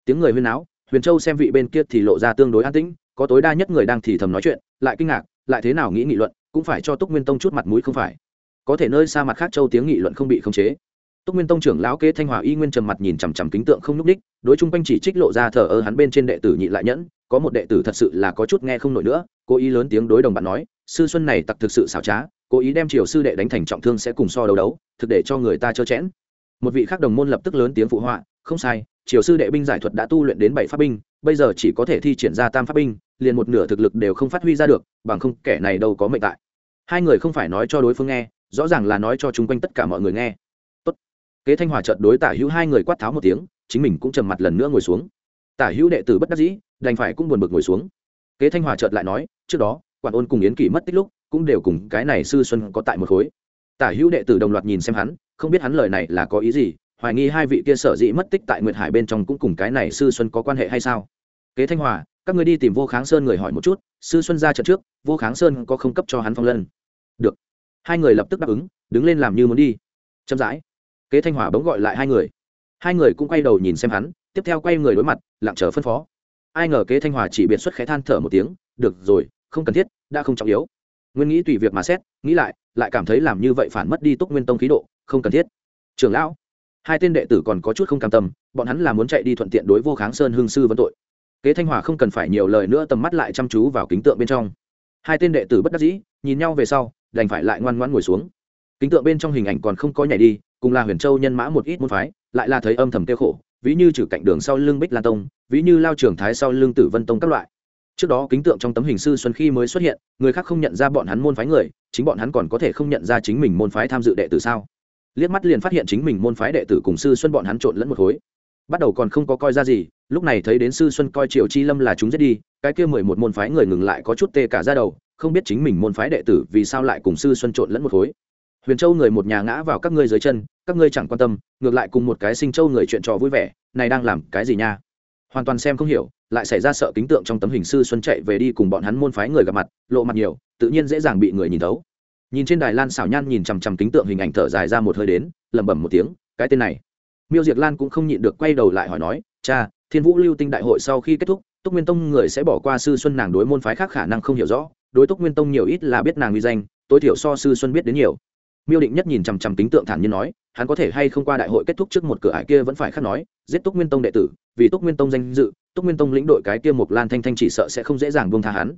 Tiếng người huyên áo huyền châu xem vị bên kia thì lộ ra tương đối an tĩnh, có tối đa nhất người đang thì thầm nói chuyện, lại kinh ngạc, lại thế nào nghĩ nghị luận cũng phải cho túc nguyên tông chút mặt mũi không phải. Có thể nơi xa mặt khác châu tiếng nghị luận không bị khống chế. Túc nguyên tông trưởng lão kế thanh hòa y nguyên trầm mặt nhìn chằm chằm kính tượng không nhúc đích đối chung quanh chỉ trích lộ ra thờ ơ hắn bên trên đệ tử nhị lại nhẫn, có một đệ tử thật sự là có chút nghe không nổi nữa, cố ý lớn tiếng đối đồng bạn nói, sư xuân này tặc thực sự xảo trá, cố ý đem triều sư đệ đánh thành trọng thương sẽ cùng so đấu đấu, thực để cho người ta trơ chẽn. Một vị khác đồng môn lập tức lớn tiếng phụ họa, không sai triều sư đệ binh giải thuật đã tu luyện đến bảy pháp binh, bây giờ chỉ có thể thi triển ra tam pháp binh, liền một nửa thực lực đều không phát huy ra được, bằng không kẻ này đâu có mệnh tại. Hai người không phải nói cho đối phương nghe, rõ ràng là nói cho chung quanh tất cả mọi người nghe. Tốt. kế thanh hòa trợt đối tả hữu hai người quát tháo một tiếng, chính mình cũng trầm mặt lần nữa ngồi xuống. Tả hữu đệ tử bất đắc dĩ, đành phải cũng buồn bực ngồi xuống. Kế thanh hòa chợt lại nói, trước đó, quản ôn cùng yến kỷ mất tích lúc, cũng đều cùng cái này sư xuân có tại một khối. Tả hữu đệ tử đồng loạt nhìn xem hắn, không biết hắn lời này là có ý gì hoài nghi hai vị kia sở dĩ mất tích tại nguyệt hải bên trong cũng cùng cái này sư xuân có quan hệ hay sao? Kế thanh hòa, các người đi tìm vô kháng sơn người hỏi một chút, sư xuân ra trận trước, vô kháng sơn có không cấp cho hắn phong lân. Được. Hai người lập tức đáp ứng, đứng lên làm như muốn đi. Chậm rãi. Kế thanh hòa bỗng gọi lại hai người. Hai người cũng quay đầu nhìn xem hắn, tiếp theo quay người đối mặt, lặng chờ phân phó. Ai ngờ kế thanh hòa chỉ biệt xuất khẽ than thở một tiếng, được rồi, không cần thiết, đã không trọng yếu. Nguyên nghĩ tùy việc mà xét, nghĩ lại lại cảm thấy làm như vậy phản mất đi túc nguyên tông khí độ, không cần thiết. Trưởng lão hai tên đệ tử còn có chút không cam tâm, bọn hắn là muốn chạy đi thuận tiện đối vô kháng sơn hương sư vấn tội. Kế thanh hòa không cần phải nhiều lời nữa tầm mắt lại chăm chú vào kính tượng bên trong. Hai tên đệ tử bất đắc dĩ, nhìn nhau về sau, đành phải lại ngoan ngoãn ngồi xuống. Kính tượng bên trong hình ảnh còn không có nhảy đi, cùng là huyền châu nhân mã một ít môn phái, lại là thấy âm thầm tiêu khổ, ví như trừ cạnh đường sau lưng bích lan tông, ví như lao trường thái sau lưng tử vân tông các loại. Trước đó kính tượng trong tấm hình sư xuân khi mới xuất hiện, người khác không nhận ra bọn hắn môn phái người, chính bọn hắn còn có thể không nhận ra chính mình môn phái tham dự đệ tử sao? Liếc mắt liền phát hiện chính mình môn phái đệ tử cùng sư xuân bọn hắn trộn lẫn một khối. Bắt đầu còn không có coi ra gì, lúc này thấy đến sư xuân coi triệu chi lâm là chúng giết đi, cái kia mười một môn phái người ngừng lại có chút tê cả ra đầu, không biết chính mình môn phái đệ tử vì sao lại cùng sư xuân trộn lẫn một khối. Huyền châu người một nhà ngã vào các ngươi dưới chân, các ngươi chẳng quan tâm, ngược lại cùng một cái sinh châu người chuyện trò vui vẻ, này đang làm cái gì nha? Hoàn toàn xem không hiểu, lại xảy ra sợ kính tượng trong tấm hình sư xuân chạy về đi cùng bọn hắn môn phái người gặp mặt, lộ mặt nhiều, tự nhiên dễ dàng bị người nhìn thấu nhìn trên đài lan xảo nhan nhìn chằm chằm kính tượng hình ảnh thở dài ra một hơi đến, lẩm bẩm một tiếng, cái tên này. Miêu diệt lan cũng không nhịn được quay đầu lại hỏi nói, cha, thiên vũ lưu tinh đại hội sau khi kết thúc, túc nguyên tông người sẽ bỏ qua sư xuân nàng đối môn phái khác khả năng không hiểu rõ, đối túc nguyên tông nhiều ít là biết nàng uy danh, tối thiểu so sư xuân biết đến nhiều. Miêu định nhất nhìn chằm chằm kính tượng thản nhiên nói, hắn có thể hay không qua đại hội kết thúc trước một cửa ải kia vẫn phải khác nói, giết túc nguyên tông đệ tử, vì túc nguyên tông danh dự, túc nguyên tông lĩnh đội cái kia một lan thanh thanh chỉ sợ sẽ không dễ dàng buông tha hắn.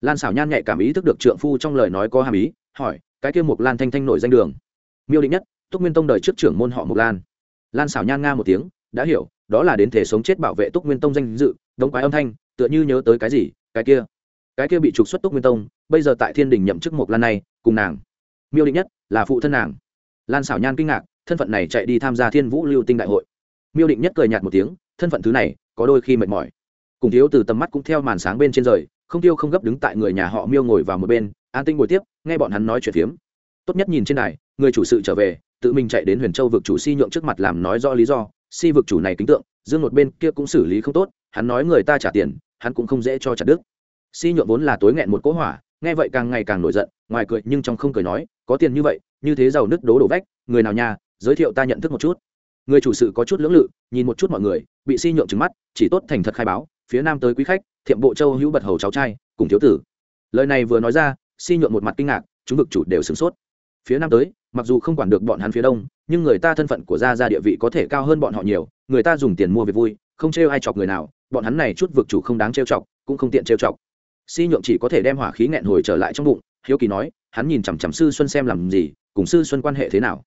Lan xảo nhan nhạy cảm ý thức được trượng phu trong lời nói có hàm ý hỏi, cái kia mục lan thanh thanh nổi danh đường. Miêu định nhất, túc nguyên tông đời trước trưởng môn họ Mục lan. Lan xảo nhan nga một tiếng, đã hiểu, đó là đến thể sống chết bảo vệ túc nguyên tông danh dự, đống quái âm thanh, tựa như nhớ tới cái gì, cái kia. Cái kia bị trục xuất túc nguyên tông, bây giờ tại thiên đình nhậm chức mục lan này, cùng nàng. Miêu định nhất, là phụ thân nàng. Lan xảo nhan kinh ngạc, thân phận này chạy đi tham gia thiên vũ lưu tinh đại hội. Miêu định nhất cười nhạt một tiếng, thân phận thứ này, có đôi khi mệt mỏi. Cùng thiếu từ tầm mắt cũng theo màn sáng bên trên rời, không tiêu không gấp đứng tại người nhà họ miêu ngồi vào một bên, an tinh ngồi tiếp nghe bọn hắn nói chuyện phiếm. Tốt nhất nhìn trên này người chủ sự trở về, tự mình chạy đến huyền châu vực chủ si nhượng trước mặt làm nói rõ lý do. Si vực chủ này kính tượng, dương một bên kia cũng xử lý không tốt, hắn nói người ta trả tiền, hắn cũng không dễ cho chặt đức. Si nhượng vốn là tối nghẹn một cỗ hỏa, nghe vậy càng ngày càng nổi giận, ngoài cười nhưng trong không cười nói, có tiền như vậy, như thế giàu nứt đố đổ vách, người nào nhà giới thiệu ta nhận thức một chút. Người chủ sự có chút lưỡng lự, nhìn một chút mọi người, bị si nhượng trứng mắt, chỉ tốt thành thật khai báo, phía nam tới quý khách, thiệm bộ châu hữu bật hầu cháu trai, cùng thiếu tử. Lời này vừa nói ra si nhượng một mặt kinh ngạc, chúng vực chủ đều sửng sốt. Phía nam tới, mặc dù không quản được bọn hắn phía đông, nhưng người ta thân phận của gia gia địa vị có thể cao hơn bọn họ nhiều, người ta dùng tiền mua việc vui, không trêu ai chọc người nào, bọn hắn này chút vực chủ không đáng trêu chọc, cũng không tiện trêu chọc. Si nhượng chỉ có thể đem hỏa khí nghẹn hồi trở lại trong bụng, hiếu kỳ nói, hắn nhìn chằm chằm sư xuân xem làm gì, cùng sư xuân quan hệ thế nào.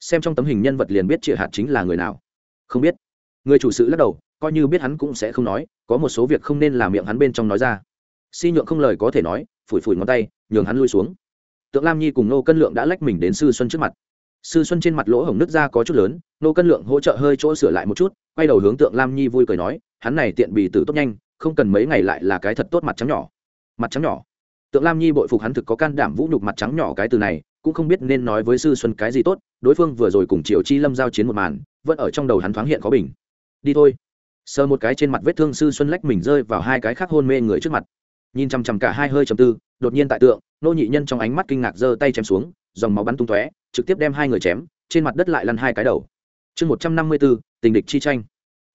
Xem trong tấm hình nhân vật liền biết triệu hạt chính là người nào. Không biết. Người chủ sự lắc đầu, coi như biết hắn cũng sẽ không nói, có một số việc không nên làm miệng hắn bên trong nói ra. Si nhượng không lời có thể nói phủi phủi ngón tay, nhường hắn lui xuống. Tượng lam nhi cùng nô cân lượng đã lách mình đến sư xuân trước mặt. Sư xuân trên mặt lỗ hổng nước ra có chút lớn, nô cân lượng hỗ trợ hơi chỗ sửa lại một chút, quay đầu hướng tượng lam nhi vui cười nói, hắn này tiện bì tử tốt nhanh, không cần mấy ngày lại là cái thật tốt mặt trắng nhỏ. Mặt trắng nhỏ. Tượng lam nhi bội phục hắn thực có can đảm vũ nhục mặt trắng nhỏ cái từ này, cũng không biết nên nói với sư xuân cái gì tốt, đối phương vừa rồi cùng triệu chi lâm giao chiến một màn, vẫn ở trong đầu hắn thoáng hiện có bình. Đi thôi. Sờ một cái trên mặt vết thương sư xuân lách mình rơi vào hai cái khác hôn mê người trước mặt nhìn chằm chằm cả hai hơi chầm tư, đột nhiên tại tượng, nô nhị nhân trong ánh mắt kinh ngạc giơ tay chém xuống, dòng máu bắn tung tóe, trực tiếp đem hai người chém, trên mặt đất lại lăn hai cái đầu. Chương một trăm năm mươi bốn, tình địch chi tranh.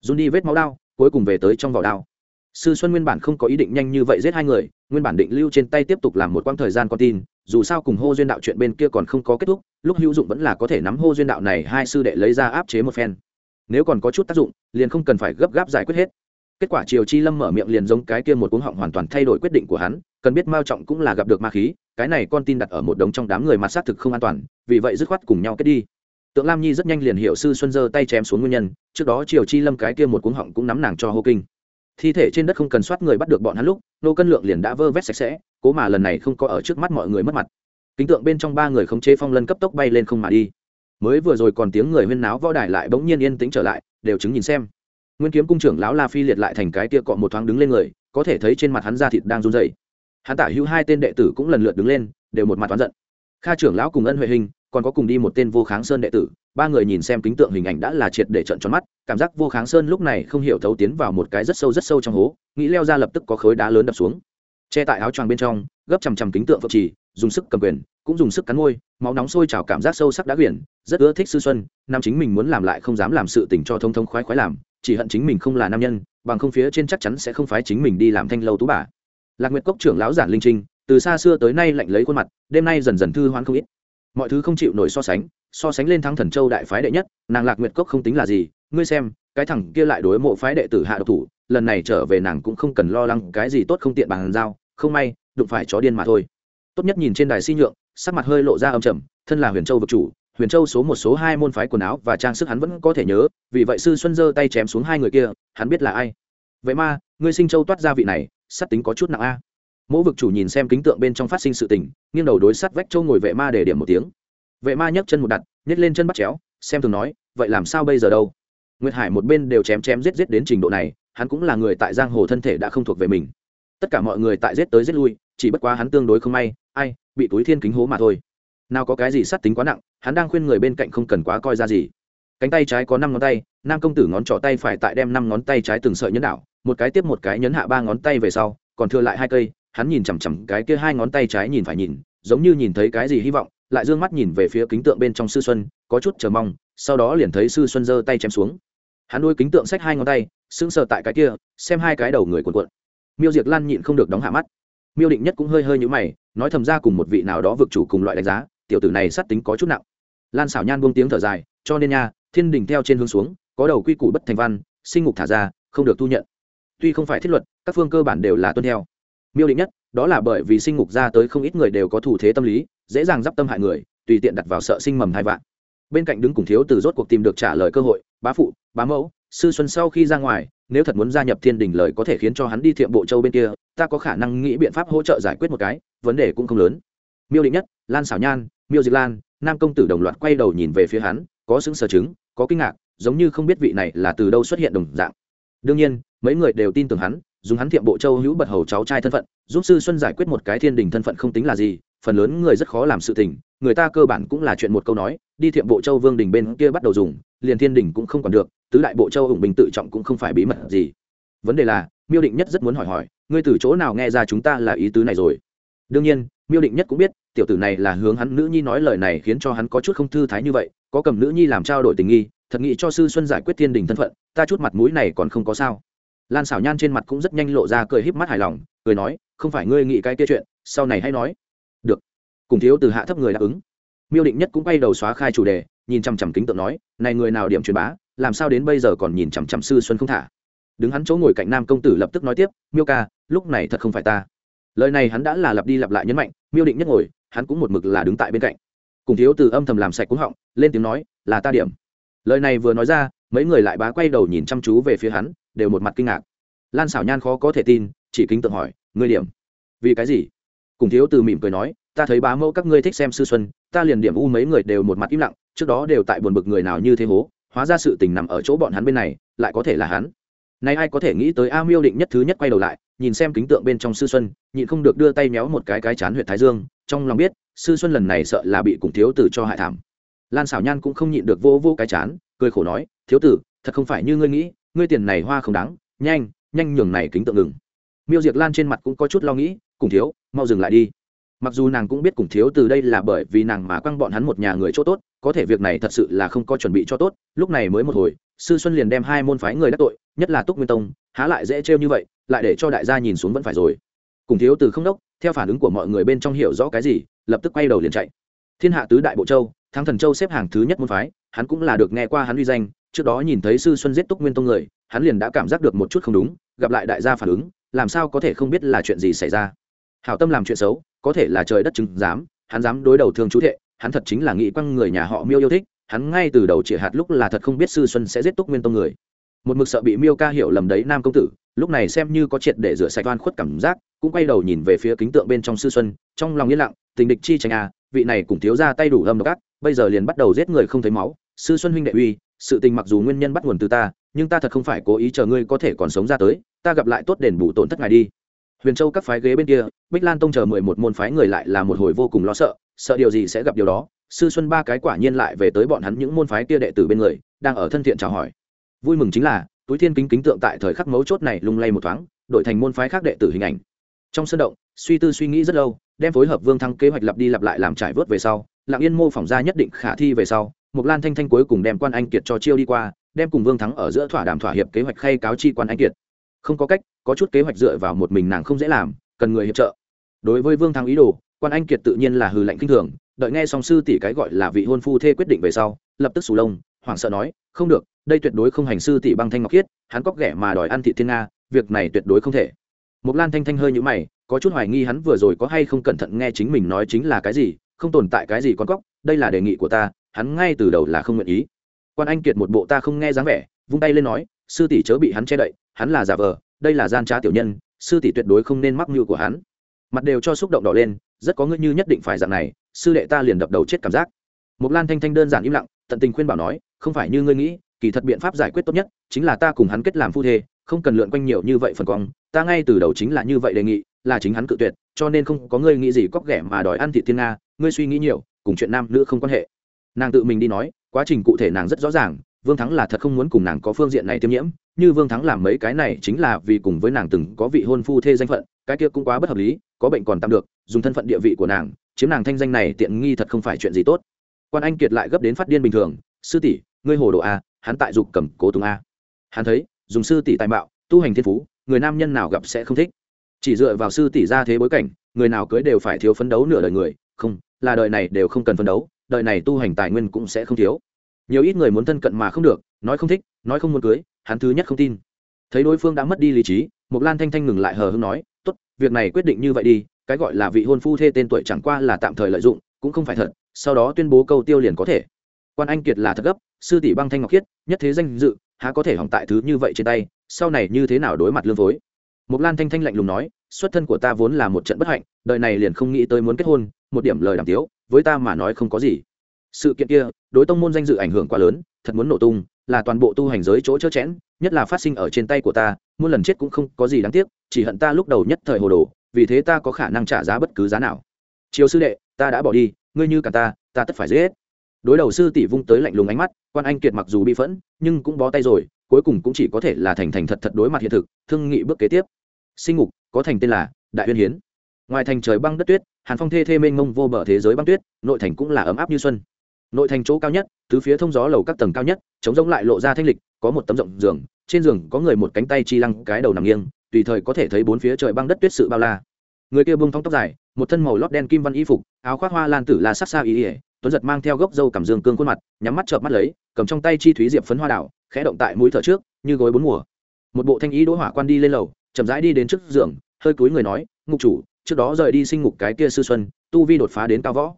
Run đi vết máu đao cuối cùng về tới trong vỏ đao. Sư xuân nguyên bản không có ý định nhanh như vậy giết hai người, nguyên bản định lưu trên tay tiếp tục làm một quãng thời gian con tin, dù sao cùng hô duyên đạo chuyện bên kia còn không có kết thúc, lúc hữu dụng vẫn là có thể nắm hô duyên đạo này hai sư đệ lấy ra áp chế một phen. Nếu còn có chút tác dụng, liền không cần phải gấp gáp giải quyết hết kết quả triều chi lâm mở miệng liền giống cái kia một cuống họng hoàn toàn thay đổi quyết định của hắn, cần biết mao trọng cũng là gặp được ma khí, cái này con tin đặt ở một đống trong đám người mặt xác thực không an toàn, vì vậy dứt khoát cùng nhau kết đi. Tượng lam nhi rất nhanh liền hiệu sư xuân giơ tay chém xuống nguyên nhân, trước đó triều chi lâm cái kia một cuống họng cũng nắm nàng cho hô kinh. Thi thể trên đất không cần soát người bắt được bọn hắn lúc, nô cân lượng liền đã vơ vét sạch sẽ, cố mà lần này không có ở trước mắt mọi người mất mặt. Kính tượng bên trong ba người khống chế phong lân cấp tốc bay lên không mà đi. Mới vừa rồi còn tiếng người huyên náo võ đài lại bỗng nhiên yên tĩnh trở lại, đều chứng nhìn xem nguyên kiếm cung trưởng lão la phi liệt lại thành cái kia cọ một thoáng đứng lên người, có thể thấy trên mặt hắn da thịt đang run dày hắn tả hữu hai tên đệ tử cũng lần lượt đứng lên, đều một mặt oán giận. Kha trưởng lão cùng ân huệ hình, còn có cùng đi một tên vô kháng sơn đệ tử, ba người nhìn xem kính tượng hình ảnh đã là triệt để trận tròn mắt, cảm giác vô kháng sơn lúc này không hiểu thấu tiến vào một cái rất sâu rất sâu trong hố, nghĩ leo ra lập tức có khối đá lớn đập xuống. Che tại áo choàng bên trong, gấp chằm chằm kính tượng phật trì, dùng sức cầm quyền, cũng dùng sức cắn môi, máu nóng sôi trào cảm giác sâu sắc đã quyển, rất ưa thích sư xuân nam chính mình muốn làm lại không dám làm sự tình cho thông thông khoái khoái làm chỉ hận chính mình không là nam nhân, bằng không phía trên chắc chắn sẽ không phái chính mình đi làm thanh lâu tú bà. Lạc nguyệt cốc trưởng lão giản linh trinh, từ xa xưa tới nay lạnh lấy khuôn mặt, đêm nay dần dần thư hoán không ít. Mọi thứ không chịu nổi so sánh so sánh lên thắng thần châu đại phái đệ nhất, nàng lạc nguyệt cốc không tính là gì, ngươi xem, cái thằng kia lại đối mộ phái đệ tử hạ độc thủ, lần này trở về nàng cũng không cần lo lắng cái gì tốt không tiện bằng giao, không may, đụng phải chó điên mà thôi. Tốt nhất nhìn trên đài si nhượng, sắc mặt hơi lộ ra âm trầm, thân là huyền châu vực chủ huyền châu số một, số hai môn phái quần áo và trang sức hắn vẫn có thể nhớ, vì vậy sư xuân giơ tay chém xuống hai người kia, hắn biết là ai. Vậy mà, ngươi sinh châu toát ra vị này, sắt tính có chút nặng a. Mỗi vực chủ nhìn xem kính tượng bên trong phát sinh sự tình, nghiêng đầu đối sắt vách châu ngồi vệ ma để điểm một tiếng. Vệ ma nhấc chân một đặt, nhét lên chân bắt chéo, xem thường nói, vậy làm sao bây giờ đâu? Nguyệt hải một bên đều chém chém giết giết đến trình độ này, hắn cũng là người tại giang hồ thân thể đã không thuộc về mình. Tất cả mọi người tại giết tới giết lui, chỉ bất quá hắn tương đối không may, ai, bị túi thiên kính hố mà thôi nào có cái gì sát tính quá nặng, hắn đang khuyên người bên cạnh không cần quá coi ra gì. Cánh tay trái có năm ngón tay, nam công tử ngón trỏ tay phải tại đem năm ngón tay trái từng sợi nhấn đảo, một cái tiếp một cái nhấn hạ ba ngón tay về sau, còn thừa lại hai cây, hắn nhìn chằm chằm cái kia hai ngón tay trái nhìn phải nhìn, giống như nhìn thấy cái gì hy vọng, lại d ư ơ n g mắt nhìn về phía kính tượng bên trong sư xuân, có chút chờ mong, sau đó liền thấy sư xuân giơ tay chém xuống. Hắn đôi kính tượng xách hai ngón tay, sững sờ tại cái kia, xem hai cái đầu người cuộn cuộn. Miêu diệt lan nhịn không được đóng hạ mắt. Miêu định nhất cũng hơi hơi nhũ mày, nói thầm ra cùng một vị nào đó vực chủ cùng loại đánh giá tiểu tử này sát tính có chút nặng. Lan xảo nhan buông tiếng thở dài, cho nên nha, thiên đình theo trên hướng xuống, có đầu quy củ bất thành văn, sinh ngục thả ra, không được thu nhận. Tuy không phải thiết luật, các phương cơ bản đều là tuân theo. Miêu định nhất, đó là bởi vì sinh ngục ra tới không ít người đều có thủ thế tâm lý, dễ dàng d i p tâm hại người, tùy tiện đặt vào sợ sinh mầm hai vạn. Bên cạnh đứng cùng thiếu từ rốt cuộc tìm được trả lời cơ hội, bá phụ, bá mẫu, sư xuân sau khi ra ngoài, nếu thật muốn gia nhập thiên đình lời có thể khiến cho hắn đi thiệm bộ châu bên kia, ta có khả năng nghĩ biện pháp hỗ trợ giải quyết một cái, vấn đề cũng không lớn. Miêu định nhất, lan xảo nhan miêu diệt lan nam công tử đồng loạt quay đầu nhìn về phía hắn, có xứng sờ chứng, có kinh ngạc, giống như không biết vị này là từ đâu xuất hiện đồng dạng. Đương nhiên, mấy người đều tin tưởng hắn, dùng hắn thiệm bộ châu hữu bật hầu cháu trai thân phận, giúp sư xuân giải quyết một cái thiên đình thân phận không tính là gì, phần lớn người rất khó làm sự tình, người ta cơ bản cũng là chuyện một câu nói, đi thiệm bộ châu vương đình bên kia bắt đầu dùng, liền thiên đình cũng không còn được, tứ đại bộ châu ủng bình tự trọng cũng không phải bí mật gì. Vấn đề là, miêu định nhất rất muốn hỏi hỏi, ngươi từ chỗ nào nghe ra chúng ta là ý tứ này rồi? Đương nhiên, miêu định nhất cũng biết tiểu tử này là hướng hắn nữ nhi nói lời này khiến cho hắn có chút không thư thái như vậy, có cầm nữ nhi làm trao đổi tình nghi, thật nghĩ cho sư xuân giải quyết thiên đình thân phận, ta chút mặt mũi này còn không có sao. Lan xảo nhan trên mặt cũng rất nhanh lộ ra cười híp mắt hài lòng, cười nói, không phải ngươi nghĩ cái kia chuyện, sau này hãy nói. Được. Cùng thiếu từ hạ thấp người đáp ứng. Miêu định nhất cũng quay đầu xóa khai chủ đề, nhìn chằm chằm kính tượng nói, này người nào điểm truyền bá, làm sao đến bây giờ còn nhìn chằm chằm sư xuân không thả. Đứng hắn chỗ ngồi cạnh nam công tử lập tức nói tiếp, miêu ca, lúc này thật không phải ta. Lời này hắn đã là lặp đi lặp lại nhấn mạnh, miêu định nhất ngồi hắn cũng một mực là đứng tại bên cạnh. Cùng thiếu từ âm thầm làm sạch cúng họng, lên tiếng nói, là ta điểm. Lời này vừa nói ra, mấy người lại bá quay đầu nhìn chăm chú về phía hắn, đều một mặt kinh ngạc. Lan xảo nhan khó có thể tin, chỉ kính tượng hỏi, ngươi điểm? Vì cái gì? Cùng thiếu từ mỉm cười nói, ta thấy bá mẫu các ngươi thích xem sư xuân, ta liền điểm u mấy người đều một mặt im lặng, trước đó đều tại buồn bực người nào như thế hố, hóa ra sự tình nằm ở chỗ bọn hắn bên này, lại có thể là hắn. Nay ai có thể nghĩ tới a miêu định nhất thứ nhất quay đầu lại nhìn xem kính tượng bên trong sư xuân, nhịn không được đưa tay méo một cái cái chán huyện thái dương, trong lòng biết, sư xuân lần này sợ là bị cùng thiếu tử cho hại thảm. Lan xảo nhan cũng không nhịn được vô vô cái chán, cười khổ nói, thiếu tử, thật không phải như ngươi nghĩ, ngươi tiền này hoa không đáng, nhanh nhanh nhường này kính tượng ngừng. Miêu diệt lan trên mặt cũng có chút lo nghĩ, cùng thiếu, mau dừng lại đi. Mặc dù nàng cũng biết cùng thiếu từ đây là bởi vì nàng mà quăng bọn hắn một nhà người chỗ tốt, có thể việc này thật sự là không có chuẩn bị cho tốt, lúc này mới một hồi, sư xuân liền đem hai môn phái người đắc tội, nhất là túc nguyên tông, há lại dễ trêu như vậy lại để cho đại gia nhìn xuống vẫn phải rồi. Cùng thiếu từ không đốc, theo phản ứng của mọi người bên trong hiểu rõ cái gì, lập tức quay đầu liền chạy. Thiên hạ tứ đại bộ châu, thắng thần châu xếp hàng thứ nhất môn phái, hắn cũng là được nghe qua hắn uy danh, trước đó nhìn thấy sư xuân giết túc nguyên tông người, hắn liền đã cảm giác được một chút không đúng, gặp lại đại gia phản ứng, làm sao có thể không biết là chuyện gì xảy ra. Hảo tâm làm chuyện xấu, có thể là trời đất chứng dám hắn dám đối đầu thương chú thệ, hắn thật chính là nghĩ quăng người nhà họ miêu yêu thích, hắn ngay từ đầu chỉ hạt lúc là thật không biết sư xuân sẽ giết túc nguyên tông người một mực sợ bị miêu ca hiểu lầm đấy nam công tử, lúc này xem như có triệt để rửa sạch oan khuất cảm giác, cũng quay đầu nhìn về phía kính tượng bên trong sư xuân, trong lòng yên lặng, tình địch chi tranh à vị này cùng thiếu ra tay đủ âm độc ác, bây giờ liền bắt đầu giết người không thấy máu, sư xuân huynh đệ uy, sự tình mặc dù nguyên nhân bắt nguồn từ ta, nhưng ta thật không phải cố ý chờ ngươi có thể còn sống ra tới, ta gặp lại tốt đền bù tổn thất ngài đi. Huyền châu các phái ghế bên kia, bích lan tông chờ mười một môn phái người lại là một hồi vô cùng lo sợ sợ điều gì sẽ gặp điều đó, sư xuân ba cái quả nhiên lại về tới bọn hắn những môn phái kia đệ tử bên người, đang ở thân thiện chào hỏi vui mừng chính là, túi thiên kính kính tượng tại thời khắc mấu chốt này lung lay một thoáng, đổi thành môn phái khác đệ tử hình ảnh. Trong sân động, suy tư suy nghĩ rất lâu, đem phối hợp vương thăng kế hoạch lặp đi lặp lại làm trải vớt về sau, lặng yên mô phỏng ra nhất định khả thi về sau mục lan thanh thanh cuối cùng đem quan anh kiệt cho chiêu đi qua, đem cùng vương thắng ở giữa thỏa đàm thỏa hiệp kế hoạch khay cáo chi quan anh kiệt. Không có cách, có chút kế hoạch dựa vào một mình nàng không dễ làm, cần người hiệp trợ. Đối với vương thắng ý đồ, quan anh kiệt tự nhiên là hừ lạnh kinh thường, đợi nghe song sư tỷ cái gọi là vị hôn phu thê quyết định về sau, lập tức sù lông, hoảng sợ nói, không được đây tuyệt đối không hành sư tỷ băng thanh ngọc khiết, hắn cóc ghẻ mà đòi ăn thị thiên nga, việc này tuyệt đối không thể. Mục lan thanh thanh hơi nhũ mày, có chút hoài nghi hắn vừa rồi có hay không cẩn thận nghe chính mình nói chính là cái gì, không tồn tại cái gì con cóc, đây là đề nghị của ta, hắn ngay từ đầu là không nguyện ý. Quan anh kiệt một bộ ta không nghe dáng vẻ, vung tay lên nói, sư tỷ chớ bị hắn che đậy, hắn là giả vờ, đây là gian trá tiểu nhân, sư tỷ tuyệt đối không nên mắc mưu của hắn. Mặt đều cho xúc động đỏ lên, rất có ngươi như nhất định phải dạng này, sư đệ ta liền đập đầu chết cảm giác. Mục lan thanh thanh đơn giản im lặng, tận tình khuyên bảo nói, không phải như ngươi nghĩ kỳ thật biện pháp giải quyết tốt nhất chính là ta cùng hắn kết làm phu thê, không cần lượn quanh nhiều như vậy phần cong, ta ngay từ đầu chính là như vậy đề nghị, là chính hắn cự tuyệt, cho nên không có ngươi nghĩ gì cóc ghẻ mà đòi ăn thị thiên nga, ngươi suy nghĩ nhiều, cùng chuyện nam nữ không quan hệ nàng tự mình đi nói, quá trình cụ thể nàng rất rõ ràng, vương thắng là thật không muốn cùng nàng có phương diện này tiêm nhiễm, như vương thắng làm mấy cái này chính là vì cùng với nàng từng có vị hôn phu thê danh phận, cái kia cũng quá bất hợp lý, có bệnh còn tạm được, dùng thân phận địa vị của nàng, chiếm nàng thanh danh này tiện nghi thật không phải chuyện gì tốt quan anh kiệt lại gấp đến phát điên bình thường, sư tỷ, ngươi hồ đồ à? Hắn tại dục cầm cố tùng a. Hắn thấy, dùng sư tỷ tài mạo, tu hành thiên phú, người nam nhân nào gặp sẽ không thích. Chỉ dựa vào sư tỷ ra thế bối cảnh, người nào cưới đều phải thiếu phấn đấu nửa đời người, không, là đời này đều không cần phấn đấu, đời này tu hành tài nguyên cũng sẽ không thiếu. Nhiều ít người muốn thân cận mà không được, nói không thích, nói không muốn cưới, hắn thứ nhất không tin. Thấy đối phương đã mất đi lý trí mục lan thanh thanh ngừng lại hờ hưng nói, tốt, việc này quyết định như vậy đi, cái gọi là vị hôn phu thê tên tuổi chẳng qua là tạm thời lợi dụng, cũng không phải thật, sau đó tuyên bố câu tiêu liền có thể quan anh kiệt là thật gấp, sư tỷ băng thanh ngọc khiết, nhất thế danh dự, há có thể hỏng tại thứ như vậy trên tay, sau này như thế nào đối mặt lương phối? Mục lan thanh thanh lạnh lùng nói, xuất thân của ta vốn là một trận bất hạnh, đời này liền không nghĩ tới muốn kết hôn, một điểm lời đàm tiếu, với ta mà nói không có gì. Sự kiện kia, đối tông môn danh dự ảnh hưởng quá lớn, thật muốn nổ tung, là toàn bộ tu hành giới chỗ chớ chẽn nhất là phát sinh ở trên tay của ta muôn lần chết cũng không có gì đáng tiếc, chỉ hận ta lúc đầu nhất thời hồ đồ, vì thế ta có khả năng trả giá bất cứ giá nào. Chiều sư đệ, ta đã bỏ đi, ngươi như cả ta ta tất phải giết đối đầu sư tỷ vung tới lạnh lùng ánh mắt, quan anh kiệt mặc dù bị phẫn, nhưng cũng bó tay rồi, cuối cùng cũng chỉ có thể là thành thành thật thật đối mặt hiện thực, thương nghị bước kế tiếp. Sinh ngục, có thành tên là đại uyên hiến. Ngoài thành trời băng đất tuyết, hàn phong thê thê mênh mông vô bờ thế giới băng tuyết, nội thành cũng là ấm áp như xuân. Nội thành chỗ cao nhất, tứ phía thông gió lầu các tầng cao nhất chống giống lại lộ ra thanh lịch, có một tấm rộng giường, trên giường có người một cánh tay chi lăng, cái đầu nằm nghiêng, tùy thời có thể thấy bốn phía trời băng đất tuyết sự bao la. Người kia buông thong tóc dài, một thân màu lót đen kim văn y phục, áo khoác hoa lan tử là sắc xa ý ỉa tuấn giật mang theo gốc dâu cảm dương cương khuôn mặt, nhắm mắt chợp mắt lấy, cầm trong tay chi thúy diệp phấn hoa đảo khẽ động tại mũi thở trước, như gối bốn mùa. Một bộ thanh ý đỗ hỏa quan đi lên lầu, chậm rãi đi đến trước giường, hơi cúi người nói, ngục chủ, trước đó rời đi sinh ngục cái kia sư xuân, tu vi đột phá đến cao võ.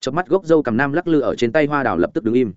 Chớp mắt gốc dâu cầm nam lắc lư ở trên tay hoa đảo lập tức đứng im.